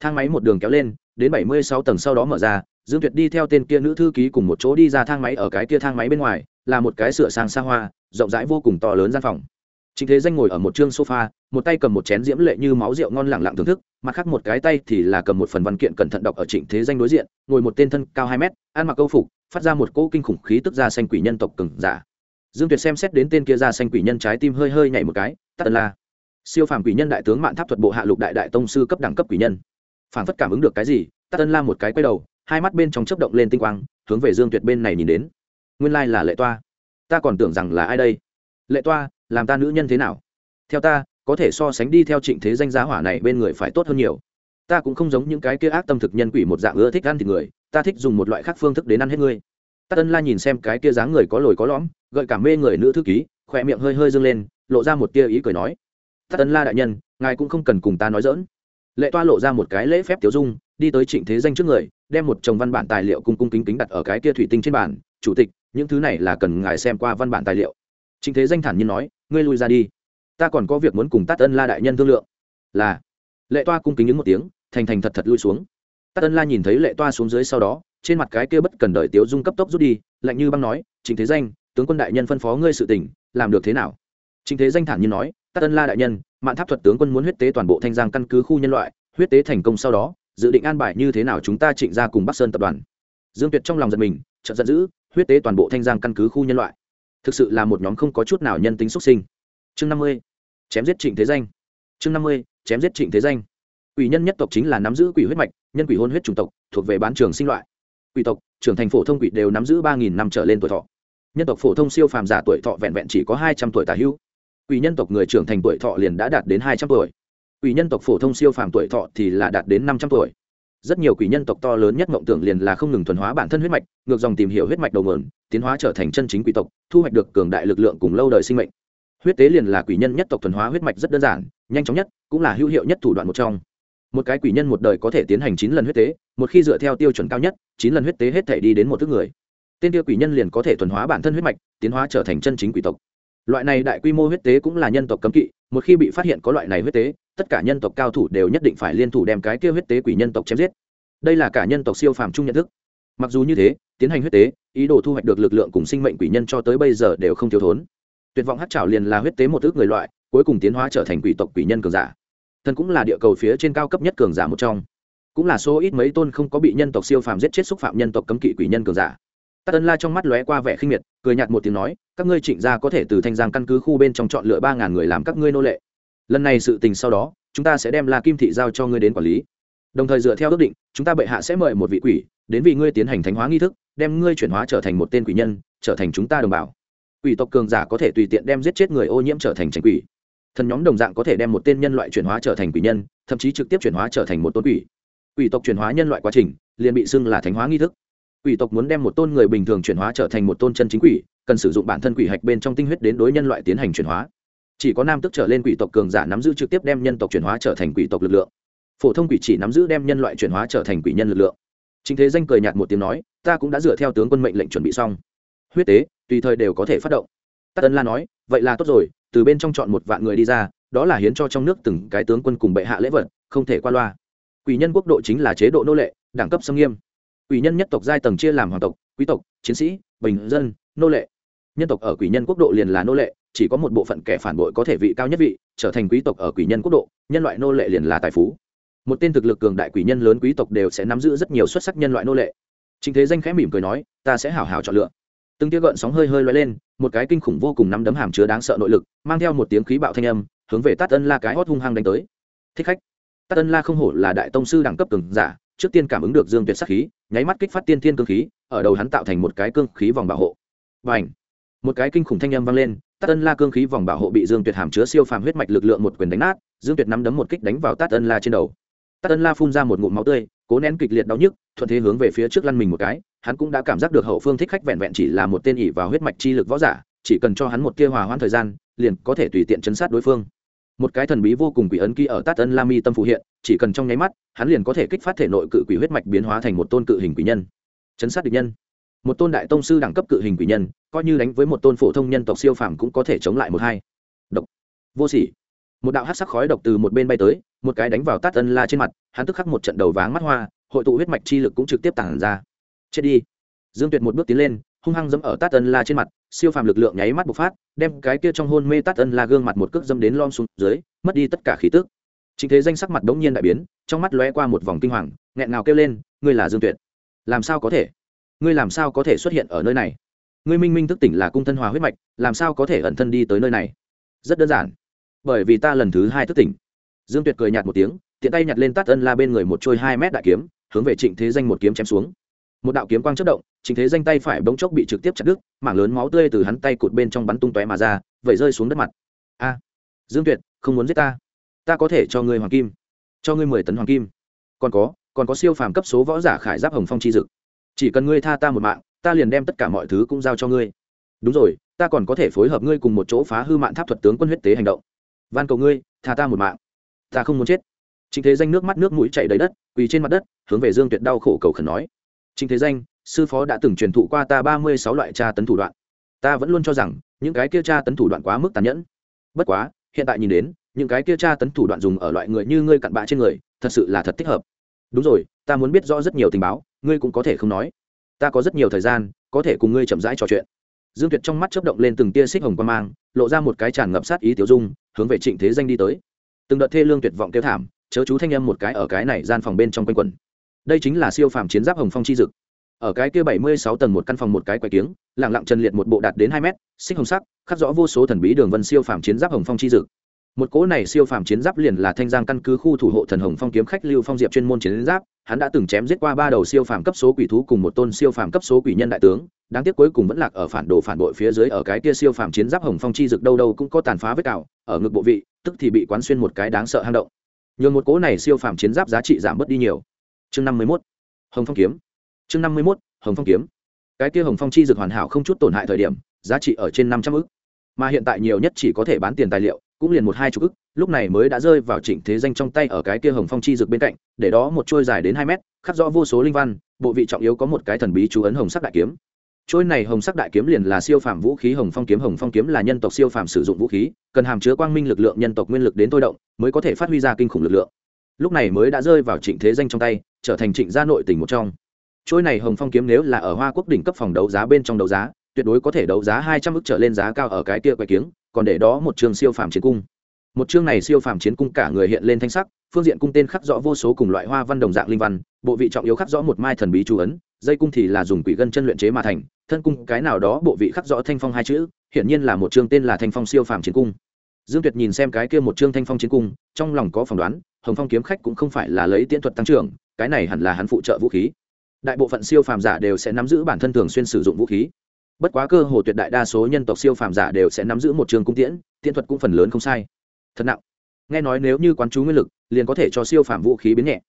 Thang máy một đường kéo lên, đến bảy mươi sáu tầng sau đó mở ra, dương tuyệt đi theo tên kia nữ thư ký cùng một chỗ đi ra thang máy ở cái kia thang máy bên ngoài, là một cái sửa sang xa hoa, rộng rãi vô cùng to lớn gian phòng. Chính thế danh ngồi ở một chương sofa, một tay cầm một chén diễm lệ như máu rượu ngon lẳng lặng thưởng thức, mặt khác một cái tay thì là cầm một phần văn kiện cẩn thận đọc ở trịnh thế danh đối diện, ngồi một tên thân cao hai mét, ăn mặc câu phục, phát ra một cỗ kinh khủng khí tức ra xanh quỷ nhân tộc cừng giả dương tuyệt xem xét đến tên kia ra xanh quỷ nhân trái tim hơi hơi nhảy một cái, tắt la. Siêu phàm quỷ nhân đại tướng mạn tháp thuật bộ hạ lục đại đại tông sư cấp đẳng cấp quỷ nhân. Phản phất cảm ứng được cái gì, tắt tân la một cái quay đầu, hai mắt bên trong chớp động lên tinh quang, hướng về dương tuyệt bên này nhìn đến. Nguyên lai là lệ toa. Ta còn tưởng rằng là ai đây? Lệ toa, làm ta nữ nhân thế nào? Theo ta, có thể so sánh đi theo trịnh thế danh giá hỏa này bên người phải tốt hơn nhiều. Ta cũng không giống những cái kia ác tâm thực nhân quỷ một dạng ưa thích ăn thịt người, ta thích dùng một loại khác phương thức đến ăn hết ngươi. Ta tân la nhìn xem cái kia dáng người có lồi có lõm gợi cảm mê người nữ thư ký, khỏe miệng hơi hơi dâng lên, lộ ra một tia ý cười nói thất tấn la đại nhân, ngài cũng không cần cùng ta nói dỡn lệ toa lộ ra một cái lễ phép tiểu dung, đi tới trịnh thế danh trước người, đem một chồng văn bản tài liệu cung cung kính kính đặt ở cái kia thủy tinh trên bàn, chủ tịch, những thứ này là cần ngài xem qua văn bản tài liệu. Trịnh thế danh thản nhiên nói, ngươi lui ra đi. Ta còn có việc muốn cùng tát ân la đại nhân thương lượng. Là. Lệ toa cung kính những một tiếng, thành thành thật thật lui xuống. Tát ân la nhìn thấy lệ toa xuống dưới sau đó, trên mặt cái kia bất cần đợi tiếu dung cấp tốc rút đi, lạnh như băng nói, trịnh thế danh tướng quân đại nhân phân phó ngươi sự tình, làm được thế nào? Chính thế danh thản như nói, tát tân la đại nhân, mạn tháp thuật tướng quân muốn huyết tế toàn bộ thanh giang căn cứ khu nhân loại, huyết tế thành công sau đó, dự định an bài như thế nào chúng ta trịnh ra cùng bắc sơn tập đoàn. Dương tuyệt trong lòng giật mình, chợt giận dữ, huyết tế toàn bộ thanh giang căn cứ khu nhân loại. Thực sự là một nhóm không có chút nào nhân tính xuất sinh. Chương năm mươi, chém giết trịnh thế danh. Chương năm mươi, chém giết trịnh thế danh. Quỷ nhân nhất tộc chính là nắm giữ quỷ huyết mạch, nhân quỷ hôn huyết chủng tộc, thuộc về bán trường sinh loại. Quỷ tộc, trưởng thành phổ thông quỷ đều nắm giữ ba nghìn năm trở lên tuổi thọ nhân tộc phổ thông siêu phàm giả tuổi thọ vẹn vẹn chỉ có hai trăm tuổi tả hữu. Quỷ nhân tộc người trưởng thành tuổi thọ liền đã đạt đến hai trăm tuổi. Quỷ nhân tộc phổ thông siêu phàm tuổi thọ thì là đạt đến năm trăm tuổi. Rất nhiều quỷ nhân tộc to lớn nhất mộng tưởng liền là không ngừng thuần hóa bản thân huyết mạch ngược dòng tìm hiểu huyết mạch đầu nguồn, tiến hóa trở thành chân chính quỷ tộc thu hoạch được cường đại lực lượng cùng lâu đời sinh mệnh. Huyết tế liền là quỷ nhân nhất tộc thuần hóa huyết mạch rất đơn giản nhanh chóng nhất cũng là hữu hiệu nhất thủ đoạn một trong. Một cái quỷ nhân một đời có thể tiến hành chín lần huyết tế một khi dựa theo tiêu chuẩn cao nhất chín lần huyết tế hết thể đi đến một thức người tên kia quỷ nhân liền có thể thuần hóa bản thân huyết mạch, tiến hóa trở thành chân chính quỷ tộc. Loại này đại quy mô huyết tế cũng là nhân tộc cấm kỵ, một khi bị phát hiện có loại này huyết tế, tất cả nhân tộc cao thủ đều nhất định phải liên thủ đem cái kia huyết tế quỷ nhân tộc chém giết. Đây là cả nhân tộc siêu phàm chung nhận thức. Mặc dù như thế, tiến hành huyết tế, ý đồ thu hoạch được lực lượng cùng sinh mệnh quỷ nhân cho tới bây giờ đều không thiếu thốn. Tuyệt vọng hát trào liền là huyết tế một ước người loại, cuối cùng tiến hóa trở thành quỷ tộc quỷ nhân cường giả. Thần cũng là địa cầu phía trên cao cấp nhất cường giả một trong. Cũng là số ít mấy tôn không có bị nhân tộc siêu phàm giết chết xúc phạm nhân tộc cấm kỵ quỷ nhân cường giả tắc ân la trong mắt lóe qua vẻ khinh miệt, cười nhạt một tiếng nói, các ngươi trịnh gia có thể từ thanh giang căn cứ khu bên trong chọn lựa ba ngàn người làm các ngươi nô lệ. Lần này sự tình sau đó, chúng ta sẽ đem la kim thị giao cho ngươi đến quản lý. Đồng thời dựa theo ước định, chúng ta bệ hạ sẽ mời một vị quỷ đến vì ngươi tiến hành thánh hóa nghi thức, đem ngươi chuyển hóa trở thành một tên quỷ nhân, trở thành chúng ta đồng bào. Quỷ tộc cường giả có thể tùy tiện đem giết chết người ô nhiễm trở thành tránh quỷ. Thần nhóm đồng dạng có thể đem một tên nhân loại chuyển hóa trở thành quỷ nhân, thậm chí trực tiếp chuyển hóa trở thành một tôn quỷ. Quỷ tộc chuyển hóa nhân loại quá trình, liền bị xưng là thánh hóa nghi thức quỷ tộc muốn đem một tôn người bình thường chuyển hóa trở thành một tôn chân chính quỷ, cần sử dụng bản thân quỷ hạch bên trong tinh huyết đến đối nhân loại tiến hành chuyển hóa. Chỉ có nam tức trở lên quỷ tộc cường giả nắm giữ trực tiếp đem nhân tộc chuyển hóa trở thành quỷ tộc lực lượng. Phổ thông quỷ chỉ nắm giữ đem nhân loại chuyển hóa trở thành quỷ nhân lực lượng. Chính thế danh cười nhạt một tiếng nói, ta cũng đã dựa theo tướng quân mệnh lệnh chuẩn bị xong. Huyết tế, tùy thời đều có thể phát động. Tắc ân la nói, vậy là tốt rồi, từ bên trong chọn một vạn người đi ra, đó là hiến cho trong nước từng cái tướng quân cùng bệ hạ lễ vật, không thể qua loa. Quỷ nhân quốc độ chính là chế độ nô lệ, đẳng cấp xâm nghiêm quỷ nhân nhất tộc giai tầng chia làm hoàng tộc, quý tộc, chiến sĩ, bình dân, nô lệ. Nhân tộc ở quỷ nhân quốc độ liền là nô lệ, chỉ có một bộ phận kẻ phản bội có thể vị cao nhất vị, trở thành quý tộc ở quỷ nhân quốc độ, nhân loại nô lệ liền là tài phú. Một tên thực lực cường đại quỷ nhân lớn quý tộc đều sẽ nắm giữ rất nhiều xuất sắc nhân loại nô lệ. Chính thế danh khẽ mỉm cười nói, ta sẽ hảo hảo chọn lựa. Từng tia gợn sóng hơi hơi loay lên, một cái kinh khủng vô cùng nắm đấm hàm chứa đáng sợ nội lực, mang theo một tiếng khí bạo thanh âm, hướng về tát ân la cái hót hung hăng đánh tới. Thích khách. Tát ân la không hổ là đại tông sư đẳng cấp cường giả trước tiên cảm ứng được dương tuyệt sắc khí, nháy mắt kích phát tiên thiên cương khí, ở đầu hắn tạo thành một cái cương khí vòng bảo hộ. Và h một cái kinh khủng thanh âm vang lên, tát ân la cương khí vòng bảo hộ bị dương tuyệt hàm chứa siêu phàm huyết mạch lực lượng một quyền đánh nát, dương tuyệt nắm đấm một kích đánh vào tát ân la trên đầu. Tát ân la phun ra một ngụm máu tươi, cố nén kịch liệt đau nhức, thuận thế hướng về phía trước lăn mình một cái, hắn cũng đã cảm giác được hậu phương thích khách vẹn vẹn chỉ là một tên ỉ vào huyết mạch chi lực võ giả, chỉ cần cho hắn một tia hòa hoãn thời gian, liền có thể tùy tiện chấn sát đối phương một cái thần bí vô cùng quỷ ấn ký ở tát ân la mi tâm phụ hiện, chỉ cần trong nháy mắt, hắn liền có thể kích phát thể nội cự quỷ huyết mạch biến hóa thành một tôn cự hình quỷ nhân. Chấn sát địch nhân. Một tôn đại tông sư đẳng cấp cự hình quỷ nhân, coi như đánh với một tôn phổ thông nhân tộc siêu phàm cũng có thể chống lại một hai. Độc. Vô sỉ. Một đạo hát sắc khói độc từ một bên bay tới, một cái đánh vào tát ân la trên mặt, hắn tức khắc một trận đầu váng mắt hoa, hội tụ huyết mạch chi lực cũng trực tiếp tản ra. Chết đi. Dương tuyệt một bước tiến lên hung hăng dẫm ở tát ân la trên mặt, siêu phàm lực lượng nháy mắt bộc phát, đem cái kia trong hôn mê tát ân la gương mặt một cước dâm đến lom xuống dưới, mất đi tất cả khí tức. Chính thế danh sắc mặt bỗng nhiên đại biến, trong mắt lóe qua một vòng kinh hoàng, nghẹn ngào kêu lên, ngươi là dương tuyệt. Làm sao có thể? Ngươi làm sao có thể xuất hiện ở nơi này? Ngươi minh minh thức tỉnh là cung thân hòa huyết mạch, làm sao có thể ẩn thân đi tới nơi này? Rất đơn giản. Bởi vì ta lần thứ hai thức tỉnh. Dương tuyệt cười nhạt một tiếng, tiện tay nhặt lên tát ân la bên người một trôi hai mét đại kiếm, hướng về trịnh thế danh một kiếm chém xuống một đạo kiếm quang chất động chính thế danh tay phải bỗng chốc bị trực tiếp chặt đứt mảng lớn máu tươi từ hắn tay cụt bên trong bắn tung tóe mà ra vẩy rơi xuống đất mặt. A dương tuyệt không muốn giết ta. Ta có thể cho ngươi hoàng kim cho ngươi mười tấn hoàng kim. Còn có còn có siêu phàm cấp số võ giả khải giáp hồng phong chi dực. Chỉ cần ngươi tha ta một mạng ta liền đem tất cả mọi thứ cũng giao cho ngươi. Đúng rồi ta còn có thể phối hợp ngươi cùng một chỗ phá hư mạng tháp thuật tướng quân huyết tế hành động. Van cầu ngươi tha ta một mạng. Ta không muốn chết. Chính Thế Danh nước mắt nước mũi chảy đầy đất, quỳ trên mặt đất, hướng về Dương Tuyệt đau khổ cầu khẩn nói: "Trịnh Thế Danh, sư phó đã từng truyền thụ qua ta ba mươi sáu loại tra tấn thủ đoạn. Ta vẫn luôn cho rằng những cái kia tra tấn thủ đoạn quá mức tàn nhẫn. Bất quá, hiện tại nhìn đến, những cái kia tra tấn thủ đoạn dùng ở loại người như ngươi cặn bã trên người, thật sự là thật thích hợp. Đúng rồi, ta muốn biết rõ rất nhiều tình báo, ngươi cũng có thể không nói. Ta có rất nhiều thời gian, có thể cùng ngươi chậm rãi trò chuyện." dương tuyệt trong mắt chớp động lên từng tia xích hồng quan mang lộ ra một cái tràn ngập sát ý tiểu dung hướng về trịnh thế danh đi tới từng đợt thê lương tuyệt vọng kêu thảm chớ chú thanh âm một cái ở cái này gian phòng bên trong quanh quẩn đây chính là siêu phàm chiến giáp hồng phong chi dực. Ở cái kia bảy mươi sáu tầng một căn phòng một cái quay kiếng lẳng lặng trần liệt một bộ đạt đến hai mét, xích hồng sắc, khắc rõ vô số thần bí đường vân siêu phàm chiến giáp hồng phong chi dực. Một cỗ này siêu phàm chiến giáp liền là thanh giang căn cứ khu thủ hộ thần hồng phong kiếm khách lưu phong diệp chuyên môn chiến giáp, hắn đã từng chém giết qua ba đầu siêu phàm cấp số quỷ thú cùng một tôn siêu phàm cấp số quỷ nhân đại tướng, đáng tiếc cuối cùng vẫn lạc ở phản đồ phản bội phía dưới ở cái kia siêu phàm chiến giáp hồng phong chi dực đâu đâu cũng có tàn phá vết cào, ở ngực bộ vị, tức thì bị quán xuyên một cái đáng sợ hang động. Nhường một cỗ này siêu phàm chiến giáp giá trị giảm bớt đi nhiều chương năm mươi mốt. Hồng phong kiếm. Chương năm mươi mốt, hồng phong kiếm. Cái kia hồng phong chi dược hoàn hảo không chút tổn hại thời điểm, giá trị ở trên năm trăm ức. Mà hiện tại nhiều nhất chỉ có thể bán tiền tài liệu, cũng liền một hai chục ức, lúc này mới đã rơi vào trịnh thế danh trong tay ở cái kia hồng phong chi dược bên cạnh, để đó một trôi dài đến hai mét, khắc rõ vô số linh văn, bộ vị trọng yếu có một cái thần bí chú ấn hồng sắc đại kiếm. Trôi này hồng sắc đại kiếm liền là siêu phàm vũ khí hồng phong kiếm, hồng phong kiếm là nhân tộc siêu phàm sử dụng vũ khí, cần hàm chứa quang minh lực lượng nhân tộc nguyên lực đến tôi động, mới có thể phát huy ra kinh khủng lực lượng. Lúc này mới đã rơi vào trịnh thế danh trong tay trở thành trịnh gia nội tình một trong. Trôi này hồng phong kiếm nếu là ở hoa quốc đỉnh cấp phòng đấu giá bên trong đấu giá, tuyệt đối có thể đấu giá hai trăm ức trở lên giá cao ở cái kia quay kiếng, còn để đó một trường siêu phàm chiến cung. Một chương này siêu phàm chiến cung cả người hiện lên thanh sắc, phương diện cung tên khắc rõ vô số cùng loại hoa văn đồng dạng linh văn, bộ vị trọng yếu khắc rõ một mai thần bí chú ấn, dây cung thì là dùng quỷ gân chân luyện chế mà thành, thân cung cái nào đó bộ vị khắc rõ thanh phong hai chữ, hiển nhiên là một chương tên là thanh phong siêu phàm chiến cung dương tuyệt nhìn xem cái kia một trương thanh phong chiến cung, trong lòng có phỏng đoán, hồng phong kiếm khách cũng không phải là lấy tiễn thuật tăng trưởng, cái này hẳn là hắn phụ trợ vũ khí. Đại bộ phận siêu phàm giả đều sẽ nắm giữ bản thân thường xuyên sử dụng vũ khí. Bất quá cơ hồ tuyệt đại đa số nhân tộc siêu phàm giả đều sẽ nắm giữ một trường cung tiễn tiễn thuật cũng phần lớn không sai. Thật nặng. Nghe nói nếu như quán chú nguyên lực, liền có thể cho siêu phàm vũ khí biến nhẹ.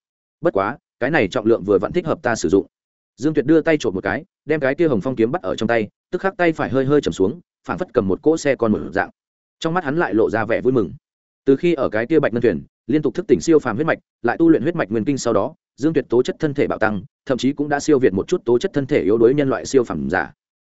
Bất quá, cái này trọng lượng vừa vẫn thích hợp ta sử dụng. Dương tuyệt đưa tay trộm một cái, đem cái kia hồng phong kiếm bắt ở trong tay, tức khắc tay phải hơi hơi chầm xuống, phảng phất cầm một cỗ xe con một dạng trong mắt hắn lại lộ ra vẻ vui mừng. Từ khi ở cái kia bạch ngân thuyền, liên tục thức tỉnh siêu phàm huyết mạch, lại tu luyện huyết mạch nguyên kinh sau đó, dương tuyệt tố chất thân thể bạo tăng, thậm chí cũng đã siêu việt một chút tố chất thân thể yếu đuối nhân loại siêu phàm giả.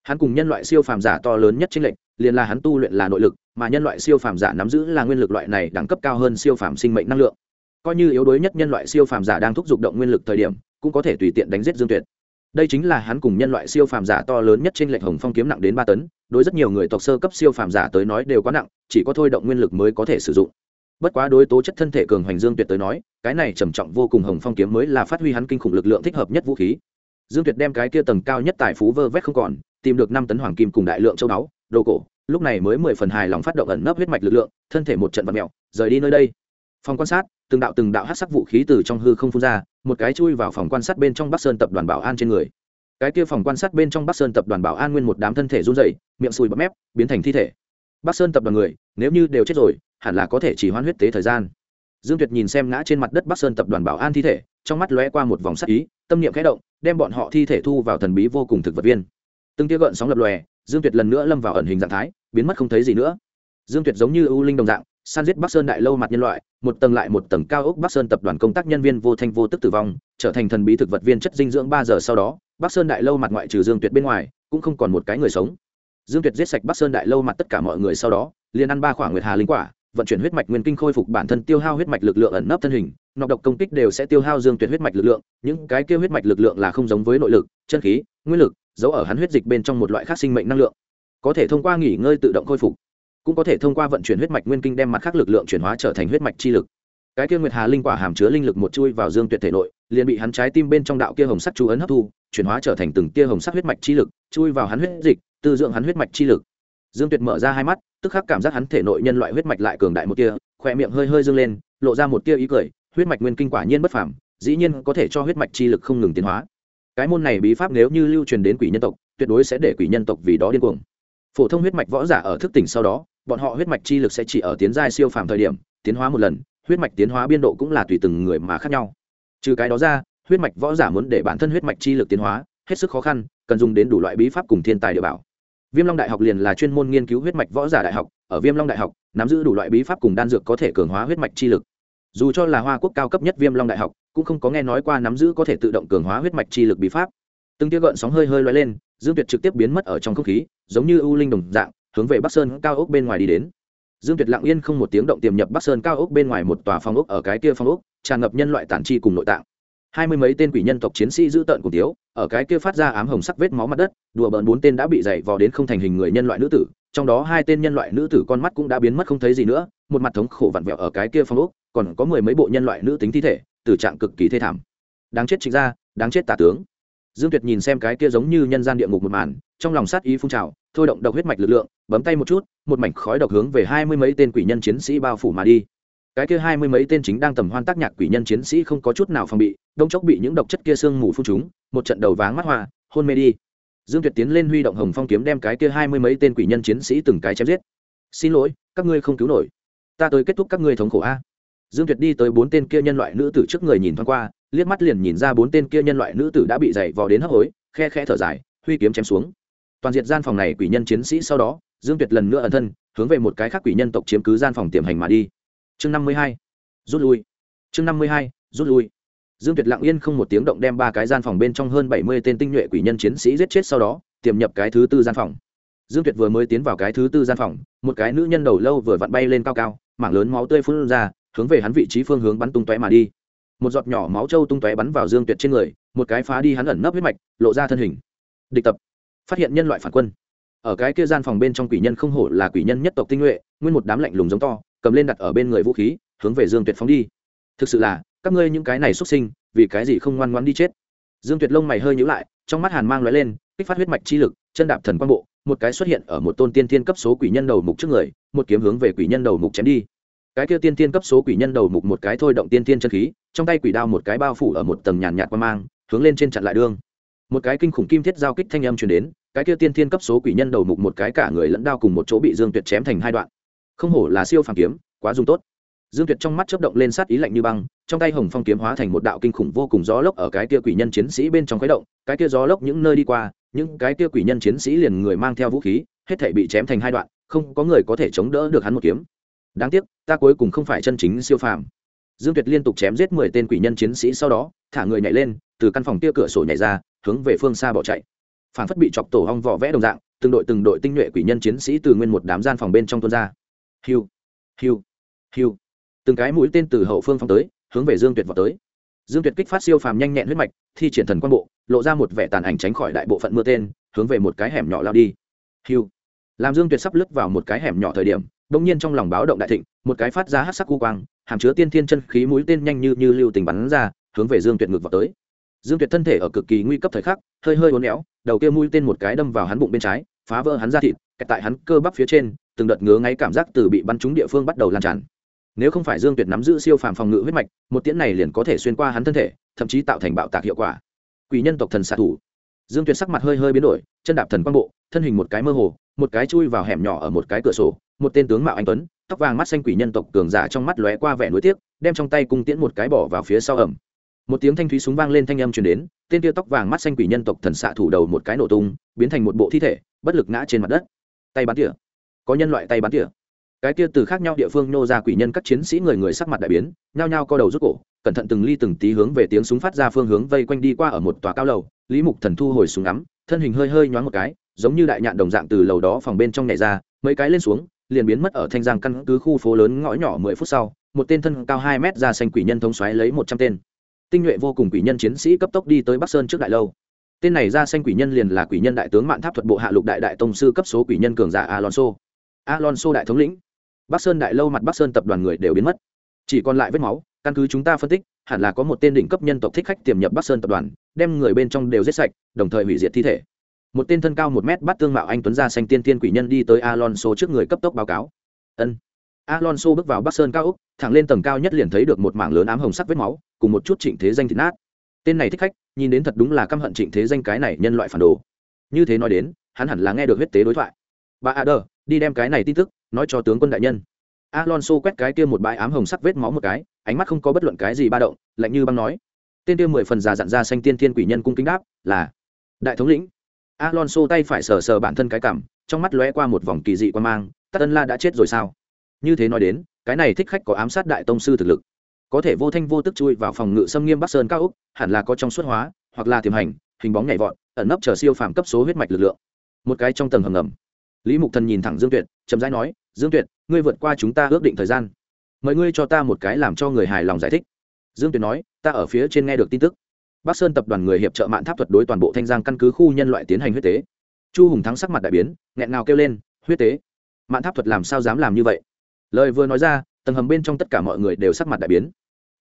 Hắn cùng nhân loại siêu phàm giả to lớn nhất chính lệnh liền là hắn tu luyện là nội lực, mà nhân loại siêu phàm giả nắm giữ là nguyên lực loại này đẳng cấp cao hơn siêu phàm sinh mệnh năng lượng. Coi như yếu đuối nhất nhân loại siêu phàm giả đang thúc giục động nguyên lực thời điểm, cũng có thể tùy tiện đánh giết dương tuyệt đây chính là hắn cùng nhân loại siêu phàm giả to lớn nhất trên lệnh hồng phong kiếm nặng đến ba tấn, đối rất nhiều người tộc sơ cấp siêu phàm giả tới nói đều quá nặng, chỉ có thôi động nguyên lực mới có thể sử dụng. Bất quá đối tố chất thân thể cường hoành dương tuyệt tới nói, cái này trầm trọng vô cùng hồng phong kiếm mới là phát huy hắn kinh khủng lực lượng thích hợp nhất vũ khí. Dương tuyệt đem cái kia tầng cao nhất tài phú vơ vét không còn, tìm được năm tấn hoàng kim cùng đại lượng châu báu, đồ cổ, lúc này mới mười phần hài lòng phát động ẩn nấp huyết mạch lực lượng, thân thể một trận vật mẹo, rời đi nơi đây. Phòng quan sát từng đạo từng đạo hát sắc vũ khí từ trong hư không phun ra, một cái chui vào phòng quan sát bên trong bắc sơn tập đoàn bảo an trên người. Cái kia phòng quan sát bên trong bắc sơn tập đoàn bảo an nguyên một đám thân thể run dày miệng sùi bắp mép, biến thành thi thể. Bắc sơn tập đoàn người, nếu như đều chết rồi, hẳn là có thể chỉ hoãn huyết tế thời gian. Dương tuyệt nhìn xem ngã trên mặt đất bắc sơn tập đoàn bảo an thi thể, trong mắt lóe qua một vòng sắc ý, tâm niệm khẽ động, đem bọn họ thi thể thu vào thần bí vô cùng thực vật viên. Từng tia gợn sóng lập lòe, dương tuyệt lần nữa lâm vào ẩn hình dạng thái, biến mất không thấy gì nữa. Dương tuyệt giống như ưu linh đồng dạng san giết bắc sơn đại lâu mặt nhân loại, một tầng lại một tầng cao ốc bắc sơn tập đoàn công tác nhân viên vô thanh vô tức tử vong, trở thành thần bí thực vật viên chất dinh dưỡng ba giờ sau đó, bắc sơn đại lâu mặt ngoại trừ dương tuyệt bên ngoài, cũng không còn một cái người sống. Dương tuyệt giết sạch bắc sơn đại lâu mặt tất cả mọi người sau đó, liền ăn ba khoảng nguyệt hà linh quả, vận chuyển huyết mạch nguyên kinh khôi phục bản thân tiêu hao huyết mạch lực lượng ẩn nấp thân hình, nọc độc công kích đều sẽ tiêu hao dương tuyệt huyết mạch lực lượng, những cái kia huyết mạch lực lượng là không giống với nội lực, chân khí, nguyên lực, giấu ở hắn huyết dịch bên trong một loại khác sinh mệnh năng lượng. Có thể thông qua nghỉ ngơi tự động khôi phục cũng có thể thông qua vận chuyển huyết mạch nguyên kinh đem mặt khác lực lượng chuyển hóa trở thành huyết mạch chi lực. Cái kia nguyệt hà linh quả hàm chứa linh lực một chui vào dương tuyệt thể nội, liền bị hắn trái tim bên trong đạo kia hồng sắc chú ấn hấp thu, chuyển hóa trở thành từng tia hồng sắc huyết mạch chi lực, chui vào hắn huyết dịch, tư dưỡng hắn huyết mạch chi lực. Dương tuyệt mở ra hai mắt, tức khắc cảm giác hắn thể nội nhân loại huyết mạch lại cường đại một tia, khỏe miệng hơi hơi dương lên, lộ ra một tia ý cười, huyết mạch nguyên kinh quả nhiên bất phàm, dĩ nhiên có thể cho huyết mạch chi lực không ngừng tiến hóa. Cái môn này bí pháp nếu như lưu truyền đến quỷ nhân tộc, tuyệt đối sẽ để quỷ nhân tộc vì đó điên cuồng. Phổ thông huyết mạch võ giả ở thức tỉnh sau đó bọn họ huyết mạch chi lực sẽ chỉ ở tiến giai siêu phàm thời điểm, tiến hóa một lần, huyết mạch tiến hóa biên độ cũng là tùy từng người mà khác nhau. Trừ cái đó ra, huyết mạch võ giả muốn để bản thân huyết mạch chi lực tiến hóa, hết sức khó khăn, cần dùng đến đủ loại bí pháp cùng thiên tài địa bảo. Viêm long đại học liền là chuyên môn nghiên cứu huyết mạch võ giả đại học, ở viêm long đại học, nắm giữ đủ loại bí pháp cùng đan dược có thể cường hóa huyết mạch chi lực. Dù cho là hoa quốc cao cấp nhất viêm long đại học, cũng không có nghe nói qua nắm giữ có thể tự động cường hóa huyết mạch chi lực bí pháp. Từng tia gợn sóng hơi hơi loay lên, dương tuyệt trực tiếp biến mất ở trong không khí, giống như ưu linh đồng dạng hướng về bắc sơn cao ốc bên ngoài đi đến. Dương tuyệt lặng yên không một tiếng động tiềm nhập bắc sơn cao ốc bên ngoài một tòa phòng ốc ở cái kia phòng ốc, tràn ngập nhân loại tản chi cùng nội tạng. Hai mươi mấy tên quỷ nhân tộc chiến sĩ giữ tợn cùng tiếu ở cái kia phát ra ám hồng sắc vết máu mặt đất, đùa bỡn bốn tên đã bị dày vò đến không thành hình người nhân loại nữ tử, trong đó hai tên nhân loại nữ tử con mắt cũng đã biến mất không thấy gì nữa, một mặt thống khổ vặn vẹo ở cái kia phong ốc, còn có mười mấy bộ nhân loại nữ tính thi thể tử trạng cực kỳ thê thảm. Đáng chết chính ra đáng chết tả tướng. Dương tuyệt nhìn xem cái kia giống như nhân gian địa ngục một màn, trong lòng sát ý phun trào, thôi động độc huyết mạch lực lượng bấm tay một chút, một mảnh khói độc hướng về hai mươi mấy tên quỷ nhân chiến sĩ bao phủ mà đi. Cái kia hai mươi mấy tên chính đang tầm hoan tác nhạc quỷ nhân chiến sĩ không có chút nào phòng bị, đông chốc bị những độc chất kia sương mù phun chúng một trận đầu váng mắt hoa, hôn mê đi. Dương tuyệt tiến lên huy động hồng phong kiếm đem cái kia hai mươi mấy tên quỷ nhân chiến sĩ từng cái chém giết. Xin lỗi, các ngươi không cứu nổi. Ta tới kết thúc các ngươi thống khổ a. Dương tuyệt đi tới bốn tên kia nhân loại nữ tử trước người nhìn thoáng qua, liếc mắt liền nhìn ra bốn tên kia nhân loại nữ tử đã bị dày vò đến hấp hối, khe khe thở dài, huy kiếm chém xuống. Toàn diện gian phòng này quỷ nhân chiến sĩ sau đó dương tuyệt lần nữa ẩn thân, hướng về một cái khác quỷ nhân tộc chiếm cứ gian phòng tiềm hành mà đi. Chương năm mươi hai, rút lui. Chương năm mươi hai, rút lui. Dương tuyệt lặng yên không một tiếng động đem ba cái gian phòng bên trong hơn bảy mươi tên tinh nhuệ quỷ nhân chiến sĩ giết chết sau đó, tiềm nhập cái thứ tư gian phòng. Dương tuyệt vừa mới tiến vào cái thứ tư gian phòng, một cái nữ nhân đầu lâu vừa vặn bay lên cao cao, mảng lớn máu tươi phun ra, hướng về hắn vị trí phương hướng bắn tung tóe mà đi. Một giọt nhỏ máu trâu tung tóe bắn vào dương tuyệt trên người, một cái phá đi hắn ẩn nấp huyết mạch, lộ ra thân hình. Địch tập. Phát hiện nhân loại phản quân ở cái kia gian phòng bên trong quỷ nhân không hổ là quỷ nhân nhất tộc tinh nhuệ, nguyên một đám lạnh lùng giống to, cầm lên đặt ở bên người vũ khí, hướng về dương tuyệt phóng đi. Thực sự là, các ngươi những cái này xuất sinh, vì cái gì không ngoan ngoan đi chết? Dương tuyệt lông mày hơi nhữ lại, trong mắt hàn mang lóe lên, kích phát huyết mạch chi lực, chân đạp thần quang bộ, một cái xuất hiện ở một tôn tiên tiên cấp số quỷ nhân đầu mục trước người, một kiếm hướng về quỷ nhân đầu mục chém đi. Cái kia tiên tiên cấp số quỷ nhân đầu mục một cái thôi động tiên tiên chân khí, trong tay quỷ đao một cái bao phủ ở một tầng nhàn nhạt qua mang, hướng lên trên chặn lại đương một cái kinh khủng kim thiết giao kích thanh âm truyền đến cái kia tiên thiên cấp số quỷ nhân đầu mục một cái cả người lẫn đao cùng một chỗ bị dương tuyệt chém thành hai đoạn. Không hổ là siêu phàm kiếm, quá dùng tốt. Dương tuyệt trong mắt chớp động lên sát ý lạnh như băng, trong tay hồng phong kiếm hóa thành một đạo kinh khủng vô cùng gió lốc ở cái kia quỷ nhân chiến sĩ bên trong khuấy động, cái kia gió lốc những nơi đi qua, những cái kia quỷ nhân chiến sĩ liền người mang theo vũ khí, hết thể bị chém thành hai đoạn, không có người có thể chống đỡ được hắn một kiếm. Đáng tiếc, ta cuối cùng không phải chân chính siêu phàm. Dương tuyệt liên tục chém giết mười tên quỷ nhân chiến sĩ sau đó, thả người nhảy lên, từ căn phòng kia cửa sổ nhảy ra, hướng về phương xa bỏ chạy phản phất bị chọc tổ hong vỏ vẽ đồng dạng, từng đội từng đội tinh nhuệ quỷ nhân chiến sĩ từ nguyên một đám gian phòng bên trong tuôn ra. Hiu hiu hiu. Từng cái mũi tên từ hậu phương phong tới, hướng về dương tuyệt vào tới. Dương tuyệt kích phát siêu phàm nhanh nhẹn huyết mạch, thi triển thần quan bộ, lộ ra một vẻ tàn ảnh tránh khỏi đại bộ phận mưa tên, hướng về một cái hẻm nhỏ lao đi. Hiu. Làm dương tuyệt sắp lướt vào một cái hẻm nhỏ thời điểm đông nhiên trong lòng báo động đại thịnh, một cái phát ra hát sắc cu quang, hàm chứa tiên thiên chân khí mũi tên nhanh như như lưu tình bắn ra, hướng về dương tuyệt ngược vào tới. Dương tuyệt thân thể ở cực kỳ nguy cấp thời khắc, hơi hơi uốn éo đầu kia mũi tên một cái đâm vào hắn bụng bên trái, phá vỡ hắn ra thịt, kẹt tại hắn cơ bắp phía trên, từng đợt ngứa ngáy cảm giác từ bị bắn trúng địa phương bắt đầu lan tràn. Nếu không phải dương tuyệt nắm giữ siêu phàm phòng ngự huyết mạch, một tiễn này liền có thể xuyên qua hắn thân thể, thậm chí tạo thành bạo tạc hiệu quả. Quỷ nhân tộc thần xạ thủ. Dương tuyệt sắc mặt hơi hơi biến đổi, chân đạp thần quang bộ, thân hình một cái mơ hồ, một cái chui vào hẻm nhỏ ở một cái cửa sổ, một tên tướng mạo anh tuấn, tóc vàng mắt xanh quỷ nhân tộc cường giả trong mắt lóe qua vẻ nuối tiếc, đem trong tay cung tiễn một cái bỏ vào phía sau ẩm. Một tiếng thanh thúy súng vang lên thanh âm truyền đến tên tia tóc vàng mắt xanh quỷ nhân tộc thần xạ thủ đầu một cái nổ tung, biến thành một bộ thi thể, bất lực ngã trên mặt đất. Tay bắn tỉa. Có nhân loại tay bắn tỉa. Cái kia từ khác nhau địa phương nô ra quỷ nhân các chiến sĩ người người sắc mặt đại biến, nhao nhao co đầu rút cổ, cẩn thận từng ly từng tí hướng về tiếng súng phát ra phương hướng vây quanh đi qua ở một tòa cao lầu, lý mục thần thu hồi súng ngắm, thân hình hơi hơi nhoáng một cái, giống như đại nhạn đồng dạng từ lầu đó phòng bên trong nhảy ra, mấy cái lên xuống, liền biến mất ở thanh giang căn cứ khu phố lớn ngõ nhỏ mười phút sau, một tên thân cao hai mét ra xanh quỷ nhân thống xoáy lấy một trăm tên tinh nhuệ vô cùng quỷ nhân chiến sĩ cấp tốc đi tới bắc sơn trước đại lâu tên này ra xanh quỷ nhân liền là quỷ nhân đại tướng mạn tháp thuật bộ hạ lục đại đại tông sư cấp số quỷ nhân cường giả alonso alonso đại thống lĩnh bắc sơn đại lâu mặt bắc sơn tập đoàn người đều biến mất chỉ còn lại vết máu căn cứ chúng ta phân tích hẳn là có một tên đỉnh cấp nhân tộc thích khách tiềm nhập bắc sơn tập đoàn đem người bên trong đều giết sạch đồng thời hủy diệt thi thể một tên thân cao một mét bắt tương mạo anh tuấn ra xanh tiên tiên quỷ nhân đi tới alonso trước người cấp tốc báo cáo ân alonso bước vào bắc sơn cao úc thẳng lên tầng cao nhất liền thấy được một mảng lớn ám hồng sắc vết máu cùng một chút trịnh thế danh thịt nát. Tên này thích khách nhìn đến thật đúng là căm hận trịnh thế danh cái này nhân loại phản đồ. Như thế nói đến hắn hẳn là nghe được huyết tế đối thoại. Bà Ader, đi đem cái này tin tức nói cho tướng quân đại nhân. Alonso quét cái kia một bãi ám hồng sắc vết máu một cái ánh mắt không có bất luận cái gì ba động lạnh như băng nói. Tên kia mười phần già dặn ra xanh tiên thiên quỷ nhân cung kính đáp là đại thống lĩnh. Alonso tay phải sờ sờ bản thân cái cảm trong mắt lóe qua một vòng kỳ dị quan mang tắt ân la đã chết rồi sao? Như thế nói đến cái này thích khách có ám sát đại tông sư thực lực có thể vô thanh vô tức chui vào phòng ngự xâm nghiêm bắc sơn cao úc hẳn là có trong suốt hóa, hoặc là tiềm hành, hình bóng nhảy vọt, ẩn nấp chờ siêu phàm cấp số huyết mạch lực lượng. Một cái trong tầng hầm ngầm. Lý mục thần nhìn thẳng dương tuyệt, chậm rãi nói, dương tuyệt, ngươi vượt qua chúng ta ước định thời gian. Mời ngươi cho ta một cái làm cho người hài lòng giải thích. Dương tuyệt nói, ta ở phía trên nghe được tin tức. Bắc sơn tập đoàn người hiệp trợ mạng tháp thuật đối toàn bộ thanh giang căn cứ khu nhân loại tiến hành huyết tế. Chu hùng thắng sắc mặt đại biến, nghẹn ngào kêu lên, huyết tế? Mạng tháp thuật làm sao dám làm như vậy? Lời vừa nói ra tầng hầm bên trong tất cả mọi người đều sắc mặt đại biến.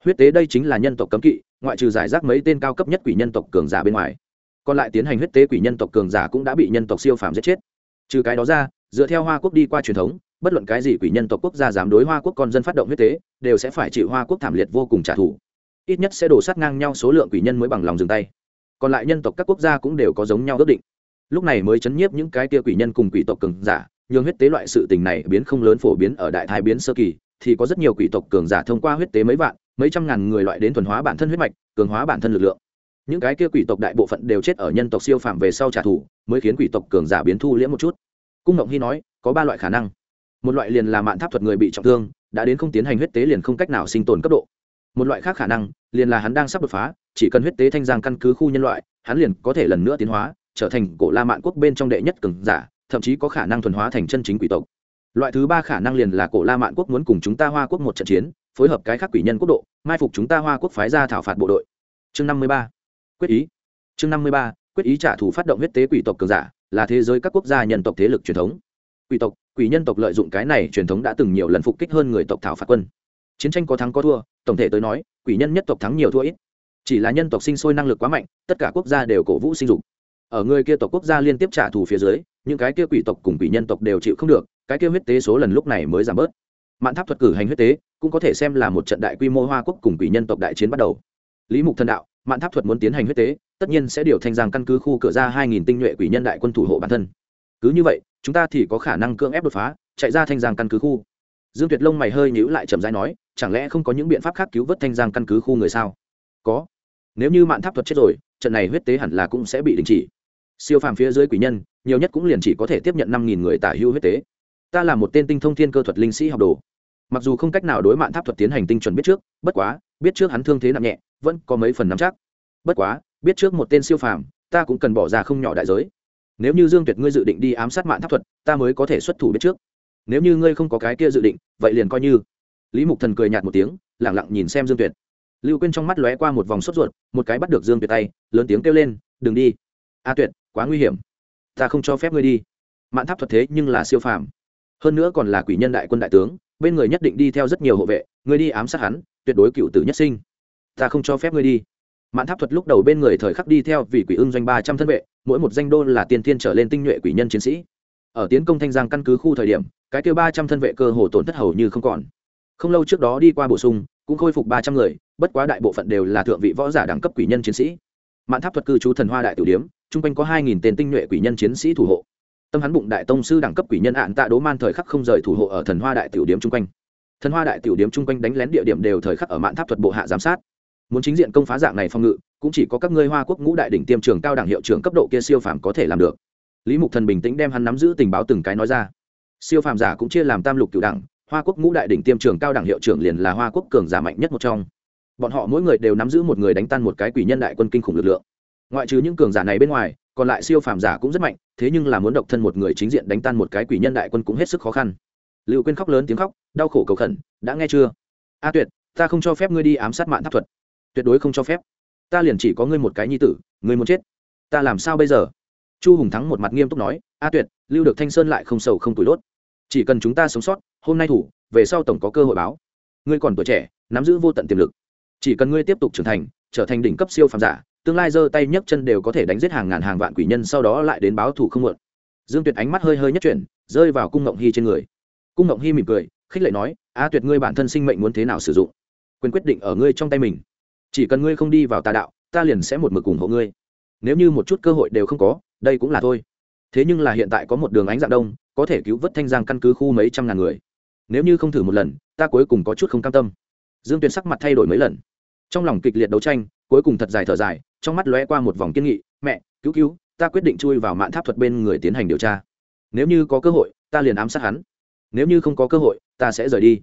Huyết tế đây chính là nhân tộc cấm kỵ, ngoại trừ giải rác mấy tên cao cấp nhất quỷ nhân tộc cường giả bên ngoài. Còn lại tiến hành huyết tế quỷ nhân tộc cường giả cũng đã bị nhân tộc siêu phàm giết chết. Trừ cái đó ra, dựa theo hoa quốc đi qua truyền thống, bất luận cái gì quỷ nhân tộc quốc gia dám đối hoa quốc con dân phát động huyết tế, đều sẽ phải chịu hoa quốc thảm liệt vô cùng trả thù. Ít nhất sẽ đổ sát ngang nhau số lượng quỷ nhân mới bằng lòng dừng tay. Còn lại nhân tộc các quốc gia cũng đều có giống nhau ước định. Lúc này mới chấn nhiếp những cái kia quỷ nhân cùng quỷ tộc cường giả, nhường huyết tế loại sự tình này biến không lớn phổ biến ở đại thái biến sơ kỳ thì có rất nhiều quỷ tộc cường giả thông qua huyết tế mấy vạn, mấy trăm ngàn người loại đến thuần hóa bản thân huyết mạch, cường hóa bản thân lực lượng. Những cái kia quỷ tộc đại bộ phận đều chết ở nhân tộc siêu phạm về sau trả thù, mới khiến quỷ tộc cường giả biến thu liễm một chút. Cung ngộng hy nói, có ba loại khả năng. Một loại liền là mạn tháp thuật người bị trọng thương, đã đến không tiến hành huyết tế liền không cách nào sinh tồn cấp độ. Một loại khác khả năng, liền là hắn đang sắp đột phá, chỉ cần huyết tế thanh giang căn cứ khu nhân loại, hắn liền có thể lần nữa tiến hóa, trở thành cổ la mạn quốc bên trong đệ nhất cường giả, thậm chí có khả năng thuần hóa thành chân chính quỷ tộc loại thứ ba khả năng liền là cổ la mạn quốc muốn cùng chúng ta hoa quốc một trận chiến, phối hợp cái khác quỷ nhân quốc độ, mai phục chúng ta hoa quốc phái ra thảo phạt bộ đội. Chương năm mươi ba. Quyết ý. Chương năm mươi ba, quyết ý trả thù phát động huyết tế quỷ tộc cường giả, là thế giới các quốc gia nhân tộc thế lực truyền thống. Quỷ tộc, quỷ nhân tộc lợi dụng cái này truyền thống đã từng nhiều lần phục kích hơn người tộc thảo phạt quân. Chiến tranh có thắng có thua, tổng thể tới nói, quỷ nhân nhất tộc thắng nhiều thua ít. Chỉ là nhân tộc sinh sôi năng lực quá mạnh, tất cả quốc gia đều cổ vũ sinh dục. Ở người kia tộc quốc gia liên tiếp trả thù phía dưới, những cái kia quỷ tộc cùng quỷ nhân tộc đều chịu không được cái kia huyết tế số lần lúc này mới giảm bớt. Mạn tháp thuật cử hành huyết tế cũng có thể xem là một trận đại quy mô hoa quốc cùng quỷ nhân tộc đại chiến bắt đầu. Lý mục thần đạo, mạn tháp thuật muốn tiến hành huyết tế, tất nhiên sẽ điều thành giang căn cứ khu cửa ra hai nghìn tinh nhuệ quỷ nhân đại quân thủ hộ bản thân. Cứ như vậy, chúng ta thì có khả năng cưỡng ép đột phá, chạy ra thanh giang căn cứ khu. Dương tuyệt lông mày hơi nhíu lại chậm rãi nói, chẳng lẽ không có những biện pháp khác cứu vớt thanh giang căn cứ khu người sao? Có. Nếu như mạn tháp thuật chết rồi, trận này huyết tế hẳn là cũng sẽ bị đình chỉ. Siêu phàm phía dưới quỷ nhân, nhiều nhất cũng liền chỉ có thể tiếp nhận năm nghìn người tả hưu huyết tế ta là một tên tinh thông thiên cơ thuật linh sĩ học đồ. Mặc dù không cách nào đối mạn tháp thuật tiến hành tinh chuẩn biết trước, bất quá, biết trước hắn thương thế nặng nhẹ, vẫn có mấy phần nắm chắc. Bất quá, biết trước một tên siêu phàm, ta cũng cần bỏ ra không nhỏ đại giới. Nếu như dương tuyệt ngươi dự định đi ám sát mạn tháp thuật, ta mới có thể xuất thủ biết trước. Nếu như ngươi không có cái kia dự định, vậy liền coi như. Lý mục thần cười nhạt một tiếng lẳng lặng nhìn xem dương tuyệt. Lưu quên trong mắt lóe qua một vòng sốt ruột, một cái bắt được dương tuyệt tay, lớn tiếng kêu lên, đừng đi. A tuyệt, quá nguy hiểm. Ta không cho phép ngươi đi. Mạn tháp thuật thế nhưng là siêu phàm hơn nữa còn là quỷ nhân đại quân đại tướng, bên người nhất định đi theo rất nhiều hộ vệ, người đi ám sát hắn, tuyệt đối cựu tử nhất sinh. Ta không cho phép ngươi đi. Mạn tháp thuật lúc đầu bên người thời khắc đi theo vì quỷ ưng doanh ba trăm thân vệ, mỗi một danh đô là tiền thiên trở lên tinh nhuệ quỷ nhân chiến sĩ. Ở tiến công thanh giang căn cứ khu thời điểm, cái kêu ba trăm thân vệ cơ hồ tổn thất hầu như không còn. Không lâu trước đó đi qua bổ sung, cũng khôi phục ba trăm người, bất quá đại bộ phận đều là thượng vị võ giả đẳng cấp quỷ nhân chiến sĩ. Mạn tháp thuật cư trú thần hoa đại tử điếm, chung quanh có hai nghìn tên tinh nhuệ quỷ nhân chiến sĩ thủ hộ tâm hắn bụng đại tông sư đẳng cấp quỷ nhân ạn tạ đố man thời khắc không rời thủ hộ ở thần hoa đại tiểu điếm chung quanh. Thần hoa đại tiểu điếm chung quanh đánh lén địa điểm đều thời khắc ở mạn tháp thuật bộ hạ giám sát. Muốn chính diện công phá dạng này phòng ngự, cũng chỉ có các ngươi hoa quốc ngũ đại đỉnh tiêm trường cao đẳng hiệu trưởng cấp độ kia siêu phàm có thể làm được. Lý mục thần bình tĩnh đem hắn nắm giữ tình báo từng cái nói ra. Siêu phàm giả cũng chia làm tam lục cựu đẳng, hoa quốc ngũ đại đỉnh tiêm trường cao đẳng hiệu trưởng liền là hoa quốc cường giả mạnh nhất một trong. Bọn họ mỗi người đều nắm giữ một người đánh tan một cái quỷ nhân đại quân kinh khủng lực lượng. Ngoại trừ những cường giả này bên ngoài còn lại siêu phàm giả cũng rất mạnh, thế nhưng là muốn độc thân một người chính diện đánh tan một cái quỷ nhân đại quân cũng hết sức khó khăn. Lưu quên khóc lớn tiếng khóc, đau khổ cầu khẩn, đã nghe chưa? A tuyệt, ta không cho phép ngươi đi ám sát mạng tháp thuật. Tuyệt đối không cho phép. Ta liền chỉ có ngươi một cái nhi tử, ngươi muốn chết. Ta làm sao bây giờ? Chu hùng thắng một mặt nghiêm túc nói, a tuyệt, lưu được thanh sơn lại không sầu không tủi đốt. Chỉ cần chúng ta sống sót, hôm nay thủ, về sau tổng có cơ hội báo. Ngươi còn tuổi trẻ, nắm giữ vô tận tiềm lực. Chỉ cần ngươi tiếp tục trưởng thành, trở thành đỉnh cấp siêu phàm giả tương lai giơ tay nhấc chân đều có thể đánh giết hàng ngàn hàng vạn quỷ nhân, sau đó lại đến báo thủ không muộn. Dương tuyệt ánh mắt hơi hơi nhất chuyển, rơi vào cung ngộng hy trên người. Cung ngộng hy mỉm cười, khích lệ nói, a tuyệt, ngươi bản thân sinh mệnh muốn thế nào sử dụng? Quyền quyết định ở ngươi trong tay mình. Chỉ cần ngươi không đi vào tà đạo, ta liền sẽ một mực ủng hộ ngươi. Nếu như một chút cơ hội đều không có, đây cũng là thôi. Thế nhưng là hiện tại có một đường ánh dạng đông, có thể cứu vớt thanh giang căn cứ khu mấy trăm ngàn người. Nếu như không thử một lần, ta cuối cùng có chút không cam tâm. Dương tuyệt sắc mặt thay đổi mấy lần. Trong lòng kịch liệt đấu tranh, cuối cùng thật dài thở dài trong mắt lóe qua một vòng kiên nghị, mẹ, cứu cứu, ta quyết định chui vào mạng tháp thuật bên người tiến hành điều tra. Nếu như có cơ hội, ta liền ám sát hắn. Nếu như không có cơ hội, ta sẽ rời đi.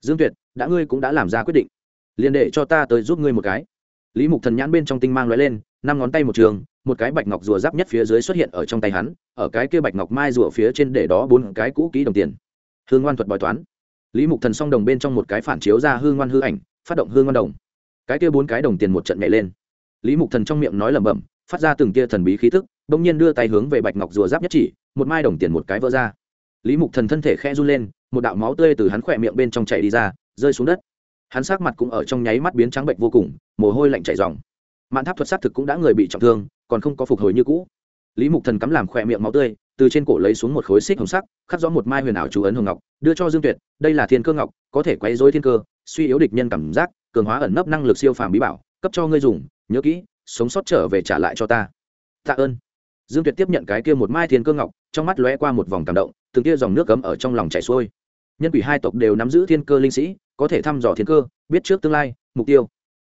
Dương tuyệt, đã ngươi cũng đã làm ra quyết định. Liền để cho ta tới giúp ngươi một cái. Lý mục thần nhãn bên trong tinh mang lóe lên, năm ngón tay một trường, một cái bạch ngọc rùa giáp nhất phía dưới xuất hiện ở trong tay hắn, ở cái kia bạch ngọc mai rùa phía trên để đó bốn cái cũ kỹ đồng tiền. Hương ngoan thuật bói toán. Lý mục thần song đồng bên trong một cái phản chiếu ra hương ngoan hư ảnh, phát động hương ngoan đồng. Cái kia bốn cái đồng tiền một trận nhảy lên lý mục thần trong miệng nói lẩm bẩm, phát ra từng tia thần bí khí tức bỗng nhiên đưa tay hướng về bạch ngọc rùa giáp nhất chỉ, một mai đồng tiền một cái vỡ ra. Lý mục thần thân thể khẽ run lên, một đạo máu tươi từ hắn khỏe miệng bên trong chảy đi ra, rơi xuống đất. Hắn sắc mặt cũng ở trong nháy mắt biến trắng bệnh vô cùng, mồ hôi lạnh chảy dòng mạn tháp thuật xác thực cũng đã người bị trọng thương, còn không có phục hồi như cũ. Lý mục thần cắm làm khỏe miệng máu tươi, từ trên cổ lấy xuống một khối xích hồng sắc, khắc rõ một mai huyền ảo chú ấn hồng ngọc, đưa cho dương tuyệt, đây là thiên cơ ngọc, có thể quấy dối thiên cơ, suy yếu địch nhân cảm giác, cường hóa ẩn nấp năng lực siêu phàm bí bảo, cấp cho ngươi dùng nhớ kỹ, sống sót trở về trả lại cho ta. Tạ ơn. Dương tuyệt tiếp nhận cái kia một mai thiên cơ ngọc, trong mắt lóe qua một vòng cảm động, từng kia dòng nước cấm ở trong lòng chảy xuôi. Nhân quỷ hai tộc đều nắm giữ thiên cơ linh sĩ, có thể thăm dò thiên cơ, biết trước tương lai, mục tiêu.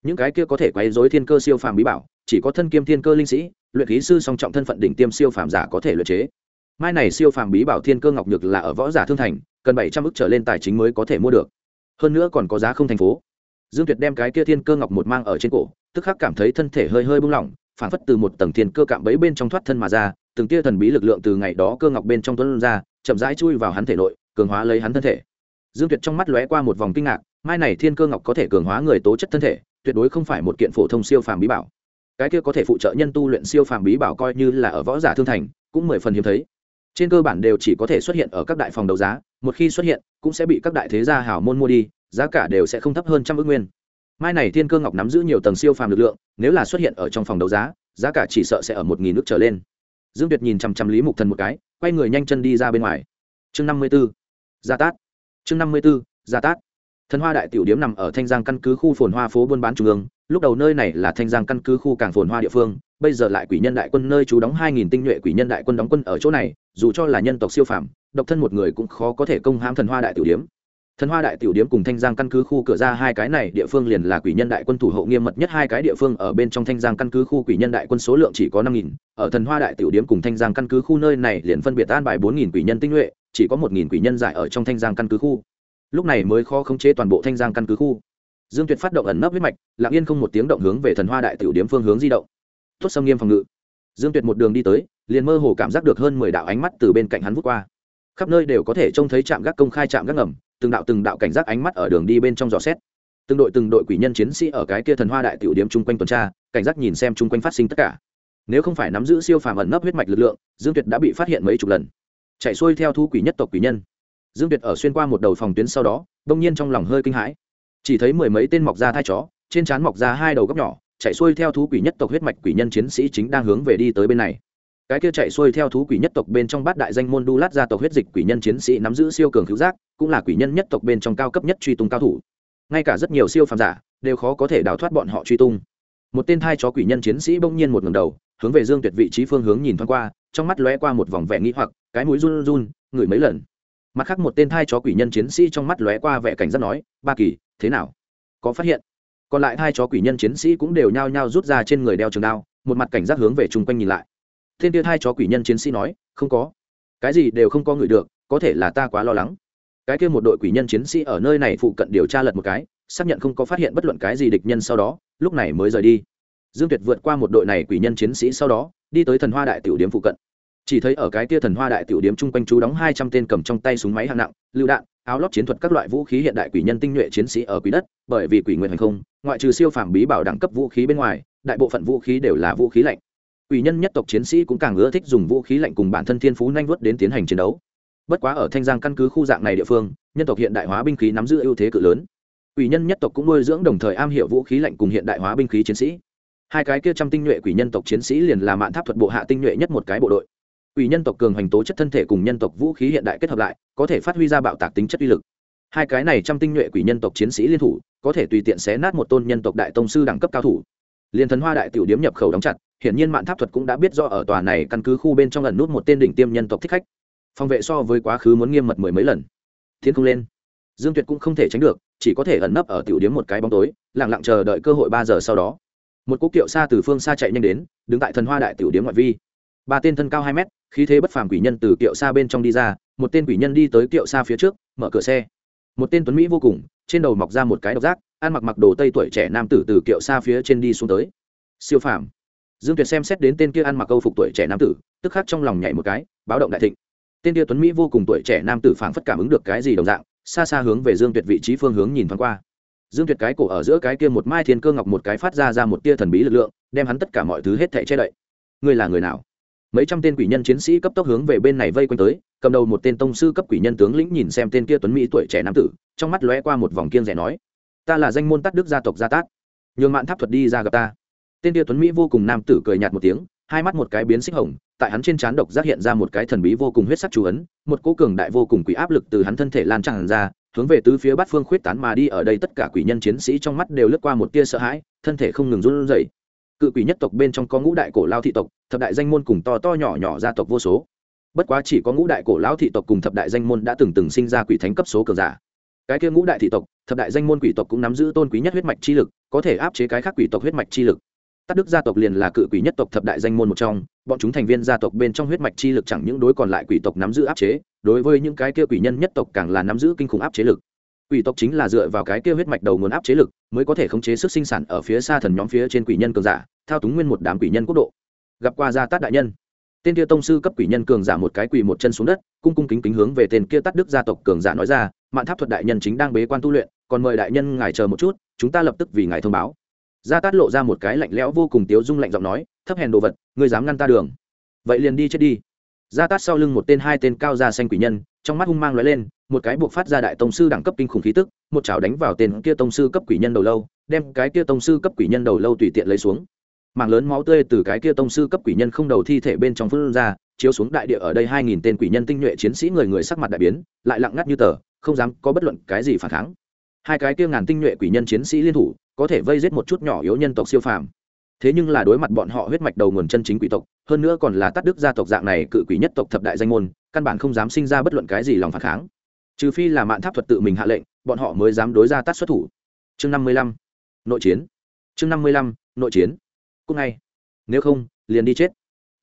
Những cái kia có thể quấy dối thiên cơ siêu phàm bí bảo, chỉ có thân kiêm thiên cơ linh sĩ, luyện khí sư song trọng thân phận đỉnh tiêm siêu phàm giả có thể luyện chế. Mai này siêu phàm bí bảo thiên cơ ngọc nhược là ở võ giả thương thành, cần bảy trăm ức trở lên tài chính mới có thể mua được. Hơn nữa còn có giá không thành phố. Dương tuyệt đem cái kia thiên cơ ngọc một mang ở trên cổ tức khắc cảm thấy thân thể hơi hơi bung lỏng phản phất từ một tầng thiên cơ cạm bẫy bên trong thoát thân mà ra, từng tia thần bí lực lượng từ ngày đó cơ ngọc bên trong tuấn ra, chậm rãi chui vào hắn thể nội, cường hóa lấy hắn thân thể. Dương tuyệt trong mắt lóe qua một vòng kinh ngạc, mai này thiên cơ ngọc có thể cường hóa người tố chất thân thể, tuyệt đối không phải một kiện phổ thông siêu phàm bí bảo. Cái kia có thể phụ trợ nhân tu luyện siêu phàm bí bảo coi như là ở võ giả thương thành, cũng mười phần hiếm thấy. Trên cơ bản đều chỉ có thể xuất hiện ở các đại phòng đấu giá, một khi xuất hiện, cũng sẽ bị các đại thế gia hảo môn mua đi, giá cả đều sẽ không thấp hơn trăm ước nguyên mai này thiên cơ ngọc nắm giữ nhiều tầng siêu phàm lực lượng, nếu là xuất hiện ở trong phòng đấu giá giá cả chỉ sợ sẽ ở một nghìn nước trở lên. Dương tuyệt nhìn chằm chằm lý mục thần một cái, quay người nhanh chân đi ra bên ngoài. Chương năm mươi b ố gia tát. Chương năm mươi b ố gia tát. Thần hoa đại tiểu điếm nằm ở thanh giang căn cứ khu phồn hoa phố buôn bán trung ương, lúc đầu nơi này là thanh giang căn cứ khu cảng phồn hoa địa phương, bây giờ lại quỷ nhân đại quân nơi trú đóng hai nghìn tinh nhuệ quỷ nhân đại quân đóng quân ở chỗ này, dù cho là nhân tộc siêu phàm, độc thân một người cũng khó có thể công hãm thần hoa đại tiểu điếm thần hoa đại tiểu điếm cùng thanh giang căn cứ khu cửa ra hai cái này địa phương liền là quỷ nhân đại quân thủ hộ nghiêm mật nhất hai cái địa phương. Ở bên trong thanh giang căn cứ khu quỷ nhân đại quân số lượng chỉ có năm nghìn. Ở thần hoa đại tiểu điếm cùng thanh giang căn cứ khu nơi này liền phân biệt an bài bốn nghìn quỷ nhân tinh nhuệ, chỉ có một nghìn quỷ nhân giải ở trong thanh giang căn cứ khu. Lúc này mới khó khống chế toàn bộ thanh giang căn cứ khu. Dương tuyệt phát động ẩn nấp huyết mạch, lặng yên không một tiếng động hướng về thần hoa đại tiểu điếm phương hướng di động. Tốt xâm nghiêm phòng ngự. Dương tuyệt một đường đi tới, liền mơ hồ cảm giác được hơn mười đạo ánh mắt từ bên cạnh hắn vút qua. Khắp nơi đều có thể trông thấy trạm gác công khai trạm gác ngầm từng đạo từng đạo cảnh giác ánh mắt ở đường đi bên trong dò xét. Từng đội từng đội quỷ nhân chiến sĩ ở cái kia thần hoa đại tiểu điếm chung quanh tuần tra, cảnh giác nhìn xem chung quanh phát sinh tất cả. Nếu không phải nắm giữ siêu phàm ẩn nấp huyết mạch lực lượng, dương tuyệt đã bị phát hiện mấy chục lần. Chạy xuôi theo thu quỷ nhất tộc quỷ nhân. Dương tuyệt ở xuyên qua một đầu phòng tuyến sau đó, đông nhiên trong lòng hơi kinh hãi. Chỉ thấy mười mấy tên mọc ra thai chó, trên trán mọc ra hai đầu góc nhỏ, chạy xuôi theo thú quỷ nhất tộc huyết mạch quỷ nhân chiến sĩ chính đang hướng về đi tới bên này cái kia chạy xuôi theo thú quỷ nhất tộc bên trong bát đại danh môn đu lát gia tộc huyết dịch quỷ nhân chiến sĩ nắm giữ siêu cường cứu giác, cũng là quỷ nhân nhất tộc bên trong cao cấp nhất truy tung cao thủ. Ngay cả rất nhiều siêu phàm giả đều khó có thể đào thoát bọn họ truy tung. Một tên thai chó quỷ nhân chiến sĩ bỗng nhiên một ngầm đầu, hướng về dương tuyệt vị trí phương hướng nhìn thoáng qua, trong mắt lóe qua một vòng vẻ nghĩ hoặc, cái mũi run run, ngửi mấy lần. Mặt khác một tên thai chó quỷ nhân chiến sĩ trong mắt lóe qua vẻ cảnh giác nói, ba kỳ, thế nào? Có phát hiện? Còn lại hai chó quỷ nhân chiến sĩ cũng đều nhao nhao rút ra trên người đeo trường đao, một mặt cảnh giác hướng về chung quanh nhìn lại thiên kia hai chó quỷ nhân chiến sĩ nói, không có. Cái gì đều không có người được, có thể là ta quá lo lắng. Cái kia một đội quỷ nhân chiến sĩ ở nơi này phụ cận điều tra lật một cái, xác nhận không có phát hiện bất luận cái gì địch nhân sau đó, lúc này mới rời đi. Dương tuyệt vượt qua một đội này quỷ nhân chiến sĩ sau đó, đi tới thần hoa đại tiểu điếm phụ cận. Chỉ thấy ở cái kia thần hoa đại tiểu điếm chung quanh chú đóng hai trăm tên cầm trong tay súng máy hạng nặng, lựu đạn, áo lót chiến thuật các loại vũ khí hiện đại quỷ nhân tinh nhuệ chiến sĩ ở quỷ đất, bởi vì quỷ nguyện hành không, ngoại trừ siêu phàm bí bảo đẳng cấp vũ khí bên ngoài, đại bộ phận vũ khí đều là vũ khí lạnh quỷ nhân nhất tộc chiến sĩ cũng càng ưa thích dùng vũ khí lạnh cùng bản thân thiên phú nhanh vớt đến tiến hành chiến đấu. Bất quá ở thanh giang căn cứ khu dạng này địa phương, nhân tộc hiện đại hóa binh khí nắm giữ ưu thế cự lớn. Quỷ nhân nhất tộc cũng nuôi dưỡng đồng thời am hiểu vũ khí lạnh cùng hiện đại hóa binh khí chiến sĩ. Hai cái kia trăm tinh nhuệ quỷ nhân tộc chiến sĩ liền là mạn tháp thuật bộ hạ tinh nhuệ nhất một cái bộ đội. Quỷ nhân tộc cường hành tố chất thân thể cùng nhân tộc vũ khí hiện đại kết hợp lại, có thể phát huy ra bạo tạc tính chất uy lực. Hai cái này trăm tinh nhuệ quỷ nhân tộc chiến sĩ liên thủ, có thể tùy tiện xé nát một tôn nhân tộc đại tông sư đẳng cấp cao thủ. Liên thần hoa đại tiểu điếm nhập khẩu đóng chặt hiển nhiên mạn tháp thuật cũng đã biết do ở tòa này căn cứ khu bên trong lần nút một tên đỉnh tiêm nhân tộc thích khách. Phòng vệ so với quá khứ muốn nghiêm mật mười mấy lần. Thiên không lên. Dương tuyệt cũng không thể tránh được, chỉ có thể ẩn nấp ở tiểu điếm một cái bóng tối lẳng lặng chờ đợi cơ hội ba giờ sau đó. Một cúc kiệu xa từ phương xa chạy nhanh đến, đứng tại thần hoa đại tiểu điếm ngoại vi. Ba tên thân cao hai mét, khí thế bất phàm quỷ nhân từ kiệu xa bên trong đi ra, một tên quỷ nhân đi tới kiệu xa phía trước, mở cửa xe. Một tên tuấn mỹ vô cùng, trên đầu mọc ra một cái độc giác, ăn mặc mặc đồ tây tuổi trẻ nam tử từ kiệu xa phía trên đi xuống tới. Siêu phàm dương tuyệt xem xét đến tên kia ăn mặc câu phục tuổi trẻ nam tử, tức khắc trong lòng nhảy một cái, báo động đại thịnh. Tên kia tuấn mỹ vô cùng tuổi trẻ nam tử phảng phất cảm ứng được cái gì đồng dạng, xa xa hướng về dương tuyệt vị trí phương hướng nhìn thoáng qua. Dương tuyệt cái cổ ở giữa cái kia một mai thiên cơ ngọc một cái phát ra ra một tia thần bí lực lượng, đem hắn tất cả mọi thứ hết thảy che đậy. Ngươi là người nào? Mấy trăm tên quỷ nhân chiến sĩ cấp tốc hướng về bên này vây quanh tới, cầm đầu một tên tông sư cấp quỷ nhân tướng lĩnh nhìn xem tên kia tuấn mỹ tuổi trẻ nam tử, trong mắt lóe qua một vòng kiên rẻ nói, ta là danh môn tát đức gia tộc gia tát. Nhường mạn tháp thuật đi ra gặp ta tên tia tuấn mỹ vô cùng nam tử cười nhạt một tiếng, hai mắt một cái biến xích hồng, tại hắn trên trán độc giác hiện ra một cái thần bí vô cùng huyết sắc chú ấn, một cỗ cường đại vô cùng quỷ áp lực từ hắn thân thể lan tràn ra, hướng về tứ phía bát phương khuyết tán mà đi, ở đây tất cả quỷ nhân chiến sĩ trong mắt đều lướt qua một tia sợ hãi, thân thể không ngừng run rẩy. Cự quỷ nhất tộc bên trong có ngũ đại cổ lao thị tộc, thập đại danh môn cùng to to nhỏ nhỏ gia tộc vô số. Bất quá chỉ có ngũ đại cổ lão thị tộc cùng thập đại danh môn đã từng từng sinh ra quỷ thánh cấp số cường giả. Cái kia ngũ đại thị tộc, thập đại danh môn quỷ tộc cũng nắm giữ tôn quý nhất huyết mạch chi lực, có thể áp chế cái khác quỷ tộc huyết mạch chi lực tắc đức gia tộc liền là cự quỷ nhất tộc thập đại danh môn một trong, bọn chúng thành viên gia tộc bên trong huyết mạch chi lực chẳng những đối còn lại quỷ tộc nắm giữ áp chế, đối với những cái kia quỷ nhân nhất tộc càng là nắm giữ kinh khủng áp chế lực. Quỷ tộc chính là dựa vào cái kia huyết mạch đầu nguồn áp chế lực, mới có thể khống chế sức sinh sản ở phía xa thần nhóm phía trên quỷ nhân cường giả, thao túng nguyên một đám quỷ nhân quốc độ. Gặp qua gia tát đại nhân. Tên kia tông sư cấp quỷ nhân cường giả một cái quỳ một chân xuống đất, cung cung kính kính hướng về tên kia tát đức gia tộc cường giả nói ra, mạn tháp thuật đại nhân chính đang bế quan tu luyện, còn mời đại nhân ngài chờ một chút, chúng ta lập tức vì ngài thông báo gia tát lộ ra một cái lạnh lẽo vô cùng tiếu dung lạnh giọng nói, thấp hèn đồ vật, ngươi dám ngăn ta đường. Vậy liền đi chết đi. Gia tát sau lưng một tên hai tên cao da xanh quỷ nhân, trong mắt hung mang lóe lên, một cái buộc phát ra đại tông sư đẳng cấp kinh khủng khí tức, một chảo đánh vào tên kia tông sư cấp quỷ nhân đầu lâu, đem cái kia tông sư cấp quỷ nhân đầu lâu tùy tiện lấy xuống. Mảng lớn máu tươi từ cái kia tông sư cấp quỷ nhân không đầu thi thể bên trong phun ra, chiếu xuống đại địa ở đây hai nghìn tên quỷ nhân tinh nhuệ chiến sĩ người người sắc mặt đại biến, lại lặng ngắt như tờ, không dám có bất luận cái gì phản kháng. Hai cái kia ngàn tinh nhuệ quỷ nhân chiến sĩ liên thủ có thể vây giết một chút nhỏ yếu nhân tộc siêu phàm. Thế nhưng là đối mặt bọn họ huyết mạch đầu nguồn chân chính quỷ tộc, hơn nữa còn là tắt đức gia tộc dạng này cự quỷ nhất tộc thập đại danh môn, căn bản không dám sinh ra bất luận cái gì lòng phản kháng. Trừ phi là mạn tháp thuật tự mình hạ lệnh, bọn họ mới dám đối ra tắt xuất thủ. Chương năm mươi lăm, nội chiến. Chương năm mươi lăm, nội chiến. Cúc ngay. Nếu không, liền đi chết.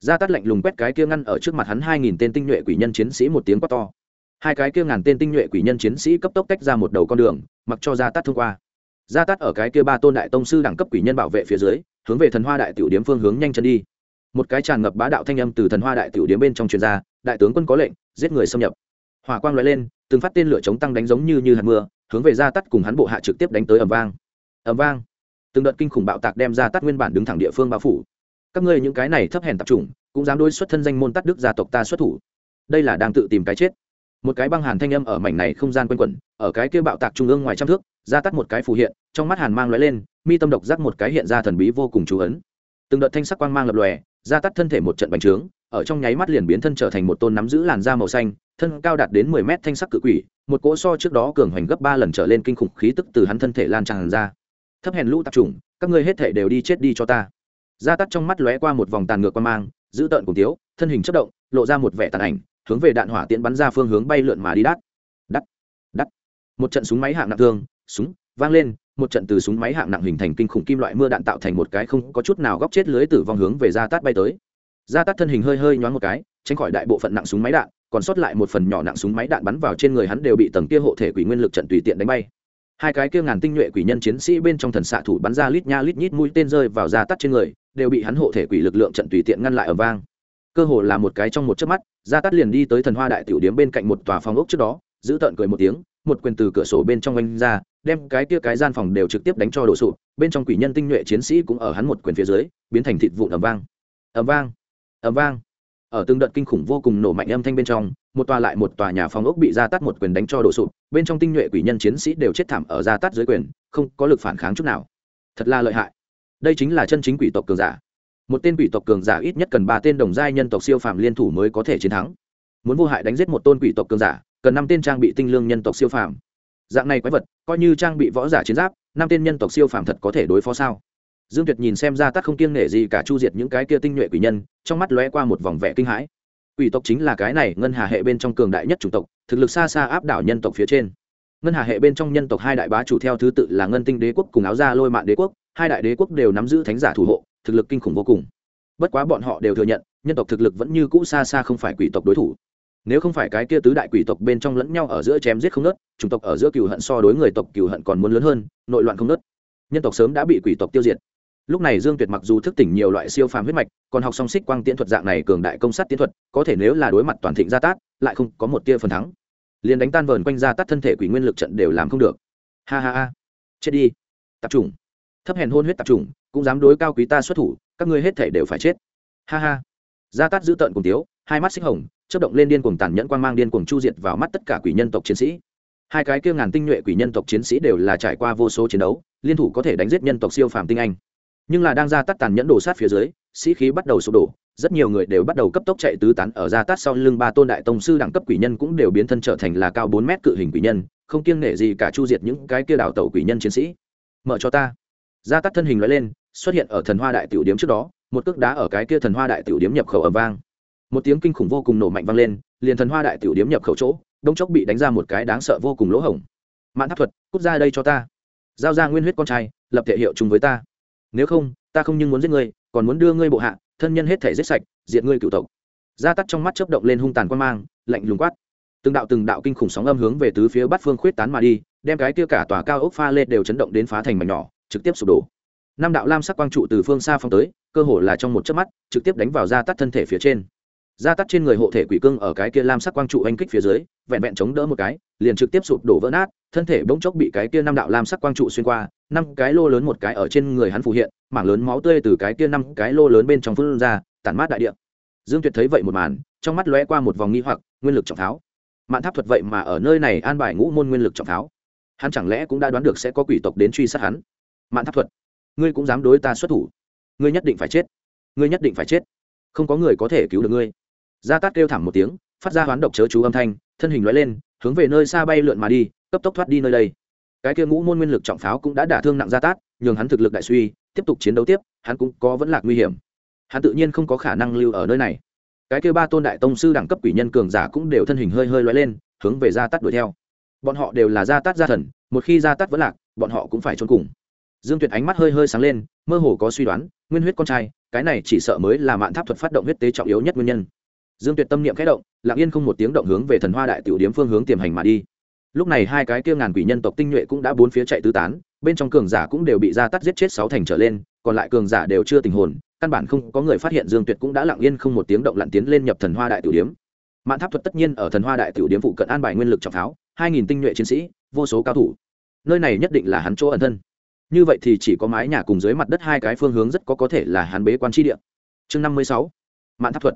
Ra tắt lạnh lùng quét cái kia ngăn ở trước mặt hắn hai nghìn tên tinh nhuệ quỷ nhân chiến sĩ một tiếng quát to. Hai cái kia ngàn tên tinh nhuệ quỷ nhân chiến sĩ cấp tốc tách ra một đầu con đường, mặc cho ra tắt thông qua ra tắt ở cái kia ba tôn đại tông sư đẳng cấp quỷ nhân bảo vệ phía dưới, hướng về thần hoa đại tiểu điếm phương hướng nhanh chân đi. Một cái tràn ngập bá đạo thanh âm từ thần hoa đại tiểu điếm bên trong truyền ra, đại tướng quân có lệnh, giết người xâm nhập. Hỏa quang loại lên, từng phát tên lửa chống tăng đánh giống như như hạt mưa, hướng về ra tắt cùng hắn bộ hạ trực tiếp đánh tới ầm vang. Ầm vang. Từng đợt kinh khủng bạo tạc đem ra tắt nguyên bản đứng thẳng địa phương bao phủ. Các ngươi những cái này thấp hèn tập trung cũng dám đối xuất thân danh môn tắt đức gia tộc ta xuất thủ. Đây là đang tự tìm cái chết. Một cái băng hàn thanh âm ở mảnh này không gian quanh quẩn, ở cái kia bạo tạc trung ương ngoài trăm thước ra tắt một cái phù hiện, trong mắt hàn mang lóe lên, mi tâm độc giác một cái hiện ra thần bí vô cùng chú ấn. Từng đợt thanh sắc quang mang lập lòe, ra tắt thân thể một trận bành trướng, ở trong nháy mắt liền biến thân trở thành một tôn nắm giữ làn da màu xanh, thân cao đạt đến mười mét thanh sắc cự quỷ, một cỗ so trước đó cường hoành gấp ba lần trở lên kinh khủng khí tức từ hắn thân thể lan tràn ra. Thấp hèn lũ tạp trùng các ngươi hết thể đều đi chết đi cho ta. Gia tắt trong mắt lóe qua một vòng tàn ngược quan mang, giữ tợn cùng tiếu thân hình chất động, lộ ra một vẻ tàn ảnh, hướng về đạn hỏa tiễn bắn ra phương hướng bay lượn mà đi đắt. Đắt đắt. Một trận súng máy hạng nặng thương súng, vang lên, một trận từ súng máy hạng nặng hình thành kinh khủng kim loại mưa đạn tạo thành một cái không có chút nào góc chết lưới tử vong hướng về gia tát bay tới. Gia tát thân hình hơi hơi nhoáng một cái, tránh khỏi đại bộ phận nặng súng máy đạn, còn sót lại một phần nhỏ nặng súng máy đạn bắn vào trên người hắn đều bị tầng kia hộ thể quỷ nguyên lực trận tùy tiện đánh bay. Hai cái kia ngàn tinh nhuệ quỷ nhân chiến sĩ bên trong thần xạ thủ bắn ra lít nha lít nhít mũi tên rơi vào gia tắt trên người, đều bị hắn hộ thể quỷ lực lượng trận tùy tiện ngăn lại ở vang. Cơ hồ là một cái trong một chớp mắt, gia tắt liền đi tới thần hoa đại tiểu điếm bên cạnh một tòa phòng ốc trước đó, giữ tợn cười một tiếng, một quyền từ cửa sổ bên trong anh ra đem cái kia cái gian phòng đều trực tiếp đánh cho đổ sụp, bên trong quỷ nhân tinh nhuệ chiến sĩ cũng ở hắn một quyền phía dưới, biến thành thịt vụn ầm vang. Ầm vang ầm vang. Ở từng đợt kinh khủng vô cùng nổ mạnh âm thanh bên trong, một tòa lại một tòa nhà phòng ốc bị ra tắt một quyền đánh cho đổ sụp, bên trong tinh nhuệ quỷ nhân chiến sĩ đều chết thảm ở ra tắt dưới quyền, không có lực phản kháng chút nào. Thật là lợi hại. Đây chính là chân chính quỷ tộc cường giả. Một tên quỷ tộc cường giả ít nhất cần ba tên đồng giai nhân tộc siêu phàm liên thủ mới có thể chiến thắng. Muốn vô hại đánh giết một tôn quỷ tộc cường giả, cần năm tên trang bị tinh lương nhân tộc siêu phàm dạng này quái vật, coi như trang bị võ giả chiến giáp, năm tên nhân tộc siêu phàm thật có thể đối phó sao? Dương tuyệt nhìn xem ra tắt không kiêng nể gì cả chu diệt những cái kia tinh nhuệ quỷ nhân, trong mắt lóe qua một vòng vẻ kinh hãi. Quỷ tộc chính là cái này ngân hà hệ bên trong cường đại nhất chủng tộc, thực lực xa xa áp đảo nhân tộc phía trên. Ngân hà hệ bên trong nhân tộc hai đại bá chủ theo thứ tự là ngân tinh đế quốc cùng áo gia lôi mạng đế quốc, hai đại đế quốc đều nắm giữ thánh giả thủ hộ, thực lực kinh khủng vô cùng. Bất quá bọn họ đều thừa nhận, nhân tộc thực lực vẫn như cũ xa xa không phải quỷ tộc đối thủ nếu không phải cái kia tứ đại quỷ tộc bên trong lẫn nhau ở giữa chém giết không nớt chủng tộc ở giữa cừu hận so đối người tộc cừu hận còn muốn lớn hơn, nội loạn không nớt nhân tộc sớm đã bị quỷ tộc tiêu diệt. Lúc này dương tuyệt mặc dù thức tỉnh nhiều loại siêu phàm huyết mạch, còn học song xích quang tiễn thuật dạng này cường đại công sát tiễn thuật, có thể nếu là đối mặt toàn thịnh gia tát, lại không có một tia phần thắng. Liền đánh tan vờn quanh gia tát thân thể quỷ nguyên lực trận đều làm không được. Ha ha ha. Chết đi. Tập trung thấp hèn hôn huyết tập trung cũng dám đối cao quý ta xuất thủ, các ngươi hết thể đều phải chết. Ha ha. Gia tát giữ tợn cùng tiếu, hai mắt xích hồng chấp động lên điên cuồng tàn nhẫn quang mang điên cuồng chu diệt vào mắt tất cả quỷ nhân tộc chiến sĩ. Hai cái kia ngàn tinh nhuệ quỷ nhân tộc chiến sĩ đều là trải qua vô số chiến đấu, liên thủ có thể đánh giết nhân tộc siêu phàm tinh anh. Nhưng là đang ra tát tàn nhẫn đổ sát phía dưới, sĩ khí bắt đầu sụp đổ, rất nhiều người đều bắt đầu cấp tốc chạy tứ tán ở ra tát sau lưng ba tôn đại tông sư đẳng cấp quỷ nhân cũng đều biến thân trở thành là cao bốn mét cự hình quỷ nhân, không kiêng nể gì cả chu diệt những cái kia đảo tàu quỷ nhân chiến sĩ. Mở cho ta. Ra tát thân hình nói lên, xuất hiện ở thần hoa đại tiểu điếm trước đó, một cước đá ở cái kia thần hoa đại tiểu điếm nhập khẩu ầm vang một tiếng kinh khủng vô cùng nổ mạnh vang lên, liền thần hoa đại tiểu điếm nhập khẩu chỗ, đông chốc bị đánh ra một cái đáng sợ vô cùng lỗ hổng. Mạn tháp thuật, cút ra đây cho ta. Giao ra nguyên huyết con trai, lập thể hiệu chung với ta. Nếu không, ta không nhưng muốn giết ngươi, còn muốn đưa ngươi bộ hạ, thân nhân hết thể giết sạch, diệt ngươi cựu tộc. Gia tắt trong mắt chớp động lên hung tàn quan mang, lạnh lùng quát. Từng đạo từng đạo kinh khủng sóng âm hướng về tứ phía bát phương khuyết tán mà đi, đem cái kia cả tòa cao ốc pha lê đều chấn động đến phá thành mảnh nhỏ, trực tiếp sụp đổ. Năm đạo lam sắc quang trụ từ phương xa phong tới, cơ hồ là trong một chớp mắt, trực tiếp đánh vào gia tắt thân thể phía trên gia tắt trên người hộ thể quỷ cương ở cái kia lam sắc quang trụ anh kích phía dưới, vẹn vẹn chống đỡ một cái, liền trực tiếp sụp đổ vỡ nát, thân thể bỗng chốc bị cái kia năm đạo lam sắc quang trụ xuyên qua, năm cái lô lớn một cái ở trên người hắn phù hiện, mảng lớn máu tươi từ cái kia năm cái lô lớn bên trong phun ra, tản mát đại địa. Dương tuyệt thấy vậy một màn, trong mắt lóe qua một vòng nghi hoặc, nguyên lực trọng tháo. Mạn tháp thuật vậy mà ở nơi này an bài ngũ môn nguyên lực trọng tháo. Hắn chẳng lẽ cũng đã đoán được sẽ có quỷ tộc đến truy sát hắn? Mạn tháp thuật, ngươi cũng dám đối ta xuất thủ. Ngươi nhất định phải chết. Ngươi nhất định phải chết. Không có người có thể cứu được ngươi gia tát kêu thảm một tiếng, phát ra hoán độc chớ chú âm thanh, thân hình loại lên, hướng về nơi xa bay lượn mà đi, cấp tốc thoát đi nơi đây. Cái kia ngũ môn nguyên lực trọng pháo cũng đã đả thương nặng gia tát, nhường hắn thực lực đại suy, tiếp tục chiến đấu tiếp, hắn cũng có vẫn lạc nguy hiểm. Hắn tự nhiên không có khả năng lưu ở nơi này. Cái kia ba tôn đại tông sư đẳng cấp quỷ nhân cường giả cũng đều thân hình hơi hơi loay lên, hướng về gia tát đuổi theo. Bọn họ đều là gia tát gia thần, một khi gia tát vẫn lạc, bọn họ cũng phải trốn cùng. Dương tuyệt ánh mắt hơi hơi sáng lên, mơ hồ có suy đoán, nguyên huyết con trai, cái này chỉ sợ mới là mạn tháp thuật phát động huyết tế trọng yếu nhất nguyên nhân dương tuyệt tâm niệm khẽ động, lặng yên không một tiếng động hướng về thần hoa đại tiểu điếm phương hướng tiềm hành mà đi. Lúc này hai cái kia ngàn quỷ nhân tộc tinh nhuệ cũng đã bốn phía chạy tứ tán, bên trong cường giả cũng đều bị gia tắt giết chết sáu thành trở lên, còn lại cường giả đều chưa tình hồn, căn bản không có người phát hiện dương tuyệt cũng đã lặng yên không một tiếng động lặn tiến lên nhập thần hoa đại tiểu điếm. Mạn tháp thuật tất nhiên ở thần hoa đại tiểu điếm phụ cận an bài nguyên lực trọng pháo hai nghìn tinh nhuệ chiến sĩ, vô số cao thủ. Nơi này nhất định là hắn chỗ ẩn thân. Như vậy thì chỉ có mái nhà cùng dưới mặt đất hai cái phương hướng rất có có thể là hắn bế quan tri địa. Chương năm mươi sáu, mạn tháp thuật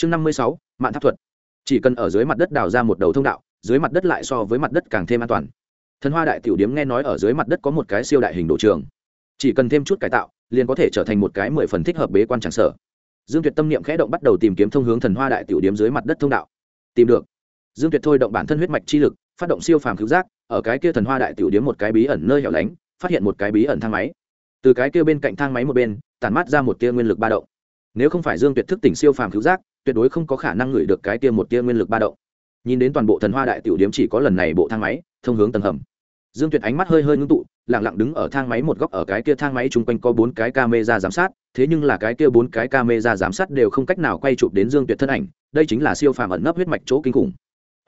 chương năm mươi sáu, mạn tháp thuật. Chỉ cần ở dưới mặt đất đào ra một đầu thông đạo, dưới mặt đất lại so với mặt đất càng thêm an toàn. Thần hoa đại tiểu điếm nghe nói ở dưới mặt đất có một cái siêu đại hình đồ trường. Chỉ cần thêm chút cải tạo, liền có thể trở thành một cái mười phần thích hợp bế quan tràng sở. Dương tuyệt tâm niệm khẽ động bắt đầu tìm kiếm thông hướng thần hoa đại tiểu điếm dưới mặt đất thông đạo. Tìm được. Dương tuyệt thôi động bản thân huyết mạch chi lực, phát động siêu phàm cứu giác, ở cái kia thần hoa đại tiểu điếm một cái bí ẩn nơi hẻo lánh, phát hiện một cái bí ẩn thang máy. Từ cái kia bên cạnh thang máy một bên, tản mát ra một tia nguyên lực ba động. Nếu không phải dương tuyệt thức tỉnh siêu phàm cứu giác tuyệt đối không có khả năng ngửi được cái tia một tia nguyên lực ba động. Nhìn đến toàn bộ thần hoa đại tiểu điếm chỉ có lần này bộ thang máy, thông hướng tầng hầm. Dương tuyệt ánh mắt hơi hơi ngưng tụ lẳng lặng đứng ở thang máy một góc ở cái kia thang máy chung quanh có bốn cái camera giám sát, thế nhưng là cái kia bốn cái camera giám sát đều không cách nào quay chụp đến dương tuyệt thân ảnh, đây chính là siêu phàm ẩn nấp huyết mạch chỗ kinh khủng.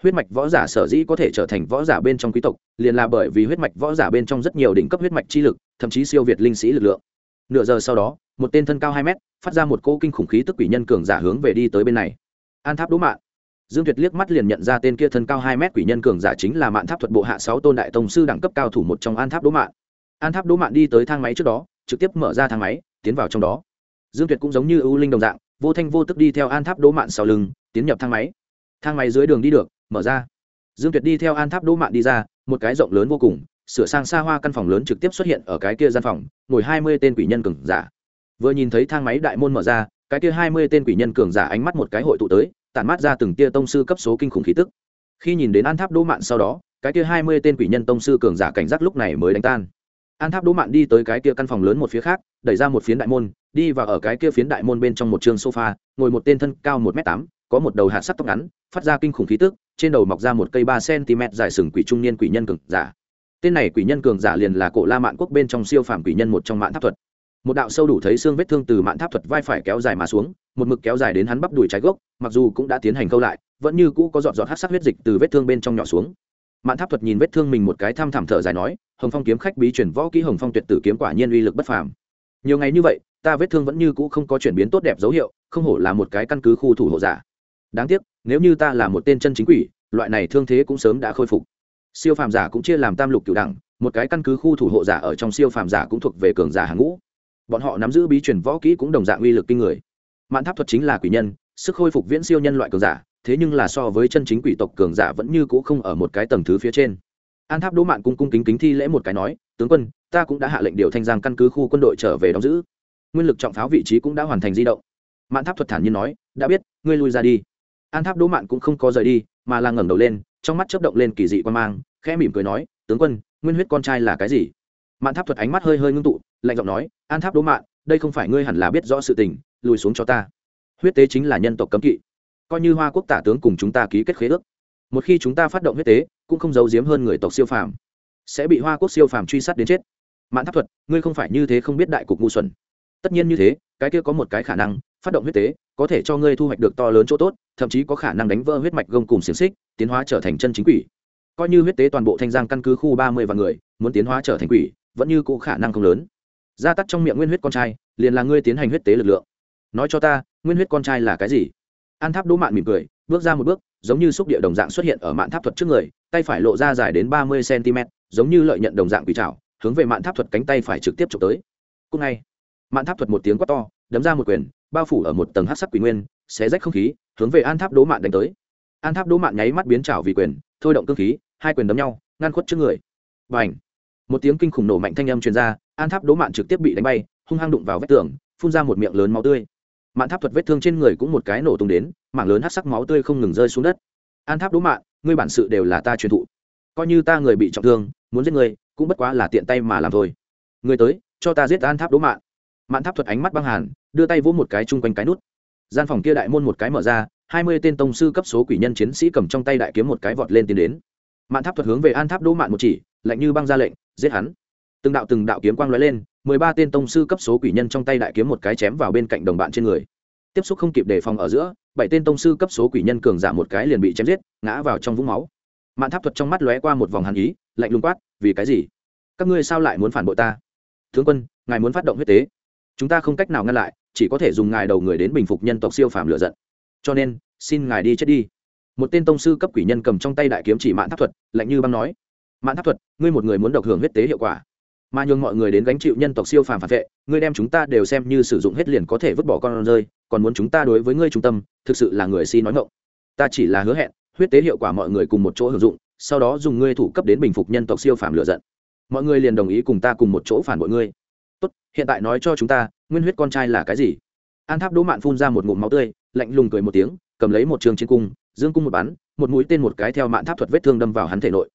Huyết mạch võ giả sở dĩ có thể trở thành võ giả bên trong quý tộc, liền là bởi vì huyết mạch võ giả bên trong rất nhiều đỉnh cấp huyết mạch chi lực, thậm chí siêu việt linh sĩ lực lượng. Nửa giờ sau đó, một tên thân cao hai mét phát ra một cỗ kinh khủng khí tức quỷ nhân cường giả hướng về đi tới bên này. An tháp đỗ mạng dương tuyệt liếc mắt liền nhận ra tên kia thân cao hai mét quỷ nhân cường giả chính là mạn tháp thuật bộ hạ sáu tôn đại tông sư đẳng cấp cao thủ một trong an tháp đỗ mạng an tháp đỗ mạng đi tới thang máy trước đó, trực tiếp mở ra thang máy, tiến vào trong đó. Dương tuyệt cũng giống như ưu linh đồng dạng, vô thanh vô tức đi theo an tháp đỗ mạng sau lưng, tiến nhập thang máy. Thang máy dưới đường đi được, mở ra. Dương tuyệt đi theo an tháp đỗ mạng đi ra, một cái rộng lớn vô cùng, sửa sang xa hoa căn phòng lớn trực tiếp xuất hiện ở cái kia gian phòng, ngồi hai mươi tên quỷ nhân cường giả vừa nhìn thấy thang máy đại môn mở ra, cái kia hai mươi tên quỷ nhân cường giả ánh mắt một cái hội tụ tới, tản mát ra từng tia tông sư cấp số kinh khủng khí tức. Khi nhìn đến an tháp đỗ mạn sau đó, cái kia hai mươi tên quỷ nhân tông sư cường giả cảnh giác lúc này mới đánh tan. An tháp đỗ mạn đi tới cái kia căn phòng lớn một phía khác, đẩy ra một phiến đại môn, đi vào ở cái kia phiến đại môn bên trong một trường sofa, ngồi một tên thân cao một m tám, có một đầu hạt sắt tóc ngắn, phát ra kinh khủng khí tức, trên đầu mọc ra một cây ba cm dài sừng quỷ trung niên quỷ nhân cường giả. Tên này quỷ nhân cường giả liền là cổ la mạn quốc bên trong siêu phàm quỷ nhân một trong mạn tháp thuật một đạo sâu đủ thấy xương vết thương từ mạn tháp thuật vai phải kéo dài mà xuống, một mực kéo dài đến hắn bắp đùi trái gốc, mặc dù cũng đã tiến hành câu lại, vẫn như cũ có giọt giọt hát sắc huyết dịch từ vết thương bên trong nhỏ xuống. Mạn tháp thuật nhìn vết thương mình một cái thăm thảm thở dài nói, hồng phong kiếm khách bí chuyển võ kỹ hồng phong tuyệt tử kiếm quả nhiên uy lực bất phàm. Nhiều ngày như vậy, ta vết thương vẫn như cũ không có chuyển biến tốt đẹp dấu hiệu, không hổ là một cái căn cứ khu thủ hộ giả. Đáng tiếc, nếu như ta là một tên chân chính quỷ, loại này thương thế cũng sớm đã khôi phục. Siêu phàm giả cũng chia làm tam lục cửu đẳng, một cái căn cứ khu thủ hộ giả ở trong siêu phàm giả cũng thuộc về cường giả hàng ngũ bọn họ nắm giữ bí truyền võ kỹ cũng đồng dạng uy lực kinh người. Mạn tháp thuật chính là quỷ nhân, sức khôi phục viễn siêu nhân loại cường giả, thế nhưng là so với chân chính quỷ tộc cường giả vẫn như cũ không ở một cái tầng thứ phía trên. An tháp đỗ mạn cung cung kính kính thi lễ một cái nói, tướng quân, ta cũng đã hạ lệnh điều thanh giang căn cứ khu quân đội trở về đóng giữ. Nguyên lực trọng pháo vị trí cũng đã hoàn thành di động. Mạn tháp thuật thản nhiên nói, đã biết, ngươi lui ra đi. An tháp đỗ mạn cũng không có rời đi, mà là ngẩng đầu lên, trong mắt chớp động lên kỳ dị quan mang, khẽ mỉm cười nói, tướng quân, nguyên huyết con trai là cái gì? Mạn tháp thuật ánh mắt hơi hơi ngưng tụ lạnh giọng nói, an tháp đố mạn, đây không phải ngươi hẳn là biết rõ sự tình, lùi xuống cho ta. Huyết tế chính là nhân tộc cấm kỵ. Coi như hoa quốc tả tướng cùng chúng ta ký kết khế ước, một khi chúng ta phát động huyết tế, cũng không giấu giếm hơn người tộc siêu phàm, sẽ bị hoa quốc siêu phàm truy sát đến chết. Mạn tháp thuật, ngươi không phải như thế không biết đại cục ngu xuẩn. Tất nhiên như thế, cái kia có một cái khả năng, phát động huyết tế, có thể cho ngươi thu hoạch được to lớn chỗ tốt, thậm chí có khả năng đánh vỡ huyết mạch gông cùng xiềng xích, tiến hóa trở thành chân chính quỷ. Coi như huyết tế toàn bộ thanh giang căn cứ khu ba mươi vạn người, muốn tiến hóa trở thành quỷ, vẫn như cũ khả năng không lớn gia tắt trong miệng nguyên huyết con trai, liền là ngươi tiến hành huyết tế lực lượng. Nói cho ta, nguyên huyết con trai là cái gì? An tháp đỗ mạn mỉm cười, bước ra một bước, giống như xúc địa đồng dạng xuất hiện ở mạn tháp thuật trước người, tay phải lộ ra dài đến ba mươi cm giống như lợi nhận đồng dạng quỷ trào hướng về mạn tháp thuật cánh tay phải trực tiếp trục tới. Cùng ngay, mạn tháp thuật một tiếng quát to, đấm ra một quyền, bao phủ ở một tầng hát sắc quỷ nguyên, xé rách không khí, hướng về an tháp đỗ mạn đánh tới. An tháp đỗ mạn nháy mắt biến trào vì quyền, thôi động cơ khí, hai quyền đấm nhau, ngăn khuất trước người. Và ảnh một tiếng kinh khủng nổ mạnh thanh âm truyền ra an tháp đố mạn trực tiếp bị đánh bay, hung hăng đụng vào vách tường, phun ra một miệng lớn máu tươi. Mạn tháp thuật vết thương trên người cũng một cái nổ tung đến, mảng lớn hát sắc máu tươi không ngừng rơi xuống đất. An tháp đố mạn, ngươi bản sự đều là ta truyền thụ. Coi như ta người bị trọng thương, muốn giết người cũng bất quá là tiện tay mà làm thôi. Người tới, cho ta giết an tháp đố mạn. Mạn tháp thuật ánh mắt băng hàn, đưa tay vỗ một cái chung quanh cái nút. Gian phòng kia đại môn một cái mở ra, hai mươi tên tông sư cấp số quỷ nhân chiến sĩ cầm trong tay đại kiếm một cái vọt lên tiến đến. Mạn tháp thuật hướng về an tháp đỗ mạn một chỉ, lạnh như băng ra lệnh, giết hắn từng đạo từng đạo kiếm quang lóe lên, mười ba tên tông sư cấp số quỷ nhân trong tay đại kiếm một cái chém vào bên cạnh đồng bạn trên người. Tiếp xúc không kịp đề phòng ở giữa, bảy tên tông sư cấp số quỷ nhân cường giả một cái liền bị chém giết, ngã vào trong vũng máu. Mạn tháp thuật trong mắt lóe qua một vòng hàn ý, lạnh lùng quát, vì cái gì? Các ngươi sao lại muốn phản bội ta? Tướng quân, ngài muốn phát động huyết tế. Chúng ta không cách nào ngăn lại, chỉ có thể dùng ngài đầu người đến bình phục nhân tộc siêu phàm lựa giận. Cho nên, xin ngài đi chết đi. Một tên tông sư cấp quỷ nhân cầm trong tay đại kiếm chỉ mạn tháp thuật, lạnh như băng nói, mạn tháp thuật, ngươi một người muốn độc hưởng huyết tế hiệu quả mà nhường mọi người đến gánh chịu nhân tộc siêu phàm phản vệ, ngươi đem chúng ta đều xem như sử dụng hết liền có thể vứt bỏ con rơi, còn muốn chúng ta đối với ngươi trung tâm, thực sự là người si nói ngộng ta chỉ là hứa hẹn, huyết tế hiệu quả mọi người cùng một chỗ hưởng dụng, sau đó dùng ngươi thủ cấp đến bình phục nhân tộc siêu phàm lựa giận. Mọi người liền đồng ý cùng ta cùng một chỗ phản bội ngươi. Tốt, hiện tại nói cho chúng ta, nguyên huyết con trai là cái gì? An tháp đỗ mạn phun ra một ngụm máu tươi, lạnh lùng cười một tiếng, cầm lấy một trường trên cung, dương cung một bắn, một mũi tên một cái theo mạn tháp thuật vết thương đâm vào hắn thể nội.